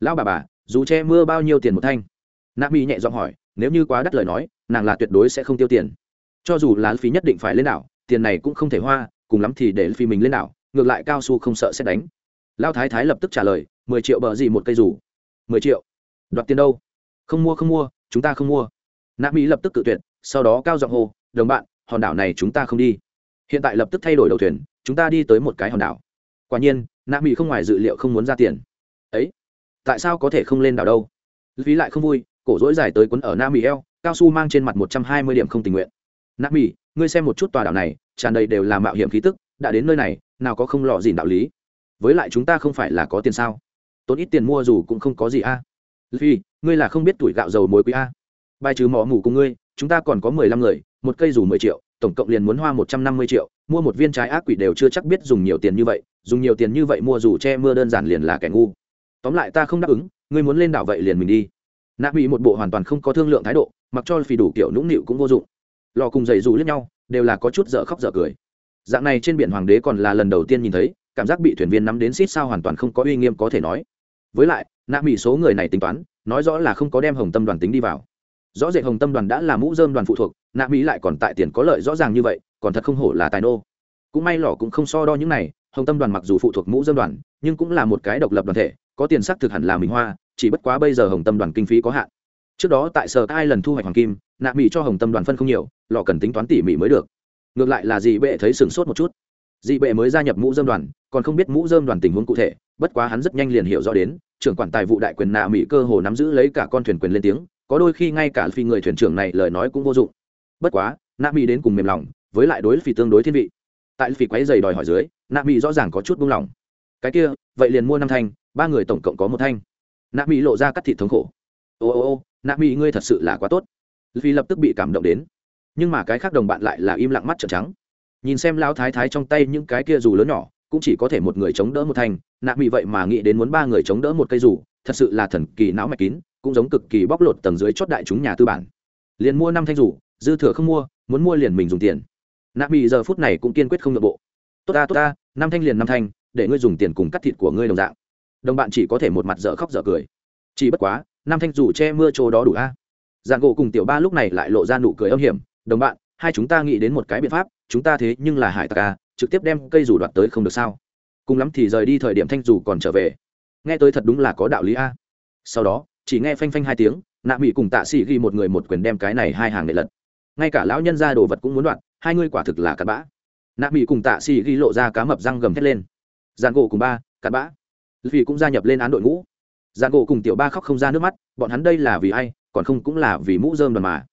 Lão bà bà dù che mưa bao nhiêu tiền một thanh? Nạ mỹ nhẹ giọng hỏi, nếu như quá đắt lời nói, nàng là tuyệt đối sẽ không tiêu tiền. Cho dù là phí nhất định phải lên đảo, tiền này cũng không thể hoa, cùng lắm thì để phi mình lên đảo, ngược lại cao su không sợ sẽ đánh. Lao thái thái lập tức trả lời, mười triệu bờ gì một cây rủ mười triệu. Đoạt tiền đâu? Không mua không mua, chúng ta không mua. Nạ mỹ lập tức cự tuyệt, sau đó cao giọng hô, đồng bạn, hòn đảo này chúng ta không đi. Hiện tại lập tức thay đổi đầu thuyền, chúng ta đi tới một cái hòn đảo. Quả nhiên nạ mỹ không ngoài dự liệu không muốn ra tiền. Ấy, tại sao có thể không lên đảo đâu? Phí lại không vui cổ dỗi dài tới quấn ở nam mỹ eo, cao su mang trên mặt một trăm hai mươi điểm không tình nguyện. Nam mỹ, ngươi xem một chút tòa đảo này, tràn đầy đều là mạo hiểm khí tức, đã đến nơi này, nào có không lọ gì đạo lý. Với lại chúng ta không phải là có tiền sao? Tốn ít tiền mua dù cũng không có gì a. À. phi ngươi là không biết tuổi gạo dầu muối quý a. Bài trừ mỏ mủ cùng ngươi, chúng ta còn có mười lăm người, một cây dù mười triệu, tổng cộng liền muốn hoa một trăm năm mươi triệu, mua một viên trái ác quỷ đều chưa chắc biết dùng nhiều tiền như vậy, dùng nhiều tiền như vậy mua dù che mưa đơn giản liền là kẻ ngu. Tóm lại ta không đáp ứng, ngươi muốn lên đảo vậy liền mình đi nạ bị một bộ hoàn toàn không có thương lượng thái độ, mặc cho phì đủ kiểu nũng nịu cũng vô dụng. Lò cùng giày dù lẫn nhau, đều là có chút dở khóc dở cười. Dạng này trên biển hoàng đế còn là lần đầu tiên nhìn thấy, cảm giác bị thuyền viên nắm đến xít sao hoàn toàn không có uy nghiêm có thể nói. Với lại, nạ bị số người này tính toán, nói rõ là không có đem hồng tâm đoàn tính đi vào. Rõ rệt hồng tâm đoàn đã là mũ dơm đoàn phụ thuộc, nạ mỹ lại còn tại tiền có lợi rõ ràng như vậy, còn thật không hổ là tài nô. Cũng may lò cũng không so đo những này, hồng tâm đoàn mặc dù phụ thuộc mũ dơm đoàn, nhưng cũng là một cái độc lập đoàn thể có tiền sắc thực hẳn là mình hoa, chỉ bất quá bây giờ hồng tâm đoàn kinh phí có hạn. Trước đó tại sở hai lần thu hoạch hoàng kim, nạ mỹ cho hồng tâm đoàn phân không nhiều lò cần tính toán tỉ mỉ mới được. Ngược lại là dị bệ thấy sửng sốt một chút. Dị bệ mới gia nhập mũ dơm đoàn, còn không biết mũ dơm đoàn tình huống cụ thể, bất quá hắn rất nhanh liền hiểu rõ đến, trưởng quản tài vụ đại quyền nạ mỹ cơ hồ nắm giữ lấy cả con thuyền quyền lên tiếng, có đôi khi ngay cả phi người thuyền trưởng này lời nói cũng vô dụng. Bất quá, nạ mỹ đến cùng mềm lòng, với lại đối phi tương đối thiên vị. Tại phi quấy giày đòi hỏi dưới, nạ mỹ rõ ràng có chút buông lỏng. Cái kia, vậy liền mua năm thanh ba người tổng cộng có một thanh. Nạ mỹ lộ ra cắt thịt thống khổ. Ô ô ô, nạ mỹ ngươi thật sự là quá tốt. Vì lập tức bị cảm động đến. Nhưng mà cái khác đồng bạn lại là im lặng mắt trợn trắng. Nhìn xem lao thái thái trong tay những cái kia dù lớn nhỏ, cũng chỉ có thể một người chống đỡ một thanh. Nạ mỹ vậy mà nghĩ đến muốn ba người chống đỡ một cây dù, thật sự là thần kỳ não mạch kín, cũng giống cực kỳ bóc lột tầng dưới chót đại chúng nhà tư bản. Liền mua năm thanh rủ dư thừa không mua, muốn mua liền mình dùng tiền. Nạ mỹ giờ phút này cũng kiên quyết không nội bộ. Tốt ta tốt ta, năm thanh liền năm thanh, để ngươi dùng tiền cùng cắt thịt của ngươi đồng dạng đồng bạn chỉ có thể một mặt dở khóc dở cười. Chỉ bất quá, nam thanh rủ che mưa chỗ đó đủ a. À. dạng gỗ cùng tiểu ba lúc này lại lộ ra nụ cười âm hiểm, đồng bạn, hai chúng ta nghĩ đến một cái biện pháp, chúng ta thế nhưng là hải tặc a, trực tiếp đem cây rủ đoạt tới không được sao? Cùng lắm thì rời đi thời điểm thanh rủ còn trở về. Nghe tới thật đúng là có đạo lý a. Sau đó, chỉ nghe phanh phanh hai tiếng, nạ mỹ cùng tạ sĩ ghi một người một quyền đem cái này hai hàng để lật. Ngay cả lão nhân ra đồ vật cũng muốn đoạn hai ngươi quả thực là cặn bã. Nạ mỹ cùng tạ sĩ ghi lộ ra cá mập răng gầm thét lên. Giàn gỗ cùng ba, cặn bã vì cũng gia nhập lên án đội ngũ. Giàn gỗ cùng tiểu ba khóc không ra nước mắt, bọn hắn đây là vì ai, còn không cũng là vì mũ dơm đoàn mà.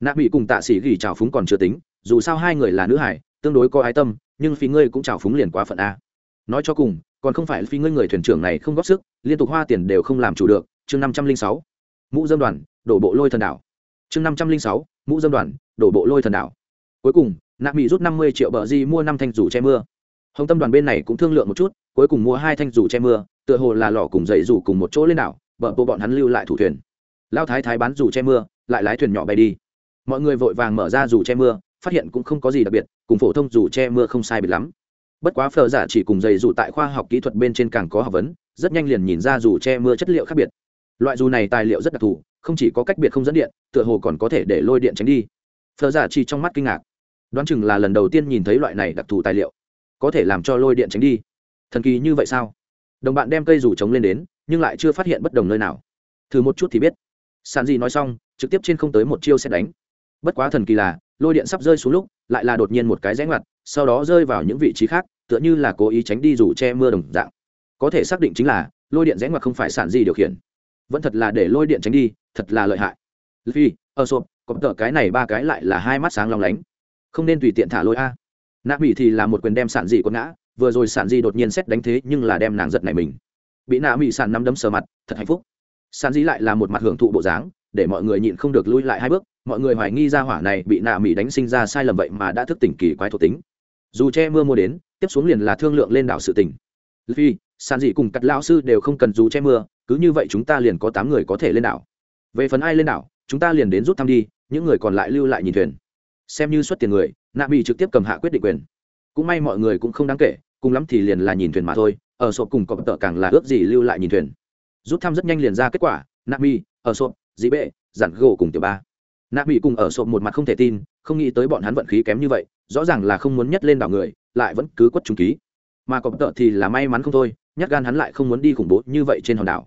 Nạ mỹ cùng tạ sĩ gỉ trào phúng còn chưa tính, dù sao hai người là nữ hải, tương đối có ái tâm, nhưng phí ngươi cũng trào phúng liền quá phận a. Nói cho cùng, còn không phải phí ngươi người thuyền trưởng này không góp sức, liên tục hoa tiền đều không làm chủ được. Chương năm trăm linh sáu, mũ dơm đoàn đổ bộ lôi thần đảo. Chương năm trăm linh sáu, mũ dơm đoàn đổ bộ lôi thần đảo. Cuối cùng, nạ mỹ rút năm mươi triệu bờ di mua năm thanh rủ che mưa hồng tâm đoàn bên này cũng thương lượng một chút, cuối cùng mua hai thanh dù che mưa, tựa hồ là lò cùng dậy dù cùng một chỗ lên đảo vợ bộ bọn hắn lưu lại thủ thuyền. Lao thái thái bán dù che mưa, lại lái thuyền nhỏ bay đi. Mọi người vội vàng mở ra dù che mưa, phát hiện cũng không có gì đặc biệt, cùng phổ thông dù che mưa không sai biệt lắm. Bất quá phờ giả chỉ cùng dày dù tại khoa học kỹ thuật bên trên càng có học vấn, rất nhanh liền nhìn ra dù che mưa chất liệu khác biệt. Loại dù này tài liệu rất đặc thù, không chỉ có cách biệt không dẫn điện, tựa hồ còn có thể để lôi điện tránh đi. Phờ giả chỉ trong mắt kinh ngạc. Đoán chừng là lần đầu tiên nhìn thấy loại này đặc thù tài liệu có thể làm cho lôi điện tránh đi. Thần kỳ như vậy sao? Đồng bạn đem cây rủ trống lên đến, nhưng lại chưa phát hiện bất đồng nơi nào. Thử một chút thì biết. Sàn gì nói xong, trực tiếp trên không tới một chiêu xét đánh. Bất quá thần kỳ là, lôi điện sắp rơi xuống lúc, lại là đột nhiên một cái rẽ ngoặt, sau đó rơi vào những vị trí khác, tựa như là cố ý tránh đi rủ che mưa đồng dạng. Có thể xác định chính là, lôi điện rẽ ngoặt không phải sản gì điều khiển. Vẫn thật là để lôi điện tránh đi, thật là lợi hại. Vì ở sộp, có tờ cái này ba cái lại là hai mắt sáng long lánh. Không nên tùy tiện thả lôi a nạ mỹ thì là một quyền đem sản dị quật ngã, vừa rồi sản dị đột nhiên xét đánh thế nhưng là đem nàng giật này mình. Bị nạ mỹ sản nắm đấm sờ mặt, thật hạnh phúc. Sản dị lại là một mặt hưởng thụ bộ dáng, để mọi người nhịn không được lui lại hai bước, mọi người hoài nghi ra hỏa này bị nạ mỹ đánh sinh ra sai lầm vậy mà đã thức tỉnh kỳ quái thuộc tính. Dù che mưa mua đến, tiếp xuống liền là thương lượng lên đảo sự tỉnh vì sản dị cùng cắt lão sư đều không cần dù che mưa, cứ như vậy chúng ta liền có tám người có thể lên đảo. Về phần ai lên đảo, chúng ta liền đến rút thăm đi, những người còn lại lưu lại nhìn thuyền. Xem như xuất tiền người nạ mỹ trực tiếp cầm hạ quyết định quyền. Cũng may mọi người cũng không đáng kể, cùng lắm thì liền là nhìn thuyền mà thôi, ở sộp cùng cọp tợ càng là ước gì lưu lại nhìn thuyền. Rút thăm rất nhanh liền ra kết quả, nạ mỹ ở sộp dĩ bệ, giản gỗ cùng tiểu ba. Nạ mỹ cùng ở sộp một mặt không thể tin, không nghĩ tới bọn hắn vận khí kém như vậy, rõ ràng là không muốn nhất lên đảo người, lại vẫn cứ quất trúng ký. Mà cọp tợ thì là may mắn không thôi nhắc gan hắn lại không muốn đi khủng bố như vậy trên hòn đảo.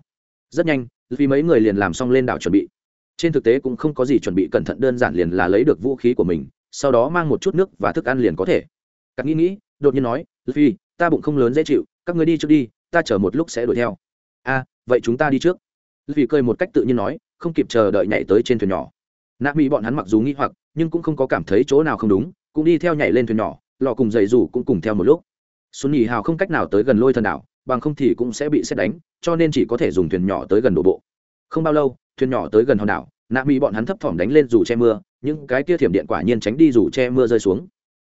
Rất nhanh, vì mấy người liền làm xong lên đảo chuẩn bị. Trên thực tế cũng không có gì chuẩn bị cẩn thận, đơn giản liền là lấy được vũ khí của mình sau đó mang một chút nước và thức ăn liền có thể. Cắt nghĩ nghĩ, đột nhiên nói, phi, ta bụng không lớn dễ chịu, các người đi trước đi, ta chờ một lúc sẽ đuổi theo. A, vậy chúng ta đi trước. Vì cười một cách tự nhiên nói, không kịp chờ đợi nhảy tới trên thuyền nhỏ. Nạ mỹ bọn hắn mặc dù nghĩ hoặc, nhưng cũng không có cảm thấy chỗ nào không đúng, cũng đi theo nhảy lên thuyền nhỏ lò cùng giày rủ cũng cùng theo một lúc. Xuân nhì hào không cách nào tới gần lôi thần đảo, bằng không thì cũng sẽ bị xét đánh, cho nên chỉ có thể dùng thuyền nhỏ tới gần đổ bộ. Không bao lâu, thuyền nhỏ tới gần hòn đảo, nạ mỹ bọn hắn thấp thỏm đánh lên dù che mưa những cái kia thiểm điện quả nhiên tránh đi dù che mưa rơi xuống.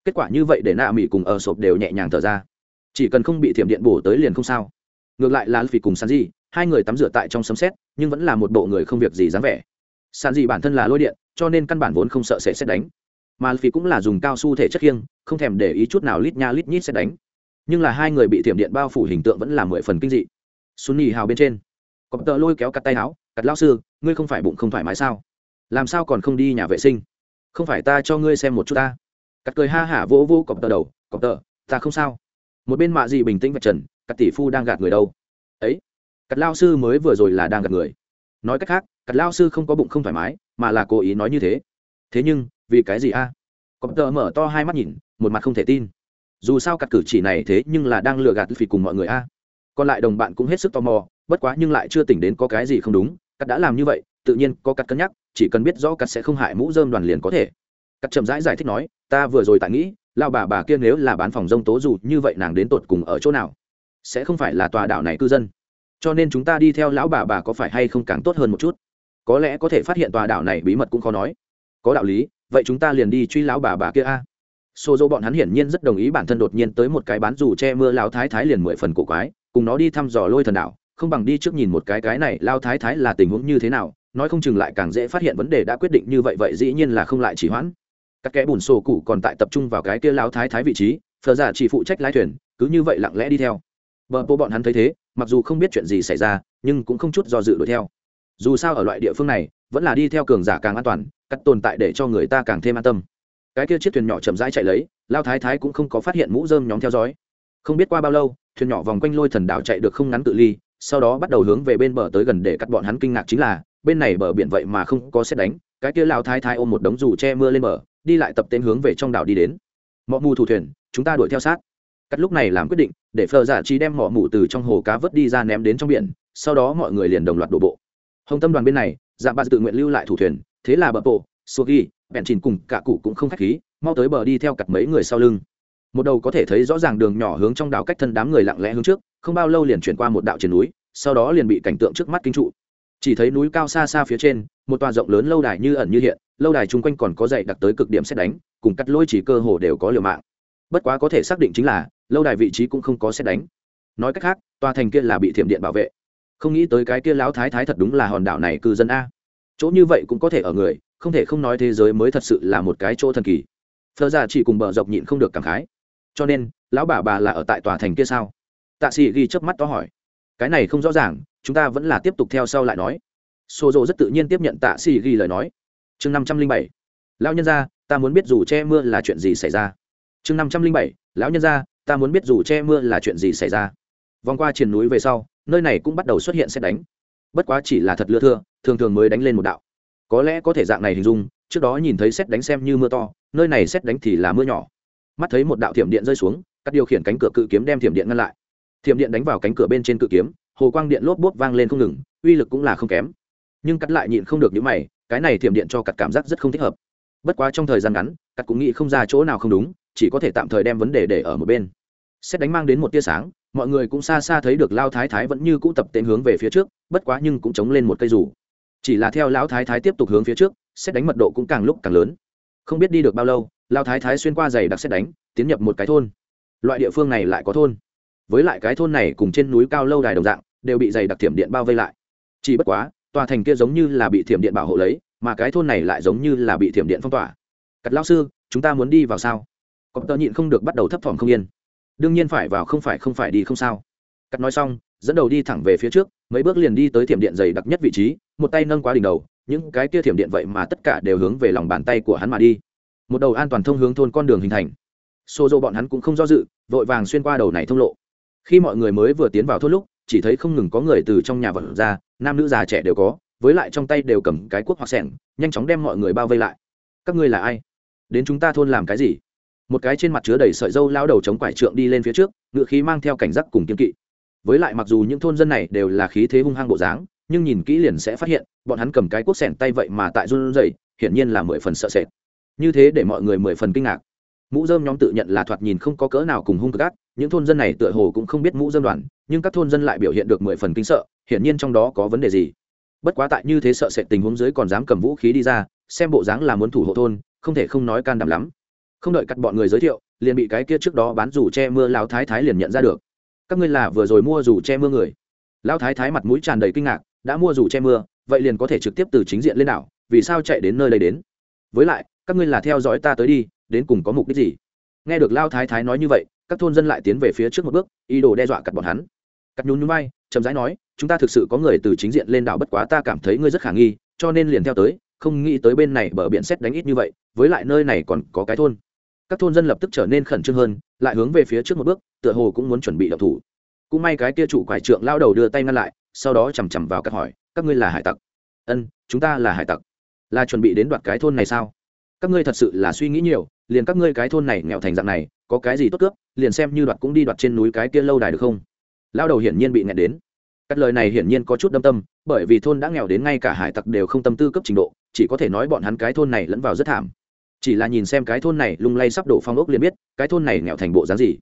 Kết quả như vậy để nạ mỹ cùng ở sộp đều nhẹ nhàng thở ra. Chỉ cần không bị thiểm điện bổ tới liền không sao. Ngược lại là phỉ cùng sàn di hai người tắm rửa tại trong sấm xét nhưng vẫn là một bộ người không việc gì dáng vẻ. Sàn di bản thân là lôi điện, cho nên căn bản vốn không sợ sẽ xét đánh. Mà phỉ cũng là dùng cao su thể chất khiêng không thèm để ý chút nào lít nha lít nhít xét đánh. Nhưng là hai người bị thiểm điện bao phủ hình tượng vẫn là mười phần kinh dị. Sunny hào bên trên. Cọp tợ lôi kéo cặt tay áo, cặt lao sư, ngươi không phải bụng không thoải mái sao? Làm sao còn không đi nhà vệ sinh? Không phải ta cho ngươi xem một chút ta? Cắt cười ha hả vỗ vỗ cọp tờ đầu, cọp tờ, ta không sao. Một bên mạ gì bình tĩnh vạch trần, cắt tỷ phu đang gạt người đâu? Ấy, cắt lao sư mới vừa rồi là đang gạt người. Nói cách khác, cắt lao sư không có bụng không thoải mái, mà là cố ý nói như thế. Thế nhưng, vì cái gì a? À? cọp tờ mở to hai mắt nhìn, một mặt không thể tin. Dù sao cắt cử chỉ này thế nhưng là đang lừa gạt phỉ cùng mọi người a. Còn lại đồng bạn cũng hết sức tò mò, bất quá nhưng lại chưa tỉnh đến có cái gì không đúng, cắt đã làm như vậy, tự nhiên có cắt cân nhắc chỉ cần biết rõ cắt sẽ không hại mũ dơm đoàn liền có thể. Cắt chậm rãi giải, giải thích nói ta vừa rồi tại nghĩ lao bà bà kia nếu là bán phòng rông tố dù như vậy nàng đến tột cùng ở chỗ nào? Sẽ không phải là tòa đảo này cư dân. Cho nên chúng ta đi theo lão bà bà có phải hay không càng tốt hơn một chút? Có lẽ có thể phát hiện tòa đảo này bí mật cũng khó nói. Có đạo lý vậy chúng ta liền đi truy lão bà bà kia a. Xô dỗ bọn hắn hiển nhiên rất đồng ý bản thân đột nhiên tới một cái bán dù che mưa lao thái thái liền mười phần cổ quái cùng nó đi thăm dò lôi thần đảo không bằng đi trước nhìn một cái cái này lao thái thái là tình huống như thế nào nói không chừng lại càng dễ phát hiện vấn đề đã quyết định như vậy vậy dĩ nhiên là không lại chỉ hoãn. Các kẻ bùn sổ cụ còn tại tập trung vào cái kia lao thái thái vị trí, phờ giả chỉ phụ trách lái thuyền, cứ như vậy lặng lẽ đi theo. Bờ bố bọn hắn thấy thế, mặc dù không biết chuyện gì xảy ra, nhưng cũng không chút do dự đuổi theo. Dù sao ở loại địa phương này, vẫn là đi theo cường giả càng an toàn, cắt tồn tại để cho người ta càng thêm an tâm. Cái kia chiếc thuyền nhỏ chậm rãi chạy lấy lao thái thái cũng không có phát hiện mũ dơm nhóm theo dõi. Không biết qua bao lâu, thuyền nhỏ vòng quanh lôi thần đảo chạy được không ngắn tự ly, sau đó bắt đầu hướng về bên bờ tới gần để cắt bọn hắn kinh ngạc chính là bên này bờ biển vậy mà không có xét đánh, cái kia lao thái thái ôm một đống dù che mưa lên bờ, đi lại tập tên hướng về trong đảo đi đến. Mọi mù thủ thuyền, chúng ta đuổi theo sát. Cắt lúc này làm quyết định, để phờ dạ giả trí đem mỏ mù từ trong hồ cá vớt đi ra ném đến trong biển, sau đó mọi người liền đồng loạt đổ bộ. Hồng tâm đoàn bên này dạ bạn tự nguyện lưu lại thủ thuyền, thế là bờ bộ sugi bèn chìn cùng cả cụ cũng không khách khí, mau tới bờ đi theo cặp mấy người sau lưng. Một đầu có thể thấy rõ ràng đường nhỏ hướng trong đảo cách thân đám người lặng lẽ hướng trước, không bao lâu liền chuyển qua một đạo trên núi, sau đó liền bị cảnh tượng trước mắt kinh trụ chỉ thấy núi cao xa xa phía trên, một tòa rộng lớn lâu đài như ẩn như hiện, lâu đài chung quanh còn có dậy đặc tới cực điểm xét đánh, cùng cắt lôi chỉ cơ hồ đều có liều mạng. Bất quá có thể xác định chính là, lâu đài vị trí cũng không có xét đánh. Nói cách khác, tòa thành kia là bị thiểm điện bảo vệ. Không nghĩ tới cái kia lão thái thái thật đúng là hòn đảo này cư dân a. Chỗ như vậy cũng có thể ở người, không thể không nói thế giới mới thật sự là một cái chỗ thần kỳ. Thơ ra chỉ cùng bờ dọc nhịn không được cảm khái. Cho nên, lão bà bà là ở tại tòa thành kia sao? Tạ sĩ ghi chớp mắt to hỏi. Cái này không rõ ràng chúng ta vẫn là tiếp tục theo sau lại nói. Xô dỗ rất tự nhiên tiếp nhận tạ sĩ ghi lời nói. Chương năm trăm linh bảy, lão nhân gia, ta muốn biết dù che mưa là chuyện gì xảy ra. Chương năm trăm linh bảy, lão nhân gia, ta muốn biết dù che mưa là chuyện gì xảy ra. Vòng qua triền núi về sau, nơi này cũng bắt đầu xuất hiện xét đánh. Bất quá chỉ là thật lưa thưa, thường thường mới đánh lên một đạo. Có lẽ có thể dạng này hình dung, trước đó nhìn thấy xét đánh xem như mưa to, nơi này xét đánh thì là mưa nhỏ. Mắt thấy một đạo thiểm điện rơi xuống các điều khiển cánh cửa cự kiếm đem thiểm điện ngăn lại. Thiểm điện đánh vào cánh cửa bên trên cự kiếm hồ quang điện lốp bốp vang lên không ngừng, uy lực cũng là không kém. Nhưng cắt lại nhịn không được những mày, cái này thiểm điện cho cắt cảm giác rất không thích hợp. Bất quá trong thời gian ngắn, cắt cũng nghĩ không ra chỗ nào không đúng, chỉ có thể tạm thời đem vấn đề để ở một bên. Xét đánh mang đến một tia sáng, mọi người cũng xa xa thấy được lao thái thái vẫn như cũ tập tên hướng về phía trước, bất quá nhưng cũng chống lên một cây rủ chỉ là theo lão thái thái tiếp tục hướng phía trước, xét đánh mật độ cũng càng lúc càng lớn. Không biết đi được bao lâu lao thái thái xuyên qua giày đặc xét đánh, tiến nhập một cái thôn. Loại địa phương này lại có thôn. Với lại cái thôn này cùng trên núi cao lâu đài đồng dạng đều bị dày đặc thiểm điện bao vây lại. Chỉ bất quá, tòa thành kia giống như là bị thiểm điện bảo hộ lấy, mà cái thôn này lại giống như là bị thiểm điện phong tỏa. Cắt lao sư, chúng ta muốn đi vào sao? Có tờ nhịn không được bắt đầu thấp thỏm không yên. Đương nhiên phải vào, không phải không phải đi không sao. Cắt nói xong, dẫn đầu đi thẳng về phía trước, mấy bước liền đi tới thiểm điện dày đặc nhất vị trí, một tay nâng quá đỉnh đầu, những cái kia thiểm điện vậy mà tất cả đều hướng về lòng bàn tay của hắn mà đi. Một đầu an toàn thông hướng thôn con đường hình thành. Xô dô bọn hắn cũng không do dự, vội vàng xuyên qua đầu này thông lộ. Khi mọi người mới vừa tiến vào thôn lúc chỉ thấy không ngừng có người từ trong nhà vật ra, nam nữ già trẻ đều có, với lại trong tay đều cầm cái cuốc hoặc sẻng, nhanh chóng đem mọi người bao vây lại. Các ngươi là ai? Đến chúng ta thôn làm cái gì? Một cái trên mặt chứa đầy sợi dâu lao đầu chống quải trượng đi lên phía trước, ngựa khí mang theo cảnh giác cùng kiên kỵ. Với lại mặc dù những thôn dân này đều là khí thế hung hăng bộ dáng, nhưng nhìn kỹ liền sẽ phát hiện, bọn hắn cầm cái cuốc sẻn tay vậy mà tại run rẩy, hiển nhiên là mười phần sợ sệt. Như thế để mọi người mười phần kinh ngạc. Mũ dơm nhóm tự nhận là thoạt nhìn không có cỡ nào cùng hung cực ác, những thôn dân này tựa hồ cũng không biết mũ dơm đoàn nhưng các thôn dân lại biểu hiện được mười phần kinh sợ, hiển nhiên trong đó có vấn đề gì. Bất quá tại như thế sợ sệt tình huống dưới còn dám cầm vũ khí đi ra, xem bộ dáng là muốn thủ hộ thôn, không thể không nói can đảm lắm. Không đợi cắt bọn người giới thiệu, liền bị cái kia trước đó bán rủ che mưa lao thái thái liền nhận ra được. Các ngươi là vừa rồi mua rủ che mưa người. Lao thái thái mặt mũi tràn đầy kinh ngạc, đã mua rủ che mưa, vậy liền có thể trực tiếp từ chính diện lên đảo, vì sao chạy đến nơi đây đến? Với lại, các ngươi là theo dõi ta tới đi, đến cùng có mục đích gì? Nghe được lao thái thái nói như vậy, các thôn dân lại tiến về phía trước một bước, ý đồ đe dọa cặt bọn hắn cắt nhún nhún bay chậm rãi nói, chúng ta thực sự có người từ chính diện lên đảo bất quá ta cảm thấy ngươi rất khả nghi, cho nên liền theo tới, không nghĩ tới bên này bờ biển xét đánh ít như vậy, với lại nơi này còn có cái thôn. Các thôn dân lập tức trở nên khẩn trương hơn, lại hướng về phía trước một bước, tựa hồ cũng muốn chuẩn bị đập thủ. Cũng may cái kia chủ quải trượng lao đầu đưa tay ngăn lại, sau đó chằm chằm vào các hỏi, các ngươi là hải tặc? Ân, chúng ta là hải tặc. Là chuẩn bị đến đoạt cái thôn này sao? Các ngươi thật sự là suy nghĩ nhiều, liền các ngươi cái thôn này nghèo thành dạng này, có cái gì tốt cướp, liền xem như đoạt cũng đi đoạt trên núi cái kia lâu đài được không? Lao đầu hiển nhiên bị nghẹn đến. Các lời này hiển nhiên có chút đâm tâm, bởi vì thôn đã nghèo đến ngay cả hải tặc đều không tâm tư cấp trình độ, chỉ có thể nói bọn hắn cái thôn này lẫn vào rất thảm. Chỉ là nhìn xem cái thôn này lung lay sắp đổ phong ốc liền biết, cái thôn này nghèo thành bộ dáng gì.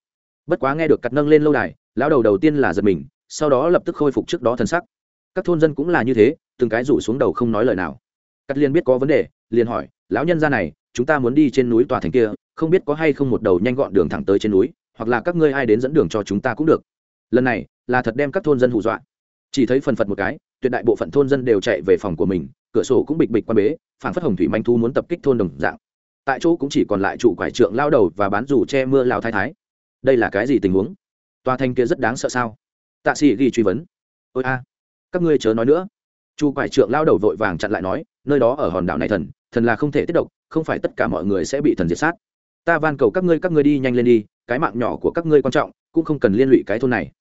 Bất quá nghe được cắt nâng lên lâu đài, lão đầu đầu tiên là giật mình, sau đó lập tức khôi phục trước đó thân sắc. Các thôn dân cũng là như thế, từng cái rủ xuống đầu không nói lời nào. Cắt liền biết có vấn đề, liền hỏi, lão nhân gia này, chúng ta muốn đi trên núi tòa thành kia, không biết có hay không một đầu nhanh gọn đường thẳng tới trên núi, hoặc là các ngươi ai đến dẫn đường cho chúng ta cũng được lần này là thật đem các thôn dân hù dọa. Chỉ thấy phần phật một cái, tuyệt đại bộ phận thôn dân đều chạy về phòng của mình, cửa sổ cũng bịch bịch quan bế phản phất hồng thủy manh thu muốn tập kích thôn đồng dạng. Tại chỗ cũng chỉ còn lại trụ quải trượng lao đầu và bán dù che mưa lào thái thái. Đây là cái gì tình huống? Tòa thanh kia rất đáng sợ sao? Tạ sĩ ghi truy vấn. Ôi a, các ngươi chớ nói nữa. Chu quải trượng lao đầu vội vàng chặn lại nói, nơi đó ở hòn đảo này thần thần là không thể tiết độc, không phải tất cả mọi người sẽ bị thần diệt sát. Ta van cầu các ngươi các ngươi đi nhanh lên đi, cái mạng nhỏ của các ngươi quan trọng, cũng không cần liên lụy cái thôn này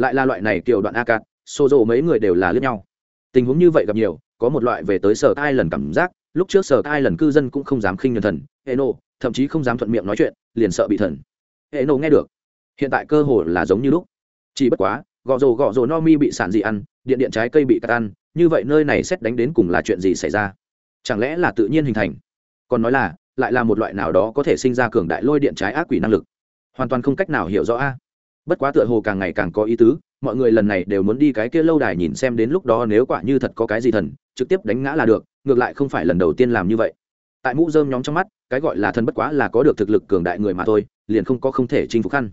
lại là loại này kiểu đoạn a cạn xô rộ mấy người đều là lướt nhau. Tình huống như vậy gặp nhiều, có một loại về tới sở ai lần cảm giác, lúc trước sở ai lần cư dân cũng không dám khinh nhân thần hệ nộ thậm chí không dám thuận miệng nói chuyện, liền sợ bị thần. Hệ nộ nghe được. Hiện tại cơ hồ là giống như lúc. Chỉ bất quá, gọ rồ gọ rồ no mi bị sản gì ăn, điện điện trái cây bị cắt ăn, như vậy nơi này xét đánh đến cùng là chuyện gì xảy ra? Chẳng lẽ là tự nhiên hình thành? Còn nói là, lại là một loại nào đó có thể sinh ra cường đại lôi điện trái ác quỷ năng lực. Hoàn toàn không cách nào hiểu rõ a bất quá tựa hồ càng ngày càng có ý tứ, mọi người lần này đều muốn đi cái kia lâu đài nhìn xem đến lúc đó nếu quả như thật có cái gì thần, trực tiếp đánh ngã là được, ngược lại không phải lần đầu tiên làm như vậy. Tại mũ dơm nhóm trong mắt, cái gọi là thần bất quá là có được thực lực cường đại người mà thôi, liền không có không thể chinh phục khăn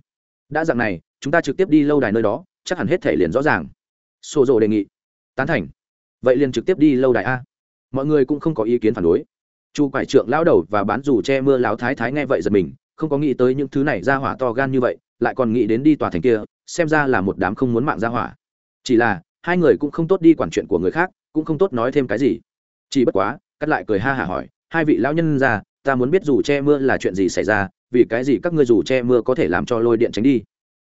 đã dạng này, chúng ta trực tiếp đi lâu đài nơi đó, chắc hẳn hết thể liền rõ ràng. Xô rộ đề nghị. Tán thành. Vậy liền trực tiếp đi lâu đài a. Mọi người cũng không có ý kiến phản đối. Chu quải trượng lao đầu và bán dù che mưa láo thái thái nghe vậy giật mình, không có nghĩ tới những thứ này ra hỏa to gan như vậy lại còn nghĩ đến đi tòa thành kia xem ra là một đám không muốn mạng ra hỏa. Chỉ là hai người cũng không tốt đi quản chuyện của người khác cũng không tốt nói thêm cái gì. Chỉ bất quá cắt lại cười ha hả hỏi hai vị lão nhân ra ta muốn biết dù che mưa là chuyện gì xảy ra vì cái gì các ngươi dù che mưa có thể làm cho lôi điện tránh đi?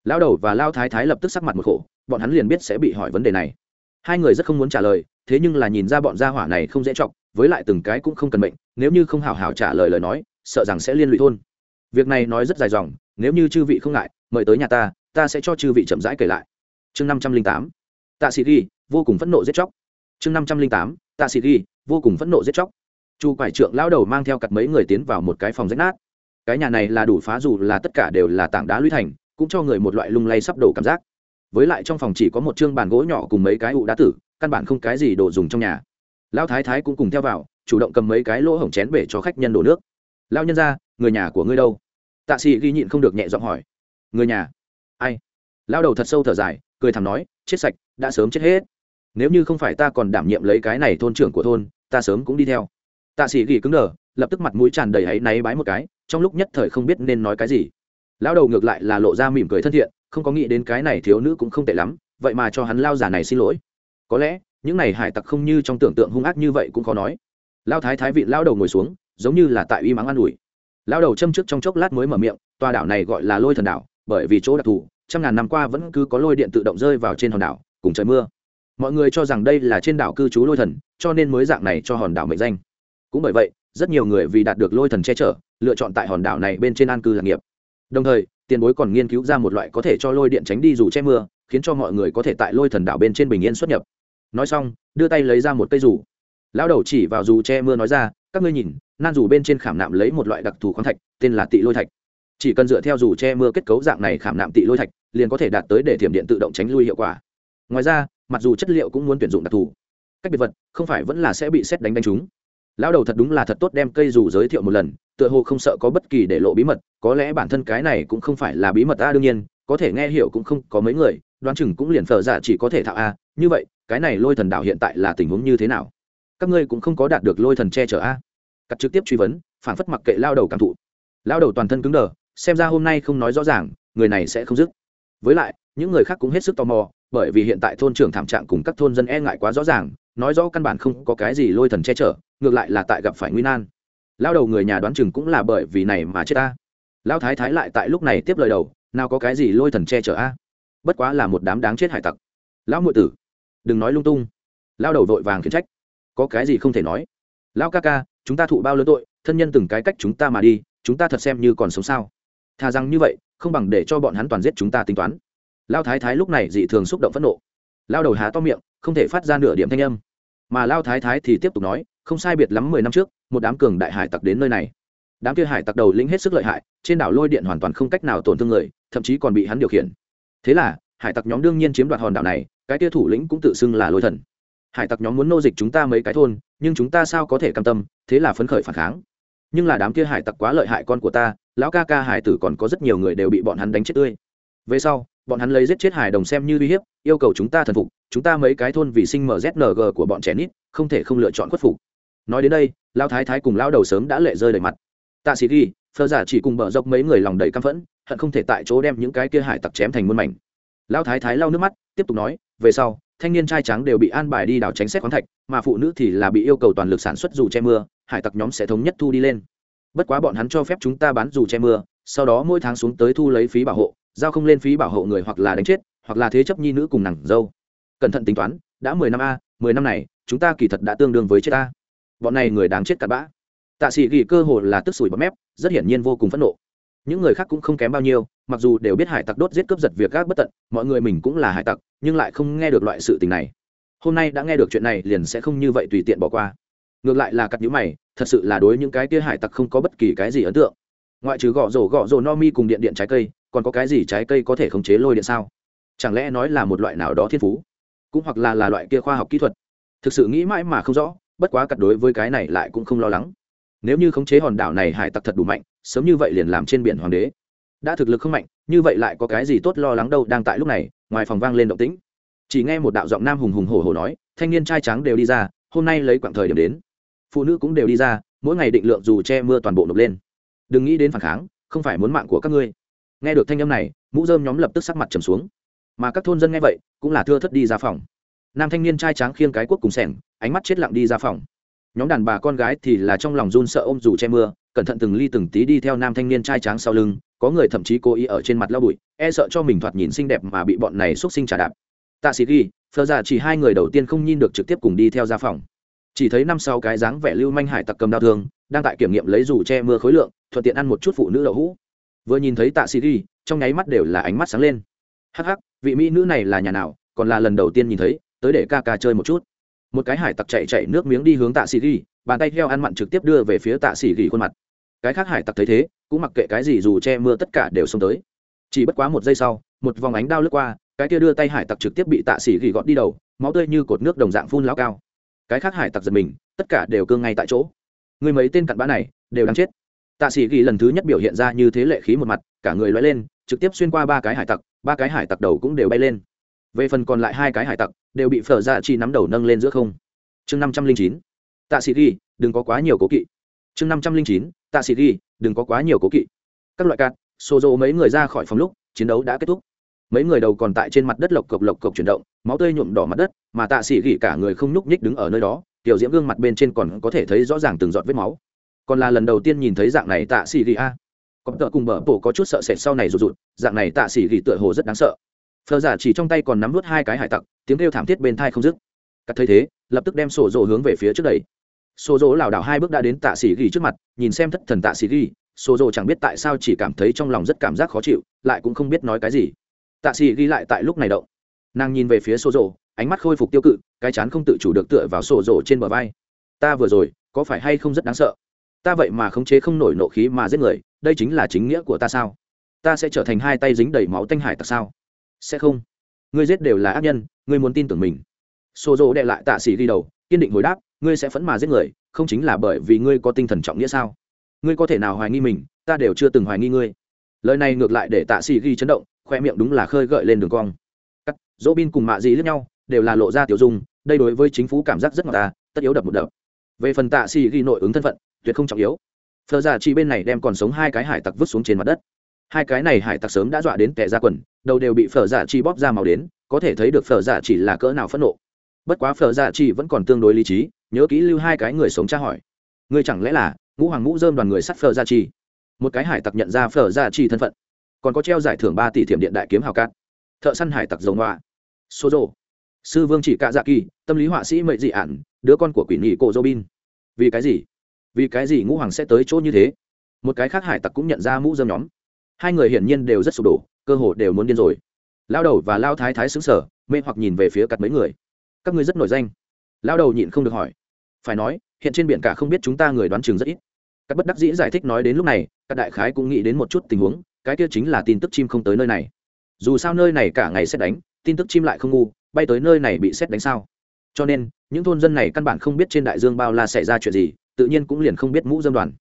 Lão đầu và lao thái thái lập tức sắc mặt một khổ bọn hắn liền biết sẽ bị hỏi vấn đề này. Hai người rất không muốn trả lời thế nhưng là nhìn ra bọn gia hỏa này không dễ chọc với lại từng cái cũng không cần mệnh, nếu như không hào hào trả lời lời nói sợ rằng sẽ liên lụy thôn. Việc này nói rất dài dòng nếu như chư vị không ngại mời tới nhà ta ta sẽ cho chư vị chậm rãi kể lại. Chương năm trăm linh tám, tạ sĩ ghi, vô cùng phẫn nộ giết chóc. Chương năm trăm linh tám, tạ sĩ ghi, vô cùng phẫn nộ giết chóc. Chu quải trượng lao đầu mang theo cặp mấy người tiến vào một cái phòng rách nát. Cái nhà này là đủ phá dù là tất cả đều là tảng đá lũy thành, cũng cho người một loại lung lay sắp đổ cảm giác. Với lại trong phòng chỉ có một chương bàn gỗ nhỏ cùng mấy cái ụ đá tử, căn bản không cái gì đồ dùng trong nhà. Lão thái thái cũng cùng theo vào, chủ động cầm mấy cái lỗ hổng chén bể cho khách nhân đổ nước. Lao nhân ra người nhà của ngươi đâu? Tạ sĩ ghi nhịn không được nhẹ giọng hỏi người nhà. Ai? Lao đầu thật sâu thở dài, cười thầm nói, chết sạch, đã sớm chết hết. Nếu như không phải ta còn đảm nhiệm lấy cái này thôn trưởng của thôn, ta sớm cũng đi theo. Tạ sĩ ghi cứng đờ, lập tức mặt mũi tràn đầy áy náy bái một cái, trong lúc nhất thời không biết nên nói cái gì. Lão đầu ngược lại là lộ ra mỉm cười thân thiện, không có nghĩ đến cái này thiếu nữ cũng không tệ lắm, vậy mà cho hắn lao giả này xin lỗi. Có lẽ, những này hải tặc không như trong tưởng tượng hung ác như vậy cũng khó nói. Lao thái thái vị lao đầu ngồi xuống, giống như là tại uy mắng an ủi. Lao đầu châm trước trong chốc lát mới mở miệng, tòa đảo này gọi là lôi thần đảo bởi vì chỗ đặc thù, trăm ngàn năm qua vẫn cứ có lôi điện tự động rơi vào trên hòn đảo, cùng trời mưa. Mọi người cho rằng đây là trên đảo cư trú lôi thần, cho nên mới dạng này cho hòn đảo mệnh danh. Cũng bởi vậy, rất nhiều người vì đạt được lôi thần che chở, lựa chọn tại hòn đảo này bên trên an cư lạc nghiệp. Đồng thời, tiền bối còn nghiên cứu ra một loại có thể cho lôi điện tránh đi dù che mưa, khiến cho mọi người có thể tại lôi thần đảo bên trên bình yên xuất nhập. Nói xong, đưa tay lấy ra một cây dù. Lão đầu chỉ vào dù che mưa nói ra, các ngươi nhìn, nan dù bên trên khảm nạm lấy một loại đặc thù khoáng thạch, tên là tị lôi thạch chỉ cần dựa theo dù che mưa kết cấu dạng này khảm nạm tị lôi thạch, liền có thể đạt tới để thiểm điện tự động tránh lui hiệu quả. Ngoài ra, mặc dù chất liệu cũng muốn tuyển dụng đặc thù, cách biệt vật không phải vẫn là sẽ bị xét đánh đánh chúng lão đầu thật đúng là thật tốt đem cây dù giới thiệu một lần, tựa hồ không sợ có bất kỳ để lộ bí mật, có lẽ bản thân cái này cũng không phải là bí mật a, đương nhiên, có thể nghe hiểu cũng không có mấy người, đoán chừng cũng liền phở giả chỉ có thể thạo a. Như vậy, cái này lôi thần đảo hiện tại là tình huống như thế nào? Các ngươi cũng không có đạt được lôi thần che chở a. Cắt trực tiếp truy vấn, phản phất mặc kệ lao đầu cảm thụ. Lao đầu toàn thân cứng đờ xem ra hôm nay không nói rõ ràng, người này sẽ không dứt. Với lại, những người khác cũng hết sức tò mò, bởi vì hiện tại thôn trưởng thảm trạng cùng các thôn dân e ngại quá rõ ràng, nói rõ căn bản không có cái gì lôi thần che chở, ngược lại là tại gặp phải nguy nan. Lao đầu người nhà đoán chừng cũng là bởi vì này mà chết ta lao thái thái lại tại lúc này tiếp lời đầu, nào có cái gì lôi thần che chở a? Bất quá là một đám đáng chết hải tặc. Lão ngụy tử, đừng nói lung tung. Lao đầu vội vàng khiển trách. Có cái gì không thể nói? Lao ca ca, chúng ta thụ bao lớn tội, thân nhân từng cái cách chúng ta mà đi, chúng ta thật xem như còn sống sao? Thà rằng như vậy, không bằng để cho bọn hắn toàn giết chúng ta tính toán. Lao thái thái lúc này dị thường xúc động phẫn nộ. Lao đầu há to miệng, không thể phát ra nửa điểm thanh âm. Mà lao thái thái thì tiếp tục nói, không sai biệt lắm mười năm trước, một đám cường đại hải tặc đến nơi này. Đám kia hải tặc đầu lĩnh hết sức lợi hại, trên đảo lôi điện hoàn toàn không cách nào tổn thương người, thậm chí còn bị hắn điều khiển. Thế là, hải tặc nhóm đương nhiên chiếm đoạt hòn đảo này, cái kia thủ lĩnh cũng tự xưng là lôi thần. Hải tặc nhóm muốn nô dịch chúng ta mấy cái thôn, nhưng chúng ta sao có thể cam tâm, thế là phấn khởi phản kháng. Nhưng là đám kia hải tặc quá lợi hại con của ta lão ca ca hải tử còn có rất nhiều người đều bị bọn hắn đánh chết tươi. Về sau, bọn hắn lấy giết chết hải đồng xem như uy hiếp, yêu cầu chúng ta thần phục, chúng ta mấy cái thôn vì sinh mzng của bọn trẻ nít, không thể không lựa chọn khuất phục. Nói đến đây, Lão thái thái cùng Lão đầu sớm đã lệ rơi đầy mặt. Tạ sĩ ghi, phờ giả chỉ cùng bờ dọc mấy người lòng đầy căm phẫn, hận không thể tại chỗ đem những cái kia hải tặc chém thành muôn mảnh. Lão thái thái lau nước mắt, tiếp tục nói, về sau, thanh niên trai trắng đều bị an bài đi đào tránh xét khoáng thạch, mà phụ nữ thì là bị yêu cầu toàn lực sản xuất dù che mưa, hải tặc nhóm sẽ thống nhất thu đi lên bất quá bọn hắn cho phép chúng ta bán dù che mưa, sau đó mỗi tháng xuống tới thu lấy phí bảo hộ, giao không lên phí bảo hộ người hoặc là đánh chết, hoặc là thế chấp nhi nữ cùng nàng dâu. Cẩn thận tính toán, đã mười năm a, mười năm này, chúng ta kỳ thật đã tương đương với chết ta bọn này người đáng chết cặn bã. Tạ sĩ ghi cơ hồ là tức sủi bấm mép, rất hiển nhiên vô cùng phẫn nộ. Những người khác cũng không kém bao nhiêu, mặc dù đều biết hải tặc đốt giết cướp giật việc gác bất tận, mọi người mình cũng là hải tặc, nhưng lại không nghe được loại sự tình này. Hôm nay đã nghe được chuyện này liền sẽ không như vậy tùy tiện bỏ qua. Ngược lại là cặp nhữ mày thật sự là đối những cái kia hải tặc không có bất kỳ cái gì ấn tượng. Ngoại trừ gõ rổ gõ rổ no mi cùng điện điện trái cây, còn có cái gì trái cây có thể khống chế lôi điện sao? Chẳng lẽ nói là một loại nào đó thiên phú? Cũng hoặc là là loại kia khoa học kỹ thuật. Thực sự nghĩ mãi mà không rõ, bất quá cặt đối với cái này lại cũng không lo lắng. Nếu như khống chế hòn đảo này hải tặc thật đủ mạnh, sớm như vậy liền làm trên biển hoàng đế. Đã thực lực không mạnh, như vậy lại có cái gì tốt lo lắng đâu đang tại lúc này, ngoài phòng vang lên động tĩnh. Chỉ nghe một đạo giọng nam hùng hùng hổ hổ nói, thanh niên trai trắng đều đi ra, hôm nay lấy quãng thời điểm đến phụ nữ cũng đều đi ra, mỗi ngày định lượng dù che mưa toàn bộ nộp lên. Đừng nghĩ đến phản kháng, không phải muốn mạng của các ngươi. Nghe được thanh âm này, mũ dơm nhóm lập tức sắc mặt trầm xuống. Mà các thôn dân nghe vậy, cũng là thưa thất đi ra phòng. Nam thanh niên trai tráng khiêng cái cuốc cùng sẻng, ánh mắt chết lặng đi ra phòng. Nhóm đàn bà con gái thì là trong lòng run sợ ôm dù che mưa, cẩn thận từng ly từng tí đi theo nam thanh niên trai tráng sau lưng, có người thậm chí cố ý ở trên mặt lau bụi e sợ cho mình thoạt nhìn xinh đẹp mà bị bọn này xúc sinh trả đạp. Tạ sĩ ghi, phờ giả chỉ hai người đầu tiên không nhìn được trực tiếp cùng đi theo ra phòng chỉ thấy năm sau cái dáng vẻ lưu manh hải tặc cầm đao thương, đang tại kiểm nghiệm lấy dù che mưa khối lượng, thuận tiện ăn một chút phụ nữ đậu hũ. Vừa nhìn thấy tạ sĩ ghi, trong nháy mắt đều là ánh mắt sáng lên. Hắc hắc, vị mỹ nữ này là nhà nào, còn là lần đầu tiên nhìn thấy, tới để ca ca chơi một chút. Một cái hải tặc chạy chạy nước miếng đi hướng tạ sĩ ghi, bàn tay theo ăn mặn trực tiếp đưa về phía tạ sĩ ghi khuôn mặt. Cái khác hải tặc thấy thế, cũng mặc kệ cái gì dù che mưa tất cả đều xông tới. Chỉ bất quá một giây sau, một vòng ánh đao lướt qua, cái kia đưa tay hải tặc trực tiếp bị tạ sĩ ghi gọt đi đầu, máu tươi như cột nước đồng dạng phun lao cao cái khác hải tặc giật mình, tất cả đều cương ngay tại chỗ. Người mấy tên cặn bã này đều đang chết. Tạ sĩ ghi lần thứ nhất biểu hiện ra như thế lệ khí một mặt, cả người loay lên, trực tiếp xuyên qua ba cái hải tặc, ba cái hải tặc đầu cũng đều bay lên. Về phần còn lại hai cái hải tặc, đều bị phở dạ chi nắm đầu nâng lên giữa không. Chương năm trăm linh chín, tạ sĩ ghi, đừng có quá nhiều cố kỵ. Chương năm trăm linh chín, tạ sĩ ghi, đừng có quá nhiều cố kỵ. Các loại cạn xô rộ mấy người ra khỏi phòng lúc, chiến đấu đã kết thúc mấy người đầu còn tại trên mặt đất lộc cộc lộc cộc chuyển động, máu tươi nhuộm đỏ mặt đất, mà tạ sĩ Gỉ cả người không nhúc nhích đứng ở nơi đó, tiểu diễm gương mặt bên trên còn có thể thấy rõ ràng từng giọt vết máu. Còn là lần đầu tiên nhìn thấy dạng này tạ sĩ gỉ a. Có tợ cùng bờ bổ có chút sợ sệt sau này rụt rụt, dạng này tạ sĩ gỉ tựa hồ rất đáng sợ. Phờ giả chỉ trong tay còn nắm vút hai cái hải tặc, tiếng kêu thảm thiết bên thai không dứt. Cắt thấy thế, lập tức đem sổ rỗ hướng về phía trước đầy sổ rỗ lảo đảo hai bước đã đến tạ sĩ gỉ trước mặt, nhìn xem thất thần tạ sĩ gỉ, sổ rỗ chẳng biết tại sao chỉ cảm thấy trong lòng rất cảm giác khó chịu, lại cũng không biết nói cái gì tạ xỉ ghi lại tại lúc này động. Nàng nhìn về phía sổ rộ ánh mắt khôi phục tiêu cự, cái chán không tự chủ được tựa vào sổ rộ trên bờ vai. Ta vừa rồi, có phải hay không rất đáng sợ? Ta vậy mà khống chế không nổi nộ khí mà giết người, đây chính là chính nghĩa của ta sao? Ta sẽ trở thành hai tay dính đầy máu tanh hải tặc sao? Sẽ không. Ngươi giết đều là ác nhân, ngươi muốn tin tưởng mình. Sổ dỗ đệ lại tạ sĩ Ghi đầu, kiên định hồi đáp, ngươi sẽ phẫn mà giết người, không chính là bởi vì ngươi có tinh thần trọng nghĩa sao? Ngươi có thể nào hoài nghi mình, ta đều chưa từng hoài nghi ngươi. Lời này ngược lại để tạ sĩ ghi chấn động khoe miệng đúng là khơi gợi lên đường cong. Cắt dỗ bin cùng mạ dị lướt nhau, đều là lộ ra tiểu dung, đây đối với chính phủ cảm giác rất ngọt ta tất yếu đập một đập. Về phần tạ xì ghi nội ứng thân phận, tuyệt không trọng yếu. Phờ giả chỉ bên này đem còn sống hai cái hải tặc vứt xuống trên mặt đất. Hai cái này hải tặc sớm đã dọa đến tệ ra quần, đầu đều bị phở giả chi bóp ra màu đến, có thể thấy được phở giả chỉ là cỡ nào phẫn nộ. Bất quá phở giả chi vẫn còn tương đối lý trí, nhớ kỹ lưu hai cái người sống tra hỏi. Người chẳng lẽ là ngũ hoàng ngũ dơm đoàn người sắt phở giả chi một cái hải tặc nhận ra phở giả chi thân phận còn có treo giải thưởng ba tỷ thiểm điện đại kiếm hào cát, thợ săn hải tặc dầu hoa số rộ sư vương chỉ cạ dạ kỳ, tâm lý họa sĩ mệnh dị ản, đứa con của quỷ nghị cổ dô bin. Vì cái gì? Vì cái gì ngũ hoàng sẽ tới chỗ như thế? Một cái khác hải tặc cũng nhận ra mũ dơm nhóm. Hai người hiển nhiên đều rất sụp đổ, cơ hồ đều muốn điên rồi. Lao đầu và lao thái thái xứng sở mê hoặc nhìn về phía cặt mấy người. Các ngươi rất nổi danh. Lao đầu nhịn không được hỏi. Phải nói, hiện trên biển cả không biết chúng ta người đoán chừng rất ít. Các bất đắc dĩ giải thích nói đến lúc này các đại khái cũng nghĩ đến một chút tình huống cái kia chính là tin tức chim không tới nơi này. Dù sao nơi này cả ngày xét đánh, tin tức chim lại không ngu, bay tới nơi này bị xét đánh sao? Cho nên, những thôn dân này căn bản không biết trên đại dương bao la xảy ra chuyện gì, tự nhiên cũng liền không biết mũ dâm đoàn.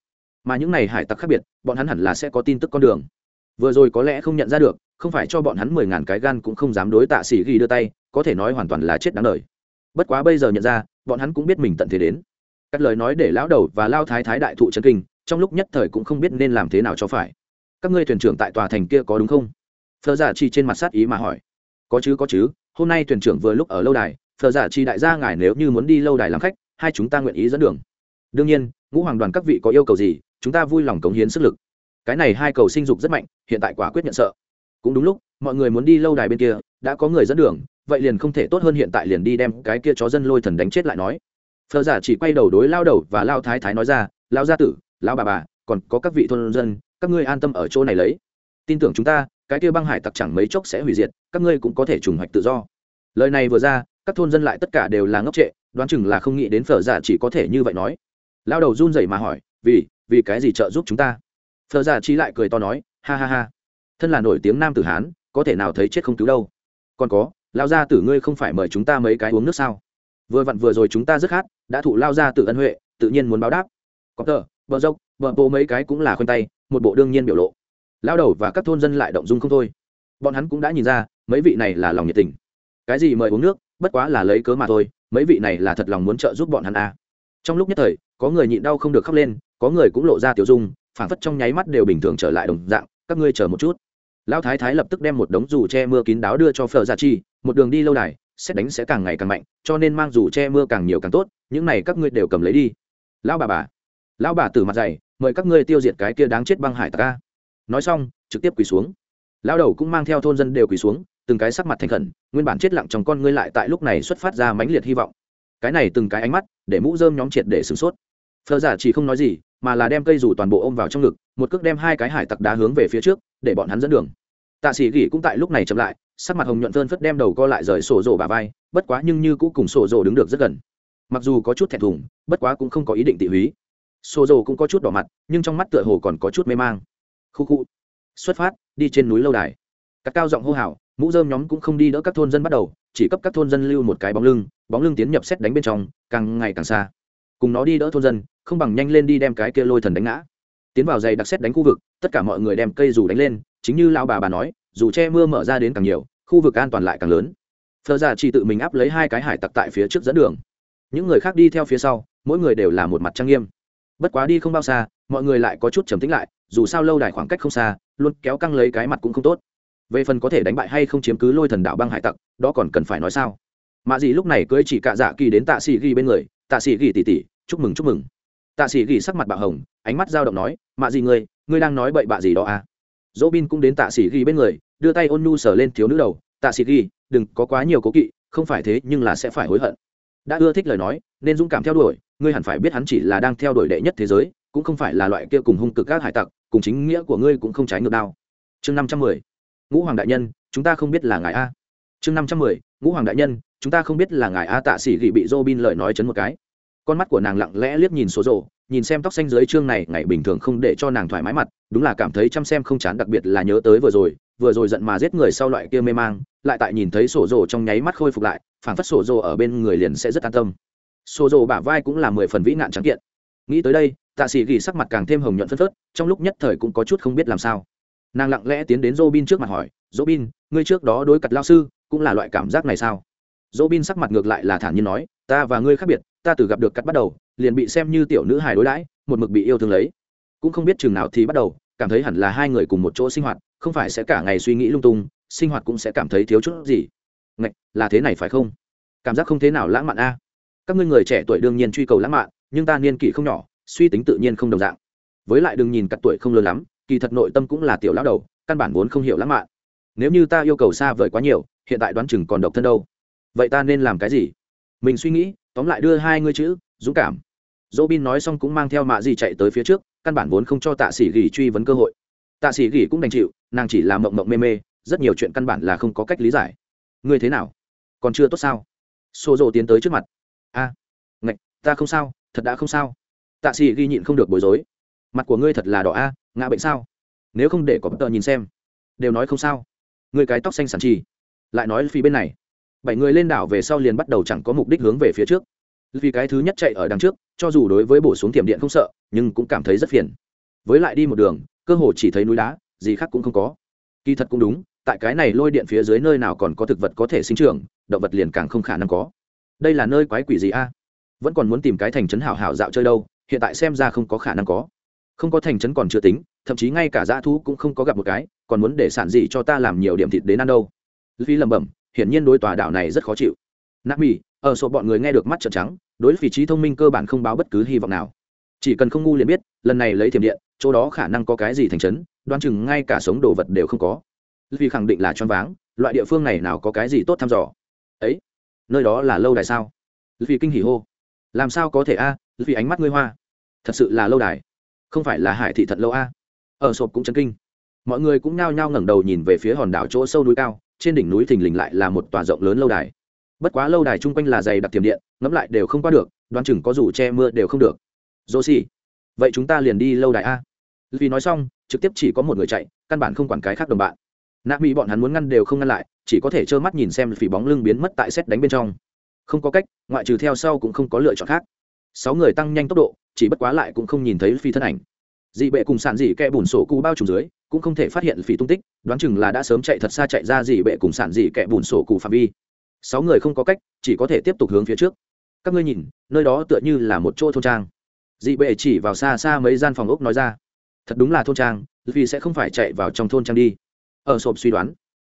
Mà những này hải tặc khác biệt, bọn hắn hẳn là sẽ có tin tức con đường. Vừa rồi có lẽ không nhận ra được, không phải cho bọn hắn mười ngàn cái gan cũng không dám đối tạ sĩ ghi đưa tay, có thể nói hoàn toàn là chết đáng lời bất quá bây giờ nhận ra, bọn hắn cũng biết mình tận thế đến. Các lời nói để lão đầu và lao thái thái đại thụ trấn kinh, trong lúc nhất thời cũng không biết nên làm thế nào cho phải các ngươi thuyền trưởng tại tòa thành kia có đúng không? Phờ giả chi trên mặt sát ý mà hỏi. Có chứ có chứ, hôm nay thuyền trưởng vừa lúc ở lâu đài phờ giả chi đại gia ngài nếu như muốn đi lâu đài làm khách, hai chúng ta nguyện ý dẫn đường. Đương nhiên, ngũ hoàng đoàn các vị có yêu cầu gì, chúng ta vui lòng cống hiến sức lực. Cái này hai cầu sinh dục rất mạnh, hiện tại quả quyết nhận sợ. Cũng đúng lúc, mọi người muốn đi lâu đài bên kia, đã có người dẫn đường, vậy liền không thể tốt hơn hiện tại liền đi đem cái kia chó dân lôi thần đánh chết lại nói. Phờ giả chỉ quay đầu đối lao đầu và lao thái thái nói ra lao gia tử lao bà bà, còn có các vị thôn dân các ngươi an tâm ở chỗ này lấy. Tin tưởng chúng ta, cái kia băng hải tặc chẳng mấy chốc sẽ hủy diệt, các ngươi cũng có thể trùng hoạch tự do. Lời này vừa ra, các thôn dân lại tất cả đều là ngốc trệ, đoán chừng là không nghĩ đến phở giả chỉ có thể như vậy nói. Lao đầu run rẩy mà hỏi, vì vì cái gì trợ giúp chúng ta? Phở giả chỉ lại cười to nói, ha ha ha. Thân là nổi tiếng nam tử hán, có thể nào thấy chết không cứu đâu? Còn có, lao gia tử ngươi không phải mời chúng ta mấy cái uống nước sao? Vừa vặn vừa rồi chúng ta rất khát, đã thụ lao gia tử ân huệ, tự nhiên muốn báo đáp. Có tờ, bờ dốc, bờ bố mấy cái cũng là khoanh tay một bộ đương nhiên biểu lộ. Lao đầu và các thôn dân lại động dung không thôi. Bọn hắn cũng đã nhìn ra, mấy vị này là lòng nhiệt tình. Cái gì mời uống nước, bất quá là lấy cớ mà thôi, mấy vị này là thật lòng muốn trợ giúp bọn hắn à. trong lúc nhất thời, có người nhịn đau không được khóc lên, có người cũng lộ ra tiểu dung phản phất trong nháy mắt đều bình thường trở lại đồng dạng, các ngươi chờ một chút. Lão thái thái lập tức đem một đống dù che mưa kín đáo đưa cho phở gia chi, một đường đi lâu đài, xét đánh sẽ càng ngày càng mạnh, cho nên mang dù che mưa càng nhiều càng tốt, những này các ngươi đều cầm lấy đi. Lão bà bà. Lão bà từ mặt dày mời các ngươi tiêu diệt cái kia đáng chết băng hải tặc a. Nói xong, trực tiếp quỳ xuống. Lão đầu cũng mang theo thôn dân đều quỳ xuống, từng cái sắc mặt thành khẩn, nguyên bản chết lặng trong con ngươi lại tại lúc này xuất phát ra mãnh liệt hy vọng. Cái này từng cái ánh mắt, để mũ rơm nhóm triệt để sửng sốt. Phờ giả chỉ không nói gì, mà là đem cây rủ toàn bộ ôm vào trong ngực, một cước đem hai cái hải tặc đá hướng về phía trước, để bọn hắn dẫn đường. Tạ sĩ gỉ cũng tại lúc này chậm lại, sắc mặt hồng nhuận phơn phất đem đầu co lại rời sổ rổ bà vai, bất quá nhưng như cũng cùng sổ rổ đứng được rất gần. Mặc dù có chút thẹn thùng, bất quá cũng không có ý định tị húy sổ dầu cũng có chút đỏ mặt, nhưng trong mắt tựa hồ còn có chút mê mang. Khu khu. Xuất phát, đi trên núi lâu đài. Các cao giọng hô hào, mũ dơm nhóm cũng không đi đỡ các thôn dân bắt đầu, chỉ cấp các thôn dân lưu một cái bóng lưng bóng lưng tiến nhập xét đánh bên trong, càng ngày càng xa. Cùng nó đi đỡ thôn dân, không bằng nhanh lên đi đem cái kia lôi thần đánh ngã. Tiến vào dày đặc xét đánh khu vực, tất cả mọi người đem cây dù đánh lên, chính như lao bà bà nói, dù che mưa mở ra đến càng nhiều, khu vực an toàn lại càng lớn. Phờ ra chỉ tự mình áp lấy hai cái hải tặc tại phía trước dẫn đường. Những người khác đi theo phía sau, mỗi người đều là một mặt trang nghiêm bất quá đi không bao xa, mọi người lại có chút trầm tính lại, dù sao lâu đài khoảng cách không xa, luôn kéo căng lấy cái mặt cũng không tốt. Về phần có thể đánh bại hay không chiếm cứ lôi thần đạo băng hải tặc, đó còn cần phải nói sao? Mạ dị lúc này cưới chỉ cạ dạ kỳ đến tạ sĩ ghi bên người, tạ sĩ ghi tỉ tỉ, chúc mừng chúc mừng. Tạ sĩ ghi sắc mặt bạo hồng, ánh mắt dao động nói, mạ gì ngươi ngươi đang nói bậy bạ gì đó à? Dỗ bin cũng đến tạ sĩ ghi bên người, đưa tay ôn nhu sờ lên thiếu nữ đầu, tạ sĩ ghi, đừng có quá nhiều cố kỵ, không phải thế nhưng là sẽ phải hối hận đã ưa thích lời nói, nên dũng cảm theo đuổi, ngươi hẳn phải biết hắn chỉ là đang theo đuổi đệ nhất thế giới, cũng không phải là loại kia cùng hung cực các hải tặc, cùng chính nghĩa của ngươi cũng không trái ngược đao. Chương năm trăm mười, ngũ hoàng đại nhân, chúng ta không biết là ngài a. Chương năm trăm mười, ngũ hoàng đại nhân, chúng ta không biết là ngài a tạ sĩ gỉ bị dô bin lời nói chấn một cái. Con mắt của nàng lặng lẽ liếc nhìn số rộ nhìn xem tóc xanh dưới chương này, ngày bình thường không để cho nàng thoải mái mặt, đúng là cảm thấy chăm xem không chán, đặc biệt là nhớ tới vừa rồi vừa rồi giận mà giết người sau loại kia mê mang lại tại nhìn thấy sổ rồ trong nháy mắt khôi phục lại phản phất sổ rồ ở bên người liền sẽ rất an tâm. Sổ rồ bả vai cũng là mười phần vĩ nạn trắng kiện. Nghĩ tới đây, tạ sĩ ghi sắc mặt càng thêm hồng nhuận phân phớt, trong lúc nhất thời cũng có chút không biết làm sao. Nàng lặng lẽ tiến đến dô bin trước mặt hỏi dô bin ngươi trước đó đối cặt lao sư cũng là loại cảm giác này sao? Dô bin sắc mặt ngược lại là thản nhiên nói, ta và ngươi khác biệt, ta từ gặp được cắt bắt đầu, liền bị xem như tiểu nữ hài đối đãi, một mực bị yêu thương lấy. Cũng không biết chừng nào thì bắt đầu, cảm thấy hẳn là hai người cùng một chỗ sinh hoạt, không phải sẽ cả ngày suy nghĩ lung tung sinh hoạt cũng sẽ cảm thấy thiếu chút gì. Ngạch, là thế này phải không? Cảm giác không thế nào lãng mạn a. Các ngươi người trẻ tuổi đương nhiên truy cầu lãng mạn, nhưng ta niên kỷ không nhỏ, suy tính tự nhiên không đồng dạng. Với lại đừng nhìn cặp tuổi không lớn lắm, kỳ thật nội tâm cũng là tiểu lão đầu, căn bản vốn không hiểu lãng mạn. Nếu như ta yêu cầu xa vời quá nhiều, hiện tại đoán chừng còn độc thân đâu. Vậy ta nên làm cái gì? Mình suy nghĩ, tóm lại đưa hai ngươi chữ, dũng cảm. Dỗ bin nói xong cũng mang theo mạ gì chạy tới phía trước, căn bản vốn không cho tạ sĩ gỉ truy vấn cơ hội. Tạ sĩ gỉ cũng đành chịu, nàng chỉ là mộng mộng mê mê rất nhiều chuyện căn bản là không có cách lý giải. Ngươi thế nào? Còn chưa tốt sao? Xô rộ tiến tới trước mặt. A à, ngạch ta không sao thật đã không sao. Tạ sĩ ghi nhịn không được bối rối. Mặt của ngươi thật là đỏ a ngã bệnh sao? Nếu không để có bất tờ nhìn xem đều nói không sao. Người cái tóc xanh sàn trì lại nói phi bên này. Bảy người lên đảo về sau liền bắt đầu chẳng có mục đích hướng về phía trước. Vì cái thứ nhất chạy ở đằng trước cho dù đối với bổ xuống tiềm điện không sợ nhưng cũng cảm thấy rất phiền. Với lại đi một đường cơ hồ chỉ thấy núi đá gì khác cũng không có. Kỳ thật cũng đúng tại cái này lôi điện phía dưới nơi nào còn có thực vật có thể sinh trưởng, động vật liền càng không khả năng có. Đây là nơi quái quỷ gì a? Vẫn còn muốn tìm cái thành trấn hảo hảo dạo chơi đâu, hiện tại xem ra không có khả năng có. Không có thành trấn còn chưa tính, thậm chí ngay cả dã thú cũng không có gặp một cái, còn muốn để sản gì cho ta làm nhiều điểm thịt đến ăn đâu. Phi lẩm bẩm, hiển nhiên đối tòa đảo này rất khó chịu. Nạp mỹ ở số bọn người nghe được mắt trợn trắng, đối vị trí thông minh cơ bản không báo bất cứ hy vọng nào. Chỉ cần không ngu liền biết, lần này lấy thiểm điện, chỗ đó khả năng có cái gì thành trấn, đoán chừng ngay cả sống đồ vật đều không có vì khẳng định là choáng váng, loại địa phương này nào có cái gì tốt thăm dò? Ấy, nơi đó là lâu đài sao? Vì kinh hỉ hô. Làm sao có thể a, vì ánh mắt ngươi hoa? Thật sự là lâu đài. Không phải là hải thị thật lâu a. Ở sộp cũng chấn kinh. Mọi người cũng nhao nhao ngẩng đầu nhìn về phía hòn đảo chỗ sâu núi cao, trên đỉnh núi thình lình lại là một tòa rộng lớn lâu đài. Bất quá lâu đài chung quanh là dày đặc tiềm điện, ngẫm lại đều không qua được, đoán chừng có dù che mưa đều không được. Dô xì vậy chúng ta liền đi lâu đài a. Vì nói xong, trực tiếp chỉ có một người chạy, căn bản không quản cái khác đồng bạn nạ mỹ bọn hắn muốn ngăn đều không ngăn lại, chỉ có thể trơ mắt nhìn xem phỉ bóng lưng biến mất tại xét đánh bên trong. Không có cách, ngoại trừ theo sau cũng không có lựa chọn khác. Sáu người tăng nhanh tốc độ, chỉ bất quá lại cũng không nhìn thấy phi thân ảnh. Dị bệ cùng sản dị kẹ bùn sổ cụ bao trùm dưới, cũng không thể phát hiện phỉ tung tích, đoán chừng là đã sớm chạy thật xa chạy ra dị bệ cùng sản dị kẹ bùn sổ cụ phạm vi. Sáu người không có cách, chỉ có thể tiếp tục hướng phía trước. Các ngươi nhìn, nơi đó tựa như là một chỗ thôn trang. Dị bệ chỉ vào xa xa mấy gian phòng ốc nói ra. Thật đúng là thôn trang, vì sẽ không phải chạy vào trong thôn trang đi ở sộp suy đoán.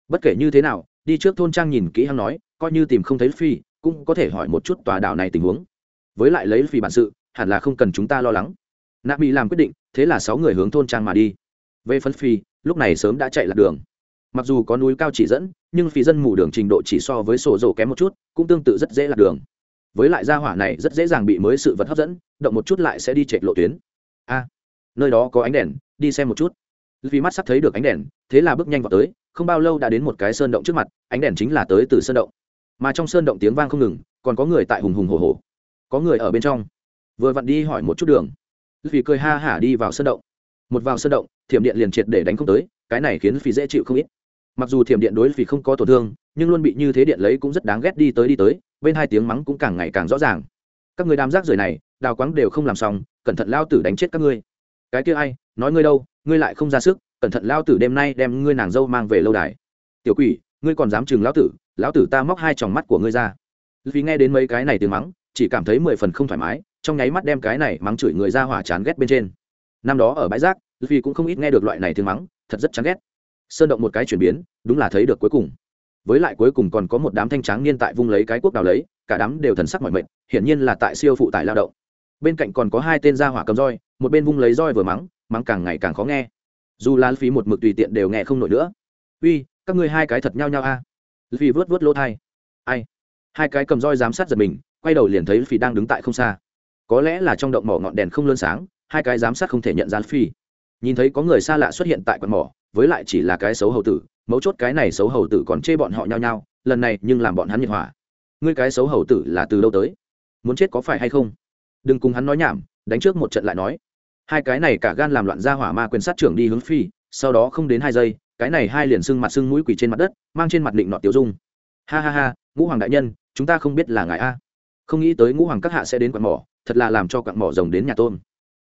Bất kể như thế nào, đi trước thôn trang nhìn kỹ hắn nói, coi như tìm không thấy phi, cũng có thể hỏi một chút tòa đảo này tình huống. Với lại lấy phi bản sự, hẳn là không cần chúng ta lo lắng. Nạp bị làm quyết định, thế là sáu người hướng thôn trang mà đi. Về phân phi, lúc này sớm đã chạy lạc đường. Mặc dù có núi cao chỉ dẫn, nhưng phi dân mù đường trình độ chỉ so với sổ dầu kém một chút, cũng tương tự rất dễ lạc đường. Với lại gia hỏa này rất dễ dàng bị mới sự vật hấp dẫn, động một chút lại sẽ đi chạy lộ tuyến. A, nơi đó có ánh đèn, đi xem một chút vì mắt sắp thấy được ánh đèn, thế là bước nhanh vào tới, không bao lâu đã đến một cái sơn động trước mặt, ánh đèn chính là tới từ sơn động. Mà trong sơn động tiếng vang không ngừng, còn có người tại hùng hùng hồ hồ có người ở bên trong. Vừa vặn đi hỏi một chút đường. Vì cười ha hả đi vào sơn động. Một vào sơn động, thiểm điện liền triệt để đánh không tới, cái này khiến phi dễ chịu không ít. Mặc dù thiểm điện đối vì không có tổn thương, nhưng luôn bị như thế điện lấy cũng rất đáng ghét đi tới đi tới, bên hai tiếng mắng cũng càng ngày càng rõ ràng. Các người đám rác rưởi này, đào quáng đều không làm xong, cẩn thận lao tử đánh chết các ngươi. Cái kia ai, nói ngươi đâu? Ngươi lại không ra sức, cẩn thận lao tử đêm nay đem ngươi nàng dâu mang về lâu đài. Tiểu quỷ, ngươi còn dám chừng lão tử lão tử ta móc hai tròng mắt của ngươi ra. Vì nghe đến mấy cái này tiếng mắng, chỉ cảm thấy mười phần không thoải mái, trong nháy mắt đem cái này mắng chửi người ra hỏa chán ghét bên trên. Năm đó ở bãi rác vì cũng không ít nghe được loại này tiếng mắng, thật rất chán ghét. Sơn động một cái chuyển biến, đúng là thấy được cuối cùng. Với lại cuối cùng còn có một đám thanh tráng niên tại vung lấy cái quốc đào lấy, cả đám đều thần sắc mọi mệnh hiển nhiên là tại siêu phụ tải lao động. Bên cạnh còn có hai tên gia hỏa cầm roi, một bên vung lấy roi vừa mắng mắng càng ngày càng khó nghe. Dù lan phí một mực tùy tiện đều nghe không nổi nữa. Uy, các ngươi hai cái thật nhau nhau a. À? phi vớt vớt lỗ thai. Ai? Hai cái cầm roi giám sát giật mình, quay đầu liền thấy phi đang đứng tại không xa. Có lẽ là trong động mỏ ngọn đèn không lơn sáng, hai cái giám sát không thể nhận ra phi nhìn thấy có người xa lạ xuất hiện tại quán mỏ, với lại chỉ là cái xấu hầu tử, mấu chốt cái này xấu hầu tử còn chê bọn họ nhau nhau lần này nhưng làm bọn hắn nhiệt hỏa. Ngươi cái xấu hầu tử là từ đâu tới? Muốn chết có phải hay không? Đừng cùng hắn nói nhảm, đánh trước một trận lại nói hai cái này cả gan làm loạn ra hỏa ma quyền sát trưởng đi hướng phi, sau đó không đến hai giây, cái này hai liền sưng mặt sưng mũi quỷ trên mặt đất, mang trên mặt định nọ tiểu dung. Ha ha ha, ngũ hoàng đại nhân, chúng ta không biết là ngài a. Không nghĩ tới ngũ hoàng các hạ sẽ đến quặng mỏ, thật là làm cho quặng mỏ rồng đến nhà tôn.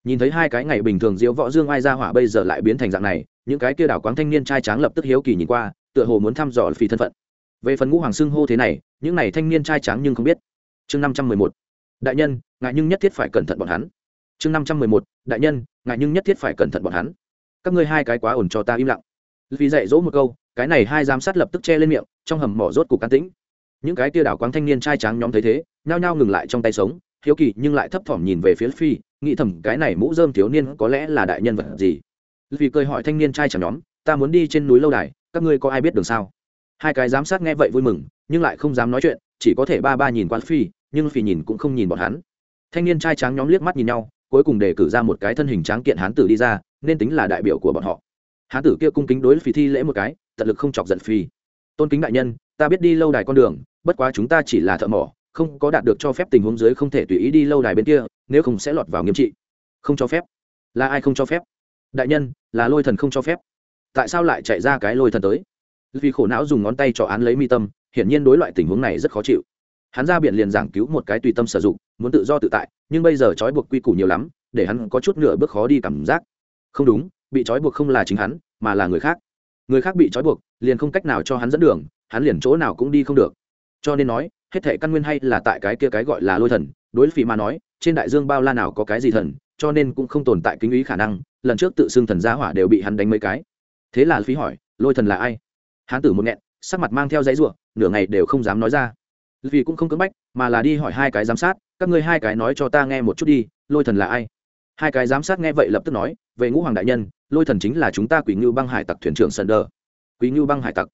Nhìn thấy hai cái ngày bình thường diễu võ dương ai ra hỏa bây giờ lại biến thành dạng này, những cái kia đảo quáng thanh niên trai tráng lập tức hiếu kỳ nhìn qua, tựa hồ muốn thăm dò phi thân phận. Về phần ngũ hoàng xưng hô thế này, những này thanh niên trai tráng nhưng không biết. Chương năm trăm mười một. Đại nhân ngại nhưng nhất thiết phải cẩn thận bọn hắn chương năm trăm mười một, đại nhân ngại nhưng nhất thiết phải cẩn thận bọn hắn. Các ngươi hai cái quá ổn cho ta im lặng. Vì dạy dỗ một câu, cái này hai giám sát lập tức che lên miệng, trong hầm mỏ rốt cục can tĩnh. Những cái tia đảo quáng thanh niên trai tráng nhóm thấy thế, nhao nhao ngừng lại trong tay sống, hiếu kỳ nhưng lại thấp thỏm nhìn về phía phi nghĩ thầm cái này mũ dơm thiếu niên có lẽ là đại nhân vật gì. Vì cười hỏi thanh niên trai tráng nhóm, ta muốn đi trên núi lâu đài, các ngươi có ai biết đường sao? Hai cái giám sát nghe vậy vui mừng, nhưng lại không dám nói chuyện, chỉ có thể ba ba nhìn quan phi nhưng phi nhìn cũng không nhìn bọn hắn. Thanh niên trai tráng nhóm liếc mắt nhìn nhau cuối cùng đề cử ra một cái thân hình tráng kiện hán tử đi ra, nên tính là đại biểu của bọn họ. Hán tử kia cung kính đối phi thi lễ một cái, tận lực không chọc giận phi. Tôn kính đại nhân, ta biết đi lâu đài con đường, bất quá chúng ta chỉ là thợ mỏ, không có đạt được cho phép tình huống dưới không thể tùy ý đi lâu đài bên kia, nếu không sẽ lọt vào nghiêm trị. Không cho phép. Là ai không cho phép? Đại nhân, là lôi thần không cho phép. Tại sao lại chạy ra cái lôi thần tới? Vì khổ não dùng ngón tay cho án lấy mi tâm, hiển nhiên đối loại tình huống này rất khó chịu. Hắn ra biển liền giảng cứu một cái tùy tâm sử dụng, muốn tự do tự tại nhưng bây giờ trói buộc quy củ nhiều lắm, để hắn có chút nửa bước khó đi cảm giác. Không đúng, bị trói buộc không là chính hắn, mà là người khác. Người khác bị trói buộc, liền không cách nào cho hắn dẫn đường, hắn liền chỗ nào cũng đi không được. Cho nên nói, hết thể căn nguyên hay là tại cái kia cái gọi là lôi thần, đối phỉ mà nói, trên đại dương bao la nào có cái gì thần, cho nên cũng không tồn tại kính ý khả năng, lần trước tự xưng thần gia hỏa đều bị hắn đánh mấy cái. Thế là phí hỏi, lôi thần là ai? Hán tử một nghẹn, sắc mặt mang theo giấy ruộng nửa ngày đều không dám nói ra. Vì cũng không cưỡng bách, mà là đi hỏi hai cái giám sát các ngươi hai cái nói cho ta nghe một chút đi, lôi thần là ai? Hai cái giám sát nghe vậy lập tức nói, về ngũ hoàng đại nhân, lôi thần chính là chúng ta quỷ ngưu băng hải tặc thuyền trưởng sơn đờ. Quý ngưu băng hải tặc.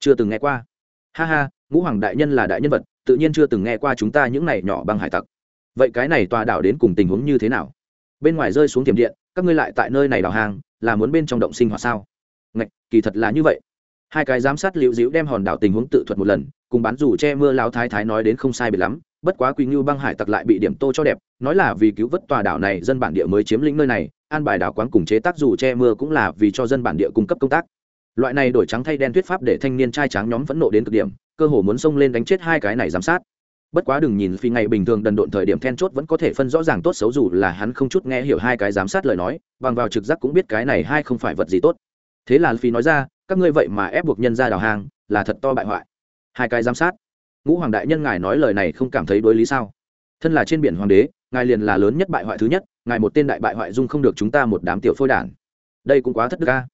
Chưa từng nghe qua. Ha ha, ngũ hoàng đại nhân là đại nhân vật, tự nhiên chưa từng nghe qua chúng ta những này nhỏ băng hải tặc. Vậy cái này tòa đảo đến cùng tình huống như thế nào? Bên ngoài rơi xuống tiềm điện, các ngươi lại tại nơi này đào hàng là muốn bên trong động sinh hoạt sao? Ngạch, kỳ thật là như vậy. Hai cái giám sát liễu dĩu đem hòn đảo tình huống tự thuật một lần, cùng bán dù che mưa lao thái thái nói đến không sai biệt lắm bất quá quý ngưu băng hải tặc lại bị điểm tô cho đẹp, nói là vì cứu vớt tòa đảo này, dân bản địa mới chiếm lĩnh nơi này, an bài đảo quán cùng chế tác dù che mưa cũng là vì cho dân bản địa cung cấp công tác. Loại này đổi trắng thay đen thuyết pháp để thanh niên trai trắng nhóm phẫn nộ đến cực điểm, cơ hồ muốn xông lên đánh chết hai cái này giám sát. Bất quá đừng nhìn phi ngày bình thường đần độn thời điểm then chốt vẫn có thể phân rõ ràng tốt xấu dù là hắn không chút nghe hiểu hai cái giám sát lời nói, bằng vào trực giác cũng biết cái này hai không phải vật gì tốt. Thế là phi nói ra, các ngươi vậy mà ép buộc nhân ra đào hàng, là thật to bại hoại. Hai cái giám sát ngũ hoàng đại nhân ngài nói lời này không cảm thấy đối lý sao? Thân là trên biển hoàng đế, ngài liền là lớn nhất bại hoại thứ nhất, ngài một tên đại bại hoại dung không được chúng ta một đám tiểu phôi đản. Đây cũng quá thất đức ca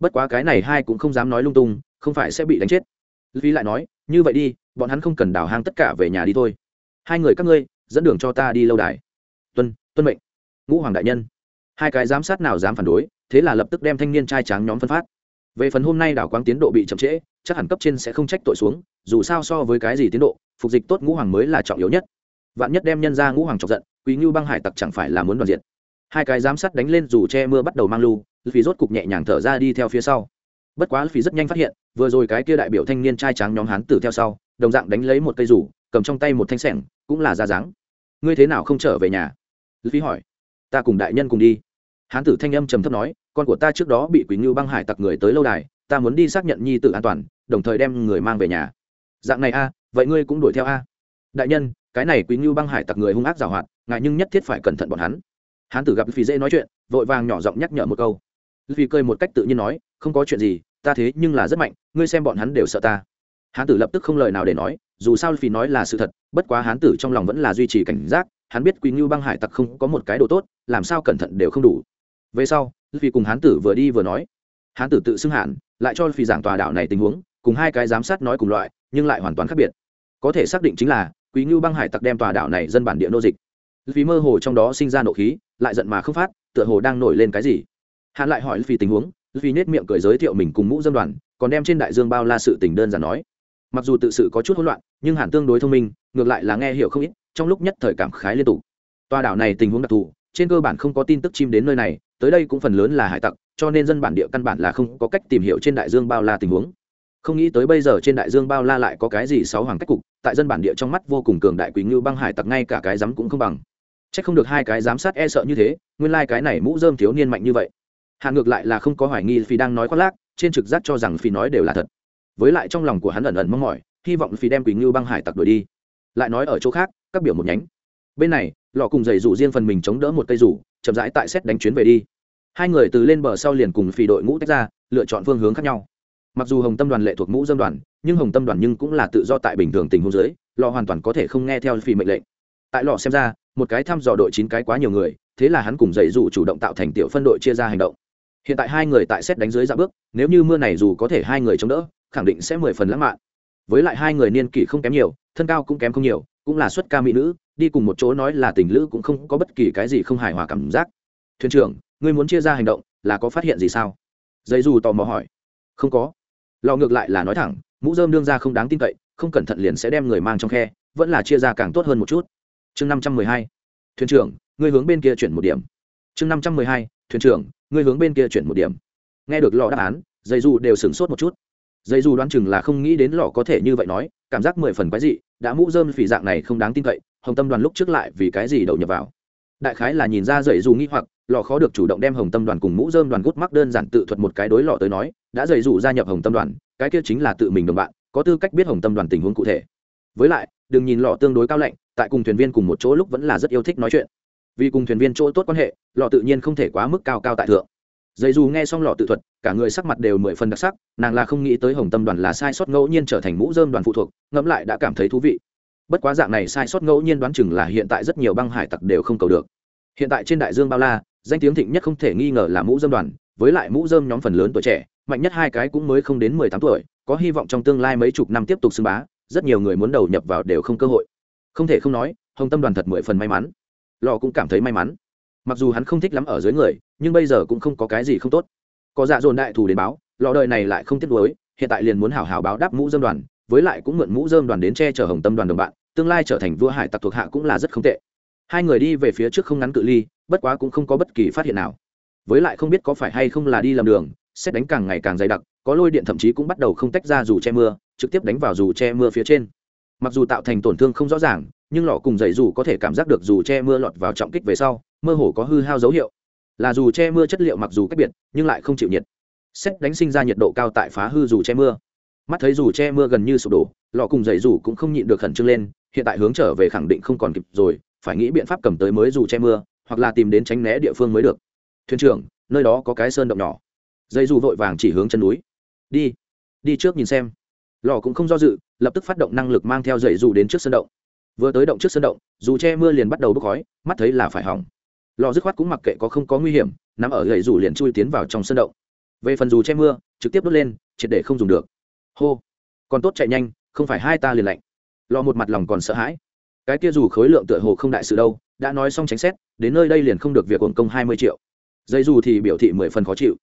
bất quá cái này hai cũng không dám nói lung tung, không phải sẽ bị đánh chết. Vì lại nói, như vậy đi, bọn hắn không cần đào hang tất cả về nhà đi thôi. Hai người các ngươi, dẫn đường cho ta đi lâu đài. Tuân tuân mệnh. Ngũ hoàng đại nhân. Hai cái giám sát nào dám phản đối, thế là lập tức đem thanh niên trai tráng nhóm phân phát. Về phần hôm nay đảo quang tiến độ bị chậm trễ chắc hẳn cấp trên sẽ không trách tội xuống, dù sao so với cái gì tiến độ, phục dịch tốt ngũ hoàng mới là trọng yếu nhất. Vạn nhất đem nhân ra ngũ hoàng chọc giận, quý ngưu băng hải tặc chẳng phải là muốn đoàn diện. Hai cái giám sát đánh lên dù che mưa bắt đầu mang lưu vì rốt cục nhẹ nhàng thở ra đi theo phía sau. Bất quá phí rất nhanh phát hiện, vừa rồi cái kia đại biểu thanh niên trai tráng nhóm hán tử theo sau, đồng dạng đánh lấy một cây rủ, cầm trong tay một thanh sẻng, cũng là ra dáng. Ngươi thế nào không trở về nhà? Phí hỏi. Ta cùng đại nhân cùng đi. Hán tử thanh âm trầm thấp nói, con của ta trước đó bị quỷ ngưu băng hải tặc người tới lâu đài ta muốn đi xác nhận nhi tử an toàn, đồng thời đem người mang về nhà. Dạng này a, vậy ngươi cũng đuổi theo a. Đại nhân, cái này quý ngưu băng hải tặc người hung ác giảo hoạt ngại nhưng nhất thiết phải cẩn thận bọn hắn. Hán tử gặp phi dễ nói chuyện, vội vàng nhỏ giọng nhắc nhở một câu. Vì cười một cách tự nhiên nói, không có chuyện gì, ta thế nhưng là rất mạnh, ngươi xem bọn hắn đều sợ ta. Hán tử lập tức không lời nào để nói, dù sao phi nói là sự thật, bất quá hán tử trong lòng vẫn là duy trì cảnh giác, hắn biết quý ngưu băng hải tặc không có một cái đồ tốt, làm sao cẩn thận đều không đủ. Về sau phi cùng hán tử vừa đi vừa nói hán tử tự xưng hạn lại cho phi giảng tòa đảo này tình huống, cùng hai cái giám sát nói cùng loại, nhưng lại hoàn toàn khác biệt. Có thể xác định chính là, quý ngưu băng hải tặc đem tòa đảo này dân bản địa nô dịch. Vì mơ hồ trong đó sinh ra nộ khí, lại giận mà không phát, tựa hồ đang nổi lên cái gì. Hắn lại hỏi vì tình huống vì nết miệng cười giới thiệu mình cùng mũ dân đoàn, còn đem trên đại dương bao la sự tình đơn giản nói. Mặc dù tự sự có chút hỗn loạn, nhưng hẳn tương đối thông minh, ngược lại là nghe hiểu không ít, trong lúc nhất thời cảm khái liên tục. Tòa đảo này tình huống đặc thù, trên cơ bản không có tin tức chim đến nơi này, tới đây cũng phần lớn là hải tặc cho nên dân bản địa căn bản là không có cách tìm hiểu trên đại dương bao la tình huống. Không nghĩ tới bây giờ trên đại dương bao la lại có cái gì sáu hoàng cách cục, tại dân bản địa trong mắt vô cùng cường đại quý ngưu băng hải tặc ngay cả cái dám cũng không bằng. C h ắ c không được hai cái giám sát e sợ như thế, nguyên lai、like、cái này mũ dơm thiếu niên mạnh như vậy. Hạ ngược lại là không có hoài nghi phi đang nói khoác lác, trên trực giác cho rằng phi nói đều là thật. Với lại trong lòng của hắn ẩn ẩn mong mỏi, hy vọng phi đem quý ngưu băng hải tặc đuổi đi. Lại nói ở chỗ khác, các biểu một nhánh. Bên này, lò cùng giày rủ riêng phần mình chống đỡ một cây rủ, chậm rãi tại xét đánh chuyến về đi hai người từ lên bờ sau liền cùng phi đội ngũ tách ra, lựa chọn phương hướng khác nhau. Mặc dù hồng tâm đoàn lệ thuộc mũ dâm đoàn, nhưng hồng tâm đoàn nhưng cũng là tự do tại bình thường tình huống dưới, lò hoàn toàn có thể không nghe theo phi mệnh lệnh. Tại lò xem ra, một cái thăm dò đội chín cái quá nhiều người, thế là hắn cùng dạy dù chủ động tạo thành tiểu phân đội chia ra hành động. Hiện tại hai người tại xét đánh dưới dạ bước, nếu như mưa này dù có thể hai người chống đỡ, khẳng định sẽ mười phần lãng mạn. Với lại hai người niên kỷ không kém nhiều, thân cao cũng kém không nhiều, cũng là xuất ca mỹ nữ, đi cùng một chỗ nói là tình lữ cũng không có bất kỳ cái gì không hài hòa cảm giác. Thuyền trưởng ngươi muốn chia ra hành động, là có phát hiện gì sao? Dây dù tò mò hỏi. Không có. Lò ngược lại là nói thẳng, mũ dơm đương ra không đáng tin cậy, không cẩn thận liền sẽ đem người mang trong khe, vẫn là chia ra càng tốt hơn một chút. Chương năm trăm mười hai. Thuyền trưởng, ngươi hướng bên kia chuyển một điểm. Chương năm trăm mười hai. Thuyền trưởng, ngươi hướng bên kia chuyển một điểm. Nghe được lò đáp án dây dù đều sửng sốt một chút. Dây dù đoán chừng là không nghĩ đến lò có thể như vậy nói, cảm giác mười phần quái dị, đã mũ dơm phỉ dạng này không đáng tin cậy, hồng tâm đoàn lúc trước lại vì cái gì đầu nhập vào đại khái là nhìn ra dậy dù nghĩ hoặc, lò khó được chủ động đem hồng tâm đoàn cùng mũ dơm đoàn gút mắc đơn giản tự thuật một cái đối lò tới nói, đã dậy dù gia nhập hồng tâm đoàn, cái kia chính là tự mình đồng bạn, có tư cách biết hồng tâm đoàn tình huống cụ thể. Với lại, đừng nhìn lò tương đối cao lạnh, tại cùng thuyền viên cùng một chỗ lúc vẫn là rất yêu thích nói chuyện. Vì cùng thuyền viên chỗ tốt quan hệ lò tự nhiên không thể quá mức cao cao tại thượng. Dây dù nghe xong lò tự thuật, cả người sắc mặt đều mười phần đặc sắc, nàng là không nghĩ tới hồng tâm đoàn là sai sót ngẫu nhiên trở thành mũ dơm đoàn phụ thuộc, ngẫm lại đã cảm thấy thú vị bất quá dạng này sai sót ngẫu nhiên đoán chừng là hiện tại rất nhiều băng hải tặc đều không cầu được. Hiện tại trên đại dương bao la, danh tiếng thịnh nhất không thể nghi ngờ là mũ dơm đoàn, với lại mũ dơm nhóm phần lớn tuổi trẻ, mạnh nhất hai cái cũng mới không đến mười tám tuổi, có hy vọng trong tương lai mấy chục năm tiếp tục xưng bá, rất nhiều người muốn đầu nhập vào đều không cơ hội. Không thể không nói, hồng tâm đoàn thật mười phần may mắn. Lò cũng cảm thấy may mắn. Mặc dù hắn không thích lắm ở dưới người, nhưng bây giờ cũng không có cái gì không tốt. Có dạ dồn đại thù đến báo, lò đời này lại không tiếc nuối, hiện tại liền muốn hảo hảo báo đáp mũ dơm đoàn, với lại cũng mượn mũ dơm đoàn đến che chở hồng tâm đoàn đồng bạn tương lai trở thành vua hải tặc thuộc hạ cũng là rất không tệ. Hai người đi về phía trước không ngắn cự ly, bất quá cũng không có bất kỳ phát hiện nào. Với lại không biết có phải hay không là đi lầm đường, xét đánh càng ngày càng dày đặc, có lôi điện thậm chí cũng bắt đầu không tách ra dù che mưa, trực tiếp đánh vào dù che mưa phía trên. Mặc dù tạo thành tổn thương không rõ ràng, nhưng lọ cùng dày dù có thể cảm giác được dù che mưa lọt vào trọng kích về sau, mơ hồ có hư hao dấu hiệu. Là dù che mưa chất liệu mặc dù cách biệt, nhưng lại không chịu nhiệt. Xét đánh sinh ra nhiệt độ cao tại phá hư dù che mưa. Mắt thấy dù che mưa gần như sụp đổ, lọ cùng dày dù cũng không nhịn được khẩn trương lên hiện tại hướng trở về khẳng định không còn kịp rồi, phải nghĩ biện pháp cầm tới mới dù che mưa, hoặc là tìm đến tránh né địa phương mới được. Thuyền trưởng, nơi đó có cái sơn động nhỏ. Dây dù vội vàng chỉ hướng chân núi. Đi đi trước nhìn xem. Lò cũng không do dự, lập tức phát động năng lực mang theo dây dù đến trước sơn động. Vừa tới động trước sơn động, dù che mưa liền bắt đầu bốc khói, mắt thấy là phải hỏng. Lò dứt khoát cũng mặc kệ có không có nguy hiểm nằm ở gậy dù liền chui tiến vào trong sơn động. Về phần dù che mưa, trực tiếp đốt lên, triệt để không dùng được. Hô. Còn tốt chạy nhanh, không phải hai ta liền lạnh lò một mặt lòng còn sợ hãi. Cái kia dù khối lượng tựa hồ không đại sự đâu, đã nói xong tránh xét, đến nơi đây liền không được việc hồn công hai mươi triệu. Dây dù thì biểu thị mười phần khó chịu.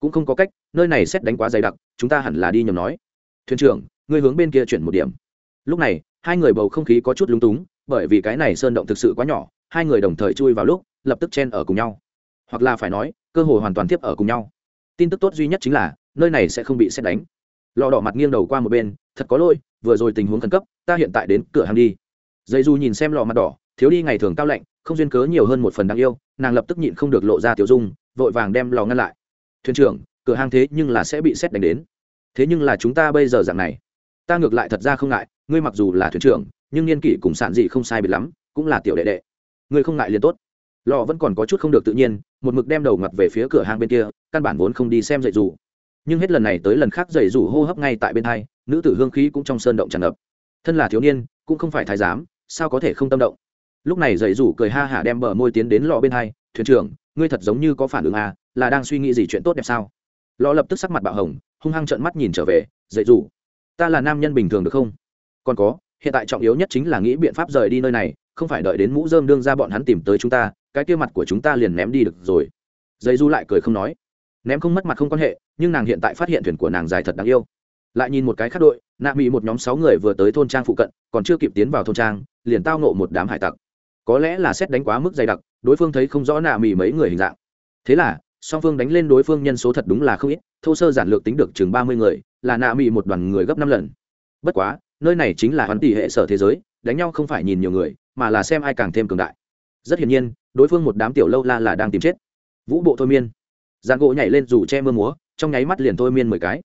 Cũng không có cách, nơi này xét đánh quá dày đặc, chúng ta hẳn là đi nhầm nói. Thuyền trưởng, ngươi hướng bên kia chuyển một điểm. Lúc này, hai người bầu không khí có chút lúng túng, bởi vì cái này sơn động thực sự quá nhỏ, hai người đồng thời chui vào lúc, lập tức chen ở cùng nhau. Hoặc là phải nói, cơ hội hoàn toàn tiếp ở cùng nhau. Tin tức tốt duy nhất chính là, nơi này sẽ không bị xét đánh lò đỏ mặt nghiêng đầu qua một bên, thật có lỗi, vừa rồi tình huống khẩn cấp, ta hiện tại đến cửa hàng đi. Dây dù nhìn xem lò mặt đỏ, thiếu đi ngày thường cao lạnh, không duyên cớ nhiều hơn một phần đáng yêu. Nàng lập tức nhịn không được lộ ra tiểu dung, vội vàng đem lò ngăn lại. Thuyền trưởng, cửa hàng thế nhưng là sẽ bị xét đánh đến. Thế nhưng là chúng ta bây giờ dạng này. Ta ngược lại thật ra không ngại, ngươi mặc dù là thuyền trưởng, nhưng niên kỷ cùng sản dị không sai biệt lắm, cũng là tiểu đệ đệ. Ngươi không ngại liền tốt. Lò vẫn còn có chút không được tự nhiên, một mực đem đầu ngặt về phía cửa hàng bên kia, căn bản vốn không đi xem dạy dù nhưng hết lần này tới lần khác dày rủ hô hấp ngay tại bên hai, nữ tử hương khí cũng trong sơn động tràn ngập. Thân là thiếu niên, cũng không phải thái giám, sao có thể không tâm động? Lúc này dày rủ cười ha hả đem bờ môi tiến đến lò bên hai, thuyền trưởng, ngươi thật giống như có phản ứng à là đang suy nghĩ gì chuyện tốt đẹp sao? Lò lập tức sắc mặt bạo hồng, hung hăng trợn mắt nhìn trở về dạy rủ, ta là nam nhân bình thường được không? Còn có, hiện tại trọng yếu nhất chính là nghĩ biện pháp rời đi nơi này, không phải đợi đến mũ dơm đương ra bọn hắn tìm tới chúng ta, cái kia mặt của chúng ta liền ném đi được rồi. Dây du lại cười không nói ném không mất mặt không quan hệ, nhưng nàng hiện tại phát hiện thuyền của nàng dài thật đáng yêu. Lại nhìn một cái khác đội, nạ mỹ một nhóm sáu người vừa tới thôn trang phụ cận, còn chưa kịp tiến vào thôn trang, liền tao nộ một đám hải tặc. Có lẽ là xét đánh quá mức dày đặc, đối phương thấy không rõ nạ mỹ mấy người hình dạng. Thế là, song phương đánh lên đối phương nhân số thật đúng là không ít, thô sơ giản lược tính được chừng ba mươi người, là nạ mỹ một đoàn người gấp năm lần. Bất quá, nơi này chính là hoàn tỷ hệ sở thế giới, đánh nhau không phải nhìn nhiều người, mà là xem ai càng thêm cường đại. Rất hiển nhiên, đối phương một đám tiểu lâu la là đang tìm chết. Vũ bộ thôi miên giàn gỗ nhảy lên dù che mưa múa, trong nháy mắt liền thôi miên mười cái.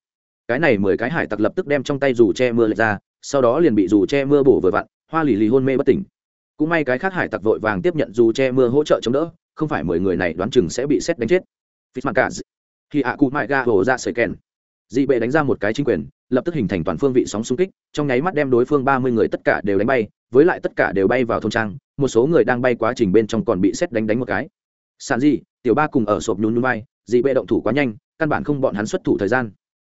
Cái này mười cái hải tặc lập tức đem trong tay dù che mưa lệch ra, sau đó liền bị dù che mưa bổ vừa vặn, hoa lì lì hôn mê bất tỉnh. Cũng may cái khác hải tặc vội vàng tiếp nhận dù che mưa hỗ trợ chống đỡ, không phải mười người này đoán chừng sẽ bị xét đánh chết. Phí mặt cả khi ạ cụ mại ga hổ ra sợi kèn. Dị bệ đánh ra một cái chính quyền, lập tức hình thành toàn phương vị sóng xung kích, trong nháy mắt đem đối phương ba mươi người tất cả đều đánh bay, với lại tất cả đều bay vào thôn trang, một số người đang bay quá trình bên trong còn bị xét đánh đánh một cái. Sàn gì tiểu ba cùng ở sộp nhún nhún bay dị bệ động thủ quá nhanh, căn bản không bọn hắn xuất thủ thời gian.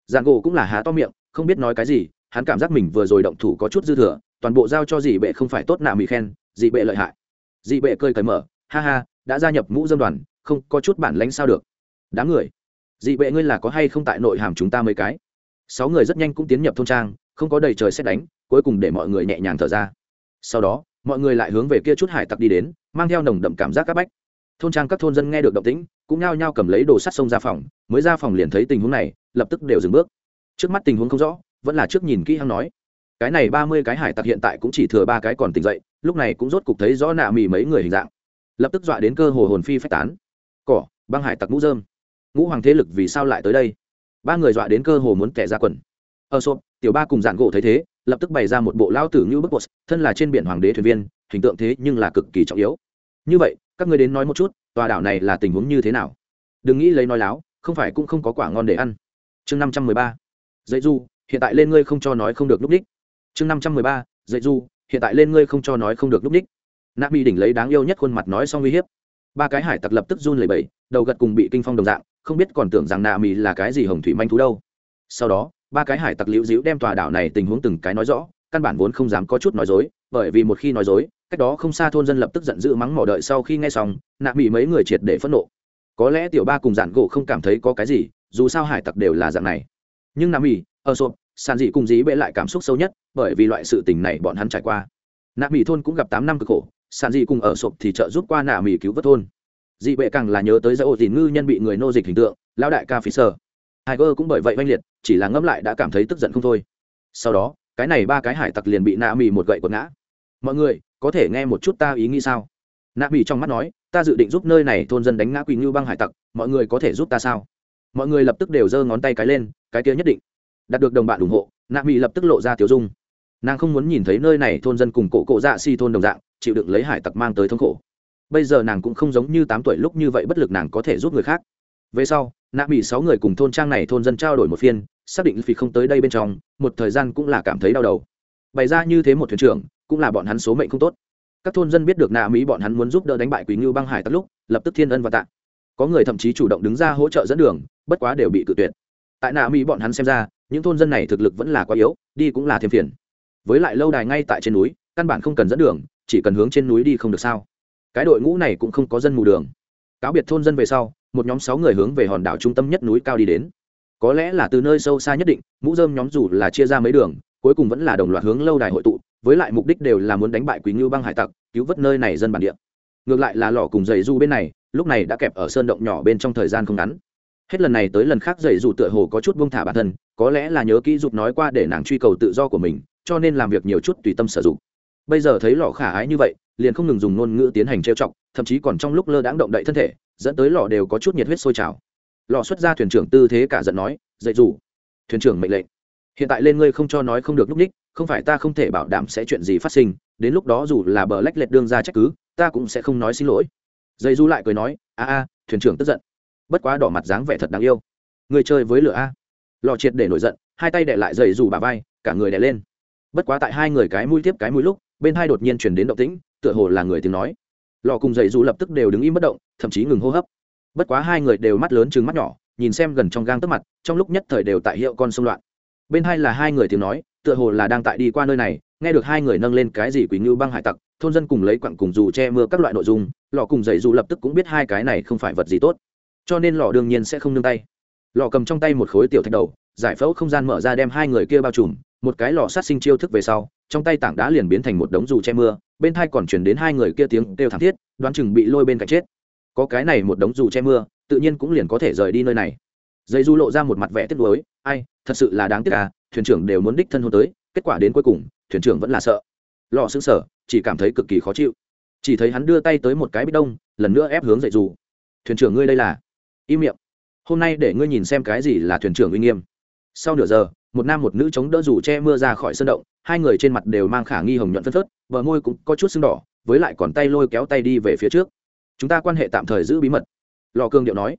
Giàn gỗ cũng là há to miệng, không biết nói cái gì, hắn cảm giác mình vừa rồi động thủ có chút dư thừa, toàn bộ giao cho dị bệ không phải tốt nạ mỹ khen, dị bệ lợi hại. Dị bệ cơi cởi mở, ha ha, đã gia nhập mũ dân đoàn, không có chút bản lánh sao được. Đáng người, dị bệ ngươi là có hay không tại nội hàm chúng ta mấy cái? Sáu người rất nhanh cũng tiến nhập thôn trang, không có đầy trời xét đánh, cuối cùng để mọi người nhẹ nhàng thở ra. Sau đó, mọi người lại hướng về kia chút hải tặc đi đến, mang theo nồng đậm cảm giác các bách thôn trang các thôn dân nghe được động tĩnh, cũng nhao nhao cầm lấy đồ sắt sông ra phòng, mới ra phòng liền thấy tình huống này, lập tức đều dừng bước. Trước mắt tình huống không rõ, vẫn là trước nhìn kỹ hăng nói. Cái này ba mươi cái hải tặc hiện tại cũng chỉ thừa ba cái còn tỉnh dậy, lúc này cũng rốt cục thấy rõ nạ mì mấy người hình dạng. Lập tức dọa đến cơ hồ hồn phi phách tán. Cỏ, băng hải tặc ngũ dơm. Ngũ hoàng thế lực vì sao lại tới đây? Ba người dọa đến cơ hồ muốn kẻ ra quần. Ở sộp, tiểu ba cùng giản gỗ thấy thế, lập tức bày ra một bộ lao tử như bức bột, thân là trên biển hoàng đế thuyền viên, hình tượng thế nhưng là cực kỳ trọng yếu. Như vậy các ngươi đến nói một chút, tòa đảo này là tình huống như thế nào? Đừng nghĩ lấy nói láo, không phải cũng không có quả ngon để ăn. Chương năm trăm mười ba, dạy du, hiện tại lên ngươi không cho nói không được lúc đích. Chương năm trăm mười ba, dạy du, hiện tại lên ngươi không cho nói không được lúc đích. Nạp bị đỉnh lấy đáng yêu nhất khuôn mặt nói xong uy hiếp. Ba cái hải tặc lập tức run lẩy bẩy, đầu gật cùng bị kinh phong đồng dạng, không biết còn tưởng rằng nạ mì là cái gì hồng thủy manh thú đâu. Sau đó, ba cái hải tặc liễu dĩu đem tòa đảo này tình huống từng cái nói rõ, căn bản vốn không dám có chút nói dối, bởi vì một khi nói dối cách đó không xa thôn dân lập tức giận dữ mắng mỏ đợi sau khi nghe xong, nạ mỹ mấy người triệt để phẫn nộ. Có lẽ tiểu ba cùng giản gỗ không cảm thấy có cái gì, dù sao hải tặc đều là dạng này. Nhưng nạ mỹ ở sộp, sàn dị cùng dí bệ lại cảm xúc sâu nhất, bởi vì loại sự tình này bọn hắn trải qua. Nạ mỹ thôn cũng gặp tám năm cực khổ, sàn dị cùng ở sộp thì trợ giúp qua nạ mỹ cứu vớt thôn. Dị bệ càng là nhớ tới dãy ổ tìm ngư nhân bị người nô dịch hình tượng, lão đại ca phí sơ hai cơ cũng bởi vậy oanh liệt, chỉ là ngẫm lại đã cảm thấy tức giận không thôi. Sau đó, cái này ba cái hải tặc liền bị nạ mỹ một gậy quật ngã mọi người, có thể nghe một chút ta ý nghĩ sao? Nạ bị trong mắt nói, ta dự định giúp nơi này thôn dân đánh ngã quỳnh ngưu băng hải tặc, mọi người có thể giúp ta sao? Mọi người lập tức đều giơ ngón tay cái lên, cái kia nhất định. Đạt được đồng bạn ủng hộ, nạ bị lập tức lộ ra tiểu dung. Nàng không muốn nhìn thấy nơi này thôn dân cùng cổ cổ dạ si thôn đồng dạng, chịu đựng lấy hải tặc mang tới thống khổ. Bây giờ nàng cũng không giống như tám tuổi lúc như vậy bất lực nàng có thể giúp người khác. Về sau, nạ bị sáu người cùng thôn trang này thôn dân trao đổi một phiên, xác định vì không tới đây bên trong, một thời gian cũng là cảm thấy đau đầu. Bày ra như thế một thuyền trưởng cũng là bọn hắn số mệnh không tốt. Các thôn dân biết được nạ mỹ bọn hắn muốn giúp đỡ đánh bại quý ngưu băng hải tắt lúc, lập tức thiên ân và tạ. Có người thậm chí chủ động đứng ra hỗ trợ dẫn đường, bất quá đều bị cự tuyệt. Tại nạ mỹ bọn hắn xem ra, những thôn dân này thực lực vẫn là quá yếu, đi cũng là thêm phiền. Với lại lâu đài ngay tại trên núi, căn bản không cần dẫn đường, chỉ cần hướng trên núi đi không được sao. Cái đội ngũ này cũng không có dân mù đường. Cáo biệt thôn dân về sau, một nhóm sáu người hướng về hòn đảo trung tâm nhất núi cao đi đến. Có lẽ là từ nơi sâu xa nhất định, mũ dơm nhóm dù là chia ra mấy đường, cuối cùng vẫn là đồng loạt hướng lâu đài hội tụ với lại mục đích đều là muốn đánh bại quý ngưu băng hải tặc, cứu vớt nơi này dân bản địa. Ngược lại là lò cùng dày du bên này, lúc này đã kẹp ở sơn động nhỏ bên trong thời gian không ngắn. Hết lần này tới lần khác dày dù tựa hồ có chút buông thả bản thân, có lẽ là nhớ kỹ dục nói qua để nàng truy cầu tự do của mình, cho nên làm việc nhiều chút tùy tâm sử dụng bây giờ thấy lò khả ái như vậy, liền không ngừng dùng ngôn ngữ tiến hành trêu chọc, thậm chí còn trong lúc lơ đãng động đậy thân thể, dẫn tới lò đều có chút nhiệt huyết sôi trào. Lò xuất ra thuyền trưởng tư thế cả giận nói dạy dù thuyền trưởng mệnh lệnh. Hiện tại lên ngươi không cho nói không được lúc ních không phải ta không thể bảo đảm sẽ chuyện gì phát sinh, đến lúc đó dù là bờ lách lệch đương ra trách cứ, ta cũng sẽ không nói xin lỗi. Dây du lại cười nói, a a, thuyền trưởng tức giận. Bất quá đỏ mặt dáng vẻ thật đáng yêu. Người chơi với lửa a. Lò triệt để nổi giận, hai tay đệ lại dây dù bà vai, cả người đè lên. Bất quá tại hai người cái mũi tiếp cái mũi lúc, bên hai đột nhiên chuyển đến động tĩnh, tựa hồ là người tiếng nói. Lò cùng dây dù lập tức đều đứng im bất động, thậm chí ngừng hô hấp. Bất quá hai người đều mắt lớn chừng mắt nhỏ, nhìn xem gần trong gang tấc mặt, trong lúc nhất thời đều tại hiệu con sông loạn bên hai là hai người tiếng nói, tựa hồ là đang tại đi qua nơi này, nghe được hai người nâng lên cái gì quỷ ngưu băng hải tặc, thôn dân cùng lấy quặng cùng dù che mưa các loại nội dung, lò cùng dậy dù lập tức cũng biết hai cái này không phải vật gì tốt. Cho nên lò đương nhiên sẽ không nương tay. Lò cầm trong tay một khối tiểu thạch đầu, giải phẫu không gian mở ra đem hai người kia bao trùm, một cái lò sát sinh chiêu thức về sau, trong tay tảng đá liền biến thành một đống dù che mưa, bên thai còn chuyển đến hai người kia tiếng kêu thảm thiết, đoán chừng bị lôi bên cạnh chết. Có cái này một đống dù che mưa, tự nhiên cũng liền có thể rời đi nơi này. Dây du lộ ra một mặt vẻ tiếc nuối, ai thật sự là đáng tiếc à thuyền trưởng đều muốn đích thân hôn tới, kết quả đến cuối cùng, thuyền trưởng vẫn là sợ. Lò xứng sở chỉ cảm thấy cực kỳ khó chịu. Chỉ thấy hắn đưa tay tới một cái bích đông, lần nữa ép hướng dậy dù. Thuyền trưởng ngươi đây là? Im miệng. Hôm nay để ngươi nhìn xem cái gì là thuyền trưởng uy nghiêm. Sau nửa giờ, một nam một nữ chống đỡ dù che mưa ra khỏi sân động, hai người trên mặt đều mang khả nghi hồng nhuận phân phớt, bờ môi cũng có chút sưng đỏ, với lại còn tay lôi kéo tay đi về phía trước. Chúng ta quan hệ tạm thời giữ bí mật. Lò cương điệu nói.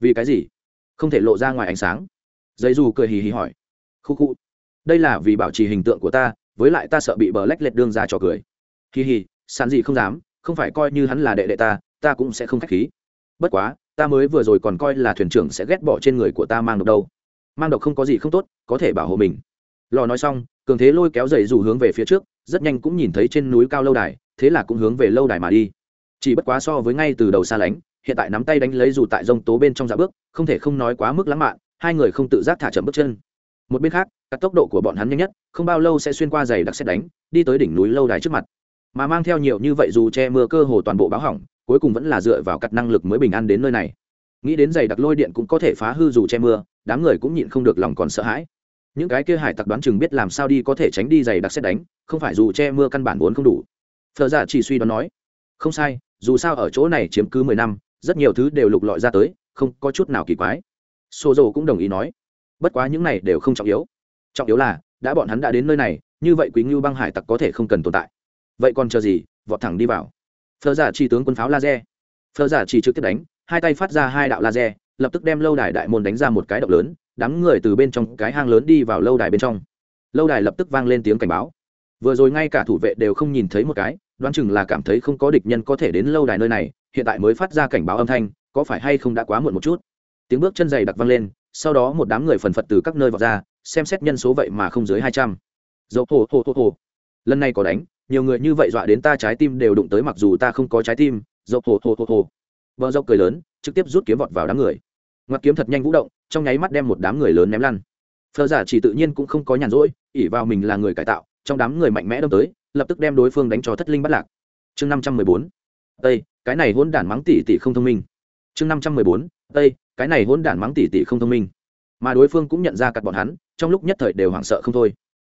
Vì cái gì? Không thể lộ ra ngoài ánh sáng giấy dù cười hì hì hỏi. Khu khu. Đây là vì bảo trì hình tượng của ta, với lại ta sợ bị bờ lách lệch đương ra trò cười. Hì hì sàn gì không dám, không phải coi như hắn là đệ đệ ta ta cũng sẽ không k h á c h khí. Bất quá, ta mới vừa rồi còn coi là thuyền trưởng sẽ ghét bỏ trên người của ta mang độc đâu. Mang độc không có gì không tốt, có thể bảo hộ mình. Lò nói xong, cường thế lôi kéo dậy dù hướng về phía trước, rất nhanh cũng nhìn thấy trên núi cao lâu đài, thế là cũng hướng về lâu đài mà đi. Chỉ bất quá so với ngay từ đầu xa lánh, hiện tại nắm tay đánh lấy dù tại dông tố bên trong dạ bước, không thể không nói quá mức lãng mạn hai người không tự giác thả chậm bước chân. Một bên khác các tốc độ của bọn hắn nhanh nhất, không bao lâu sẽ xuyên qua giày đặc xét đánh, đi tới đỉnh núi lâu đài trước mặt. Mà mang theo nhiều như vậy dù che mưa cơ hồ toàn bộ báo hỏng, cuối cùng vẫn là dựa vào cặt năng lực mới bình an đến nơi này. Nghĩ đến giày đặc lôi điện cũng có thể phá hư dù che mưa, đám người cũng nhịn không được lòng còn sợ hãi. Những cái kia hải tặc đoán chừng biết làm sao đi có thể tránh đi giày đặc xét đánh, không phải dù che mưa căn bản vốn không đủ. Phờ giả dạ chỉ suy đoán nói, không sai, dù sao ở chỗ này chiếm cứ mười năm, rất nhiều thứ đều lục lọi ra tới, không có chút nào kỳ quái xô dầu cũng đồng ý nói, bất quá những này đều không trọng yếu. Trọng yếu là, đã bọn hắn đã đến nơi này, như vậy quý ngưu băng hải tặc có thể không cần tồn tại. Vậy còn chờ gì, vọt thẳng đi vào. Phờ giả chỉ tướng quân pháo laser. Phờ giả chỉ trực tiếp đánh, hai tay phát ra hai đạo laser, lập tức đem lâu đài đại môn đánh ra một cái động lớn, đám người từ bên trong cái hang lớn đi vào lâu đài bên trong. Lâu đài lập tức vang lên tiếng cảnh báo. Vừa rồi ngay cả thủ vệ đều không nhìn thấy một cái, đoán chừng là cảm thấy không có địch nhân có thể đến lâu đài nơi này, hiện tại mới phát ra cảnh báo âm thanh, có phải hay không đã quá muộn một chút? Tiếng bước chân dày đặc vang lên, sau đó một đám người phần phật từ các nơi vào ra, xem xét nhân số vậy mà không dưới hai trăm. Dầu hồ hồ hồ hồ. Lần này có đánh, nhiều người như vậy dọa đến ta trái tim đều đụng tới mặc dù ta không có trái tim dầu hồ hồ hồ hồ. Vợ dâu cười lớn, trực tiếp rút kiếm vọt vào đám người. Ngoặt kiếm thật nhanh vũ động, trong nháy mắt đem một đám người lớn ném lăn. Phờ giả chỉ tự nhiên cũng không có nhàn rỗi ỉ vào mình là người cải tạo, trong đám người mạnh mẽ đâm tới, lập tức đem đối phương đánh cho thất linh bắt lạc. Chương năm trăm mười bốn. Tây, cái này hôn đản mắng tỷ tỷ không thông minh. Chương năm trăm mười bốn. Tây cái này hỗn đản mắng tỉ tỉ không thông minh. Mà đối phương cũng nhận ra cặt bọn hắn, trong lúc nhất thời đều hoảng sợ không thôi.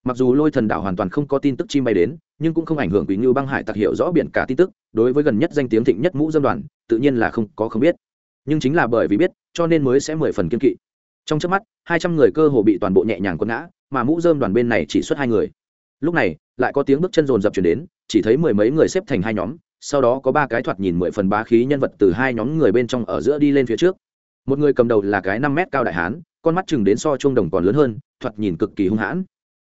Mặc dù lôi thần đảo hoàn toàn không có tin tức chim bay đến, nhưng cũng không ảnh hưởng quý ngưu băng hải tặc hiệu rõ biển cả tin tức, đối với gần nhất danh tiếng thịnh nhất mũ dân đoàn, tự nhiên là không có không biết. Nhưng chính là bởi vì biết, cho nên mới sẽ mười phần kiên kỵ. Trong trước mắt, hai trăm người cơ hồ bị toàn bộ nhẹ nhàng quấn ngã, mà mũ dơm đoàn bên này chỉ xuất hai người. Lúc này, lại có tiếng bước chân rồn rập chuyển đến, chỉ thấy mười mấy người xếp thành hai nhóm, sau đó có ba cái thoạt nhìn mười phần bá khí nhân vật từ hai nhóm người bên trong ở giữa đi lên phía trước một người cầm đầu là cái năm mét cao đại hán con mắt chừng đến so chuông đồng còn lớn hơn thoạt nhìn cực kỳ hung hãn.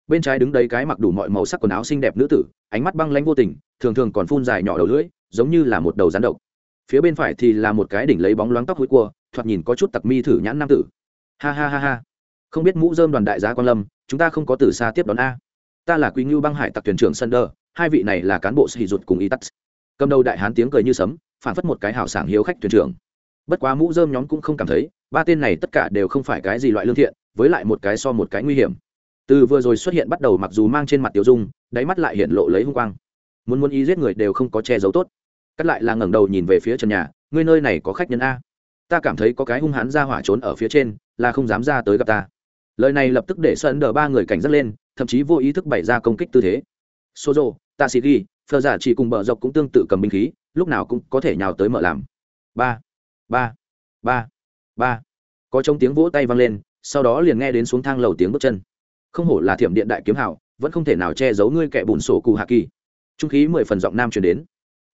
Bên trái đứng đấy cái mặc đủ mọi màu sắc quần áo xinh đẹp nữ tử ánh mắt băng lanh vô tình thường thường còn phun dài nhỏ đầu lưỡi giống như là một đầu rắn độc. Phía bên phải thì là một cái đỉnh lấy bóng loáng tóc hối cua thoạt nhìn có chút tặc mi thử nhãn nam tử. Ha ha ha ha. Không biết mũ dơm đoàn đại gia quan lâm chúng ta không có từ xa tiếp đón a. Ta là quý ngưu băng hải tặc thuyền trưởng Sunder, hai vị này là cán bộ sĩ ruột cùng y tắt cầm đầu đại hán tiếng cười như sấm phản phất một cái hảo sảng hiếu khách thuyền trưởng bất quá mũ dơm nhóm cũng không cảm thấy, ba tên này tất cả đều không phải cái gì loại lương thiện, với lại một cái so một cái nguy hiểm. Từ vừa rồi xuất hiện bắt đầu mặc dù mang trên mặt tiểu dung, đáy mắt lại hiện lộ lấy hung quang. Muốn muốn ý giết người đều không có che giấu tốt. Cắt lại là ngẩng đầu nhìn về phía trần nhà, ngươi nơi này có khách nhân a. Ta cảm thấy có cái hung hãn ra hỏa trốn ở phía trên, là không dám ra tới gặp ta. Lời này lập tức để sân đờ ba người cảnh giác lên, thậm chí vô ý thức bày ra công kích tư thế. Số rồ ta xì ghi phờ giả chỉ cùng bờ dọc cũng tương tự cầm binh khí, lúc nào cũng có thể nhào tới mở làm. Ba ba ba ba. Có trông tiếng vỗ tay vang lên, sau đó liền nghe đến xuống thang lầu tiếng bước chân. Không hổ là thiểm điện đại kiếm hảo vẫn không thể nào che giấu ngươi kẻ bùn sổ cụ hạ kỳ. Trung khí mười phần giọng nam truyền đến.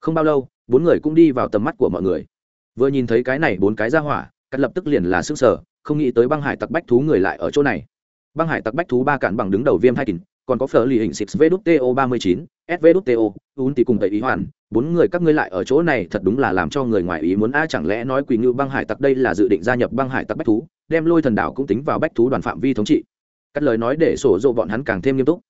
Không bao lâu, bốn người cũng đi vào tầm mắt của mọi người. Vừa nhìn thấy cái này bốn cái ra hỏa cắt lập tức liền là sức sở không nghĩ tới băng hải tặc bách thú người lại ở chỗ này. Băng hải tặc bách thú ba cản bằng đứng đầu viêm hai kỉnh còn có phở lì hình xịt vê đút to ba mươi chín svto un thì cùng tẩy ý hoàn, bốn người các ngươi lại ở chỗ này thật đúng là làm cho người ngoài ý muốn a, chẳng lẽ nói quỳ ngưu băng hải tặc đây là dự định gia nhập băng hải tặc bách thú, đem lôi thần đảo cũng tính vào bách thú đoàn phạm vi thống trị? Cắt lời nói để sổ dộ bọn hắn càng thêm nghiêm túc.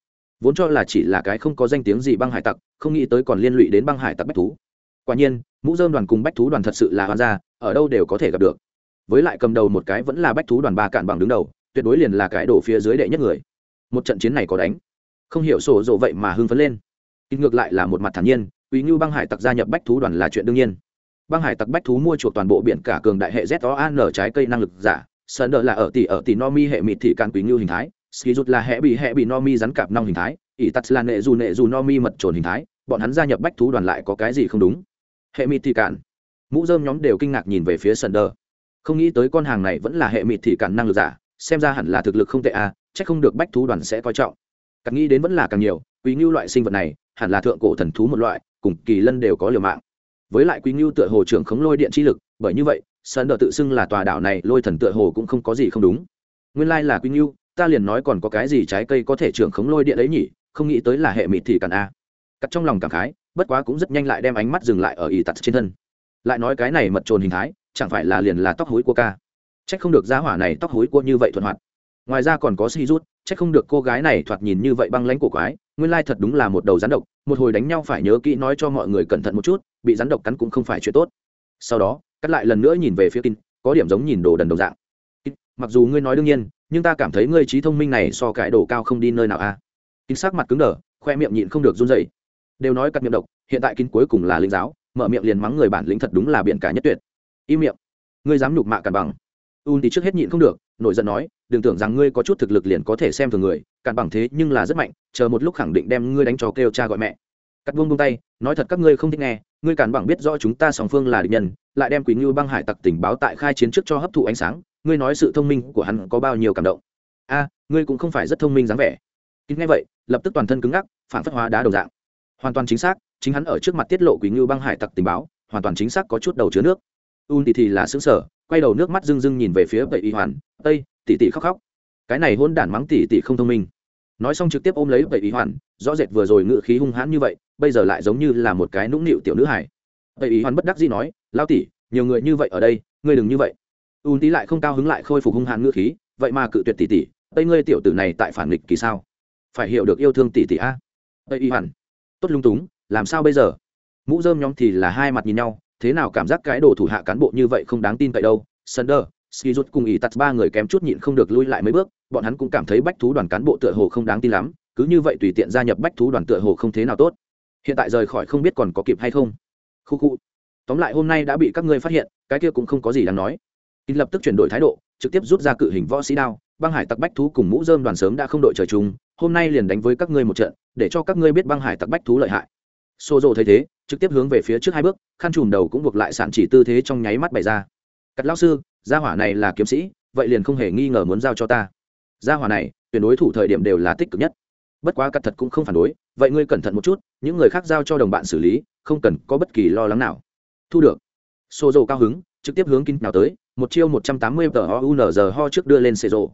Vốn cho là chỉ là cái không có danh tiếng gì băng hải tặc, không nghĩ tới còn liên lụy đến băng hải tặc bách thú. Quả nhiên, mũ dơm đoàn cùng bách thú đoàn thật sự là hoàn gia, ở đâu đều có thể gặp được. Với lại cầm đầu một cái vẫn là bách thú đoàn ba cạn bằng đứng đầu, tuyệt đối liền là cái đổ phía dưới đệ nhất người. Một trận chiến này có đánh. Không hiểu sổ dỗ vậy mà hưng phấn lên ngược lại là một mặt thản nhiên, quý như băng hải tặc gia nhập bách thú đoàn là chuyện đương nhiên. Băng hải tặc bách thú mua chuộc toàn bộ biển cả cường đại hệ z o an trái cây năng lực giả, sơn đỡ là ở tỷ ở tỷ no mi hệ mịt thị can quý như hình thái, ski rút là hệ bị hệ bị no mi rắn cạp nong hình thái, ỷ tắt là nệ dù nệ dù no mi mật trồn hình thái, bọn hắn gia nhập bách thú đoàn lại có cái gì không đúng? Hệ mịt thị cản mũ dơm nhóm đều kinh ngạc nhìn về phía sơn đỡ. Không nghĩ tới con hàng này vẫn là hệ mịt thị cản năng lực giả, xem ra hẳn là thực lực không tệ à chắc không được bách thú đoàn sẽ coi trọng. Càng nghĩ đến vẫn là càng nhiều quý ngưu loại sinh vật này, hẳn là thượng cổ thần thú một loại, cùng kỳ lân đều có liều mạng. Với lại quý ngưu tựa hồ trưởng khống lôi điện chi lực, bởi như vậy, sơn đờ tự xưng là tòa đảo này lôi thần tựa hồ cũng không có gì không đúng. Nguyên lai là quý ngưu, ta liền nói còn có cái gì trái cây có thể trưởng khống lôi điện ấy nhỉ, không nghĩ tới là hệ mịt thì càn a. Cắt trong lòng cảm khái, bất quá cũng rất nhanh lại đem ánh mắt dừng lại ở ỷ tật trên thân. Lại nói cái này mật trồn hình thái, chẳng phải là liền là tóc hối của ca. Trách không được giá hỏa này tóc hối của như vậy thuận hoạt. Ngoài ra còn có si rút chắc không được cô gái này thoạt nhìn như vậy băng lãnh cổ quái nguyên lai thật đúng là một đầu rắn độc một hồi đánh nhau phải nhớ kỹ nói cho mọi người cẩn thận một chút bị rắn độc cắn cũng không phải chuyện tốt. Sau đó cắt lại lần nữa nhìn về phía kín, có điểm giống nhìn đồ đần đồng dạng. Mặc dù ngươi nói đương nhiên nhưng ta cảm thấy ngươi trí thông minh này so cải đồ cao không đi nơi nào a à? sắc mặt cứng đờ khoe miệng nhịn không được run dậy đều nói cắt miệng độc hiện tại kín cuối cùng là linh giáo mở miệng liền mắng người bản lĩnh thật đúng là biện cả nhất tuyệt. Im miệng. Ngươi dám nhục mạ cản bằng. Un thì trước hết nhịn không được nổi giận nói đừng tưởng rằng ngươi có chút thực lực liền có thể xem thường người Cản bằng thế nhưng là rất mạnh chờ một lúc khẳng định đem ngươi đánh cho kêu cha gọi mẹ. Cắt buông buông tay nói thật các ngươi không thích nghe ngươi cản bằng biết rõ chúng ta song phương là địch nhân lại đem quỳnh ngưu băng hải tặc tình báo tại khai chiến trước cho hấp thụ ánh sáng ngươi nói sự thông minh của hắn có bao nhiêu cảm động? A ngươi cũng không phải rất thông minh dáng vẻ. Kính nghe vậy lập tức toàn thân cứng ngắc phản phất hóa đá đầu dạng. Hoàn toàn chính xác chính hắn ở trước mặt tiết lộ quỳnh ngưu băng hải tặc tình báo hoàn toàn chính xác có chút đầu chứa nước. Un thì, thì là xứng sở quay đầu nước mắt rưng rưng nhìn về phía tây y hoàn. Tây, tỷ tỷ khóc khóc. Cái này hôn đản mắng tỷ tỷ không thông minh. Nói xong trực tiếp ôm lấy tây y hoàn, rõ rệt vừa rồi ngự khí hung hãn như vậy, bây giờ lại giống như là một cái nũng nịu tiểu nữ hải tây y hoàn bất đắc dĩ nói, lao tỷ, nhiều người như vậy ở đây, ngươi đừng như vậy. Un tí lại không cao hứng lại khôi phục hung hãn ngự khí, vậy mà cự tuyệt tỷ tỷ, tây ngươi tiểu tử này tại phản nghịch kỳ sao? Phải hiểu được yêu thương tỷ tỷ a. Tây y hoàn, tốt lung túng, làm sao bây giờ? Mũ dơm nhóm thì là hai mặt nhìn nhau thế nào cảm giác cái đồ thủ hạ cán bộ như vậy không đáng tin cậy đâu? Sunder ski rút cùng ý tắt ba người kém chút nhịn không được lui lại mấy bước, bọn hắn cũng cảm thấy bách thú đoàn cán bộ tựa hồ không đáng tin lắm, cứ như vậy tùy tiện gia nhập bách thú đoàn tựa hồ không thế nào tốt. Hiện tại rời khỏi không biết còn có kịp hay không. Khu khu. Tóm lại hôm nay đã bị các ngươi phát hiện, cái kia cũng không có gì đáng nói. In lập tức chuyển đổi thái độ, trực tiếp rút ra cự hình võ sĩ đao, băng hải tặc bách thú cùng mũ dơm đoàn sớm đã không đội trời chung, hôm nay liền đánh với các ngươi một trận, để cho các ngươi biết băng hải tặc bách thú lợi hại. Xô rộ thấy thế trực tiếp hướng về phía trước hai bước, khăn trùm đầu cũng buộc lại sản chỉ tư thế trong nháy mắt bày ra. Cắt lao sư, gia hỏa này là kiếm sĩ, vậy liền không hề nghi ngờ muốn giao cho ta. Gia hỏa này tuyệt đối thủ thời điểm đều là tích cực nhất. Bất quá cắt thật cũng không phản đối, vậy ngươi cẩn thận một chút, những người khác giao cho đồng bạn xử lý, không cần có bất kỳ lo lắng nào. Thu được. Xô dầu cao hứng, trực tiếp hướng kinh nào tới, một chiêu một trăm tám mươi tờ ho unz ho trước đưa lên xê rộ